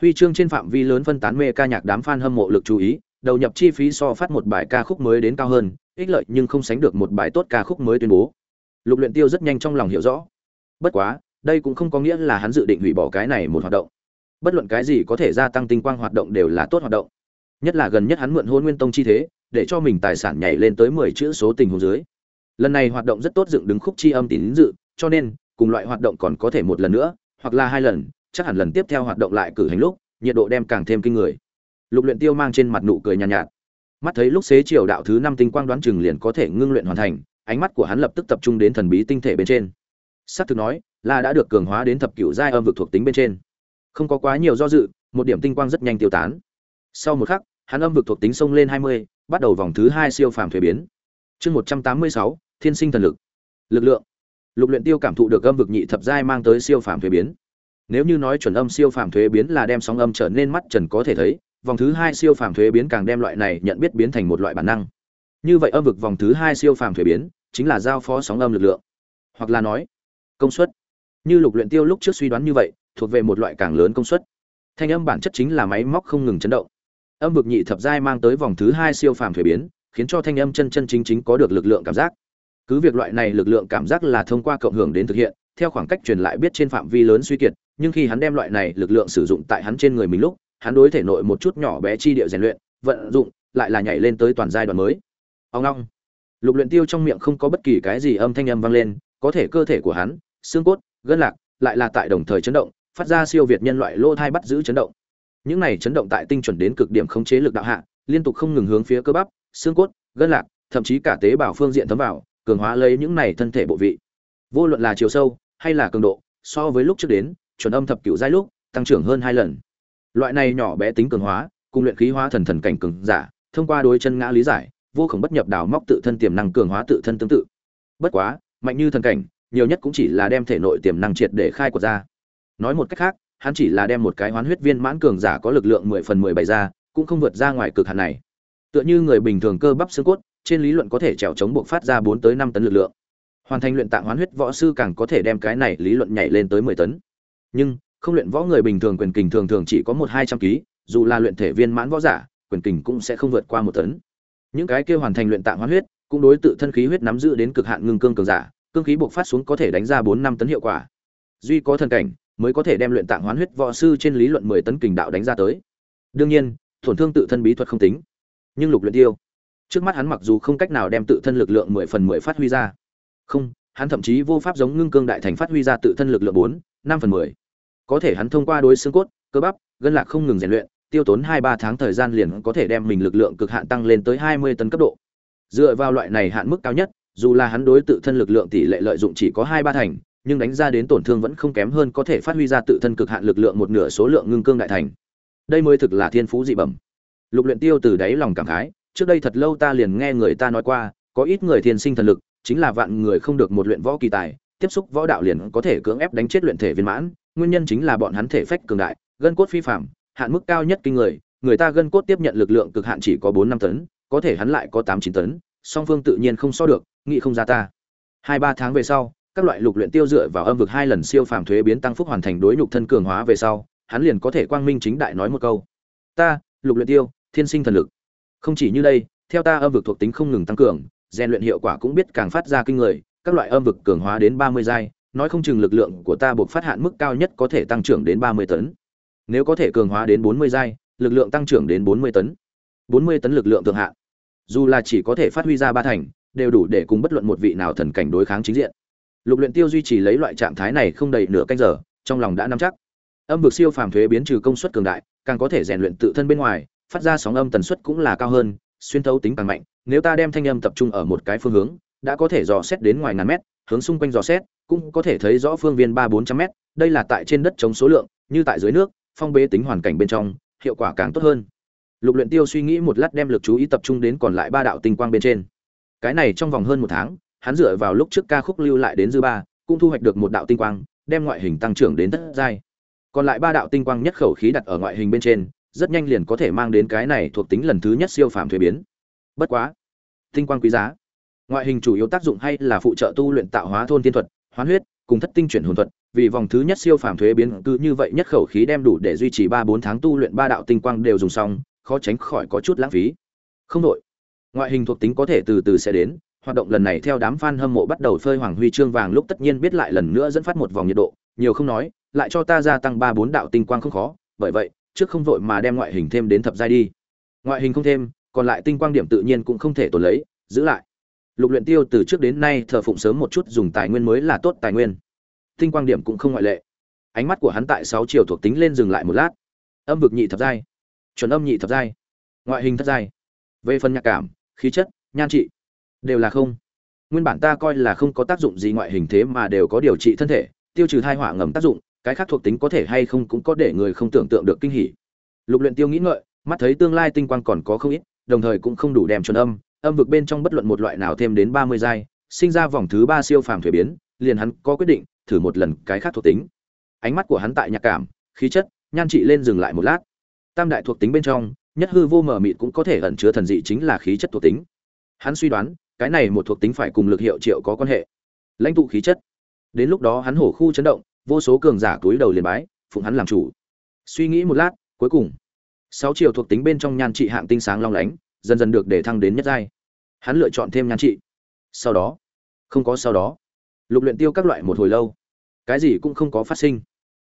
S1: Huy chương trên phạm vi lớn phân tán mê ca nhạc đám fan hâm mộ lực chú ý, đầu nhập chi phí so phát một bài ca khúc mới đến cao hơn, ích lợi nhưng không sánh được một bài tốt ca khúc mới tuyên bố. Lục luyện tiêu rất nhanh trong lòng hiểu rõ. Bất quá, đây cũng không có nghĩa là hắn dự định hủy bỏ cái này một hoạt động bất luận cái gì có thể gia tăng tinh quang hoạt động đều là tốt hoạt động. Nhất là gần nhất hắn mượn hôn nguyên tông chi thế để cho mình tài sản nhảy lên tới mười chữ số tình huống dưới. Lần này hoạt động rất tốt dựng đứng khúc chi âm tín dự cho nên cùng loại hoạt động còn có thể một lần nữa hoặc là hai lần chắc hẳn lần tiếp theo hoạt động lại cử hành lúc nhiệt độ đem càng thêm kinh người. Lục luyện tiêu mang trên mặt nụ cười nhàn nhạt, nhạt. Mắt thấy lúc xế chiều đạo thứ năm tinh quang đoán chừng liền có thể ngưng luyện hoàn thành ánh mắt của hắn lập tức tập trung đến thần bí tinh thể bên trên. Sắp thực nói là đã được cường hóa đến thập cửu giai âm vực thuộc tính bên trên không có quá nhiều do dự, một điểm tinh quang rất nhanh tiêu tán. Sau một khắc, hắn âm vực thuộc tính sông lên hai mươi, bắt đầu vòng thứ hai siêu phàm thuế biến. Chương một trăm tám mươi sáu, thiên sinh thần lực. Lực lượng. Lục luyện tiêu cảm thụ được âm vực nhị thập giai mang tới siêu phàm thuế biến. Nếu như nói chuẩn âm siêu phàm thuế biến là đem sóng âm trở nên mắt trần có thể thấy, vòng thứ hai siêu phàm thuế biến càng đem loại này nhận biết biến thành một loại bản năng. Như vậy âm vực vòng thứ hai siêu phàm thuế biến chính là giao phó sóng âm lực lượng. Hoặc là nói, công suất. Như lục luyện tiêu lúc trước suy đoán như vậy thuộc về một loại càng lớn công suất. Thanh âm bản chất chính là máy móc không ngừng chấn động. Âm vực nhị thập giai mang tới vòng thứ hai siêu phàm thuế biến, khiến cho thanh âm chân chân chính chính có được lực lượng cảm giác. Cứ việc loại này lực lượng cảm giác là thông qua cộng hưởng đến thực hiện, theo khoảng cách truyền lại biết trên phạm vi lớn suy kiệt, nhưng khi hắn đem loại này lực lượng sử dụng tại hắn trên người mình lúc, hắn đối thể nội một chút nhỏ bé chi địa rèn luyện, vận dụng, lại là nhảy lên tới toàn giai đoạn mới. Ông long. Lục luyện tiêu trong miệng không có bất kỳ cái gì âm thanh âm vang lên, có thể cơ thể của hắn, xương cốt, gân lạc, lại là tại đồng thời chấn động phát ra siêu việt nhân loại lô thai bắt giữ chấn động. Những này chấn động tại tinh chuẩn đến cực điểm khống chế lực đạo hạ, liên tục không ngừng hướng phía cơ bắp, xương cốt, gân lạc, thậm chí cả tế bào phương diện thấm vào, cường hóa lấy những này thân thể bộ vị. Vô luận là chiều sâu hay là cường độ, so với lúc trước đến, chuẩn âm thập cửu giai lúc, tăng trưởng hơn hai lần. Loại này nhỏ bé tính cường hóa, cùng luyện khí hóa thần thần cảnh cường giả, thông qua đối chân ngã lý giải, vô khổng bất nhập đào móc tự thân tiềm năng cường hóa tự thân tương tự. Bất quá, mạnh như thần cảnh, nhiều nhất cũng chỉ là đem thể nội tiềm năng triệt để khai quật ra nói một cách khác, hắn chỉ là đem một cái hoán huyết viên mãn cường giả có lực lượng mười phần mười bảy ra, cũng không vượt ra ngoài cực hạn này. Tựa như người bình thường cơ bắp xương cốt, trên lý luận có thể trèo chống buộc phát ra bốn tới năm tấn lực lượng. Hoàn thành luyện tạng hoán huyết võ sư càng có thể đem cái này lý luận nhảy lên tới mười tấn. Nhưng, không luyện võ người bình thường quyền kình thường thường chỉ có một hai trăm ký, dù là luyện thể viên mãn võ giả, quyền kình cũng sẽ không vượt qua một tấn. Những cái kia hoàn thành luyện tạng hoán huyết, cũng đối tự thân khí huyết nắm giữ đến cực hạn ngưng cương cường giả, cương khí buộc phát xuống có thể đánh ra bốn năm tấn hiệu quả. Duy có thần cảnh mới có thể đem luyện tạng hoán huyết võ sư trên lý luận mười tấn kình đạo đánh ra tới. Đương nhiên, tổn thương tự thân bí thuật không tính. Nhưng lục luyện tiêu, trước mắt hắn mặc dù không cách nào đem tự thân lực lượng mười phần mười phát huy ra. Không, hắn thậm chí vô pháp giống ngưng cương đại thành phát huy ra tự thân lực lượng bốn, năm phần mười. Có thể hắn thông qua đối xương cốt, cơ bắp, gân lạc không ngừng rèn luyện, tiêu tốn hai ba tháng thời gian liền có thể đem mình lực lượng cực hạn tăng lên tới hai mươi tấn cấp độ. Dựa vào loại này hạn mức cao nhất, dù là hắn đối tự thân lực lượng tỷ lệ lợi dụng chỉ có hai ba thành nhưng đánh ra đến tổn thương vẫn không kém hơn có thể phát huy ra tự thân cực hạn lực lượng một nửa số lượng ngưng cương đại thành. Đây mới thực là thiên phú dị bẩm. Lục luyện tiêu từ đáy lòng cảm khái, trước đây thật lâu ta liền nghe người ta nói qua, có ít người thiên sinh thần lực, chính là vạn người không được một luyện võ kỳ tài, tiếp xúc võ đạo liền có thể cưỡng ép đánh chết luyện thể viên mãn, nguyên nhân chính là bọn hắn thể phách cường đại, gân cốt phi phàm, hạn mức cao nhất kinh người người ta gân cốt tiếp nhận lực lượng cực hạn chỉ có bốn năm tấn, có thể hắn lại có tám chín tấn, song phương tự nhiên không so được, nghĩ không ra ta. Hai ba tháng về sau các loại lục luyện tiêu dựa vào âm vực hai lần siêu phàm thuế biến tăng phúc hoàn thành đối nhục thân cường hóa về sau, hắn liền có thể quang minh chính đại nói một câu. Ta, lục luyện tiêu, thiên sinh thần lực. Không chỉ như đây, theo ta âm vực thuộc tính không ngừng tăng cường, rèn luyện hiệu quả cũng biết càng phát ra kinh người, các loại âm vực cường hóa đến ba mươi giai, nói không chừng lực lượng của ta buộc phát hạn mức cao nhất có thể tăng trưởng đến ba mươi tấn. Nếu có thể cường hóa đến bốn mươi giai, lực lượng tăng trưởng đến bốn mươi tấn. bốn mươi tấn lực lượng thượng hạn dù là chỉ có thể phát huy ra ba thành, đều đủ để cùng bất luận một vị nào thần cảnh đối kháng chính diện lục luyện tiêu duy trì lấy loại trạng thái này không đầy nửa canh giờ, trong lòng đã nắm chắc. Âm vực siêu phàm thuế biến trừ công suất cường đại, càng có thể rèn luyện tự thân bên ngoài, phát ra sóng âm tần suất cũng là cao hơn, xuyên thấu tính càng mạnh, nếu ta đem thanh âm tập trung ở một cái phương hướng, đã có thể dò xét đến ngoài ngàn mét, hướng xung quanh dò xét, cũng có thể thấy rõ phương viên ba bốn trăm mét, đây là tại trên đất chống số lượng, như tại dưới nước, phong bế tính hoàn cảnh bên trong, hiệu quả càng tốt hơn. Lục luyện tiêu suy nghĩ một lát đem lực chú ý tập trung đến còn lại ba đạo tinh quang bên trên. Cái này trong vòng hơn một tháng hắn dựa vào lúc trước ca khúc lưu lại đến dư ba, cũng thu hoạch được một đạo tinh quang, đem ngoại hình tăng trưởng đến tất giai. Còn lại ba đạo tinh quang nhất khẩu khí đặt ở ngoại hình bên trên, rất nhanh liền có thể mang đến cái này thuộc tính lần thứ nhất siêu phàm thuế biến. Bất quá, tinh quang quý giá. Ngoại hình chủ yếu tác dụng hay là phụ trợ tu luyện tạo hóa thôn tiên thuật, hoán huyết, cùng thất tinh chuyển hồn thuật, vì vòng thứ nhất siêu phàm thuế biến cứ như vậy nhất khẩu khí đem đủ để duy trì ba bốn tháng tu luyện ba đạo tinh quang đều dùng xong, khó tránh khỏi có chút lãng phí. Không đội ngoại hình thuộc tính có thể từ từ sẽ đến hoạt động lần này theo đám fan hâm mộ bắt đầu phơi hoàng huy chương vàng lúc tất nhiên biết lại lần nữa dẫn phát một vòng nhiệt độ, nhiều không nói, lại cho ta gia tăng ba bốn đạo tinh quang không khó, bởi vậy, trước không vội mà đem ngoại hình thêm đến thập giai đi. Ngoại hình không thêm, còn lại tinh quang điểm tự nhiên cũng không thể tổn lấy, giữ lại. Lục luyện tiêu từ trước đến nay thờ phụng sớm một chút dùng tài nguyên mới là tốt tài nguyên. Tinh quang điểm cũng không ngoại lệ. Ánh mắt của hắn tại sáu chiều thuộc tính lên dừng lại một lát. Âm vực nhị thập giai. Chuẩn âm nhị thập giai. Ngoại hình thất giai. Về phần nhạc cảm, khí chất, nhan trị đều là không. Nguyên bản ta coi là không có tác dụng gì ngoại hình thế mà đều có điều trị thân thể, tiêu trừ thai họa ngầm tác dụng, cái khác thuộc tính có thể hay không cũng có để người không tưởng tượng được kinh hỉ. Lục luyện tiêu nghĩ ngợi, mắt thấy tương lai tinh quang còn có không ít, đồng thời cũng không đủ đem chuẩn âm âm vực bên trong bất luận một loại nào thêm đến ba mươi giai, sinh ra vòng thứ ba siêu phàm thủy biến, liền hắn có quyết định, thử một lần cái khác thuộc tính. Ánh mắt của hắn tại nhạc cảm, khí chất, nhan trị lên dừng lại một lát. Tam đại thuộc tính bên trong, nhất hư vô mờ mịt cũng có thể ẩn chứa thần dị chính là khí chất thuộc tính. Hắn suy đoán cái này một thuộc tính phải cùng lực hiệu triệu có quan hệ. Lãnh tụ khí chất. Đến lúc đó hắn hổ khu chấn động, vô số cường giả túi đầu liền bái, phụng hắn làm chủ. Suy nghĩ một lát, cuối cùng, sáu chiều thuộc tính bên trong nhan trị hạng tinh sáng long lánh, dần dần được để thăng đến nhất giai. Hắn lựa chọn thêm nhan trị. Sau đó, không có sau đó. Lục luyện tiêu các loại một hồi lâu. Cái gì cũng không có phát sinh.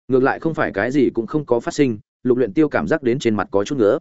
S1: Ngược lại không phải cái gì cũng không có phát sinh, lục luyện tiêu cảm giác đến trên mặt có chút nữa